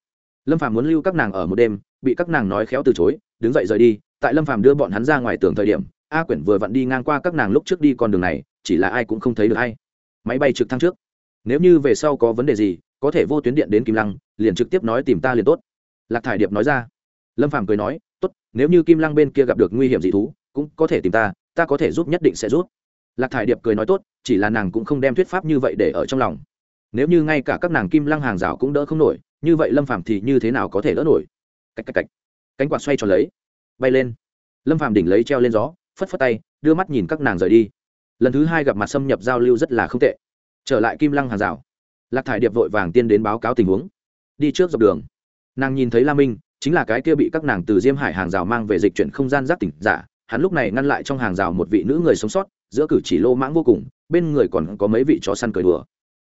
Lâm phạm muốn lưu các nàng ở một đêm bị các nàng nói khéo từ chối, đứng dậy rời đi, tại lâm Phàm đưa bọn hắn ra ngoài tường thời điểm, a quyển vừa vặn đi ngang qua các nàng lúc trước đi con đường này, chỉ là ai cũng không thấy được hay máy bay trực thăng trước. Nếu như về sau có vấn đề gì, có thể vô tuyến điện đến kim lăng, liền trực tiếp nói tìm ta liền tốt. Lạc thải điệp nói ra. Lâm phàm cười nói, tốt, nếu như kim lăng bên kia gặp được nguy hiểm dị thú, cũng có thể tìm ta ta có thể giúp nhất định sẽ giúp. Lạc thải điệp cười nói, tốt, chỉ là nàng cũng không đem thuyết pháp như vậy để ở trong lòng. Nếu như ngay cả các nàng kim lăng hàng rào cũng đỡ không nổi, như vậy lâm phàm thì như thế nào có thể đỡ nổi? Cách cách cách cánh quạt xoay tròn lấy, bay lên. Lâm phàm đỉnh lấy treo lên gió, phất phất tay, đưa mắt nhìn các nàng rời đi. Lần thứ hai gặp mặt xâm nhập giao lưu rất là không tệ. Trở lại kim lăng hàng rào, lạc thải điệp vội vàng tiên đến báo cáo tình huống. Đi trước dọc đường. Nàng nhìn thấy la minh, chính là cái kia bị các nàng từ diêm hải hàng rào mang về dịch chuyển không gian giác tỉnh giả, hắn lúc này ngăn lại trong hàng rào một vị nữ người sống sót, giữa cử chỉ lô mãng vô cùng, bên người còn có mấy vị chó săn cười đùa.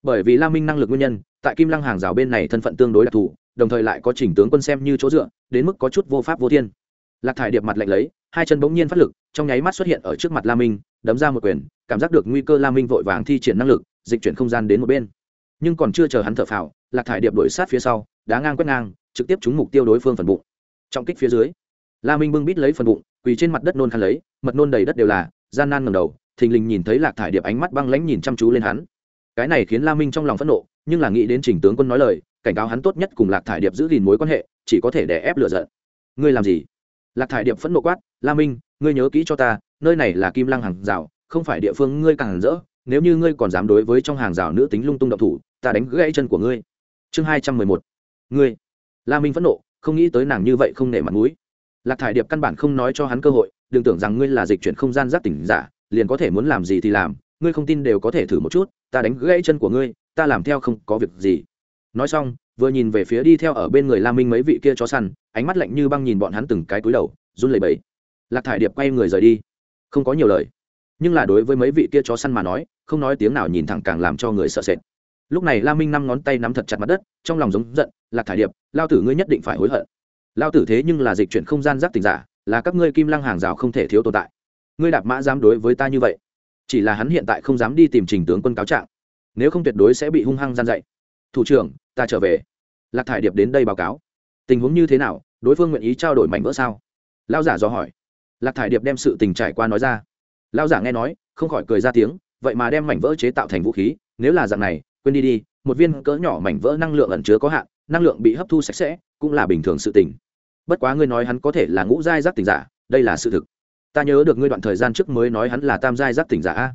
Bởi vì la minh năng lực nguyên nhân, tại kim lăng hàng rào bên này thân phận tương đối đặc thù đồng thời lại có chỉnh tướng quân xem như chỗ dựa, đến mức có chút vô pháp vô thiên. Lạc thải điệp mặt lạnh lấy, hai chân bỗng nhiên phát lực, trong nháy mắt xuất hiện ở trước mặt la minh, đấm ra một quyền, cảm giác được nguy cơ la minh vội vàng thi triển năng lực, dịch chuyển không gian đến một bên. Nhưng còn chưa chờ hắn thở phào, lạc thải điệp đổi sát phía sau, đá ngang quét ngang, trực tiếp trúng mục tiêu đối phương phần bụng. Trọng kích phía dưới, la minh bưng bít lấy phần bụng, quỳ trên mặt đất nôn khăn lấy, mật nôn đầy đất đều là, gian nan ngầm đầu, thình lình nhìn thấy lạc thải điệp ánh mắt băng lãnh nhìn chăm chú lên hắn. Cái này khiến la minh trong lòng phẫn nộ, nhưng là nghĩ đến chỉnh tướng quân nói lời cảnh cáo hắn tốt nhất cùng lạc thải điệp giữ gìn mối quan hệ, chỉ có thể để ép lựa giận. Ngươi làm gì? Lạc thải điệp phẫn nộ quát, la minh, ngươi nhớ kỹ cho ta, nơi này là kim lăng hàng rào, không phải địa phương ngươi càng rỡ, nếu như ngươi còn dám đối với trong hàng rào nữ tính lung tung độc thủ, ta đánh gãy chân của ngươi. Chương hai trăm mười một. Ngươi. La minh phẫn nộ, không nghĩ tới nàng như vậy không nể mặt mũi. Lạc thải điệp căn bản không nói cho hắn cơ hội, đừng tưởng rằng ngươi là dịch chuyển không gian giác tỉnh giả, liền có thể muốn làm gì thì làm, ngươi không tin đều có thể thử một chút, ta đánh gãy chân của ngươi, ta làm theo không có việc gì nói xong, vừa nhìn về phía đi theo ở bên người la minh mấy vị kia chó săn, ánh mắt lạnh như băng nhìn bọn hắn từng cái cúi đầu, run lẩy bẩy. Lạc thải điệp quay người rời đi. Không có nhiều lời. Nhưng là đối với mấy vị kia chó săn mà nói, không nói tiếng nào nhìn thẳng càng làm cho người sợ sệt. Lúc này la minh năm ngón tay nắm thật chặt mặt đất, trong lòng giống giận, lạc thải điệp, lao tử ngươi nhất định phải hối hận. Lao tử thế nhưng là dịch chuyển không gian giác tình giả, là các ngươi kim lăng hàng rào không thể thiếu tồn tại. Ngươi đạp mã dám đối với ta như vậy, chỉ là hắn hiện tại không dám đi tìm trình tướng quân cáo trạng, nếu không tuyệt đối sẽ bị hung hăng gian dạy thủ trưởng, ta trở về. Lạc thải điệp đến đây báo cáo. Tình huống như thế nào? Đối phương nguyện ý trao đổi mảnh vỡ sao? Lao giả do hỏi. Lạc thải điệp đem sự tình trải qua nói ra. Lao giả nghe nói, không khỏi cười ra tiếng, vậy mà đem mảnh vỡ chế tạo thành vũ khí, nếu là dạng này, quên đi đi, một viên cỡ nhỏ mảnh vỡ năng lượng ẩn chứa có hạn, năng lượng bị hấp thu sạch sẽ, cũng là bình thường sự tình. Bất quá ngươi nói hắn có thể là ngũ giai giác tỉnh giả, đây là sự thực. Ta nhớ được ngươi đoạn thời gian trước mới nói hắn là tam giai giác tỉnh giả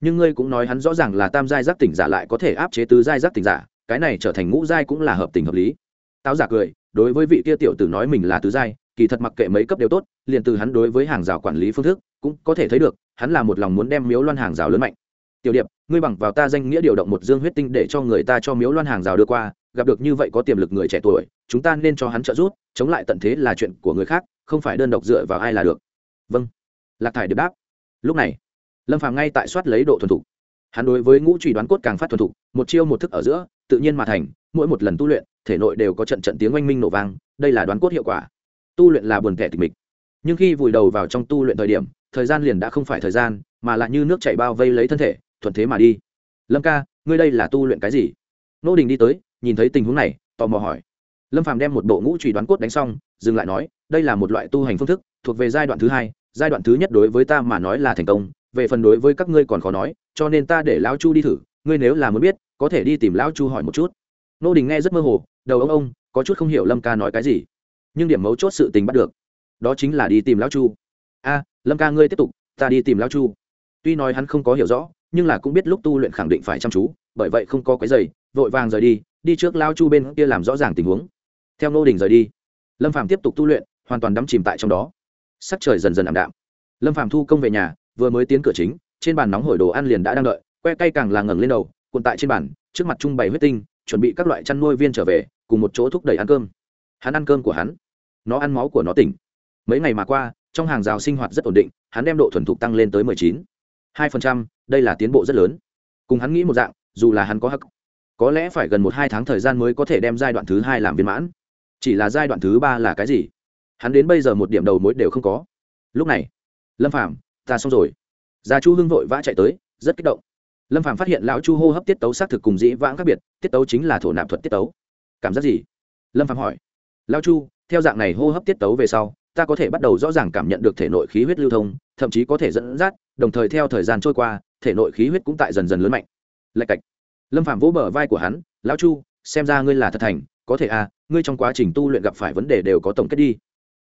nhưng ngươi cũng nói hắn rõ ràng là tam giai giác tỉnh giả lại có thể áp chế tứ giai giác tỉnh giả cái này trở thành ngũ giai cũng là hợp tình hợp lý. Táo giả cười, đối với vị kia tiểu tử nói mình là tứ giai, kỳ thật mặc kệ mấy cấp đều tốt, liền từ hắn đối với hàng rào quản lý phương thức cũng có thể thấy được, hắn là một lòng muốn đem miếu loan hàng rào lớn mạnh. Tiểu điệp, ngươi bằng vào ta danh nghĩa điều động một dương huyết tinh để cho người ta cho miếu loan hàng rào đưa qua, gặp được như vậy có tiềm lực người trẻ tuổi, chúng ta nên cho hắn trợ giúp, chống lại tận thế là chuyện của người khác, không phải đơn độc dựa vào ai là được. Vâng. Lạc thải điệp đáp. Lúc này, lâm phàm ngay tại soát lấy độ thuần thục. Hắn đối với ngũ truy đoán cốt càng phát thuần thục, một chiêu một thức ở giữa tự nhiên mà thành, mỗi một lần tu luyện, thể nội đều có trận trận tiếng oanh minh nổ vang, đây là đoán cốt hiệu quả. Tu luyện là buồn kẻ tịch mịch. Nhưng khi vùi đầu vào trong tu luyện thời điểm, thời gian liền đã không phải thời gian, mà lại như nước chảy bao vây lấy thân thể, thuận thế mà đi. Lâm ca, ngươi đây là tu luyện cái gì? Nô đình đi tới, nhìn thấy tình huống này, tò mò hỏi. Lâm phàm đem một bộ ngũ trùy đoán cốt đánh xong, dừng lại nói, đây là một loại tu hành phương thức, thuộc về giai đoạn thứ hai, giai đoạn thứ nhất đối với ta mà nói là thành công, về phần đối với các ngươi còn khó nói, cho nên ta để lão chu đi thử, ngươi nếu là muốn biết có thể đi tìm lão chu hỏi một chút. Nô đình nghe rất mơ hồ, đầu ông ông, có chút không hiểu lâm ca nói cái gì. Nhưng điểm mấu chốt sự tình bắt được, đó chính là đi tìm lão chu. A, lâm ca ngươi tiếp tục, ta đi tìm lão chu. Tuy nói hắn không có hiểu rõ, nhưng là cũng biết lúc tu luyện khẳng định phải chăm chú, bởi vậy không có cái giày, vội vàng rời đi đi trước Lão chu bên kia làm rõ ràng tình huống. Theo nô đình rời đi, lâm phàm tiếp tục tu luyện, hoàn toàn đắm chìm tại trong đó. Sắc trời dần dần ảm đạm. Lâm phàm thu công về nhà, vừa mới tiến cửa chính, trên bàn nóng hổi đồ ăn liền đã đang đợi, que cay càng là ngẩng lên đầu cuộn tại trên bàn, trước mặt trung bày huyết tinh, chuẩn bị các loại chăn nuôi viên trở về, cùng một chỗ thúc đẩy ăn cơm. Hắn ăn cơm của hắn. Nó ăn máu của nó tỉnh. Mấy ngày mà qua, trong hàng rào sinh hoạt rất ổn định, hắn đem độ thuần thục tăng lên tới mười chín. hai phần trăm, đây là tiến bộ rất lớn. Cùng hắn nghĩ một dạng, dù là hắn có hắc, có lẽ phải gần một hai tháng thời gian mới có thể đem giai đoạn thứ hai làm viên mãn. Chỉ là giai đoạn thứ ba là cái gì? Hắn đến bây giờ một điểm đầu mối đều không có. Lúc này, lâm phạm ta xong rồi. Gia chu hưng vội vã chạy tới, rất kích động lâm phạm phát hiện lão chu hô hấp tiết tấu xác thực cùng dĩ vãng khác biệt, tiết tấu chính là thổ nạp thuật tiết tấu. Cảm giác gì? Lâm phạm hỏi. Lão chu, theo dạng này hô hấp tiết tấu về sau, ta có thể bắt đầu rõ ràng cảm nhận được thể nội khí huyết lưu thông, thậm chí có thể dẫn dắt, đồng thời theo thời gian trôi qua, thể nội khí huyết cũng tại dần dần lớn mạnh. Lạch cạch. Lâm phạm vỗ bờ vai của hắn, lão chu, xem ra ngươi là thật thành, có thể à ngươi trong quá trình tu luyện gặp phải vấn đề đều có tổng kết đi.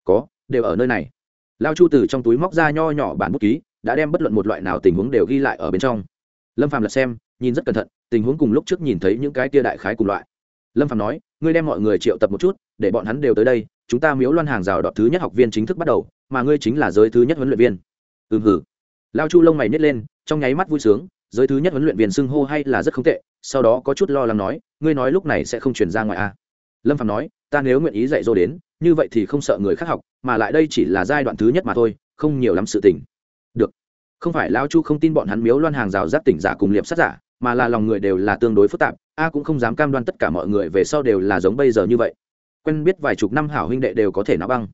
Có, đều ở nơi này. Lao chu từ trong túi móc ra nho nhỏ bản bút ký, đã đem bất luận một loại nào tình huống đều ghi lại ở bên trong lâm phạm lật xem, nhìn rất cẩn thận, tình huống cùng lúc trước nhìn thấy những cái tia đại khái cùng loại. Lâm phạm nói, ngươi đem mọi người triệu tập một chút, để bọn hắn đều tới đây, chúng ta miếu loan hàng rào đọt thứ nhất học viên chính thức bắt đầu, mà ngươi chính là giới thứ nhất huấn luyện viên. Ừm hử lao chu lông mày nhét lên, trong nháy mắt vui sướng, giới thứ nhất huấn luyện viên xưng hô hay là rất không tệ, sau đó có chút lo lắng nói, ngươi nói lúc này sẽ không chuyển ra ngoài a à? lâm phạm nói, ta nếu nguyện ý dạy dỗ đến, như vậy thì không sợ người khác học, mà lại đây chỉ là giai đoạn thứ nhất mà thôi, không nhiều lắm sự tình. Được không phải lao chu không tin bọn hắn miếu loan hàng rào giáp tỉnh giả cùng liệp sát giả, mà là lòng người đều là tương đối phức tạp, a cũng không dám cam đoan tất cả mọi người về sau đều là giống bây giờ như vậy. Quen biết vài chục năm hảo huynh đệ đều có thể náo băng.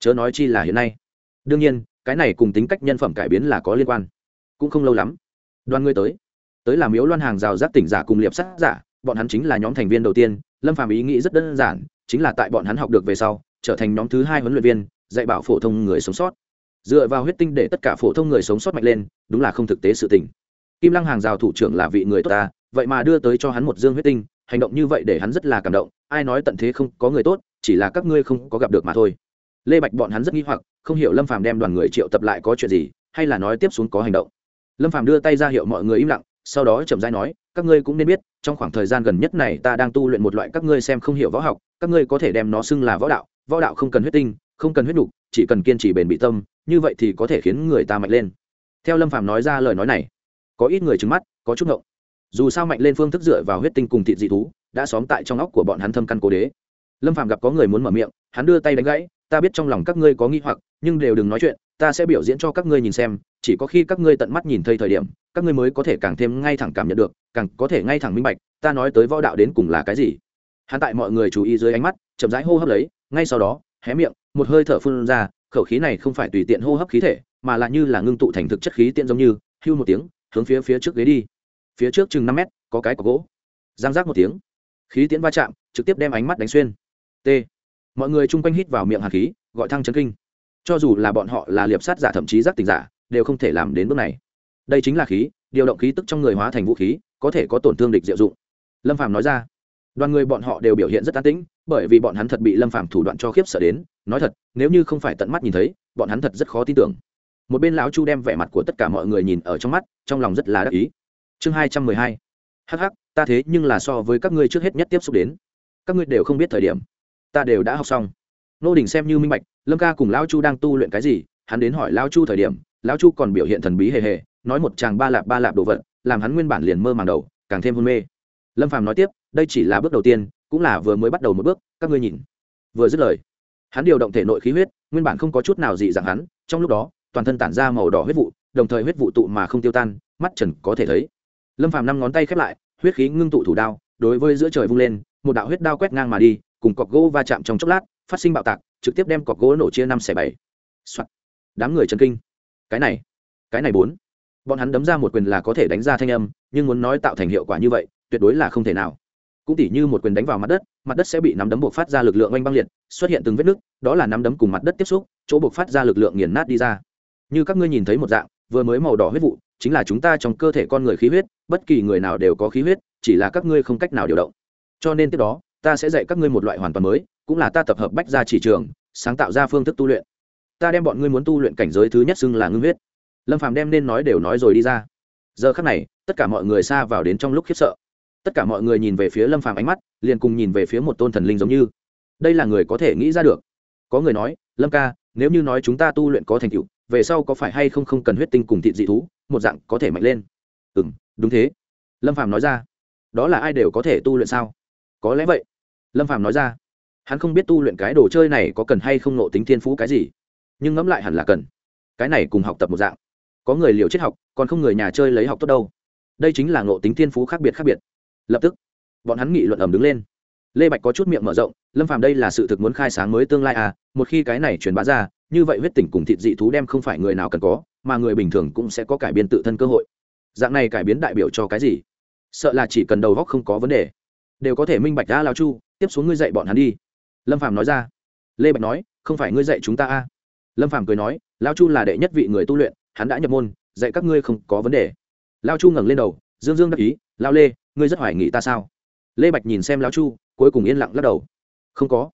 Chớ nói chi là hiện nay. Đương nhiên, cái này cùng tính cách nhân phẩm cải biến là có liên quan. Cũng không lâu lắm, đoàn ngươi tới. Tới làm miếu loan hàng rào giáp tỉnh giả cùng liệp sát giả, bọn hắn chính là nhóm thành viên đầu tiên, lâm phàm ý nghĩ rất đơn giản, chính là tại bọn hắn học được về sau, trở thành nhóm thứ hai huấn luyện viên, dạy bảo phổ thông người sống sót dựa vào huyết tinh để tất cả phổ thông người sống sót mạnh lên, đúng là không thực tế sự tình kim lăng hàng rào thủ trưởng là vị người tốt ta, vậy mà đưa tới cho hắn một dương huyết tinh, hành động như vậy để hắn rất là cảm động, ai nói tận thế không có người tốt, chỉ là các ngươi không có gặp được mà thôi lê bạch bọn hắn rất nghi hoặc, không hiểu lâm phàm đem đoàn người triệu tập lại có chuyện gì, hay là nói tiếp xuống có hành động lâm phàm đưa tay ra hiệu mọi người im lặng, sau đó chậm rãi nói, các ngươi cũng nên biết, trong khoảng thời gian gần nhất này ta đang tu luyện một loại các ngươi xem không hiểu võ học, các ngươi có thể đem nó xưng là võ đạo võ đạo không cần huyết tinh, không cần huyết đủ chỉ cần kiên trì bền bị tâm, như vậy thì có thể khiến người ta mạnh lên. Theo lâm phàm nói ra lời nói này, có ít người trứng mắt, có chút ngộng. Dù sao mạnh lên phương thức dựa vào huyết tinh cùng thịt dị thú, đã xóm tại trong óc của bọn hắn thâm căn cố đế. Lâm phàm gặp có người muốn mở miệng, hắn đưa tay đánh gãy, ta biết trong lòng các ngươi có nghi hoặc, nhưng đều đừng nói chuyện, ta sẽ biểu diễn cho các ngươi nhìn xem, chỉ có khi các ngươi tận mắt nhìn thấy thời điểm, các ngươi mới có thể càng thêm ngay thẳng cảm nhận được, càng có thể ngay thẳng minh bạch, ta nói tới võ đạo đến cùng là cái gì. Hắn tại mọi người chú ý dưới ánh mắt, chậm rãi hô hấp lấy, ngay sau đó, hé miệng một hơi thở phun ra, khẩu khí này không phải tùy tiện hô hấp khí thể, mà là như là ngưng tụ thành thực chất khí tiện giống như, hưu một tiếng, hướng phía phía trước ghế đi. Phía trước chừng năm mét, có cái có gỗ. Giang giác một tiếng. Khí tiễn va chạm, trực tiếp đem ánh mắt đánh xuyên. T. Mọi người chung quanh hít vào miệng hạt khí, gọi thăng chấn kinh. Cho dù là bọn họ là liệp sát giả thậm chí giác tình giả, đều không thể làm đến bước này. Đây chính là khí, điều động khí tức trong người hóa thành vũ khí, có thể có tổn thương địch diệu dụng. Lâm phàm nói ra. Đoàn người bọn họ đều biểu hiện rất an tĩnh bởi vì bọn hắn thật bị lâm phàm thủ đoạn cho khiếp sợ đến, nói thật, nếu như không phải tận mắt nhìn thấy, bọn hắn thật rất khó tin tưởng. Một bên lão chu đem vẻ mặt của tất cả mọi người nhìn ở trong mắt, trong lòng rất là đắc ý. Chương hai trăm mười hai. Hh ta thế nhưng là so với các ngươi trước hết nhất tiếp xúc đến. Các ngươi đều không biết thời điểm, ta đều đã học xong. Nô đình xem như minh bạch, lâm ca cùng lão chu đang tu luyện cái gì, hắn đến hỏi lão chu thời điểm, lão chu còn biểu hiện thần bí hề hề, nói một chàng ba lạp ba lạp đồ vật, làm hắn nguyên bản liền mơ màng đầu, càng thêm hôn mê. Lâm phàm nói tiếp, đây chỉ là bước đầu tiên cũng là vừa mới bắt đầu một bước, các ngươi nhìn. Vừa dứt lời, hắn điều động thể nội khí huyết, nguyên bản không có chút nào dị dạng hắn, trong lúc đó, toàn thân tản ra màu đỏ huyết vụ, đồng thời huyết vụ tụ mà không tiêu tan, mắt trần có thể thấy. Lâm phàm năm ngón tay khép lại, huyết khí ngưng tụ thủ đao, đối với giữa trời vung lên, một đạo huyết đao quét ngang mà đi, cùng cọc gỗ va chạm trong chốc lát, phát sinh bạo tạc, trực tiếp đem cọc gỗ nổ chia năm xẻ bảy. Soạn. đám người chân kinh. Cái này cái này bốn. Bọn hắn đấm ra một quyền là có thể đánh ra thanh âm, nhưng muốn nói tạo thành hiệu quả như vậy, tuyệt đối là không thể nào cũng tỉ như một quyền đánh vào mặt đất mặt đất sẽ bị nắm đấm buộc phát ra lực lượng oanh băng liệt, xuất hiện từng vết nứt, đó là nắm đấm cùng mặt đất tiếp xúc, chỗ buộc phát ra lực lượng nghiền nát đi ra. Như các ngươi nhìn thấy một dạng, vừa mới màu đỏ huyết vụ, chính là chúng ta trong cơ thể con người khí huyết, bất kỳ người nào đều có khí huyết, chỉ là các ngươi không cách nào điều động. Cho nên tiếp đó, ta sẽ dạy các ngươi một loại hoàn toàn mới, cũng là ta tập hợp bách ra chỉ trường, sáng tạo ra phương thức tu luyện. Ta đem bọn ngươi muốn tu luyện cảnh giới thứ nhất xưng là ngưng huyết. Lâm phàm đem nên nói đều nói rồi đi ra. Giờ khắc này, tất cả mọi người xa vào đến trong lúc khiếp sợ tất cả mọi người nhìn về phía lâm phàm ánh mắt, liền cùng nhìn về phía một tôn thần linh giống như. Đây là người có thể nghĩ ra được. Có người nói, lâm ca, nếu như nói chúng ta tu luyện có thành tựu, về sau có phải hay không không cần huyết tinh cùng thịt dị thú, một dạng có thể mạnh lên? Ừ m đúng thế. Lâm phàm nói ra. Đó là ai đều có thể tu luyện sao? Có lẽ vậy. Lâm phàm nói ra. Hắn không biết tu luyện cái đồ chơi này có cần hay không nộ tính thiên phú cái gì, nhưng ngẫm lại hẳn là cần. Cái này cùng học tập một dạng. Có người liều chết học, còn không người nhà chơi lấy học tốt đâu. Đây chính là nộ tính thiên phú khác biệt khác biệt lập tức, bọn hắn nghị luận ẩm đứng lên. Lê bạch có chút miệng mở rộng, lâm phàm đây là sự thực muốn khai sáng mới tương lai à? Một khi cái này truyền bá ra, như vậy huyết tỉnh cùng thịt dị thú đem không phải người nào cần có, mà người bình thường cũng sẽ có cải biến tự thân cơ hội. Dạng này cải biến đại biểu cho cái gì? Sợ là chỉ cần đầu góc không có vấn đề, đều có thể minh bạch đã lao chu, tiếp xuống ngươi dạy bọn hắn đi. Lâm phàm nói ra. Lê bạch nói, không phải ngươi dạy chúng ta a à. lâm phàm cười nói, lao chu là đệ nhất vị người tu luyện, hắn đã nhập môn, dạy các ngươi không có vấn đề. Lao chu ngẩng lên đầu, dương dương đắc ý, lao lê ngươi rất hoài nghị ta sao? Lê bạch nhìn xem Lão chu, cuối cùng yên lặng lắc đầu. Không có.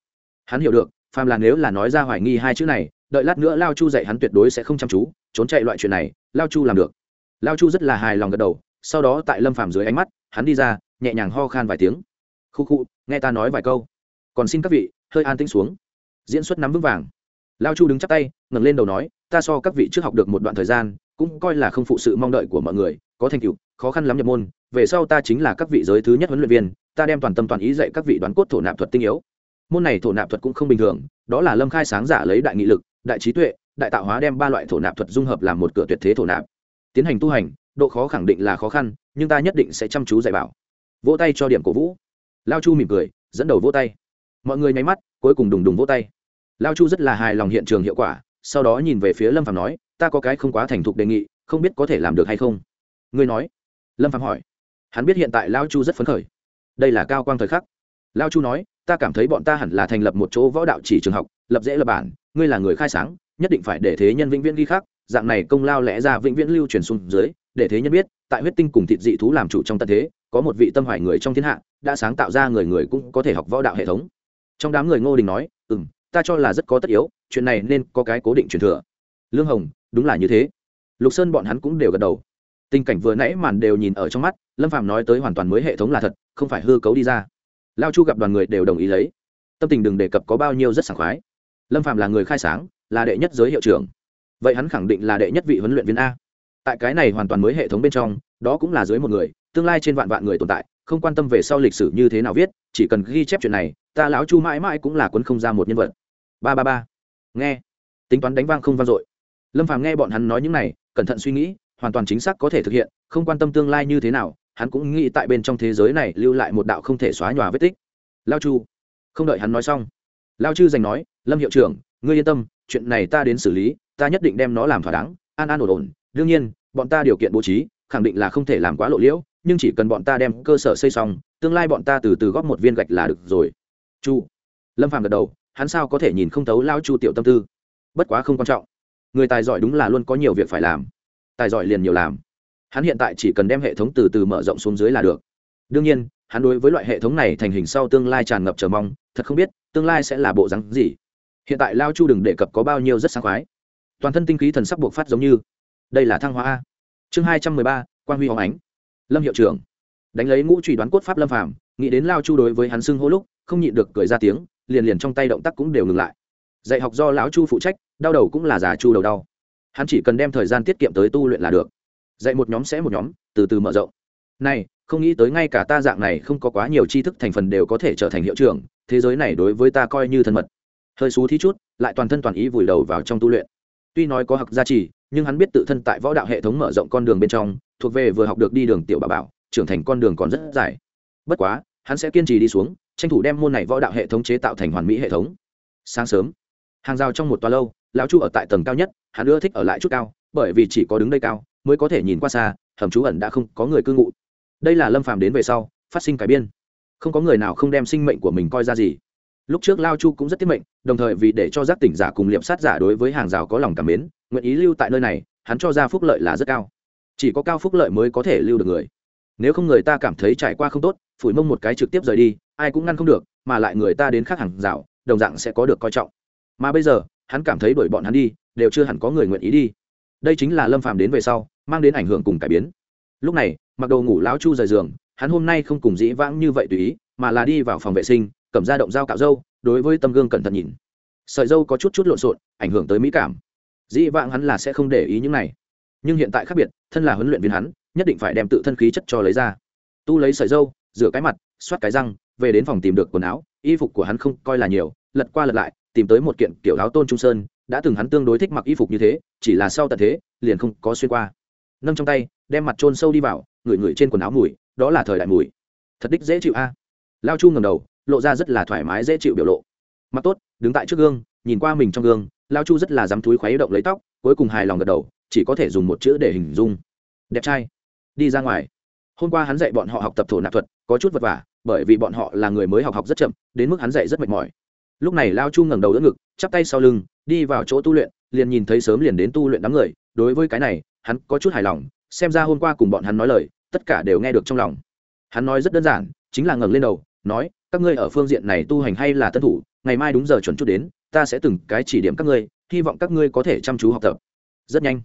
Hắn hiểu được, phàm là nếu là nói ra hoài nghi hai chữ này, đợi lát nữa lao chu dạy hắn tuyệt đối sẽ không chăm chú, trốn chạy loại chuyện này lao chu làm được. Lao chu rất là hài lòng gật đầu, sau đó tại lâm phàm dưới ánh mắt, hắn đi ra, nhẹ nhàng ho khan vài tiếng. Khu khu, nghe ta nói vài câu. Còn xin các vị, hơi an tĩnh xuống. Diễn xuất nắm vững vàng. Lao chu đứng chắp tay, ngẩng lên đầu nói, ta so các vị trước học được một đoạn thời gian, cũng coi là không phụ sự mong đợi của mọi người có thành tựu, khó khăn lắm nhập môn, về sau ta chính là các vị giới thứ nhất huấn luyện viên, ta đem toàn tâm toàn ý dạy các vị đoán cốt thổ nạp thuật tinh yếu. Môn này thổ nạp thuật cũng không bình thường, đó là lâm khai sáng giả lấy đại nghị lực, đại trí tuệ, đại tạo hóa đem ba loại thổ nạp thuật dung hợp làm một cửa tuyệt thế thổ nạp. Tiến hành tu hành, độ khó khẳng định là khó khăn, nhưng ta nhất định sẽ chăm chú dạy bảo. Vỗ tay cho điểm cổ vũ. Lao chu mỉm cười, dẫn đầu vỗ tay. Mọi người nháy mắt, cuối cùng đùng đùng vỗ tay. Lao chu rất là hài lòng hiện trường hiệu quả, sau đó nhìn về phía lâm phàm nói, ta có cái không quá thành thục đề nghị, không biết có thể làm được hay không? Ngươi nói. Lâm phạm hỏi. Hắn biết hiện tại lao chu rất phấn khởi. Đây là cao quang thời khắc. Lao chu nói ta cảm thấy bọn ta hẳn là thành lập một chỗ võ đạo chỉ trường học lập dễ lập bản ngươi là người khai sáng nhất định phải để thế nhân vĩnh viễn ghi khắc, dạng này công lao lẽ ra vĩnh viễn lưu truyền xuống dưới để thế nhân biết tại huyết tinh cùng thịt dị thú làm chủ trong tận thế có một vị tâm hoài người trong thiên hạ đã sáng tạo ra người người cũng có thể học võ đạo hệ thống. Trong đám người ngô đình nói ừ m ta cho là rất có tất yếu chuyện này nên có cái cố định truyền thừa. Lương hồng đúng là như thế. Lục sơn bọn hắn cũng đều gật đầu tình cảnh vừa nãy màn đều nhìn ở trong mắt, lâm phạm nói tới hoàn toàn mới hệ thống là thật, không phải hư cấu đi ra. Lao chu gặp đoàn người đều đồng ý lấy. Tâm tình đừng đề cập có bao nhiêu rất sảng khoái. Lâm phạm là người khai sáng, là đệ nhất giới hiệu trưởng. Vậy hắn khẳng định là đệ nhất vị huấn luyện viên a. Tại cái này hoàn toàn mới hệ thống bên trong, đó cũng là dưới một người, tương lai trên vạn vạn người tồn tại, không quan tâm về sau lịch sử như thế nào viết, chỉ cần ghi chép chuyện này, ta lão chu mãi mãi cũng là quấn không ra một nhân vật. Ba ba ba. Nghe. Tính toán đánh vang không vang dội. Lâm phàm nghe bọn hắn nói những này, cẩn thận suy nghĩ hoàn toàn chính xác có thể thực hiện, không quan tâm tương lai như thế nào, hắn cũng nghĩ tại bên trong thế giới này lưu lại một đạo không thể xóa nhòa vết tích. Lao chu, không đợi hắn nói xong, lao chư dành nói, lâm hiệu trưởng, ngươi yên tâm, chuyện này ta đến xử lý, ta nhất định đem nó làm thỏa đáng, an an ổn ổn. Đương nhiên, bọn ta điều kiện bố trí, khẳng định là không thể làm quá lộ liễu, nhưng chỉ cần bọn ta đem cơ sở xây xong, tương lai bọn ta từ từ góp một viên gạch là được rồi. Chu, lâm phàm gật đầu, hắn sao có thể nhìn không thấu lao chu tiểu tâm tư? Bất quá không quan trọng. Người tài giỏi đúng là luôn có nhiều việc phải làm tài giỏi liền nhiều làm. Hắn hiện tại chỉ cần đem hệ thống từ từ mở rộng xuống dưới là được. Đương nhiên, hắn đối với loại hệ thống này thành hình sau tương lai tràn ngập chờ mong, thật không biết tương lai sẽ là bộ rắn gì. Hiện tại lao chu đừng đề cập có bao nhiêu rất sáng khoái. Toàn thân tinh khí thần sắc buộc phát giống như, đây là thăng hóa a. Chương hai trăm mười ba quan huy hoàng ánh. Lâm hiệu trưởng. Đánh lấy ngũ truy đoán cốt pháp lâm phàm, nghĩ đến lao chu đối với hắn xưng hô lúc, không nhịn được cười ra tiếng, liền liền trong tay động tác cũng đều ngừng lại. Dạy học do lão chu phụ trách, đau đầu cũng là già chu đầu đau hắn chỉ cần đem thời gian tiết kiệm tới tu luyện là được. Dạy một nhóm sẽ một nhóm, từ từ mở rộng. Này, không nghĩ tới ngay cả ta dạng này không có quá nhiều tri thức thành phần đều có thể trở thành hiệu trưởng, thế giới này đối với ta coi như thân mật. Hơi xú thí chút, lại toàn thân toàn ý vùi đầu vào trong tu luyện. Tuy nói có học gia trì, nhưng hắn biết tự thân tại võ đạo hệ thống mở rộng con đường bên trong, thuộc về vừa học được đi đường tiểu bà bảo, trưởng thành con đường còn rất dài. Bất quá, hắn sẽ kiên trì đi xuống, tranh thủ đem môn này võ đạo hệ thống chế tạo thành hoàn mỹ hệ thống. Sáng sớm, hàng rào trong một toa lâu, lão chu ở tại tầng cao nhất hắn ưa thích ở lại chút cao, bởi vì chỉ có đứng đây cao mới có thể nhìn qua xa, hầm trú ẩn đã không có người cư ngụ. Đây là lâm phàm đến về sau, phát sinh cải biên. Không có người nào không đem sinh mệnh của mình coi ra gì. Lúc trước lao chu cũng rất tiết mệnh, đồng thời vì để cho giác tỉnh giả cùng liệp sát giả đối với hàng rào có lòng cảm mến, nguyện ý lưu tại nơi này, hắn cho ra phúc lợi là rất cao. Chỉ có cao phúc lợi mới có thể lưu được người. Nếu không người ta cảm thấy trải qua không tốt, phủi mông một cái trực tiếp rời đi, ai cũng ngăn không được, mà lại người ta đến khác hàng rào, đồng dạng sẽ có được coi trọng. Mà bây giờ, hắn cảm thấy đuổi bọn hắn đi đều chưa hẳn có người nguyện ý đi. Đây chính là lâm phàm đến về sau, mang đến ảnh hưởng cùng cải biến. Lúc này, mặc đồ ngủ lão chu rời giường, hắn hôm nay không cùng dĩ vãng như vậy tùy ý, mà là đi vào phòng vệ sinh, cầm ra động dao cạo râu, đối với tâm gương cẩn thận nhìn. Sợi dâu có chút chút lộn xộn, ảnh hưởng tới mỹ cảm. Dĩ vãng hắn là sẽ không để ý những này. Nhưng hiện tại khác biệt, thân là huấn luyện viên hắn, nhất định phải đem tự thân khí chất cho lấy ra. Tu lấy sợi dâu rửa cái mặt, xoát cái răng, về đến phòng tìm được quần áo, y phục của hắn không coi là nhiều, lật qua lật lại, tìm tới một kiện kiểu áo tôn trung sơn đã từng hắn tương đối thích mặc y phục như thế, chỉ là sau tận thế, liền không có xuyên qua. Nâng trong tay, đem mặt trôn sâu đi vào, ngửi ngửi trên quần áo mùi, đó là thời đại mùi. Thật đích dễ chịu a. Lao chu ngầm đầu, lộ ra rất là thoải mái dễ chịu biểu lộ. Mặt tốt, đứng tại trước gương, nhìn qua mình trong gương, lao chu rất là dám thúi khuấy động lấy tóc, cuối cùng hài lòng gật đầu, chỉ có thể dùng một chữ để hình dung. Đẹp trai. Đi ra ngoài. Hôm qua hắn dạy bọn họ học tập thổ nạp thuật, có chút vất vả, bởi vì bọn họ là người mới học học rất chậm, đến mức hắn dạy rất mệt mỏi. Lúc này lao chu ngẩng đầu đỡ ngực, chắp tay sau lưng đi vào chỗ tu luyện, liền nhìn thấy sớm liền đến tu luyện đám người, đối với cái này, hắn có chút hài lòng, xem ra hôm qua cùng bọn hắn nói lời, tất cả đều nghe được trong lòng. Hắn nói rất đơn giản, chính là ngẩng lên đầu, nói, các ngươi ở phương diện này tu hành hay là tân thủ, ngày mai đúng giờ chuẩn chút đến, ta sẽ từng cái chỉ điểm các ngươi, hy vọng các ngươi có thể chăm chú học tập. Rất nhanh,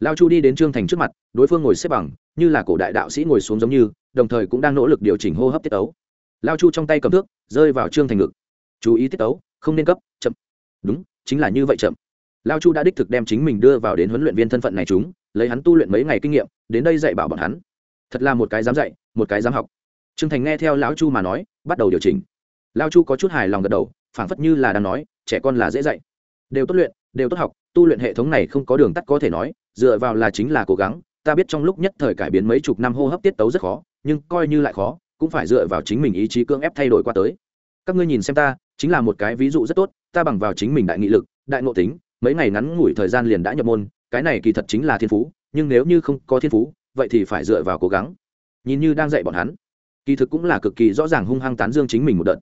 lao chu đi đến trương thành trước mặt, đối phương ngồi xếp bằng, như là cổ đại đạo sĩ ngồi xuống giống như, đồng thời cũng đang nỗ lực điều chỉnh hô hấp tiết tấu. Lao chu trong tay cầm thước, rơi vào trương thành ngực. Chú ý tiết tấu, không nên cấp, chậm. Đúng chính là như vậy chậm. Lao chu đã đích thực đem chính mình đưa vào đến huấn luyện viên thân phận này chúng, lấy hắn tu luyện mấy ngày kinh nghiệm, đến đây dạy bảo bọn hắn. Thật là một cái dám dạy, một cái dám học. T r ư ơ n g thành nghe theo lão chu mà nói, bắt đầu điều chỉnh. Lao chu có chút hài lòng gật đầu, phảng phất như là đang nói, trẻ con là dễ dạy. Đều tốt luyện, đều tốt học, tu luyện hệ thống này không có đường tắt có thể nói, dựa vào là chính là cố gắng, ta biết trong lúc nhất thời cải biến mấy chục năm hô hấp tiết tấu rất khó, nhưng coi như lại khó, cũng phải dựa vào chính mình ý chí cưỡng ép thay đổi qua tới. Các ngươi nhìn xem ta chính là một cái ví dụ rất tốt, ta bằng vào chính mình đại nghị lực, đại ngộ tính, mấy ngày ngắn ngủi thời gian liền đã nhập môn, cái này kỳ thật chính là thiên phú, nhưng nếu như không có thiên phú, vậy thì phải dựa vào cố gắng. Nhìn như đang dạy bọn hắn, kỳ thực cũng là cực kỳ rõ ràng hung hăng tán dương chính mình một đợt.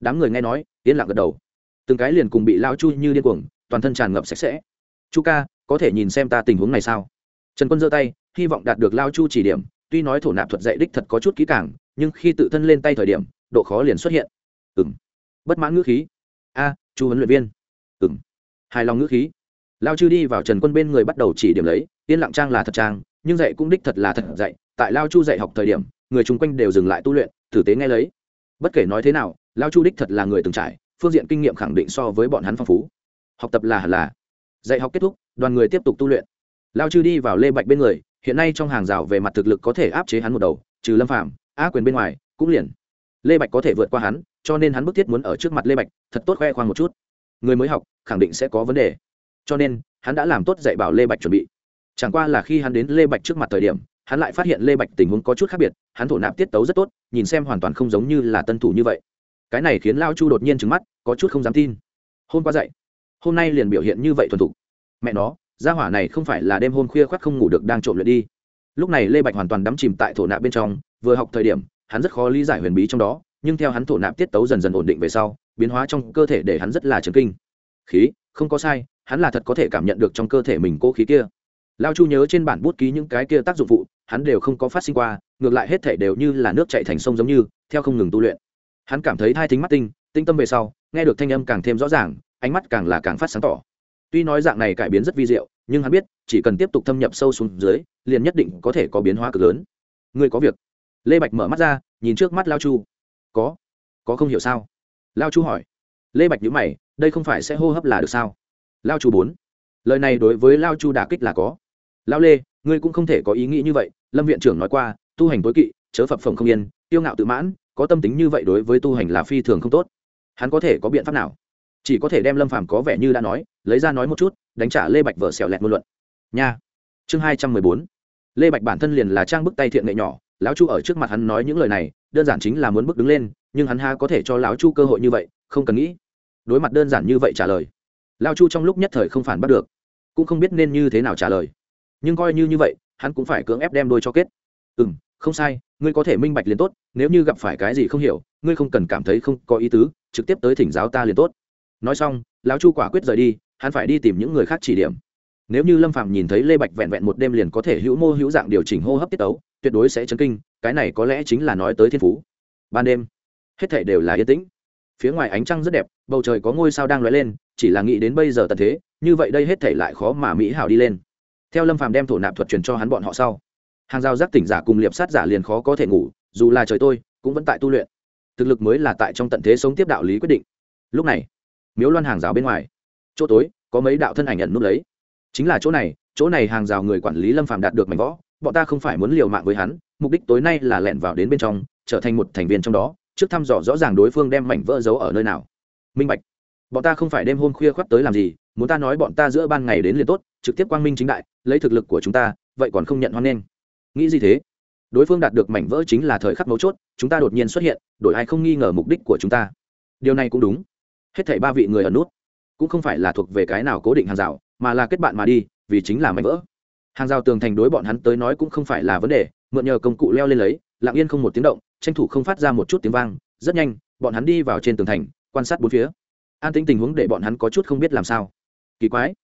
Đám người nghe nói, yên lặng gật đầu. Từng cái liền cùng bị lao chu như điên cuồng, toàn thân tràn ngập sạch sẽ. Chu ca, có thể nhìn xem ta tình huống này sao? Trần quân giơ tay, hy vọng đạt được lao chu chỉ điểm, tuy nói thổ nạp thuật dạy đích thật có chút kỹ càng, nhưng khi tự thân lên tay thời điểm, độ khó liền xuất hiện. Ừng bất mãn ngữ khí. A, chu huấn luyện viên. Ừng hài lòng ngữ khí. Lao chư đi vào trần quân bên người bắt đầu chỉ điểm lấy, yên lặng trang là thật trang, nhưng dạy cũng đích thật là thật dạy. Tại lao chu dạy học thời điểm, người chung quanh đều dừng lại tu luyện, tử tế nghe lấy. Bất kể nói thế nào, lao chu đích thật là người từng trải, phương diện kinh nghiệm khẳng định so với bọn hắn phong phú. Học tập là hẳn là. Dạy học kết thúc, đoàn người tiếp tục tu luyện. Lao chư đi vào lê bạch bên người, hiện nay trong hàng rào về mặt thực lực có thể áp chế hắn một đầu, trừ lâm phạm á quyền bên ngoài, cũng liền. Lê bạch có thể vượt qua hắn cho nên hắn bức thiết muốn ở trước mặt lê bạch, thật tốt khoe khoang một chút. Người mới học, khẳng định sẽ có vấn đề. Cho nên, hắn đã làm tốt dạy bảo lê bạch chuẩn bị. Chẳng qua là khi hắn đến lê bạch trước mặt thời điểm, hắn lại phát hiện lê bạch tình huống có chút khác biệt, hắn thổ nạp tiết tấu rất tốt, nhìn xem hoàn toàn không giống như là tân thủ như vậy. Cái này khiến lao chu đột nhiên trứng mắt, có chút không dám tin. Hôm qua dạy, hôm nay liền biểu hiện như vậy thuần thục. Mẹ nó, gia hỏa này không phải là đêm hôm khuya khoác không ngủ được đang trộm luyện đi. Lúc này lê bạch hoàn toàn đắm chìm tại thổ nạp bên trong, vừa học thời điểm, hắn rất khó lý giải huyền bí trong đó nhưng theo hắn thổ nạp tiết tấu dần dần ổn định về sau, biến hóa trong cơ thể để hắn rất là chấn kinh. Khí, không có sai, hắn là thật có thể cảm nhận được trong cơ thể mình cố khí kia. Lao chu nhớ trên bản bút ký những cái kia tác dụng phụ, hắn đều không có phát sinh qua, ngược lại hết thể đều như là nước chạy thành sông giống như, theo không ngừng tu luyện. Hắn cảm thấy thai thính mắt tinh tinh tâm về sau, nghe được thanh âm càng thêm rõ ràng, ánh mắt càng là càng phát sáng tỏ. Tuy nói dạng này cải biến rất vi diệu, nhưng hắn biết, chỉ cần tiếp tục thâm nhập sâu xuống dưới, liền nhất định có thể có biến hóa cực lớn. Ngươi có việc. Lê bạch mở mắt ra, nhìn trước mắt lao chu có có không hiểu sao? Lao chu hỏi. Lê bạch nhữ mày, đây không phải sẽ hô hấp là được sao? Lao chu bốn. Lời này đối với lao chu đà kích là có. Lao lê, ngươi cũng không thể có ý nghĩ như vậy, lâm viện trưởng nói qua, tu hành tối kỵ, chớ phập phồng không yên, tiêu ngạo tự mãn, có tâm tính như vậy đối với tu hành là phi thường không tốt. Hắn có thể có biện pháp nào? Chỉ có thể đem lâm phàm có vẻ như đã nói, lấy ra nói một chút, đánh trả lê bạch vợ xẻo lẹt ngôn luận. Nha. Chương hai trăm mười bốn. Lê bạch bản thân liền là trang bức tay thiện nghệ nhỏ lão chu ở trước mặt hắn nói những lời này, đơn giản chính là muốn bước đứng lên, nhưng hắn ha có thể cho lão chu cơ hội như vậy, không cần nghĩ. Đối mặt đơn giản như vậy trả lời, Lão chu trong lúc nhất thời không phản bắt được, cũng không biết nên như thế nào trả lời. Nhưng coi như như vậy, hắn cũng phải cưỡng ép đem đôi cho kết. Ừ m không sai, ngươi có thể minh bạch liền tốt, nếu như gặp phải cái gì không hiểu, ngươi không cần cảm thấy không có ý tứ, trực tiếp tới thỉnh giáo ta liền tốt. Nói xong, lão chu quả quyết rời đi, hắn phải đi tìm những người khác chỉ điểm. Nếu như lâm phạm nhìn thấy lê bạch vẹn vẹn một đêm liền có thể hữu mô hữu dạng điều chỉnh hô hấp tiết ấu tuyệt đối sẽ chấn kinh, cái này có lẽ chính là nói tới thiên phú. Ban đêm, hết thể đều là yên tĩnh. Phía ngoài ánh trăng rất đẹp, bầu trời có ngôi sao đang lóe lên, chỉ là nghĩ đến bây giờ tận thế, như vậy đây hết thể lại khó mà mỹ hảo đi lên. Theo lâm phàm đem thổ nạp thuật truyền cho hắn bọn họ sau, hàng rào giác tỉnh giả cùng liệp sát giả liền khó có thể ngủ, dù là trời tôi, cũng vẫn tại tu luyện. Thực lực mới là tại trong tận thế sống tiếp đạo lý quyết định. Lúc này, miếu loan hàng rào bên ngoài, chỗ tối, có mấy đạo thân ảnh nhận núp lấy. Chính là chỗ này chỗ này hàng rào người quản lý lâm phàm đạt được mảnh võ bọn ta không phải muốn liều mạng với hắn, mục đích tối nay là lẻn vào đến bên trong, trở thành một thành viên trong đó, trước thăm dò rõ ràng đối phương đem mảnh vỡ giấu ở nơi nào. Minh bạch, bọn ta không phải đêm hôm khuya khoắt tới làm gì, muốn ta nói bọn ta giữa ban ngày đến liền tốt, trực tiếp quang minh chính đại, lấy thực lực của chúng ta, vậy còn không nhận hoan nghênh. Nghĩ gì thế? Đối phương đạt được mảnh vỡ chính là thời khắc mấu chốt, chúng ta đột nhiên xuất hiện, đổi ai không nghi ngờ mục đích của chúng ta. Điều này cũng đúng. Hết thảy ba vị người ở nút, cũng không phải là thuộc về cái nào cố định hàng rào, mà là kết bạn mà đi, vì chính là mảnh vỡ hàng rào tường thành đối bọn hắn tới nói cũng không phải là vấn đề, mượn nhờ công cụ leo lên lấy, lặng yên không một tiếng động, tranh thủ không phát ra một chút tiếng vang, rất nhanh, bọn hắn đi vào trên tường thành, quan sát bốn phía. An tính tình huống để bọn hắn có chút không biết làm sao. Kỳ quái,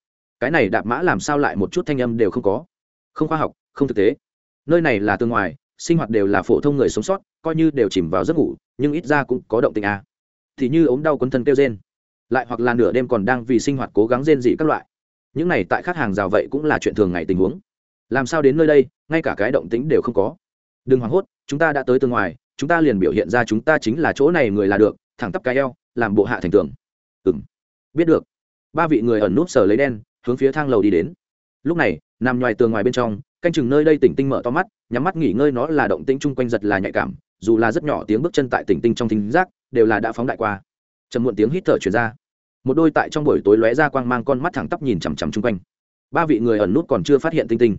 cái này đạp mã làm sao lại một chút thanh âm đều không có? Không khoa học, không thực tế. Nơi này là tương ngoài, sinh hoạt đều là phổ thông người sống sót, coi như đều chìm vào giấc ngủ, nhưng ít ra cũng có động tình à. thì như ốm đau quấn thân kêu rên. Lại hoặc là nửa đêm còn đang vì sinh hoạt cố gắng rên dị các loại những này tại khách hàng rào vậy cũng là chuyện thường ngày tình huống. Làm sao đến nơi đây, ngay cả cái động tính đều không có. Đừng hoảng hốt, chúng ta đã tới tương ngoài, chúng ta liền biểu hiện ra chúng ta chính là chỗ này người là được, thẳng tắp cái eo, làm bộ hạ thành tường. Ừng biết được. Ba vị người ẩn núp sở lấy đen, hướng phía thang lầu đi đến. Lúc này, nằm ngoài tường ngoài bên trong, canh chừng nơi đây tỉnh tinh mở to mắt, nhắm mắt nghỉ ngơi nó là động tĩnh chung quanh giật là nhạy cảm, dù là rất nhỏ tiếng bước chân tại tỉnh tinh trong thính giác, đều là đã phóng đại qua. Chầm muộn tiếng hít thở chuyển ra một đôi tại trong buổi tối lóe ra quang mang con mắt thẳng tắp nhìn chằm chằm chung quanh. Ba vị người ẩn nút còn chưa phát hiện tinh tinh.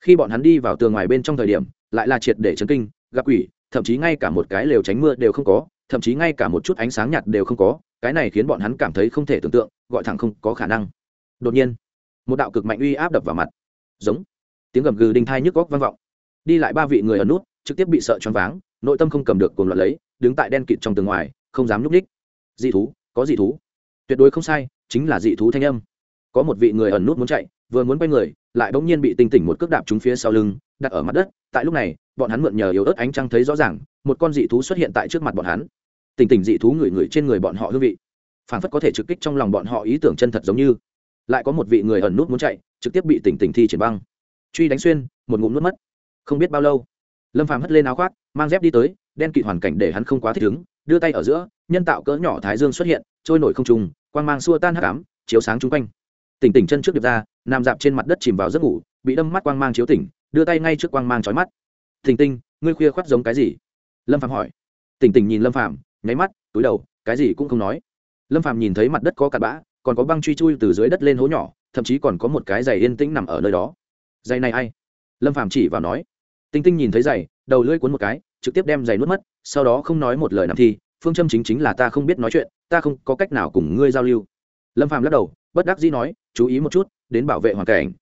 Khi bọn hắn đi vào tường ngoài bên trong thời điểm, lại là triệt để chấn kinh, gặp quỷ, thậm chí ngay cả một cái lều tránh mưa đều không có, thậm chí ngay cả một chút ánh sáng nhạt đều không có, cái này khiến bọn hắn cảm thấy không thể tưởng tượng, gọi thẳng không có khả năng. Đột nhiên, một đạo cực mạnh uy áp đập vào mặt. Giống. Tiếng gầm gừ đinh thai nhức góc vang vọng. Đi lại ba vị người ở nút, trực tiếp bị sợ choáng váng, nội tâm không cầm được cuồng loạn lấy, đứng tại đen kịt trong tường ngoài, không dám nhúc ních dị thú, có dị thú tuyệt đối không sai, chính là dị thú thanh âm. Có một vị người ẩn nút muốn chạy, vừa muốn quay người, lại bỗng nhiên bị tinh tỉnh một cước đạp trúng phía sau lưng, đặt ở mặt đất. Tại lúc này, bọn hắn mượn nhờ yếu ớt ánh trăng thấy rõ ràng, một con dị thú xuất hiện tại trước mặt bọn hắn. Tình tình dị thú ngửi ngửi trên người bọn họ hương vị. Phản phất có thể trực kích trong lòng bọn họ ý tưởng chân thật giống như. Lại có một vị người ẩn nút muốn chạy, trực tiếp bị tỉnh tỉnh thi triển băng. Truy đánh xuyên, một ngụm nuốt mất. Không biết bao lâu, lâm phàm hất lên áo khoác, mang dép đi tới, đen kịt hoàn cảnh để hắn không quá thích ứng, đưa tay ở giữa nhân tạo cỡ nhỏ thái dương xuất hiện, trôi nổi không trùng quang mang xua tan hắc ám, chiếu sáng chung quanh. Tỉnh tỉnh chân trước điệp ra, nằm dạp trên mặt đất chìm vào giấc ngủ, bị đâm mắt quang mang chiếu tỉnh, đưa tay ngay trước quang mang trói mắt. Thình tinh, ngươi khuya khoác giống cái gì? Lâm phạm hỏi. Tỉnh tỉnh nhìn lâm phạm nháy mắt, túi đầu, cái gì cũng không nói. Lâm phạm nhìn thấy mặt đất có cặn bã, còn có băng truy chui từ dưới đất lên hố nhỏ, thậm chí còn có một cái giày yên tĩnh nằm ở nơi đó. Giày này ai? Lâm phạm chỉ vào nói. Tinh tinh nhìn thấy giày, đầu lưỡi cuốn một cái, trực tiếp đem giày nuốt mất, sau đó không nói một lời nằm thi phương châm chính chính là ta không biết nói chuyện, ta không có cách nào cùng ngươi giao lưu. Lâm Phàm lắc đầu, bất đắc dĩ nói, chú ý một chút, đến bảo vệ hoàn cảnh.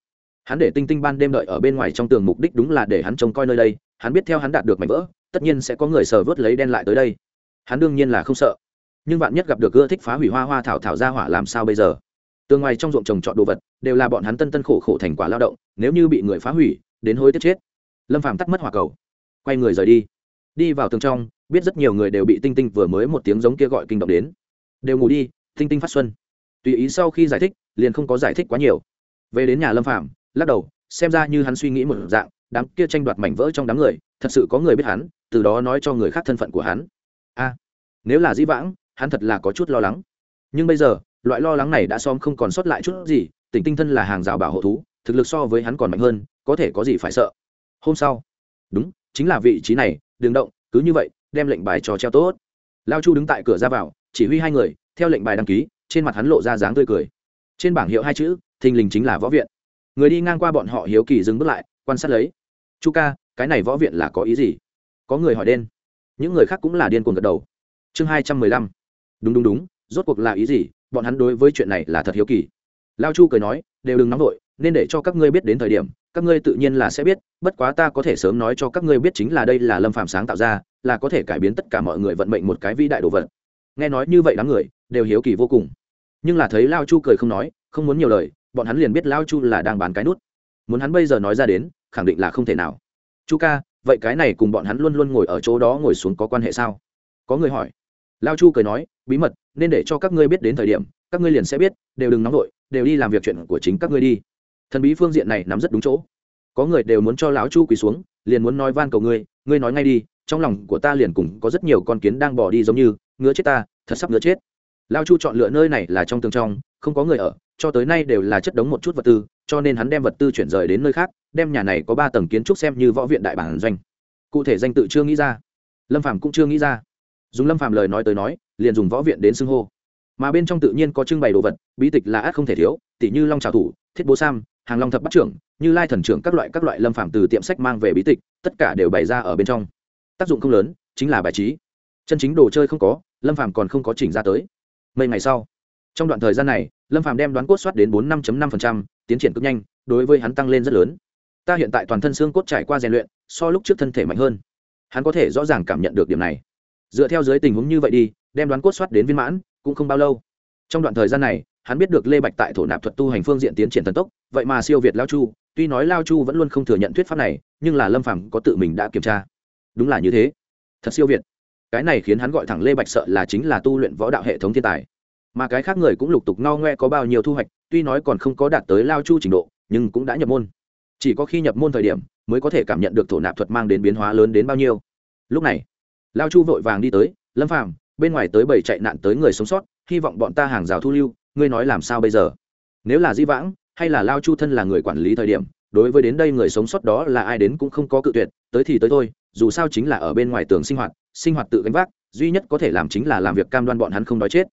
Hắn để tinh tinh ban đêm đợi ở bên ngoài trong tường mục đích đúng là để hắn trông coi nơi đây, hắn biết theo hắn đạt được mảnh vỡ, tất nhiên sẽ có người sờ vớt lấy đen lại tới đây. Hắn đương nhiên là không sợ. Nhưng bạn nhất gặp được ưa thích phá hủy hoa hoa thảo thảo ra hỏa làm sao bây giờ? Tường ngoài trong ruộng trồng trọt đồ vật, đều là bọn hắn tân tân khổ khổ thành quả lao động, nếu như bị người phá hủy, đến hối tiếc chết. Lâm phàm tắt mất hỏa cầu, quay người rời đi. Đi vào tường trong biết rất nhiều người đều bị tinh tinh vừa mới một tiếng giống kia gọi kinh động đến. Đều ngủ đi, tinh tinh phát xuân. Tùy ý sau khi giải thích, liền không có giải thích quá nhiều. Về đến nhà lâm phạm lắc đầu, xem ra như hắn suy nghĩ một dạng, đám kia tranh đoạt mảnh vỡ trong đám người, thật sự có người biết hắn, từ đó nói cho người khác thân phận của hắn. A, nếu là dĩ vãng, hắn thật là có chút lo lắng. Nhưng bây giờ, loại lo lắng này đã xóm không còn sót lại chút gì tỉnh tinh thân là hàng rào bảo hộ thú, thực lực so với hắn còn mạnh hơn, có thể có gì phải sợ. Hôm sau, đúng, chính là vị trí này đường động, cứ như vậy đem lệnh bài cho treo tốt. Lao chu đứng tại cửa ra vào, chỉ huy hai người, theo lệnh bài đăng ký, trên mặt hắn lộ ra dáng tươi cười. Trên bảng hiệu hai chữ, thình lình chính là võ viện. Người đi ngang qua bọn họ hiếu kỳ dừng bước lại, quan sát lấy. Chu ca, cái này võ viện là có ý gì? Có người hỏi đen. Những người khác cũng là điên cuồng gật đầu. Chương hai trăm mười lăm. Đúng đúng đúng, rốt cuộc là ý gì? Bọn hắn đối với chuyện này là thật hiếu kỳ. Lao chu cười nói, đều đừng nóng vội, nên để cho các ngươi biết đến thời điểm các ngươi tự nhiên là sẽ biết, bất quá ta có thể sớm nói cho các ngươi biết chính là đây là lâm phạm sáng tạo ra, là có thể cải biến tất cả mọi người vận mệnh một cái vĩ đại đồ vật. Nghe nói như vậy đám người, đều hiếu kỳ vô cùng. Nhưng là thấy lao chu cười không nói, không muốn nhiều lời, bọn hắn liền biết lao chu là đang bán cái nút. Muốn hắn bây giờ nói ra đến, khẳng định là không thể nào. Chu ca, vậy cái này cùng bọn hắn luôn luôn ngồi ở chỗ đó ngồi xuống có quan hệ sao? Có người hỏi. Lao chu cười nói, bí mật, nên để cho các ngươi biết đến thời điểm, các ngươi liền sẽ biết, đều đừng nóng vội, đều đi làm việc chuyện của chính các ngươi đi thần bí phương diện này nắm rất đúng chỗ. Có người đều muốn cho lão chu quỳ xuống, liền muốn nói van cầu ngươi ngươi nói ngay đi, trong lòng của ta liền cùng có rất nhiều con kiến đang bỏ đi giống như, ngứa chết ta, thật sắp ngứa chết. Lao chu chọn lựa nơi này là trong tường trong, không có người ở, cho tới nay đều là chất đống một chút vật tư, cho nên hắn đem vật tư chuyển rời đến nơi khác, đem nhà này có ba tầng kiến trúc xem như võ viện đại bản doanh. Cụ thể danh tự chưa nghĩ ra. Lâm phàm cũng chưa nghĩ ra. Dùng lâm phàm lời nói tới nói, liền dùng võ viện đến xưng hô. Mà bên trong tự nhiên có trưng bày đồ vật, bí tịch là át không thể thiếu tỷ như long trào thủ, thiết bố sam hàng long thập bắt trưởng, như lai thần trưởng các loại các loại lâm phàm từ tiệm sách mang về bí tịch, tất cả đều bày ra ở bên trong. Tác dụng không lớn, chính là bài trí. Chân chính đồ chơi không có, lâm phàm còn không có chỉnh ra tới. Mấy ngày sau, trong đoạn thời gian này, lâm phàm đem đoán cốt soát đến bốn năm năm tiến triển cực nhanh, đối với hắn tăng lên rất lớn. Ta hiện tại toàn thân xương cốt trải qua rèn luyện, so lúc trước thân thể mạnh hơn. Hắn có thể rõ ràng cảm nhận được điểm này. Dựa theo dưới tình huống như vậy đi, đem đoán cốt soát đến viên mãn, cũng không bao lâu. Trong đoạn thời gian này, hắn biết được lê bạch tại thổ nạp thuật tu hành phương diện tiến triển thần tốc vậy mà siêu việt lao chu, tuy nói lao chu vẫn luôn không thừa nhận thuyết pháp này, nhưng là lâm phàm có tự mình đã kiểm tra. Đúng là như thế. Thật siêu việt. Cái này khiến hắn gọi thẳng lê bạch sợ là chính là tu luyện võ đạo hệ thống thiên tài. Mà cái khác người cũng lục tục ngao ngoe có bao nhiêu thu hoạch, tuy nói còn không có đạt tới lao chu trình độ, nhưng cũng đã nhập môn. Chỉ có khi nhập môn thời điểm, mới có thể cảm nhận được thổ nạp thuật mang đến biến hóa lớn đến bao nhiêu. Lúc này, lao chu vội vàng đi tới, lâm phàm, bên ngoài tới bảy chạy nạn tới người sống sót, hy vọng bọn ta hàng rào thu lưu, ngươi nói làm sao bây giờ? Nếu là di vãng hay là lao chu thân là người quản lý thời điểm, đối với đến đây người sống sót đó là ai đến cũng không có cự tuyệt, tới thì tới thôi, dù sao chính là ở bên ngoài tường sinh hoạt sinh hoạt tự gánh vác, duy nhất có thể làm chính là làm việc cam đoan bọn hắn không đói chết.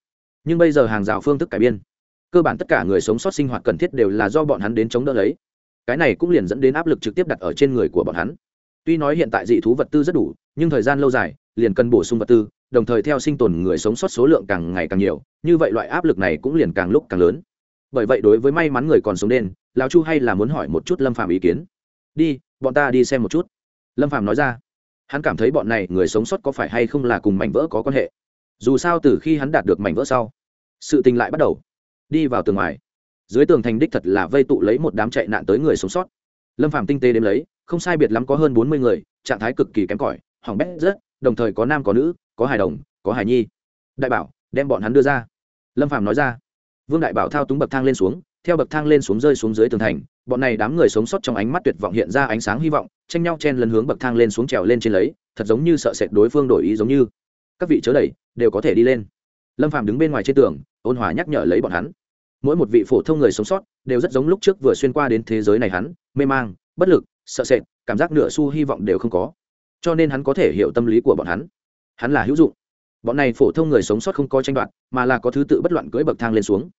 Nhưng bây giờ hàng rào phương thức cải biên, cơ bản tất cả người sống sót sinh hoạt cần thiết đều là do bọn hắn đến chống đỡ lấy. Cái này cũng liền dẫn đến áp lực trực tiếp đặt ở trên người của bọn hắn. Tuy nói hiện tại dị thú vật tư rất đủ, nhưng thời gian lâu dài, liền cần bổ sung vật tư, đồng thời theo sinh tồn người sống sót số lượng càng ngày càng nhiều, như vậy loại áp lực này cũng liền càng lúc càng lớn bởi vậy đối với may mắn người còn sống đen lão chu hay là muốn hỏi một chút lâm phạm ý kiến. Đi, bọn ta đi xem một chút. Lâm phạm nói ra. Hắn cảm thấy bọn này người sống sót có phải hay không là cùng mảnh vỡ có quan hệ. Dù sao từ khi hắn đạt được mảnh vỡ sau, sự tình lại bắt đầu. Đi vào tường ngoài. Dưới tường thành đích thật là vây tụ lấy một đám chạy nạn tới người sống sót. Lâm phạm tinh tế đếm lấy, không sai biệt lắm có hơn bốn mươi người, trạng thái cực kỳ kém cỏi, hỏng bét rất, đồng thời có nam có nữ, có hài đồng, có hài nhi. Đại bảo, đem bọn hắn đưa ra. Lâm phạm nói ra vương đại bảo thao túng bậc thang lên xuống, theo bậc thang lên xuống rơi xuống dưới tường thành, bọn này đám người sống sót trong ánh mắt tuyệt vọng hiện ra ánh sáng hy vọng, tranh nhau chen lần hướng bậc thang lên xuống trèo lên trên lấy, thật giống như sợ sệt đối phương đổi ý giống như. Các vị chớ đẩy, đều có thể đi lên. Lâm phạm đứng bên ngoài trên tường, ôn hòa nhắc nhở lấy bọn hắn. Mỗi một vị phổ thông người sống sót đều rất giống lúc trước vừa xuyên qua đến thế giới này hắn, mê mang, bất lực, sợ sệt, cảm giác nửa xu hy vọng đều không có. Cho nên hắn có thể hiểu tâm lý của bọn hắn. Hắn là hữu dụng bọn này phổ thông người sống sót không có tranh đoạt, mà là có thứ tự bất loạn cưỡi bậc thang lên xuống.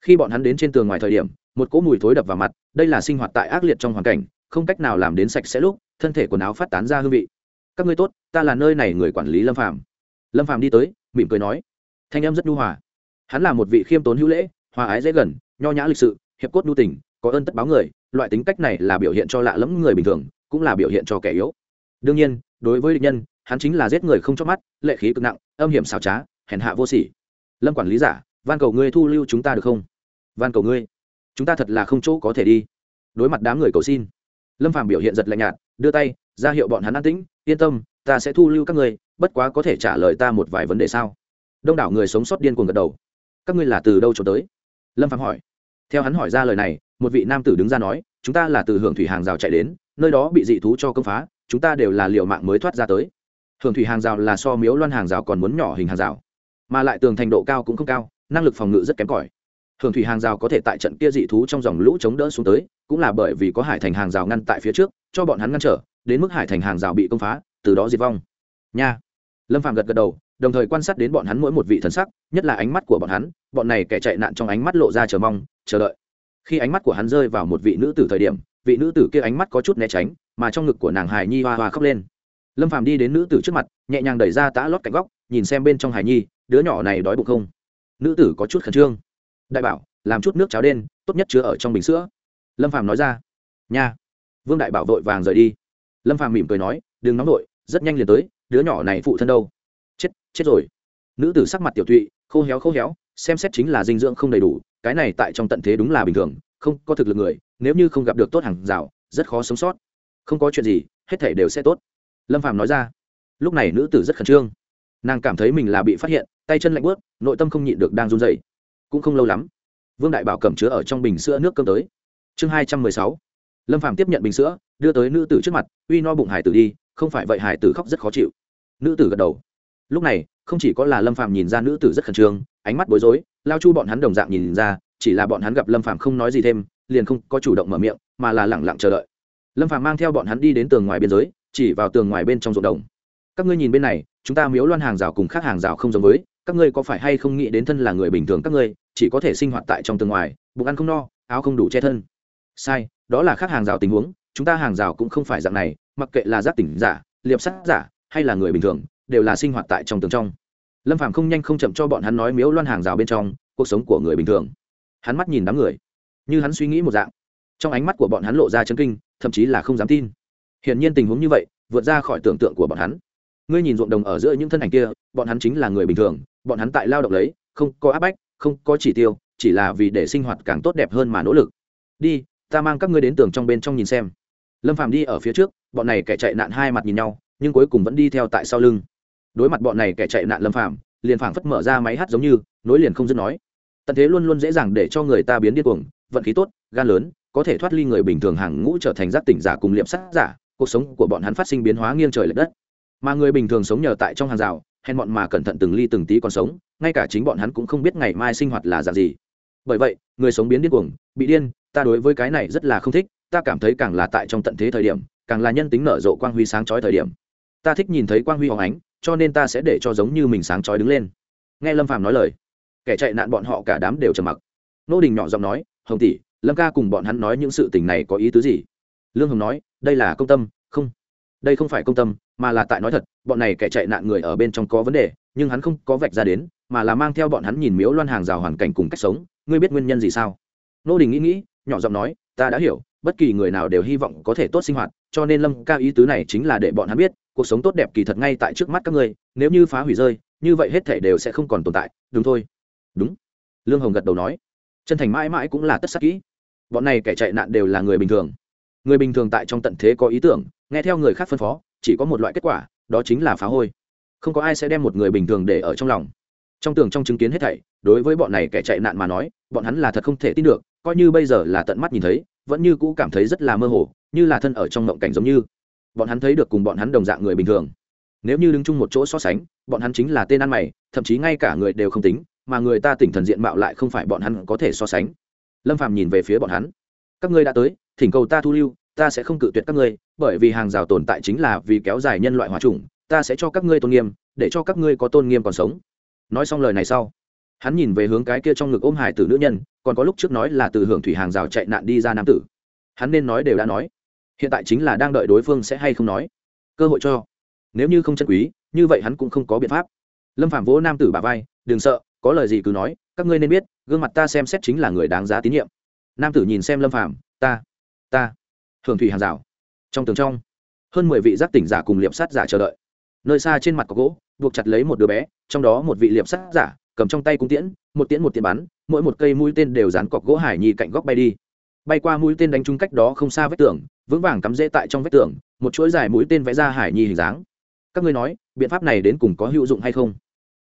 Khi bọn hắn đến trên tường ngoài thời điểm, một cỗ mùi thối đập vào mặt, đây là sinh hoạt tại ác liệt trong hoàn cảnh, không cách nào làm đến sạch sẽ lúc, thân thể quần áo phát tán ra hương vị. Các ngươi tốt, ta là nơi này người quản lý lâm Phạm. lâm Phạm đi tới, mỉm cười nói. Thanh em rất nhu hòa. Hắn là một vị khiêm tốn hữu lễ, hòa ái dễ gần, nho nhã lịch sự, hiệp cốt nhu tình, có ơn tất báo người, loại tính cách này là biểu hiện cho lạ lẫm người bình thường, cũng là biểu hiện cho kẻ yếu. Đương nhiên, đối với địch nhân hắn chính là giết người không chớp mắt, lệ khí cực nặng, âm hiểm xảo trá, hèn hạ vô sỉ. Lâm quản lý giả, van cầu ngươi thu lưu chúng ta được không? Van cầu ngươi, chúng ta thật là không chỗ có thể đi. Đối mặt đám người cầu xin, lâm phàm biểu hiện giật lạnh nhạt, đưa tay, ra hiệu bọn hắn an tĩnh, yên tâm, ta sẽ thu lưu các ngươi, bất quá có thể trả lời ta một vài vấn đề sao? Đông đảo người sống sót điên cuồng gật đầu. Các ngươi là từ đâu trốn tới? Lâm phàm hỏi. Theo hắn hỏi ra lời này, một vị nam tử đứng ra nói, chúng ta là từ hưởng thủy hàng rào chạy đến, nơi đó bị dị thú cho công phá, chúng ta đều là liều mạng mới thoát ra tới hưởng thủy hàng rào là so miếu loan hàng rào còn muốn nhỏ hình hàng rào, mà lại tường thành độ cao cũng không cao, năng lực phòng ngự rất kém cỏi. Hưởng thủy hàng rào có thể tại trận kia dị thú trong dòng lũ chống đỡ xuống tới, cũng là bởi vì có hải thành hàng rào ngăn tại phía trước, cho bọn hắn ngăn trở, đến mức hải thành hàng rào bị công phá, từ đó diệt vong. Nha. Lâm phạm gật gật đầu, đồng thời quan sát đến bọn hắn mỗi một vị thần sắc, nhất là ánh mắt của bọn hắn, bọn này kẻ chạy nạn trong ánh mắt lộ ra chờ mong, chờ đợi. Khi ánh mắt của hắn rơi vào một vị nữ tử thời điểm, vị nữ tử kia ánh mắt có chút né tránh, mà trong ngực của nàng hài nhi hoa hoa khóc lên lâm phàm đi đến nữ tử trước mặt, nhẹ nhàng đẩy ra tã lót cạnh góc, nhìn xem bên trong hài nhi, đứa nhỏ này đói bụng không? Nữ tử có chút khẩn trương. Đại bảo, làm chút nước cháo đen, tốt nhất chứa ở trong bình sữa. Lâm phàm nói ra. Nha. Vương đại bảo vội vàng rời đi. Lâm phàm mỉm cười nói, đừng nóng vội, rất nhanh liền tới, đứa nhỏ này phụ thân đâu? Chết chết rồi. Nữ tử sắc mặt tiểu tụy, khô héo khô héo, xem xét chính là dinh dưỡng không đầy đủ, cái này tại trong tận thế đúng là bình thường, không có thực lực người, nếu như không gặp được tốt hàng rào, rất khó sống sót. Không có chuyện gì, hết thể đều sẽ tốt lâm phàm nói ra. Lúc này nữ tử rất khẩn trương. Nàng cảm thấy mình là bị phát hiện, tay chân lạnh bớt nội tâm không nhịn được đang run dày cũng không lâu lắm, vương đại bảo cầm chứa ở trong bình sữa nước cơm tới. Chương hai trăm mười sáu. Lâm phàm tiếp nhận bình sữa, đưa tới nữ tử trước mặt, uy no bụng hải tử đi, không phải vậy hải tử khóc rất khó chịu. Nữ tử gật đầu. Lúc này, không chỉ có là lâm phàm nhìn ra nữ tử rất khẩn trương, ánh mắt bối rối, lao chu bọn hắn đồng dạng nhìn ra, chỉ là bọn hắn gặp lâm phàm không nói gì thêm, liền không có chủ động mở miệng, mà là lẳng lặng chờ đợi. Lâm phàm mang theo bọn hắn đi đến tường ngoài biên giới chỉ vào tường ngoài bên trong ruộng đồng. Các ngươi nhìn bên này, chúng ta miếu loan hàng rào cùng khác hàng rào không giống với, các ngươi có phải hay không nghĩ đến thân là người bình thường các ngươi, chỉ có thể sinh hoạt tại trong tường ngoài, bụng ăn không no, áo không đủ che thân. Sai, đó là khác hàng rào tình huống, chúng ta hàng rào cũng không phải dạng này, mặc kệ là giác tỉnh giả, liệp sát giả, hay là người bình thường, đều là sinh hoạt tại trong tường trong. Lâm phàm không nhanh không chậm cho bọn hắn nói miếu loan hàng rào bên trong, cuộc sống của người bình thường. Hắn mắt nhìn đám người, như hắn suy nghĩ một dạng. Trong ánh mắt của bọn hắn lộ ra chân kinh, thậm chí là không dám tin hiển nhiên tình huống như vậy, vượt ra khỏi tưởng tượng của bọn hắn. Ngươi nhìn ruộng đồng ở giữa những thân ảnh kia, bọn hắn chính là người bình thường, bọn hắn tại lao động lấy, không có áp bách, không có chỉ tiêu, chỉ là vì để sinh hoạt càng tốt đẹp hơn mà nỗ lực. Đi, ta mang các ngươi đến tường trong bên trong nhìn xem. Lâm phàm đi ở phía trước, bọn này kẻ chạy nạn hai mặt nhìn nhau, nhưng cuối cùng vẫn đi theo tại sau lưng. Đối mặt bọn này kẻ chạy nạn lâm phàm, liền phảng phất mở ra máy hát giống như, nối liền không dứt nói. Tận thế luôn luôn dễ dàng để cho người ta biến điên cuồng, vận khí tốt, gan lớn, có thể thoát ly người bình thường hàng ngũ trở thành giác tỉnh giả cùng liệm sát giả cuộc sống của bọn hắn phát sinh biến hóa nghiêng trời l ệ đất. Mà người bình thường sống nhờ tại trong hàng rào, hèn bọn mà cẩn thận từng ly từng tí còn sống, ngay cả chính bọn hắn cũng không biết ngày mai sinh hoạt là dạng gì. Bởi vậy, người sống biến điên cuồng, bị điên, ta đối với cái này rất là không thích, ta cảm thấy càng là tại trong tận thế thời điểm, càng là nhân tính nở rộ quang huy sáng chói thời điểm. Ta thích nhìn thấy quang huy hoàng ánh, cho nên ta sẽ để cho giống như mình sáng chói đứng lên. Nghe lâm phàm nói lời, kẻ chạy nạn bọn họ cả đám đều trầm mặc. Nô đình nhỏ giọng nói, hồng tỷ, lâm ca cùng bọn hắn nói những sự tình này có ý tứ gì? Lương hồng nói đây là công tâm, không, đây không phải công tâm, mà là tại nói thật, bọn này kẻ chạy nạn người ở bên trong có vấn đề, nhưng hắn không có vạch ra đến, mà là mang theo bọn hắn nhìn miếu loan hàng rào hoàn cảnh cùng cách sống, ngươi biết nguyên nhân gì sao? Nô đình nghĩ nghĩ, nhỏ giọng nói, ta đã hiểu, bất kỳ người nào đều hy vọng có thể tốt sinh hoạt, cho nên lâm ca ý tứ này chính là để bọn hắn biết, cuộc sống tốt đẹp kỳ thật ngay tại trước mắt các ngươi, nếu như phá hủy rơi, như vậy hết thể đều sẽ không còn tồn tại, đúng thôi. Đúng. Lương hồng gật đầu nói. Chân thành mãi mãi cũng là tất sắc kỹ. Bọn này kẻ chạy nạn đều là người bình thường người bình thường tại trong tận thế có ý tưởng, nghe theo người khác phân phó, chỉ có một loại kết quả, đó chính là phá hôi. Không có ai sẽ đem một người bình thường để ở trong lòng. Trong tường trong chứng kiến hết thảy, đối với bọn này kẻ chạy nạn mà nói, bọn hắn là thật không thể tin được, coi như bây giờ là tận mắt nhìn thấy, vẫn như cũ cảm thấy rất là mơ hồ, như là thân ở trong mộng cảnh giống như. Bọn hắn thấy được cùng bọn hắn đồng dạng người bình thường. Nếu như đứng chung một chỗ so sánh, bọn hắn chính là tên ăn mày, thậm chí ngay cả người đều không tính, mà người ta tỉnh thần diện mạo lại không phải bọn hắn có thể so sánh. Lâm phàm nhìn về phía bọn hắn các ngươi đã tới, thỉnh cầu ta thu lưu, ta sẽ không cự tuyệt các ngươi, bởi vì hàng rào tồn tại chính là vì kéo dài nhân loại hòa trùng ta sẽ cho các ngươi tôn nghiêm, để cho các ngươi có tôn nghiêm còn sống. Nói xong lời này sau, hắn nhìn về hướng cái kia trong ngực ôm hải tử nữ nhân, còn có lúc trước nói là từ hưởng thủy hàng rào chạy nạn đi ra nam tử. Hắn nên nói đều đã nói. Hiện tại chính là đang đợi đối phương sẽ hay không nói. Cơ hội cho. Nếu như không chân quý, như vậy hắn cũng không có biện pháp. Lâm phạm vỗ nam tử bà vai, đừng sợ, có lời gì cứ nói, các ngươi nên biết, gương mặt ta xem xét chính là người đáng giá tín nhiệm nam tử nhìn xem lâm phàm, ta ta thường thủy hàng rào. Trong tường trong hơn mười vị giác tỉnh giả cùng liệp sát giả chờ đợi. Nơi xa trên mặt có gỗ buộc chặt lấy một đứa bé trong đó một vị liệp sát giả cầm trong tay cung tiễn một tiễn một tiễn bắn mỗi một cây mũi tên đều dán cọc gỗ hải nhi cạnh góc bay đi. Bay qua mũi tên đánh trúng cách đó không xa vách tường vững vàng cắm rễ tại trong vách tường một chuỗi dài mũi tên vẽ ra hải nhi hình dáng. Các ngươi nói biện pháp này đến cùng có hữu dụng hay không?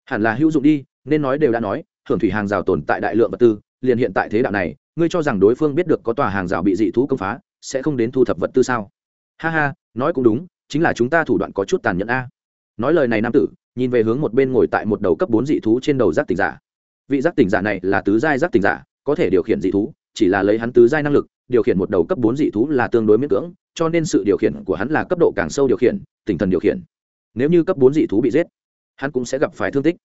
Hẳn là hữu dụng đi nên nói đều đã nói hưởng thủy hàng rào tồn tại đại lượng vật tư liền hiện tại thế đạo này ngươi cho rằng đối phương biết được có tòa hàng rào bị dị thú công phá, sẽ không đến thu thập vật tư sao? Ha ha, nói cũng đúng, chính là chúng ta thủ đoạn có chút tàn nhẫn a. Nói lời này nam tử, nhìn về hướng một bên ngồi tại một đầu cấp bốn dị thú trên đầu giác tỉnh giả. Vị giác tỉnh giả này là tứ giai giác tỉnh giả, có thể điều khiển dị thú, chỉ là lấy hắn tứ giai năng lực, điều khiển một đầu cấp bốn dị thú là tương đối miễn cưỡng, cho nên sự điều khiển của hắn là cấp độ càng sâu điều khiển, tinh thần điều khiển. Nếu như cấp bốn dị thú bị giết, hắn cũng sẽ gặp phải thương tích.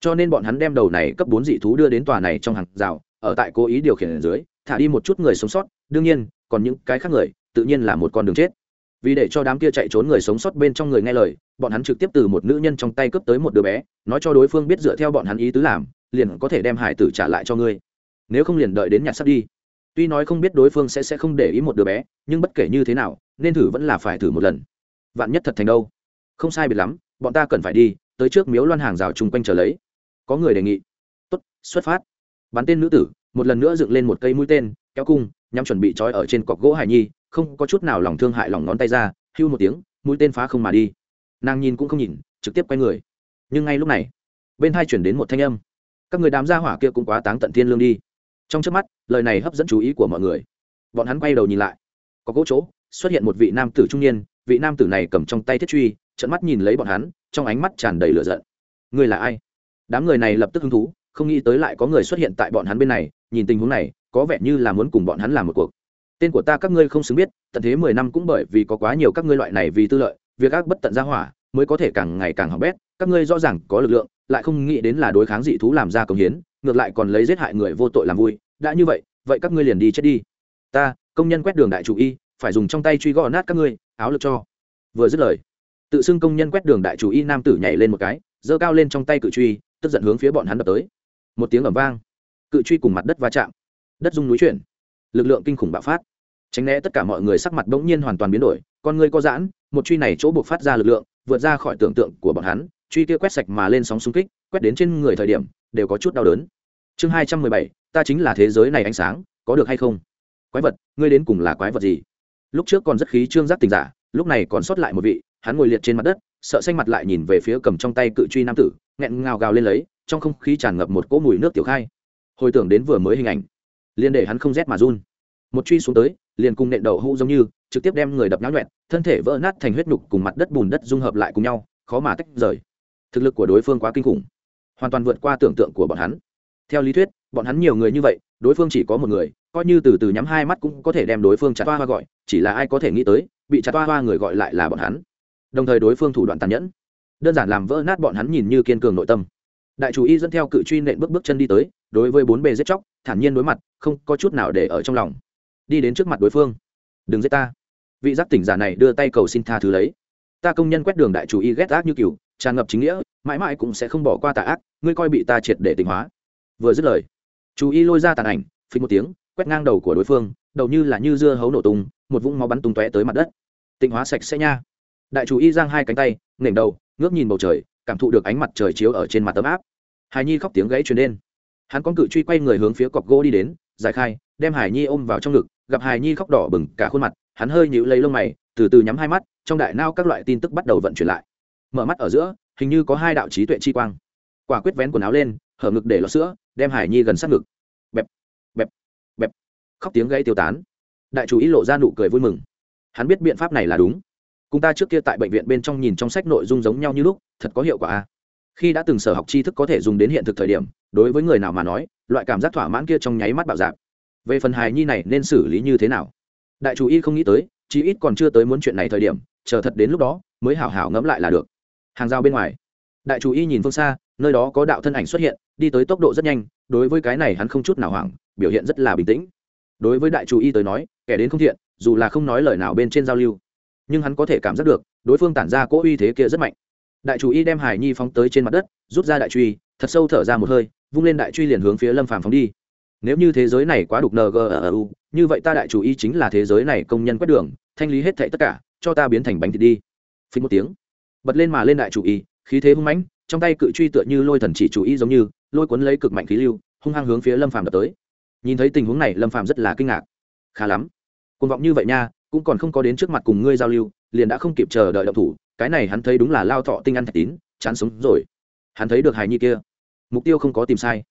Cho nên bọn hắn đem đầu này cấp bốn dị thú đưa đến tòa này trong hàng rào ở tại cố ý điều khiển ở dưới, thả đi một chút người sống sót, đương nhiên, còn những cái khác người, tự nhiên là một con đường chết. Vì để cho đám kia chạy trốn người sống sót bên trong người nghe lời, bọn hắn trực tiếp từ một nữ nhân trong tay cướp tới một đứa bé, nói cho đối phương biết dựa theo bọn hắn ý tứ làm, liền có thể đem hải tử trả lại cho ngươi. Nếu không liền đợi đến nhặt sắt đi. Tuy nói không biết đối phương sẽ sẽ không để ý một đứa bé, nhưng bất kể như thế nào, nên thử vẫn là phải thử một lần. Vạn nhất thật thành đâu? Không sai biệt lắm, bọn ta cần phải đi, tới trước miếu loan hàng rào chung quanh trở lấy. Có người đề nghị. Tốt, xuất phát bắn tên nữ tử, một lần nữa dựng lên một cây mũi tên, kéo cung, nhắm chuẩn bị trói ở trên cọc gỗ hải nhi, không có chút nào lòng thương hại lòng ngón tay ra, hưu một tiếng, mũi tên phá không mà đi. Nàng nhìn cũng không nhìn, trực tiếp quay người. Nhưng ngay lúc này, bên hai chuyển đến một thanh âm. Các người đám gia hỏa kia cũng quá táng tận thiên lương đi. Trong trước mắt, lời này hấp dẫn chú ý của mọi người. Bọn hắn quay đầu nhìn lại. Có gỗ chỗ, xuất hiện một vị nam tử trung niên, vị nam tử này cầm trong tay thiết truy trận mắt nhìn lấy bọn hắn, trong ánh mắt tràn đầy lửa giận. Người là ai? Đám người này lập tức hứng thú không nghĩ tới lại có người xuất hiện tại bọn hắn bên này, nhìn tình huống này, có vẻ như là muốn cùng bọn hắn làm một cuộc. Tên của ta các ngươi không xứng biết, tận thế mười năm cũng bởi vì có quá nhiều các ngươi loại này vì tư lợi, việc ác bất tận ra hỏa, mới có thể càng ngày càng hỏng bét. Các ngươi rõ ràng có lực lượng, lại không nghĩ đến là đối kháng dị thú làm ra công hiến, ngược lại còn lấy giết hại người vô tội làm vui. Đã như vậy vậy các ngươi liền đi chết đi. Ta, công nhân quét đường đại chủ y, phải dùng trong tay truy gõ nát các ngươi, áo lực cho. Vừa dứt lời, tự xưng công nhân quét đường đại chủ y nam tử nhảy lên một cái, giơ cao lên trong tay cự truy, tức giận hướng phía bọn hắn đập tới một tiếng ẩm vang, cự truy cùng mặt đất va chạm, đất rung núi chuyển, lực lượng kinh khủng bạo phát. Tránh né tất cả mọi người sắc mặt bỗng nhiên hoàn toàn biến đổi, con người có giãn, một truy này chỗ buộc phát ra lực lượng, vượt ra khỏi tưởng tượng của bọn hắn, truy kia quét sạch mà lên sóng xung kích, quét đến trên người thời điểm, đều có chút đau đớn. Chương hai trăm mười bảy, ta chính là thế giới này ánh sáng, có được hay không? Quái vật, ngươi đến cùng là quái vật gì? Lúc trước còn rất khí trương giác tình giả, lúc này còn sót lại một vị, hắn ngồi liệt trên mặt đất, sợ xanh mặt lại nhìn về phía cầm trong tay cự truy nam tử nghẹn ngào gào lên lấy, trong không khí tràn ngập một cỗ mùi nước tiểu khai. Hồi tưởng đến vừa mới hình ảnh, liền để hắn không rét mà run. Một truy xuống tới, liền cùng nện đậu hũ giống như, trực tiếp đem người đập nháo nhuẹn, thân thể vỡ nát thành huyết nhục cùng mặt đất bùn đất dung hợp lại cùng nhau, khó mà tách rời. Thực lực của đối phương quá kinh khủng, hoàn toàn vượt qua tưởng tượng của bọn hắn. Theo lý thuyết, bọn hắn nhiều người như vậy, đối phương chỉ có một người, coi như từ từ nhắm hai mắt cũng có thể đem đối phương chặt toa hoa gọi, chỉ là ai có thể nghĩ tới, bị chặt toa hoa người gọi lại là bọn hắn. Đồng thời đối phương thủ đoạn tàn nhẫn đơn giản làm vỡ nát bọn hắn nhìn như kiên cường nội tâm. Đại chủ y dẫn theo cự truy nện bước bước chân đi tới, đối với bốn bề giết chóc, thản nhiên đối mặt, không có chút nào để ở trong lòng. Đi đến trước mặt đối phương. Đừng giết ta. Vị giác tỉnh giả này đưa tay cầu xin tha thứ lấy. Ta công nhân quét đường đại chủ y ghét ác như cừu, tràn ngập chính nghĩa, mãi mãi cũng sẽ không bỏ qua tà ác, ngươi coi bị ta triệt để tỉnh hóa. Vừa dứt lời chú y lôi ra tàn ảnh, phí một tiếng, quét ngang đầu của đối phương, đầu như là như dưa hấu nổ tung, một vũng máu bắn tung tóe tới mặt đất. Tịnh hóa sạch sẽ nha. Đại chủ y giang hai cánh tay nghển đầu ngước nhìn bầu trời, cảm thụ được ánh mặt trời chiếu ở trên mặt tấm áp. Hải nhi khóc tiếng gãy truyền đến hắn con cự truy quay người hướng phía cọc gỗ đi đến, giải khai, đem hải nhi ôm vào trong ngực, gặp hải nhi khóc đỏ bừng cả khuôn mặt, hắn hơi nhịu lấy lông mày, từ từ nhắm hai mắt, trong đại nao các loại tin tức bắt đầu vận chuyển lại. Mở mắt ở giữa, hình như có hai đạo trí tuệ chi quang. Quả quyết vén quần áo lên, hở ngực để lọt sữa, đem hải nhi gần sát ngực. Bẹp bẹp bẹp. Khóc tiếng gây tiêu tán. Đại chủ ý lộ ra nụ cười vui mừng. Hắn biết biện pháp này là đúng cùng ta trước kia tại bệnh viện bên trong nhìn trong sách nội dung giống nhau như lúc, thật có hiệu quả a khi đã từng sở học tri thức có thể dùng đến hiện thực thời điểm, đối với người nào mà nói, loại cảm giác thỏa mãn kia trong nháy mắt bạo dạp về phần hài nhi này nên xử lý như thế nào? Đại chủ y không nghĩ tới, chí ít còn chưa tới muốn chuyện này thời điểm, chờ thật đến lúc đó, mới hảo hảo ngẫm lại là được. Hàng rào bên ngoài. Đại chủ y nhìn phương xa, nơi đó có đạo thân ảnh xuất hiện, đi tới tốc độ rất nhanh, đối với cái này hắn không chút nào hoảng, biểu hiện rất là bình tĩnh. Đối với đại chủ y tới nói, kẻ đến không thiện, dù là không nói lời nào bên trên giao lưu nhưng hắn có thể cảm giác được, đối phương tản ra cỗ uy thế kia rất mạnh. Đại chủ y đem hải nhi phóng tới trên mặt đất, rút ra đại truy, thật sâu thở ra một hơi, vung lên đại truy liền hướng phía lâm phàm phóng đi. Nếu như thế giới này quá đục ngu ờ, ờ, như vậy ta đại chủ y chính là thế giới này công nhân quét đường, thanh lý hết thảy tất cả, cho ta biến thành bánh thịt đi. Phình một tiếng, bật lên mà lên đại chủ y, khí thế hung mãnh, trong tay cự truy tựa như lôi thần chỉ chủ y giống như, lôi cuốn lấy cực mạnh khí lưu, hung hăng hướng phía lâm phàm đập tới. Nhìn thấy tình huống này, lâm phàm rất là kinh ngạc. Khá lắm côn vọng như vậy nha cũng còn không có đến trước mặt cùng ngươi giao lưu, liền đã không kịp chờ đợi động thủ, cái này hắn thấy đúng là lao thọ tinh ăn thạch tín, chán sống rồi. Hắn thấy được hài nhi kia. Mục tiêu không có tìm sai.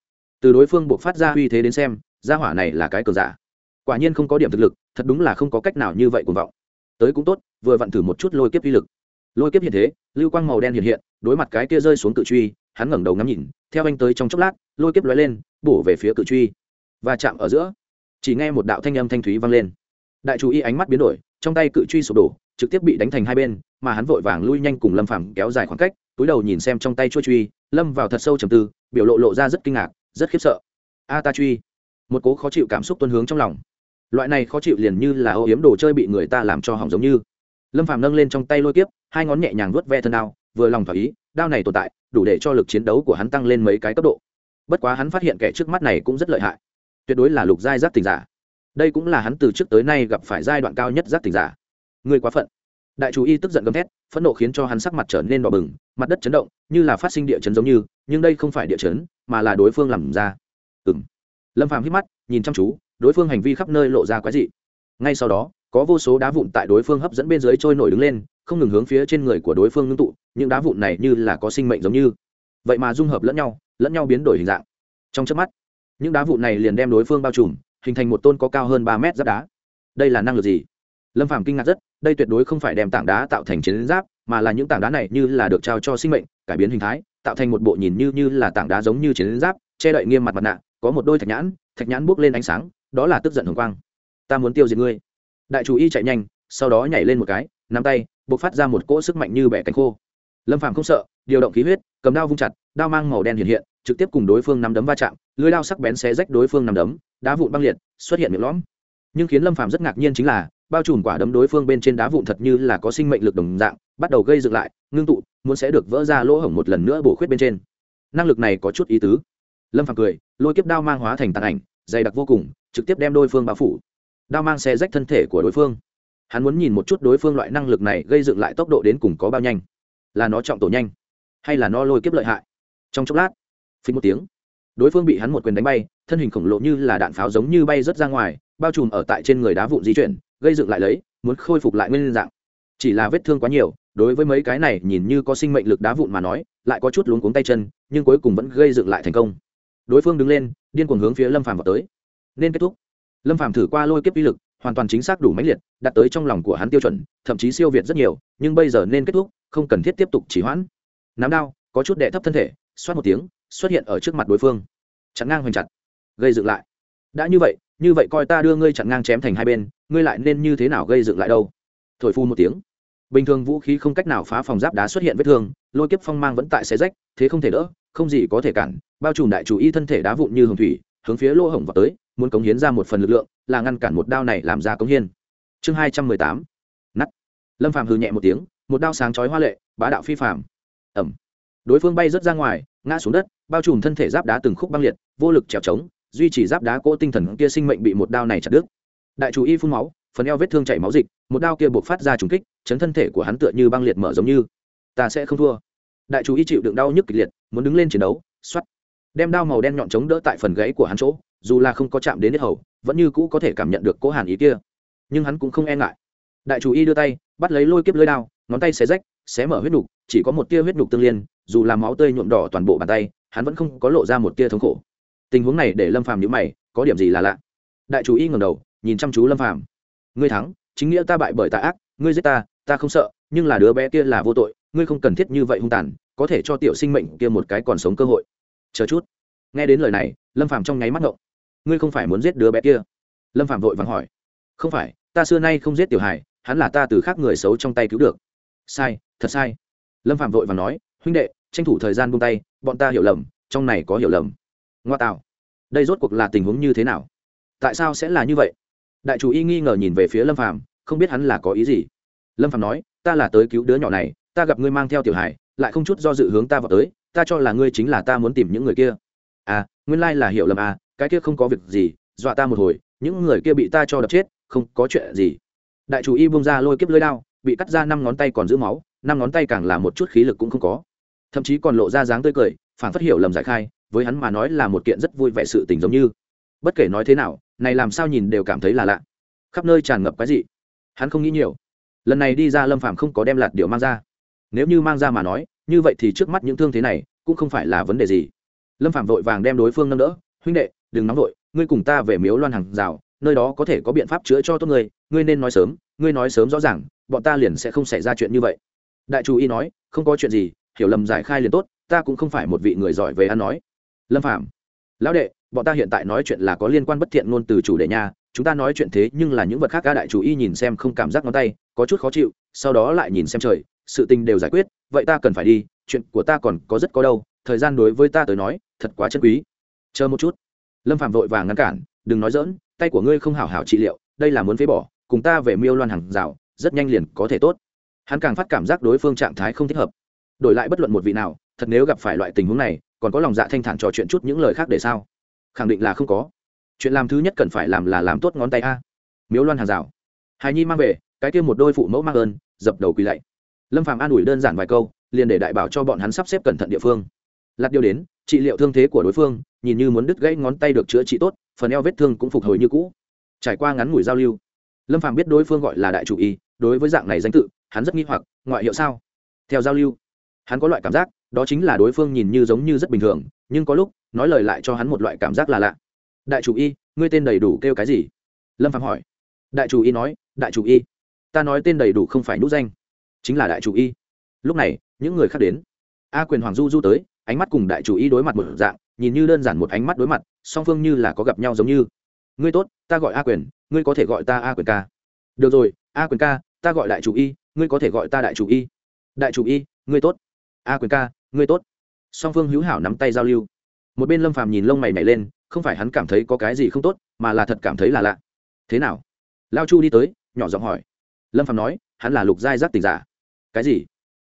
Từ đối phương buộc phát ra uy thế đến xem, gia hỏa này là cái cờ giả. Quả nhiên không có điểm thực lực, thật đúng là không có cách nào như vậy cuồng vọng. Tới cũng tốt, vừa vặn thử một chút lôi kiếp uy lực. Lôi kiếp hiện thế, lưu quang màu đen hiện hiện, đối mặt cái kia rơi xuống cự truy, hắn ngẩng đầu ngắm nhìn, theo anh tới trong chốc lát, lôi kiếp lóe lên, bổ về phía cự truy. Và chạm ở giữa, chỉ nghe một đạo thanh âm thanh thúy vang lên đại chú y ánh mắt biến đổi, trong tay cự truy sụp đổ, trực tiếp bị đánh thành hai bên, mà hắn vội vàng lui nhanh cùng lâm phàm kéo dài khoảng cách, túi đầu nhìn xem trong tay chua truy, lâm vào thật sâu trầm tư, biểu lộ lộ ra rất kinh ngạc, rất khiếp sợ. A ta truy. Một cố khó chịu cảm xúc tuân hướng trong lòng. Loại này khó chịu liền như là ô yếm đồ chơi bị người ta làm cho hỏng giống như. Lâm phàm nâng lên trong tay lôi kiếp, hai ngón nhẹ nhàng vuốt ve thân đao, vừa lòng thỏa ý, đao này tồn tại, đủ để cho lực chiến đấu của hắn tăng lên mấy cái cấp độ. Bất quá hắn phát hiện kẻ trước mắt này cũng rất lợi hại. Tuyệt đối là lục giai giáp tình giả đây cũng là hắn từ trước tới nay gặp phải giai đoạn cao nhất giác tình giả. Người quá phận. Đại chủ y tức giận gầm thét, phẫn nộ khiến cho hắn sắc mặt trở nên đỏ bừng, mặt đất chấn động, như là phát sinh địa chấn giống như, nhưng đây không phải địa chấn, mà là đối phương làm ra. Ừ m lâm phàm hít mắt, nhìn chăm chú, đối phương hành vi khắp nơi lộ ra quái dị. Ngay sau đó, có vô số đá vụn tại đối phương hấp dẫn bên dưới trôi nổi đứng lên, không ngừng hướng phía trên người của đối phương ngưng tụ, những đá vụn này như là có sinh mệnh giống như. Vậy mà dung hợp lẫn nhau lẫn nhau biến đổi hình dạng. Trong chớp mắt, những đá vụn này liền đem đối phương bao trùm hình thành một tôn có cao hơn ba mét giáp đá. Đây là năng lực gì? Lâm phàm kinh ngạc rất, đây tuyệt đối không phải đem tảng đá tạo thành chiến giáp, mà là những tảng đá này như là được trao cho sinh mệnh, cải biến hình thái, tạo thành một bộ nhìn như như là tảng đá giống như chiến giáp, che đậy nghiêm mặt mặt nạ, có một đôi thạch nhãn thạch nhãn buốc lên ánh sáng, đó là tức giận hồng quang. Ta muốn tiêu diệt ngươi. Đại chủ y chạy nhanh, sau đó nhảy lên một cái, nắm tay b ộ c phát ra một cỗ sức mạnh như bẻ cánh khô. Lâm phàm không sợ, điều động khí huyết, cầm đao vung chặt, đao mang màu đen hiện hiện trực tiếp cùng đối phương nắm đấm va chạm, lưới đao sắc bén xé rách đối phương nắm đấm, đá vụn băng liệt, xuất hiện miệng lõm. Nhưng khiến lâm phàm rất ngạc nhiên chính là, bao trùm quả đấm đối phương bên trên đá vụn thật như là có sinh mệnh lực đồng dạng, bắt đầu gây dựng lại, ngưng tụ, muốn sẽ được vỡ ra lỗ hổng một lần nữa bổ khuyết bên trên. Năng lực này có chút ý tứ. Lâm phàm cười, lôi kiếp đao mang hóa thành tàn ảnh, dày đặc vô cùng, trực tiếp đem đối phương bao phủ. Đao mang xe rách thân thể của đối phương. Hắn muốn nhìn một chút đối phương loại năng lực này gây dựng lại tốc độ đến cùng có bao nhanh. Là nó trọng tổ nhanh, hay là nó lôi kiếp lợi hại? Trong chốc lát phí một tiếng, đối phương bị hắn một quyền đánh bay, thân hình khổng lồ như là đạn pháo giống như bay rớt ra ngoài, bao trùm ở tại trên người đá vụn di chuyển, gây dựng lại lấy, muốn khôi phục lại nguyên dạng. Chỉ là vết thương quá nhiều, đối với mấy cái này nhìn như có sinh mệnh lực đá vụn mà nói, lại có chút luống cuống tay chân, nhưng cuối cùng vẫn gây dựng lại thành công. Đối phương đứng lên, điên cuồng hướng phía lâm phàm vào tới. Nên kết thúc. Lâm phàm thử qua lôi kiếp uy lực, hoàn toàn chính xác đủ mãnh liệt đặt tới trong lòng của hắn tiêu chuẩn, thậm chí siêu việt rất nhiều, nhưng bây giờ nên kết thúc, không cần thiết tiếp tục chỉ hoãn. Nắm đao, có chút đệ thấp thân thể, xoát một tiếng xuất hiện ở trước mặt đối phương. Chặn ngang hoành chặt. Gây dựng lại. Đã như vậy như vậy coi ta đưa ngươi chặn ngang chém thành hai bên, ngươi lại nên như thế nào gây dựng lại đâu? Thổi phu một tiếng. Bình thường vũ khí không cách nào phá phòng giáp đá xuất hiện vết thương, lôi kiếp phong mang vẫn tại xe rách, thế không thể đỡ, không gì có thể cản. Bao trùm đại chủ y thân thể đá vụn như hồng thủy, hướng phía lỗ hổng vào tới, muốn cống hiến ra một phần lực lượng, là ngăn cản một đao này làm ra cống hiến. Chương hai trăm mười tám. Nắt lâm phàm hừ nhẹ một tiếng, một đao sáng chói hoa lệ, bá đạo phi phàm. Ẩm. Đối phương bay rớt ra ngoài, ngã xuống đất bao trùm thân thể giáp đá từng khúc băng liệt, vô lực trèo trống, duy trì giáp đá cỗ tinh thần kia sinh mệnh bị một đao này chặt đứt. Đại chủ y phun máu, phần eo vết thương chảy máu dịch, một đao kia buộc phát ra trùng kích, chấn thân thể của hắn tựa như băng liệt mở giống như. Ta sẽ không thua. Đại chủ y chịu đựng đau nhức kịch liệt, muốn đứng lên chiến đấu xoắt đem đao màu đen nhọn chống đỡ tại phần gãy của hắn chỗ, dù là không có chạm đến hết hầu, vẫn như cũ có thể cảm nhận được cố hàn ý kia. Nhưng hắn cũng không e ngại. Đại chủ y đưa tay, bắt lấy lôi kiếp lưới đao, ngón tay xé rách, xé mở huyết nhục chỉ có một tia huyết nhục tương liên, dù là máu tươi nhuộm đỏ toàn bộ bàn tay hắn vẫn không có lộ ra một tia thống khổ. Tình huống này để lâm phàm nhíu mày, có điểm gì là lạ? Đại chủ y ngẩng đầu, nhìn chăm chú lâm phàm. Ngươi thắng, chính nghĩa ta bại bởi tà ác, ngươi giết ta ta không sợ, nhưng là đứa bé kia là vô tội, ngươi không cần thiết như vậy hung tàn, có thể cho tiểu sinh mệnh kia một cái còn sống cơ hội. Chờ chút. Nghe đến lời này, lâm phàm trong nháy mắt ngộng. Ngươi không phải muốn giết đứa bé kia? Lâm phàm vội vàng hỏi. Không phải, ta xưa nay không giết tiểu hài, hắn là ta từ khác người xấu trong tay cứu được. Sai, thật sai. Lâm phạm vội và nói, huynh đệ, tranh thủ thời gian buông tay bọn ta hiểu lầm trong này có hiểu lầm. Ngoa tạo. Đây rốt cuộc là tình huống như thế nào? Tại sao sẽ là như vậy? Đại chủ y nghi ngờ nhìn về phía lâm phàm, không biết hắn là có ý gì. Lâm phàm nói ta là tới cứu đứa nhỏ này ta gặp ngươi mang theo tiểu hải lại không chút do dự hướng ta vào tới ta cho là ngươi chính là ta muốn tìm những người kia. À nguyên lai là hiểu lầm à cái kia không có việc gì dọa ta một hồi những người kia bị ta cho đập chết không có chuyện gì. Đại chủ y bung ra lôi kiếp lưới đao bị cắt ra năm ngón tay còn giữ máu năm ngón tay càng là một chút khí lực cũng không có thậm chí còn lộ ra dáng tươi cười phản phát hiểu lầm giải khai, với hắn mà nói là một kiện rất vui vẻ sự tình giống như. Bất kể nói thế nào, này làm sao nhìn đều cảm thấy là lạ. Khắp nơi tràn ngập cái gì hắn không nghĩ nhiều. Lần này đi ra lâm phàm không có đem lạt điều mang ra. Nếu như mang ra mà nói, như vậy thì trước mắt những thương thế này, cũng không phải là vấn đề gì. Lâm Phàm vội vàng đem đối phương nâng đỡ, huynh đệ, đừng nóng vội, ngươi cùng ta về miếu loan hàng rào, nơi đó có thể có biện pháp chữa cho tốt ngươi ngươi nên nói sớm, ngươi nói sớm rõ ràng, bọn ta liền sẽ không xảy ra chuyện như vậy. Đại chủ y nói, không có chuyện gì hiểu lầm giải khai liền tốt, ta cũng không phải một vị người giỏi về ăn nói. Lâm phạm lão đệ, bọn ta hiện tại nói chuyện là có liên quan bất thiện ngôn từ chủ đề nha, chúng ta nói chuyện thế nhưng là những vật khác ca đại chủ y nhìn xem không cảm giác ngón tay, có chút khó chịu, sau đó lại nhìn xem trời, sự tình đều giải quyết, vậy ta cần phải đi, chuyện của ta còn có rất có đâu, thời gian đối với ta tới nói, thật quá chân quý. Chờ một chút. Lâm phạm vội vàng ngăn cản, đừng nói dỡn tay của ngươi không hảo hảo trị liệu, đây là muốn phế bỏ, cùng ta về miêu loan hàng rào, rất nhanh liền có thể tốt. Hắn càng phát cảm giác đối phương trạng thái không thích hợp đổi lại bất luận một vị nào, thật nếu gặp phải loại tình huống này, còn có lòng dạ thanh thản trò chuyện chút những lời khác để sao? Khẳng định là không có. Chuyện làm thứ nhất cần phải làm là làm tốt ngón tay a. Miếu loan hàng rào. Hài nhi mang về, cái kia một đôi phụ mẫu mang ơn, dập đầu quỳ lạy. Lâm phàm an ủi đơn giản vài câu, liền để đại bảo cho bọn hắn sắp xếp cẩn thận địa phương. Lạt điều đến, trị liệu thương thế của đối phương, nhìn như muốn đứt gãy ngón tay được chữa trị tốt, phần eo vết thương cũng phục hồi như cũ. Trải qua ngắn ngủi giao lưu, lâm phàm biết đối phương gọi là đại chủ y, đối với dạng này danh tự, hắn rất nghi hoặc, ngoại hiệu sao? Theo giao lưu hắn có loại cảm giác, đó chính là đối phương nhìn như giống như rất bình thường, nhưng có lúc, nói lời lại cho hắn một loại cảm giác là lạ. Đại chủ y, ngươi tên đầy đủ kêu cái gì? Lâm phạm hỏi. Đại chủ y nói, đại chủ y. Ta nói tên đầy đủ không phải nút danh, chính là đại chủ y. Lúc này, những người khác đến. A quyền hoàng du du tới, ánh mắt cùng đại chủ y đối mặt một dạng, nhìn như đơn giản một ánh mắt đối mặt, song phương như là có gặp nhau giống như. Ngươi tốt, ta gọi a quyền, ngươi có thể gọi ta a quyền ca. Được rồi, a quyền ca, ta gọi đại chủ y, ngươi có thể gọi ta đại chủ y. Đại chủ y, ngươi tốt a quyền ca, ngươi tốt. Song phương hữu hảo nắm tay giao lưu. Một bên lâm phàm nhìn lông mày nhảy lên, không phải hắn cảm thấy có cái gì không tốt, mà là thật cảm thấy là lạ. Thế nào? Lao chu đi tới, nhỏ giọng hỏi. Lâm phàm nói, hắn là lục giai giác tình giả. Cái gì?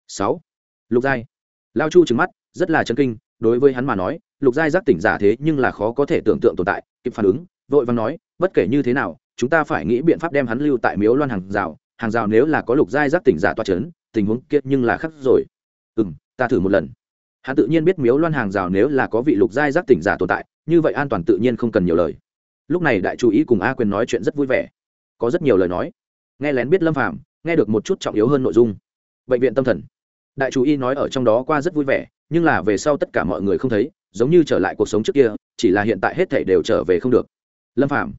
Sáu. Lục giai. Lao chu trừng mắt, rất là chân kinh, đối với hắn mà nói, lục giai giác tỉnh giả thế nhưng là khó có thể tưởng tượng tồn tại, kịp phản ứng, vội vàng nói, bất kể như thế nào, chúng ta phải nghĩ biện pháp đem hắn lưu tại miếu loan hàng rào. Hàng rào nếu là có lục giai giác tỉnh giả toa c h ấ n tình huống kiệt nhưng là khắc rồi ừ m ta thử một lần. Hắn tự nhiên biết miếu loan hàng rào nếu là có vị lục giai giác tỉnh giả tồn tại, như vậy an toàn tự nhiên không cần nhiều lời. Lúc này đại chú ý cùng a quyền nói chuyện rất vui vẻ. Có rất nhiều lời nói. Nghe lén biết lâm phàm, nghe được một chút trọng yếu hơn nội dung. Bệnh viện tâm thần. Đại chú y nói ở trong đó qua rất vui vẻ, nhưng là về sau tất cả mọi người không thấy, giống như trở lại cuộc sống trước kia, chỉ là hiện tại hết thể đều trở về không được. Lâm phạm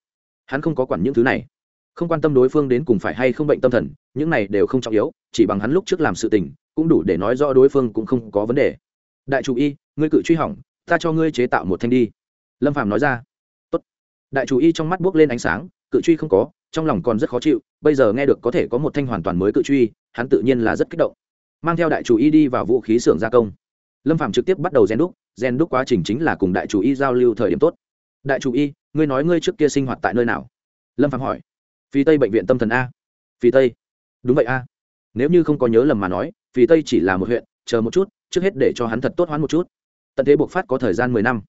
hắn không có quản những thứ này. Không quan tâm đối phương đến cùng phải hay không bệnh tâm thần, những này đều không trọng yếu, chỉ bằng hắn lúc trước làm sự tình cũng đủ để nói rõ đối phương cũng không có vấn đề. Đại chủ y, ngươi cự truy hỏng, ta cho ngươi chế tạo một thanh đi. Lâm phạm nói ra. Tốt. đại chủ y trong mắt buốc lên ánh sáng cự truy không có, trong lòng còn rất khó chịu, bây giờ nghe được có thể có một thanh hoàn toàn mới cự truy, hắn tự nhiên là rất kích động. Mang theo đại chủ y đi vào vũ khí xưởng gia công. Lâm phạm trực tiếp bắt đầu rèn đúc rèn đúc quá trình chính là cùng đại chủ y giao lưu thời điểm tốt. Đại chủ y, ngươi nói ngươi trước kia sinh hoạt tại nơi nào? Lâm phạm hỏi. Phi tây bệnh viện tâm thần a. Phi tây. Đúng vậy a. Nếu như không có nhớ lầm mà nói vì tây chỉ là một huyện, chờ một chút, trước hết để cho hắn thật tốt hoán một chút. Tận thế buộc phát có thời gian mười năm.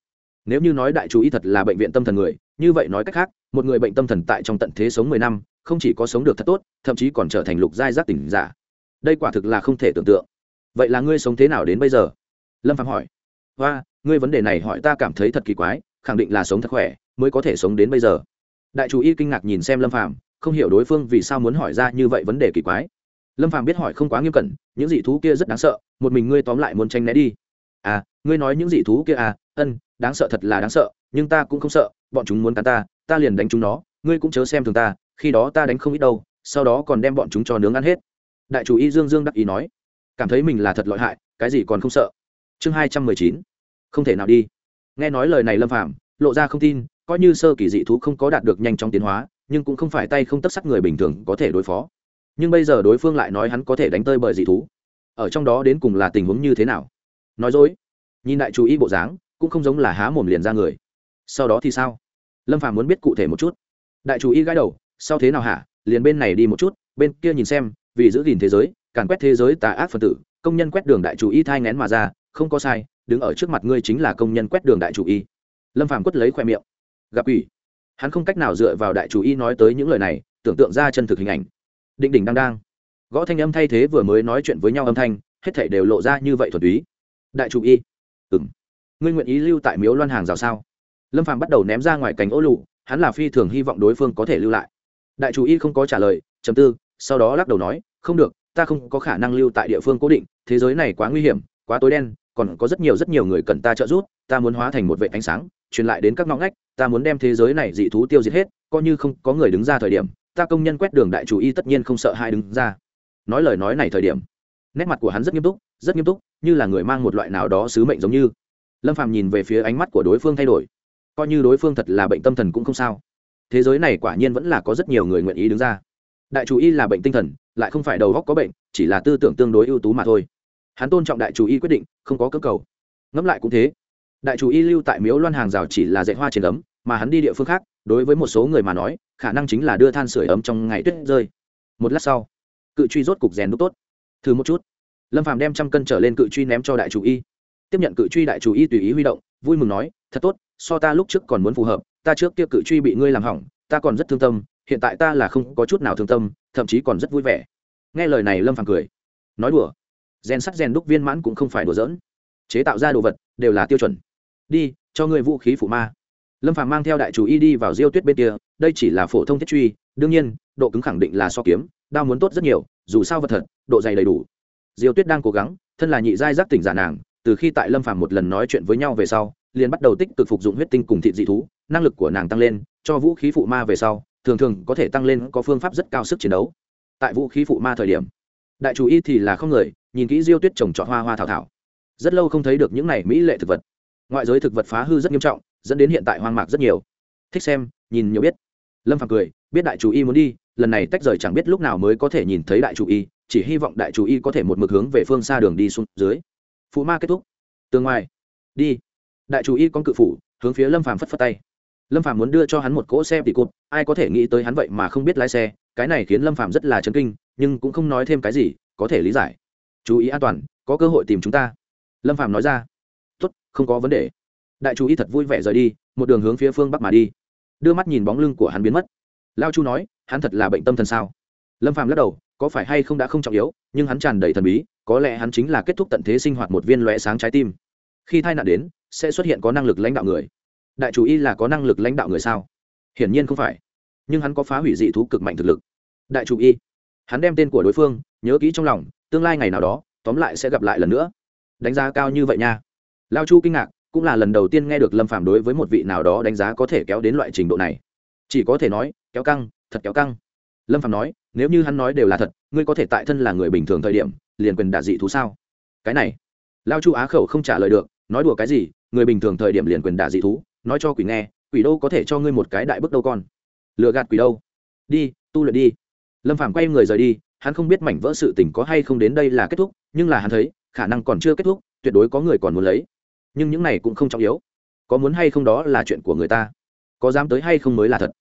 Nếu như nói đại chủ ý thật là bệnh viện tâm thần người, như vậy nói cách khác, một người bệnh tâm thần tại trong tận thế sống mười năm, không chỉ có sống được thật tốt, thậm chí còn trở thành lục giai giác tỉnh giả. Đây quả thực là không thể tưởng tượng. Vậy là ngươi sống thế nào đến bây giờ? Lâm phạm hỏi. Và ngươi vấn đề này hỏi ta cảm thấy thật kỳ quái, khẳng định là sống thật khỏe, mới có thể sống đến bây giờ. Đại chủ y kinh ngạc nhìn xem lâm phạm không hiểu đối phương vì sao muốn hỏi ra như vậy vấn đề kỳ quái lâm Phàm biết hỏi không quá nghiêm cẩn, những dị thú kia rất đáng sợ, một mình ngươi tóm lại muốn tranh né đi. À ngươi nói những dị thú kia à ân, đáng sợ thật là đáng sợ, nhưng ta cũng không sợ, bọn chúng muốn cắn ta ta liền đánh chúng nó, ngươi cũng chớ xem thường ta, khi đó ta đánh không ít đâu, sau đó còn đem bọn chúng cho nướng ăn hết. Đại chủ y dương dương đắc ý nói. Cảm thấy mình là thật lợi hại, cái gì còn không sợ? Chương hai trăm mười chín. Không thể nào đi. Nghe nói lời này lâm phạm lộ ra không tin, coi như sơ kỳ dị thú không có đạt được nhanh chóng tiến hóa, nhưng cũng không phải tay không tất sắc người bình thường có thể đối phó nhưng bây giờ đối phương lại nói hắn có thể đánh tơi bởi dị thú. Ở trong đó đến cùng là tình huống như thế nào? Nói dối. Nhìn đại chú ý bộ dáng, cũng không giống là há mồm liền ra người. Sau đó thì sao? Lâm phàm muốn biết cụ thể một chút. Đại chú ý gãi đầu, sau thế nào hả? Liền bên này đi một chút, bên kia nhìn xem, vì giữ gìn thế giới, càn quét thế giới tà ác phân tử, công nhân quét đường đại chủ y thai ngén mà ra, không có sai, đứng ở trước mặt ngươi chính là công nhân quét đường đại chủ y lâm phàm quất lấy khoe miệng. Gặp ủy hắn không cách nào dựa vào đại chủ y nói tới những lời này, tưởng tượng ra chân thực hình ảnh định đỉnh đang đang. Gõ thanh âm thay thế vừa mới nói chuyện với nhau âm thanh, hết thảy đều lộ ra như vậy thuần túy. Đại chủ y. Ừng ngươi nguyện ý lưu tại miếu loan hàng rào sao? Lâm phàm bắt đầu ném ra ngoài cánh ô lụ, hắn là phi thường hy vọng đối phương có thể lưu lại. Đại chủ y không có trả lời chấm tư, sau đó lắc đầu nói, không được, ta không có khả năng lưu tại địa phương cố định, thế giới này quá nguy hiểm, quá tối đen, còn có rất nhiều rất nhiều người cần ta trợ giúp, ta muốn hóa thành một vệ ánh sáng, truyền lại đến các ngõ ngách, ta muốn đem thế giới này dị thú tiêu diệt hết, coi như không có người đứng ra thời điểm ta công nhân quét đường đại chủ y tất nhiên không sợ hai đứng ra. Nói lời nói này thời điểm, nét mặt của hắn rất nghiêm túc, rất nghiêm túc, như là người mang một loại nào đó sứ mệnh giống như. Lâm phàm nhìn về phía ánh mắt của đối phương thay đổi. Coi như đối phương thật là bệnh tâm thần cũng không sao. Thế giới này quả nhiên vẫn là có rất nhiều người nguyện ý đứng ra. Đại chủ y là bệnh tinh thần, lại không phải đầu góc có bệnh, chỉ là tư tưởng tương đối ưu tú mà thôi. Hắn tôn trọng đại chủ y quyết định, không có cơ cầu. Ngẫm lại cũng thế. Đại chủ y lưu tại miếu loan hàng rào chỉ là dạy hoa trên ấm mà hắn đi địa phương khác đối với một số người mà nói, khả năng chính là đưa than sửa ấm trong ngày tuyết rơi. Một lát sau, cự truy rốt cục rèn đúc tốt. Thử một chút. Lâm phàm đem trăm cân trở lên cự truy ném cho đại chủ y. Tiếp nhận cự truy đại chủ y tùy ý huy động, vui mừng nói, thật tốt, so ta lúc trước còn muốn phù hợp, ta trước kia cự truy bị ngươi làm hỏng, ta còn rất thương tâm, hiện tại ta là không có chút nào thương tâm, thậm chí còn rất vui vẻ. Nghe lời này, lâm phàm cười. Nói đùa. Rèn sắt rèn đúc viên mãn cũng không phải đùa giỡn. Chế tạo ra đồ vật đều là tiêu chuẩn. Đi, cho ngươi vũ khí phụ ma lâm phàm mang theo đại chủ y đi vào diêu tuyết bên kia, đây chỉ là phổ thông thiết truy, đương nhiên, độ cứng khẳng định là so kiếm, đao muốn tốt rất nhiều, dù sao vật thật, độ dày đầy đủ. Diêu tuyết đang cố gắng, thân là nhị giai giác tỉnh giả nàng, từ khi tại lâm phàm một lần nói chuyện với nhau về sau, liền bắt đầu tích cực phục dụng huyết tinh cùng thịt dị thú, năng lực của nàng tăng lên, cho vũ khí phụ ma về sau, thường thường có thể tăng lên có phương pháp rất cao sức chiến đấu. Tại vũ khí phụ ma thời điểm, đại chủ y thì là không người, nhìn kỹ diêu tuyết trồng trọt hoa hoa thảo thảo. Rất lâu không thấy được những này mỹ lệ thực vật. Ngoại giới thực vật phá hư rất nghiêm trọng dẫn đến hiện tại hoang mạc rất nhiều. Thích xem, nhìn nhiều biết. Lâm phàm cười, biết đại chủ y muốn đi, lần này tách rời chẳng biết lúc nào mới có thể nhìn thấy đại chủ y, chỉ hy vọng đại chủ y có thể một mực hướng về phương xa đường đi xuống dưới. Phụ ma kết thúc. Tương ngoài đi. Đại chủ y con cự phủ, hướng phía lâm phàm phất phất tay. Lâm phàm muốn đưa cho hắn một cỗ xe tỉ cụt, ai có thể nghĩ tới hắn vậy mà không biết lái xe, cái này khiến lâm phàm rất là chấn kinh, nhưng cũng không nói thêm cái gì, có thể lý giải. Chú ý an toàn, có cơ hội tìm chúng ta. Lâm phàm nói ra. Tốt, không có vấn đề đại chú ý thật vui vẻ rời đi, một đường hướng phía phương bắc mà đi. Đưa mắt nhìn bóng lưng của hắn biến mất. Lao chu nói, hắn thật là bệnh tâm thần sao? Lâm phàm lắc đầu, có phải hay không đã không trọng yếu, nhưng hắn tràn đầy thần bí, có lẽ hắn chính là kết thúc tận thế sinh hoạt một viên lõe sáng trái tim. Khi tai nạn đến, sẽ xuất hiện có năng lực lãnh đạo người. Đại chủ y là có năng lực lãnh đạo người sao? Hiển nhiên không phải. Nhưng hắn có phá hủy dị thú cực mạnh thực lực. Đại chủ y hắn đem tên của đối phương, nhớ kỹ trong lòng, tương lai ngày nào đó, tóm lại sẽ gặp lại lần nữa. Đánh giá cao như vậy nha. Lao chu kinh ngạc cũng là lần đầu tiên nghe được lâm phạm đối với một vị nào đó đánh giá có thể kéo đến loại trình độ này. Chỉ có thể nói, kéo căng, thật kéo căng. Lâm phạm nói, nếu như hắn nói đều là thật, ngươi có thể tại thân là người bình thường thời điểm, liền quyền đả dị thú sao? Cái này, lao chu á khẩu không trả lời được, nói đùa cái gì, người bình thường thời điểm liền quyền đả dị thú, nói cho quỷ nghe, quỷ đâu có thể cho ngươi một cái đại bước đâu con. Lừa gạt quỷ đâu? Đi, tu luyện đi. Lâm phàm quay người rời đi, hắn không biết mảnh vỡ sự tình có hay không đến đây là kết thúc, nhưng là hắn thấy, khả năng còn chưa kết thúc, tuyệt đối có người còn muốn lấy nhưng những này cũng không trọng yếu. Có muốn hay không đó là chuyện của người ta. Có dám tới hay không mới là thật.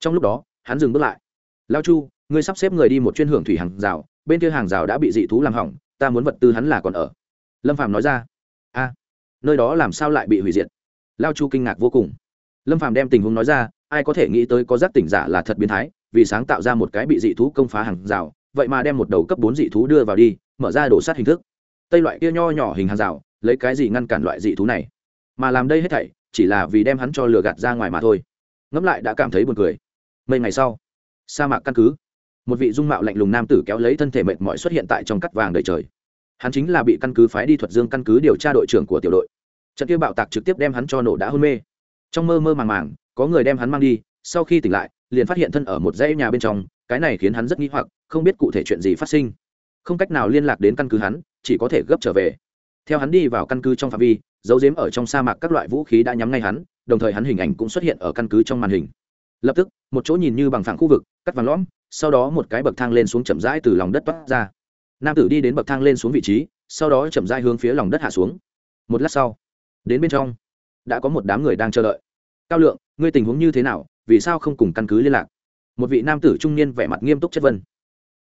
Trong lúc đó, hắn dừng bước lại. Lao chu, ngươi sắp xếp người đi một chuyên hưởng thủy hàng rào, bên kia hàng rào đã bị dị thú làm hỏng, ta muốn vật tư hắn là còn ở. Lâm phạm nói ra. A, nơi đó làm sao lại bị hủy diệt? Lao chu kinh ngạc vô cùng. Lâm phạm đem tình huống nói ra, ai có thể nghĩ tới có giác tỉnh giả là thật biến thái, vì sáng tạo ra một cái bị dị thú công phá hàng rào, vậy mà đem một đầu cấp bốn dị thú đưa vào đi, mở ra đổ sát hình thức. Tây loại kia nho nhỏ hình hàng rào lấy cái gì ngăn cản loại dị thú này? Mà làm đây hết thảy, chỉ là vì đem hắn cho lừa gạt ra ngoài mà thôi. Ngẫm lại đã cảm thấy buồn cười. Mấy ngày sau, sa mạc căn cứ, một vị dung mạo lạnh lùng nam tử kéo lấy thân thể mệt mỏi xuất hiện tại trong cắt vàng đầy trời. Hắn chính là bị căn cứ phái đi thuật dương căn cứ điều tra đội trưởng của tiểu đội. Trận kia bạo tạc trực tiếp đem hắn cho nổ đã hôn mê. Trong mơ mơ màng màng, có người đem hắn mang đi, sau khi tỉnh lại, liền phát hiện thân ở một dãy nhà bên trong, cái này khiến hắn rất nghi hoặc, không biết cụ thể chuyện gì phát sinh. Không cách nào liên lạc đến căn cứ hắn, chỉ có thể gấp trở về theo hắn đi vào căn cứ trong phạm vi, dấu dếm ở trong sa mạc các loại vũ khí đã nhắm ngay hắn, đồng thời hắn hình ảnh cũng xuất hiện ở căn cứ trong màn hình. Lập tức, một chỗ nhìn như bằng phẳng khu vực, cắt vàng lõm, sau đó một cái bậc thang lên xuống chậm rãi từ lòng đất toát ra. Nam tử đi đến bậc thang lên xuống vị trí, sau đó chậm rãi hướng phía lòng đất hạ xuống. Một lát sau, đến bên trong, đã có một đám người đang chờ đợi. Cao lượng, ngươi tình huống như thế nào? Vì sao không cùng căn cứ liên lạc? Một vị nam tử trung niên vẻ mặt nghiêm túc chất vân